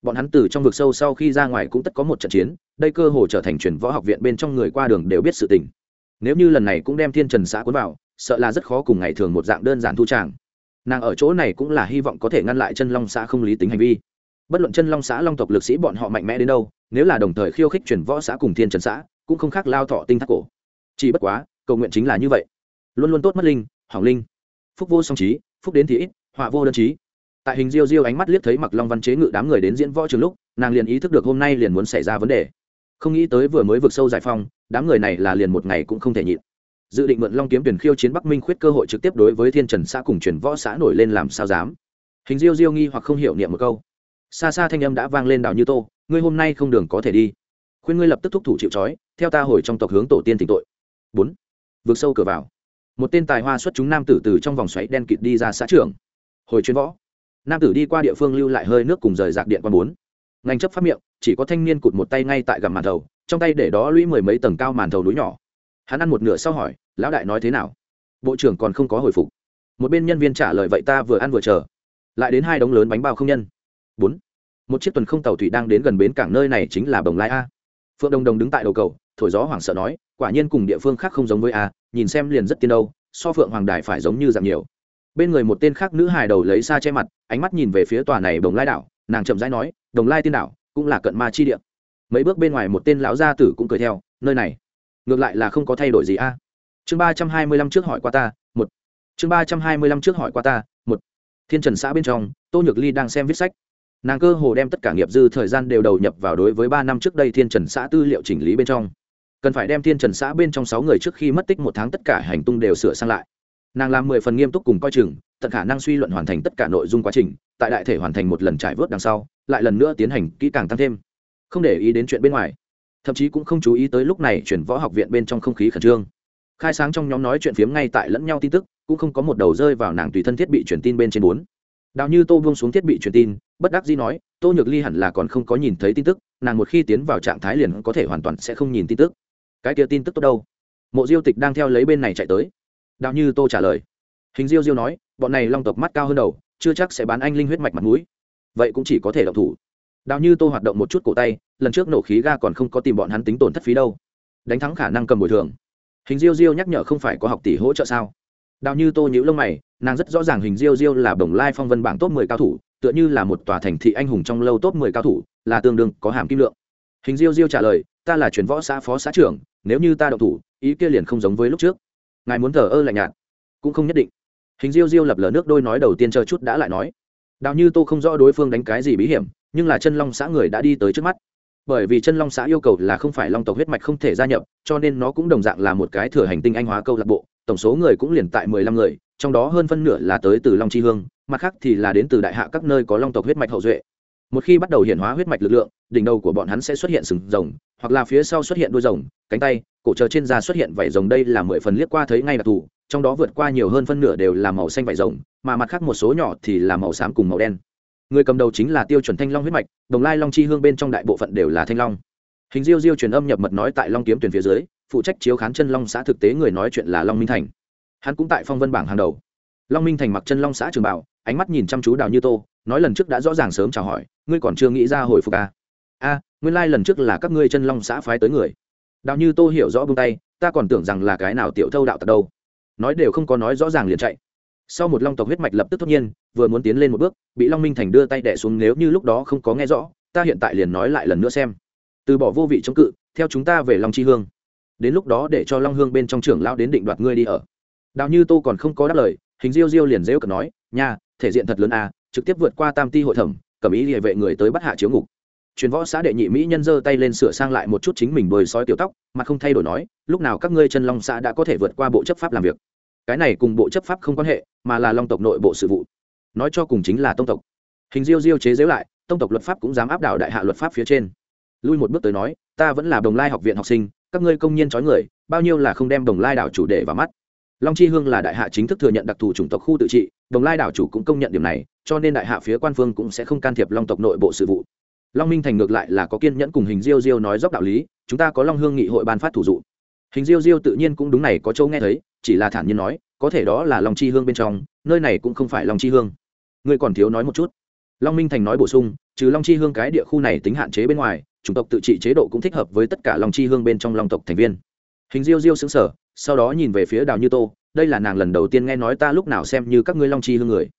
Bọn hắn từ trong vực sâu sau khi ra ngoài cũng tất có một trận chiến, đây cơ hồ trở thành truyền võ học viện bên trong người qua đường đều biết sự tình. Nếu như lần này cũng đem thiên trần xã cuốn vào, sợ là rất khó cùng ngày thường một dạng đơn giản thu tràng nàng ở chỗ này cũng là hy vọng có thể ngăn lại chân long xã không lý tính hành vi. Bất luận chân long xã, long tộc lực sĩ bọn họ mạnh mẽ đến đâu, nếu là đồng thời khiêu khích chuyển võ xã cùng thiên trần xã, cũng không khác lao thọ tinh thác cổ. Chỉ bất quá, cầu nguyện chính là như vậy. Luôn luôn tốt mất linh, hỏng linh. Phúc vô song trí, phúc đến thì ít, họa vô đơn trí. Tại hình diêu diêu ánh mắt liếc thấy mặc long văn chế ngự đám người đến diễn võ trường lúc, nàng liền ý thức được hôm nay liền muốn xảy ra vấn đề. Không nghĩ tới vừa mới vượt sâu giải phong đám người này là liền một ngày cũng không thể nhịn dự định mượn long kiếm tuyển khiêu chiến bắc minh khuyết cơ hội trực tiếp đối với thiên trần xã cùng truyền võ xã nổi lên làm sao dám. Hình diêu diêu nghi hoặc không hiểu niệm một câu. Xa xa thanh âm đã vang lên đào như tô, ngươi hôm nay không đường có thể đi. Khuyên ngươi lập tức thúc thủ chịu trói, theo ta hồi trong tộc hướng tổ tiên tỉnh tội. Bốn, vượt sâu cửa vào. Một tên tài hoa xuất chúng nam tử từ trong vòng xoáy đen kịt đi ra xã trưởng. Hồi chuyên võ. Nam tử đi qua địa phương lưu lại hơi nước cùng rời rạc điện qua bốn. Ngành chấp pháp miệng, chỉ có thanh niên cụt một tay ngay tại gầm màn thầu, trong tay để đó lũy mười mấy tầng cao màn thầu núi nhỏ. Hắn ăn một nửa sau hỏi lão đại nói thế nào? Bộ trưởng còn không có hồi phục. Một bên nhân viên trả lời vậy ta vừa ăn vừa chờ. Lại đến hai đống lớn bánh bao không nhân. Bốn. Một chiếc tuần không tàu thủy đang đến gần bến cảng nơi này chính là bồng lai a. Phượng đồng đồng đứng tại đầu cầu, thổi gió hoảng sợ nói, quả nhiên cùng địa phương khác không giống với a, nhìn xem liền rất tiên đâu, so phượng hoàng đài phải giống như dạng nhiều. Bên người một tên khác nữ hài đầu lấy xa che mặt, ánh mắt nhìn về phía tòa này đồng lai đảo, nàng chậm rãi nói đồng lai tiên đảo, cũng là cận ma chi địa. Mấy bước bên ngoài một tên lão gia tử cũng cười theo, nơi này, ngược lại là không có thay đổi gì a chương ba trăm hai mươi lăm trước hỏi qua ta, một. Chương ba trăm hai mươi lăm trước hỏi qua ta, một. Thiên trần xã bên trong, tô nhược ly đang xem viết sách. Nàng cơ hồ đem tất cả nghiệp dư thời gian đều đầu nhập vào đối với ba năm trước đây thiên trần xã tư liệu chỉnh lý bên trong. Cần phải đem thiên trần xã bên trong sáu người trước khi mất tích một tháng tất cả hành tung đều sửa sang lại. Nàng làm mười phần nghiêm túc cùng coi chừng, tận khả năng suy luận hoàn thành tất cả nội dung quá trình, tại đại thể hoàn thành một lần trải vớt đằng sau, lại lần nữa tiến hành kỹ càng tăng thêm. Không để ý đến chuyện bên ngoài, thậm chí cũng không chú ý tới lúc này chuyển võ học viện bên trong không khí khẩn trương khai sáng trong nhóm nói chuyện phiếm ngay tại lẫn nhau tin tức, cũng không có một đầu rơi vào nàng tùy thân thiết bị truyền tin bên trên bốn. Đào như tô buông xuống thiết bị truyền tin, bất đắc dĩ nói, tô nhược ly hẳn là còn không có nhìn thấy tin tức, nàng một khi tiến vào trạng thái liền có thể hoàn toàn sẽ không nhìn tin tức. Cái kia tin tức tốt đâu? Mộ diêu tịch đang theo lấy bên này chạy tới. Đào như tô trả lời. Hình diêu diêu nói, bọn này long tộc mắt cao hơn đầu, chưa chắc sẽ bán anh linh huyết mạch mặt mũi. Vậy cũng chỉ có thể động thủ. Đào như tô hoạt động một chút cổ tay, lần trước nổ khí ga còn không có tìm bọn hắn tính tổn thất phí đâu. Đánh thắng khả năng cầm bồi thường hình diêu diêu nhắc nhở không phải có học tỷ hỗ trợ sao? Đào như tô nhữ lông mày, nàng rất rõ ràng hình diêu diêu là bồng lai phong vân bảng top mười cao thủ, tựa như là một tòa thành thị anh hùng trong lâu top mười cao thủ, là tương đương có hàm kim lượng. Hình diêu diêu trả lời, ta là truyền võ xã phó xã trưởng, nếu như ta đậu thủ, ý kia liền không giống với lúc trước. Ngài muốn thờ ơ lạnh nhạt, cũng không nhất định. Hình diêu diêu lập lờ nước đôi nói đầu tiên chờ chút đã lại nói. Đào như tô không rõ đối phương đánh cái gì bí hiểm, nhưng là chân long xã người đã đi tới trước mắt bởi vì chân long xã yêu cầu là không phải long tộc huyết mạch không thể gia nhập, cho nên nó cũng đồng dạng là một cái thừa hành tinh anh hóa câu lạc bộ, tổng số người cũng liền tại mười lăm người, trong đó hơn phân nửa là tới từ long chi hương, mặt khác thì là đến từ đại hạ các nơi có long tộc huyết mạch hậu duệ. Một khi bắt đầu hiện hóa huyết mạch lực lượng, đỉnh đầu của bọn hắn sẽ xuất hiện sừng rồng, hoặc là phía sau xuất hiện đuôi rồng, cánh tay, cổ chờ trên da xuất hiện vảy rồng đây là mười phần liếc qua thấy ngay đặc thù trong đó vượt qua nhiều hơn phân nửa đều là màu xanh vảy rồng, mà mặt khác một số nhỏ thì là màu xám cùng màu đen người cầm đầu chính là tiêu chuẩn thanh long huyết mạch, đồng lai long chi hương bên trong đại bộ phận đều là thanh long. Hình diêu diêu truyền âm nhập mật nói tại long kiếm tuyển phía dưới, phụ trách chiếu khán chân long xã thực tế người nói chuyện là long minh thành. Hắn cũng tại phong vân bảng hàng đầu. Long minh thành mặc chân long xã trường bảo ánh mắt nhìn chăm chú đào như tô, nói lần trước đã rõ ràng sớm chào hỏi, ngươi còn chưa nghĩ ra hồi phục à. a nguyên lai、like、lần trước là các ngươi chân long xã phái tới người. Đào như tô hiểu rõ bông tay, ta còn tưởng rằng là cái nào tiểu thâu đạo tật đâu. Nói đều không có nói rõ ràng liền chạy sau một long tộc huyết mạch lập tức tất nhiên, vừa muốn tiến lên một bước, bị long minh thành đưa tay đẻ xuống nếu như lúc đó không có nghe rõ, ta hiện tại liền nói lại lần nữa xem. Từ bỏ vô vị chống cự, theo chúng ta về long chi hương. Đến lúc đó để cho long hương bên trong trưởng lao đến định đoạt ngươi đi ở. Đào như tô còn không có đáp lời, hình diêu diêu liền dễu cần nói, nha, thể diện thật lớn à trực tiếp vượt qua tam ti hội thẩm, cầm ý địa vệ người tới bắt hạ chiếu ngục. Truyền võ xã đệ nhị mỹ nhân giơ tay lên sửa sang lại một chút chính mình bồi sói tiểu tóc mà không thay đổi nói, lúc nào các ngươi chân long xã đã có thể vượt qua bộ chấp pháp làm việc? Cái này cùng bộ chấp pháp không quan hệ, mà là long tộc nội bộ sự vụ. Nói cho cùng chính là tông tộc. Hình diêu diêu chế giễu lại, tông tộc luật pháp cũng dám áp đảo đại hạ luật pháp phía trên. Lui một bước tới nói, ta vẫn là đồng lai học viện học sinh, các ngươi công nhân trói người, bao nhiêu là không đem đồng lai đảo chủ đề vào mắt. Long chi hương là đại hạ chính thức thừa nhận đặc thù chủng tộc khu tự trị, đồng lai đảo chủ cũng công nhận điểm này, cho nên đại hạ phía quan phương cũng sẽ không can thiệp long tộc nội bộ sự vụ. Long minh thành ngược lại là có kiên nhẫn cùng hình diêu diêu nói dốc đạo lý, chúng ta có long hương nghị hội ban phát thủ dụ. Hình diêu diêu tự nhiên cũng đúng này, có châu nghe thấy chỉ là thản nhiên nói, có thể đó là lòng chi hương bên trong, nơi này cũng không phải lòng chi hương. Ngươi còn thiếu nói một chút. Long minh thành nói bổ sung, trừ long chi hương cái địa khu này tính hạn chế bên ngoài, chủng tộc tự trị chế độ cũng thích hợp với tất cả long chi hương bên trong long tộc thành viên. Hình diêu diêu xứng sở sau đó nhìn về phía đào như tô, đây là nàng lần đầu tiên nghe nói ta lúc nào xem như các ngươi long chi hương người.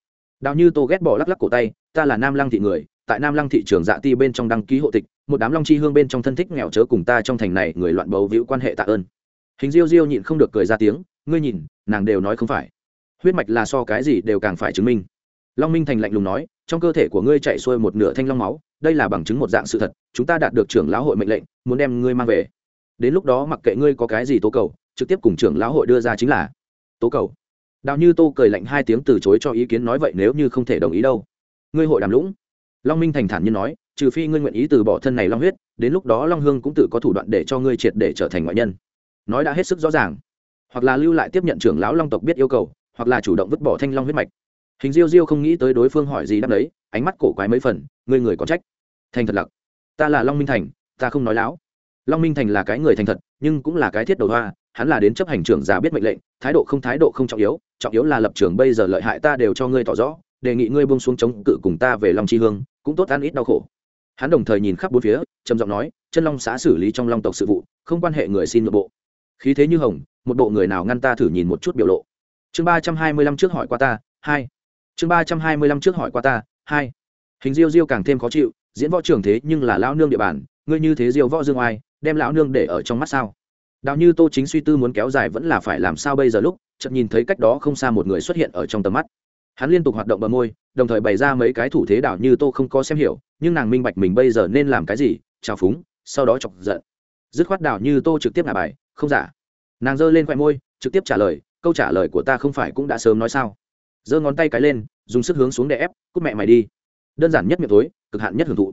Đào như tô ghét bỏ lắc lắc cổ tay, ta là nam lăng thị người, tại nam lăng thị trường dạ ti bên trong đăng ký hộ tịch, một đám long chi hương bên trong thân thích nghèo chớ cùng ta trong thành này người loạn bầu víu quan hệ tạ ơn. Hình diêu diêu nhịn không được cười ra tiếng ngươi nhìn, nàng đều nói không phải. Huyết mạch là so cái gì đều càng phải chứng minh. Long minh thành lạnh lùng nói, trong cơ thể của ngươi chạy xuôi một nửa thanh long máu, đây là bằng chứng một dạng sự thật, chúng ta đạt được trưởng lão hội mệnh lệnh, muốn đem ngươi mang về. Đến lúc đó mặc kệ ngươi có cái gì tố cầu, trực tiếp cùng trưởng lão hội đưa ra chính là tố cầu. Đào như tô cười lạnh hai tiếng từ chối cho ý kiến nói vậy nếu như không thể đồng ý đâu. Ngươi hội đàm lũng. Long minh thành thản như nói, trừ phi ngươi nguyện ý từ bỏ thân này long huyết, đến lúc đó long hương cũng tự có thủ đoạn để cho ngươi triệt để trở thành ngoại nhân. Nói đã hết sức rõ ràng hoặc là lưu lại tiếp nhận trưởng lão long tộc biết yêu cầu, hoặc là chủ động vứt bỏ thanh long huyết mạch. Hình diêu diêu không nghĩ tới đối phương hỏi gì đáp đấy, ánh mắt cổ quái mấy phần, người người có trách. Thành thật lặc, ta là long minh thành, ta không nói láo. Long minh thành là cái người thành thật, nhưng cũng là cái thiết đầu hoa, hắn là đến chấp hành trưởng giả biết mệnh lệnh, thái độ không thái độ không trọng yếu trọng yếu là lập trường bây giờ lợi hại ta đều cho ngươi tỏ rõ, đề nghị ngươi buông xuống chống cự cùng ta về long tri hương, cũng tốt ăn ít đau khổ. Hắn đồng thời nhìn khắp bốn phía, trầm giọng nói, chân long xã xử lý trong long tộc sự vụ, không quan hệ người xin nội bộ. Khí thế như hồng một bộ người nào ngăn ta thử nhìn một chút biểu lộ. Chương ba trăm hai mươi lăm trước hỏi qua ta, hai. Chương ba trăm hai mươi lăm trước hỏi qua ta, hai. Hình diêu diêu càng thêm khó chịu, diễn võ trưởng thế nhưng là lão nương địa bàn, ngươi như thế diêu võ dương oai, đem lão nương để ở trong mắt sao? Đào như tô chính suy tư muốn kéo dài vẫn là phải làm sao bây giờ lúc, chợt nhìn thấy cách đó không xa một người xuất hiện ở trong tầm mắt. Hắn liên tục hoạt động bờ môi, đồng thời bày ra mấy cái thủ thế đảo như tô không có xem hiểu, nhưng nàng minh bạch mình bây giờ nên làm cái gì trào phúng, sau đó chọc giận. Dứt khoát đảo như tô trực tiếp ngả bài, không giả nàng giơ lên khoe môi, trực tiếp trả lời, câu trả lời của ta không phải cũng đã sớm nói sao? Giơ ngón tay cái lên, dùng sức hướng xuống để ép, cút mẹ mày đi. Đơn giản nhất miệng tối cực hạn nhất hưởng thụ.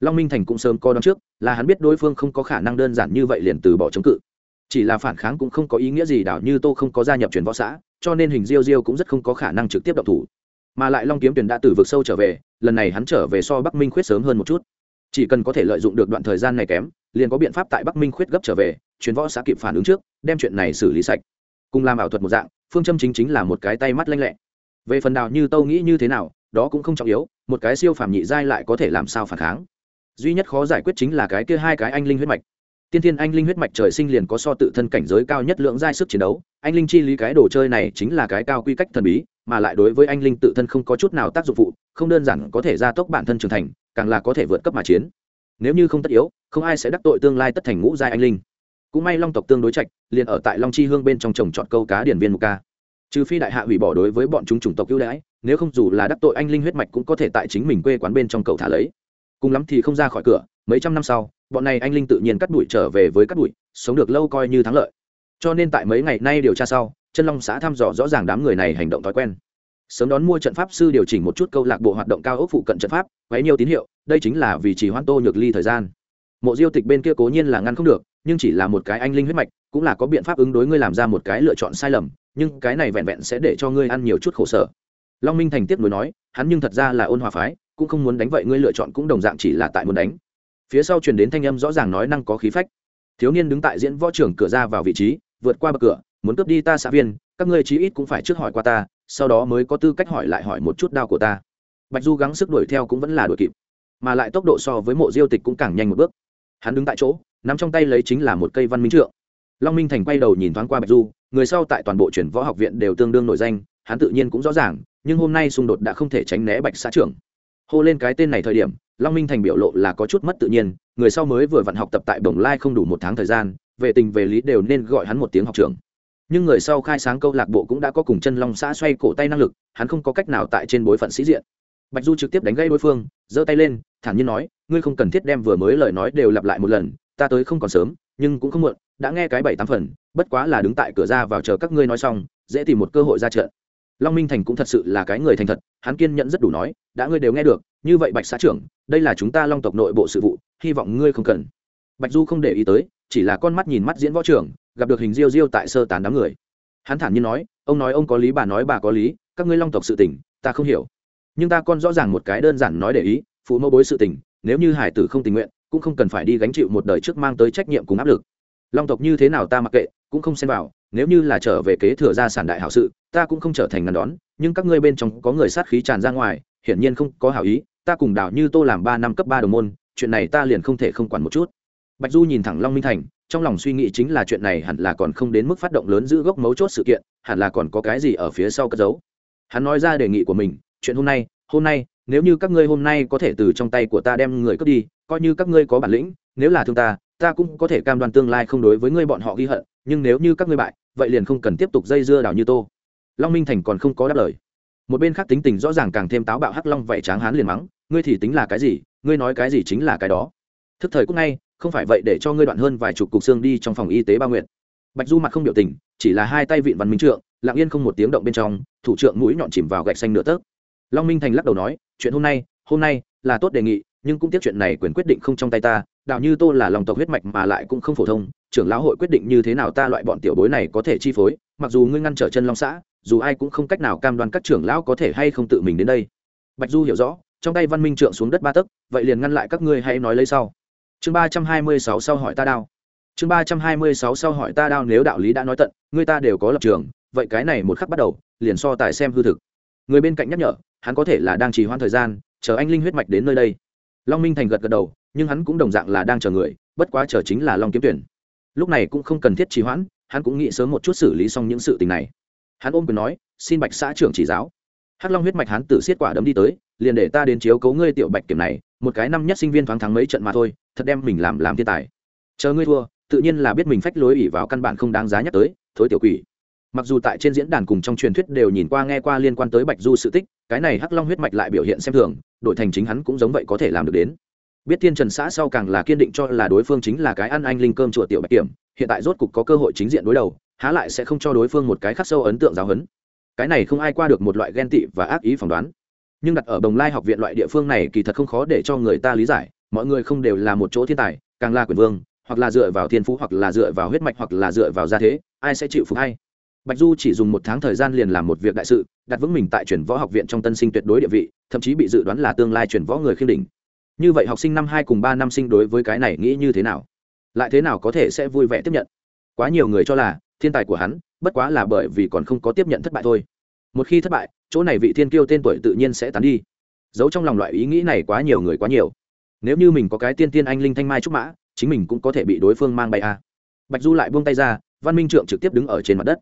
Long minh thành cũng sớm co đón trước, là hắn biết đối phương không có khả năng đơn giản như vậy liền từ bỏ chống cự. Chỉ là phản kháng cũng không có ý nghĩa gì, đảo như tô không có gia nhập truyền võ xã, cho nên hình diêu diêu cũng rất không có khả năng trực tiếp độc thủ. Mà lại long kiếm tuyển đã từ vực sâu trở về, lần này hắn trở về so bắc minh khuyết sớm hơn một chút. Chỉ cần có thể lợi dụng được đoạn thời gian này kém, liền có biện pháp tại bắc minh khuyết gấp trở về chuyến võ xã kịp phản ứng trước đem chuyện này xử lý sạch. Cùng làm ảo thuật một dạng, phương châm chính chính là một cái tay mắt lanh lẹ. Về phần nào như tâu nghĩ như thế nào, đó cũng không trọng yếu, một cái siêu phàm nhị giai lại có thể làm sao phản kháng. Duy nhất khó giải quyết chính là cái kia hai cái anh linh huyết mạch. Tiên thiên anh linh huyết mạch trời sinh liền có so tự thân cảnh giới cao nhất lượng giai sức chiến đấu, anh linh chi lý cái đồ chơi này chính là cái cao quy cách thần bí, mà lại đối với anh linh tự thân không có chút nào tác dụng phụ, không đơn giản có thể gia tốc bản thân trưởng thành, càng là có thể vượt cấp mà chiến. Nếu như không tất yếu, không ai sẽ đắc tội tương lai tất thành ngũ giai anh linh cũng may long tộc tương đối trạch, liền ở tại long chi hương bên trong trồng trọt câu cá điển viên mục ca. Trừ phi đại hạ hủy bỏ đối với bọn chúng chủng tộc ưu đãi, nếu không dù là đắc tội anh linh huyết mạch cũng có thể tại chính mình quê quán bên trong cầu thả lấy. Cùng lắm thì không ra khỏi cửa, mấy trăm năm sau, bọn này anh linh tự nhiên cắt đuổi trở về với cắt đuổi sống được lâu coi như thắng lợi. Cho nên tại mấy ngày nay điều tra sau, chân long xã thăm dò rõ ràng đám người này hành động thói quen. Sớm đón mua trận pháp sư điều chỉnh một chút câu lạc bộ hoạt động cao ốc phụ cận trận pháp, quấy nhiều tín hiệu, đây chính là vì chỉ hoan tô nhược ly thời gian. Mộ diêu tịch bên kia cố nhiên là ngăn không được nhưng chỉ là một cái anh linh huyết mạch, cũng là có biện pháp ứng đối ngươi làm ra một cái lựa chọn sai lầm, nhưng cái này vẹn vẹn sẽ để cho ngươi ăn nhiều chút khổ sở. Long minh thành tiếp nối nói, hắn nhưng thật ra là ôn hòa phái, cũng không muốn đánh vậy ngươi lựa chọn cũng đồng dạng chỉ là tại muốn đánh. Phía sau truyền đến thanh âm rõ ràng nói năng có khí phách. Thiếu niên đứng tại diễn võ trưởng cửa ra vào vị trí, vượt qua bậc cửa, muốn cướp đi ta xã viên, các ngươi chí ít cũng phải trước hỏi qua ta, sau đó mới có tư cách hỏi lại hỏi một chút đau của ta. Bạch du gắng sức đuổi theo cũng vẫn là đuổi kịp, mà lại tốc độ so với mộ diêu tịch cũng càng nhanh một bước. Hắn đứng tại chỗ nắm trong tay lấy chính là một cây văn minh trượng. Long minh thành quay đầu nhìn thoáng qua bạch du, người sau tại toàn bộ chuyển võ học viện đều tương đương nổi danh, hắn tự nhiên cũng rõ ràng, nhưng hôm nay xung đột đã không thể tránh né bạch xã trưởng. Hô lên cái tên này thời điểm, long minh thành biểu lộ là có chút mất tự nhiên, người sau mới vừa vặn học tập tại bồng lai không đủ một tháng thời gian, về tình về lý đều nên gọi hắn một tiếng học trưởng. Nhưng người sau khai sáng câu lạc bộ cũng đã có cùng chân long xã xoay cổ tay năng lực, hắn không có cách nào tại trên bối phận sĩ diện. Bạch du trực tiếp đánh gây đối phương, giơ tay lên, thản nhiên nói, ngươi không cần thiết đem vừa mới lời nói đều lặp lại một lần ta tới không còn sớm, nhưng cũng không muộn, đã nghe cái bảy tám phần, bất quá là đứng tại cửa ra vào chờ các ngươi nói xong, dễ tìm một cơ hội ra trận. Long minh thành cũng thật sự là cái người thành thật, hắn kiên nhẫn rất đủ nói, đã ngươi đều nghe được, như vậy bạch xã trưởng, đây là chúng ta long tộc nội bộ sự vụ, hy vọng ngươi không cần. Bạch du không để ý tới, chỉ là con mắt nhìn mắt diễn võ trưởng, gặp được hình diêu diêu tại sơ tán đám người. Hắn thản nhiên nói, ông nói ông có lý, bà nói bà có lý, các ngươi long tộc sự tình, ta không hiểu. Nhưng ta còn rõ ràng một cái đơn giản nói để ý, phụ mẫu bối sự tình, nếu như hải tử không tình nguyện cũng không cần phải đi gánh chịu một đời trước mang tới trách nhiệm cùng áp lực. Long tộc như thế nào ta mặc kệ, cũng không xem vào, nếu như là trở về kế thừa gia sản đại hảo sự, ta cũng không trở thành ngăn đón, nhưng các ngươi bên trong có người sát khí tràn ra ngoài, hiển nhiên không có hảo ý, ta cùng đảo như tô làm ba năm cấp ba đồng môn, chuyện này ta liền không thể không quản một chút. Bạch du nhìn thẳng long minh thành, trong lòng suy nghĩ chính là chuyện này hẳn là còn không đến mức phát động lớn giữ gốc mấu chốt sự kiện, hẳn là còn có cái gì ở phía sau cất giấu. Hắn nói ra đề nghị của mình, chuyện hôm nay hôm nay, nếu như các ngươi hôm nay có thể từ trong tay của ta đem người cướp đi coi như các ngươi có bản lĩnh, nếu là thương ta ta cũng có thể cam đoan tương lai không đối với ngươi bọn họ ghi hận, nhưng nếu như các ngươi bại, vậy liền không cần tiếp tục dây dưa đảo như tô. Long minh thành còn không có đáp lời. Một bên khác tính tình rõ ràng càng thêm táo bạo hắc long vậy tráng hán liền mắng, ngươi thì tính là cái gì, ngươi nói cái gì chính là cái đó. Thức thời cũng ngay, không phải vậy để cho ngươi đoạn hơn vài chục cục xương đi trong phòng y tế ba nguyện bạch du mặt không biểu tình, chỉ là hai tay vịn văn minh trượng, lặng yên không một tiếng động bên trong, thủ trượng mũi nhọn chìm vào gạch xanh nửa tấc. Long minh thành lắc đầu nói, chuyện hôm nay hôm nay là tốt đề nghị nhưng cũng tiếc chuyện này quyền quyết định không trong tay ta, đạo như tô là lòng tộc huyết mạch mà lại cũng không phổ thông, trưởng lão hội quyết định như thế nào ta loại bọn tiểu bối này có thể chi phối, mặc dù ngươi ngăn trở chân long xã, dù ai cũng không cách nào cam đoan các trưởng lão có thể hay không tự mình đến đây. Bạch du hiểu rõ, trong tay văn minh trượng xuống đất ba tấc, vậy liền ngăn lại các ngươi hãy nói lấy sau. Chương ba trăm hai mươi sáu sau hỏi ta đao. Chương ba trăm hai mươi sáu sau hỏi ta đao nếu đạo lý đã nói tận người ta đều có lập trường, vậy cái này một khắc bắt đầu, liền so tài xem hư thực. Người bên cạnh nhắc nhở, hắn có thể là đang trì hoãn thời gian, chờ anh linh huyết mạch đến nơi đây long minh thành gật gật đầu, nhưng hắn cũng đồng dạng là đang chờ người, bất quá chờ chính là long kiếm tuyển. Lúc này cũng không cần thiết trì hoãn, hắn cũng nghĩ sớm một chút xử lý xong những sự tình này. Hắn ôm quyền nói, xin bạch xã trưởng chỉ giáo. Hắc long huyết mạch hắn tử xiết quả đấm đi tới, liền để ta đến chiếu cấu ngươi tiểu bạch kiểm này, một cái năm nhất sinh viên thoáng thắng mấy trận mà thôi, thật đem mình làm làm thiên tài. Chờ ngươi thua, tự nhiên là biết mình phách lối ỉ vào căn bản không đáng giá nhắc tới, thối tiểu quỷ. Mặc dù tại trên diễn đàn cùng trong truyền thuyết đều nhìn qua nghe qua liên quan tới bạch du sự tích, cái này hắc long huyết mạch lại biểu hiện xem thường đổi thành chính hắn cũng giống vậy có thể làm được đến. Biết thiên trần xã sau càng là kiên định cho là đối phương chính là cái ăn anh linh cơm chùa tiểu bạch kiểm, hiện tại rốt cục có cơ hội chính diện đối đầu, há lại sẽ không cho đối phương một cái khắc sâu ấn tượng giáo hấn cái này không ai qua được một loại ghen tị và ác ý phỏng đoán. Nhưng đặt ở đồng lai học viện loại địa phương này kỳ thật không khó để cho người ta lý giải, mọi người không đều là một chỗ thiên tài, càng là quyền vương, hoặc là dựa vào thiên phú hoặc là dựa vào huyết mạch hoặc là dựa vào gia thế, ai sẽ chịu phục hay? Bạch du chỉ dùng một tháng thời gian liền làm một việc đại sự, đặt vững mình tại chuyển võ học viện trong tân sinh tuyệt đối địa vị, thậm chí bị dự đoán là tương lai chuyển võ người khiêm đỉnh. Như vậy học sinh năm hai cùng ba năm sinh đối với cái này nghĩ như thế nào? Lại thế nào có thể sẽ vui vẻ tiếp nhận? Quá nhiều người cho là, thiên tài của hắn, bất quá là bởi vì còn không có tiếp nhận thất bại thôi. Một khi thất bại, chỗ này vị thiên kiêu tên tuổi tự nhiên sẽ tán đi. Giấu trong lòng loại ý nghĩ này quá nhiều người quá nhiều. Nếu như mình có cái tiên tiên anh linh thanh mai trúc mã, chính mình cũng có thể bị đối phương mang bay a à. bạch du lại buông tay ra, văn minh trượng trực tiếp đứng ở trên mặt đất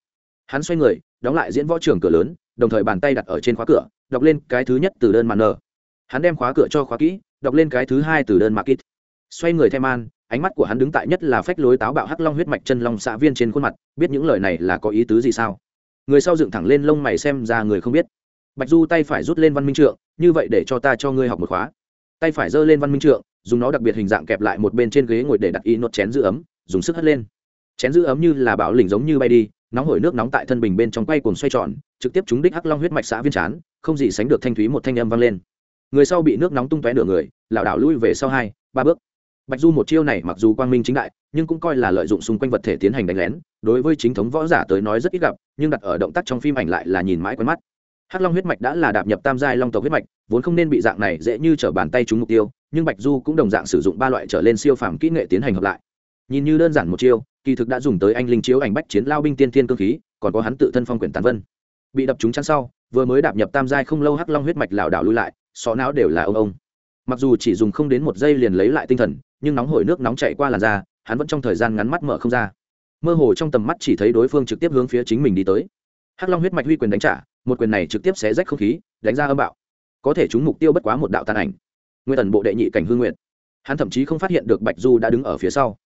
hắn xoay người, đóng lại diễn võ trường cửa lớn, đồng thời bàn tay đặt ở trên khóa cửa, đọc lên cái thứ nhất từ đơn màn nờ hắn đem khóa cửa cho khóa kỹ, đọc lên cái thứ hai từ đơn mạc kít. Xoay người thêm an, ánh mắt của hắn đứng tại nhất là phách lối táo bạo hắc long huyết mạch chân long xạ viên trên khuôn mặt, biết những lời này là có ý tứ gì sao? Người sau dựng thẳng lên lông mày xem ra người không biết. Bạch du tay phải rút lên văn minh trượng, như vậy để cho ta cho ngươi học một khóa. Tay phải giơ lên văn minh trượng, dùng nó đặc biệt hình dạng kẹp lại một bên trên ghế ngồi để đặt y nốt chén giữ ấm, dùng sức hất lên. Chén giữ ấm như là bão lình giống như bay đi nóng hổi nước nóng tại thân bình bên trong quay cuồng xoay tròn, trực tiếp trúng đích hắc long huyết mạch xã viên chán, không gì sánh được thanh thúy một thanh âm vang lên. Người sau bị nước nóng tung tóe nửa người, lảo đảo lui về sau hai, ba bước. Bạch du một chiêu này mặc dù quang minh chính đại, nhưng cũng coi là lợi dụng xung quanh vật thể tiến hành đánh lén, đối với chính thống võ giả tới nói rất ít gặp, nhưng đặt ở động tác trong phim ảnh lại là nhìn mãi quen mắt. Hắc long huyết mạch đã là đạp nhập tam giai long tộc huyết mạch, vốn không nên bị dạng này dễ như t r ở bàn tay trúng mục tiêu, nhưng bạch du cũng đồng dạng sử dụng ba loại trở lên siêu phàm kỹ nghệ tiến hành hợp lại. Nhìn như đơn giản một chiêu kỳ thực đã dùng tới anh linh chiếu ảnh bách chiến lao binh tiên thiên cơ khí, còn có hắn tự thân phong quyển tàn vân. Bị đập trúng chắn sau, vừa mới đạp nhập tam giai không lâu hắc long huyết mạch lảo đảo lui lại xó não đều là ông ông. Mặc dù chỉ dùng không đến một giây liền lấy lại tinh thần, nhưng nóng hổi nước nóng chạy qua làn da, hắn vẫn trong thời gian ngắn mắt mở không ra. Mơ hồ trong tầm mắt chỉ thấy đối phương trực tiếp hướng phía chính mình đi tới. Hắc long huyết mạch huy quyền đánh trả, một quyền này trực tiếp xé rách không khí, đánh ra âm bạo. Có thể trúng mục tiêu bất quá một đạo tàn ảnh. Nguyên tần bộ đệ nhị cảnh hương nguyện. Hắn thậm chí không phát hiện được bạch du đã đứng ở phía sau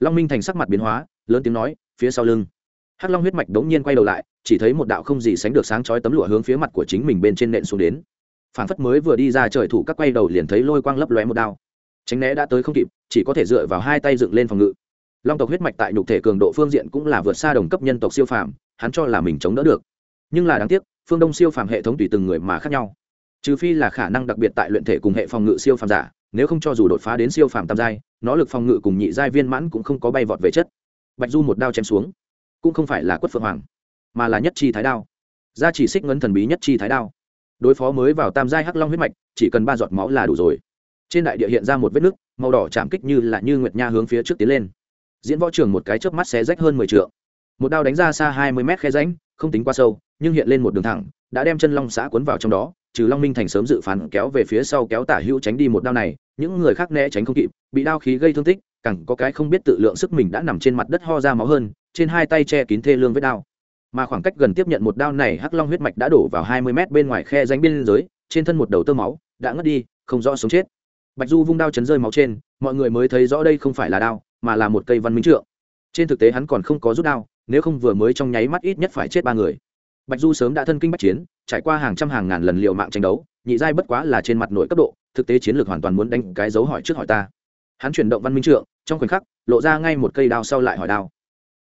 long minh thành sắc mặt biến hóa, lớn tiếng nói, phía sau lưng. Hắc long huyết mạch đống nhiên quay đầu lại, chỉ thấy một đạo không gì sánh được sáng chói tấm lụa hướng phía mặt của chính mình bên trên nện xuống đến. Phản phất mới vừa đi ra trời thủ các quay đầu liền thấy lôi quang lấp lóe một đao. Tránh né đã tới không kịp, chỉ có thể dựa vào hai tay dựng lên phòng ngự. Long tộc huyết mạch tại nhục thể cường độ phương diện cũng là vượt xa đồng cấp nhân tộc siêu phàm, hắn cho là mình chống đỡ được. Nhưng là đáng tiếc, phương đông siêu phàm hệ thống tùy từng người mà khác nhau. Trừ phi là khả năng đặc biệt tại luyện thể cùng hệ phòng ngự siêu phàm giả, nếu không cho dù đột phá đến siêu phàm tam giai nó lực phòng ngự cùng nhị giai viên mãn cũng không có bay vọt về chất. Bạch du một đao chém xuống, cũng không phải là quất phượng hoàng, mà là nhất chi thái đao. Gia chỉ xích ngấn thần bí nhất chi thái đao. Đối phó mới vào tam giai hắc long huyết mạch, chỉ cần ba giọt máu là đủ rồi. Trên đại địa hiện ra một vết nứt, màu đỏ chạm kích như là như nguyệt nha hướng phía trước tiến lên. Diễn võ trường một cái chớp mắt xé rách hơn mười t một đao đánh ra xa hai mươi mét khe ránh không tính qua sâu, nhưng hiện lên một đường thẳng, đã đem chân long xã cuốn vào trong đó, trừ long minh thành sớm dự phán kéo về phía sau kéo tả hữu tránh đi một đao này những người khác né tránh không kịp, bị đao khí gây thương tích cẳng có cái không biết tự lượng sức mình đã nằm trên mặt đất ho ra máu hơn, trên hai tay che kín thê lương vết đao. Mà khoảng cách gần tiếp nhận một đao này, hắc long huyết mạch đã đổ vào hai mươi mét bên ngoài khe danh biên giới, trên thân một đầu tơ máu, đã ngất đi, không rõ sống chết. Bạch du vung đao chấn rơi máu trên, mọi người mới thấy rõ đây không phải là đao, mà là một cây văn minh trượng. Trên thực tế hắn còn không có rút đao, nếu không vừa mới trong nháy mắt ít nhất phải chết ba người. Bạch du sớm đã thân kinh bách chiến, trải qua hàng trăm hàng ngàn lần liệu mạng tranh đấu, nhị giai bất quá là trên mặt nội cấp độ thực tế chiến lược hoàn toàn muốn đánh cái dấu hỏi trước hỏi ta. Hắn chuyển động văn minh trượng, trong khoảnh khắc, lộ ra ngay một cây đao sau lại hỏi đao.